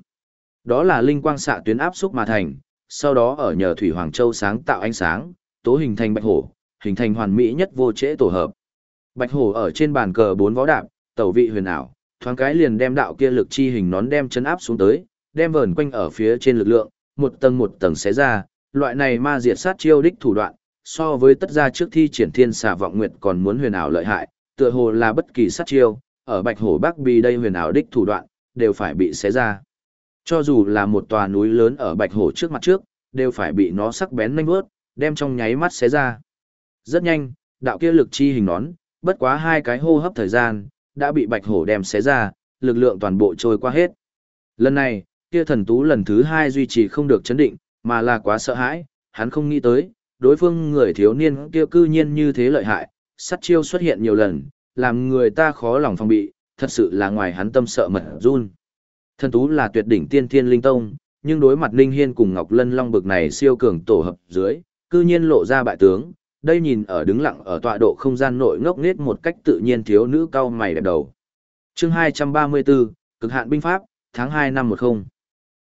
Đó là linh quang xạ tuyến áp xúc mà thành, sau đó ở nhờ thủy hoàng châu sáng tạo ánh sáng, tố hình thành bạch hổ, hình thành hoàn mỹ nhất vô trễ tổ hợp. Bạch hổ ở trên bàn cờ bốn võ đạp, tẩu vị huyền ảo, thoáng cái liền đem đạo kia lực chi hình nón đem chấn áp xuống tới, đem vờn quanh ở phía trên lực lượng, một tầng một tầng xé ra, loại này ma diệt sát chiêu đích thủ đoạn, so với tất gia trước thi triển thiên xà vọng nguyệt còn muốn huyền ảo lợi hại, tựa hồ là bất kỳ sát chiêu, ở bạch hổ bắc bi đây huyền ảo đích thủ đoạn, đều phải bị xé ra. Cho dù là một tòa núi lớn ở bạch hổ trước mặt trước, đều phải bị nó sắc bén nanh bước, đem trong nháy mắt xé ra. Rất nhanh, đạo kia lực chi hình nón, bất quá hai cái hô hấp thời gian, đã bị bạch hổ đem xé ra, lực lượng toàn bộ trôi qua hết. Lần này, kia thần tú lần thứ hai duy trì không được chấn định, mà là quá sợ hãi, hắn không nghĩ tới, đối phương người thiếu niên kia cư nhiên như thế lợi hại, sát chiêu xuất hiện nhiều lần, làm người ta khó lòng phòng bị, thật sự là ngoài hắn tâm sợ mật run. Thần tú là tuyệt đỉnh tiên thiên linh tông, nhưng đối mặt Ninh Hiên cùng Ngọc Lân Long bực này siêu cường tổ hợp dưới, cư nhiên lộ ra bại tướng, đây nhìn ở đứng lặng ở tọa độ không gian nội ngốc nghếch một cách tự nhiên thiếu nữ cao mày đẹp đầu. Chương 234, cực hạn binh pháp, tháng 2 năm 10.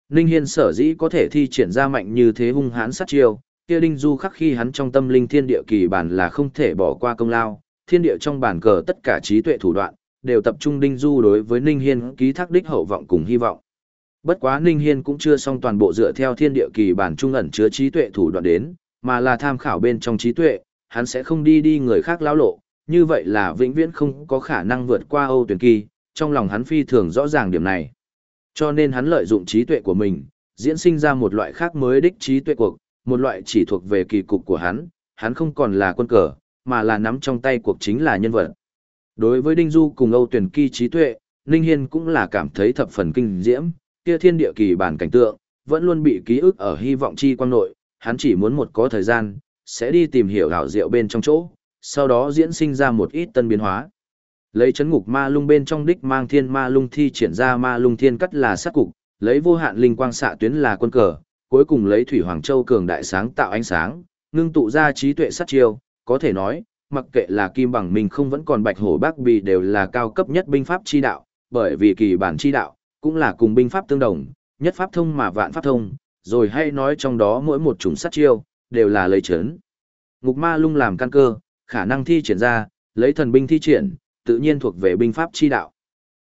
Ninh Hiên sở dĩ có thể thi triển ra mạnh như thế hung hãn sát chiêu, kia đinh du khắc khi hắn trong tâm linh thiên địa kỳ bản là không thể bỏ qua công lao, thiên địa trong bản cờ tất cả trí tuệ thủ đoạn, đều tập trung đinh du đối với Ninh Hiên ký thác đích hậu vọng cùng hy vọng. Bất quá Ninh Hiên cũng chưa xong toàn bộ dựa theo thiên địa kỳ bản trung ẩn chứa trí tuệ thủ đoạn đến, mà là tham khảo bên trong trí tuệ, hắn sẽ không đi đi người khác lão lộ, như vậy là vĩnh viễn không có khả năng vượt qua Âu Tuyển Kỳ, trong lòng hắn phi thường rõ ràng điểm này. Cho nên hắn lợi dụng trí tuệ của mình, diễn sinh ra một loại khác mới đích trí tuệ cuộc, một loại chỉ thuộc về kỳ cục của hắn, hắn không còn là quân cờ, mà là nắm trong tay cuộc chính là nhân vật. Đối với Đinh Du cùng Âu Tuyển Kỳ trí tuệ, Ninh Hiên cũng là cảm thấy thập phần kinh diễm, kia thiên địa kỳ bản cảnh tượng, vẫn luôn bị ký ức ở hy vọng chi quang nội, hắn chỉ muốn một có thời gian, sẽ đi tìm hiểu hảo diệu bên trong chỗ, sau đó diễn sinh ra một ít tân biến hóa. Lấy chấn ngục ma lung bên trong đích mang thiên ma lung thi triển ra ma lung thiên cắt là sát cục, lấy vô hạn linh quang xạ tuyến là quân cờ, cuối cùng lấy thủy hoàng châu cường đại sáng tạo ánh sáng, ngưng tụ ra trí tuệ sát chiêu, có thể nói, mặc kệ là kim bằng mình không vẫn còn bạch hổ bác bì đều là cao cấp nhất binh pháp chi đạo, bởi vì kỳ bản chi đạo, cũng là cùng binh pháp tương đồng, nhất pháp thông mà vạn pháp thông, rồi hay nói trong đó mỗi một chủng sát chiêu, đều là lấy chấn. Ngục ma lung làm căn cơ, khả năng thi triển ra, lấy thần binh thi triển, tự nhiên thuộc về binh pháp chi đạo.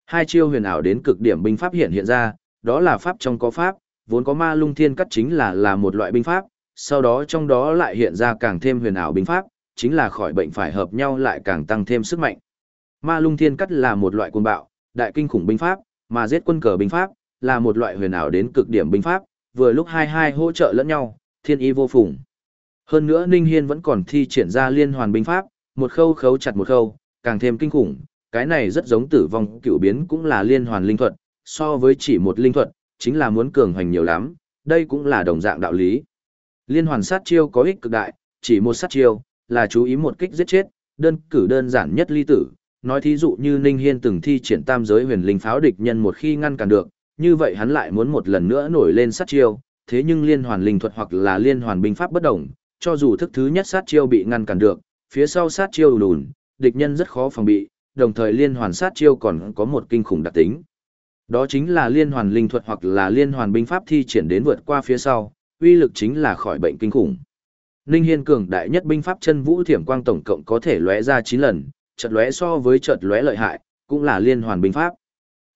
Hai chiêu huyền ảo đến cực điểm binh pháp hiện hiện ra, đó là pháp trong có pháp, vốn có ma lung thiên cắt chính là là một loại binh pháp, sau đó trong đó lại hiện ra càng thêm huyền ảo binh pháp, chính là khỏi bệnh phải hợp nhau lại càng tăng thêm sức mạnh. Ma lung thiên cắt là một loại quân bạo, đại kinh khủng binh pháp, mà giết quân cờ binh pháp, là một loại huyền ảo đến cực điểm binh pháp, vừa lúc hai hai hỗ trợ lẫn nhau, thiên y vô phùng. Hơn nữa Ninh Hiên vẫn còn thi triển ra liên hoàn binh pháp, một khâu khấu chặt một khâu, càng thêm kinh khủng, cái này rất giống tử vong cựu biến cũng là liên hoàn linh thuật, so với chỉ một linh thuật, chính là muốn cường hoành nhiều lắm, đây cũng là đồng dạng đạo lý. Liên hoàn sát chiêu có ích cực đại, chỉ một sát chiêu, là chú ý một kích giết chết, đơn cử đơn giản nhất ly tử, nói thí dụ như Ninh Hiên từng thi triển tam giới huyền linh pháo địch nhân một khi ngăn cản được, như vậy hắn lại muốn một lần nữa nổi lên sát chiêu, thế nhưng liên hoàn linh thuật hoặc là liên hoàn binh pháp bất động, cho dù thức thứ nhất sát chiêu bị ngăn cản được, phía sau sát chiêu lùn, địch nhân rất khó phòng bị, đồng thời liên hoàn sát chiêu còn có một kinh khủng đặc tính. Đó chính là liên hoàn linh thuật hoặc là liên hoàn binh pháp thi triển đến vượt qua phía sau, uy lực chính là khỏi bệnh kinh khủng. Ninh Hiên cường đại nhất binh pháp chân vũ thiểm quang tổng cộng có thể lóe ra 9 lần, chợt lóe so với chợt lóe lợi hại, cũng là liên hoàn binh pháp.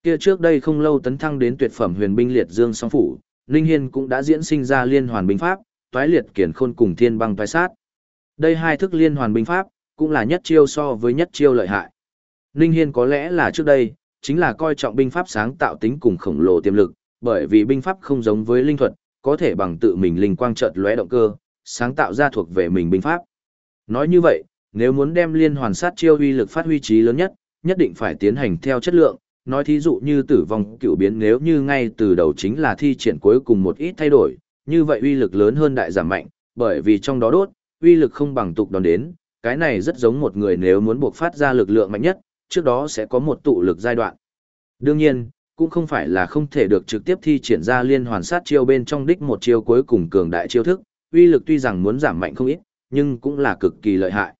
Kia trước đây không lâu tấn thăng đến tuyệt phẩm huyền binh liệt dương song phủ, Ninh Hiên cũng đã diễn sinh ra liên hoàn binh pháp, toái liệt kiển khôn cùng thiên băng toái sát. Đây hai thức liên hoàn binh pháp, cũng là nhất chiêu so với nhất chiêu lợi hại. Ninh Hiên có lẽ là trước đây, chính là coi trọng binh pháp sáng tạo tính cùng khổng lồ tiềm lực, bởi vì binh pháp không giống với linh thuật, có thể bằng tự mình linh quang chợt lóe động cơ, sáng tạo ra thuộc về mình binh pháp. Nói như vậy, nếu muốn đem liên hoàn sát chiêu uy lực phát huy trí lớn nhất, nhất định phải tiến hành theo chất lượng, nói thí dụ như tử vong cựu biến nếu như ngay từ đầu chính là thi triển cuối cùng một ít thay đổi, như vậy uy lực lớn hơn đại giảm mạnh, bởi vì trong đó đốt, uy lực không bằng tục đòn đến, cái này rất giống một người nếu muốn buộc phát ra lực lượng mạnh nhất, trước đó sẽ có một tụ lực giai đoạn. Đương nhiên, cũng không phải là không thể được trực tiếp thi triển ra liên hoàn sát chiêu bên trong đích một chiêu cuối cùng cường đại chiêu thức, uy lực tuy rằng muốn giảm mạnh không ít, nhưng cũng là cực kỳ lợi hại.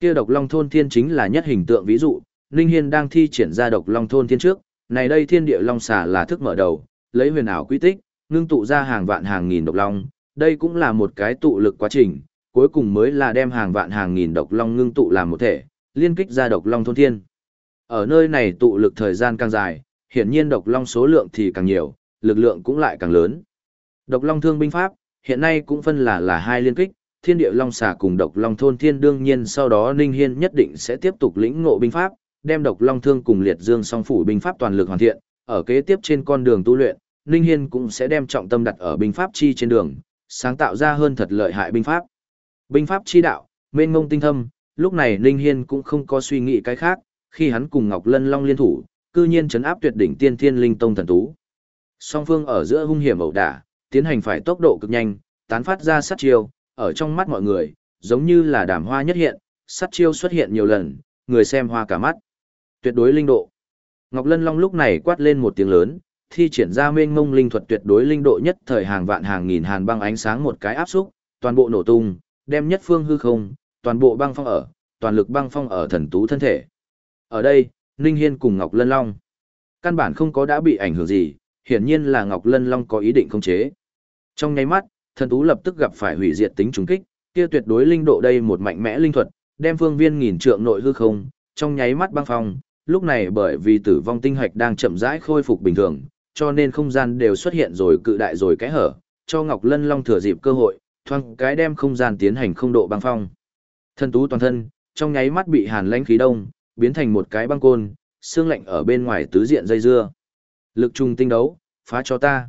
Kia độc long thôn thiên chính là nhất hình tượng ví dụ, Ninh Hiên đang thi triển ra độc long thôn thiên trước, này đây thiên địa long xà là thức mở đầu, lấy huyền ảo quy tích, ngưng tụ ra hàng vạn hàng nghìn độc long, đây cũng là một cái tụ lực quá trình, cuối cùng mới là đem hàng vạn hàng nghìn độc long ngưng tụ làm một thể, liên kích ra độc long thôn thiên. Ở nơi này tụ lực thời gian càng dài, hiển nhiên độc long số lượng thì càng nhiều, lực lượng cũng lại càng lớn. Độc long thương binh pháp, hiện nay cũng phân là là hai liên kích, thiên địa long xà cùng độc long thôn thiên đương nhiên sau đó Ninh Hiên nhất định sẽ tiếp tục lĩnh ngộ binh pháp, đem độc long thương cùng liệt dương song phủ binh pháp toàn lực hoàn thiện, ở kế tiếp trên con đường tu luyện, Ninh Hiên cũng sẽ đem trọng tâm đặt ở binh pháp chi trên đường, sáng tạo ra hơn thật lợi hại binh pháp. Binh pháp chi đạo, mênh ngông tinh thâm, lúc này Ninh Hiên cũng không có suy nghĩ cái khác, khi hắn cùng Ngọc Lân Long liên thủ, cư nhiên chấn áp tuyệt đỉnh tiên thiên linh tông thần tú. Song phương ở giữa hung hiểm ẩu đả, tiến hành phải tốc độ cực nhanh, tán phát ra sát chiêu, ở trong mắt mọi người, giống như là đàm hoa nhất hiện, sắt chiêu xuất hiện nhiều lần, người xem hoa cả mắt. Tuyệt đối linh độ. Ngọc Lân Long lúc này quát lên một tiếng lớn, thi triển ra mênh mông linh thuật tuyệt đối linh độ nhất thời hàng vạn hàng nghìn hàn băng ánh sáng một cái áp xúc, toàn bộ nổ tung, đem nhất phương hư không, toàn bộ băng phong ở, toàn lực băng phong ở thần tú thân thể. Ở đây, Ninh Hiên cùng Ngọc Lân Long, căn bản không có đã bị ảnh hưởng gì, hiển nhiên là Ngọc Lân Long có ý định khống chế. Trong nháy mắt, thần tú lập tức gặp phải hủy diệt tính trùng kích, kia tuyệt đối linh độ đây một mạnh mẽ linh thuật, đem phương viên nghìn trượng nội hư không, trong nháy mắt băng phong, lúc này bởi vì tử vong tinh hạch đang chậm rãi khôi phục bình thường, cho nên không gian đều xuất hiện rồi cự đại rồi cái hở, cho Ngọc Lân Long thừa dịp cơ hội, thoang cái đem không gian tiến hành không độ băng phong. Thần tú toàn thân, trong nháy mắt bị hàn lãnh khí đông, biến thành một cái băng côn, xương lạnh ở bên ngoài tứ diện dây dưa. Lực trùng tinh đấu, phá cho ta.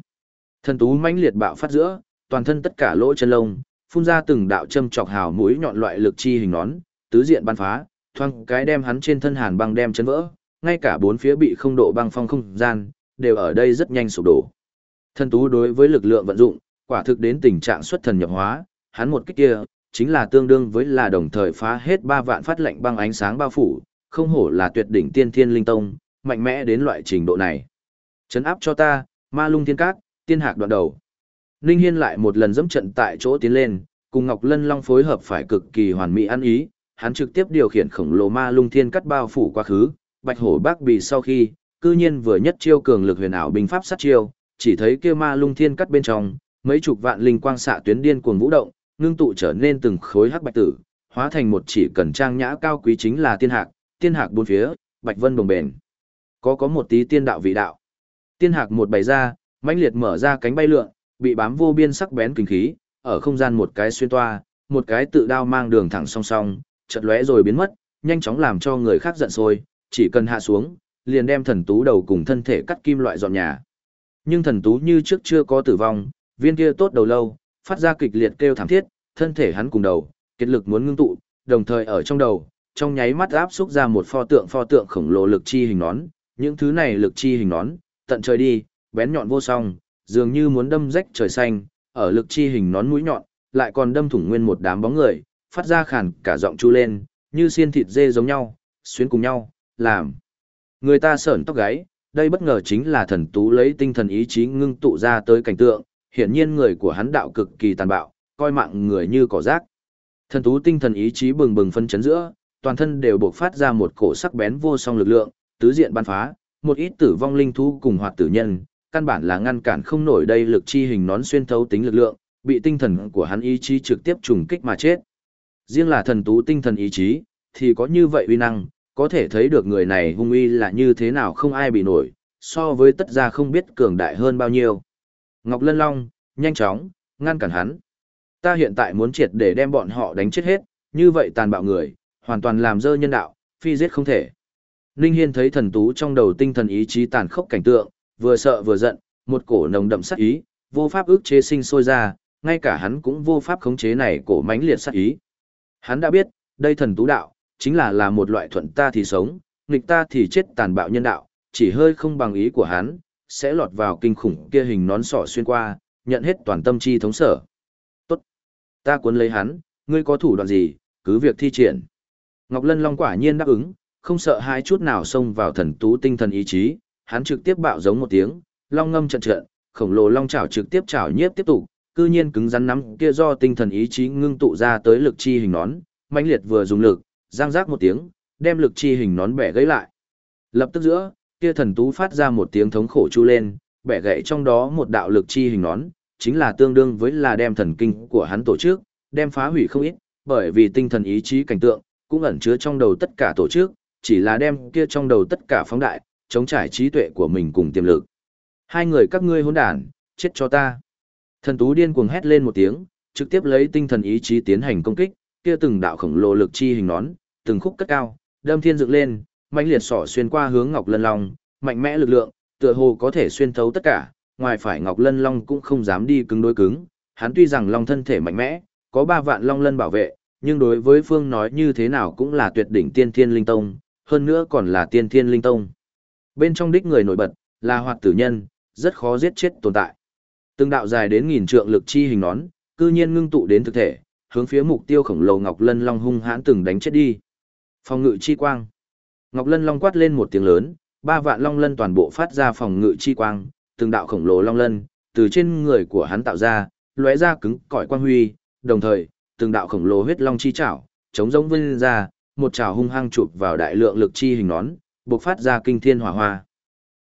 Thần tú mãnh liệt bạo phát giữa, toàn thân tất cả lỗ chân lông, phun ra từng đạo châm chọc hào mũi nhọn loại lực chi hình nón, tứ diện bắn phá, thoang cái đem hắn trên thân hàn băng đem chấn vỡ, ngay cả bốn phía bị không độ băng phong không gian, đều ở đây rất nhanh sụp đổ. Thần tú đối với lực lượng vận dụng, quả thực đến tình trạng xuất thần nhập hóa, hắn một kích kia, chính là tương đương với là đồng thời phá hết ba vạn phát lệnh băng ánh sáng bao phủ, không hổ là tuyệt đỉnh tiên thiên linh tông, mạnh mẽ đến loại trình độ này. Chấn áp cho ta, ma lung thiên cát, tiên hạc đoạn đầu. Ninh Hiên lại một lần dẫm trận tại chỗ tiến lên, cùng Ngọc Lân Long phối hợp phải cực kỳ hoàn mỹ ăn ý, hắn trực tiếp điều khiển khổng lồ ma lung thiên cắt bao phủ quá khứ, bạch hổ bác bì sau khi, cư nhiên vừa nhất chiêu cường lực huyền ảo binh pháp sát chiêu, chỉ thấy kia ma lung thiên cắt bên trong, mấy chục vạn linh quang xạ tuyến điên cuồng vũ động, ngưng tụ trở nên từng khối hắc bạch tử, hóa thành một chỉ cần trang nhã cao quý chính là tiên hạc, tiên hạc bốn phía, bạch vân đồng bền. Có có một tí tiên đạo vị đạo. Tiên hạc một bày ra, mãnh liệt mở ra cánh bay lượn, bị bám vô biên sắc bén kinh khí, ở không gian một cái xuyên toa, một cái tự đao mang đường thẳng song song, chợt lóe rồi biến mất, nhanh chóng làm cho người khác giận sôi, chỉ cần hạ xuống, liền đem thần tú đầu cùng thân thể cắt kim loại dọn nhà. Nhưng thần tú như trước chưa có tử vong, viên kia tốt đầu lâu, phát ra kịch liệt kêu thảm thiết, thân thể hắn cùng đầu, kết lực muốn ngưng tụ, đồng thời ở trong đầu, trong nháy mắt áp xúc ra một pho tượng pho tượng khổng lồ lực chi hình nón, những thứ này lực chi hình nón, tận trời đi, bén nhọn vô song, dường như muốn đâm rách trời xanh, ở lực chi hình nón mũi nhọn, lại còn đâm thủng nguyên một đám bóng người, phát ra khàn cả giọng chu lên, như xiên thịt dê giống nhau, xuyến cùng nhau, làm. Người ta sởn tóc gáy, đây bất ngờ chính là thần tú lấy tinh thần ý chí ngưng tụ ra tới cảnh tượng, hiển nhiên người của hắn đạo cực kỳ tàn bạo, coi mạng người như cỏ rác. Thần tú tinh thần ý chí bừng bừng phân chấn giữa, toàn thân đều bộc phát ra một cổ sắc bén vô song lực lượng, tứ diện ban phá, một ít tử vong linh thú cùng hoạt tử nhân, căn bản là ngăn cản không nổi đây lực chi hình nón xuyên thấu tính lực lượng, bị tinh thần của hắn ý chí trực tiếp trùng kích mà chết. Riêng là thần tú tinh thần ý chí, thì có như vậy uy năng, có thể thấy được người này hung uy là như thế nào không ai bị nổi, so với tất gia không biết cường đại hơn bao nhiêu. Ngọc Lân Long, nhanh chóng, ngăn cản hắn. Ta hiện tại muốn triệt để đem bọn họ đánh chết hết, như vậy tàn bạo người, hoàn toàn làm dơ nhân đạo, phi giết không thể. Ninh Hiên thấy thần tú trong đầu tinh thần ý chí tàn khốc cảnh tượng, vừa sợ vừa giận, một cổ nồng đậm sát ý, vô pháp ức chế sinh sôi ra, ngay cả hắn cũng vô pháp khống chế này cổ mãnh liệt sát ý. Hắn đã biết, đây thần tú đạo, chính là là một loại thuận ta thì sống, nghịch ta thì chết tàn bạo nhân đạo, chỉ hơi không bằng ý của hắn, sẽ lọt vào kinh khủng kia hình nón sỏ xuyên qua, nhận hết toàn tâm chi thống sở. Tốt. Ta cuốn lấy hắn, ngươi có thủ đoạn gì, cứ việc thi triển. Ngọc Lân Long quả nhiên đáp ứng, không sợ hai chút nào xông vào thần tú tinh thần ý chí, hắn trực tiếp bạo giống một tiếng, long ngâm trận trận, khổng lồ long chảo trực tiếp chảo nhiếp tiếp tục, cư nhiên cứng rắn nắm kia do tinh thần ý chí ngưng tụ ra tới lực chi hình nón, mãnh liệt vừa dùng lực, giang giác một tiếng, đem lực chi hình nón bẻ gãy lại. Lập tức giữa, kia thần tú phát ra một tiếng thống khổ chu lên, bẻ gãy trong đó một đạo lực chi hình nón, chính là tương đương với là đem thần kinh của hắn tổ chức, đem phá hủy không ít, bởi vì tinh thần ý chí cảnh tượng, cũng ẩn chứa trong đầu tất cả tổ chức, chỉ là đem kia trong đầu tất cả phóng đại, chống trải trí tuệ của mình cùng tiềm lực. Hai người các ngươi hỗn đản, chết cho ta. Thần tú điên cuồng hét lên một tiếng, trực tiếp lấy tinh thần ý chí tiến hành công kích, kia từng đạo khổng lồ lực chi hình nón, từng khúc cất cao, đâm thiên dựng lên, mãnh liệt sỏ xuyên qua hướng Ngọc Lân Long, mạnh mẽ lực lượng, tựa hồ có thể xuyên thấu tất cả, ngoài phải Ngọc Lân Long cũng không dám đi cứng đối cứng, hắn tuy rằng Long thân thể mạnh mẽ, có ba vạn Long Lân bảo vệ, nhưng đối với Phương nói như thế nào cũng là tuyệt đỉnh tiên thiên linh tông, hơn nữa còn là tiên thiên linh tông. Bên trong đích người nổi bật, là hoạt tử nhân, rất khó giết chết tồn tại. Từng đạo dài đến nghìn trượng lực chi hình nón, cư nhiên ngưng tụ đến thực thể, hướng phía mục tiêu khổng lồ Ngọc Lân Long hung hãn từng đánh chết đi. Phòng ngự chi quang. Ngọc Lân Long quát lên một tiếng lớn, ba vạn long lân toàn bộ phát ra phòng ngự chi quang, từng đạo khổng lồ long lân từ trên người của hắn tạo ra, lóe ra cứng cỏi quang huy, đồng thời, từng đạo khổng lồ huyết long chi chảo, chống rống vươn ra, một chảo hung hăng chụp vào đại lượng lực chi hình nón, bộc phát ra kinh thiên hỏa hoa.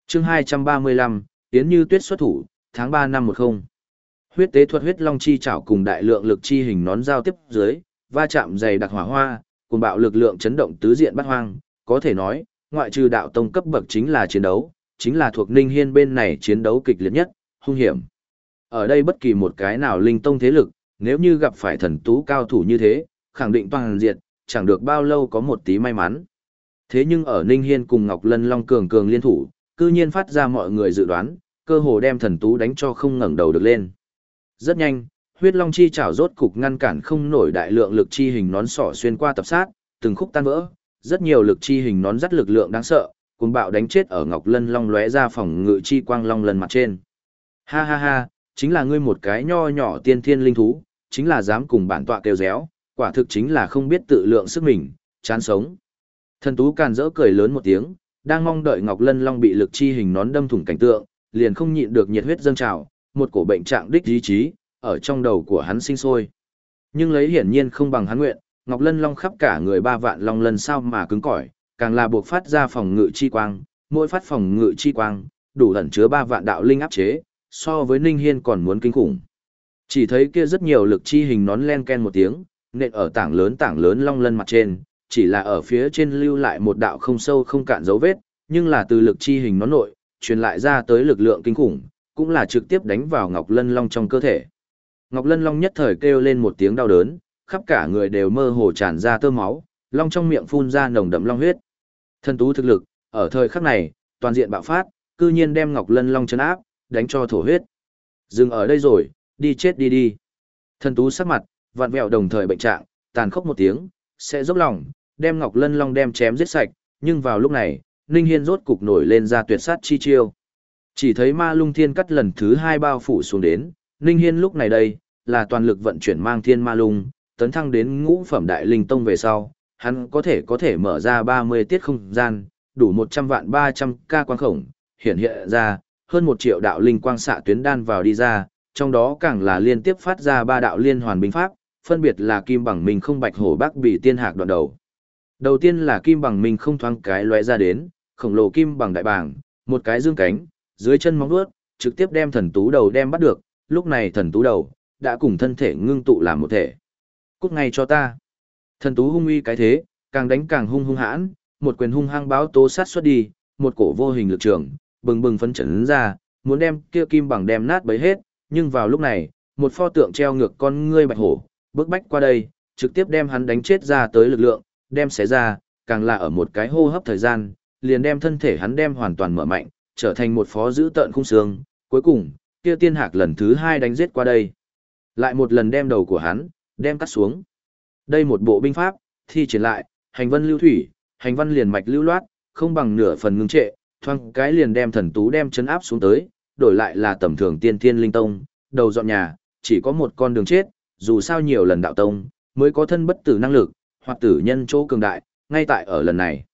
Chương 235, Yến Như Tuyết xuất thủ, tháng 3 năm 10. Huyết tế thuật huyết long chi chảo cùng đại lượng lực chi hình nón giao tiếp dưới, va chạm dày đặc hỏa hoa, cùng bạo lực lượng chấn động tứ diện bát hoang, có thể nói, ngoại trừ đạo tông cấp bậc chính là chiến đấu, chính là thuộc Ninh Hiên bên này chiến đấu kịch liệt nhất, hung hiểm. Ở đây bất kỳ một cái nào linh tông thế lực, nếu như gặp phải thần tú cao thủ như thế, khẳng định toàn diện, chẳng được bao lâu có một tí may mắn. Thế nhưng ở Ninh Hiên cùng Ngọc Lân Long cường cường liên thủ, cư nhiên phát ra mọi người dự đoán, cơ hồ đem thần tú đánh cho không ngẩng đầu được lên. Rất nhanh, huyết long chi chảo rốt cục ngăn cản không nổi đại lượng lực chi hình nón sỏ xuyên qua tập sát, từng khúc tan vỡ, rất nhiều lực chi hình nón dắt lực lượng đáng sợ, cuồng bạo đánh chết ở Ngọc Lân Long lóe ra phòng ngự chi quang long lần mặt trên. Ha ha ha, chính là ngươi một cái nho nhỏ tiên thiên linh thú, chính là dám cùng bản tọa kêu réo, quả thực chính là không biết tự lượng sức mình, chán sống. Thần tú càn rỡ cười lớn một tiếng, đang mong đợi Ngọc Lân Long bị lực chi hình nón đâm thủng cảnh tượng, liền không nhịn được nhiệt huyết dâng trào, một cổ bệnh trạng đích ý chí, ở trong đầu của hắn sinh sôi. Nhưng lấy hiển nhiên không bằng hắn nguyện, Ngọc Lân Long khắp cả người ba vạn long lân sao mà cứng cỏi, càng là buộc phát ra phòng ngự chi quang, mỗi phát phòng ngự chi quang, đủ ẩn chứa ba vạn đạo linh áp chế, so với Ninh Hiên còn muốn kinh khủng. Chỉ thấy kia rất nhiều lực chi hình nón len ken một tiếng, nện ở tảng lớn tảng lớn long lân mặt trên, chỉ là ở phía trên lưu lại một đạo không sâu không cạn dấu vết, nhưng là từ lực chi hình nó nội, truyền lại ra tới lực lượng kinh khủng, cũng là trực tiếp đánh vào Ngọc Lân Long trong cơ thể. Ngọc Lân Long nhất thời kêu lên một tiếng đau đớn, khắp cả người đều mơ hồ tràn ra tơ máu, long trong miệng phun ra nồng đậm long huyết. Thân tú thực lực, ở thời khắc này, toàn diện bạo phát, cư nhiên đem Ngọc Lân Long chấn áp, đánh cho thổ huyết. Dừng ở đây rồi, đi chết đi đi. Thân tú sắc mặt, vặn vẹo đồng thời bệnh trạng, tàn khốc một tiếng, sẽ dốc lòng, đem Ngọc Lân Long đem chém giết sạch, nhưng vào lúc này, Ninh Hiên rốt cục nổi lên ra tuyệt sát chi chiêu. Chỉ thấy ma lung thiên cắt lần thứ hai bao phủ xuống đến, Ninh Hiên lúc này đây, là toàn lực vận chuyển mang thiên ma lung, tấn thăng đến ngũ phẩm đại linh tông về sau, hắn có thể có thể mở ra 30 tiết không gian, đủ 100 vạn 300 ca quang khổng, hiện hiện ra, hơn 1 triệu đạo linh quang xạ tuyến đan vào đi ra, trong đó càng là liên tiếp phát ra ba đạo liên hoàn binh pháp, phân biệt là kim bằng minh không bạch hổ bắc bị tiên hạc đoạn đầu. Đầu tiên là kim bằng mình không thoáng cái lóe ra đến, khổng lồ kim bằng đại bảng, một cái dương cánh, dưới chân móng vuốt, trực tiếp đem thần tú đầu đem bắt được, lúc này thần tú đầu đã cùng thân thể ngưng tụ làm một thể. Cút ngay cho ta. Thần tú hung uy cái thế, càng đánh càng hung hung hãn, một quyền hung hăng báo tố sát xuất đi, một cổ vô hình lực trường, bừng bừng phấn chấn ra, muốn đem kia kim bằng đem nát bấy hết, nhưng vào lúc này, một pho tượng treo ngược con ngươi bạch hổ, bước bách qua đây, trực tiếp đem hắn đánh chết ra tới lực lượng, đem xé ra, càng là ở một cái hô hấp thời gian, liền đem thân thể hắn đem hoàn toàn mở mạnh, trở thành một phó giữ tợn khung xương, cuối cùng, kia tiên hạc lần thứ hai đánh giết qua đây. Lại một lần đem đầu của hắn, đem cắt xuống. Đây một bộ binh pháp, thi triển lại, hành vân lưu thủy, hành văn liền mạch lưu loát, không bằng nửa phần ngưng trệ, thoang cái liền đem thần tú đem chấn áp xuống tới, đổi lại là tầm thường tiên thiên linh tông, đầu dọn nhà, chỉ có một con đường chết, dù sao nhiều lần đạo tông, mới có thân bất tử năng lực, hoặc tử nhân chỗ cường đại, ngay tại ở lần này.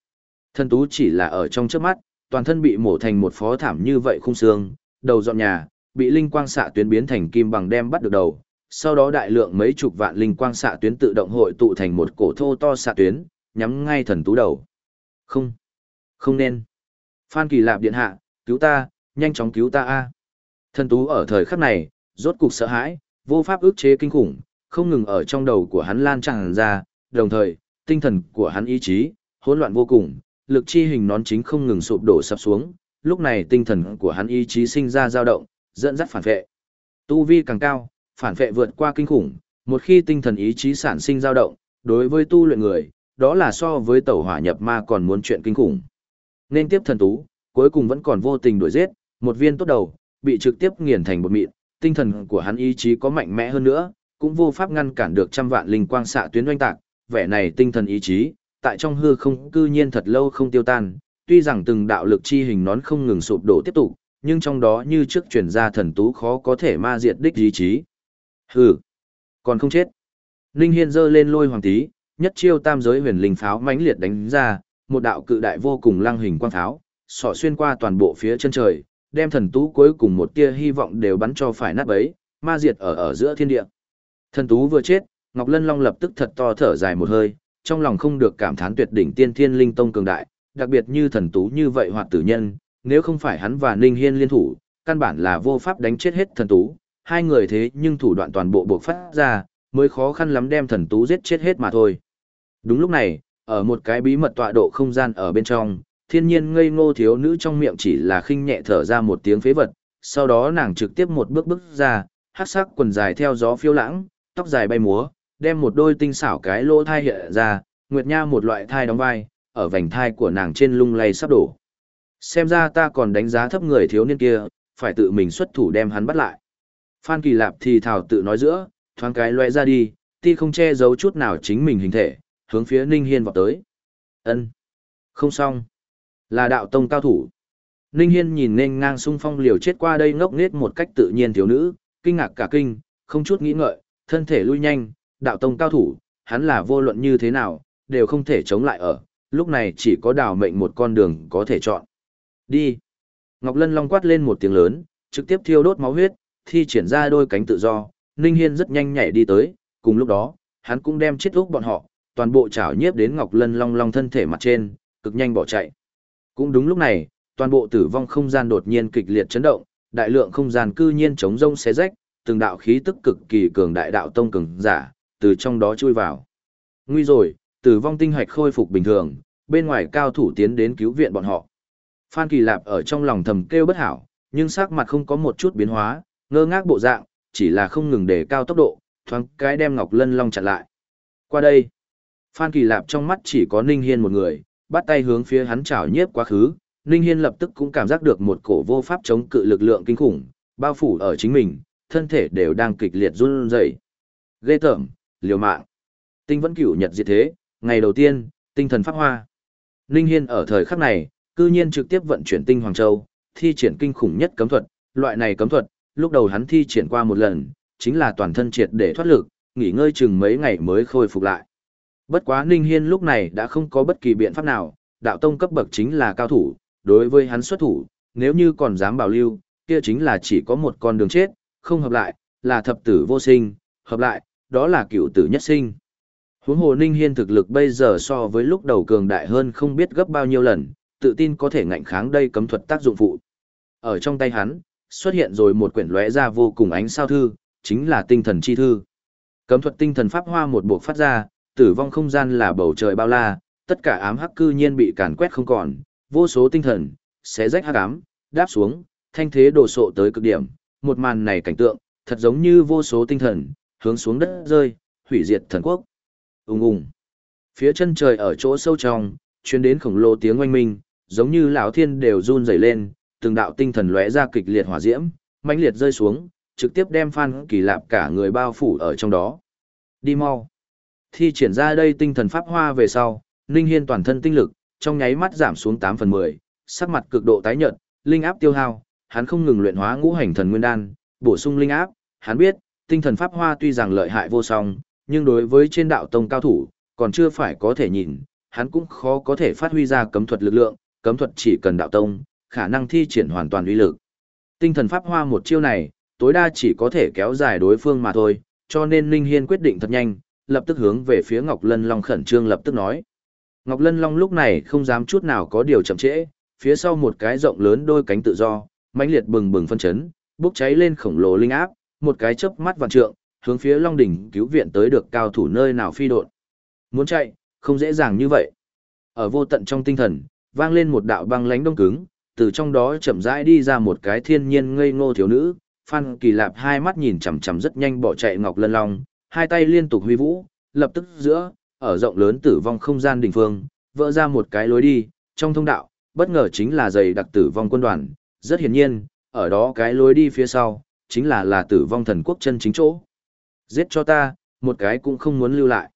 Thần tú chỉ là ở trong trước mắt, toàn thân bị mổ thành một phó thảm như vậy khung xương, đầu dọn nhà, bị linh quang xạ tuyến biến thành kim bằng đem bắt được đầu, sau đó đại lượng mấy chục vạn linh quang xạ tuyến tự động hội tụ thành một cổ thô to xạ tuyến, nhắm ngay thần tú đầu. Không, không nên. Phan Kỳ Lạp điện hạ, cứu ta, nhanh chóng cứu ta a. Thần tú ở thời khắc này, rốt cục sợ hãi, vô pháp ức chế kinh khủng, không ngừng ở trong đầu của hắn lan tràn ra, đồng thời, tinh thần của hắn ý chí, hỗn loạn vô cùng, lực chi hình nón chính không ngừng sụp đổ sập xuống, lúc này tinh thần của hắn ý chí sinh ra dao động, dẫn dắt phản vệ. Tu vi càng cao, phản vệ vượt qua kinh khủng, một khi tinh thần ý chí sản sinh dao động, đối với tu luyện người, đó là so với tẩu hỏa nhập ma còn muốn chuyện kinh khủng. Nên tiếp thần tú, cuối cùng vẫn còn vô tình đuổi giết, một viên tốt đầu, bị trực tiếp nghiền thành một mịn, tinh thần của hắn ý chí có mạnh mẽ hơn nữa, cũng vô pháp ngăn cản được trăm vạn linh quang xạ tuyến oanh tạc, vẻ này tinh thần ý chí, tại trong hư không cư nhiên thật lâu không tiêu tan, tuy rằng từng đạo lực chi hình nón không ngừng sụp đổ tiếp tục, nhưng trong đó như trước truyền ra thần tú khó có thể ma diệt đích ý chí. Hừ, còn không chết. Ninh Hiên giơ lên lôi hoàng tí, nhất chiêu tam giới huyền linh pháo mãnh liệt đánh ra, một đạo cự đại vô cùng lăng hình quang pháo, sọ xuyên qua toàn bộ phía chân trời, đem thần tú cuối cùng một tia hy vọng đều bắn cho phải nát bấy, ma diệt ở ở giữa thiên địa. Thần tú vừa chết, Ngọc Lân Long lập tức thật to thở dài một hơi, trong lòng không được cảm thán tuyệt đỉnh tiên thiên linh tông cường đại, đặc biệt như thần tú như vậy hoạt tử nhân, nếu không phải hắn và Ninh Hiên liên thủ, căn bản là vô pháp đánh chết hết thần tú, hai người thế nhưng thủ đoạn toàn bộ buộc phát ra, mới khó khăn lắm đem thần tú giết chết hết mà thôi. Đúng lúc này, ở một cái bí mật tọa độ không gian ở bên trong, thiên nhiên ngây ngô thiếu nữ trong miệng chỉ là khinh nhẹ thở ra một tiếng phế vật, sau đó nàng trực tiếp một bước bước ra, hát sắc quần dài theo gió phiêu lãng, tóc dài bay múa, đem một đôi tinh xảo cái lỗ thai hiện ra, nguyệt nha một loại thai đóng vai, ở vành thai của nàng trên lung lay sắp đổ. Xem ra ta còn đánh giá thấp người thiếu niên kia, phải tự mình xuất thủ đem hắn bắt lại. Phan Kỳ Lạp thì thảo tự nói giữa, thoáng cái loe ra đi, ti không che giấu chút nào chính mình hình thể, hướng phía Ninh Hiên vọt tới. Ân, Không xong. Là đạo tông cao thủ. Ninh Hiên nhìn nên ngang sung phong liều chết qua đây ngốc nghếch một cách tự nhiên thiếu nữ, kinh ngạc cả kinh, không chút nghĩ ngợi, thân thể lui nhanh, đạo tông cao thủ, hắn là vô luận như thế nào, đều không thể chống lại ở, lúc này chỉ có đào mệnh một con đường có thể chọn. Đi. Ngọc Lân Long quát lên một tiếng lớn, trực tiếp thiêu đốt máu huyết, thi triển ra đôi cánh tự do, Ninh Hiên rất nhanh nhảy đi tới, cùng lúc đó, hắn cũng đem chết úc bọn họ, toàn bộ chảo nhiếp đến Ngọc Lân Long Long thân thể mặt trên, cực nhanh bỏ chạy. Cũng đúng lúc này, toàn bộ tử vong không gian đột nhiên kịch liệt chấn động, đại lượng không gian cư nhiên chống rông xé rách, từng đạo khí tức cực kỳ cường đại đạo tông cường giả, từ trong đó chui vào. Nguy rồi, tử vong tinh hạch khôi phục bình thường, bên ngoài cao thủ tiến đến cứu viện bọn họ. Phan Kỳ Lạp ở trong lòng thầm kêu bất hảo, nhưng sắc mặt không có một chút biến hóa, ngơ ngác bộ dạng, chỉ là không ngừng để cao tốc độ, thoáng cái đem Ngọc Lân Long chặn lại. Qua đây, Phan Kỳ Lạp trong mắt chỉ có Ninh Hiên một người, bắt tay hướng phía hắn chảo nhiếp quá khứ, Ninh Hiên lập tức cũng cảm giác được một cổ vô pháp chống cự lực lượng kinh khủng, bao phủ ở chính mình, thân thể đều đang kịch liệt run rẩy. Ghê tởm, liều mạng. Tinh vẫn cửu nhật diệt thế, ngày đầu tiên, tinh thần pháp hoa. Ninh Hiên ở thời khắc này, cư nhiên trực tiếp vận chuyển tinh Hoàng Châu, thi triển kinh khủng nhất cấm thuật, loại này cấm thuật, lúc đầu hắn thi triển qua một lần, chính là toàn thân triệt để thoát lực, nghỉ ngơi chừng mấy ngày mới khôi phục lại. Bất quá Ninh Hiên lúc này đã không có bất kỳ biện pháp nào, đạo tông cấp bậc chính là cao thủ, đối với hắn xuất thủ, nếu như còn dám bảo lưu, kia chính là chỉ có một con đường chết, không hợp lại, là thập tử vô sinh, hợp lại, đó là cựu tử nhất sinh. Huống hồ Ninh Hiên thực lực bây giờ so với lúc đầu cường đại hơn không biết gấp bao nhiêu lần, tự tin có thể ngạnh kháng đây cấm thuật tác dụng phụ. Ở trong tay hắn, xuất hiện rồi một quyển lóe ra vô cùng ánh sao thư, chính là tinh thần chi thư. Cấm thuật tinh thần pháp hoa một buộc phát ra, tử vong không gian là bầu trời bao la, tất cả ám hắc cư nhiên bị càn quét không còn, vô số tinh thần, xé rách hắc ám, đáp xuống, thanh thế đổ sộ tới cực điểm, một màn này cảnh tượng, thật giống như vô số tinh thần, hướng xuống đất rơi, hủy diệt thần quốc. Ùng ùng. Phía chân trời ở chỗ sâu trong, truyền đến khổng lồ tiếng oanh minh, giống như lão thiên đều run rẩy lên, từng đạo tinh thần lóe ra kịch liệt hỏa diễm, mãnh liệt rơi xuống, trực tiếp đem Phan Kỳ Lạp cả người bao phủ ở trong đó. Đi mau. Thi triển ra đây tinh thần pháp hoa về sau, Ninh Hiên toàn thân tinh lực, trong nháy mắt giảm xuống 8 phần 10, sắc mặt cực độ tái nhợt, linh áp tiêu hao, hắn không ngừng luyện hóa ngũ hành thần nguyên đan, bổ sung linh áp, hắn biết, tinh thần pháp hoa tuy rằng lợi hại vô song, nhưng đối với trên đạo tông cao thủ, còn chưa phải có thể nhìn, hắn cũng khó có thể phát huy ra cấm thuật lực lượng, cấm thuật chỉ cần đạo tông, khả năng thi triển hoàn toàn uy lực. Tinh thần pháp hoa một chiêu này, tối đa chỉ có thể kéo dài đối phương mà thôi, cho nên Ninh Hiên quyết định thật nhanh, lập tức hướng về phía Ngọc Lân Long khẩn trương lập tức nói. Ngọc Lân Long lúc này không dám chút nào có điều chậm trễ, phía sau một cái rộng lớn đôi cánh tự do, mãnh liệt bừng bừng phân chấn, bốc cháy lên khổng lồ linh áp, một cái chớp mắt vạn trượng, hướng phía Long đỉnh cứu viện tới được cao thủ nơi nào phi độn. Muốn chạy, không dễ dàng như vậy. Ở vô tận trong tinh thần, vang lên một đạo băng lãnh đông cứng, từ trong đó chậm rãi đi ra một cái thiên nhiên ngây ngô thiếu nữ, Phan Kỳ Lạp hai mắt nhìn chằm chằm rất nhanh bỏ chạy Ngọc Lân Long, hai tay liên tục huy vũ, lập tức giữa, ở rộng lớn tử vong không gian đỉnh phương, vỡ ra một cái lối đi, trong thông đạo, bất ngờ chính là dày đặc tử vong quân đoàn, rất hiển nhiên, ở đó cái lối đi phía sau, chính là là tử vong thần quốc chân chính chỗ. Giết cho ta, một cái cũng không muốn lưu lại.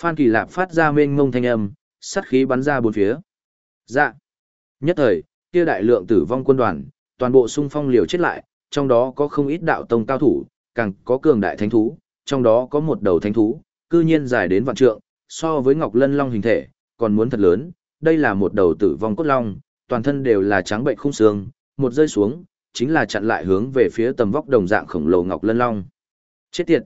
Phan Kỳ Lạp phát ra mênh mông thanh âm, sát khí bắn ra bốn phía. Dạ. Nhất thời, kia đại lượng tử vong quân đoàn, toàn bộ xung phong liều chết lại, trong đó có không ít đạo tông cao thủ, càng có cường đại thánh thú, trong đó có một đầu thánh thú, cư nhiên dài đến vạn trượng, so với Ngọc Lân Long hình thể, còn muốn thật lớn, đây là một đầu tử vong cốt long, toàn thân đều là trắng bệnh khung xương, một rơi xuống, chính là chặn lại hướng về phía tầm vóc đồng dạng khổng lồ Ngọc Lân Long. Chết tiệt!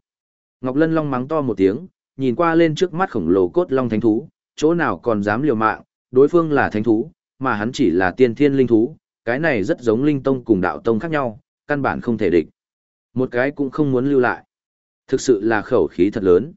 Ngọc Lân Long mắng to một tiếng, nhìn qua lên trước mắt khổng lồ cốt long thánh thú, chỗ nào còn dám liều mạng, đối phương là thánh thú, mà hắn chỉ là tiên thiên linh thú, cái này rất giống linh tông cùng đạo tông khác nhau, căn bản không thể địch. Một cái cũng không muốn lưu lại. Thực sự là khẩu khí thật lớn.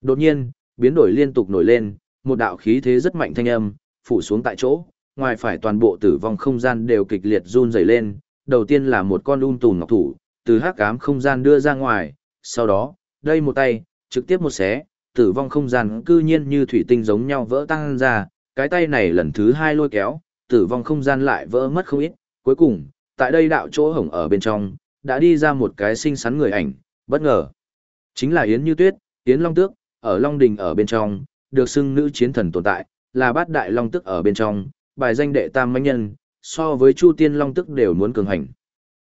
Đột nhiên, biến đổi liên tục nổi lên, một đạo khí thế rất mạnh thanh âm, phủ xuống tại chỗ, ngoài phải toàn bộ tử vong không gian đều kịch liệt run rẩy lên, đầu tiên là một con um ung tùn ngọc thủ, từ hắc ám không gian đưa ra ngoài, sau đó, đây một tay, trực tiếp một xé, tử vong không gian cư nhiên như thủy tinh giống nhau vỡ tăng ra, cái tay này lần thứ hai lôi kéo, tử vong không gian lại vỡ mất không ít, cuối cùng, tại đây đạo chỗ hổng ở bên trong, đã đi ra một cái xinh xắn người ảnh, bất ngờ. Chính là Yến Như Tuyết, Yến Long Tước, ở Long Đình ở bên trong, được xưng nữ chiến thần tồn tại, là bát đại Long Tước ở bên trong, bài danh đệ tam mãnh nhân, so với Chu Tiên Long tức đều muốn cường hành.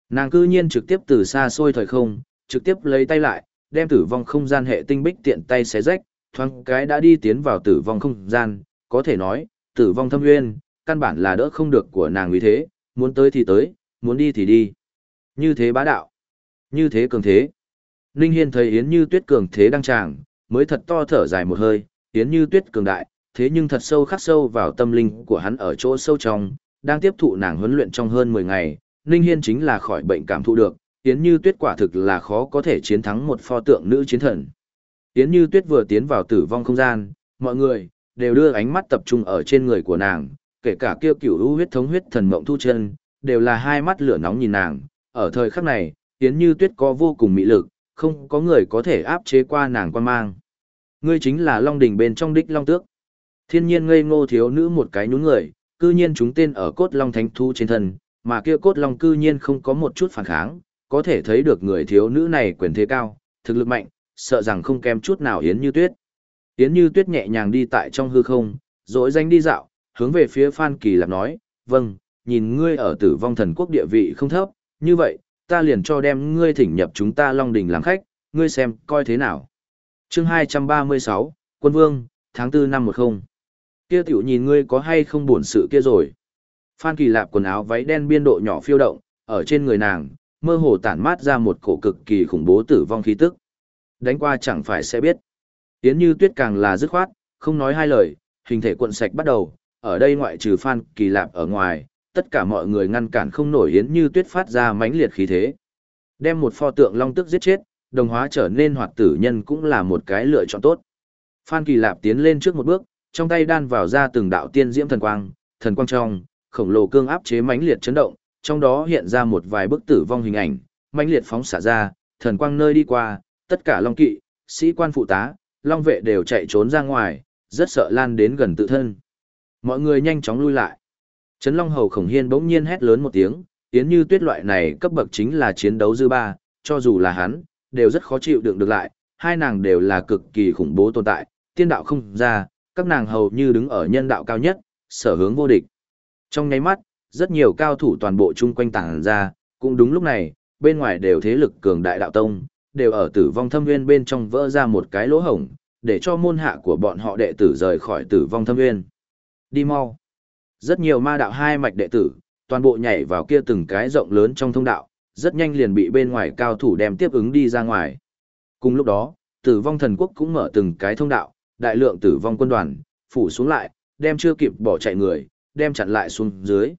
Nàng cư nhiên trực tiếp từ xa xôi thời không, trực tiếp lấy tay lại, đem tử vong không gian hệ tinh bích tiện tay xé rách, thoáng cái đã đi tiến vào tử vong không gian, có thể nói, tử vong thâm nguyên, căn bản là đỡ không được của nàng như thế, muốn tới thì tới, muốn đi thì đi. Như thế bá đạo, như thế cường thế. Ninh Hiên thấy Yến Như Tuyết cường thế đăng tràng, mới thật to thở dài một hơi, Yến Như Tuyết cường đại, thế nhưng thật sâu khắc sâu vào tâm linh của hắn ở chỗ sâu trong, đang tiếp thụ nàng huấn luyện trong hơn 10 ngày, Ninh Hiên chính là khỏi bệnh cảm thụ được, Yến Như Tuyết quả thực là khó có thể chiến thắng một pho tượng nữ chiến thần. Yến Như Tuyết vừa tiến vào tử vong không gian, mọi người đều đưa ánh mắt tập trung ở trên người của nàng, kể cả kia cửu u huyết thống huyết thần mộng thu chân, đều là hai mắt lửa nóng nhìn nàng. Ở thời khắc này, Yến Như Tuyết có vô cùng mỹ lực, không có người có thể áp chế qua nàng quan mang. Ngươi chính là Long Đình bên trong đích Long Tước. Thiên nhiên ngây ngô thiếu nữ một cái nhún người, cư nhiên chúng tên ở cốt Long Thánh Thu trên thân, mà kia cốt Long cư nhiên không có một chút phản kháng, có thể thấy được người thiếu nữ này quyền thế cao, thực lực mạnh, sợ rằng không kém chút nào Yến Như Tuyết. Yến Như Tuyết nhẹ nhàng đi tại trong hư không, rồi danh đi dạo, hướng về phía Phan Kỳ Lạp nói, vâng, nhìn ngươi ở tử vong thần quốc địa vị không thấp, như vậy, ta liền cho đem ngươi thỉnh nhập chúng ta Long Đình làm khách, ngươi xem, coi thế nào. chương 236, Quân Vương, tháng 4 năm 10. Kia tiểu nhìn ngươi có hay không buồn sự kia rồi. Phan Kỳ Lạp quần áo váy đen biên độ nhỏ phiêu động, ở trên người nàng, mơ hồ tản mát ra một cổ cực kỳ khủng bố tử vong khí tức. Đánh qua chẳng phải sẽ biết. Yến Như Tuyết càng là dứt khoát, không nói hai lời, hình thể cuộn sạch bắt đầu, ở đây ngoại trừ Phan Kỳ Lạp ở ngoài, tất cả mọi người ngăn cản không nổi Yến Như Tuyết phát ra mãnh liệt khí thế. Đem một pho tượng long tức giết chết, đồng hóa trở nên hoạt tử nhân cũng là một cái lựa chọn tốt. Phan Kỳ Lạp tiến lên trước một bước, trong tay đan vào ra từng đạo tiên diễm thần quang, thần quang trong, khổng lồ cương áp chế mãnh liệt chấn động, trong đó hiện ra một vài bức tử vong hình ảnh, mãnh liệt phóng xả ra, thần quang nơi đi qua, tất cả long kỵ, sĩ quan phụ tá, long vệ đều chạy trốn ra ngoài, rất sợ lan đến gần tự thân. Mọi người nhanh chóng lui lại. Trấn Long Hầu Khổng Hiên bỗng nhiên hét lớn một tiếng, yến như tuyết loại này cấp bậc chính là chiến đấu dư ba, cho dù là hắn, đều rất khó chịu đựng được lại, hai nàng đều là cực kỳ khủng bố tồn tại, tiên đạo không ra, các nàng hầu như đứng ở nhân đạo cao nhất, sở hướng vô địch. Trong nháy mắt, rất nhiều cao thủ toàn bộ chung quanh tàng ra, cũng đúng lúc này, bên ngoài đều thế lực cường đại đạo tông, đều ở tử vong thâm nguyên bên trong vỡ ra một cái lỗ hổng, để cho môn hạ của bọn họ đệ tử rời khỏi tử vong thâm nguyên. Đi mau. Rất nhiều ma đạo hai mạch đệ tử, toàn bộ nhảy vào kia từng cái rộng lớn trong thông đạo, rất nhanh liền bị bên ngoài cao thủ đem tiếp ứng đi ra ngoài. Cùng lúc đó, tử vong thần quốc cũng mở từng cái thông đạo, đại lượng tử vong quân đoàn, phủ xuống lại, đem chưa kịp bỏ chạy người, đem chặn lại xuống dưới.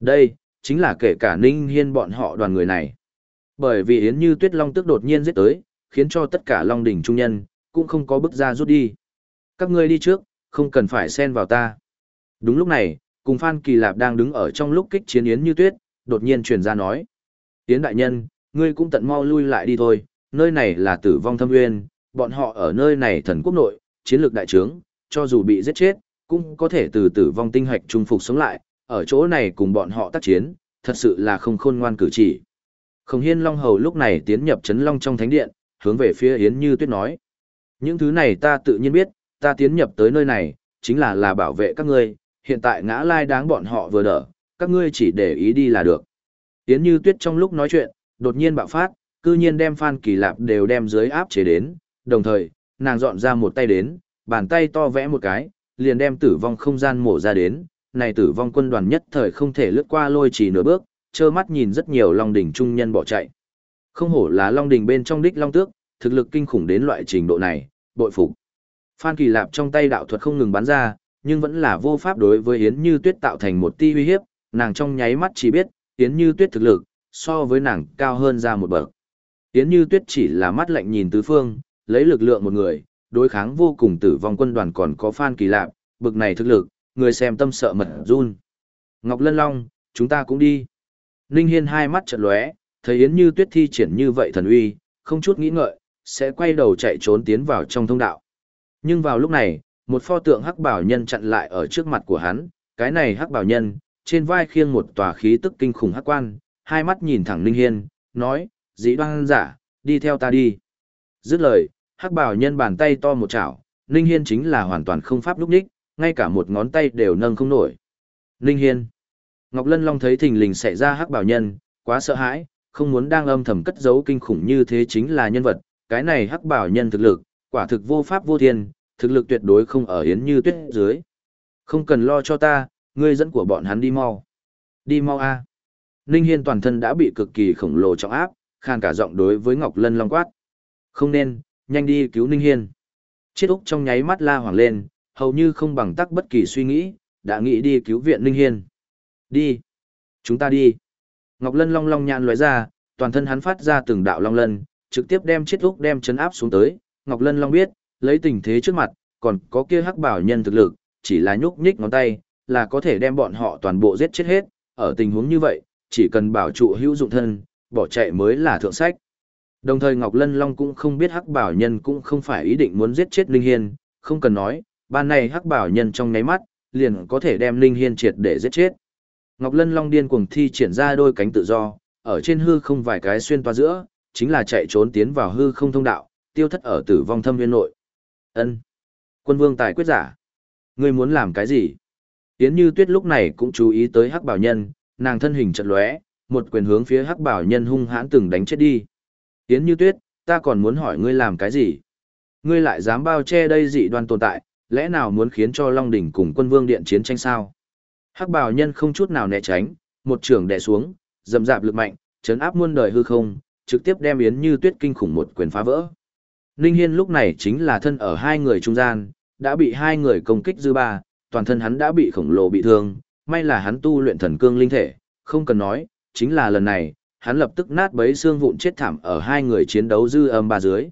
Đây, chính là kể cả Ninh Hiên bọn họ đoàn người này. Bởi vì Yến Như Tuyết Long tức đột nhiên giết tới, khiến cho tất cả Long đỉnh trung nhân, cũng không có bước ra rút đi. Các ngươi đi trước, không cần phải xen vào ta. Đúng lúc này, cùng Phan Kỳ Lạp đang đứng ở trong lúc kích chiến Yến Như Tuyết, đột nhiên truyền ra nói. Yến đại nhân, ngươi cũng tận mau lui lại đi thôi, nơi này là tử vong thâm nguyên, bọn họ ở nơi này thần quốc nội, chiến lược đại trướng, cho dù bị giết chết, cũng có thể từ tử vong tinh hạch trung phục sống lại, ở chỗ này cùng bọn họ tác chiến, thật sự là không khôn ngoan cử chỉ. Khổng Hiên Long Hầu lúc này tiến nhập chấn long trong thánh điện, hướng về phía Yến Như Tuyết nói. Những thứ này ta tự nhiên biết, ta tiến nhập tới nơi này, chính là là bảo vệ các ngươi, hiện tại ngã lai đáng bọn họ vừa đỡ, các ngươi chỉ để ý đi là được. Yến Như Tuyết trong lúc nói chuyện, đột nhiên bạo phát, cư nhiên đem Phan Kỳ Lạp đều đem dưới áp chế đến, đồng thời, nàng dọn ra một tay đến, bàn tay to vẽ một cái, liền đem tử vong không gian mổ ra đến, này tử vong quân đoàn nhất thời không thể lướt qua lôi chỉ nửa bước, trơ mắt nhìn rất nhiều long đỉnh trung nhân bỏ chạy. Không hổ là long đỉnh bên trong đích long tước, thực lực kinh khủng đến loại trình độ này, bội phục. Phan Kỳ Lạp trong tay đạo thuật không ngừng bắn ra, nhưng vẫn là vô pháp đối với Yến Như Tuyết tạo thành một tia uy hiếp, nàng trong nháy mắt chỉ biết, Yến Như Tuyết thực lực, so với nàng cao hơn ra một bậc. Yến Như Tuyết chỉ là mắt lạnh nhìn tứ phương, lấy lực lượng một người, đối kháng vô cùng tử vong quân đoàn còn có Phan Kỳ Lạp, bực này thực lực, người xem tâm sợ mật run. Ngọc Lân Long, chúng ta cũng đi. Ninh Hiên hai mắt trợn lóe, thấy Yến Như Tuyết thi triển như vậy thần uy, không chút nghĩ ngợi, sẽ quay đầu chạy trốn tiến vào trong thông đạo. Nhưng vào lúc này, một pho tượng hắc bảo nhân chặn lại ở trước mặt của hắn, cái này hắc bảo nhân, trên vai khiêng một tòa khí tức kinh khủng hắc quan, hai mắt nhìn thẳng Ninh Hiên, nói, dĩ đoan giả, đi theo ta đi. Dứt lời, hắc bảo nhân bàn tay to một chảo, Ninh Hiên chính là hoàn toàn không pháp lúc đích, ngay cả một ngón tay đều nâng không nổi. Ninh Hiên. Ngọc Lân Long thấy thình lình xảy ra hắc bảo nhân, quá sợ hãi, không muốn đang âm thầm cất giấu kinh khủng như thế chính là nhân vật, cái này hắc bảo nhân thực lực, quả thực vô pháp vô thiên, thực lực tuyệt đối không ở Yến Như Tuyết dưới. Không cần lo cho ta, ngươi dẫn của bọn hắn đi mau. Đi mau a. Ninh Hiên toàn thân đã bị cực kỳ khổng lồ trọng áp, khàn cả giọng đối với Ngọc Lân Long quát. Không nên, nhanh đi cứu Ninh Hiên. Chiết Úc trong nháy mắt la hoàng lên, hầu như không bằng tắc bất kỳ suy nghĩ, đã nghĩ đi cứu viện Ninh Hiên. Đi. Chúng ta đi. Ngọc Lân Long Long nhạn lóe ra, toàn thân hắn phát ra từng đạo long lân, trực tiếp đem Chiết Úc đem chấn áp xuống tới. Ngọc Lân Long biết, lấy tình thế trước mặt, còn có kia hắc bảo nhân thực lực, chỉ là nhúc nhích ngón tay, là có thể đem bọn họ toàn bộ giết chết hết. Ở tình huống như vậy, chỉ cần bảo trụ hữu dụng thân, bỏ chạy mới là thượng sách. Đồng thời Ngọc Lân Long cũng không biết Hắc Bảo Nhân cũng không phải ý định muốn giết chết Linh Hiên, không cần nói, ban này Hắc Bảo Nhân trong ngáy mắt, liền có thể đem Linh Hiên triệt để giết chết. Ngọc Lân Long điên cuồng thi triển ra đôi cánh tự do, ở trên hư không vài cái xuyên toa giữa, chính là chạy trốn tiến vào hư không thông đạo, tiêu thất ở tử vong thâm viên nội. Ân, Quân vương tài quyết giả. Ngươi muốn làm cái gì? Yến Như Tuyết lúc này cũng chú ý tới Hắc Bảo Nhân, nàng thân hình chợt lóe, một quyền hướng phía Hắc Bảo Nhân hung hãn từng đánh chết đi. Yến Như Tuyết, ta còn muốn hỏi ngươi làm cái gì? Ngươi lại dám bao che đây dị đoan tồn tại, lẽ nào muốn khiến cho Long Đỉnh cùng quân vương điện chiến tranh sao? Hắc Bảo Nhân không chút nào né tránh, một trường đè xuống, dầm dạp lực mạnh, chấn áp muôn đời hư không, trực tiếp đem Yến Như Tuyết kinh khủng một quyền phá vỡ. Ninh Hiên lúc này chính là thân ở hai người trung gian, đã bị hai người công kích dư ba, toàn thân hắn đã bị khổng lồ bị thương, may là hắn tu luyện thần cương linh thể, không cần nói, chính là lần này, hắn lập tức nát bấy xương vụn chết thảm ở hai người chiến đấu dư âm ba dưới.